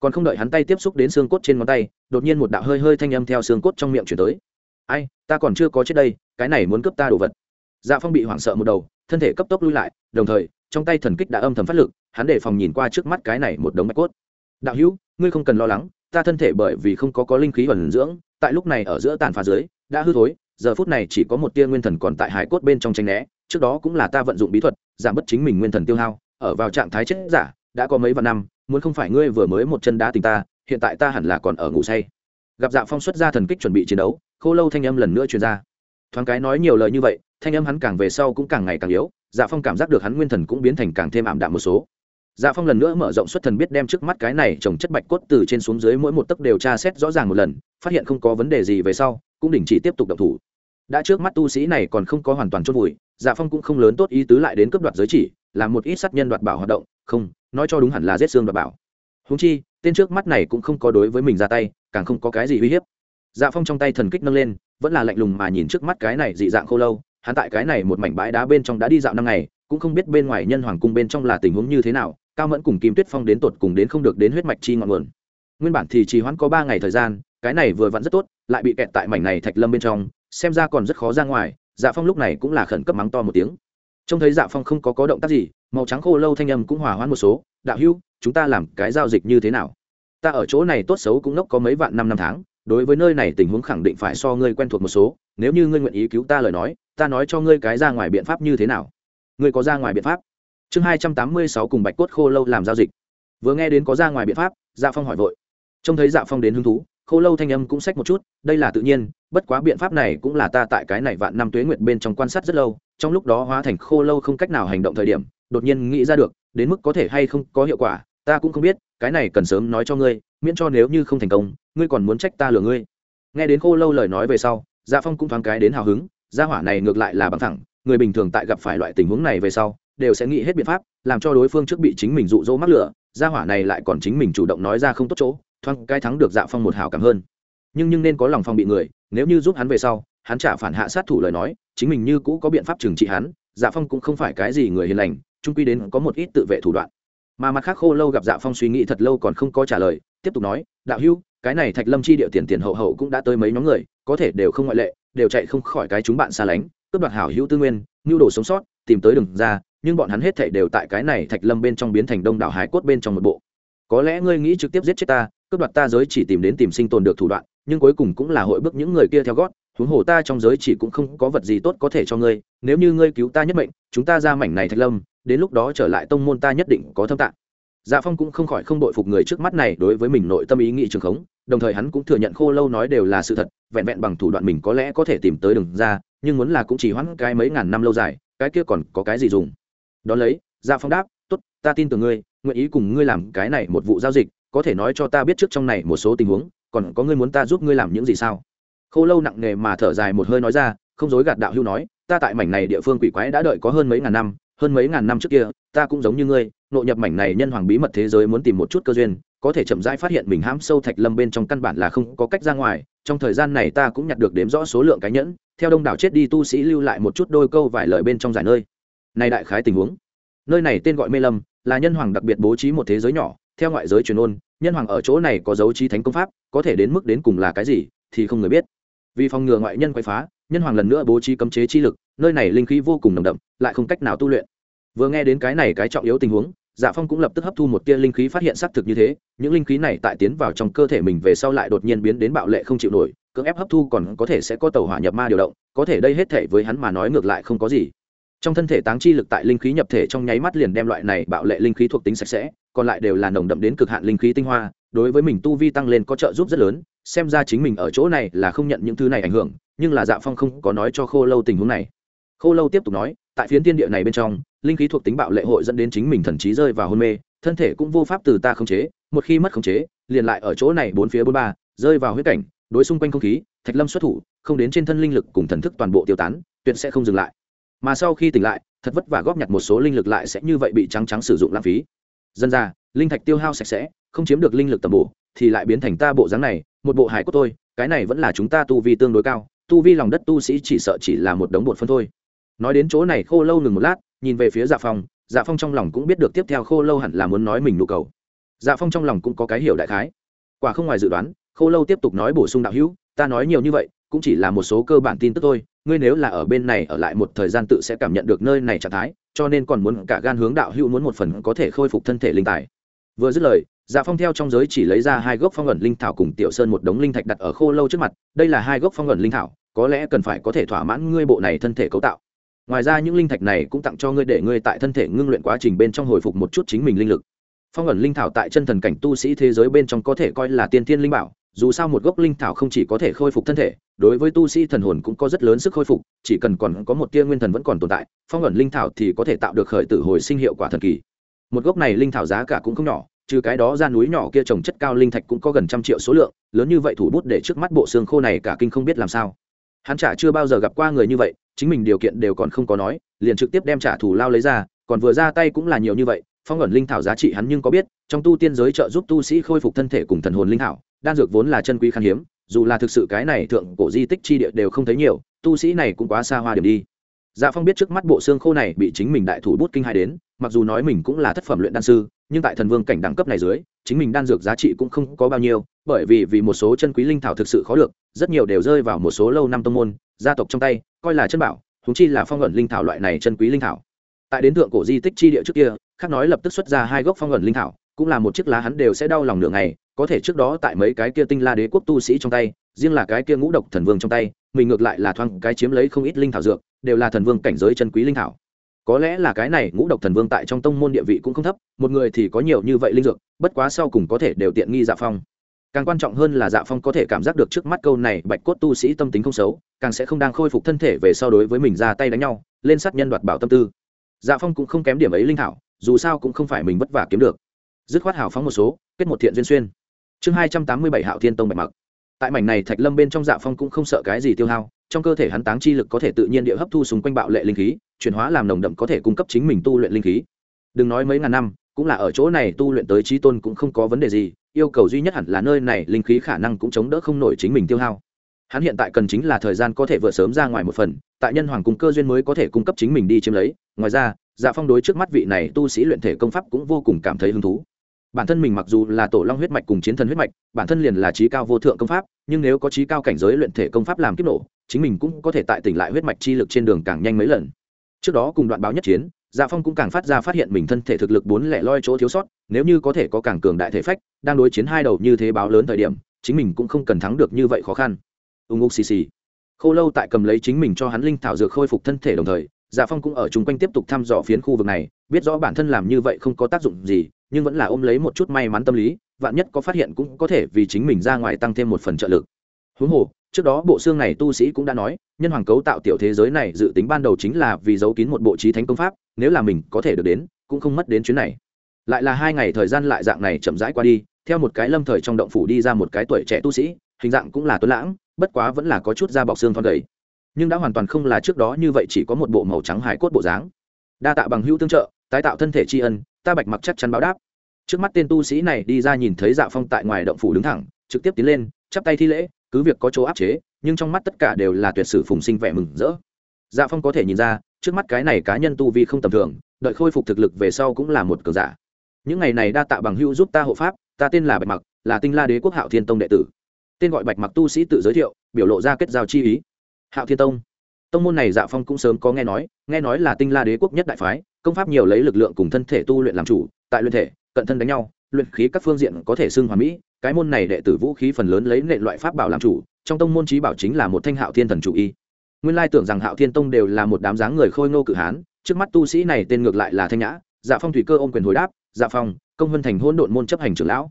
Speaker 1: còn không đợi hắn tay tiếp xúc đến xương cốt trên ngón tay, đột nhiên một đạo hơi hơi thanh âm theo xương cốt trong miệng chuyển tới. Ai, ta còn chưa có chết đây, cái này muốn cướp ta đồ vật. Dạ phong bị hoảng sợ một đầu, thân thể cấp tốc lui lại, đồng thời, trong tay thần kích đã âm thầm phát lực, hắn để phòng nhìn qua trước mắt cái này một đống bạch cốt. Đạo hữu, ngươi không cần lo lắng, ta thân thể bởi vì không có có linh khí ẩn dưỡng, tại lúc này ở giữa tàn phá dưới, đã hư thối, giờ phút này chỉ có một tia nguyên thần còn tại hải cốt bên trong tranh né, trước đó cũng là ta vận dụng bí thuật, giảm bớt chính mình nguyên thần tiêu hao, ở vào trạng thái chết giả, đã có mấy vạn năm muốn không phải ngươi vừa mới một chân đá tình ta, hiện tại ta hẳn là còn ở ngủ say. Gặp dạ phong xuất ra thần kích chuẩn bị chiến đấu, khô lâu thanh âm lần nữa truyền ra. Thoáng cái nói nhiều lời như vậy, thanh âm hắn càng về sau cũng càng ngày càng yếu dạ phong cảm giác được hắn nguyên thần cũng biến thành càng thêm ảm đạm một số. Dạ phong lần nữa mở rộng xuất thần biết đem trước mắt cái này trồng chất bạch cốt từ trên xuống dưới mỗi một tấc đều tra xét rõ ràng một lần, phát hiện không có vấn đề gì về sau, cũng đình chỉ tiếp tục động thủ. Đã trước mắt tu sĩ này còn không có hoàn toàn chốt vùi dạ phong cũng không lớn tốt ý tứ lại đến cướp đoạt giới chỉ là một ít sát nhân đoạt bảo hoạt động, không nói cho đúng hẳn là giết xương và bảo. Húng chi, tên trước mắt này cũng không có đối với mình ra tay, càng không có cái gì uy hiếp. Dạ phong trong tay thần kích nâng lên, vẫn là lạnh lùng mà nhìn trước mắt cái này dị dạng khô lâu, hắn tại cái này một mảnh bãi đá bên trong đã đi dạo năm ngày, cũng không biết bên ngoài nhân hoàng cung bên trong là tình huống như thế nào, cao mẫn cùng kim tuyết phong đến tột cùng đến không được đến huyết mạch chi ngọn nguồn. Nguyên bản thì trì hoãn có ba ngày thời gian, cái này vừa vặn rất tốt, lại bị kẹt tại mảnh này thạch lâm bên trong, xem ra còn rất khó ra ngoài dạ phong lúc này cũng là khẩn cấp mắng to một tiếng. Trông thấy dạ phong không có có động tác gì màu trắng khô lâu thanh âm cũng hòa hoãn một số, đạo hữu, chúng ta làm cái giao dịch như thế nào? Ta ở chỗ này tốt xấu cũng nốc có mấy vạn năm năm tháng, đối với nơi này tình huống khẳng định phải so ngươi quen thuộc một số, nếu như ngươi nguyện ý cứu ta lời nói, ta nói cho ngươi cái ra ngoài biện pháp như thế nào. Ngươi có ra ngoài biện pháp? Chương hai trăm tám mươi sáu cùng bạch cốt khô lâu làm giao dịch. Vừa nghe đến có ra ngoài biện pháp dạ phong hỏi vội. Trông thấy dạ phong đến hứng thú, khô lâu thanh âm cũng sách một chút, đây là tự nhiên, bất quá biện pháp này cũng là ta tại cái này vạn năm tuế nguyện bên trong quan sát rất lâu, trong lúc đó hóa thành khô lâu không cách nào hành động thời điểm đột nhiên nghĩ ra được, đến mức có thể hay không có hiệu quả, ta cũng không biết, cái này cần sớm nói cho ngươi, miễn cho nếu như không thành công, ngươi còn muốn trách ta lừa ngươi. Nghe đến khô lâu lời nói về sau gia phong cũng thoáng cái đến hào hứng, gia hỏa này ngược lại là bằng thẳng, người bình thường tại gặp phải loại tình huống này về sau, đều sẽ nghĩ hết biện pháp, làm cho đối phương trước bị chính mình dụ dỗ mắc lửa, gia hỏa này lại còn chính mình chủ động nói ra không tốt chỗ, thoáng cái thắng được dạ phong một hào cảm hơn. Nhưng nhưng nên có lòng phong bị người, nếu như giúp hắn về sau, hắn trả phản hạ sát thủ lời nói, chính mình như cũ có biện pháp trừng trị hắn dạ phong cũng không phải cái gì người hiền lành trung quy đến có một ít tự vệ thủ đoạn. Mà mặt khác khô lâu gặp dạ phong suy nghĩ thật lâu còn không có trả lời, tiếp tục nói, đạo hưu, cái này thạch lâm chi địa tiền tiền hậu hậu cũng đã tới mấy nhóm người, có thể đều không ngoại lệ, đều chạy không khỏi cái chúng bạn xa lánh, cướp đoạt hảo hữu tư nguyên nhu đồ sống sót, tìm tới đường ra, nhưng bọn hắn hết thảy đều tại cái này thạch lâm bên trong biến thành đông đảo hải cốt bên trong một bộ. Có lẽ ngươi nghĩ trực tiếp giết chết ta, cướp đoạt ta giới chỉ tìm đến tìm sinh tồn được thủ đoạn, nhưng cuối cùng cũng là hội bức những người kia theo gót, huống hồ ta trong giới chỉ cũng không có vật gì tốt có thể cho ngươi, nếu như ngươi cứu ta nhất mệnh, chúng ta ra mảnh này thạch lâm đến lúc đó trở lại tông môn ta nhất định có thâm tạng. Dạ phong cũng không khỏi không đội phục người trước mắt này đối với mình nội tâm ý nghĩ trường khống, đồng thời hắn cũng thừa nhận khô lâu nói đều là sự thật, vẹn vẹn bằng thủ đoạn mình có lẽ có thể tìm tới đường ra, nhưng muốn là cũng chỉ hoãn cái mấy ngàn năm lâu dài, cái kia còn có cái gì dùng? Đ ó lấy dạ phong đáp t ố t ta tin tưởng ngươi, nguyện ý cùng ngươi làm cái này một vụ giao dịch, có thể nói cho ta biết trước trong này một số tình huống, còn có ngươi muốn ta giúp ngươi làm những gì sao? Khô lâu nặng nề mà thở dài một hơi nói ra, không dối gạt đạo hưu nói, ta tại mảnh này địa phương quỷ quái đã đợi có hơn mấy ngàn năm hơn mấy ngàn năm trước kia, ta cũng giống như ngươi, nội nhập mảnh này nhân hoàng bí mật thế giới muốn tìm một chút cơ duyên, có thể chậm rãi phát hiện mình hãm sâu thạch lâm bên trong căn bản là không có cách ra ngoài, trong thời gian này ta cũng nhặt được đếm rõ số lượng cái nhẫn, theo đông đảo chết đi tu sĩ lưu lại một chút đôi câu vài lời bên trong giải nơi. Này đại khái tình huống, nơi này tên gọi mê lâm, là nhân hoàng đặc biệt bố trí một thế giới nhỏ, theo ngoại giới truyền ôn, nhân hoàng ở chỗ này có dấu trí thánh công pháp, có thể đến mức đến cùng là cái gì thì không người biết. Vì phòng ngừa ngoại nhân quay phá, nhân hoàng lần nữa bố trí cấm chế chi lực nơi này linh khí vô cùng nồng đậm, lại không cách nào tu luyện. Vừa nghe đến cái này cái trọng yếu tình huống dạ phong cũng lập tức hấp thu một tia linh khí phát hiện xác thực như thế, những linh khí này tại tiến vào trong cơ thể mình về sau lại đột nhiên biến đến bạo lệ không chịu nổi, cưỡng ép hấp thu còn có thể sẽ có tàu hỏa nhập ma điều động, có thể đây hết thể với hắn mà nói ngược lại không có gì. Trong thân thể táng chi lực tại linh khí nhập thể trong nháy mắt liền đem loại này bạo lệ linh khí thuộc tính sạch sẽ, còn lại đều là nồng đậm đến cực hạn linh khí tinh hoa, đối với mình tu vi tăng lên có trợ giúp rất lớn, xem ra chính mình ở chỗ này là không nhận những thứ này ảnh hưởng, nhưng là dạ phong không có nói cho khô lâu tình huống này khô lâu tiếp tục nói, tại phiến tiên địa này bên trong, linh khí thuộc tính bạo lệ hội dẫn đến chính mình thần trí rơi vào hôn mê, thân thể cũng vô pháp từ ta khống chế, một khi mất khống chế, liền lại ở chỗ này bốn phía bốn ba, rơi vào huyết cảnh, đối xung quanh không khí, thạch lâm xuất thủ, không đến trên thân linh lực cùng thần thức toàn bộ tiêu tán, tuyệt sẽ không dừng lại. Mà sau khi tỉnh lại, thật vất vả góp nhặt một số linh lực lại sẽ như vậy bị trắng trắng sử dụng lãng phí. Dân ra linh thạch tiêu hao sạch sẽ, không chiếm được linh lực tầm bổ, thì lại biến thành ta bộ dáng này, một bộ hải cốt tôi cái này vẫn là chúng ta tu vi tương đối cao, tu vi lòng đất tu sĩ chỉ sợ chỉ là một đống bột phân thôi nói đến chỗ này khô lâu ngừng một lát, nhìn về phía dạ phong dạ phong trong lòng cũng biết được tiếp theo khô lâu hẳn là muốn nói mình nhu cầu. Dạ phong trong lòng cũng có cái hiểu đại khái. Quả không ngoài dự đoán, khô lâu tiếp tục nói bổ sung đạo hữu, ta nói nhiều như vậy, cũng chỉ là một số cơ bản tin tức thôi, ngươi nếu là ở bên này ở lại một thời gian tự sẽ cảm nhận được nơi này trạng thái, cho nên còn muốn cả gan hướng đạo hữu muốn một phần có thể khôi phục thân thể linh tài. Vừa dứt lời dạ phong theo trong giới chỉ lấy ra hai gốc phong ẩn linh thảo cùng tiểu sơn một đống linh thạch đặt ở khô lâu trước mặt, đây là hai gốc phong ẩn linh thảo, có lẽ cần phải có thể thỏa mãn ngươi bộ này thân thể cấu tạo ngoài ra những linh thạch này cũng tặng cho ngươi để ngươi tại thân thể ngưng luyện quá trình bên trong hồi phục một chút chính mình linh lực. Phong ẩn linh thảo tại chân thần cảnh tu sĩ thế giới bên trong có thể coi là tiên thiên linh bảo, dù sao một gốc linh thảo không chỉ có thể khôi phục thân thể, đối với tu sĩ thần hồn cũng có rất lớn sức khôi phục, chỉ cần còn có một tia nguyên thần vẫn còn tồn tại, phong ẩn linh thảo thì có thể tạo được khởi tử hồi sinh hiệu quả thần kỳ. Một gốc này linh thảo giá cả cũng không nhỏ, trừ cái đó ra núi nhỏ kia trồng chất cao linh thạch cũng có gần trăm triệu số lượng, lớn như vậy thủ bút để trước mắt bộ xương khô này cả kinh không biết làm sao. Hắn chả chưa bao giờ gặp qua người như vậy chính mình điều kiện đều còn không có nói, liền trực tiếp đem trả thù lao lấy ra, còn vừa ra tay cũng là nhiều như vậy, phong ẩn linh thảo giá trị hắn nhưng có biết, trong tu tiên giới trợ giúp tu sĩ khôi phục thân thể cùng thần hồn linh thảo, đan dược vốn là chân quý khan hiếm, dù là thực sự cái này thượng cổ di tích chi địa đều không thấy nhiều, tu sĩ này cũng quá xa hoa điểm đi. Dạ phong biết trước mắt bộ xương khô này bị chính mình đại thủ bút kinh hai đến mặc dù nói mình cũng là thất phẩm luyện đan sư, nhưng tại thần vương cảnh đẳng cấp này dưới, chính mình đan dược giá trị cũng không có bao nhiêu, bởi vì vì một số chân quý linh thảo thực sự khó được, rất nhiều đều rơi vào một số lâu năm tông môn, gia tộc trong tay, coi là chân bảo thúng chi là phong ẩn linh thảo loại này chân quý linh thảo. Tại đến thượng cổ di tích chi địa trước kia, khác nói lập tức xuất ra hai gốc phong ẩn linh thảo, cũng là một chiếc lá hắn đều sẽ đau lòng nửa ngày, có thể trước đó tại mấy cái kia tinh la đế quốc tu sĩ trong tay, riêng là cái kia ngũ độc thần vương trong tay, mình ngược lại là thoang cái chiếm lấy không ít linh thảo dược, đều là thần vương cảnh giới chân quý linh thảo có lẽ là cái này ngũ độc thần vương tại trong tông môn địa vị cũng không thấp, một người thì có nhiều như vậy linh dược, bất quá sau cùng có thể đều tiện nghi dạ phong. Càng quan trọng hơn là dạ phong có thể cảm giác được trước mắt câu này bạch cốt tu sĩ tâm tính không xấu, càng sẽ không đang khôi phục thân thể về sau đối với mình ra tay đánh nhau, lên sát nhân đoạt bảo tâm tư. Dạ phong cũng không kém điểm ấy linh thảo, dù sao cũng không phải mình vất vả kiếm được. Dứt khoát hào phóng một số, kết một thiện duyên xuyên. Chương hai trăm tám mươi bảy hạo thiên tông bạch mặc. Tại mảnh này thạch lâm bên trong dạ phong cũng không sợ cái gì tiêu hao trong cơ thể hắn táng chi lực có thể tự nhiên địa hấp thu xung quanh bạo lệ linh khí, chuyển hóa làm nồng đậm có thể cung cấp chính mình tu luyện linh khí. Đừng nói mấy ngàn năm, cũng là ở chỗ này tu luyện tới trí tôn cũng không có vấn đề gì, yêu cầu duy nhất hẳn là nơi này linh khí khả năng cũng chống đỡ không nổi chính mình tiêu hao. Hắn hiện tại cần chính là thời gian có thể vượt sớm ra ngoài một phần, tại nhân hoàng cung cơ duyên mới có thể cung cấp chính mình đi chiếm lấy. Ngoài ra dạ phong đối trước mắt vị này tu sĩ luyện thể công pháp cũng vô cùng cảm thấy hứng thú. Bản thân mình mặc dù là tổ long huyết mạch cùng chiến thần huyết mạch, bản thân liền là trí cao vô thượng công pháp, nhưng nếu có trí cao cảnh giới luyện thể công pháp làm kiếp nổ chính mình cũng có thể tại tỉnh lại huyết mạch chi lực trên đường càng nhanh mấy lần. Trước đó cùng đoạn báo nhất chiến dạ phong cũng càng phát ra phát hiện mình thân thể thực lực bốn lẻ loi chỗ thiếu sót, nếu như có thể có càng cường đại thể phách, đang đối chiến hai đầu như thế báo lớn thời điểm, chính mình cũng không cần thắng được như vậy khó khăn. Ung ục xì xì. Khô lâu tại cầm lấy chính mình cho hắn linh thảo dược khôi phục thân thể đồng thời dạ phong cũng ở chung quanh tiếp tục thăm dò phiến khu vực này, biết rõ bản thân làm như vậy không có tác dụng gì, nhưng vẫn là ôm lấy một chút may mắn tâm lý, vạn nhất có phát hiện cũng có thể vì chính mình ra ngoài tăng thêm một phần trợ lực. Huống hồ trước đó bộ xương này tu sĩ cũng đã nói, nhân hoàng cấu tạo tiểu thế giới này dự tính ban đầu chính là vì giấu kín một bộ trí thánh công pháp, nếu là mình có thể được đến, cũng không mất đến chuyến này. Lại là hai ngày thời gian lại dạng này chậm rãi qua đi, theo một cái lâm thời trong động phủ đi ra một cái tuổi trẻ tu sĩ, hình dạng cũng là tuấn lãng, bất quá vẫn là có chút da bọc xương thon gầy. Nhưng đã hoàn toàn không là trước đó như vậy chỉ có một bộ màu trắng hải cốt bộ dáng. Đa tạ bằng hữu tương trợ, tái tạo thân thể tri ân, ta bạch mặc chắc chắn báo đáp. Trước mắt tên tu sĩ này đi ra nhìn thấy dạ phong tại ngoài động phủ đứng thẳng, trực tiếp tiến lên chắp tay thi lễ, cứ việc có chỗ áp chế, nhưng trong mắt tất cả đều là tuyệt sử phùng sinh vẻ mừng rỡ. Dạ phong có thể nhìn ra, trước mắt cái này cá nhân tu vi không tầm thường, đợi khôi phục thực lực về sau cũng là một cường giả. Những ngày này đa tạ bằng hữu giúp ta hộ pháp, ta tên là bạch mặc, là tinh la đế quốc hạo thiên tông đệ tử. Tên gọi bạch mặc tu sĩ tự giới thiệu, biểu lộ ra kết giao chi ý. Hạo thiên tông. Tông môn này dạ phong cũng sớm có nghe nói nghe nói là tinh la đế quốc nhất đại phái, công pháp nhiều lấy lực lượng cùng thân thể tu luyện làm chủ, tại luyện thể, cận thân đánh nhau, luyện khí các phương diện có thể xưng hòa mỹ cái môn này đệ tử vũ khí phần lớn lấy nệ loại pháp bảo làm chủ, trong tông môn trí bảo chính là một thanh hạo thiên thần chủ y. Nguyên lai tưởng rằng hạo thiên tông đều là một đám dáng người khôi ngô cự hán, trước mắt tu sĩ này tên ngược lại là thanh nhã dạ phong thủy cơ ôm quyền hồi đáp dạ phong, công vân thành hôn độn môn chấp hành trưởng lão.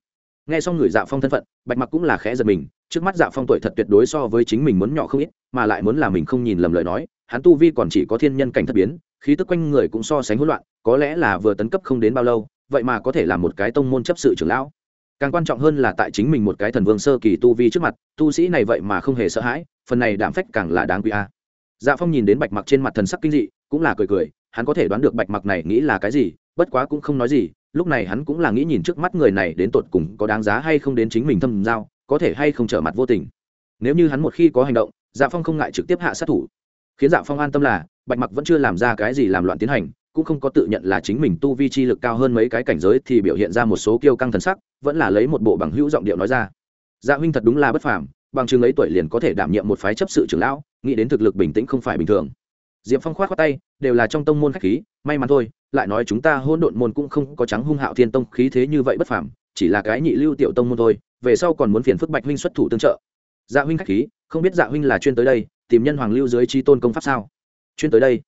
Speaker 1: Nghe xong người dạ phong thân phận, bạch mặc cũng là khẽ giật mình, trước mắt dạ phong tuổi thật tuyệt đối so với chính mình muốn nhỏ không ít, mà lại muốn là mình không nhìn lầm lời nói, hắn tu vi còn chỉ có thiên nhân cảnh thất biến, khí tức quanh người cũng so sánh hỗn loạn, có lẽ là vừa tấn cấp không đến bao lâu, vậy mà có thể là một cái tông môn chấp sự trưởng lão càng quan trọng hơn là tại chính mình một cái thần vương sơ kỳ tu vi trước mặt, tu sĩ này vậy mà không hề sợ hãi, phần này đảm phách càng là đáng quý a. Dạ phong nhìn đến bạch mặc trên mặt thần sắc kinh dị, cũng là cười cười, hắn có thể đoán được bạch mặc này nghĩ là cái gì, bất quá cũng không nói gì, lúc này hắn cũng là nghĩ nhìn trước mắt người này đến tột cùng có đáng giá hay không đến chính mình thâm giao, có thể hay không trở mặt vô tình. Nếu như hắn một khi có hành động dạ phong không ngại trực tiếp hạ sát thủ. Khiến dạ phong an tâm là, bạch mặc vẫn chưa làm ra cái gì làm loạn tiến hành cũng không có tự nhận là chính mình tu vi chi lực cao hơn mấy cái cảnh giới thì biểu hiện ra một số kiêu căng thần sắc, vẫn là lấy một bộ bằng hữu giọng điệu nói ra. Dạ huynh thật đúng là bất phàm, bằng chừng ấy tuổi liền có thể đảm nhiệm một phái chấp sự trưởng lão, nghĩ đến thực lực bình tĩnh không phải bình thường. Diệp phong khoát khoát tay, đều là trong tông môn khách khí, may mắn thôi, lại nói chúng ta hôn độn môn cũng không có trắng hung hạo thiên tông khí thế như vậy bất phàm, chỉ là cái nhị lưu tiểu tông môn thôi, về sau còn muốn phiền phức bạch huynh xuất thủ tương trợ. Dạ huynh khách khí, không biết dạ huynh là chuyên tới đây, tìm nhân hoàng lưu dưới chi tôn công pháp sao? Chuyên tới đây.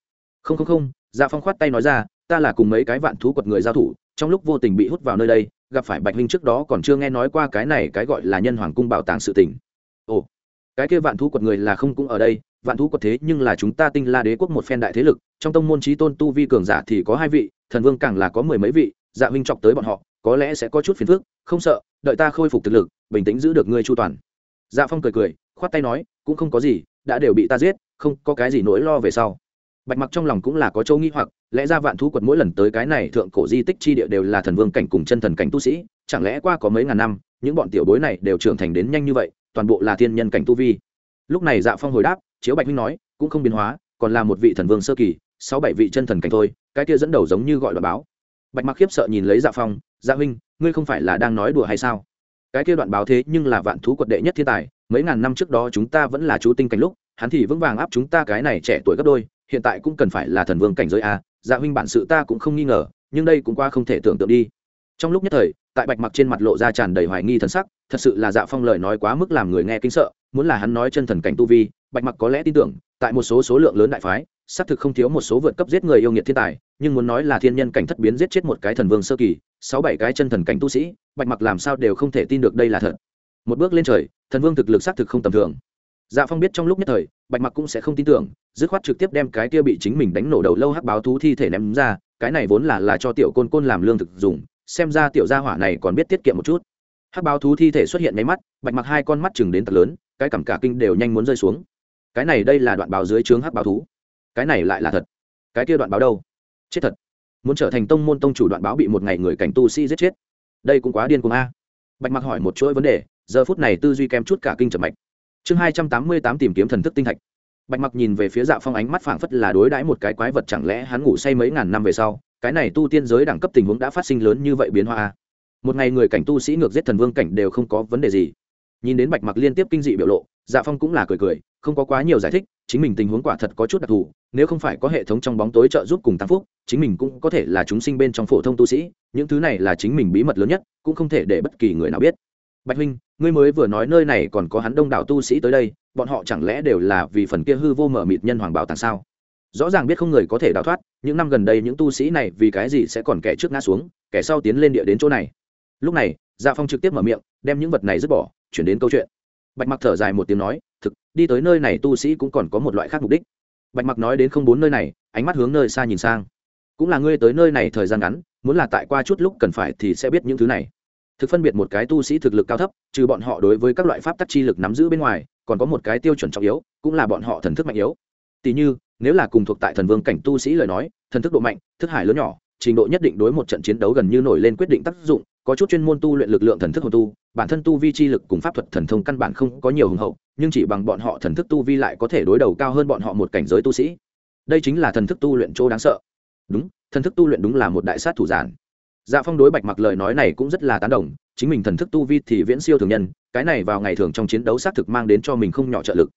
Speaker 1: Không không không dạ phong khoát tay nói ra, ta là cùng mấy cái vạn thú quật người giao thủ, trong lúc vô tình bị hút vào nơi đây, gặp phải bạch huynh trước đó còn chưa nghe nói qua cái này cái gọi là nhân hoàng cung bảo tàng sự tình. Ồ, cái kia vạn thú quật người là không cũng ở đây, vạn thú quật thế nhưng là chúng ta tinh la đế quốc một phen đại thế lực, trong tông môn trí tôn tu vi cường giả thì có hai vị, thần vương càng là có mười mấy vị dạ huynh chọc tới bọn họ, có lẽ sẽ có chút phiền phức, không sợ, đợi ta khôi phục thực lực, bình tĩnh giữ được ngươi chu toàn. Dạ phong cười cười, khoát tay nói, cũng không có gì, đã đều bị ta giết, không có cái gì nỗi lo về sau bạch mặc trong lòng cũng là có châu nghi hoặc, lẽ ra vạn thú quật mỗi lần tới cái này thượng cổ di tích chi địa đều là thần vương cảnh cùng chân thần cảnh tu sĩ, chẳng lẽ qua có mấy ngàn năm, những bọn tiểu bối này đều trưởng thành đến nhanh như vậy, toàn bộ là thiên nhân cảnh tu vi. Lúc này dạ phong hồi đáp, chiếu bạch huynh nói, cũng không biến hóa, còn là một vị thần vương sơ kỳ, sáu bảy vị chân thần cảnh thôi, cái kia dẫn đầu giống như gọi là báo. Bạch mặc khiếp sợ nhìn lấy dạ phong dạ huynh, ngươi không phải là đang nói đùa hay sao? Cái kia đoạn báo thế nhưng là vạn thú quật đệ nhất thiên tài, mấy ngàn năm trước đó chúng ta vẫn là chú tinh cảnh lúc, hắn thì vững vàng áp chúng ta cái này trẻ tuổi gấp đôi hiện tại cũng cần phải là thần vương cảnh giới a dạ huynh bản sự ta cũng không nghi ngờ, nhưng đây cũng qua không thể tưởng tượng đi. Trong lúc nhất thời, tại bạch mặc trên mặt lộ ra tràn đầy hoài nghi thần sắc, thật sự là dạ phong lời nói quá mức làm người nghe kinh sợ, muốn là hắn nói chân thần cảnh tu vi, bạch mặc có lẽ tin tưởng, tại một số số lượng lớn đại phái, xác thực không thiếu một số vượt cấp giết người yêu nghiệt thiên tài, nhưng muốn nói là thiên nhân cảnh thất biến giết chết một cái thần vương sơ kỳ, sáu bảy cái chân thần cảnh tu sĩ, bạch mặc làm sao đều không thể tin được đây là thật. Một bước lên trời, thần vương thực lực xác thực không tầm thường dạ phong biết trong lúc nhất thời, bạch mặc cũng sẽ không tin tưởng, dứt khoát trực tiếp đem cái kia bị chính mình đánh nổ đầu lâu hắc báo thú thi thể ném ra, cái này vốn là là cho tiểu côn côn làm lương thực dùng, xem ra tiểu gia hỏa này còn biết tiết kiệm một chút. Hắc báo thú thi thể xuất hiện nháy mắt, bạch mặc hai con mắt chừng đến thật lớn, cái cảm cả kinh đều nhanh muốn rơi xuống. Cái này đây là đoạn báo dưới trướng hắc báo thú. Cái này lại là thật. Cái kia đoạn báo đâu? Chết thật. Muốn trở thành tông môn tông chủ đoạn báo bị một ngày người cảnh tu sĩ giết chết. Đây cũng quá điên cuồng a. Bạch mặc hỏi một chuỗi vấn đề, giờ phút này tư duy kem chút cả kinh trầm mạch chương hai trăm tám mươi tám tìm kiếm thần thức tinh thạch. Bạch mặc nhìn về phía dạ phong ánh mắt phảng phất là đối đãi một cái quái vật chẳng lẽ hắn ngủ say mấy ngàn năm về sau, cái này tu tiên giới đẳng cấp tình huống đã phát sinh lớn như vậy biến hóa à? một ngày người cảnh tu sĩ ngược giết thần vương cảnh đều không có vấn đề gì. Nhìn đến bạch mặc liên tiếp kinh dị biểu lộ dạ phong cũng là cười cười, không có quá nhiều giải thích, chính mình tình huống quả thật có chút đặc thù, nếu không phải có hệ thống trong bóng tối trợ giúp cùng tăng phúc, chính mình cũng có thể là chúng sinh bên trong phổ thông tu sĩ, những thứ này là chính mình bí mật lớn nhất, cũng không thể để bất kỳ người nào biết bạch huynh, ngươi mới vừa nói nơi này còn có hắn đông đảo tu sĩ tới đây, bọn họ chẳng lẽ đều là vì phần kia hư vô mở mịt nhân hoàng bảo tàng sao? Rõ ràng biết không người có thể đào thoát, những năm gần đây những tu sĩ này vì cái gì sẽ còn kẻ trước ngã xuống, kẻ sau tiến lên địa đến chỗ này? Lúc này dạ phong trực tiếp mở miệng, đem những vật này dứt bỏ, chuyển đến câu chuyện. Bạch mặc thở dài một tiếng nói, thực, đi tới nơi này tu sĩ cũng còn có một loại khác mục đích. Bạch mặc nói đến không bốn nơi này, ánh mắt hướng nơi xa nhìn sang. Cũng là ngươi tới nơi này thời gian ngắn, muốn là tại qua chút lúc cần phải thì sẽ biết những thứ này thực phân biệt một cái tu sĩ thực lực cao thấp, trừ bọn họ đối với các loại pháp tắc chi lực nắm giữ bên ngoài, còn có một cái tiêu chuẩn trọng yếu, cũng là bọn họ thần thức mạnh yếu. Tỷ như, nếu là cùng thuộc tại thần vương cảnh tu sĩ lời nói, thần thức độ mạnh, thức hải lớn nhỏ, trình độ nhất định đối một trận chiến đấu gần như nổi lên quyết định tác dụng, có chút chuyên môn tu luyện lực lượng thần thức hồn tu, bản thân tu vi chi lực cùng pháp thuật thần thông căn bản không có nhiều hùng hậu, nhưng chỉ bằng bọn họ thần thức tu vi lại có thể đối đầu cao hơn bọn họ một cảnh giới tu sĩ. Đây chính là thần thức tu luyện chỗ đáng sợ. Đúng, thần thức tu luyện đúng là một đại sát thủ giản dạ phong đối bạch mặc lời nói này cũng rất là tán đồng, chính mình thần thức tu vi thì viễn siêu thường nhân, cái này vào ngày thường trong chiến đấu xác thực mang đến cho mình không nhỏ trợ lực.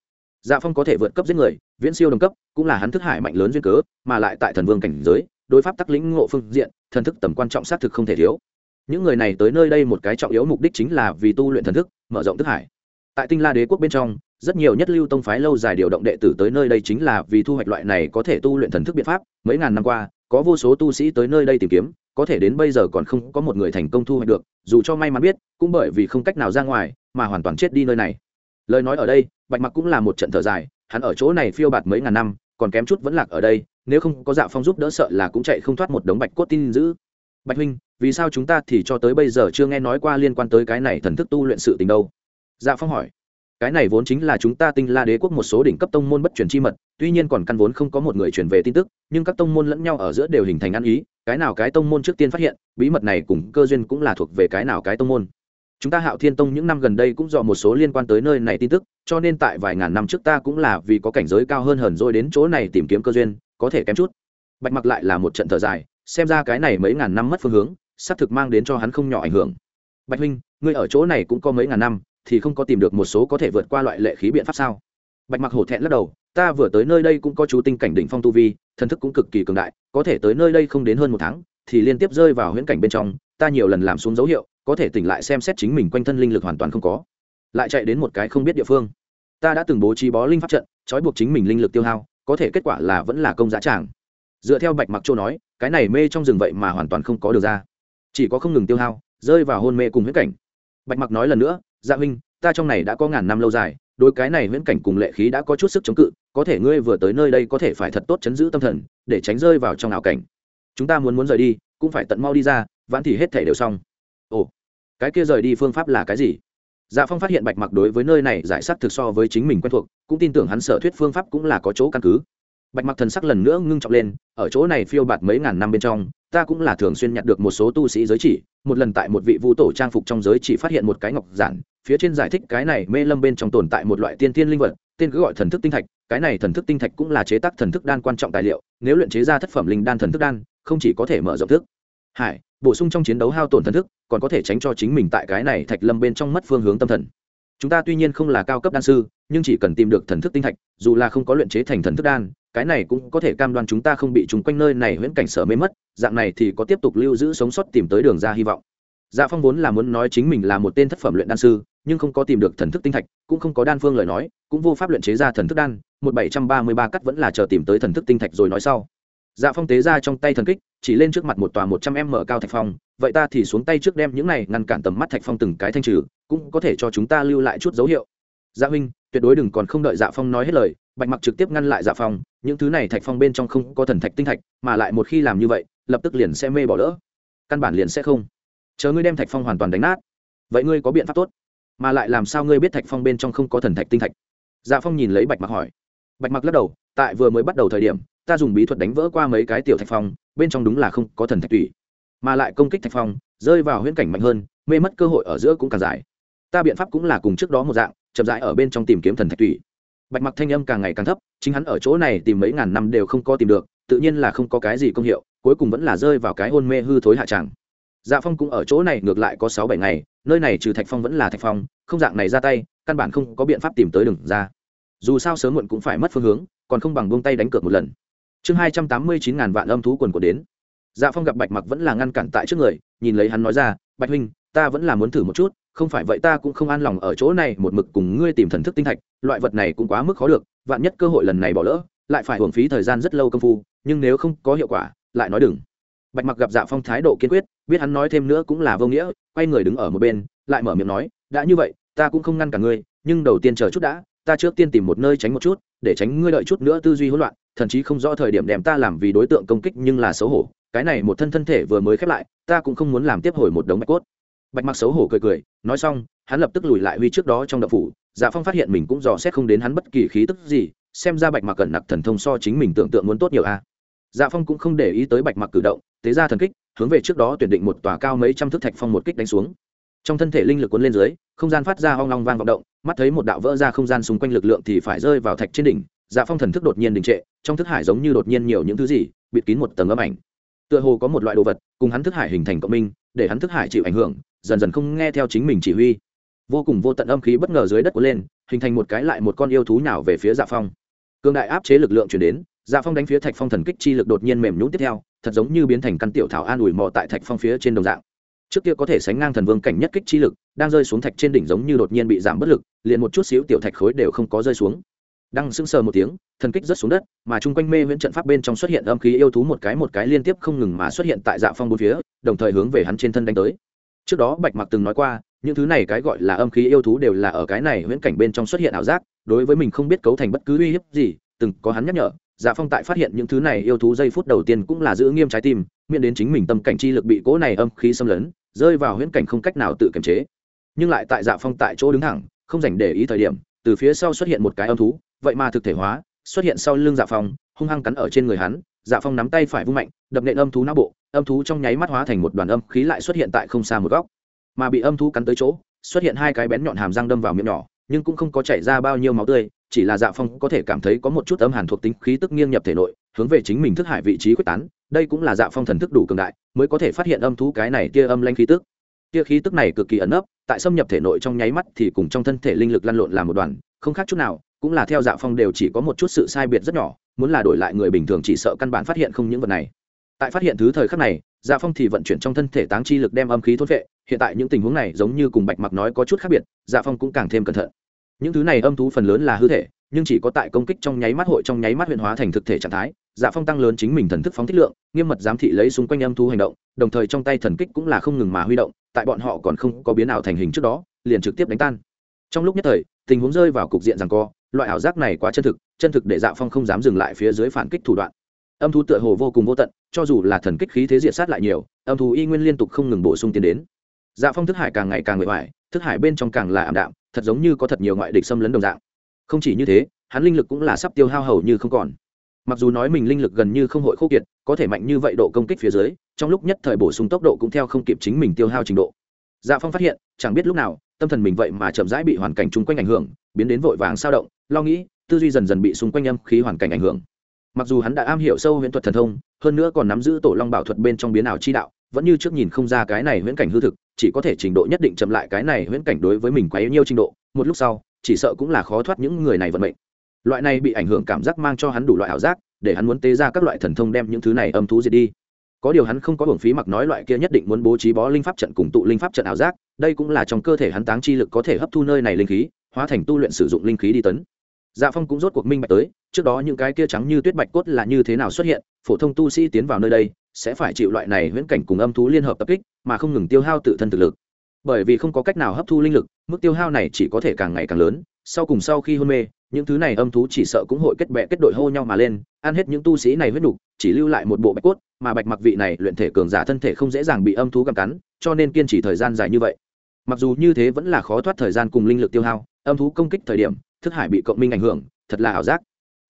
Speaker 1: Dạ phong có thể vượt cấp giết người, viễn siêu đồng cấp, cũng là hắn thức hải mạnh lớn duyên cớ, mà lại tại thần vương cảnh giới, đối pháp tắc lĩnh ngộ phương diện, thần thức tầm quan trọng xác thực không thể thiếu. Những người này tới nơi đây một cái trọng yếu mục đích chính là vì tu luyện thần thức, mở rộng thức hải. Tại tinh la đế quốc bên trong, rất nhiều nhất lưu tông phái lâu dài điều động đệ tử tới nơi đây chính là vì thu hoạch loại này có thể tu luyện thần thức biện pháp. Mấy ngàn năm qua, có vô số tu sĩ tới nơi đây tìm kiếm có thể đến bây giờ còn không có một người thành công thu hoạch được, dù cho may mắn biết, cũng bởi vì không cách nào ra ngoài mà hoàn toàn chết đi nơi này. Lời nói ở đây, bạch mặc cũng là một trận thở dài, hắn ở chỗ này phiêu bạt mấy ngàn năm, còn kém chút vẫn lạc ở đây, nếu không có dạ phong giúp đỡ sợ là cũng chạy không thoát một đống bạch cốt tin giữ bạch huynh, vì sao chúng ta thì cho tới bây giờ chưa nghe nói qua liên quan tới cái này thần thức tu luyện sự tình đâu? Dạ phong hỏi cái này vốn chính là chúng ta tinh la đế quốc một số đỉnh cấp tông môn bất truyền chi mật, tuy nhiên còn căn vốn không có một người truyền về tin tức, nhưng các tông môn lẫn nhau ở giữa đều hình thành ăn ý, cái nào cái tông môn trước tiên phát hiện, bí mật này cùng cơ duyên cũng là thuộc về cái nào cái tông môn. Chúng ta hạo thiên tông những năm gần đây cũng dò một số liên quan tới nơi này tin tức, cho nên tại vài ngàn năm trước ta cũng là vì có cảnh giới cao hơn hờn rồi đến chỗ này tìm kiếm cơ duyên, có thể kém chút. Bạch mặc lại là một trận thở dài, xem ra cái này mấy ngàn năm mất phương hướng, xác thực mang đến cho hắn không nhỏ ảnh hưởng. Bạch huynh, ngươi ở chỗ này cũng có mấy ngàn năm thì không có tìm được một số có thể vượt qua loại lệ khí biện pháp sao? Bạch mặc hổ thẹn lắc đầu, ta vừa tới nơi đây cũng có chú tinh cảnh đỉnh phong tu vi, thần thức cũng cực kỳ cường đại, có thể tới nơi đây không đến hơn một tháng, thì liên tiếp rơi vào huyễn cảnh bên trong, ta nhiều lần làm xuống dấu hiệu, có thể tỉnh lại xem xét chính mình quanh thân linh lực hoàn toàn không có. Lại chạy đến một cái không biết địa phương. Ta đã từng bố trí bó linh pháp trận, trói buộc chính mình linh lực tiêu hao, có thể kết quả là vẫn là công giá tràng. Dựa theo bạch mặc châu nói, cái này mê trong rừng vậy mà hoàn toàn không có được ra. Chỉ có không ngừng tiêu hao, rơi vào hôn mê cùng huyễn cảnh. Bạch mặc nói lần nữa dạ huynh, ta trong này đã có ngàn năm lâu dài đôi cái này viễn cảnh cùng lệ khí đã có chút sức chống cự, có thể ngươi vừa tới nơi đây có thể phải thật tốt chấn giữ tâm thần, để tránh rơi vào trong ảo cảnh. Chúng ta muốn muốn rời đi, cũng phải tận mau đi ra, vãn thì hết thể đều xong. Ồ, cái kia rời đi phương pháp là cái gì? Dạ phong phát hiện bạch mặc đối với nơi này giải sắc thực so với chính mình quen thuộc, cũng tin tưởng hắn sở thuyết phương pháp cũng là có chỗ căn cứ. Bạch mặc thần sắc lần nữa ngưng trọng lên, ở chỗ này phiêu bạt mấy ngàn năm bên trong, ta cũng là thường xuyên nhặt được một số tu sĩ giới chỉ, một lần tại một vị vu tổ trang phục trong giới chỉ phát hiện một cái ngọc giản phía trên giải thích cái này mê lâm bên trong tồn tại một loại tiên tiên linh vật, tên cứ gọi thần thức tinh thạch. Cái này thần thức tinh thạch cũng là chế tác thần thức đan quan trọng tài liệu, nếu luyện chế ra thất phẩm linh đan thần thức đan, không chỉ có thể mở rộng thức. Hải, bổ sung trong chiến đấu hao tổn thần thức, còn có thể tránh cho chính mình tại cái này thạch lâm bên trong mất phương hướng tâm thần. Chúng ta tuy nhiên không là cao cấp đan sư, nhưng chỉ cần tìm được thần thức tinh thạch, dù là không có luyện chế thành thần thức đan, cái này cũng có thể cam đoan chúng ta không bị chúng quanh nơi này huyễn cảnh sở mê mất, dạng này thì có tiếp tục lưu giữ sống sót tìm tới đường ra hy vọng dạ phong vốn là muốn nói chính mình là một tên thất phẩm luyện đan sư, nhưng không có tìm được thần thức tinh thạch, cũng không có đan phương lời nói, cũng vô pháp luyện chế ra thần thức đan, một bảy trăm ba mươi ba cắt vẫn là chờ tìm tới thần thức tinh thạch rồi nói sau. Dạ phong tế ra trong tay thần kích, chỉ lên trước mặt một tòa một trăm m cao thạch phong, vậy ta thì xuống tay trước đem những này ngăn cản tầm mắt thạch phong từng cái thanh trừ, cũng có thể cho chúng ta lưu lại chút dấu hiệu. Dạ huynh, tuyệt đối đừng còn không đợi dạ phong nói hết lời, bạch mặc trực tiếp ngăn lại dạ phong, những thứ này thạch phong bên trong không có thần thạch tinh thạch, mà lại một khi làm như vậy, lập tức liền sẽ mê bỏ lỡ. Căn bản liền sẽ không chờ ngươi đem thạch phong hoàn toàn đánh nát. Vậy ngươi có biện pháp tốt? Mà lại làm sao ngươi biết thạch phong bên trong không có thần thạch tinh thạch? Dạ phong nhìn lấy bạch mặc hỏi. Bạch mặc lắc đầu, tại vừa mới bắt đầu thời điểm, ta dùng bí thuật đánh vỡ qua mấy cái tiểu thạch phong, bên trong đúng là không có thần thạch tủy mà lại công kích thạch phong, rơi vào huyễn cảnh mạnh hơn, mê mất cơ hội ở giữa cũng càng dài. Ta biện pháp cũng là cùng trước đó một dạng, chậm rãi ở bên trong tìm kiếm thần thạch tủy bạch mặc thanh âm càng ngày càng thấp, chính hắn ở chỗ này tìm mấy ngàn năm đều không có tìm được, tự nhiên là không có cái gì công hiệu, cuối cùng vẫn là rơi vào cái hôn mê hư thối hạ tràng dạ phong cũng ở chỗ này ngược lại có sáu bảy ngày, nơi này trừ thạch phong vẫn là thạch phong, không dạng này ra tay, căn bản không có biện pháp tìm tới đường ra. Dù sao sớm muộn cũng phải mất phương hướng, còn không bằng buông tay đánh cược một lần. Chương hai trăm tám mươi chín ngàn vạn âm thú quần của đến. Dạ phong gặp bạch mặc vẫn là ngăn cản tại trước người, nhìn lấy hắn nói ra, bạch huynh, ta vẫn là muốn thử một chút, không phải vậy ta cũng không an lòng ở chỗ này một mực cùng ngươi tìm thần thức tinh thạch, loại vật này cũng quá mức khó được, vạn nhất cơ hội lần này bỏ lỡ, lại phải hưởng phí thời gian rất lâu công phu, nhưng nếu không có hiệu quả, lại nói đừng bạch mặc gặp dạ phong thái độ kiên quyết, biết hắn nói thêm nữa cũng là vô nghĩa, quay người đứng ở một bên, lại mở miệng nói, đã như vậy, ta cũng không ngăn cả ngươi, nhưng đầu tiên chờ chút đã, ta trước tiên tìm một nơi tránh một chút, để tránh ngươi đợi chút nữa tư duy hỗn loạn, thậm chí không rõ thời điểm đem ta làm vì đối tượng công kích nhưng là xấu hổ, cái này một thân thân thể vừa mới khép lại, ta cũng không muốn làm tiếp hồi một đống bạch cốt. Bạch mặc xấu hổ cười cười, nói xong, hắn lập tức lùi lại huy trước đó trong đậu phủ dạ phong phát hiện mình cũng dò xét không đến hắn bất kỳ khí tức gì, xem ra bạch mặc cẩn nặc thần thông so chính mình tưởng tượng muốn tốt nhiều a dạ phong cũng không để ý tới bạch mặc cử động, tế ra thần kích, hướng về trước đó tuyển định một tòa cao mấy trăm thước thạch phong một kích đánh xuống. Trong thân thể linh lực cuốn lên dưới, không gian phát ra hoang long vang vọng động, mắt thấy một đạo vỡ ra không gian xung quanh lực lượng thì phải rơi vào thạch trên đỉnh. Dạ phong thần thức đột nhiên đình trệ, trong thức hải giống như đột nhiên nhiều những thứ gì, bịt kín một tầng âm ảnh. Tựa hồ có một loại đồ vật, cùng hắn thức hải hình thành cộng minh, để hắn thức hải chịu ảnh hưởng, dần dần không nghe theo chính mình chỉ huy. Vô cùng vô tận âm khí bất ngờ dưới đất cuốn lên, hình thành một cái lại một con yêu thú nào về phía dạ phong. Cương đại áp chế lực lượng chuyển đến dạ phong đánh phía thạch phong thần kích chi lực đột nhiên mềm nhũng tiếp theo, thật giống như biến thành căn tiểu thảo an ủi mò tại thạch phong phía trên đồng dạng. Trước kia có thể sánh ngang thần vương cảnh nhất kích chi lực, đang rơi xuống thạch trên đỉnh giống như đột nhiên bị giảm bất lực, liền một chút xíu tiểu thạch khối đều không có rơi xuống. Đang sững sờ một tiếng, thần kích rất xuống đất, mà chung quanh mê viễn trận pháp bên trong xuất hiện âm khí yêu thú một cái một cái liên tiếp không ngừng mà xuất hiện tại dạ phong bốn phía, đồng thời hướng về hắn trên thân đánh tới. Trước đó bạch mặc từng nói qua, những thứ này cái gọi là âm khí yêu thú đều là ở cái này huyễn cảnh bên trong xuất hiện ảo giác, đối với mình không biết cấu thành bất cứ uy hiếp gì, từng có hắn nhắc nhở dạ phong tại phát hiện những thứ này yêu thú giây phút đầu tiên cũng là giữ nghiêm trái tim, miễn đến chính mình tâm cảnh chi lực bị cỗ này âm khí xâm lấn, rơi vào huyễn cảnh không cách nào tự kiềm chế. Nhưng lại tại dạ phong tại chỗ đứng thẳng, không dành để ý thời điểm, từ phía sau xuất hiện một cái âm thú, vậy mà thực thể hóa, xuất hiện sau lưng dạ phong, hung hăng cắn ở trên người hắn dạ phong nắm tay phải vung mạnh, đập nện âm thú não bộ, âm thú trong nháy mắt hóa thành một đoàn âm khí lại xuất hiện tại không xa một góc. Mà bị âm thú cắn tới chỗ, xuất hiện hai cái bén nhọn hàm răng đâm vào miệng nhỏ nhưng cũng không có chảy ra bao nhiêu máu tươi, chỉ là dạ phong có thể cảm thấy có một chút âm hàn thuộc tính khí tức nghiêng nhập thể nội, hướng về chính mình thức hải vị trí quyết tán, đây cũng là dạ phong thần thức đủ cường đại, mới có thể phát hiện âm thú cái này tia âm lanh khí tức. Tia khí tức này cực kỳ ẩn ấp tại xâm nhập thể nội trong nháy mắt thì cùng trong thân thể linh lực lăn lộn làm một đoàn, không khác chút nào, cũng là theo dạ phong đều chỉ có một chút sự sai biệt rất nhỏ, muốn là đổi lại người bình thường chỉ sợ căn bản phát hiện không những vật này. Tại phát hiện thứ thời khắc này dạ phong thì vận chuyển trong thân thể táng chi lực đem âm khí thốt vệ hiện tại những tình huống này giống như cùng bạch mặc nói có chút khác biệt dạ phong cũng càng thêm cẩn thận những thứ này âm thú phần lớn là hư thể, nhưng chỉ có tại công kích trong nháy mắt hội trong nháy mắt huyện hóa thành thực thể trạng thái dạ phong tăng lớn chính mình thần thức phóng thích lượng, nghiêm mật giám thị lấy xung quanh âm thú hành động, đồng thời trong tay thần kích cũng là không ngừng mà huy động, tại bọn họ còn không có biến ảo thành hình trước đó, liền trực tiếp đánh tan. Trong lúc nhất thời, tình huống rơi vào cục diện rằng co, loại ảo giác này quá chân thực chân thực để dạ phong không dám dừng lại phía dưới phản kích thủ đoạn. Âm thú tựa hồ vô cùng vô tận, cho dù là thần kích khí thế diệt sát lại nhiều, âm thú y nguyên liên tục không ngừng bổ sung tiến đến. Dạ phong thức hải càng ngày càng nguội hoài thức hải bên trong càng là ảm đạm, thật giống như có thật nhiều ngoại địch xâm lấn đồng dạng. Không chỉ như thế, hắn linh lực cũng là sắp tiêu hao hầu như không còn. Mặc dù nói mình linh lực gần như không hội khô kiệt, có thể mạnh như vậy độ công kích phía dưới, trong lúc nhất thời bổ sung tốc độ cũng theo không kịp chính mình tiêu hao trình độ. Dạ phong phát hiện, chẳng biết lúc nào, tâm thần mình vậy mà chậm rãi bị hoàn cảnh chung quanh ảnh hưởng, biến đến vội vàng sao động, lo nghĩ, tư duy dần dần bị xung quanh âm khí hoàn cảnh ảnh hưởng. Mặc dù hắn đã am hiểu sâu huyễn thuật thần thông, hơn nữa còn nắm giữ tổ long bảo thuật bên trong biến ảo chi đạo, vẫn như trước nhìn không ra cái này huyễn cảnh hư thực chỉ có thể trình độ nhất định chậm lại cái này huyễn cảnh đối với mình quá yếu nhiêu trình độ, một lúc sau, chỉ sợ cũng là khó thoát những người này vận mệnh. Loại này bị ảnh hưởng cảm giác mang cho hắn đủ loại ảo giác, để hắn muốn tế ra các loại thần thông đem những thứ này âm thú diệt đi. Có điều hắn không có hưởng phí mặc nói loại kia nhất định muốn bố trí bó linh pháp trận cùng tụ linh pháp trận ảo giác, đây cũng là trong cơ thể hắn táng chi lực có thể hấp thu nơi này linh khí, hóa thành tu luyện sử dụng linh khí đi tấn. Dạ phong cũng rốt cuộc minh bạch tới, trước đó những cái kia trắng như tuyết bạch cốt là như thế nào xuất hiện, phổ thông tu sĩ tiến vào nơi đây sẽ phải chịu loại này huyễn cảnh cùng âm thú liên hợp tập kích mà không ngừng tiêu hao tự thân thực lực. Bởi vì không có cách nào hấp thu linh lực mức tiêu hao này chỉ có thể càng ngày càng lớn sau cùng sau khi hôn mê những thứ này âm thú chỉ sợ cũng hội kết bệ kết đội hô nhau mà lên ăn hết những tu sĩ này huyết đủ, chỉ lưu lại một bộ bạch cốt mà bạch mặc vị này luyện thể cường giả thân thể không dễ dàng bị âm thú gặm cắn cho nên kiên trì thời gian dài như vậy. Mặc dù như thế vẫn là khó thoát thời gian cùng linh lực tiêu hao âm thú công kích thời điểm thức hải bị cộng minh ảnh hưởng thật là ảo giác.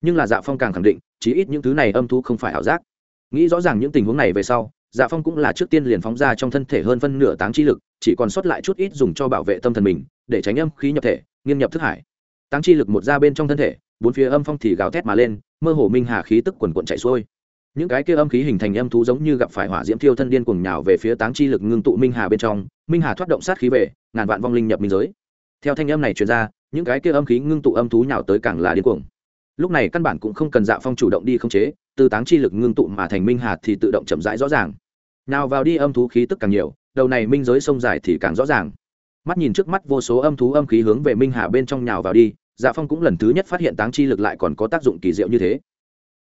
Speaker 1: Nhưng là dạ phong càng khẳng định chí ít những thứ này âm thú không phải ảo giác nghĩ rõ ràng những tình huống này về sau dạ phong cũng là trước tiên liền phóng ra trong thân thể hơn phân nửa táng chi lực, chỉ còn sót lại chút ít dùng cho bảo vệ tâm thần mình, để tránh âm khí nhập thể, nghiêng nhập thức hải. Táng chi lực một ra bên trong thân thể, bốn phía âm phong thì gào thét mà lên, mơ hồ minh hà khí tức quần quận chạy xuôi. Những cái kia âm khí hình thành âm thú giống như gặp phải hỏa diễm thiêu thân điên cuồng nhào về phía táng chi lực ngưng tụ minh hà bên trong, minh hà thoát động sát khí về, ngàn vạn vong linh nhập minh giới. Theo thanh âm này truyền ra, những cái kia âm khí ngưng tụ âm thú nhào tới càng là điên cuồng lúc này căn bản cũng không cần dạ phong chủ động đi khống chế từ táng chi lực ngưng tụ mà thành minh hạt thì tự động chậm rãi rõ ràng. Nào vào đi âm thú khí tức càng nhiều, đầu này minh giới sông dài thì càng rõ ràng. Mắt nhìn trước mắt vô số âm thú âm khí hướng về minh hà bên trong nhào vào đi dạ phong cũng lần thứ nhất phát hiện táng chi lực lại còn có tác dụng kỳ diệu như thế.